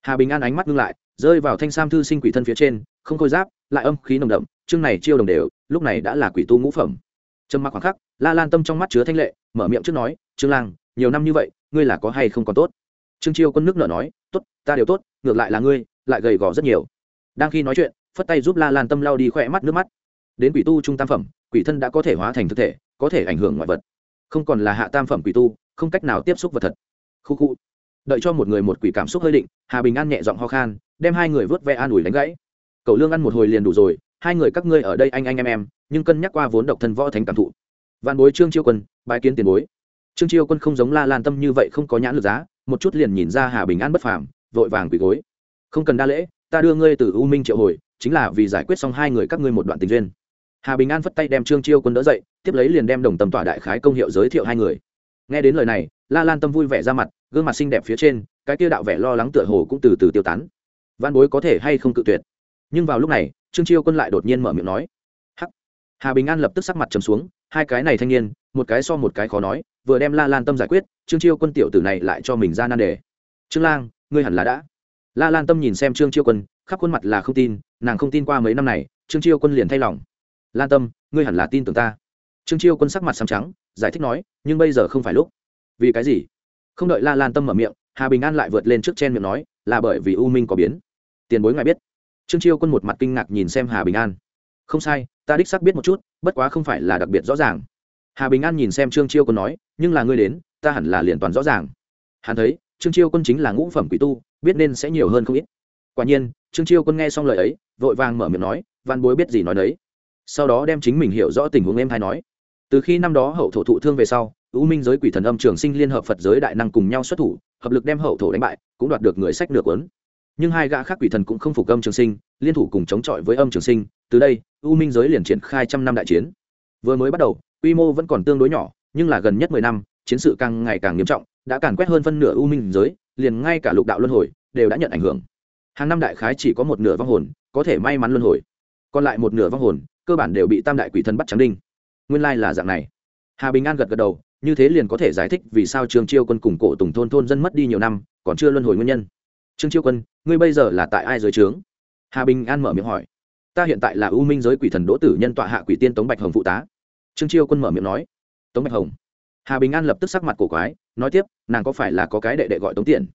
Hà bình an ánh mắt ngưng lại, rơi vào thanh sam thư sinh quỷ thân phía trên, không khôi giáp, lại âm khí nồng đậm, chương này chiêu đồng đều, lúc này đã là quỷ tu ngũ phẩm. Trầm mặc khoảng khắc, la lan tâm trong mắt chứa thanh lệ, mở miệng trước nói, trương lang, nhiều năm như vậy, ngươi là có hay không còn tốt? Trương chiêu quân nước nợ nói, tốt, ta đều tốt, ngược lại là ngươi, lại gầy gò rất nhiều đang khi nói chuyện, phất tay giúp la lan tâm lao đi khỏe mắt nước mắt. Đến quỷ tu trung tam phẩm, quỷ thân đã có thể hóa thành thực thể, có thể ảnh hưởng ngoại vật. Không còn là hạ tam phẩm quỷ tu, không cách nào tiếp xúc vật thật. Khu khu. Đợi cho một người một quỷ cảm xúc hơi định, hà bình an nhẹ giọng ho khan, đem hai người vớt ve an ủi đánh gãy. Cậu lương ăn một hồi liền đủ rồi, hai người các ngươi ở đây anh anh em em, nhưng cân nhắc qua vốn độc thân võ thánh cảm thụ. Văn bối trương chiêu quân bài kiến tiền bối. Trương chiêu quân không giống la lan tâm như vậy không có nhãn lực giá, một chút liền nhìn ra hà bình an bất phàm, vội vàng quỳ gối. Không cần đa lễ ta đưa ngươi từ u minh triệu hồi, chính là vì giải quyết xong hai người các ngươi một đoạn tình duyên. Hà bình an phất tay đem trương chiêu quân đỡ dậy, tiếp lấy liền đem đồng tâm tỏa đại khái công hiệu giới thiệu hai người. Nghe đến lời này, la lan tâm vui vẻ ra mặt, gương mặt xinh đẹp phía trên, cái kia đạo vẻ lo lắng tựa hồ cũng từ từ tiêu tán. Văn bối có thể hay không cự tuyệt? Nhưng vào lúc này, trương chiêu quân lại đột nhiên mở miệng nói, hắc. Hà bình an lập tức sắc mặt trầm xuống, hai cái này thanh niên, một cái so một cái khó nói, vừa đem la lan tâm giải quyết, trương chiêu quân tiểu tử này lại cho mình ra nan đề. Trương lang, ngươi hẳn là đã la lan tâm nhìn xem trương chiêu quân, khắp khuôn mặt là không tin, nàng không tin qua mấy năm này, trương chiêu quân liền thay lòng. Lan tâm, ngươi hẳn là tin tưởng ta. Trương chiêu quân sắc mặt xám trắng, giải thích nói, nhưng bây giờ không phải lúc. Vì cái gì? Không đợi la lan tâm mở miệng, hà bình an lại vượt lên trước chen miệng nói, là bởi vì u minh có biến. Tiền bối ngài biết. Trương chiêu quân một mặt kinh ngạc nhìn xem hà bình an. Không sai, ta đích xác biết một chút, bất quá không phải là đặc biệt rõ ràng. Hà bình an nhìn xem trương chiêu quân nói, nhưng là ngươi đến, ta hẳn là liền toàn rõ ràng. Hắn thấy, trương chiêu quân chính là ngũ phẩm quỷ tu biết nên sẽ nhiều hơn không ít. Quả nhiên, trương chiêu quân nghe xong lời ấy, vội vàng mở miệng nói, văn bối biết gì nói đấy. Sau đó đem chính mình hiểu rõ tình huống em thay nói, từ khi năm đó hậu thổ thụ thương về sau, u minh giới quỷ thần âm trường sinh liên hợp phật giới đại năng cùng nhau xuất thủ, hợp lực đem hậu thổ đánh bại, cũng đoạt được người sách nửa cuốn nhưng hai gã khác quỷ thần cũng không phục âm trường sinh, liên thủ cùng chống chọi với âm trường sinh, từ đây, u minh giới liền triển khai trăm năm đại chiến. Vừa mới bắt đầu, quy mô vẫn còn tương đối nhỏ, nhưng là gần nhất mười năm, chiến sự càng ngày càng nghiêm trọng đã càn quét hơn phân nửa u minh giới, liền ngay cả lục đạo luân hồi đều đã nhận ảnh hưởng. Hàng năm đại khái chỉ có một nửa vong hồn có thể may mắn luân hồi. Còn lại một nửa vong hồn, cơ bản đều bị tam đại quỷ thần bắt trắng đinh. Nguyên lai là dạng này. Hà bình an gật gật đầu, như thế liền có thể giải thích vì sao trường chiêu quân cùng cổ tùng thôn thôn dân mất đi nhiều năm, còn chưa luân hồi nguyên nhân. Trương chiêu quân, ngươi bây giờ là tại ai dưới trướng? Hà bình an mở miệng hỏi. Ta hiện tại là u minh giới quỷ thần đỗ tử nhân tọa hạ quỷ tiên tống bạch hồng phụ tá. Trương chiêu quân mở miệng nói. Tống bạch hồng. Hà bình an lập tức sắc mặt cổ quái nói tiếp, nàng có phải là có cái đệ đệ gọi tống tiền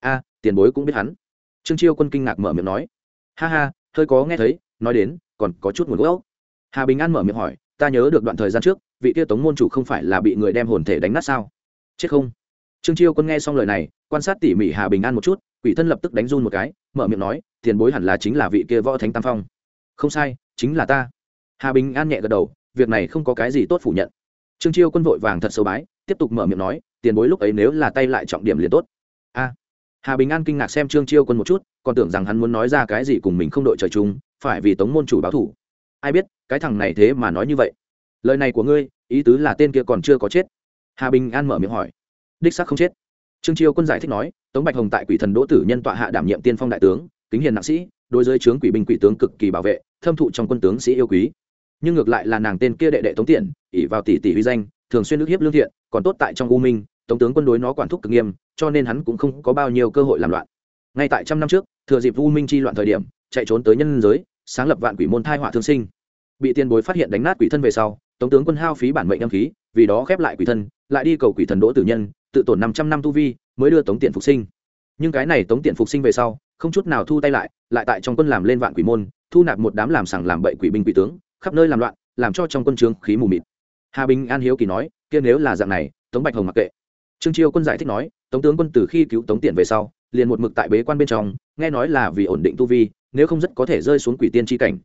a, tiền bối cũng biết hắn. Trương chiêu quân kinh ngạc mở miệng nói. Ha ha, hơi có nghe thấy, nói đến, còn có chút nguồn gốc. Hà bình an mở miệng hỏi, ta nhớ được đoạn thời gian trước, vị kia tống môn chủ không phải là bị người đem hồn thể đánh nát sao? Chết không? Trương chiêu quân nghe xong lời này, quan sát tỉ mỉ hà bình an một chút, quỷ thân lập tức đánh run một cái, mở miệng nói, tiền bối hẳn là chính là vị kia võ thánh tam phong. Không sai, chính là ta. Hà bình an nhẹ gật đầu, việc này không có cái gì tốt phủ nhận. Trương chiêu quân vội vàng thật sâu bái tiếp tục mở miệng nói, tiền bối lúc ấy nếu là tay lại trọng điểm liền tốt. A. Hà bình an kinh ngạc xem trương chiêu quân một chút, còn tưởng rằng hắn muốn nói ra cái gì cùng mình không đội trời chung, phải vì tống môn chủ báo thủ. Ai biết, cái thằng này thế mà nói như vậy. Lời này của ngươi, ý tứ là tên kia còn chưa có chết. Hà bình an mở miệng hỏi. Đích xác không chết. Trương chiêu quân giải thích nói, tống bạch hồng tại quỷ thần đỗ tử nhân tọa hạ đảm nhiệm tiên phong đại tướng, kính hiền nặng sĩ, đối với trướng quỷ binh quỷ tướng cực kỳ bảo vệ, thâm thụ trong quân tướng sĩ yêu quý. Nhưng ngược lại là nàng tên kia đệ đệ tống tiện ỉ vào tỷ tỷ huy danh thường xuyên ức hiếp lương thiện, còn tốt tại trong u minh, tống tướng quân đối nó quản thúc cực nghiêm, cho nên hắn cũng không có bao nhiêu cơ hội làm loạn. Ngay tại trăm năm trước, thừa dịp u minh chi loạn thời điểm, chạy trốn tới nhân giới, sáng lập vạn quỷ môn thai họa thương sinh. Bị tiền bối phát hiện đánh nát quỷ thân về sau, tống tướng quân hao phí bản mệnh âm khí, vì đó khép lại quỷ thân, lại đi cầu quỷ thần đỗ tử nhân, tự tổn năm trăm năm tu vi, mới đưa tống tiện phục sinh. Nhưng cái này tống tiện phục sinh về sau, không chút nào thu tay lại lại tại trong quân làm lên vạn quỷ môn, thu nạp một đám làm sẳng làm bậy quỷ binh quỷ tướng, khắp nơi làm loạn, làm cho trong quân trướng khí mù mịt hà bình an hiếu kỳ nói, kia nếu là dạng này, tống bạch hồng mặc kệ. Trương chiêu quân giải thích nói, tống tướng quân từ khi cứu tống tiện về sau, liền một mực tại bế quan bên trong, nghe nói là vì ổn định tu vi, nếu không rất có thể rơi xuống quỷ tiên tri cảnh.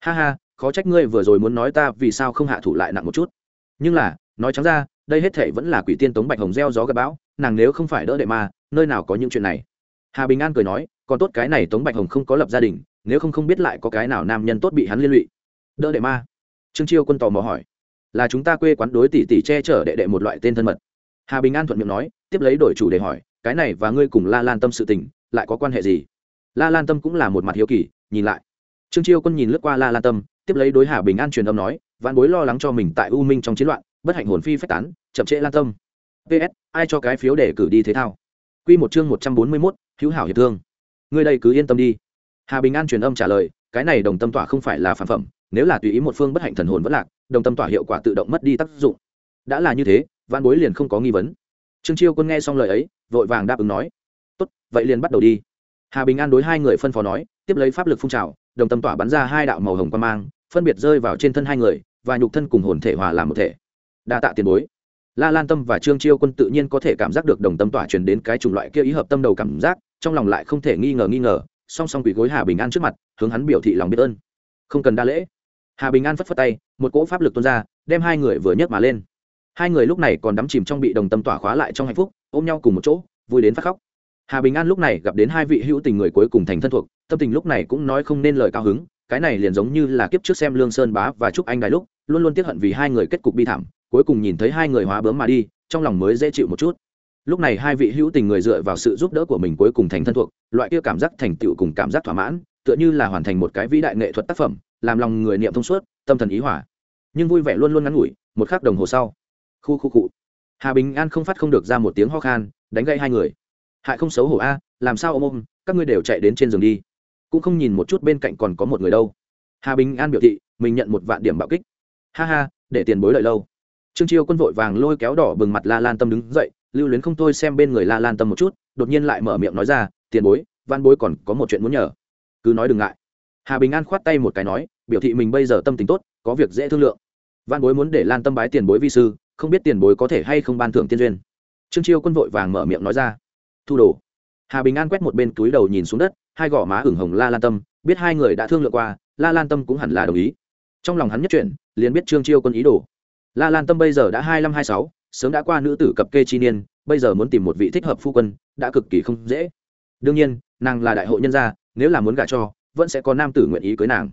Ha ha, khó trách ngươi vừa rồi muốn nói ta vì sao không hạ thủ lại nặng một chút. Nhưng là, nói trắng ra, đây hết thể vẫn là quỷ tiên tống bạch hồng gieo gió gặp bão, nàng nếu không phải đỡ đệ ma, nơi nào có những chuyện này? Hà bình an cười nói, còn tốt cái này tống bạch hồng không có lập gia đình, nếu không không biết lại có cái nào nam nhân tốt bị hắn liên lụy. Đỡ đệ ma? Trương chiêu quân tò mò hỏi là chúng ta quê quán đối tỷ tỷ che chở đệ đệ một loại tên thân mật. Hà bình an thuận miệng nói, tiếp lấy đổi chủ để hỏi, cái này và ngươi cùng la lan tâm sự tình, lại có quan hệ gì? La lan tâm cũng là một mặt hiếu kỳ, nhìn lại. Trương chiêu quân nhìn lướt qua la lan tâm, tiếp lấy đối hà bình an truyền âm nói vạn bối lo lắng cho mình tại u minh trong chiến loạn, bất hạnh hồn phi phách tán, chậm trễ lan tâm. Ps ai cho cái phiếu để cử đi thế thao? Q một chương một trăm bốn mươi mốt, hữu hảo hiệp thương. Ngươi đây cứ yên tâm đi. Hà bình an truyền âm trả lời, cái này đồng tâm tỏa không phải là phản phẩm, nếu là tùy ý một phương bất hạnh thần hồn vất lạc đồng tâm tỏa hiệu quả tự động mất đi tác dụng. Đã là như thế văn bối liền không có nghi vấn. Trương chiêu quân nghe xong lời ấy, vội vàng đáp ứng nói, tốt, vậy liền bắt đầu đi. Hà bình an đối hai người phân phó nói, tiếp lấy pháp lực phun trào, đồng tâm tỏa bắn ra hai đạo màu hồng quan mang, phân biệt rơi vào trên thân hai người, và nhục thân cùng hồn thể hòa làm một thể. Đa tạ tiền bối. La lan tâm và trương chiêu quân tự nhiên có thể cảm giác được đồng tâm tỏa truyền đến cái chủng loại kia ý hợp tâm đầu cảm giác, trong lòng lại không thể nghi ngờ nghi ngờ, song song quỳ gối hà bình an trước mặt, hướng hắn biểu thị lòng biết ơn. Không cần đa lễ hà bình an phất phất tay một cỗ pháp lực tuôn ra đem hai người vừa nhấc mà lên hai người lúc này còn đắm chìm trong bị đồng tâm tỏa khóa lại trong hạnh phúc ôm nhau cùng một chỗ vui đến phát khóc hà bình an lúc này gặp đến hai vị hữu tình người cuối cùng thành thân thuộc tâm tình lúc này cũng nói không nên lời cao hứng cái này liền giống như là kiếp trước xem lương sơn bá và trúc anh đài lúc luôn luôn tiếc hận vì hai người kết cục bi thảm cuối cùng nhìn thấy hai người hóa bướm mà đi trong lòng mới dễ chịu một chút lúc này hai vị hữu tình người dựa vào sự giúp đỡ của mình cuối cùng thành thân thuộc loại kia cảm giác thành tựu cùng cảm giác thỏa mãn tựa như là hoàn thành một cái vĩ đại nghệ thuật tác phẩm làm lòng người niệm thông suốt, tâm thần ý hỏa nhưng vui vẻ luôn luôn ngắn ngủi, một khắc đồng hồ sau. Khu khu cụ hà bình an không phát không được ra một tiếng ho khan, đánh gậy hai người. Hại không xấu hổ a, làm sao ôm ôm, các ngươi đều chạy đến trên giường đi. Cũng không nhìn một chút bên cạnh còn có một người đâu. Hà bình an biểu thị, mình nhận một vạn điểm bạo kích. Ha ha, để tiền bối lợi lâu. Trương chiêu quân vội vàng lôi kéo đỏ bừng mặt la lan tâm đứng dậy, lưu luyến không thôi xem bên người la lan tâm một chút, đột nhiên lại mở miệng nói ra, tiền bối, văn bối còn có một chuyện muốn nhờ. Cứ nói đừng ngại hà bình an khoát tay một cái nói, biểu thị mình bây giờ tâm tính tốt, có việc dễ thương lượng. Văn bối muốn để lan tâm bái tiền bối vi sư, không biết tiền bối có thể hay không ban thưởng tiên duyên. Trương chiêu quân vội vàng mở miệng nói ra, thu đồ. Hà bình an quét một bên túi đầu nhìn xuống đất, hai gò má ửng hồng la lan tâm, biết hai người đã thương lượng qua, la lan tâm cũng hẳn là đồng ý. Trong lòng hắn nhất chuyển, liền biết trương chiêu quân ý đồ. La lan tâm bây giờ đã hai năm hai sáu, sớm đã qua nữ tử cập kê chi niên, bây giờ muốn tìm một vị thích hợp phu quân, đã cực kỳ không dễ. Đương nhiên, nàng là đại hội nhân gia, nếu là muốn gả cho vẫn sẽ có nam tử nguyện ý cưới nàng.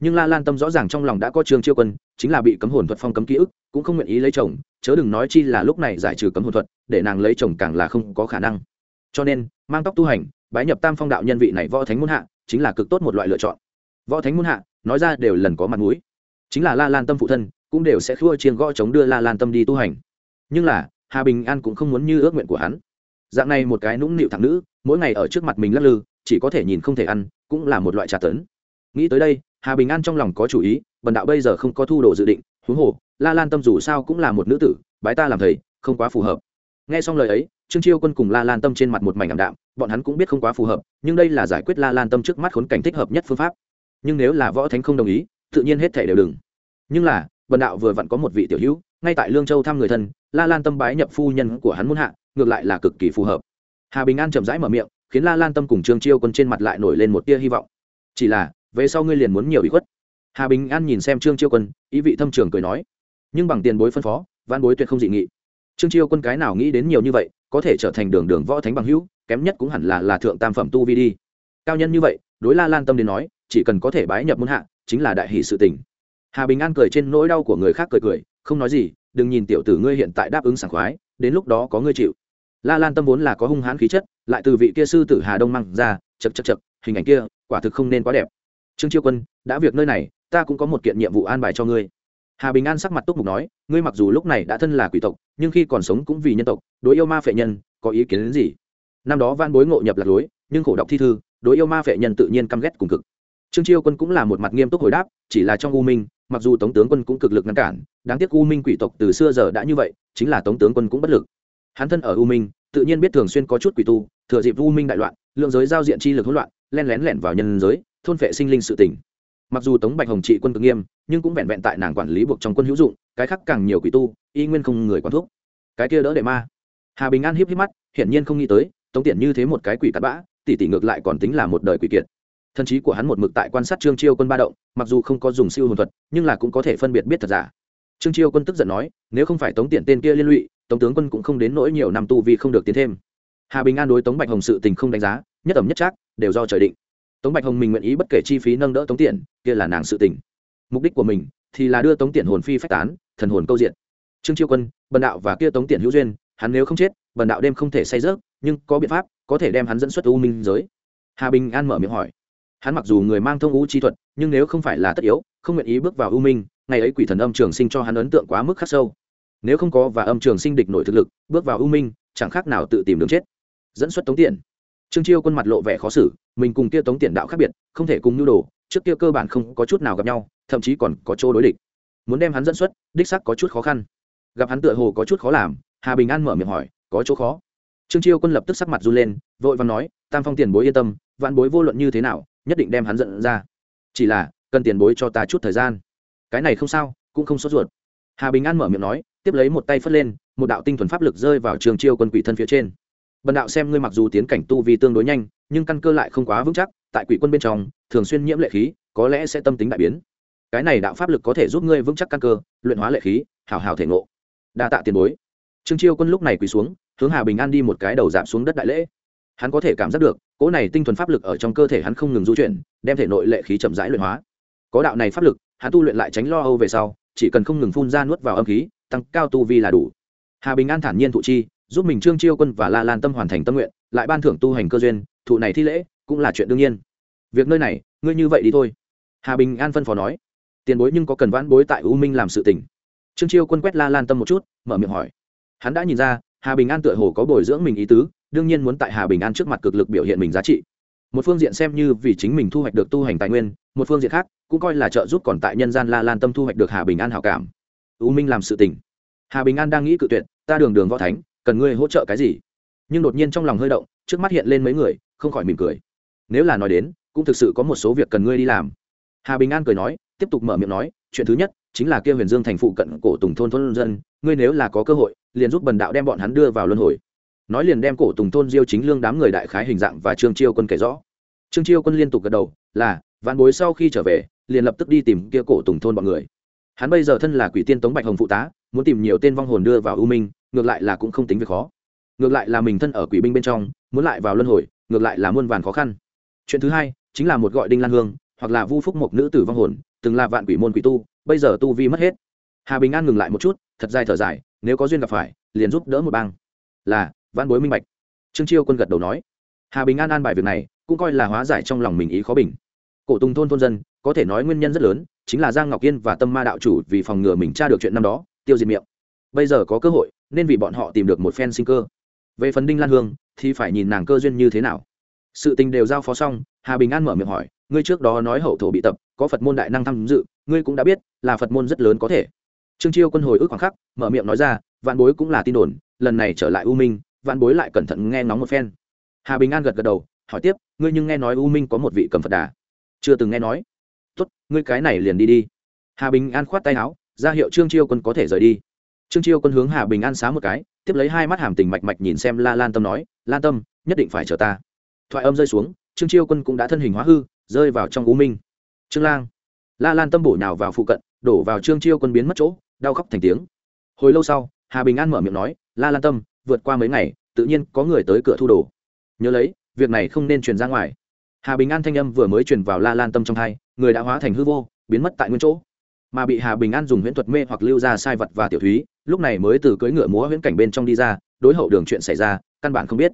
Nhưng la lan tâm rõ ràng trong lòng đã có trương chiêu quân, chính là bị cấm hồn thuật phong cấm ký ức, cũng không nguyện ý lấy chồng, chớ đừng nói chi là lúc này giải trừ cấm hồn thuật, để nàng lấy chồng càng là không có khả năng. Cho nên, mang tóc tu hành, bái nhập tam phong đạo nhân vị này võ thánh muôn hạ, chính là cực tốt một loại lựa chọn. Võ thánh muôn hạ, nói ra đều lần có mặt mũi. Chính là la lan tâm phụ thân, cũng đều sẽ khua chiên gõ chống đưa la lan tâm đi tu hành. Nhưng là, hà bình an cũng không muốn như ước nguyện của hắn. Dạng này một cái nũng nịu thẳng nữ, mỗi ngày ở trước mặt mình lắc lư, chỉ có thể nhìn không thể ăn cũng là một loại trà tấn. Nghĩ tới đây, hà bình an trong lòng có chủ ý, bần đạo bây giờ không có thu đồ dự định, huống hồ, la lan tâm dù sao cũng là một nữ tử, bái ta làm thầy, không quá phù hợp. Nghe xong lời ấy, trương chiêu quân cùng la lan tâm trên mặt một mảnh ảm đạm, bọn hắn cũng biết không quá phù hợp, nhưng đây là giải quyết la lan tâm trước mắt khốn cảnh thích hợp nhất phương pháp. Nhưng nếu là võ thánh không đồng ý, tự nhiên hết thể đều đừng. Nhưng là, bần đạo vừa vặn có một vị tiểu hữu, ngay tại lương châu thăm người thân, la lan tâm bái nhập phu nhân của hắn muốn hạ, ngược lại là cực kỳ phù hợp. Hà bình an chậm rãi mở miệng khiến la lan tâm cùng trương chiêu quân trên mặt lại nổi lên một tia hy vọng. Chỉ là, về sau ngươi liền muốn nhiều ý khuất. Hà bình an nhìn xem trương chiêu quân, ý vị thâm trường cười nói. Nhưng bằng tiền bối phân phó văn bối tuyệt không dị nghị. Trương chiêu quân cái nào nghĩ đến nhiều như vậy, có thể trở thành đường đường võ thánh bằng hữu, kém nhất cũng hẳn là là thượng tam phẩm tu vi đi. Cao nhân như vậy, đối la lan tâm đến nói, chỉ cần có thể bái nhập muôn hạ, chính là đại hỷ sự tình. Hà bình an cười trên nỗi đau của người khác cười cười, không nói gì, đừng nhìn tiểu tử ngươi hiện tại đáp ứng sảng khoái, đến lúc đó có ngươi chịu. La lan tâm vốn là có hung hãn khí chất lại từ vị kia sư tử hà đông măng ra chật chật chật hình ảnh kia, quả thực không nên quá đẹp. Trương chiêu quân, đã việc nơi này, ta cũng có một kiện nhiệm vụ an bài cho ngươi. Hà bình an sắc mặt túc mục nói, ngươi mặc dù lúc này đã thân là quỷ tộc, nhưng khi còn sống cũng vì nhân tộc, đối yêu ma phệ nhân, có ý kiến đến gì? Năm đó van bối ngộ nhập lạc lối, nhưng khổ đọc thi thư, đối yêu ma phệ nhân tự nhiên căm ghét cùng cực. Trương chiêu quân cũng là một mặt nghiêm túc hồi đáp, chỉ là trong u minh, mặc dù tống tướng quân cũng cực lực ngăn cản, đáng tiếc u minh quỷ tộc từ xưa giờ đã như vậy, chính là tống tướng quân cũng bất lực. Hắn thân ở u minh tự nhiên biết thường xuyên có chút quỷ tu, thừa dịp u minh đại loạn, lượng giới giao diện chi lực hỗn loạn, len lén lẻn vào nhân giới, thôn phệ sinh linh sự tỉnh mặc dù tống bạch hồng trị quân cực nghiêm, nhưng cũng vẹn vẹn tại nàng quản lý buộc trong quân hữu dụng, cái khác càng nhiều quỷ tu, y nguyên không người quản thuốc cái kia đỡ đệ ma. Hà bình an hiếp hiếp mắt, hiển nhiên không nghĩ tới, tống tiện như thế một cái quỷ cắt bã, tỷ tỷ ngược lại còn tính là một đời quỷ kiệt. Thần trí của hắn một mực tại quan sát trương chiêu quân ba động, mặc dù không có dùng siêu hồn thuật, nhưng là cũng có thể phân biệt biết thật giả. Trương chiêu quân tức giận nói, nếu không phải tống tiện tên kia liên lụy tống tướng quân cũng không đến nỗi nhiều năm tu vì không được tiến thêm. Hà bình an đối tống bạch hồng sự tình không đánh giá, nhất ẩm nhất trác, đều do trời định. Tống bạch hồng mình nguyện ý bất kể chi phí nâng đỡ tống tiện kia là nàng sự tình. Mục đích của mình thì là đưa tống tiện hồn phi phách tán, thần hồn câu diện. Trương chiêu quân, bần đạo và kia tống tiện hữu duyên, hắn nếu không chết, bần đạo đêm không thể say rớt, nhưng có biện pháp, có thể đem hắn dẫn xuất u minh giới. Hà bình an mở miệng hỏi. Hắn mặc dù người mang thông u chi thuật, nhưng nếu không phải là tất yếu, không nguyện ý bước vào u minh, ngày ấy quỷ thần âm trường sinh cho hắn ấn tượng quá mức khắc sâu nếu không có và âm trường sinh địch nổi thực lực, bước vào ưu minh, chẳng khác nào tự tìm đường chết. Dẫn xuất tống tiền. Trương chiêu quân mặt lộ vẻ khó xử, mình cùng kia tống tiền đạo khác biệt, không thể cùng nhu đồ, trước kia cơ bản không có chút nào gặp nhau, thậm chí còn có chỗ đối địch. Muốn đem hắn dẫn xuất, đích sắc có chút khó khăn. Gặp hắn tựa hồ có chút khó làm, hà bình an mở miệng hỏi, có chỗ khó? Trương chiêu quân lập tức sắc mặt run lên, vội và nói, tam phong tiền bối yên tâm, vạn bối vô luận như thế nào, nhất định đem hắn dẫn ra. Chỉ là, cần tiền bối cho ta chút thời gian. Cái này không sao, cũng không sốt ruột. Hà bình an mở miệng nói tiếp lấy một tay phất lên, một đạo tinh thuần pháp lực rơi vào trường chiêu quân quỷ thân phía trên. Bần đạo xem ngươi mặc dù tiến cảnh tu vì tương đối nhanh, nhưng căn cơ lại không quá vững chắc, tại quỷ quân bên trong, thường xuyên nhiễm lệ khí, có lẽ sẽ tâm tính đại biến. Cái này đạo pháp lực có thể giúp ngươi vững chắc căn cơ, luyện hóa lệ khí, hào hào thể ngộ. Đa tạ tiền bối. Trương chiêu quân lúc này quỳ xuống, hướng hà bình an đi một cái đầu giảm xuống đất đại lễ. Hắn có thể cảm giác được, cỗ này tinh thuần pháp lực ở trong cơ thể hắn không ngừng du chuyển, đem thể nội lệ khí chậm rãi luyện hóa. Có đạo này pháp lực, hắn tu luyện lại tránh lo âu về sau, chỉ cần không ngừng phun ra nuốt vào âm khí tăng cao tu vi là đủ. Hà bình an thản nhiên thụ chi, giúp mình trương chiêu quân và la lan tâm hoàn thành tâm nguyện, lại ban thưởng tu hành cơ duyên, thụ này thi lễ, cũng là chuyện đương nhiên. Việc nơi này, ngươi như vậy đi thôi. Hà bình an phân phó nói. Tiền bối nhưng có cần vãn bối tại u minh làm sự tình. Trương chiêu quân quét la lan tâm một chút, mở miệng hỏi. Hắn đã nhìn ra, hà bình an tựa hồ có bồi dưỡng mình ý tứ, đương nhiên muốn tại hà bình an trước mặt cực lực biểu hiện mình giá trị. Một phương diện xem như vì chính mình thu hoạch được tu hành tài nguyên, một phương diện khác, cũng coi là trợ giúp còn tại nhân gian la lan tâm thu hoạch được hà bình an hảo cảm u minh làm sự tình. Hà bình an đang nghĩ cự tuyệt, ta đường đường võ thánh, cần ngươi hỗ trợ cái gì? Nhưng đột nhiên trong lòng hơi động, trước mắt hiện lên mấy người, không khỏi mỉm cười. Nếu là nói đến, cũng thực sự có một số việc cần ngươi đi làm. Hà bình an cười nói, tiếp tục mở miệng nói, chuyện thứ nhất chính là kia huyền dương thành phụ cận cổ tùng thôn thôn dân, ngươi nếu là có cơ hội, liền giúp bần đạo đem bọn hắn đưa vào luân hồi. Nói liền đem cổ tùng thôn diêu chính lương đám người đại khái hình dạng và trương chiêu quân kể rõ. Trương chiêu quân liên tục gật đầu, là, vạn bối sau khi trở về, liền lập tức đi tìm kia cổ tùng thôn bọn người hắn bây giờ thân là quỷ tiên tống bạch hồng phụ tá, muốn tìm nhiều tên vong hồn đưa vào ưu minh, ngược lại là cũng không tính việc khó. Ngược lại là mình thân ở quỷ binh bên trong, muốn lại vào luân hồi, ngược lại là muôn vàn khó khăn. Chuyện thứ hai, chính là một gọi đinh lan hương, hoặc là vu phúc một nữ tử vong hồn, từng là vạn quỷ môn quỷ tu, bây giờ tu vi mất hết. Hà bình an ngừng lại một chút, thật dài thở dài, nếu có duyên gặp phải, liền giúp đỡ một bang. Là văn bối minh bạch. Trương chiêu quân gật đầu nói. Hà bình an an bài việc này, cũng coi là hóa giải trong lòng mình ý khó bình. Cổ tùng thôn thôn dân, có thể nói nguyên nhân rất lớn chính là giang ngọc yên và tâm ma đạo chủ vì phòng ngừa mình tra được chuyện năm đó, tiêu diệt miệng. Bây giờ có cơ hội, nên vì bọn họ tìm được một phen sinh cơ. Về phần đinh lan hương, thì phải nhìn nàng cơ duyên như thế nào. Sự tình đều giao phó xong, hà bình an mở miệng hỏi, ngươi trước đó nói hậu thổ bị tập, có phật môn đại năng tham dự, ngươi cũng đã biết là phật môn rất lớn có thể. Trương chiêu quân hồi ức khoảng khắc, mở miệng nói ra, vạn bối cũng là tin đồn, lần này trở lại u minh, vạn bối lại cẩn thận nghe ngóng một phen. Hà bình an gật gật đầu, hỏi tiếp, ngươi nhưng nghe nói u minh có một vị cầm phật đà? Chưa từng nghe nói tốt, ngươi cái này liền đi đi. Hà bình an khoát tay áo, ra hiệu trương chiêu quân có thể rời đi. Trương chiêu quân hướng hà bình an xá một cái, tiếp lấy hai mắt hàm tình mạch mạch nhìn xem la lan tâm nói, lan tâm, nhất định phải chờ ta. Thoại âm rơi xuống, trương chiêu quân cũng đã thân hình hóa hư, rơi vào trong u minh. Trương lang. La lan tâm bổ nhào vào phụ cận, đổ vào trương chiêu quân biến mất chỗ, đau khóc thành tiếng. Hồi lâu sau, hà bình an mở miệng nói, la lan tâm, vượt qua mấy ngày, tự nhiên có người tới cửa thu đồ. Nhớ lấy, việc này không nên truyền ra ngoài hà bình an thanh âm vừa mới truyền vào la lan tâm trong hai, người đã hóa thành hư vô, biến mất tại nguyên chỗ. Mà bị hà bình an dùng huyễn thuật mê hoặc lưu ra sai vật và tiểu thúy, lúc này mới từ cưỡi ngựa múa huyễn cảnh bên trong đi ra, đối hậu đường chuyện xảy ra, căn bản không biết.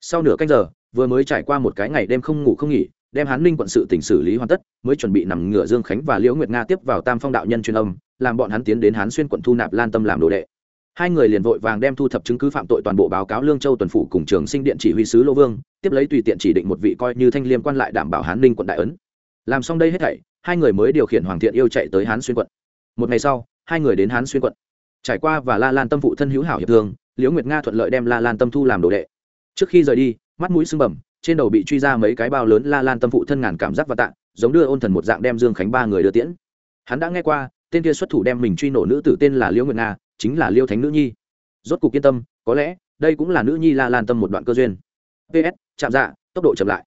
Sau nửa canh giờ, vừa mới trải qua một cái ngày đêm không ngủ không nghỉ, đem hán ninh quận sự tỉnh xử lý hoàn tất, mới chuẩn bị nằm ngựa dương khánh và liễu nguyệt nga tiếp vào tam phong đạo nhân truyền âm, làm bọn hắn tiến đến hán xuyên quận thu nạp lan tâm làm đồ đệ hai người liền vội vàng đem thu thập chứng cứ phạm tội toàn bộ báo cáo lương châu tuần phủ cùng trường sinh điện chỉ huy sứ lô vương, tiếp lấy tùy tiện chỉ định một vị coi như thanh liêm quan lại đảm bảo hán ninh quận đại ấn. Làm xong đây hết thảy, hai người mới điều khiển hoàng thiện yêu chạy tới hán xuyên quận. Một ngày sau, hai người đến hán xuyên quận. Trải qua và la lan tâm phụ thân hữu hảo hiệp thương, liễu nguyệt nga thuận lợi đem la lan tâm thu làm đồ đệ. Trước khi rời đi, mắt mũi sưng bẩm trên đầu bị truy ra mấy cái bao lớn la lan tâm phụ thân ngàn cảm giác và tạ, giống đưa ôn thần một dạng đem dương khánh ba người đưa tiễn. Hắn đã nghe qua, tên kia xuất thủ đem mình truy nổ nữ tử tên là liễu nguyệt nga chính là liêu thánh nữ nhi. Rốt cục yên tâm, có lẽ đây cũng là nữ nhi la lan tâm một đoạn cơ duyên. Ps chạm dạ tốc độ chậm lại.